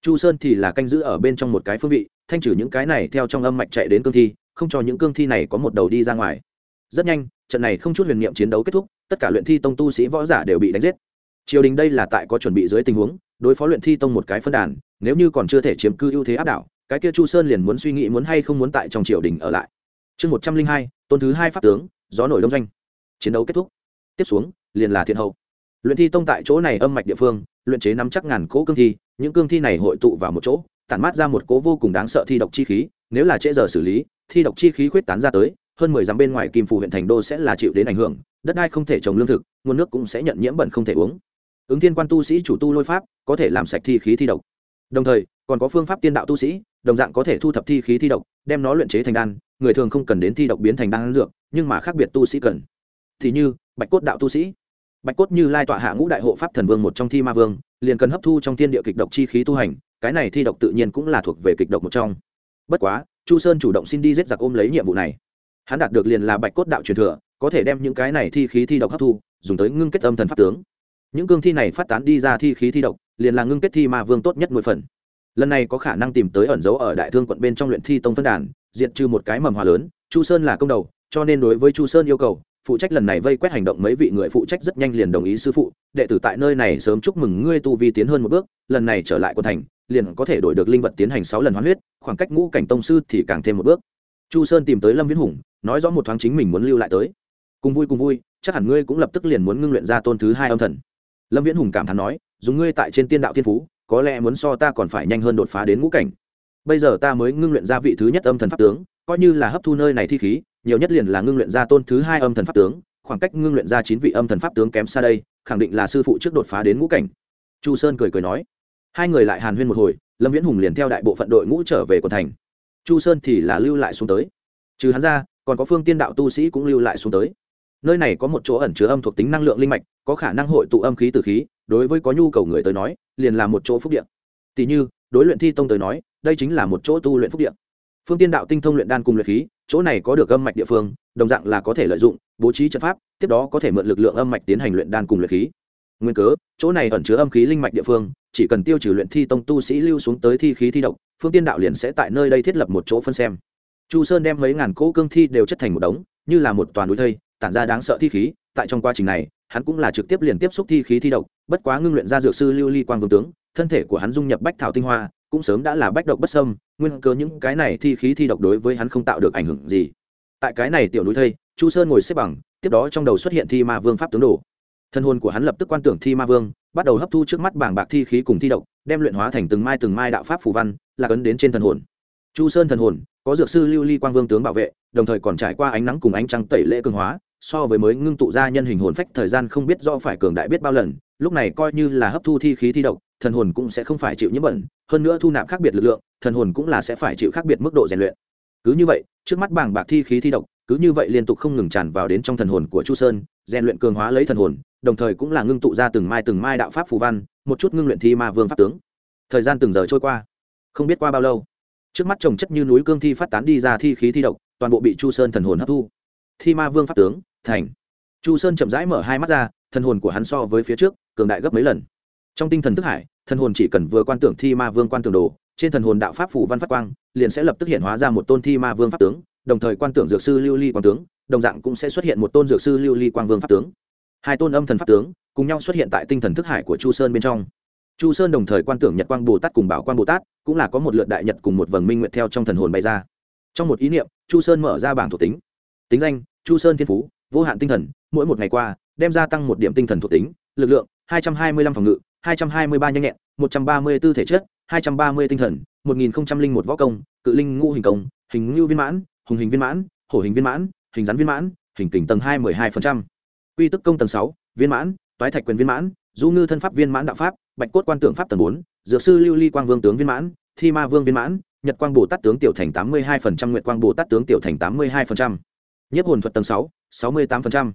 Chu sơn thì là canh giữ ở bên trong một cái phương vị, thanh trừ những cái này theo trong âm mạch chạy đến cương thi, không cho những cương thi này có một đầu đi ra ngoài. Rất nhanh, trận này không chút huyền niệm chiến đấu kết thúc, tất cả luyện thi tông tu sĩ võ giả đều bị đánh giết. Triều đình đây là tại có chuẩn bị dưới tình huống, đối phó luyện thi tông một cái phân đàn, nếu như còn chưa thể chiếm cư ưu thế áp đảo cái kia chu sơn liền muốn suy nghĩ muốn hay không muốn tại trong triều đình ở lại. Chương một trăm linh hai, tôn thứ hai pháp tướng, gió nổi đông doanh. Chiến đấu kết thúc. Tiếp xuống, liền là thiện hậu. Luyện thi tông tại chỗ này âm mạch địa phương, luyện chế nắm chắc ngàn cỗ cương thi, những cương thi này hội tụ vào một chỗ, tản mát ra một cố vô cùng đáng sợ thi độc chi khí, nếu là trễ giờ xử lý, thi độc chi khí khuyết tán ra tới, hơn mười dặm bên ngoài kim phủ huyện thành đô sẽ là chịu đến ảnh hưởng, đất đai không thể trồng lương thực, nguồn nước cũng sẽ nhận nhiễm bẩn không thể uống. Ứng thiên quan tu sĩ chủ tu lôi pháp, có thể làm sạch thi khí thi độc. Đồng thời, còn có phương pháp tiên đạo tu sĩ đồng dạng có thể thu thập thi khí thi độc, đem nó luyện chế thành đan, người thường không cần đến thi độc biến thành đan dược, nhưng mà khác biệt tu sĩ cần. Thì như, bạch cốt đạo tu sĩ. Bạch cốt như lai tọa hạ ngũ đại hộ pháp thần vương một trong thi ma vương, liền cần hấp thu trong thiên địa kịch độc chi khí tu hành, cái này thi độc tự nhiên cũng là thuộc về kịch độc một trong. Bất quá, chu sơn chủ động xin đi giết giặc ôm lấy nhiệm vụ này. Hắn đạt được liền là bạch cốt đạo truyền thừa, có thể đem những cái này thi khí thi độc hấp thu, dùng tới ngưng kết âm thần pháp tướng. Những cương thi này phát tán đi ra thi khí thi độc, liền là ngưng kết thi ma vương tốt nhất mười phần lần này có khả năng tìm tới ẩn dấu ở đại thương quận bên trong luyện thi tông phân đàn, diệt trừ một cái mầm hòa lớn, chu sơn là công đầu, cho nên đối với chu sơn yêu cầu, phụ trách lần này vây quét hành động mấy vị người phụ trách rất nhanh liền đồng ý sư phụ, đệ tử tại nơi này sớm chúc mừng ngươi tu vi tiến hơn một bước, lần này trở lại quân thành, liền có thể đổi được linh vật tiến hành sáu lần hoán huyết, khoảng cách ngũ cảnh tông sư thì càng thêm một bước. Chu sơn tìm tới lâm viễn hùng, nói rõ một thoáng chính mình muốn lưu lại tới. Cùng vui cùng vui, chắc hẳn ngươi cũng lập tức liền muốn ngưng luyện ra tôn thứ hai âm thần. Lâm viễn hùng cảm thán nói, dùng ngươi tại trên tiên đạo thiên phú có lẽ muốn so ta còn phải nhanh hơn đột phá đến ngũ cảnh. Bây giờ ta mới ngưng luyện ra vị thứ nhất âm thần pháp tướng, coi như là hấp thu nơi này thi khí, nhiều nhất liền là ngưng luyện ra tôn thứ hai âm thần pháp tướng, khoảng cách ngưng luyện ra chín vị âm thần pháp tướng kém xa đây, khẳng định là sư phụ trước đột phá đến ngũ cảnh. Chu sơn cười cười nói. Hai người lại hàn huyên một hồi, lâm viễn hùng liền theo đại bộ phận đội ngũ trở về quận thành. Chu sơn thì là lưu lại xuống tới. Trừ hắn ra, còn có phương tiên đạo tu sĩ cũng lưu lại xuống tới. Nơi này có một chỗ ẩn chứa âm thuộc tính năng lượng linh mạch có khả năng hội tụ âm khí từ khí, đối với có nhu cầu người tới nói, liền là một chỗ phúc điện tỷ như, đối luyện thi tông tới nói, đây chính là một chỗ tu luyện phúc điện phương tiên đạo tinh thông luyện đan cùng luyện khí, chỗ này có được âm mạch địa phương, đồng dạng là có thể lợi dụng, bố trí trận pháp, tiếp đó có thể mượn lực lượng âm mạch tiến hành luyện đan cùng luyện khí. Nguyên cớ, chỗ này ẩn chứa âm khí linh mạch địa phương, chỉ cần tiêu trừ luyện thi tông tu sĩ lưu xuống tới thi khí thi độc, phương tiên đạo liền sẽ tại nơi đây thiết lập một chỗ phân xem. Chu sơn đem mấy ngàn cỗ cương thi đều chất thành một đống, như là một toàn núi thây, tản ra đáng sợ thi khí, tại trong quá trình này hắn cũng là trực tiếp liền tiếp xúc thi khí thi độc, bất quá ngưng luyện ra dược sư lưu ly quang vương tướng, thân thể của hắn dung nhập bách thảo tinh hoa, cũng sớm đã là bách độc bất sâm nguyên cớ những cái này thi khí thi độc đối với hắn không tạo được ảnh hưởng gì. Tại cái này tiểu núi thây, chu sơn ngồi xếp bằng, tiếp đó trong đầu xuất hiện thi ma vương pháp tướng đồ. Thân hồn của hắn lập tức quan tưởng thi ma vương, bắt đầu hấp thu trước mắt bảng bạc thi khí cùng thi độc, đem luyện hóa thành từng mai từng mai đạo pháp phù văn là cấn đến trên thần hồn. Chu sơn thần hồn, có dược sư lưu ly quang vương tướng bảo vệ, đồng thời còn trải qua ánh nắng cùng ánh trăng tẩy lễ cường hóa so với mới ngưng tụ ra nhân hình hồn phách, thời gian không biết do phải cường đại biết bao lần, lúc này coi như là hấp thu thi khí thi độc, thần hồn cũng sẽ không phải chịu nhiễm bẩn, hơn nữa thu nạp khác biệt lực lượng, thần hồn cũng là sẽ phải chịu khác biệt mức độ rèn luyện. Cứ như vậy, trước mắt bảng bạc thi khí thi độc, cứ như vậy liên tục không ngừng tràn vào đến trong thần hồn của chu sơn, rèn luyện cường hóa lấy thần hồn, đồng thời cũng là ngưng tụ ra từng mai từng mai đạo pháp phù văn, một chút ngưng luyện thi ma vương pháp tướng. Thời gian từng giờ trôi qua, không biết qua bao lâu, trước mắt trồng chất như núi cương thi phát tán đi ra thi khí thi độc, toàn bộ bị chu sơn thần hồn hấp thu. Thi ma vương pháp tướng thành. Chu sơn chậm rãi mở hai mắt ra, thần hồn của hắn so với phía trước, cường đại gấp mấy lần. Trong tinh thần thức hải, thần hồn chỉ cần vừa quan tưởng thi ma vương quan tưởng đồ, trên thần hồn đạo pháp phủ văn phát quang, liền sẽ lập tức hiện hóa ra một tôn thi ma vương pháp tướng, đồng thời quan tưởng dược sư lưu ly quang tướng, đồng dạng cũng sẽ xuất hiện một tôn dược sư lưu ly quang vương pháp tướng. Hai tôn âm thần pháp tướng cùng nhau xuất hiện tại tinh thần thức hải của chu sơn bên trong. Chu sơn đồng thời quan tưởng nhật quang bồ tát cùng bảo quang bồ tát, cũng là có một lượt đại nhật cùng một vầng minh nguyện theo trong thần hồn bay ra. Trong một ý niệm, chu sơn mở ra bảng thuộc tính. Tính danh, chu sơn thiên phú vô hạn tinh thần, mỗi một ngày qua, đem gia tăng một điểm tinh thần thuộc tính, lực lượng, hai trăm hai mươi lăm phòng ngự, hai trăm hai mươi ba nhanh nhẹn, một trăm ba mươi b ố thể chất, hai trăm ba mươi tinh thần, một nghìn một võ công, cự linh ngũ hình công, hình ngưu viên mãn, hùng hình viên mãn, hổ hình viên mãn, hình rắn viên mãn, hình tỉnh tầng hai mười hai phần trăm. Quy tức công tầng sáu, viên mãn, toái thạch quyền viên mãn, du ngư thân pháp viên mãn đạo pháp, bạch cốt quan tượng pháp tầng bốn, dược sư lưu ly quang vương tướng viên mãn, thi ma vương viên mãn, nhật quang bồ tát tướng tiểu thành tám mươi hai phần trăm nguyện quang bồ tát tướng tiểu thành tám mươi hai phần trăm. Nhất hồn thuật tầng sáu sáu mươi tám phần trăm.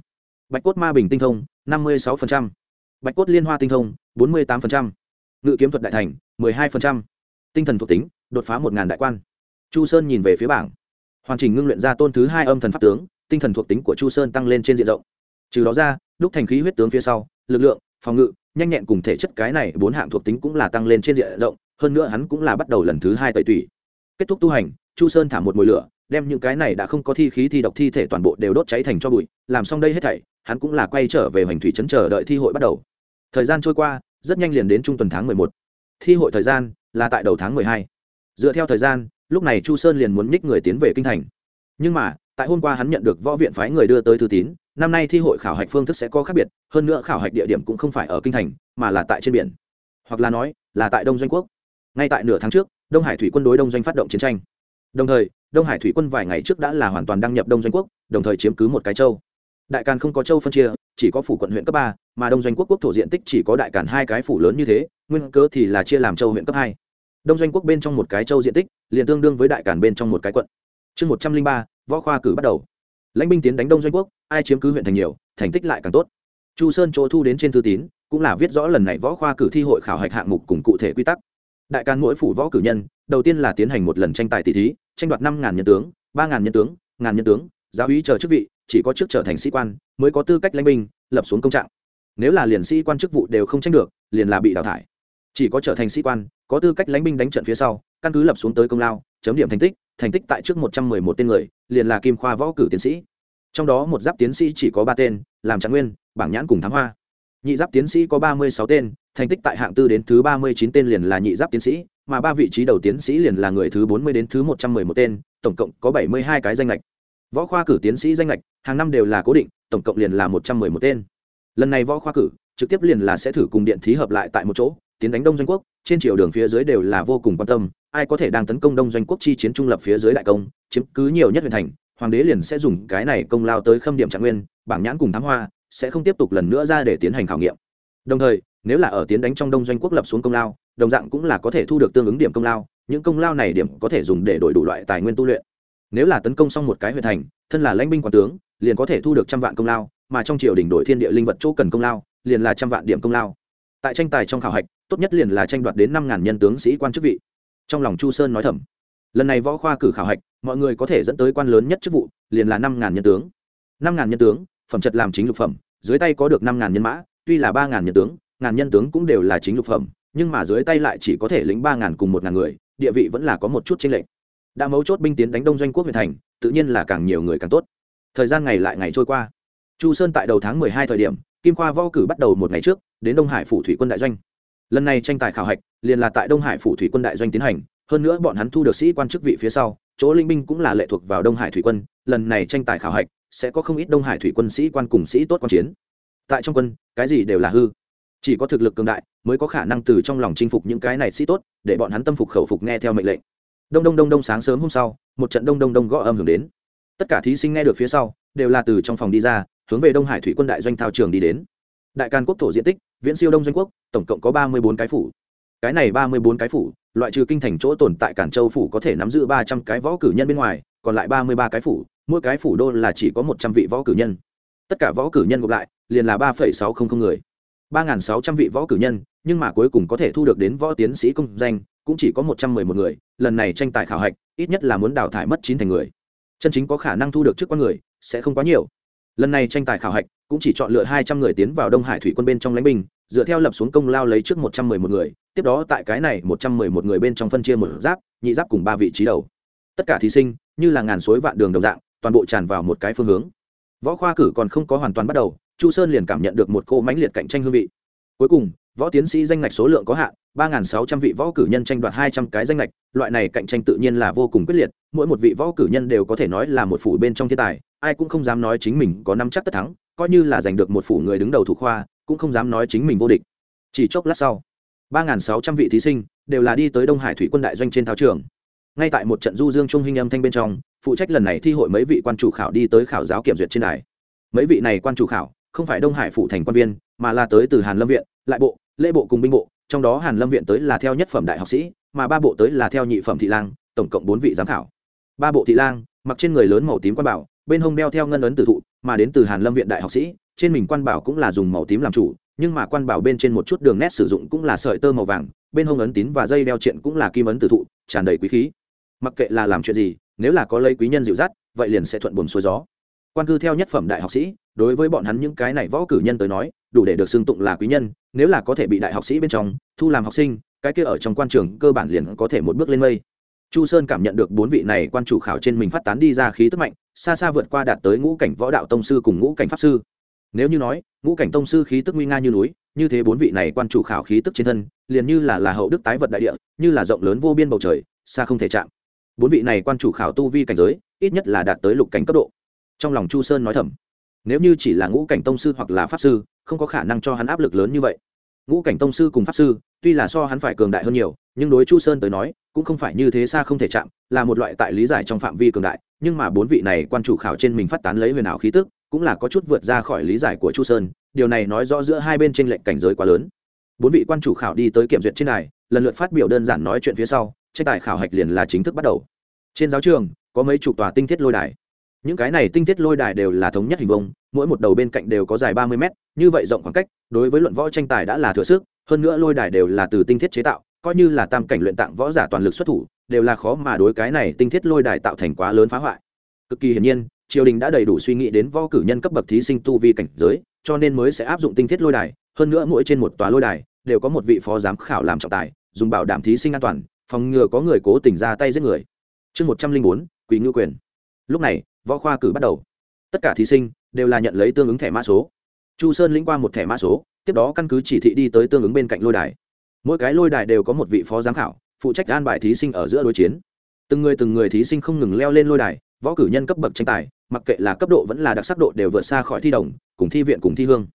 Bạch cốt ma bình tinh thông, năm mươi sáu phần trăm. Bạch cốt liên hoa tinh thông, bốn mươi tám phần trăm. Ngự kiếm thuật đại thành, mười hai phần trăm. Tinh thần thuộc tính, đột phá một ngàn đại quan. Chu sơn nhìn về phía bảng. Hoàn chỉnh ngưng luyện ra tôn thứ hai âm thần pháp tướng, tinh thần thuộc tính của chu sơn tăng lên trên diện rộng. Trừ đó ra, đúc thành khí huyết tướng phía sau, lực lượng, phòng ngự, nhanh nhẹn cùng thể chất cái này bốn hạng thuộc tính cũng là tăng lên trên diện rộng, hơn nữa hắn cũng là bắt đầu lần thứ hai tẩy tủy. Kết thúc tu hành, chu sơn thả một mồi lửa đem những cái này đã không có thi khí thi độc thi thể toàn bộ đều đốt cháy thành cho bụi, làm xong đây hết thảy, hắn cũng là quay trở về hoành thủy trấn chờ đợi thi hội bắt đầu. Thời gian trôi qua, rất nhanh liền đến trung tuần tháng mười một. Thi hội thời gian là tại đầu tháng mười hai. Dựa theo thời gian, lúc này chu sơn liền muốn nhích người tiến về kinh thành. Nhưng mà, tại hôm qua hắn nhận được võ viện phái người đưa tới thư tín, năm nay thi hội khảo hạch phương thức sẽ có khác biệt, hơn nữa khảo hạch địa điểm cũng không phải ở kinh thành, mà là tại trên biển. Hoặc là nói, là tại đông doanh quốc. Ngay tại nửa tháng trước, đông hải thủy quân đối đông doanh phát động chiến tranh. Đồng thời đông hải thủy quân vài ngày trước đã là hoàn toàn đăng nhập đông doanh quốc, đồng thời chiếm cứ một cái châu. Đại càn không có châu phân chia, chỉ có phủ quận huyện cấp ba, mà đông doanh quốc quốc thổ diện tích chỉ có đại càn hai cái phủ lớn như thế, nguyên cớ thì là chia làm châu huyện cấp hai. Đông doanh quốc bên trong một cái châu diện tích, liền tương đương với đại càn bên trong một cái quận. Chương một trăm linh ba, võ khoa cử bắt đầu. Lãnh binh tiến đánh đông doanh quốc, ai chiếm cứ huyện thành nhiều, thành tích lại càng tốt. Chu sơn chỗ thu đến trên thư tín, cũng là viết rõ lần này võ khoa cử thi hội khảo hạch hạng mục cùng cụ thể quy tắc. Đại càn mỗi phủ võ cử nhân, đầu tiên là tiến hành một lần tranh tài tỷ thí tranh đoạt năm ngàn nhân tướng, ba ngàn nhân tướng, ngàn nhân tướng, giáo úy chờ chức vị, chỉ có trước trở thành sĩ quan mới có tư cách lãnh binh, lập xuống công trạng. Nếu là liền sĩ quan chức vụ đều không tranh được, liền là bị đào thải. Chỉ có trở thành sĩ quan, có tư cách lãnh binh đánh trận phía sau, căn cứ lập xuống tới công lao, chấm điểm thành tích thành tích tại trước một trăm mười một tên người, liền là kim khoa võ cử tiến sĩ. Trong đó một giáp tiến sĩ chỉ có ba tên, làm trạng nguyên, bảng nhãn cùng thám hoa. Nhị giáp tiến sĩ có ba mươi sáu tên, thành tích tại hạng tư đến thứ ba mươi chín tên liền là nhị giáp tiến sĩ mà ba vị trí đầu tiến sĩ liền là người thứ bốn mươi đến thứ một trăm mười một tên, tổng cộng có bảy mươi hai cái danh lệch võ khoa cử tiến sĩ danh lệch hàng năm đều là cố định, tổng cộng liền là một trăm mười một tên. Lần này võ khoa cử, trực tiếp liền là sẽ thử cùng điện thí hợp lại tại một chỗ, tiến đánh đông doanh quốc, trên chiều đường phía dưới đều là vô cùng quan tâm, ai có thể đang tấn công đông doanh quốc chi chiến trung lập phía dưới đại công, chiếm cứ nhiều nhất huyện thành, hoàng đế liền sẽ dùng cái này công lao tới khâm điểm trạng nguyên, bảng nhãn cùng thám hoa, sẽ không tiếp tục lần nữa ra để tiến hành khảo nghiệm. Đồng thời, nếu là ở tiến đánh trong đông doanh quốc lập xuống công lao đồng dạng cũng là có thể thu được tương ứng điểm công lao, những công lao này điểm có thể dùng để đổi đủ loại tài nguyên tu luyện. Nếu là tấn công xong một cái huyện thành, thân là lãnh binh quản tướng, liền có thể thu được trăm vạn công lao, mà trong triều đình đổi thiên địa linh vật chỗ cần công lao, liền là trăm vạn điểm công lao. Tại tranh tài trong khảo hạch, tốt nhất liền là tranh đoạt đến năm ngàn nhân tướng sĩ quan chức vị. Trong lòng chu sơn nói thầm, lần này võ khoa cử khảo hạch, mọi người có thể dẫn tới quan lớn nhất chức vụ, liền là năm ngàn nhân tướng. Năm ngàn nhân tướng, phẩm chất làm chính lục phẩm, dưới tay có được năm ngàn nhân mã, tuy là ba ngàn nhân tướng, ngàn nhân tướng cũng đều là chính lục phẩm nhưng mà dưới tay lại chỉ có thể lính ba ngàn cùng một ngàn người, địa vị vẫn là có một chút tranh lệch. Đã mấu chốt binh tiến đánh đông doanh quốc huyện thành, tự nhiên là càng nhiều người càng tốt. Thời gian ngày lại ngày trôi qua. Chu sơn tại đầu tháng mười hai thời điểm, kim khoa võ cử bắt đầu một ngày trước, đến đông hải phủ thủy quân đại doanh. Lần này tranh tài khảo hạch, liền là tại đông hải phủ thủy quân đại doanh tiến hành, hơn nữa bọn hắn thu được sĩ quan chức vị phía sau, chỗ linh binh cũng là lệ thuộc vào đông hải thủy quân, lần này tranh tài khảo hạch sẽ có không ít đông hải thủy quân sĩ quan cùng sĩ tốt quan chiến. Tại trong quân, cái gì đều là hư chỉ có thực lực cường đại mới có khả năng từ trong lòng chinh phục những cái này sĩ tốt, để bọn hắn tâm phục khẩu phục nghe theo mệnh lệnh. Đông đông đông đông sáng sớm hôm sau, một trận đông đông đông gõ âm hưởng đến. Tất cả thí sinh nghe được phía sau, đều là từ trong phòng đi ra, hướng về đông hải thủy quân đại doanh thao trường đi đến. Đại càn quốc thổ diện tích, viễn siêu đông doanh quốc, tổng cộng có ba mươi bốn cái phủ. Cái này ba mươi bốn cái phủ, loại trừ kinh thành chỗ tồn tại cản châu phủ có thể nắm giữ ba trăm cái võ cử nhân bên ngoài, còn lại ba mươi ba cái phủ, mỗi cái phủ đô là chỉ có một trăm vị võ cử nhân. Tất cả võ cử nhân gộp lại, liền là ba phẩy sáu không không người ba n sáu trăm vị võ cử nhân, nhưng mà cuối cùng có thể thu được đến võ tiến sĩ công danh, cũng chỉ có một trăm mười một người, lần này tranh tài khảo hạch, ít nhất là muốn đào thải mất chín thành người. Chân chính có khả năng thu được chức quan người, sẽ không quá nhiều. Lần này tranh tài khảo hạch, cũng chỉ chọn lựa hai trăm người tiến vào đông hải thủy quân bên trong lãnh binh, dựa theo lập xuống công lao lấy trước một trăm mười một người, tiếp đó tại cái này một trăm mười một người bên trong phân chia một giáp, nhị giáp cùng ba vị trí đầu. Tất cả thí sinh, như là ngàn suối vạn đường đồng dạng, toàn bộ tràn vào một cái phương hướng. Võ khoa cử còn không có hoàn toàn bắt đầu chu sơn liền cảm nhận được một cô mãnh liệt cạnh tranh hương vị. Cuối cùng, võ tiến sĩ danh ngạch số lượng có hạn, ba sáu trăm vị võ cử nhân tranh đoạt hai trăm cái danh ngạch, loại này cạnh tranh tự nhiên là vô cùng quyết liệt, mỗi một vị võ cử nhân đều có thể nói là một phủ bên trong thiên tài, ai cũng không dám nói chính mình có năm chắc tất thắng, coi như là giành được một phủ người đứng đầu thủ khoa, cũng không dám nói chính mình vô địch. Chỉ chốc lát sau, ba sáu trăm vị thí sinh đều là đi tới đông hải thủy quân đại doanh trên thao trường. Ngay tại một trận du dương trung hình âm thanh bên trong, phụ trách lần này thi hội mấy vị quan chủ khảo đi tới khảo giáo kiểm duyệt trên đài. Mấy vị này quan chủ khảo không phải đông hải phụ thành quan viên, mà là tới từ hàn lâm viện, lại bộ, lễ bộ cùng binh bộ, trong đó hàn lâm viện tới là theo nhất phẩm đại học sĩ, mà ba bộ tới là theo nhị phẩm thị lang, tổng cộng bốn vị giám khảo. Ba bộ thị lang, mặc trên người lớn màu tím quan bảo, bên hông đeo theo ngân ấn tử thụ, mà đến từ hàn lâm viện đại học sĩ, trên mình quan bảo cũng là dùng màu tím làm chủ, nhưng mà quan bảo bên trên một chút đường nét sử dụng cũng là sợi tơ màu vàng, bên hông ấn tín và dây đeo triện cũng là kim ấn tử thụ, tràn đầy quý khí. Mặc kệ là làm chuyện gì, nếu là có lấy quý nhân dịu dắt, vậy liền sẽ thuận buồm xuôi gió. Quan cư theo nhất phẩm đại học sĩ đối với bọn hắn những cái này võ cử nhân tới nói, đủ để được xưng tụng là quý nhân, nếu là có thể bị đại học sĩ bên trong thu làm học sinh, cái kia ở trong quan trường cơ bản liền có thể một bước lên mây. Chu sơn cảm nhận được bốn vị này quan chủ khảo trên mình phát tán đi ra khí tức mạnh, xa xa vượt qua đạt tới ngũ cảnh võ đạo tông sư cùng ngũ cảnh pháp sư. Nếu như nói, ngũ cảnh tông sư khí tức nguy nga như núi, như thế bốn vị này quan chủ khảo khí tức trên thân, liền như là là hậu đức tái vật đại địa, như là rộng lớn vô biên bầu trời, xa không thể chạm. Bốn vị này quan chủ khảo tu vi cảnh giới, ít nhất là đạt tới lục cảnh cấp độ. Trong lòng chu sơn nói thầm nếu như chỉ là ngũ cảnh tông sư hoặc là pháp sư, không có khả năng cho hắn áp lực lớn như vậy. Ngũ cảnh tông sư cùng pháp sư, tuy là so hắn phải cường đại hơn nhiều, nhưng đối chu sơn tới nói, cũng không phải như thế xa không thể chạm, là một loại tại lý giải trong phạm vi cường đại, nhưng mà bốn vị này quan chủ khảo trên mình phát tán lấy huyền ảo khí tức, cũng là có chút vượt ra khỏi lý giải của chu sơn, điều này nói rõ giữa hai bên trên lệnh cảnh giới quá lớn. Bốn vị quan chủ khảo đi tới kiểm duyệt trên này lần lượt phát biểu đơn giản nói chuyện phía sau tranh tài khảo hạch liền là chính thức bắt đầu. Trên giáo trường, có mấy chục tòa tinh thiết lôi đài những cái này tinh thiết lôi đài đều là thống nhất hình vông mỗi một đầu bên cạnh đều có dài ba mươi mét, như vậy rộng khoảng cách, đối với luận võ tranh tài đã là thừa sức, hơn nữa lôi đài đều là từ tinh thiết chế tạo, coi như là tam cảnh luyện tạng võ giả toàn lực xuất thủ, đều là khó mà đối cái này tinh thiết lôi đài tạo thành quá lớn phá hoại. Cực kỳ hiển nhiên, triều đình đã đầy đủ suy nghĩ đến võ cử nhân cấp bậc thí sinh tu vi cảnh giới, cho nên mới sẽ áp dụng tinh thiết lôi đài, hơn nữa mỗi trên một tòa lôi đài đều có một vị phó giám khảo làm trọng tài, dùng bảo đảm thí sinh an toàn, phòng ngừa có người cố tình ra tay giết người. Chương một trăm linh bốn, quỷ ngư quyền. Lúc này võ khoa cử bắt đầu. Tất cả thí sinh đều là nhận lấy tương ứng thẻ mã số. Chu sơn lĩnh qua một thẻ mã số, tiếp đó căn cứ chỉ thị đi tới tương ứng bên cạnh lôi đài. Mỗi cái lôi đài đều có một vị phó giám khảo, phụ trách an bài thí sinh ở giữa đối chiến. Từng người từng người thí sinh không ngừng leo lên lôi đài, võ cử nhân cấp bậc tranh tài, mặc kệ là cấp độ vẫn là đặc sắc độ đều vượt xa khỏi thi đồng, cùng thi viện cùng thi hương.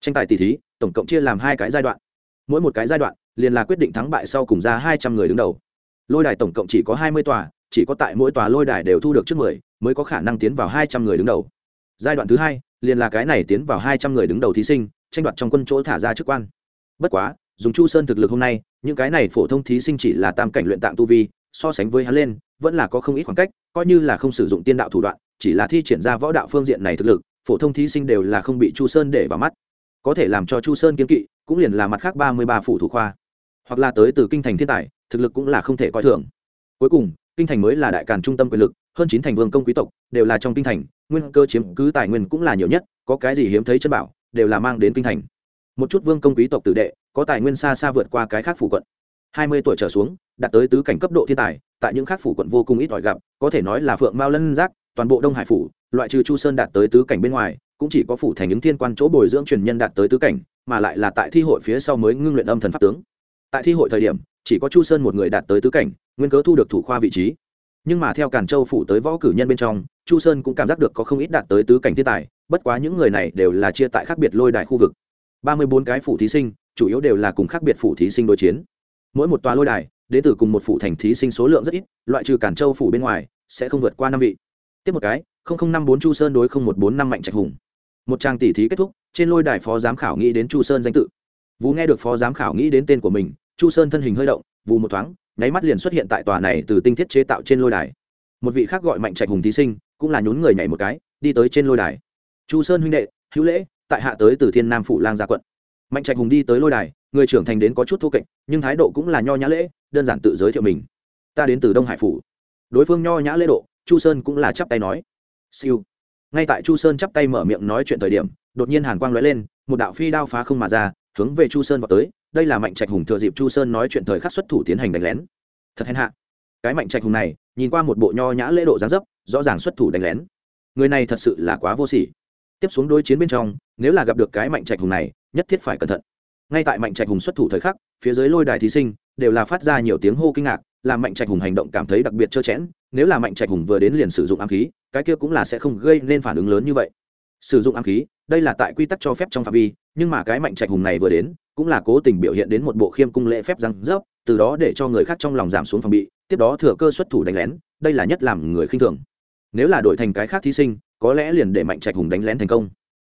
Tranh tài tỷ thí, tổng cộng chia làm hai cái giai đoạn. Mỗi một cái giai đoạn, liền là quyết định thắng bại sau cùng ra hai trăm người đứng đầu. Lôi đài tổng cộng chỉ có hai mươi tòa, chỉ có tại mỗi tòa lôi đài đều thu được trước mười mới có khả năng tiến vào hai trăm người đứng đầu. Giai đoạn thứ hai, liền là cái này tiến vào hai trăm người đứng đầu thí sinh, tranh đoạt trong quân chỗ thả ra chức quan. Bất quá, dùng chu sơn thực lực hôm nay, những cái này phổ thông thí sinh chỉ là tam cảnh luyện tạng tu vi, so sánh với hắn lên, vẫn là có không ít khoảng cách, coi như là không sử dụng tiên đạo thủ đoạn, chỉ là thi triển ra võ đạo phương diện này thực lực, phổ thông thí sinh đều là không bị chu sơn để vào mắt. Có thể làm cho chu sơn kiếm kỵ, cũng liền là mặt khác ba mươi ba phủ thủ khoa. Hoặc là tới từ kinh thành thiên tài, thực lực cũng là không thể coi thường. Cuối cùng, kinh thành mới là đại càn trung tâm quyền lực hơn chín thành vương công quý tộc đều là trong kinh thành, nguyên cơ chiếm cứ tài nguyên cũng là nhiều nhất, có cái gì hiếm thấy chân bảo đều là mang đến kinh thành. Một chút vương công quý tộc tử đệ, có tài nguyên xa xa vượt qua cái khác phủ quận. Hai mươi tuổi trở xuống, đạt tới tứ cảnh cấp độ thiên tài, tại những khác phủ quận vô cùng ít ỏi gặp, có thể nói là phượng mao lân giác, toàn bộ đông hải phủ, loại trừ chu sơn đạt tới tứ cảnh bên ngoài, cũng chỉ có phủ thành những thiên quan chỗ bồi dưỡng truyền nhân đạt tới tứ cảnh, mà lại là tại thi hội phía sau mới ngưng luyện âm thần pháp tướng. Tại thi hội thời điểm, chỉ có chu sơn một người đạt tới tứ cảnh, nguyên cớ thu được thủ khoa vị trí nhưng mà theo càn châu phủ tới võ cử nhân bên trong, chu sơn cũng cảm giác được có không ít đạt tới tứ cảnh thiên tài, bất quá những người này đều là chia tại khác biệt lôi đài khu vực. Ba mươi bốn cái phủ thí sinh, chủ yếu đều là cùng khác biệt phủ thí sinh đối chiến. Mỗi một tòa lôi đài đến từ cùng một phủ thành thí sinh số lượng rất ít, loại trừ càn châu phủ bên ngoài, sẽ không vượt qua năm vị. Tiếp một cái năm bốn chu sơn đối không một bốn năm mạnh trạch hùng. Một trang tỷ thí kết thúc, trên lôi đài phó giám khảo nghĩ đến chu sơn danh tự. Vũ nghe được phó giám khảo nghĩ đến tên của mình, chu sơn thân hình hơi động vù một thoáng nháy mắt liền xuất hiện tại tòa này từ tinh thiết chế tạo trên lôi đài. Một vị khác gọi mạnh trạch hùng thí sinh, cũng là nhún người nhảy một cái, đi tới trên lôi đài. Chu sơn huynh đệ, hữu lễ, tại hạ tới từ thiên nam phủ lang gia quận. Mạnh trạch hùng đi tới lôi đài, người trưởng thành đến có chút thô kệch, nhưng thái độ cũng là nho nhã lễ, đơn giản tự giới thiệu mình. Ta đến từ đông hải phủ. Đối phương nho nhã lễ độ, chu sơn cũng là chắp tay nói. Siêu. Ngay tại chu sơn chắp tay mở miệng nói chuyện thời điểm, đột nhiên hàn quang lóe lên, một đạo phi đao phá không mà ra, hướng về chu sơn vào tới đây là mạnh trạch hùng thừa dịp chu sơn nói chuyện thời khắc xuất thủ tiến hành đánh lén. Thật hèn hạ. Cái mạnh trạch hùng này, nhìn qua một bộ nho nhã lễ độ gián dấp, rõ ràng xuất thủ đánh lén. Người này thật sự là quá vô sỉ. Tiếp xuống đối chiến bên trong, nếu là gặp được cái mạnh trạch hùng này, nhất thiết phải cẩn thận. Ngay tại mạnh trạch hùng xuất thủ thời khắc, phía dưới lôi đài thí sinh đều là phát ra nhiều tiếng hô kinh ngạc, làm mạnh trạch hùng hành động cảm thấy đặc biệt trơ chẽn, nếu là mạnh trạch hùng vừa đến liền sử dụng ám khí, cái kia cũng là sẽ không gây nên phản ứng lớn như vậy. Sử dụng ám khí, đây là tại quy tắc cho phép trong phạm vi, nhưng mà cái mạnh trạch hùng này vừa đến cũng là cố tình biểu hiện đến một bộ khiêm cung lễ phép răng rớp, từ đó để cho người khác trong lòng giảm xuống phòng bị, tiếp đó thừa cơ xuất thủ đánh lén, đây là nhất làm người khinh thường. Nếu là đổi thành cái khác thí sinh, có lẽ liền để mạnh trạch hùng đánh lén thành công.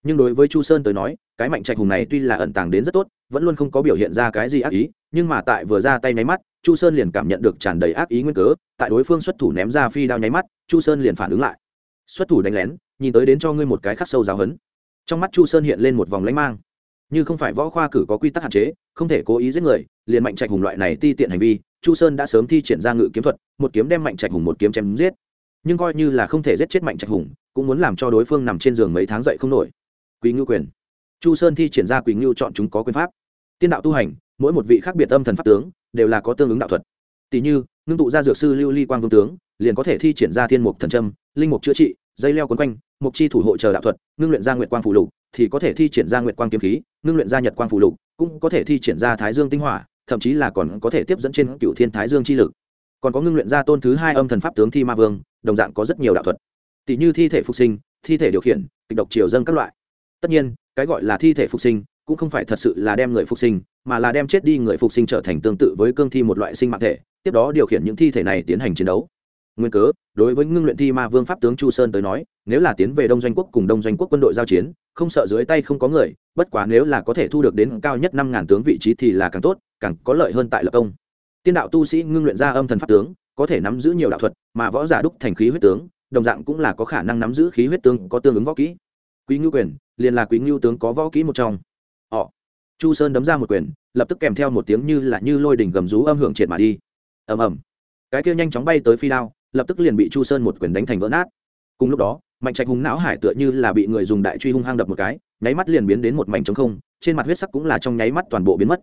Nhưng đối với chu sơn tới nói, cái mạnh trạch hùng này tuy là ẩn tàng đến rất tốt, vẫn luôn không có biểu hiện ra cái gì ác ý, nhưng mà tại vừa ra tay nháy mắt, chu sơn liền cảm nhận được tràn đầy ác ý nguyên cớ, tại đối phương xuất thủ ném ra phi đao nháy mắt, chu sơn liền phản ứng lại. Xuất thủ đánh lén, nhìn tới đến cho ngươi một cái khắc sâu giáo hấn trong mắt chu sơn hiện lên một vòng lãnh mang như không phải võ khoa cử có quy tắc hạn chế, không thể cố ý giết người, liền mạnh trạch hùng loại này ti tiện hành vi, chu sơn đã sớm thi triển ra ngự kiếm thuật, một kiếm đem mạnh trạch hùng một kiếm chém giết. Nhưng coi như là không thể giết chết mạnh trạch hùng, cũng muốn làm cho đối phương nằm trên giường mấy tháng dậy không nổi. Quý ngưu quyền. Chu sơn thi triển ra quý ngưu chọn chúng có quyền pháp. Tiên đạo tu hành, mỗi một vị khác biệt âm thần pháp tướng, đều là có tương ứng đạo thuật. Tỷ như, ngưng tụ ra dược sư lưu ly quang vương tướng, liền có thể thi triển ra thiên mục thần trâm linh mục chữa trị dây leo quấn quanh, mục chi thủ hộ chờ đạo thuật, ngưng luyện ra nguyệt quang phủ lục, thì có thể thi triển ra nguyệt quang kiếm khí, ngưng luyện ra nhật quang phủ lục, cũng có thể thi triển ra thái dương tinh hỏa, thậm chí là còn có thể tiếp dẫn trên cựu thiên thái dương chi lực. Còn có ngưng luyện ra tôn thứ hai âm thần pháp tướng thi ma vương, đồng dạng có rất nhiều đạo thuật. Tỷ như thi thể phục sinh, thi thể điều khiển, kịch độc triều dâng các loại. Tất nhiên, cái gọi là thi thể phục sinh cũng không phải thật sự là đem người phục sinh, mà là đem chết đi người phục sinh trở thành tương tự với cương thi một loại sinh mạng thể, tiếp đó điều khiển những thi thể này tiến hành chiến đấu nguyên cớ, đối với ngưng luyện thi ma vương pháp tướng chu sơn tới nói, nếu là tiến về đông doanh quốc cùng đông doanh quốc quân đội giao chiến, không sợ dưới tay không có người, bất quá nếu là có thể thu được đến cao nhất năm ngàn tướng vị trí thì là càng tốt, càng có lợi hơn tại lập công. Tiên đạo tu sĩ ngưng luyện ra âm thần pháp tướng, có thể nắm giữ nhiều đạo thuật, mà võ giả đúc thành khí huyết tướng, đồng dạng cũng là có khả năng nắm giữ khí huyết tướng có tương ứng võ kỹ. Quý ngưu quyền, liền là quý ngưu tướng có võ kỹ một trong. Họ, chu sơn đấm ra một quyền, lập tức kèm theo một tiếng như là như lôi đỉnh gầm rú âm hưởng triệt mà đi. Ầm ầm. Cái kia nhanh chóng bay tới phi đao lập tức liền bị chu sơn một quyền đánh thành vỡ nát. Cùng lúc đó mạnh trạch hùng não hải tựa như là bị người dùng đại truy hung hăng đập một cái, nháy mắt liền biến đến một mảnh trống không, trên mặt huyết sắc cũng là trong nháy mắt toàn bộ biến mất.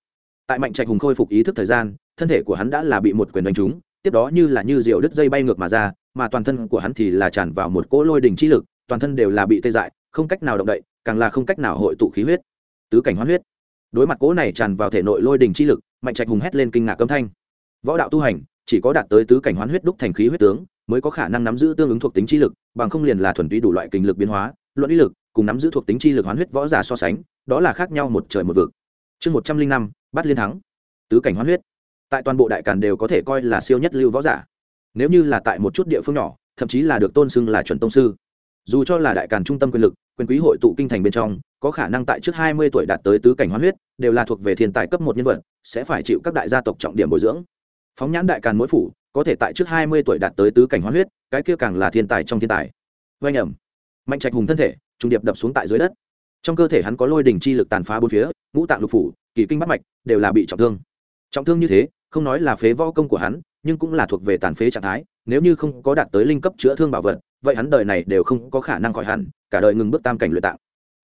Tại mạnh trạch hùng khôi phục ý thức thời gian, thân thể của hắn đã là bị một quyền đánh trúng, tiếp đó như là như diều đứt dây bay ngược mà ra, mà toàn thân của hắn thì là tràn vào một cỗ lôi đỉnh chi lực, toàn thân đều là bị tê dại, không cách nào động đậy, càng là không cách nào hội tụ khí huyết. Tứ cảnh hoán huyết. Đối mặt cỗ này tràn vào thể nội lôi đỉnh chi lực mạnh trạch hùng hét lên kinh ngạc âm thanh. Võ đạo tu hành chỉ có đạt tới tứ cảnh hoán huyết đúc thành khí huyết tướng, mới có khả năng nắm giữ tương ứng thuộc tính chi lực, bằng không liền là thuần túy đủ loại kinh lực biến hóa, luận ý lực, cùng nắm giữ thuộc tính chi lực hoán huyết võ giả so sánh, đó là khác nhau một trời một vực. Chương một trăm linh năm bắt liên thắng. Tứ cảnh hoán huyết. Tại toàn bộ đại càn đều có thể coi là siêu nhất lưu võ giả. Nếu như là tại một chút địa phương nhỏ, thậm chí là được tôn xưng là chuẩn tông sư. Dù cho là đại càn trung tâm quyền lực, quyền quý hội tụ kinh thành bên trong, có khả năng tại trước hai mươi tuổi đạt tới tứ cảnh hoán huyết, đều là thuộc về thiên tài cấp một nhân vật, sẽ phải chịu các đại gia tộc trọng điểm bồi dưỡng phóng nhãn đại càn mỗi phủ, có thể tại trước hai mươi tuổi đạt tới tứ cảnh hoán huyết, cái kia càng là thiên tài trong thiên tài. Vây nhầm mạnh trạch hùng thân thể trung điệp đập xuống tại dưới đất. Trong cơ thể hắn có lôi đình chi lực tàn phá bốn phía, ngũ tạng lục phủ, kỳ kinh bắt mạch, đều là bị trọng thương. Trọng thương như thế, không nói là phế võ công của hắn, nhưng cũng là thuộc về tàn phế trạng thái, nếu như không có đạt tới linh cấp chữa thương bảo vật, vậy hắn đời này đều không có khả năng khỏi hẳn, cả đời ngừng bước tam cảnh luyện tạng.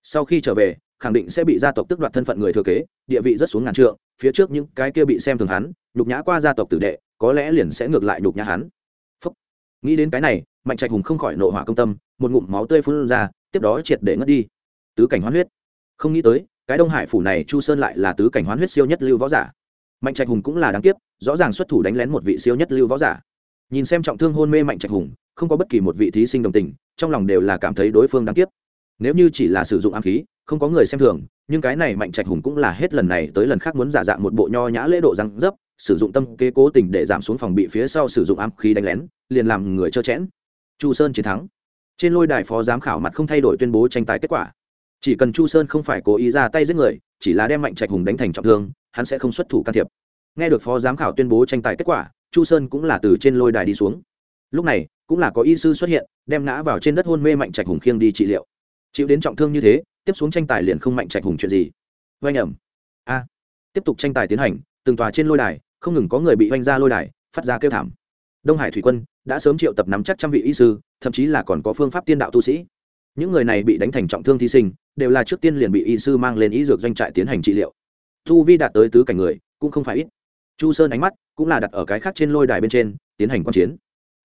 Sau khi trở về khẳng định sẽ bị gia tộc tước đoạt thân phận người thừa kế, địa vị rất xuống ngàn trượng, phía trước những cái kia bị xem thường hắn, nhục nhã qua gia tộc tử đệ, có lẽ liền sẽ ngược lại nhục nhã hắn. Phúc. nghĩ đến cái này, mạnh trạch hùng không khỏi nộ hỏa công tâm, một ngụm máu tươi phun ra, tiếp đó triệt để ngất đi. Tứ cảnh hoán huyết. Không nghĩ tới, cái đông hải phủ này chu sơn lại là tứ cảnh hoán huyết siêu nhất lưu võ giả. Mạnh trạch hùng cũng là đáng tiếc, rõ ràng xuất thủ đánh lén một vị siêu nhất lưu võ giả. Nhìn xem trọng thương hôn mê mạnh trạch hùng, không có bất kỳ một vị thí sinh đồng tình, trong lòng đều là cảm thấy đối phương đáng tiếc nếu như chỉ là sử dụng ám khí, không có người xem thường, nhưng cái này mạnh trạch hùng cũng là hết lần này tới lần khác muốn giả dạng một bộ nho nhã lễ độ răng dấp, sử dụng tâm kế cố tình để giảm xuống phòng bị phía sau sử dụng ám khí đánh lén, liền làm người trơ chẽn. Chu sơn chiến thắng. Trên lôi đài phó giám khảo mặt không thay đổi tuyên bố tranh tài kết quả. Chỉ cần chu sơn không phải cố ý ra tay giết người, chỉ là đem mạnh trạch hùng đánh thành trọng thương, hắn sẽ không xuất thủ can thiệp. Nghe được phó giám khảo tuyên bố tranh tài kết quả, chu sơn cũng là từ trên lôi đài đi xuống. Lúc này, cũng là có y sư xuất hiện, đem ngã vào trên đất hôn mê mạnh trạch hùng khiêng đi trị liệu chịu đến trọng thương như thế, tiếp xuống tranh tài liền không mạnh trạch hùng chuyện gì. Vâng oanh ẩm a. Tiếp tục tranh tài tiến hành, từng tòa trên lôi đài, không ngừng có người bị oanh ra lôi đài, phát ra kêu thảm. Đông hải thủy quân đã sớm triệu tập nắm chắc trăm vị y sư, thậm chí là còn có phương pháp tiên đạo tu sĩ. Những người này bị đánh thành trọng thương thí sinh, đều là trước tiên liền bị y sư mang lên y dược doanh trại tiến hành trị liệu. Thu vi đạt tới tứ cảnh người, cũng không phải ít. Chu sơn ánh mắt cũng là đặt ở cái khác trên lôi đài bên trên, tiến hành quan chiến.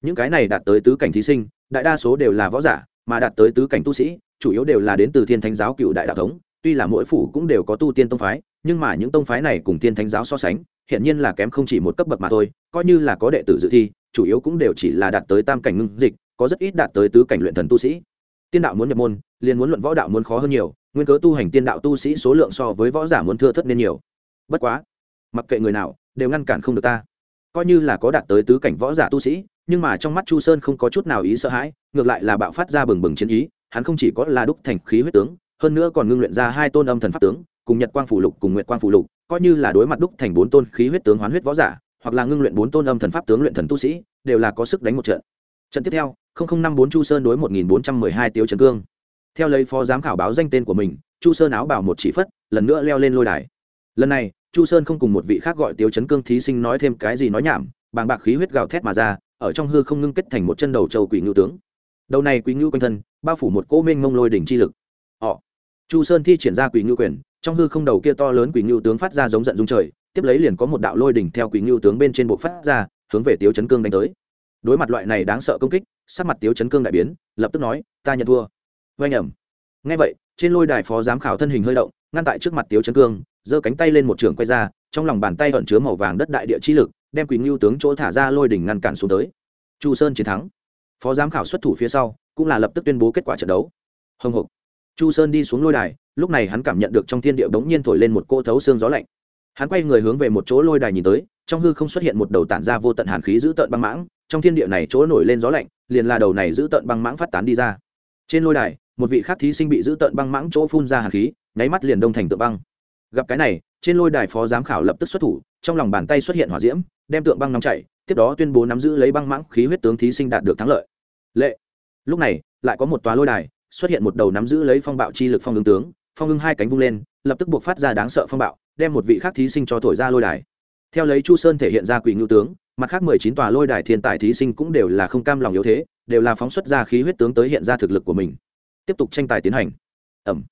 Những cái này đạt tới tứ cảnh thí sinh, đại đa số đều là võ giả, mà đạt tới tứ cảnh tu sĩ chủ yếu đều là đến từ thiên thánh giáo cựu đại đạo thống, tuy là mỗi phủ cũng đều có tu tiên tông phái, nhưng mà những tông phái này cùng thiên thánh giáo so sánh hiện nhiên là kém không chỉ một cấp bậc mà thôi, coi như là có đệ tử dự thi, chủ yếu cũng đều chỉ là đạt tới tam cảnh ngưng dịch, có rất ít đạt tới tứ cảnh luyện thần tu sĩ. Tiên đạo muốn nhập môn, liền muốn luận võ đạo muốn khó hơn nhiều, nguyên cớ tu hành tiên đạo tu sĩ số lượng so với võ giả muốn thưa thất nên nhiều. Bất quá, mặc kệ người nào, đều ngăn cản không được ta. Coi như là có đạt tới tứ cảnh võ giả tu sĩ, nhưng mà trong mắt chu sơn không có chút nào ý sợ hãi, ngược lại là bạo phát ra bừng bừng chiến ý hắn không chỉ có là đúc thành khí huyết tướng, hơn nữa còn ngưng luyện ra hai tôn âm thần pháp tướng, cùng nhật quang phủ lục cùng nguyệt quang phủ lục, coi như là đối mặt đúc thành bốn tôn khí huyết tướng hoán huyết võ giả, hoặc là ngưng luyện bốn tôn âm thần pháp tướng luyện thần tu sĩ, đều là có sức đánh một trận. Trận tiếp theo năm bốn chu sơn đối một nghìn bốn trăm mười hai tiêu trần cương. Theo lấy phó giám khảo báo danh tên của mình, chu sơn áo bảo một chỉ phất, lần nữa leo lên lôi đài. Lần này, chu sơn không cùng một vị khác gọi tiêu chấn cương thí sinh nói thêm cái gì nói nhảm, bàng bạc khí huyết gào thét mà ra, ở trong hư không ngưng kết thành một chân đầu châu quỷ ngưu tướng đầu này quỷ ngưu quanh thân, bao phủ một cỗ mênh mông lôi đỉnh chi lực. Họ, chu sơn thi triển ra quỷ ngưu quyền, trong hư không đầu kia to lớn quỷ ngưu tướng phát ra giống giận dung trời, tiếp lấy liền có một đạo lôi đỉnh theo quỷ ngưu tướng bên trên bộ phát ra, hướng về tiếu chấn cương đánh tới. Đối mặt loại này đáng sợ công kích, sắc mặt tiếu chấn cương đại biến, lập tức nói, ta nhận thua. Vay nhầm ngay vậy, trên lôi đài phó giám khảo thân hình hơi động, ngăn tại trước mặt tiếu chấn cương, giơ cánh tay lên một trường quay ra, trong lòng bàn tay ẩn chứa màu vàng đất đại địa chi lực, đem quỷ ngưu tướng chỗ thả ra lôi đỉnh ngăn cản xuống tới. Chu sơn chiến thắng phó giám khảo xuất thủ phía sau, cũng là lập tức tuyên bố kết quả trận đấu. Hồng hộc chu sơn đi xuống lôi đài, lúc này hắn cảm nhận được trong thiên địa bỗng nhiên thổi lên một cô thấu xương gió lạnh. Hắn quay người hướng về một chỗ lôi đài nhìn tới, trong hư không xuất hiện một đầu tản ra vô tận hàn khí giữ tợn băng mãng, trong thiên địa này chỗ nổi lên gió lạnh, liền là đầu này giữ tợn băng mãng phát tán đi ra. Trên lôi đài, một vị khác thí sinh bị giữ tợn băng mãng chỗ phun ra hàn khí, nháy mắt liền đông thành tượng băng. Gặp cái này, trên lôi đài phó giám khảo lập tức xuất thủ, trong lòng bàn tay xuất hiện hỏa diễm, đem tượng băng nóng chảy, tiếp đó tuyên bố nắm giữ lấy băng mãng khí huyết tướng thí sinh đạt được thắng lợi lệ. Lúc này, lại có một tòa lôi đài, xuất hiện một đầu nắm giữ lấy phong bạo chi lực phong ứng tướng, phong ứng hai cánh vung lên, lập tức buộc phát ra đáng sợ phong bạo, đem một vị khác thí sinh cho thổi ra lôi đài. Theo lấy chu sơn thể hiện ra quỷ ngưu tướng, mặt khác mười chín tòa lôi đài thiên tài thí sinh cũng đều là không cam lòng yếu thế, đều là phóng xuất ra khí huyết tướng tới hiện ra thực lực của mình. Tiếp tục tranh tài tiến hành. Ẩm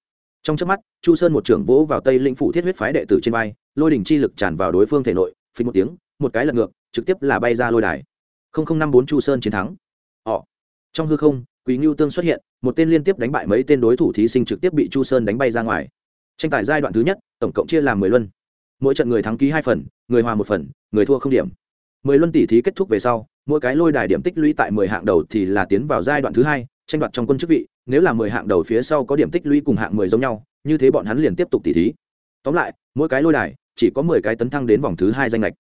trong trước mắt, chu sơn một trưởng vỗ vào tây linh phủ thiết huyết phái đệ tử trên vai, lôi đỉnh chi lực tràn vào đối phương thể nội phí một tiếng, một cái lật ngược, trực tiếp là bay ra lôi đài. Năm bốn chu sơn chiến thắng. Họ trong hư không quý ngưu tương xuất hiện, một tên liên tiếp đánh bại mấy tên đối thủ thí sinh trực tiếp bị chu sơn đánh bay ra ngoài. Tranh tài giai đoạn thứ nhất, tổng cộng chia làm mười luân. Mỗi trận người thắng ký hai phần, người hòa một phần, người thua không điểm. Mười luân tỷ thí kết thúc về sau, mỗi cái lôi đài điểm tích lũy tại mười hạng đầu thì là tiến vào giai đoạn thứ hai, tranh đoạt trong quân chức vị, nếu là mười hạng đầu phía sau có điểm tích lũy cùng hạng mười giống nhau, như thế bọn hắn liền tiếp tục tỷ thí. Tóm lại, mỗi cái lôi đài, chỉ có mười cái tấn thăng đến vòng thứ hai danh lệch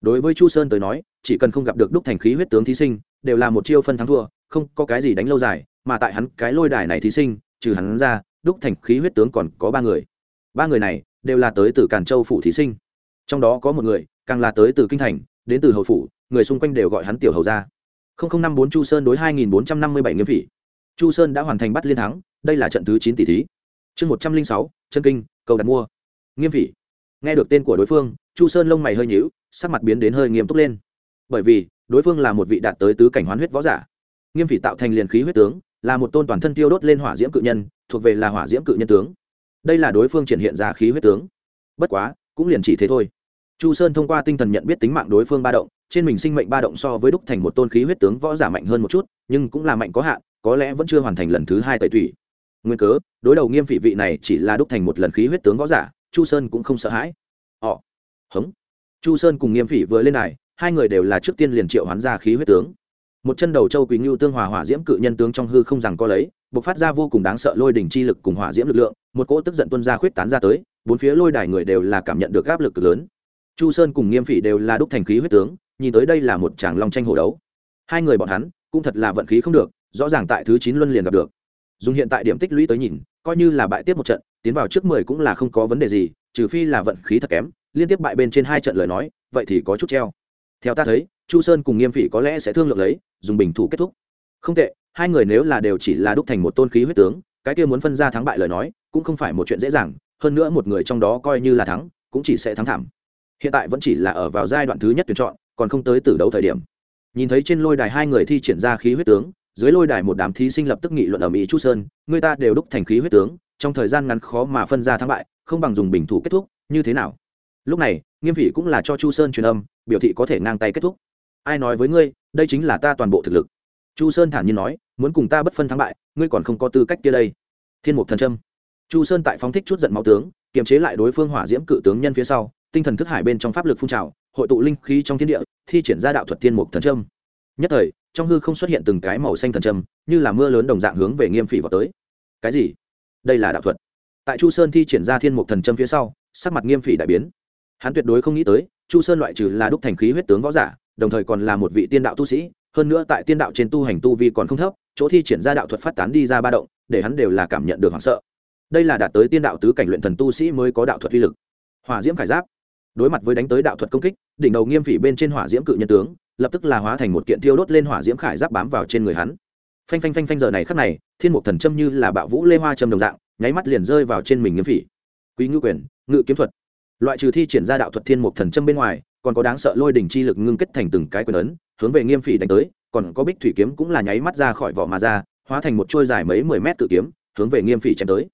đối với chu sơn tới nói, chỉ cần không gặp được đúc thành khí huyết tướng thí sinh, đều là một chiêu phân thắng thua, không có cái gì đánh lâu dài, mà tại hắn cái lôi đài này thí sinh, trừ hắn ra, đúc thành khí huyết tướng còn có ba người. Ba người này đều là tới từ càn châu phủ thí sinh. Trong đó có một người, càng là tới từ kinh thành, đến từ hầu phủ, người xung quanh đều gọi hắn tiểu hầu ra năm bốn chu sơn đối hai nghìn bốn trăm năm mươi bảy nghiêm vị chu sơn đã hoàn thành bắt liên thắng, đây là trận thứ chín tỷ thí. Chương một trăm linh sáu, chân kinh, cầu đặt mua. Nghiêm vị nghe được tên của đối phương chu sơn lông mày hơi nhíu, sắc mặt biến đến hơi nghiêm túc lên. Bởi vì, đối phương là một vị đạt tới tứ cảnh hoán huyết võ giả. Nghiêm vị tạo thành liền khí huyết tướng, là một tôn toàn thân tiêu đốt lên hỏa diễm cự nhân, thuộc về là hỏa diễm cự nhân tướng. Đây là đối phương triển hiện ra khí huyết tướng. Bất quá, cũng liền chỉ thế thôi. Chu sơn thông qua tinh thần nhận biết tính mạng đối phương ba động, trên mình sinh mệnh ba động so với đúc thành một tôn khí huyết tướng võ giả mạnh hơn một chút, nhưng cũng là mạnh có hạn, có lẽ vẫn chưa hoàn thành lần thứ hai tẩy thủy. nguyên cớ, đối đầu nghiêm vị vị này chỉ là đúc thành một lần khí huyết tướng võ giả, chu sơn cũng không sợ hãi. Họ hống. Chu sơn cùng nghiêm phỉ vừa lên này hai người đều là trước tiên liền triệu hoán ra khí huyết tướng. Một chân đầu châu quý ngưu tương hòa hỏa diễm cự nhân tướng trong hư không rằng có lấy b ộ c phát ra vô cùng đáng sợ lôi đỉnh chi lực cùng hỏa diễm lực lượng, một cỗ tức giận tuân ra khuyết tán ra tới, bốn phía lôi đài người đều là cảm nhận được áp lực cực lớn. Chu sơn cùng nghiêm phỉ đều là đúc thành khí huyết tướng, nhìn tới đây là một tràng long tranh hồ đấu. Hai người bọn hắn, cũng thật là vận khí không được, rõ ràng tại thứ chín luân liền gặp được. Dùng hiện tại điểm tích lũy tới nhìn, coi như là bại tiếp một trận, tiến vào trước mười cũng là không có vấn đề gì trừ phi là vận khí thật kém, liên tiếp bại bên trên hai trận lời nói, vậy thì có chút treo. Theo ta thấy, chu sơn cùng nghiêm phỉ có lẽ sẽ thương lượng lấy, dùng bình thủ kết thúc. Không tệ, hai người nếu là đều chỉ là đúc thành một tôn khí huyết tướng, cái kia muốn phân ra thắng bại lời nói, cũng không phải một chuyện dễ dàng, hơn nữa một người trong đó coi như là thắng, cũng chỉ sẽ thắng thảm. Hiện tại vẫn chỉ là ở vào giai đoạn thứ nhất tuyển chọn, còn không tới từ đấu thời điểm. Nhìn thấy trên lôi đài hai người thi triển ra khí huyết tướng, dưới lôi đài một đám thí sinh lập tức nghị luận ở mỹ chu sơn, người ta đều đúc thành khí huyết tướng, trong thời gian ngắn khó mà phân ra thắng bại không bằng dùng bình thủ kết thúc, như thế nào? Lúc này, nghiêm vị cũng là cho chu sơn truyền âm, biểu thị có thể ngang tay kết thúc. Ai nói với ngươi, đây chính là ta toàn bộ thực lực. Chu sơn thản nhiên nói, muốn cùng ta bất phân thắng bại, ngươi còn không có tư cách kia đây. Thiên mục thần trâm chu sơn tại phóng thích chút giận máu tướng, kiềm chế lại đối phương hỏa diễm cự tướng nhân phía sau, tinh thần thức hải bên trong pháp lực phun trào, hội tụ linh khí trong thiên địa, thi triển ra đạo thuật thiên mục thần trâm nhất thời, trong hư không xuất hiện từng cái màu xanh thần trâm như là mưa lớn đồng dạng hướng về nghiêm phỉ vào tới. Cái gì? Đây là đạo thuật tại chu sơn thi triển ra thiên mục thần châm phía sau, sắc mặt nghiêm phỉ đại biến. Hắn tuyệt đối không nghĩ tới, chu sơn loại trừ là đúc thành khí huyết tướng võ giả, đồng thời còn là một vị tiên đạo tu sĩ, hơn nữa tại tiên đạo trên tu hành tu vi còn không thấp, chỗ thi triển ra đạo thuật phát tán đi ra ba động, để hắn đều là cảm nhận được hoảng sợ. Đây là đạt tới tiên đạo tứ cảnh luyện thần tu sĩ mới có đạo thuật uy lực. Hỏa diễm khải giáp. Đối mặt với đánh tới đạo thuật công kích, đỉnh đầu nghiêm phỉ bên trên hỏa diễm cự nhân tướng, lập tức là hóa thành một kiện thiêu đốt lên hỏa diễm khải giáp bám vào trên người hắn. Phanh phanh phanh phanh giờ này khắc này, thiên mục thần châm như là bạo vũ lê hoa châm đồng dạng nháy mắt liền rơi vào trên mình nghiêm phỉ. Quý ngữ quyền ngự kiếm thuật. Loại trừ thi triển ra đạo thuật thiên mục thần châm bên ngoài còn có đáng sợ lôi đỉnh chi lực ngưng kết thành từng cái quyền ấn hướng về nghiêm phỉ đánh tới còn có bích thủy kiếm cũng là nháy mắt ra khỏi vỏ mà ra hóa thành một trôi dài mấy mười mét tự kiếm hướng về nghiêm phỉ chém tới.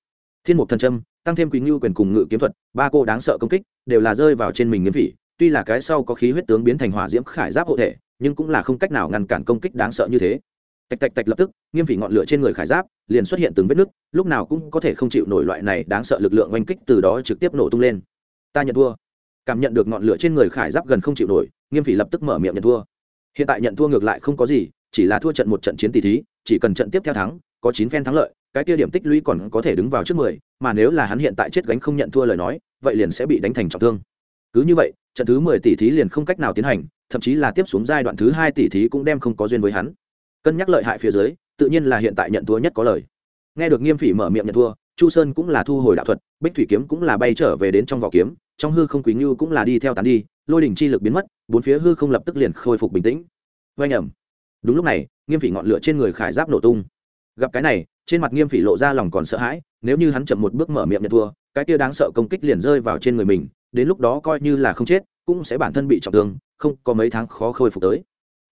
Thiên mục thần Châm, tăng thêm quý ngưu quyền cùng ngự kiếm thuật ba cô đáng sợ công kích đều là rơi vào trên mình nghiêm phỉ. Tuy là cái sau có khí huyết tướng biến thành hỏa diễm khải giáp hộ thể nhưng cũng là không cách nào ngăn cản công kích đáng sợ như thế tạch tạch tạch lập tức, nghiêm phỉ ngọn lửa trên người khải giáp liền xuất hiện từng vết nứt, lúc nào cũng có thể không chịu nổi loại này đáng sợ lực lượng oanh kích từ đó trực tiếp nổ tung lên. Ta nhận thua. Cảm nhận được ngọn lửa trên người khải giáp gần không chịu nổi, nghiêm phỉ lập tức mở miệng nhận thua. Hiện tại nhận thua ngược lại không có gì, chỉ là thua trận một trận chiến tỷ thí, chỉ cần trận tiếp theo thắng, có chín phen thắng lợi, cái kia điểm tích lũy còn có thể đứng vào trước mười, mà nếu là hắn hiện tại chết gánh không nhận thua lời nói, vậy liền sẽ bị đánh thành trọng thương. Cứ như vậy, trận thứ mười tỷ thí liền không cách nào tiến hành, thậm chí là tiếp xuống giai đoạn thứ hai tỷ thí cũng đem không có duyên với hắn cân nhắc lợi hại phía dưới, tự nhiên là hiện tại nhận thua nhất có lời. Nghe được nghiêm phỉ mở miệng nhận thua, chu sơn cũng là thu hồi đạo thuật, bích thủy kiếm cũng là bay trở về đến trong vỏ kiếm, trong hư không quý ngưu cũng là đi theo tán đi, lôi đỉnh chi lực biến mất, bốn phía hư không lập tức liền khôi phục bình tĩnh. Vay nhầm đúng lúc này, nghiêm phỉ ngọn lửa trên người khải giáp nổ tung. Gặp cái này, trên mặt nghiêm phỉ lộ ra lòng còn sợ hãi, nếu như hắn chậm một bước mở miệng nhận thua, cái kia đáng sợ công kích liền rơi vào trên người mình, đến lúc đó coi như là không chết, cũng sẽ bản thân bị trọng thương, không có mấy tháng khó khôi phục tới.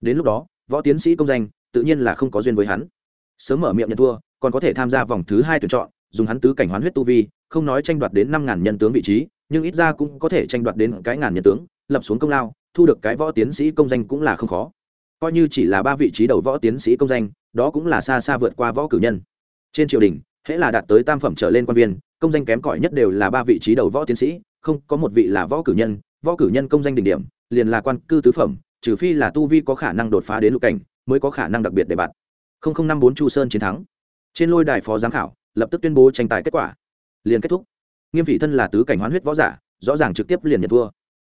Đến lúc đó, võ tiến sĩ công danh tự nhiên là không có duyên với hắn. Sớm mở miệng nhận thua, còn có thể tham gia vòng thứ hai tuyển chọn, dùng hắn tứ cảnh hoán huyết tu vi, không nói tranh đoạt đến năm ngàn nhân tướng vị trí, nhưng ít ra cũng có thể tranh đoạt đến cái ngàn nhân tướng, lập xuống công lao, thu được cái võ tiến sĩ công danh cũng là không khó. Coi như chỉ là ba vị trí đầu võ tiến sĩ công danh, đó cũng là xa xa vượt qua võ cử nhân. Trên triều đình, hễ là đạt tới tam phẩm trở lên quan viên, công danh kém cỏi nhất đều là ba vị trí đầu võ tiến sĩ, không có một vị là võ cử nhân, võ cử nhân công danh đỉnh điểm, liền là quan cư tứ phẩm, trừ phi là tu vi có khả năng đột phá đến lục cảnh mới có khả năng đặc biệt để bạn. Không không năm bốn chu sơn chiến thắng. Trên lôi đài phó giám khảo lập tức tuyên bố tranh tài kết quả. Liền kết thúc. Nghiêm vị thân là tứ cảnh hoán huyết võ giả, rõ ràng trực tiếp liền nhận thua.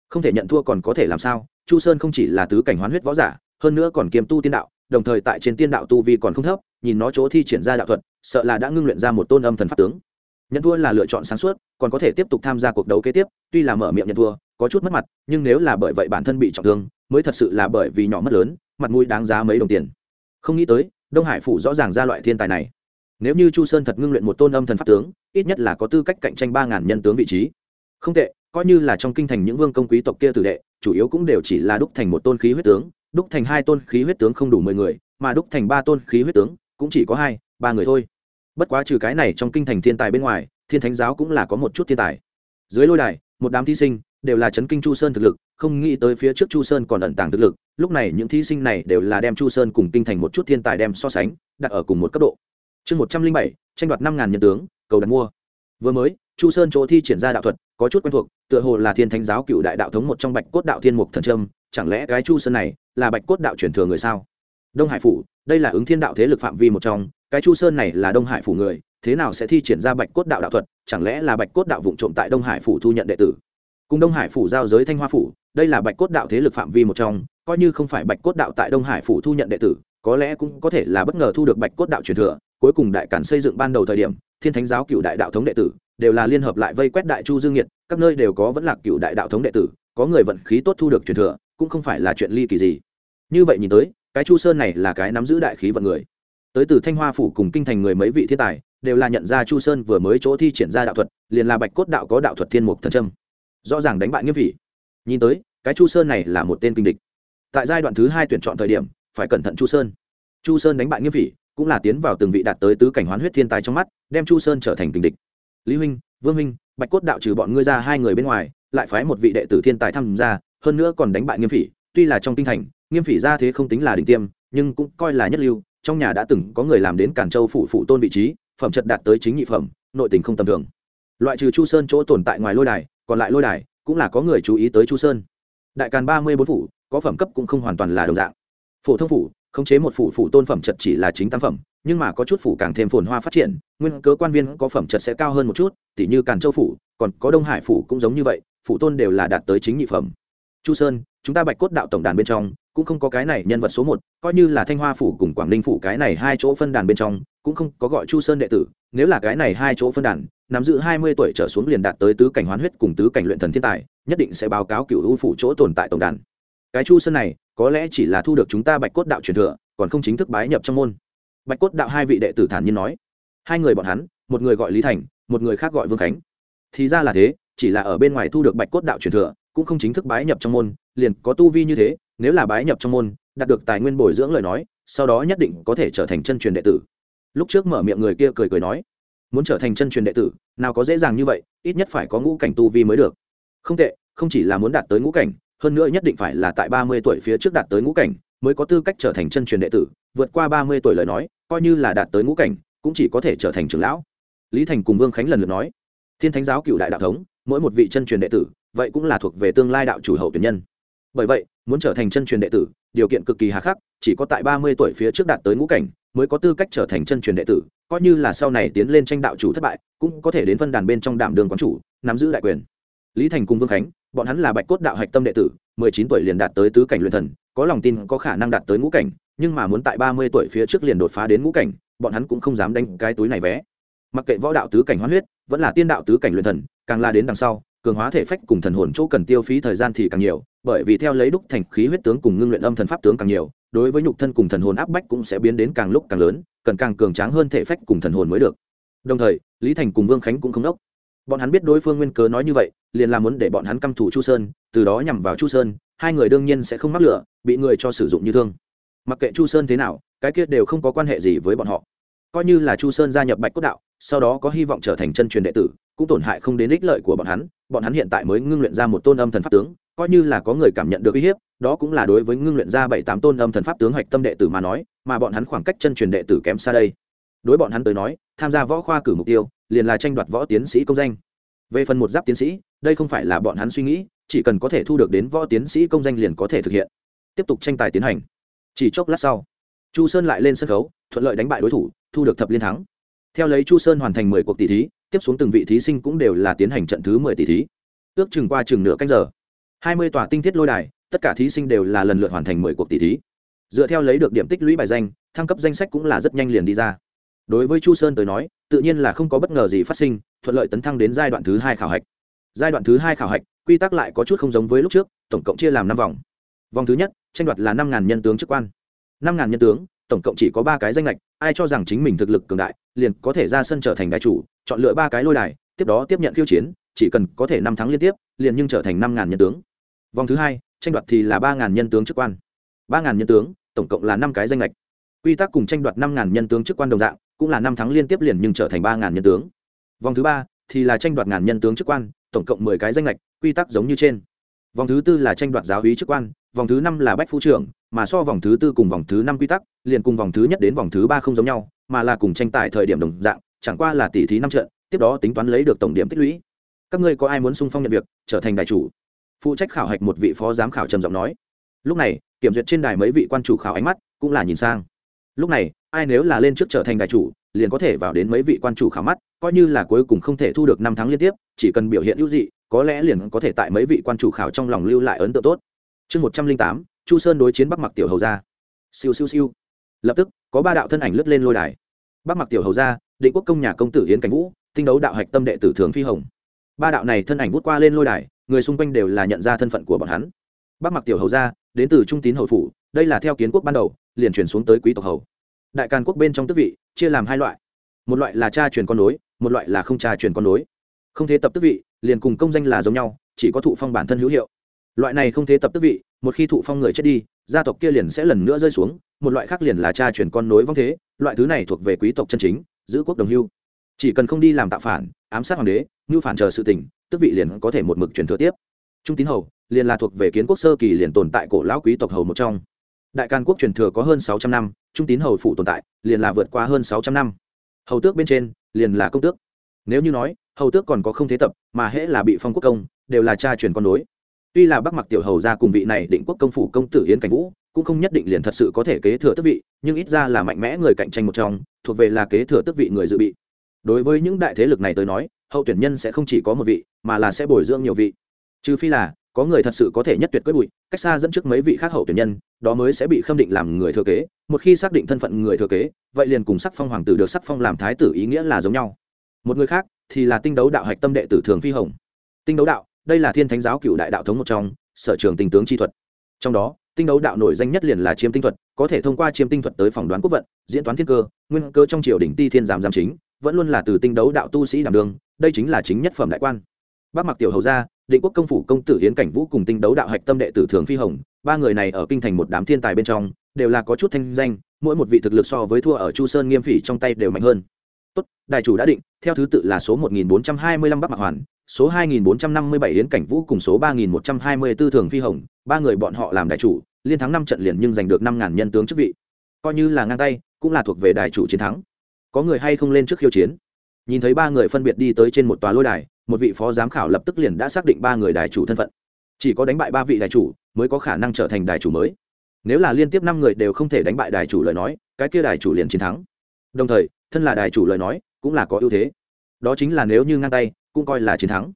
Không thể nhận thua còn có thể làm sao? Chu sơn không chỉ là tứ cảnh hoán huyết võ giả, hơn nữa còn kiêm tu tiên đạo, đồng thời tại trên tiên đạo tu vi còn không thấp, nhìn nó chỗ thi triển ra đạo thuật, sợ là đã ngưng luyện ra một tôn âm thần pháp tướng. Nhận thua là lựa chọn sáng suốt, còn có thể tiếp tục tham gia cuộc đấu kế tiếp, tuy là mở miệng nhận thua, có chút mất mặt, nhưng nếu là bởi vậy bản thân bị trọng thương, mới thật sự là bởi vì nhỏ mất lớn mặt mũi đáng giá mấy đồng tiền. Không nghĩ tới, đông hải phủ rõ ràng ra loại thiên tài này. Nếu như chu sơn thật ngưng luyện một tôn âm thần pháp tướng, ít nhất là có tư cách cạnh tranh ba ngàn nhân tướng vị trí. Không tệ, coi như là trong kinh thành những vương công quý tộc kia tử đệ, chủ yếu cũng đều chỉ là đúc thành một tôn khí huyết tướng, đúc thành hai tôn khí huyết tướng không đủ mười người, mà đúc thành ba tôn khí huyết tướng, cũng chỉ có hai, ba người thôi. Bất quá trừ cái này trong kinh thành thiên tài bên ngoài, thiên thánh giáo cũng là có một chút thiên tài. Dưới lôi đài, một đám thí sinh đều là chấn kinh chu sơn thực lực, không nghĩ tới phía trước chu sơn còn ẩn tàng thực lực, lúc này những thí sinh này đều là đem chu sơn cùng kinh thành một chút thiên tài đem so sánh, đặt ở cùng một cấp độ. Chương một trăm linh bảy, tranh đoạt năm ngàn nhân tướng, cầu đặt mua. Vừa mới, chu sơn chỗ thi triển ra đạo thuật, có chút quen thuộc, tựa hồ là thiên thánh giáo cựu đại đạo thống một trong bạch cốt đạo thiên mục thần trâm, chẳng lẽ cái chu sơn này là bạch cốt đạo truyền thừa người sao? Đông hải phủ, đây là ứng thiên đạo thế lực phạm vi một trong, cái chu sơn này là đông hải phủ người, thế nào sẽ thi triển ra bạch cốt đạo đạo thuật, chẳng lẽ là bạch cốt đạo vụng trộm tại đông hải phủ thu nhận đệ tử? Cùng đông hải phủ giao giới thanh hoa phủ, đây là bạch cốt đạo thế lực phạm vi một trong, coi như không phải bạch cốt đạo tại đông hải phủ thu nhận đệ tử, có lẽ cũng có thể là bất ngờ thu được bạch cốt đạo truyền thừa. Cuối cùng đại cản xây dựng ban đầu thời điểm, thiên thánh giáo cựu đại đạo thống đệ tử đều là liên hợp lại vây quét đại chu dương nhiệt các nơi đều có vẫn là cựu đại đạo thống đệ tử, có người vận khí tốt thu được truyền thừa, cũng không phải là chuyện ly kỳ gì. Như vậy nhìn tới, cái chu sơn này là cái nắm giữ đại khí vận người. Tới từ thanh hoa phủ cùng kinh thành người mấy vị thiên tài, đều là nhận ra chu sơn vừa mới chỗ thi triển ra đạo thuật, liền là bạch cốt đạo có đạo thuật thiên mục thần trâm rõ ràng đánh bại nghiêm vị. Nhìn tới, cái chu sơn này là một tên kinh địch. Tại giai đoạn thứ hai tuyển chọn thời điểm, phải cẩn thận chu sơn. Chu sơn đánh bại nghiêm vị, cũng là tiến vào từng vị đạt tới tứ cảnh hoán huyết thiên tài trong mắt, đem chu sơn trở thành kinh địch. Lý huynh, vương huynh, bạch cốt đạo trừ bọn ngươi ra hai người bên ngoài, lại phái một vị đệ tử thiên tài tham gia, hơn nữa còn đánh bại nghiêm phỉ tuy là trong kinh thành, nghiêm phỉ ra thế không tính là đỉnh tiêm, nhưng cũng coi là nhất lưu, trong nhà đã từng có người làm đến cản châu phủ phụ tôn vị trí, phẩm chất đạt tới chính nhị phẩm, nội tình không tầm thường. Loại trừ chu sơn chỗ tồn tại ngoài lôi đài còn lại lôi đài cũng là có người chú ý tới chu sơn đại càn ba mươi bốn phủ có phẩm cấp cũng không hoàn toàn là đồng dạng phổ thông phủ khống chế một phủ phủ tôn phẩm chật chỉ là chính tam phẩm nhưng mà có chút phủ càng thêm phồn hoa phát triển nguyên cớ quan viên có phẩm chật sẽ cao hơn một chút tỷ như càn châu phủ còn có đông hải phủ cũng giống như vậy phủ tôn đều là đạt tới chính nhị phẩm chu sơn chúng ta bạch cốt đạo tổng đàn bên trong cũng không có cái này nhân vật số một coi như là thanh hoa phủ cùng quảng ninh phủ cái này hai chỗ phân đàn bên trong cũng không có gọi chu sơn đệ tử nếu là cái này hai chỗ phân đàn nắm giữ hai mươi tuổi trở xuống liền đạt tới tứ cảnh hoán huyết cùng tứ cảnh luyện thần thiên tài, nhất định sẽ báo cáo cựu u phủ chỗ tồn tại tổng đàn. Cái chu sơn này, có lẽ chỉ là thu được chúng ta bạch cốt đạo truyền thừa, còn không chính thức bái nhập trong môn. Bạch cốt đạo hai vị đệ tử thản nhiên nói. Hai người bọn hắn, một người gọi lý thành, một người khác gọi vương khánh. Thì ra là thế, chỉ là ở bên ngoài thu được bạch cốt đạo truyền thừa, cũng không chính thức bái nhập trong môn, liền có tu vi như thế, nếu là bái nhập trong môn, đạt được tài nguyên bồi dưỡng lời nói, sau đó nhất định có thể trở thành chân truyền đệ tử. Lúc trước mở miệng người kia cười cười nói muốn trở thành chân truyền đệ tử, nào có dễ dàng như vậy, ít nhất phải có ngũ cảnh tu vi mới được. Không tệ, không chỉ là muốn đạt tới ngũ cảnh, hơn nữa nhất định phải là tại ba mươi tuổi phía trước đạt tới ngũ cảnh mới có tư cách trở thành chân truyền đệ tử, vượt qua ba mươi tuổi lời nói, coi như là đạt tới ngũ cảnh, cũng chỉ có thể trở thành trưởng lão. Lý thành cùng vương khánh lần lượt nói, thiên thánh giáo cựu đại đạo thống, mỗi một vị chân truyền đệ tử, vậy cũng là thuộc về tương lai đạo chủ hậu tuyển nhân. Bởi vậy, muốn trở thành chân truyền đệ tử, điều kiện cực kỳ hà khắc, chỉ có tại ba mươi tuổi phía trước đạt tới ngũ cảnh mới có tư cách trở thành chân truyền đệ tử coi như là sau này tiến lên tranh đạo chủ thất bại, cũng có thể đến phân đàn bên trong đảm đường quán chủ, nắm giữ đại quyền. Lý thành cùng vương khánh, bọn hắn là bạch cốt đạo hạch tâm đệ tử, mười chín tuổi liền đạt tới tứ cảnh luyện thần, có lòng tin, có khả năng đạt tới ngũ cảnh, nhưng mà muốn tại ba mươi tuổi phía trước liền đột phá đến ngũ cảnh, bọn hắn cũng không dám đánh cái túi này vé. Mặc kệ võ đạo tứ cảnh hoán huyết, vẫn là tiên đạo tứ cảnh luyện thần, càng là đến đằng sau, cường hóa thể phách cùng thần hồn chỗ cần tiêu phí thời gian thì càng nhiều, bởi vì theo lấy đúc thành khí huyết tướng cùng ngưng luyện âm thần pháp tướng càng nhiều đối với nhục thân cùng thần hồn áp bách cũng sẽ biến đến càng lúc càng lớn, cần càng cường tráng hơn thể phách cùng thần hồn mới được. Đồng thời, lý thành cùng vương khánh cũng không đốc. Bọn hắn biết đối phương nguyên cớ nói như vậy, liền là muốn để bọn hắn căm thủ chu sơn, từ đó nhằm vào chu sơn, hai người đương nhiên sẽ không mắc lửa, bị người cho sử dụng như thương. Mặc kệ chu sơn thế nào, cái kia đều không có quan hệ gì với bọn họ. Coi như là chu sơn gia nhập bạch cốt đạo, sau đó có hy vọng trở thành chân truyền đệ tử, cũng tổn hại không đến ích lợi của bọn hắn bọn hắn hiện tại mới ngưng luyện ra một tôn âm thần pháp tướng, coi như là có người cảm nhận được uy hiếp đó cũng là đối với ngưng luyện ra bảy tám tôn âm thần pháp tướng hạch tâm đệ tử mà nói, mà bọn hắn khoảng cách chân truyền đệ tử kém xa đây. Đối bọn hắn tới nói, tham gia võ khoa cử mục tiêu, liền là tranh đoạt võ tiến sĩ công danh. Về phần một giáp tiến sĩ, đây không phải là bọn hắn suy nghĩ, chỉ cần có thể thu được đến võ tiến sĩ công danh liền có thể thực hiện. Tiếp tục tranh tài tiến hành. Chỉ chốc lát sau, chu sơn lại lên sân khấu, thuận lợi đánh bại đối thủ, thu được thập liên thắng. Theo lấy chu sơn hoàn thành mười cuộc tỷ thí, tiếp xuống từng vị thí sinh cũng đều là tiến hành trận thứ mười tỷ thí. Ước chừng qua chừng nửa canh giờ. Hai mươi tòa tinh thiết lôi đài tất cả thí sinh đều là lần lượt hoàn thành mười cuộc tỷ thí. Dựa theo lấy được điểm tích lũy bài danh, thăng cấp danh sách cũng là rất nhanh liền đi ra. Đối với chu sơn tới nói, tự nhiên là không có bất ngờ gì phát sinh, thuận lợi tấn thăng đến giai đoạn thứ hai khảo hạch. Giai đoạn thứ hai khảo hạch, quy tắc lại có chút không giống với lúc trước, tổng cộng chia làm năm vòng. Vòng thứ nhất, tranh đoạt là năm nhân tướng chức quan. Năm nhân tướng, tổng cộng chỉ có ba cái danh lệch, ai cho rằng chính mình thực lực cường đại, liền có thể ra sân trở thành đại chủ, chọn lựa ba cái lôi đài, tiếp đó tiếp nhận khiêu chiến, chỉ cần có thể năm tháng liên tiếp, liền nhưng trở thành năm ngàn nhân tướng. Vòng thứ hai tranh đoạt thì là ba ngàn nhân tướng chức quan. Ba ngàn nhân tướng, tổng cộng là năm cái danh lệch quy tắc cùng tranh đoạt năm ngàn nhân tướng chức quan đồng dạng, cũng là năm tháng liên tiếp liền nhưng trở thành ba ngàn nhân tướng. Vòng thứ ba thì là tranh đoạt ngàn nhân tướng chức quan, tổng cộng mười cái danh lệch quy tắc giống như trên. Vòng thứ tư là tranh đoạt giáo hí chức quan, vòng thứ năm là bách phu trưởng, mà so vòng thứ tư cùng vòng thứ năm quy tắc, liền cùng vòng thứ nhất đến vòng thứ ba không giống nhau, mà là cùng tranh tài thời điểm đồng dạng, chẳng qua là tỷ thí năm trận, tiếp đó tính toán lấy được tổng điểm tích lũy. Các ngươi có ai muốn sung phong nhận việc, trở thành đại chủ? Phụ trách khảo hạch một vị phó giám khảo trầm giọng nói. Lúc này, kiểm duyệt trên đài mấy vị quan chủ khảo ánh mắt cũng là nhìn sang. Lúc này, ai nếu là lên trước trở thành đại chủ, liền có thể vào đến mấy vị quan chủ khảo mắt, coi như là cuối cùng không thể thu được năm tháng liên tiếp, chỉ cần biểu hiện ưu dị, có lẽ liền có thể tại mấy vị quan chủ khảo trong lòng lưu lại ấn tượng tốt. Chương một trăm linh tám, chu sơn đối chiến bắc mặc tiểu hầu gia. Siêu siêu siêu. Lập tức, có ba đạo thân ảnh lướt lên lôi đài. Bắc mặc tiểu hầu gia, định quốc công nhà công tử yến cảnh vũ, tinh đấu đạo hạch tâm đệ tử thường phi hồng. Ba đạo này thân ảnh vút qua lên lôi đài người xung quanh đều là nhận ra thân phận của bọn hắn. Bắc mặc tiểu hầu gia đến từ trung tín hầu phủ, đây là theo kiến quốc ban đầu, liền chuyển xuống tới quý tộc hầu. Đại càn quốc bên trong tước vị, chia làm hai loại. Một loại là cha truyền con nối, một loại là không cha truyền con nối. Không thế tập tước vị, liền cùng công danh là giống nhau, chỉ có thụ phong bản thân hữu hiệu. Loại này không thế tập tước vị, một khi thụ phong người chết đi, gia tộc kia liền sẽ lần nữa rơi xuống, một loại khác liền là cha truyền con nối vong thế, loại thứ này thuộc về quý tộc chân chính, giữ quốc đồng hưu. Chỉ cần không đi làm tạo phản, ám sát hoàng đế như phản chờ sự tình tức vị liền có thể một mực truyền thừa tiếp. Trung tín hầu, liền là thuộc về kiến quốc sơ kỳ liền tồn tại cổ lão quý tộc hầu một trong. Đại càn quốc truyền thừa có hơn sáu trăm năm, trung tín hầu phụ tồn tại, liền là vượt qua hơn sáu trăm năm. Hầu tước bên trên, liền là công tước. Nếu như nói, hầu tước còn có không thế tập, mà hễ là bị phong quốc công, đều là cha truyền con nối. Tuy là bắc mặc tiểu hầu ra cùng vị này định quốc công phủ công tử yến cảnh vũ, cũng không nhất định liền thật sự có thể kế thừa tước vị, nhưng ít ra là mạnh mẽ người cạnh tranh một trong, thuộc về là kế thừa tước vị người dự bị đối với những đại thế lực này tới nói, hậu tuyển nhân sẽ không chỉ có một vị, mà là sẽ bồi dưỡng nhiều vị. Trừ phi là, có người thật sự có thể nhất tuyệt quyết bụi, cách xa dẫn trước mấy vị khác hậu tuyển nhân, đó mới sẽ bị khâm định làm người thừa kế. Một khi xác định thân phận người thừa kế, vậy liền cùng sắc phong hoàng tử được sắc phong làm thái tử ý nghĩa là giống nhau. Một người khác thì là tinh đấu đạo hạch tâm đệ tử thường phi hồng. Tinh đấu đạo, đây là thiên thánh giáo cựu đại đạo thống một trong, sở trường tinh tướng chi thuật. Trong đó, tinh đấu đạo nổi danh nhất liền là chiêm tinh thuật, có thể thông qua chiêm tinh thuật tới phỏng đoán quốc vận, diễn toán thiên cơ, nguyên cơ trong triều đỉnh ti thiên giám giám chính vẫn luôn là từ tinh đấu đạo tu sĩ đảm đường đây chính là chính nhất phẩm đại quan. Bác mặc tiểu hầu gia định quốc công phủ công tử hiến cảnh vũ cùng tinh đấu đạo hạch tâm đệ tử thường phi hồng, ba người này ở kinh thành một đám thiên tài bên trong, đều là có chút thanh danh, mỗi một vị thực lực so với thua ở chu sơn nghiêm phỉ trong tay đều mạnh hơn. Tốt, đại chủ đã định, theo thứ tự là số 1425 bắc mạc hoàn, số 2457 hiến cảnh vũ cùng số 3124 thường phi hồng, ba người bọn họ làm đại chủ, liên thắng năm trận liền nhưng giành được năm ngàn nhân tướng chức vị. Coi như là ngang tay, cũng là thuộc về đại chủ chiến thắng có người hay không lên trước khiêu chiến. Nhìn thấy ba người phân biệt đi tới trên một tòa lôi đài, một vị phó giám khảo lập tức liền đã xác định ba người đài chủ thân phận. Chỉ có đánh bại ba vị đài chủ mới có khả năng trở thành đài chủ mới. Nếu là liên tiếp năm người đều không thể đánh bại đài chủ lời nói, cái kia đài chủ liền chiến thắng. Đồng thời, thân là đài chủ lời nói, cũng là có ưu thế. Đó chính là nếu như ngang tay, cũng coi là chiến thắng.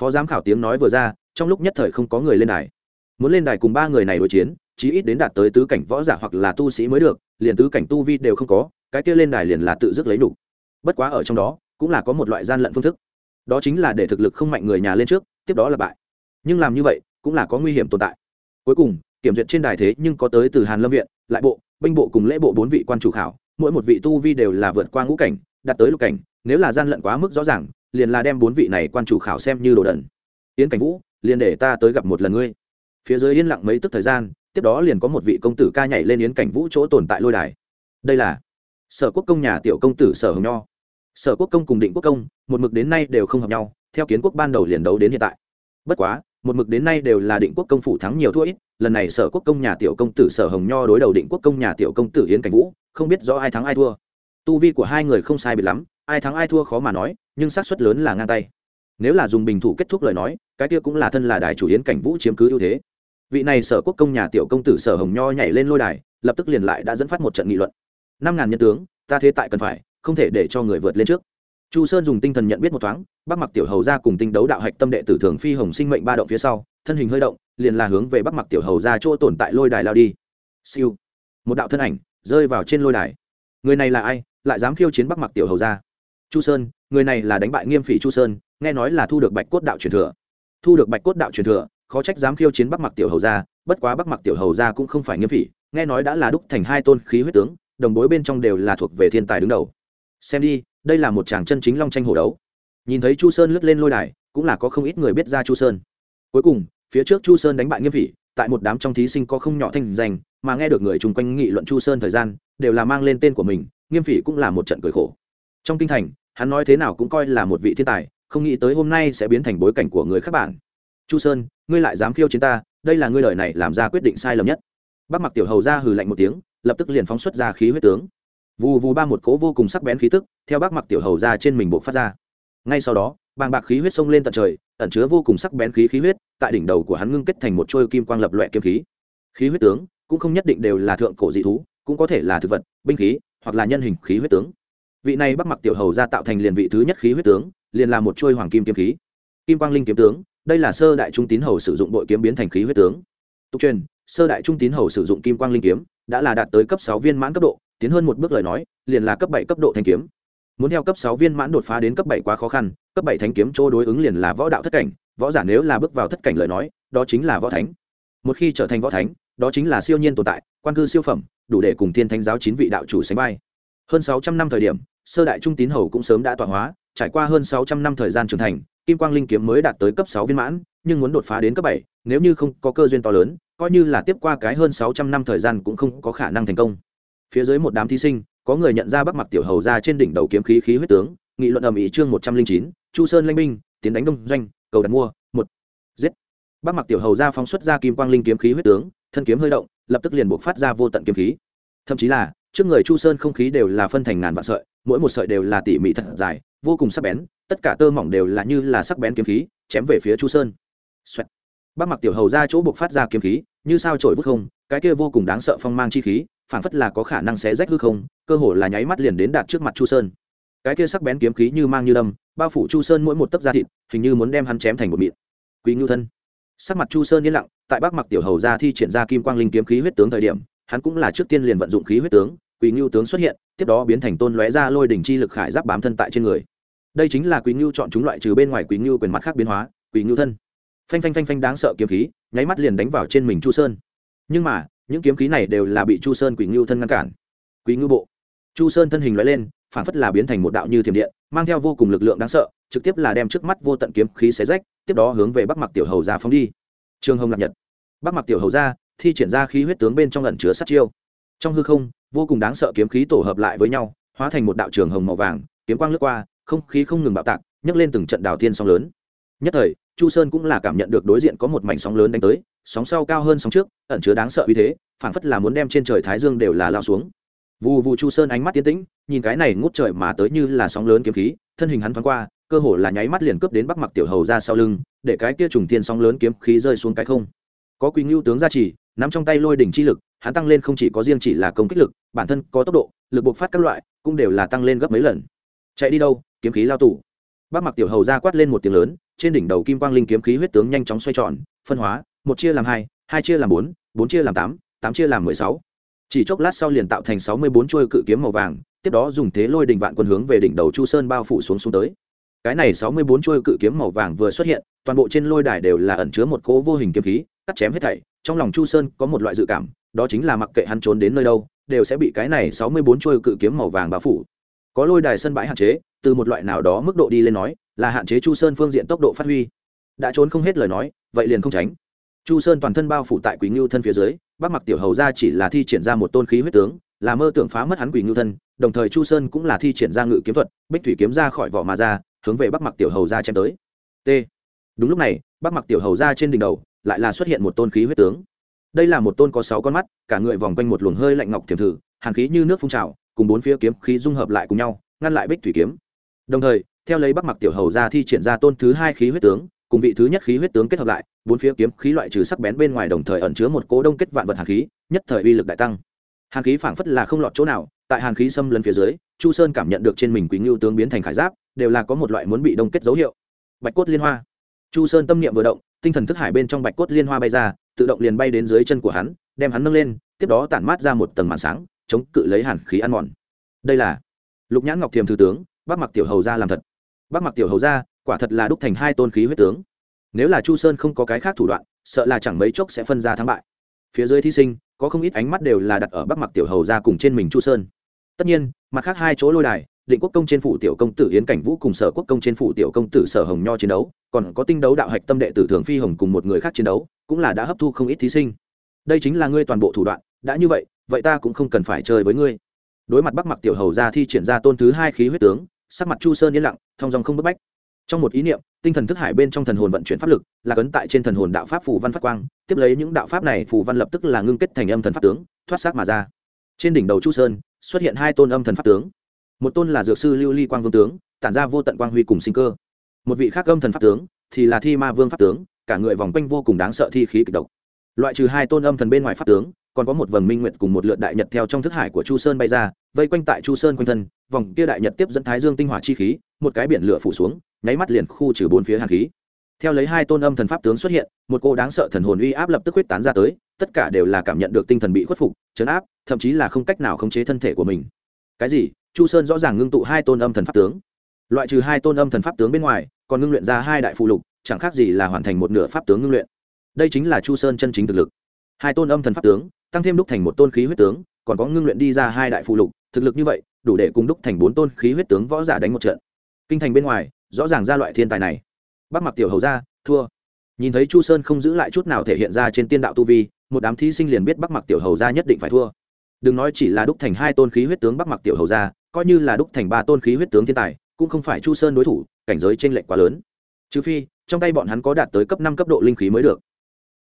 Phó giám khảo tiếng nói vừa ra, trong lúc nhất thời không có người lên đài. Muốn lên đài cùng ba người này đối chiến, chí ít đến đạt tới tứ cảnh võ giả hoặc là tu sĩ mới được, liền tứ cảnh tu vi đều không có cái kia lên đài liền là tự dứt lấy đủ. bất quá ở trong đó, cũng là có một loại gian lận phương thức. Đó chính là để thực lực không mạnh người nhà lên trước, tiếp đó là bại. Nhưng làm như vậy, cũng là có nguy hiểm tồn tại. Cuối cùng, kiểm duyệt trên đài thế nhưng có tới từ hàn lâm viện, lại bộ, binh bộ cùng lễ bộ bốn vị quan chủ khảo, mỗi một vị tu vi đều là vượt qua ngũ cảnh, đạt tới lục cảnh, nếu là gian lận quá mức rõ ràng, liền là đem bốn vị này quan chủ khảo xem như đồ đần. Yến cảnh vũ, liền để ta tới gặp một lần ngươi. Phía dưới yên lặng mấy tức thời gian, tiếp đó liền có một vị công tử ca nhảy lên yến cảnh vũ chỗ tồn tại lôi đài. Đây là sở quốc công nhà tiểu công tử sở hồng nho. Sở quốc công cùng định quốc công, một mực đến nay đều không hợp nhau, theo kiến quốc ban đầu liền đấu đến hiện tại. Bất quá, một mực đến nay đều là định quốc công phủ thắng nhiều thua ít, lần này sở quốc công nhà tiểu công tử sở hồng nho đối đầu định quốc công nhà tiểu công tử yến cảnh vũ, không biết rõ ai thắng ai thua. Tu vi của hai người không sai biệt lắm, ai thắng ai thua khó mà nói, nhưng xác suất lớn là ngang tay. Nếu là dùng bình thủ kết thúc lời nói, cái kia cũng là thân là đại chủ yến cảnh vũ chiếm cứ ưu thế. Vị này sở quốc công nhà tiểu công tử sở hồng nho nhảy lên lôi đài, lập tức liền lại đã dẫn phát một trận nghị luận năm ngàn nhân tướng, ta thế tại cần phải, không thể để cho người vượt lên trước. Chu sơn dùng tinh thần nhận biết một thoáng, bắc mặc tiểu hầu ra cùng tinh đấu đạo hạch tâm đệ tử thường phi hồng sinh mệnh ba động phía sau, thân hình hơi động, liền là hướng về bắc mặc tiểu hầu ra chỗ tồn tại lôi đài lao đi. Siêu. Một đạo thân ảnh rơi vào trên lôi đài. Người này là ai, lại dám khiêu chiến bắc mặc tiểu hầu ra? Chu sơn, người này là đánh bại nghiêm phỉ chu sơn, nghe nói là thu được bạch cốt đạo truyền thừa. Thu được bạch cốt đạo truyền thừa, khó trách dám khiêu chiến bắc mặc tiểu hầu ra, bất quá bắc mặc tiểu hầu ra cũng không phải nghiêm phỉ, nghe nói đã là đúc thành hai tôn khí huyết tướng đồng bối bên trong đều là thuộc về thiên tài đứng đầu. Xem đi, đây là một chàng chân chính long tranh hổ đấu. Nhìn thấy chu sơn lướt lên lôi đài, cũng là có không ít người biết ra chu sơn. Cuối cùng, phía trước chu sơn đánh bại nghiêm vị tại một đám trong thí sinh có không nhỏ thanh danh, mà nghe được người chung quanh nghị luận chu sơn thời gian, đều là mang lên tên của mình, nghiêm vị cũng là một trận cười khổ. Trong kinh thành, hắn nói thế nào cũng coi là một vị thiên tài, không nghĩ tới hôm nay sẽ biến thành bối cảnh của người khác bạn. Chu sơn, ngươi lại dám khiêu chiến ta, đây là ngươi lời này làm ra quyết định sai lầm nhất. Bác mặc tiểu hầu ra hừ lạnh một tiếng lập tức liền phóng xuất ra khí huyết tướng. Vù vù ba một cố vô cùng sắc bén khí tức, theo bác mặc tiểu hầu ra trên mình bộ phát ra. Ngay sau đó, bàng bạc khí huyết xông lên tận trời, ẩn chứa vô cùng sắc bén khí khí huyết, tại đỉnh đầu của hắn ngưng kết thành một trôi kim quang lập loẹ kiếm khí. Khí huyết tướng cũng không nhất định đều là thượng cổ dị thú, cũng có thể là thực vật, binh khí, hoặc là nhân hình khí huyết tướng. Vị này bắc mặc tiểu hầu ra tạo thành liền vị thứ nhất khí huyết tướng, liền là một trôi hoàng kim kiếm khí. Kim quang linh kiếm tướng, đây là sơ đại trung tín hầu sử dụng bội kiếm biến thành khí huyết tướng. Tục truyền, sơ đại trung tín hầu sử dụng kim quang linh kiếm đã là đạt tới cấp sáu viên mãn cấp độ, tiến hơn một bước lời nói, liền là cấp bảy cấp độ thanh kiếm. Muốn theo cấp sáu viên mãn đột phá đến cấp bảy quá khó khăn, cấp bảy thanh kiếm chỗ đối ứng liền là võ đạo thất cảnh, võ giả nếu là bước vào thất cảnh lời nói, đó chính là võ thánh. Một khi trở thành võ thánh, đó chính là siêu nhiên tồn tại, quan cư siêu phẩm, đủ để cùng thiên thánh giáo chín vị đạo chủ sánh vai. Hơn sáu trăm năm thời điểm, sơ đại trung tín hầu cũng sớm đã tọa hóa, trải qua hơn sáu trăm năm thời gian trưởng thành, kim quang linh kiếm mới đạt tới cấp sáu viên mãn, nhưng muốn đột phá đến cấp bảy, nếu như không có cơ duyên to lớn coi như là tiếp qua cái hơn sáu trăm năm thời gian cũng không có khả năng thành công. Phía dưới một đám thí sinh, có người nhận ra bắc mặc tiểu hầu ra trên đỉnh đầu kiếm khí khí huyết tướng, nghị luận ầm ĩ chương một trăm linh chín, chu sơn lanh binh tiến đánh đông doanh, cầu đặt mua, một, giết. Bắc mặc tiểu hầu ra phóng xuất ra kim quang linh kiếm khí huyết tướng, thân kiếm hơi động, lập tức liền buộc phát ra vô tận kiếm khí. Thậm chí là, trước người chu sơn không khí đều là phân thành ngàn vạn sợi, mỗi một sợi đều là tỉ mỉ thật dài, vô cùng sắc bén, tất cả tơ mỏng đều là như là sắc bén kiếm khí, chém về phía chu sơn. Xoẹt. bác mặc tiểu hầu ra chỗ buộc phát ra kiếm khí như sao trổi vút không, cái kia vô cùng đáng sợ phong mang chi khí, phảng phất là có khả năng xé rách hư không, cơ hồ là nháy mắt liền đến đạt trước mặt chu sơn. Cái kia sắc bén kiếm khí như mang như đâm, bao phủ chu sơn mỗi một tấc da thịt, hình như muốn đem hắn chém thành một mịn. Quý ngưu thân. Sắc mặt chu sơn yên lặng, tại bác mặc tiểu hầu ra thi triển ra kim quang linh kiếm khí huyết tướng thời điểm, hắn cũng là trước tiên liền vận dụng khí huyết tướng, quý ngưu tướng xuất hiện, tiếp đó biến thành tôn lóe ra lôi đỉnh chi lực khải giáp bám thân tại trên người. Đây chính là quý ngưu chọn chúng loại trừ bên ngoài quý ngưu quyền mặt khác biến hóa, quý ngưu thân. Phanh phanh phanh phanh đáng sợ kiếm khí nháy mắt liền đánh vào trên mình chu sơn. Nhưng mà, những kiếm khí này đều là bị chu sơn quý ngưu thân ngăn cản. Quý ngưu bộ. Chu sơn thân hình loại lên, phản phất là biến thành một đạo như thiểm điện, mang theo vô cùng lực lượng đáng sợ, trực tiếp là đem trước mắt vô tận kiếm khí xé rách, tiếp đó hướng về bắc mặc tiểu hầu ra phóng đi. Trường hồng lạc nhật. Bắc mặc tiểu hầu ra thi triển ra khí huyết tướng bên trong lần chứa sát chiêu. Trong hư không, vô cùng đáng sợ kiếm khí tổ hợp lại với nhau, hóa thành một đạo trường hồng màu vàng, kiếm quang lướt qua, không khí không ngừng bạo tạc, nhấc lên từng trận đào tiên song lớn. Nhất thời chu sơn cũng là cảm nhận được đối diện có một mảnh sóng lớn đánh tới, sóng sau cao hơn sóng trước, ẩn chứa đáng sợ uy thế, phảng phất là muốn đem trên trời thái dương đều là lao xuống. Vù vù chu sơn ánh mắt tiến tĩnh, nhìn cái này ngút trời mà tới như là sóng lớn kiếm khí, thân hình hắn thoáng qua, cơ hồ là nháy mắt liền cướp đến bắc mặc tiểu hầu ra sau lưng, để cái kia trùng thiên sóng lớn kiếm khí rơi xuống cái không. Có Quỳnh ngưu tướng gia trì, nắm trong tay lôi đỉnh chi lực, hắn tăng lên không chỉ có riêng chỉ là công kích lực, bản thân có tốc độ, lực bộc phát các loại, cũng đều là tăng lên gấp mấy lần. Chạy đi đâu, kiếm khí lao tủ bắc mặc tiểu hầu ra quát lên một tiếng lớn trên đỉnh đầu kim quang linh kiếm khí huyết tướng nhanh chóng xoay tròn, phân hóa, một chia làm hai hai chia làm bốn bốn chia làm tám tám chia làm mười sáu. Chỉ chốc lát sau liền tạo thành sáu mươi bốn chuôi cự kiếm màu vàng, tiếp đó dùng thế lôi đình vạn quân hướng về đỉnh đầu chu sơn bao phủ xuống xuống tới. Cái này sáu mươi bốn chuôi cự kiếm màu vàng vừa xuất hiện, toàn bộ trên lôi đài đều là ẩn chứa một cỗ vô hình kiếm khí, cắt chém hết thảy, trong lòng chu sơn có một loại dự cảm, đó chính là mặc kệ hắn trốn đến nơi đâu, đều sẽ bị cái này sáu mươi bốn chuôi cự kiếm màu vàng bao phủ. Có lôi đài sân bãi hạn chế, từ một loại nào đó mức độ đi lên nói là hạn chế chu sơn phương diện tốc độ phát huy. Đã trốn không hết lời nói, vậy liền không tránh. Chu sơn toàn thân bao phủ tại quỷ ngưu thân phía dưới bác mặc tiểu hầu ra chỉ là thi triển ra một tôn khí huyết tướng, là mơ tưởng phá mất hắn quỷ ngưu thân, đồng thời chu sơn cũng là thi triển ra ngự kiếm thuật, bích thủy kiếm ra khỏi vỏ mà ra, hướng về bắc mặc tiểu hầu ra chém tới. T. Đúng lúc này, bắc mặc tiểu hầu ra trên đỉnh đầu, lại là xuất hiện một tôn khí huyết tướng. Đây là một tôn có sáu con mắt, cả người vòng quanh một luồng hơi lạnh ngọc thiềm thử, hàn khí như nước phun trào, cùng bốn phía kiếm khí dung hợp lại cùng nhau, ngăn lại bích thủy kiếm. Đồng thời theo lấy bắc mặc tiểu hầu ra thi triển ra tôn thứ hai khí huyết tướng, cùng vị thứ nhất khí huyết tướng kết hợp lại, bốn phía kiếm khí loại trừ sắc bén bên ngoài đồng thời ẩn chứa một cố đông kết vạn vật hàn khí, nhất thời uy lực đại tăng. Hàn khí phảng phất là không lọt chỗ nào, tại hàn khí xâm lấn phía dưới, chu sơn cảm nhận được trên mình quý ngưu tướng biến thành khải giáp, đều là có một loại muốn bị đông kết dấu hiệu. Bạch cốt liên hoa. Chu sơn tâm niệm vừa động, tinh thần thức hải bên trong bạch cốt liên hoa bay ra, tự động liền bay đến dưới chân của hắn, đem hắn nâng lên, tiếp đó tản mát ra một tầng màn sáng, chống cự lấy hàn khí ăn mòn. Đây là lục nhãn ngọc thiềm thư tướng, bắc mặc tiểu hầu ra làm thật bác mặc tiểu hầu ra, quả thật là đúc thành hai tôn khí huyết tướng. Nếu là chu sơn không có cái khác thủ đoạn, sợ là chẳng mấy chốc sẽ phân ra thắng bại. Phía dưới thí sinh, có không ít ánh mắt đều là đặt ở bắc mặc tiểu hầu ra cùng trên mình chu sơn. Tất nhiên, mặt khác hai chỗ lôi đài, định quốc công trên phủ tiểu công tử yến cảnh vũ cùng sở quốc công trên phủ tiểu công tử sở hồng nho chiến đấu, còn có tinh đấu đạo hạch tâm đệ tử thường phi hồng cùng một người khác chiến đấu, cũng là đã hấp thu không ít thí sinh. Đây chính là ngươi toàn bộ thủ đoạn, đã như vậy vậy ta cũng không cần phải chơi với ngươi. Đối mặt bắc mặc tiểu hầu ra thi triển ra tôn thứ hai khí huyết tướng sắc mặt chu sơn yên lặng, thong dòng không bức bách. Trong một ý niệm, tinh thần thức hải bên trong thần hồn vận chuyển pháp lực, là cấn tại trên thần hồn đạo pháp phù văn phát quang, tiếp lấy những đạo pháp này phù văn lập tức là ngưng kết thành âm thần pháp tướng, thoát xác mà ra. Trên đỉnh đầu chu sơn, xuất hiện hai tôn âm thần pháp tướng. Một tôn là dược sư lưu ly quang vương tướng, tản ra vô tận quang huy cùng sinh cơ. Một vị khác âm thần pháp tướng, thì là thi ma vương pháp tướng, cả người vòng quanh vô cùng đáng sợ thi khí kịch độc. Loại trừ hai tôn âm thần bên ngoài pháp tướng còn có một vầng minh nguyệt cùng một lượt đại nhật theo trong thức hải của chu sơn bay ra, vây quanh tại chu sơn quanh thân, vòng kia đại nhật tiếp dẫn thái dương tinh hỏa chi khí, một cái biển lửa phủ xuống, nháy mắt liền khu trừ bốn phía hàn khí. Theo lấy hai tôn âm thần pháp tướng xuất hiện, một cô đáng sợ thần hồn uy áp lập tức huyết tán ra tới, tất cả đều là cảm nhận được tinh thần bị khuất phục, chấn áp, thậm chí là không cách nào khống chế thân thể của mình. Cái gì? Chu sơn rõ ràng ngưng tụ hai tôn âm thần pháp tướng. Loại trừ hai tôn âm thần pháp tướng bên ngoài, còn ngưng luyện ra hai đại phụ lục, chẳng khác gì là hoàn thành một nửa pháp tướng ngưng luyện. Đây chính là chu sơn chân chính thực lực hai tôn âm thần pháp tướng, tăng thêm đúc thành một tôn khí huyết tướng, còn có ngưng luyện đi ra hai đại phụ lục, thực lực như vậy, đủ để cùng đúc thành bốn tôn khí huyết tướng võ giả đánh một trận. Kinh thành bên ngoài, rõ ràng ra loại thiên tài này. Bác mặc tiểu hầu ra, thua. Nhìn thấy chu sơn không giữ lại chút nào thể hiện ra trên tiên đạo tu vi, một đám thí sinh liền biết bắc mặc tiểu hầu ra nhất định phải thua. Đừng nói chỉ là đúc thành hai tôn khí huyết tướng bắc mặc tiểu hầu ra, coi như là đúc thành ba tôn khí huyết tướng thiên tài, cũng không phải chu sơn đối thủ, cảnh giới t r ê n lệch quá lớn. Trừ phi, trong tay bọn hắn có đạt tới cấp năm cấp độ linh khí mới được.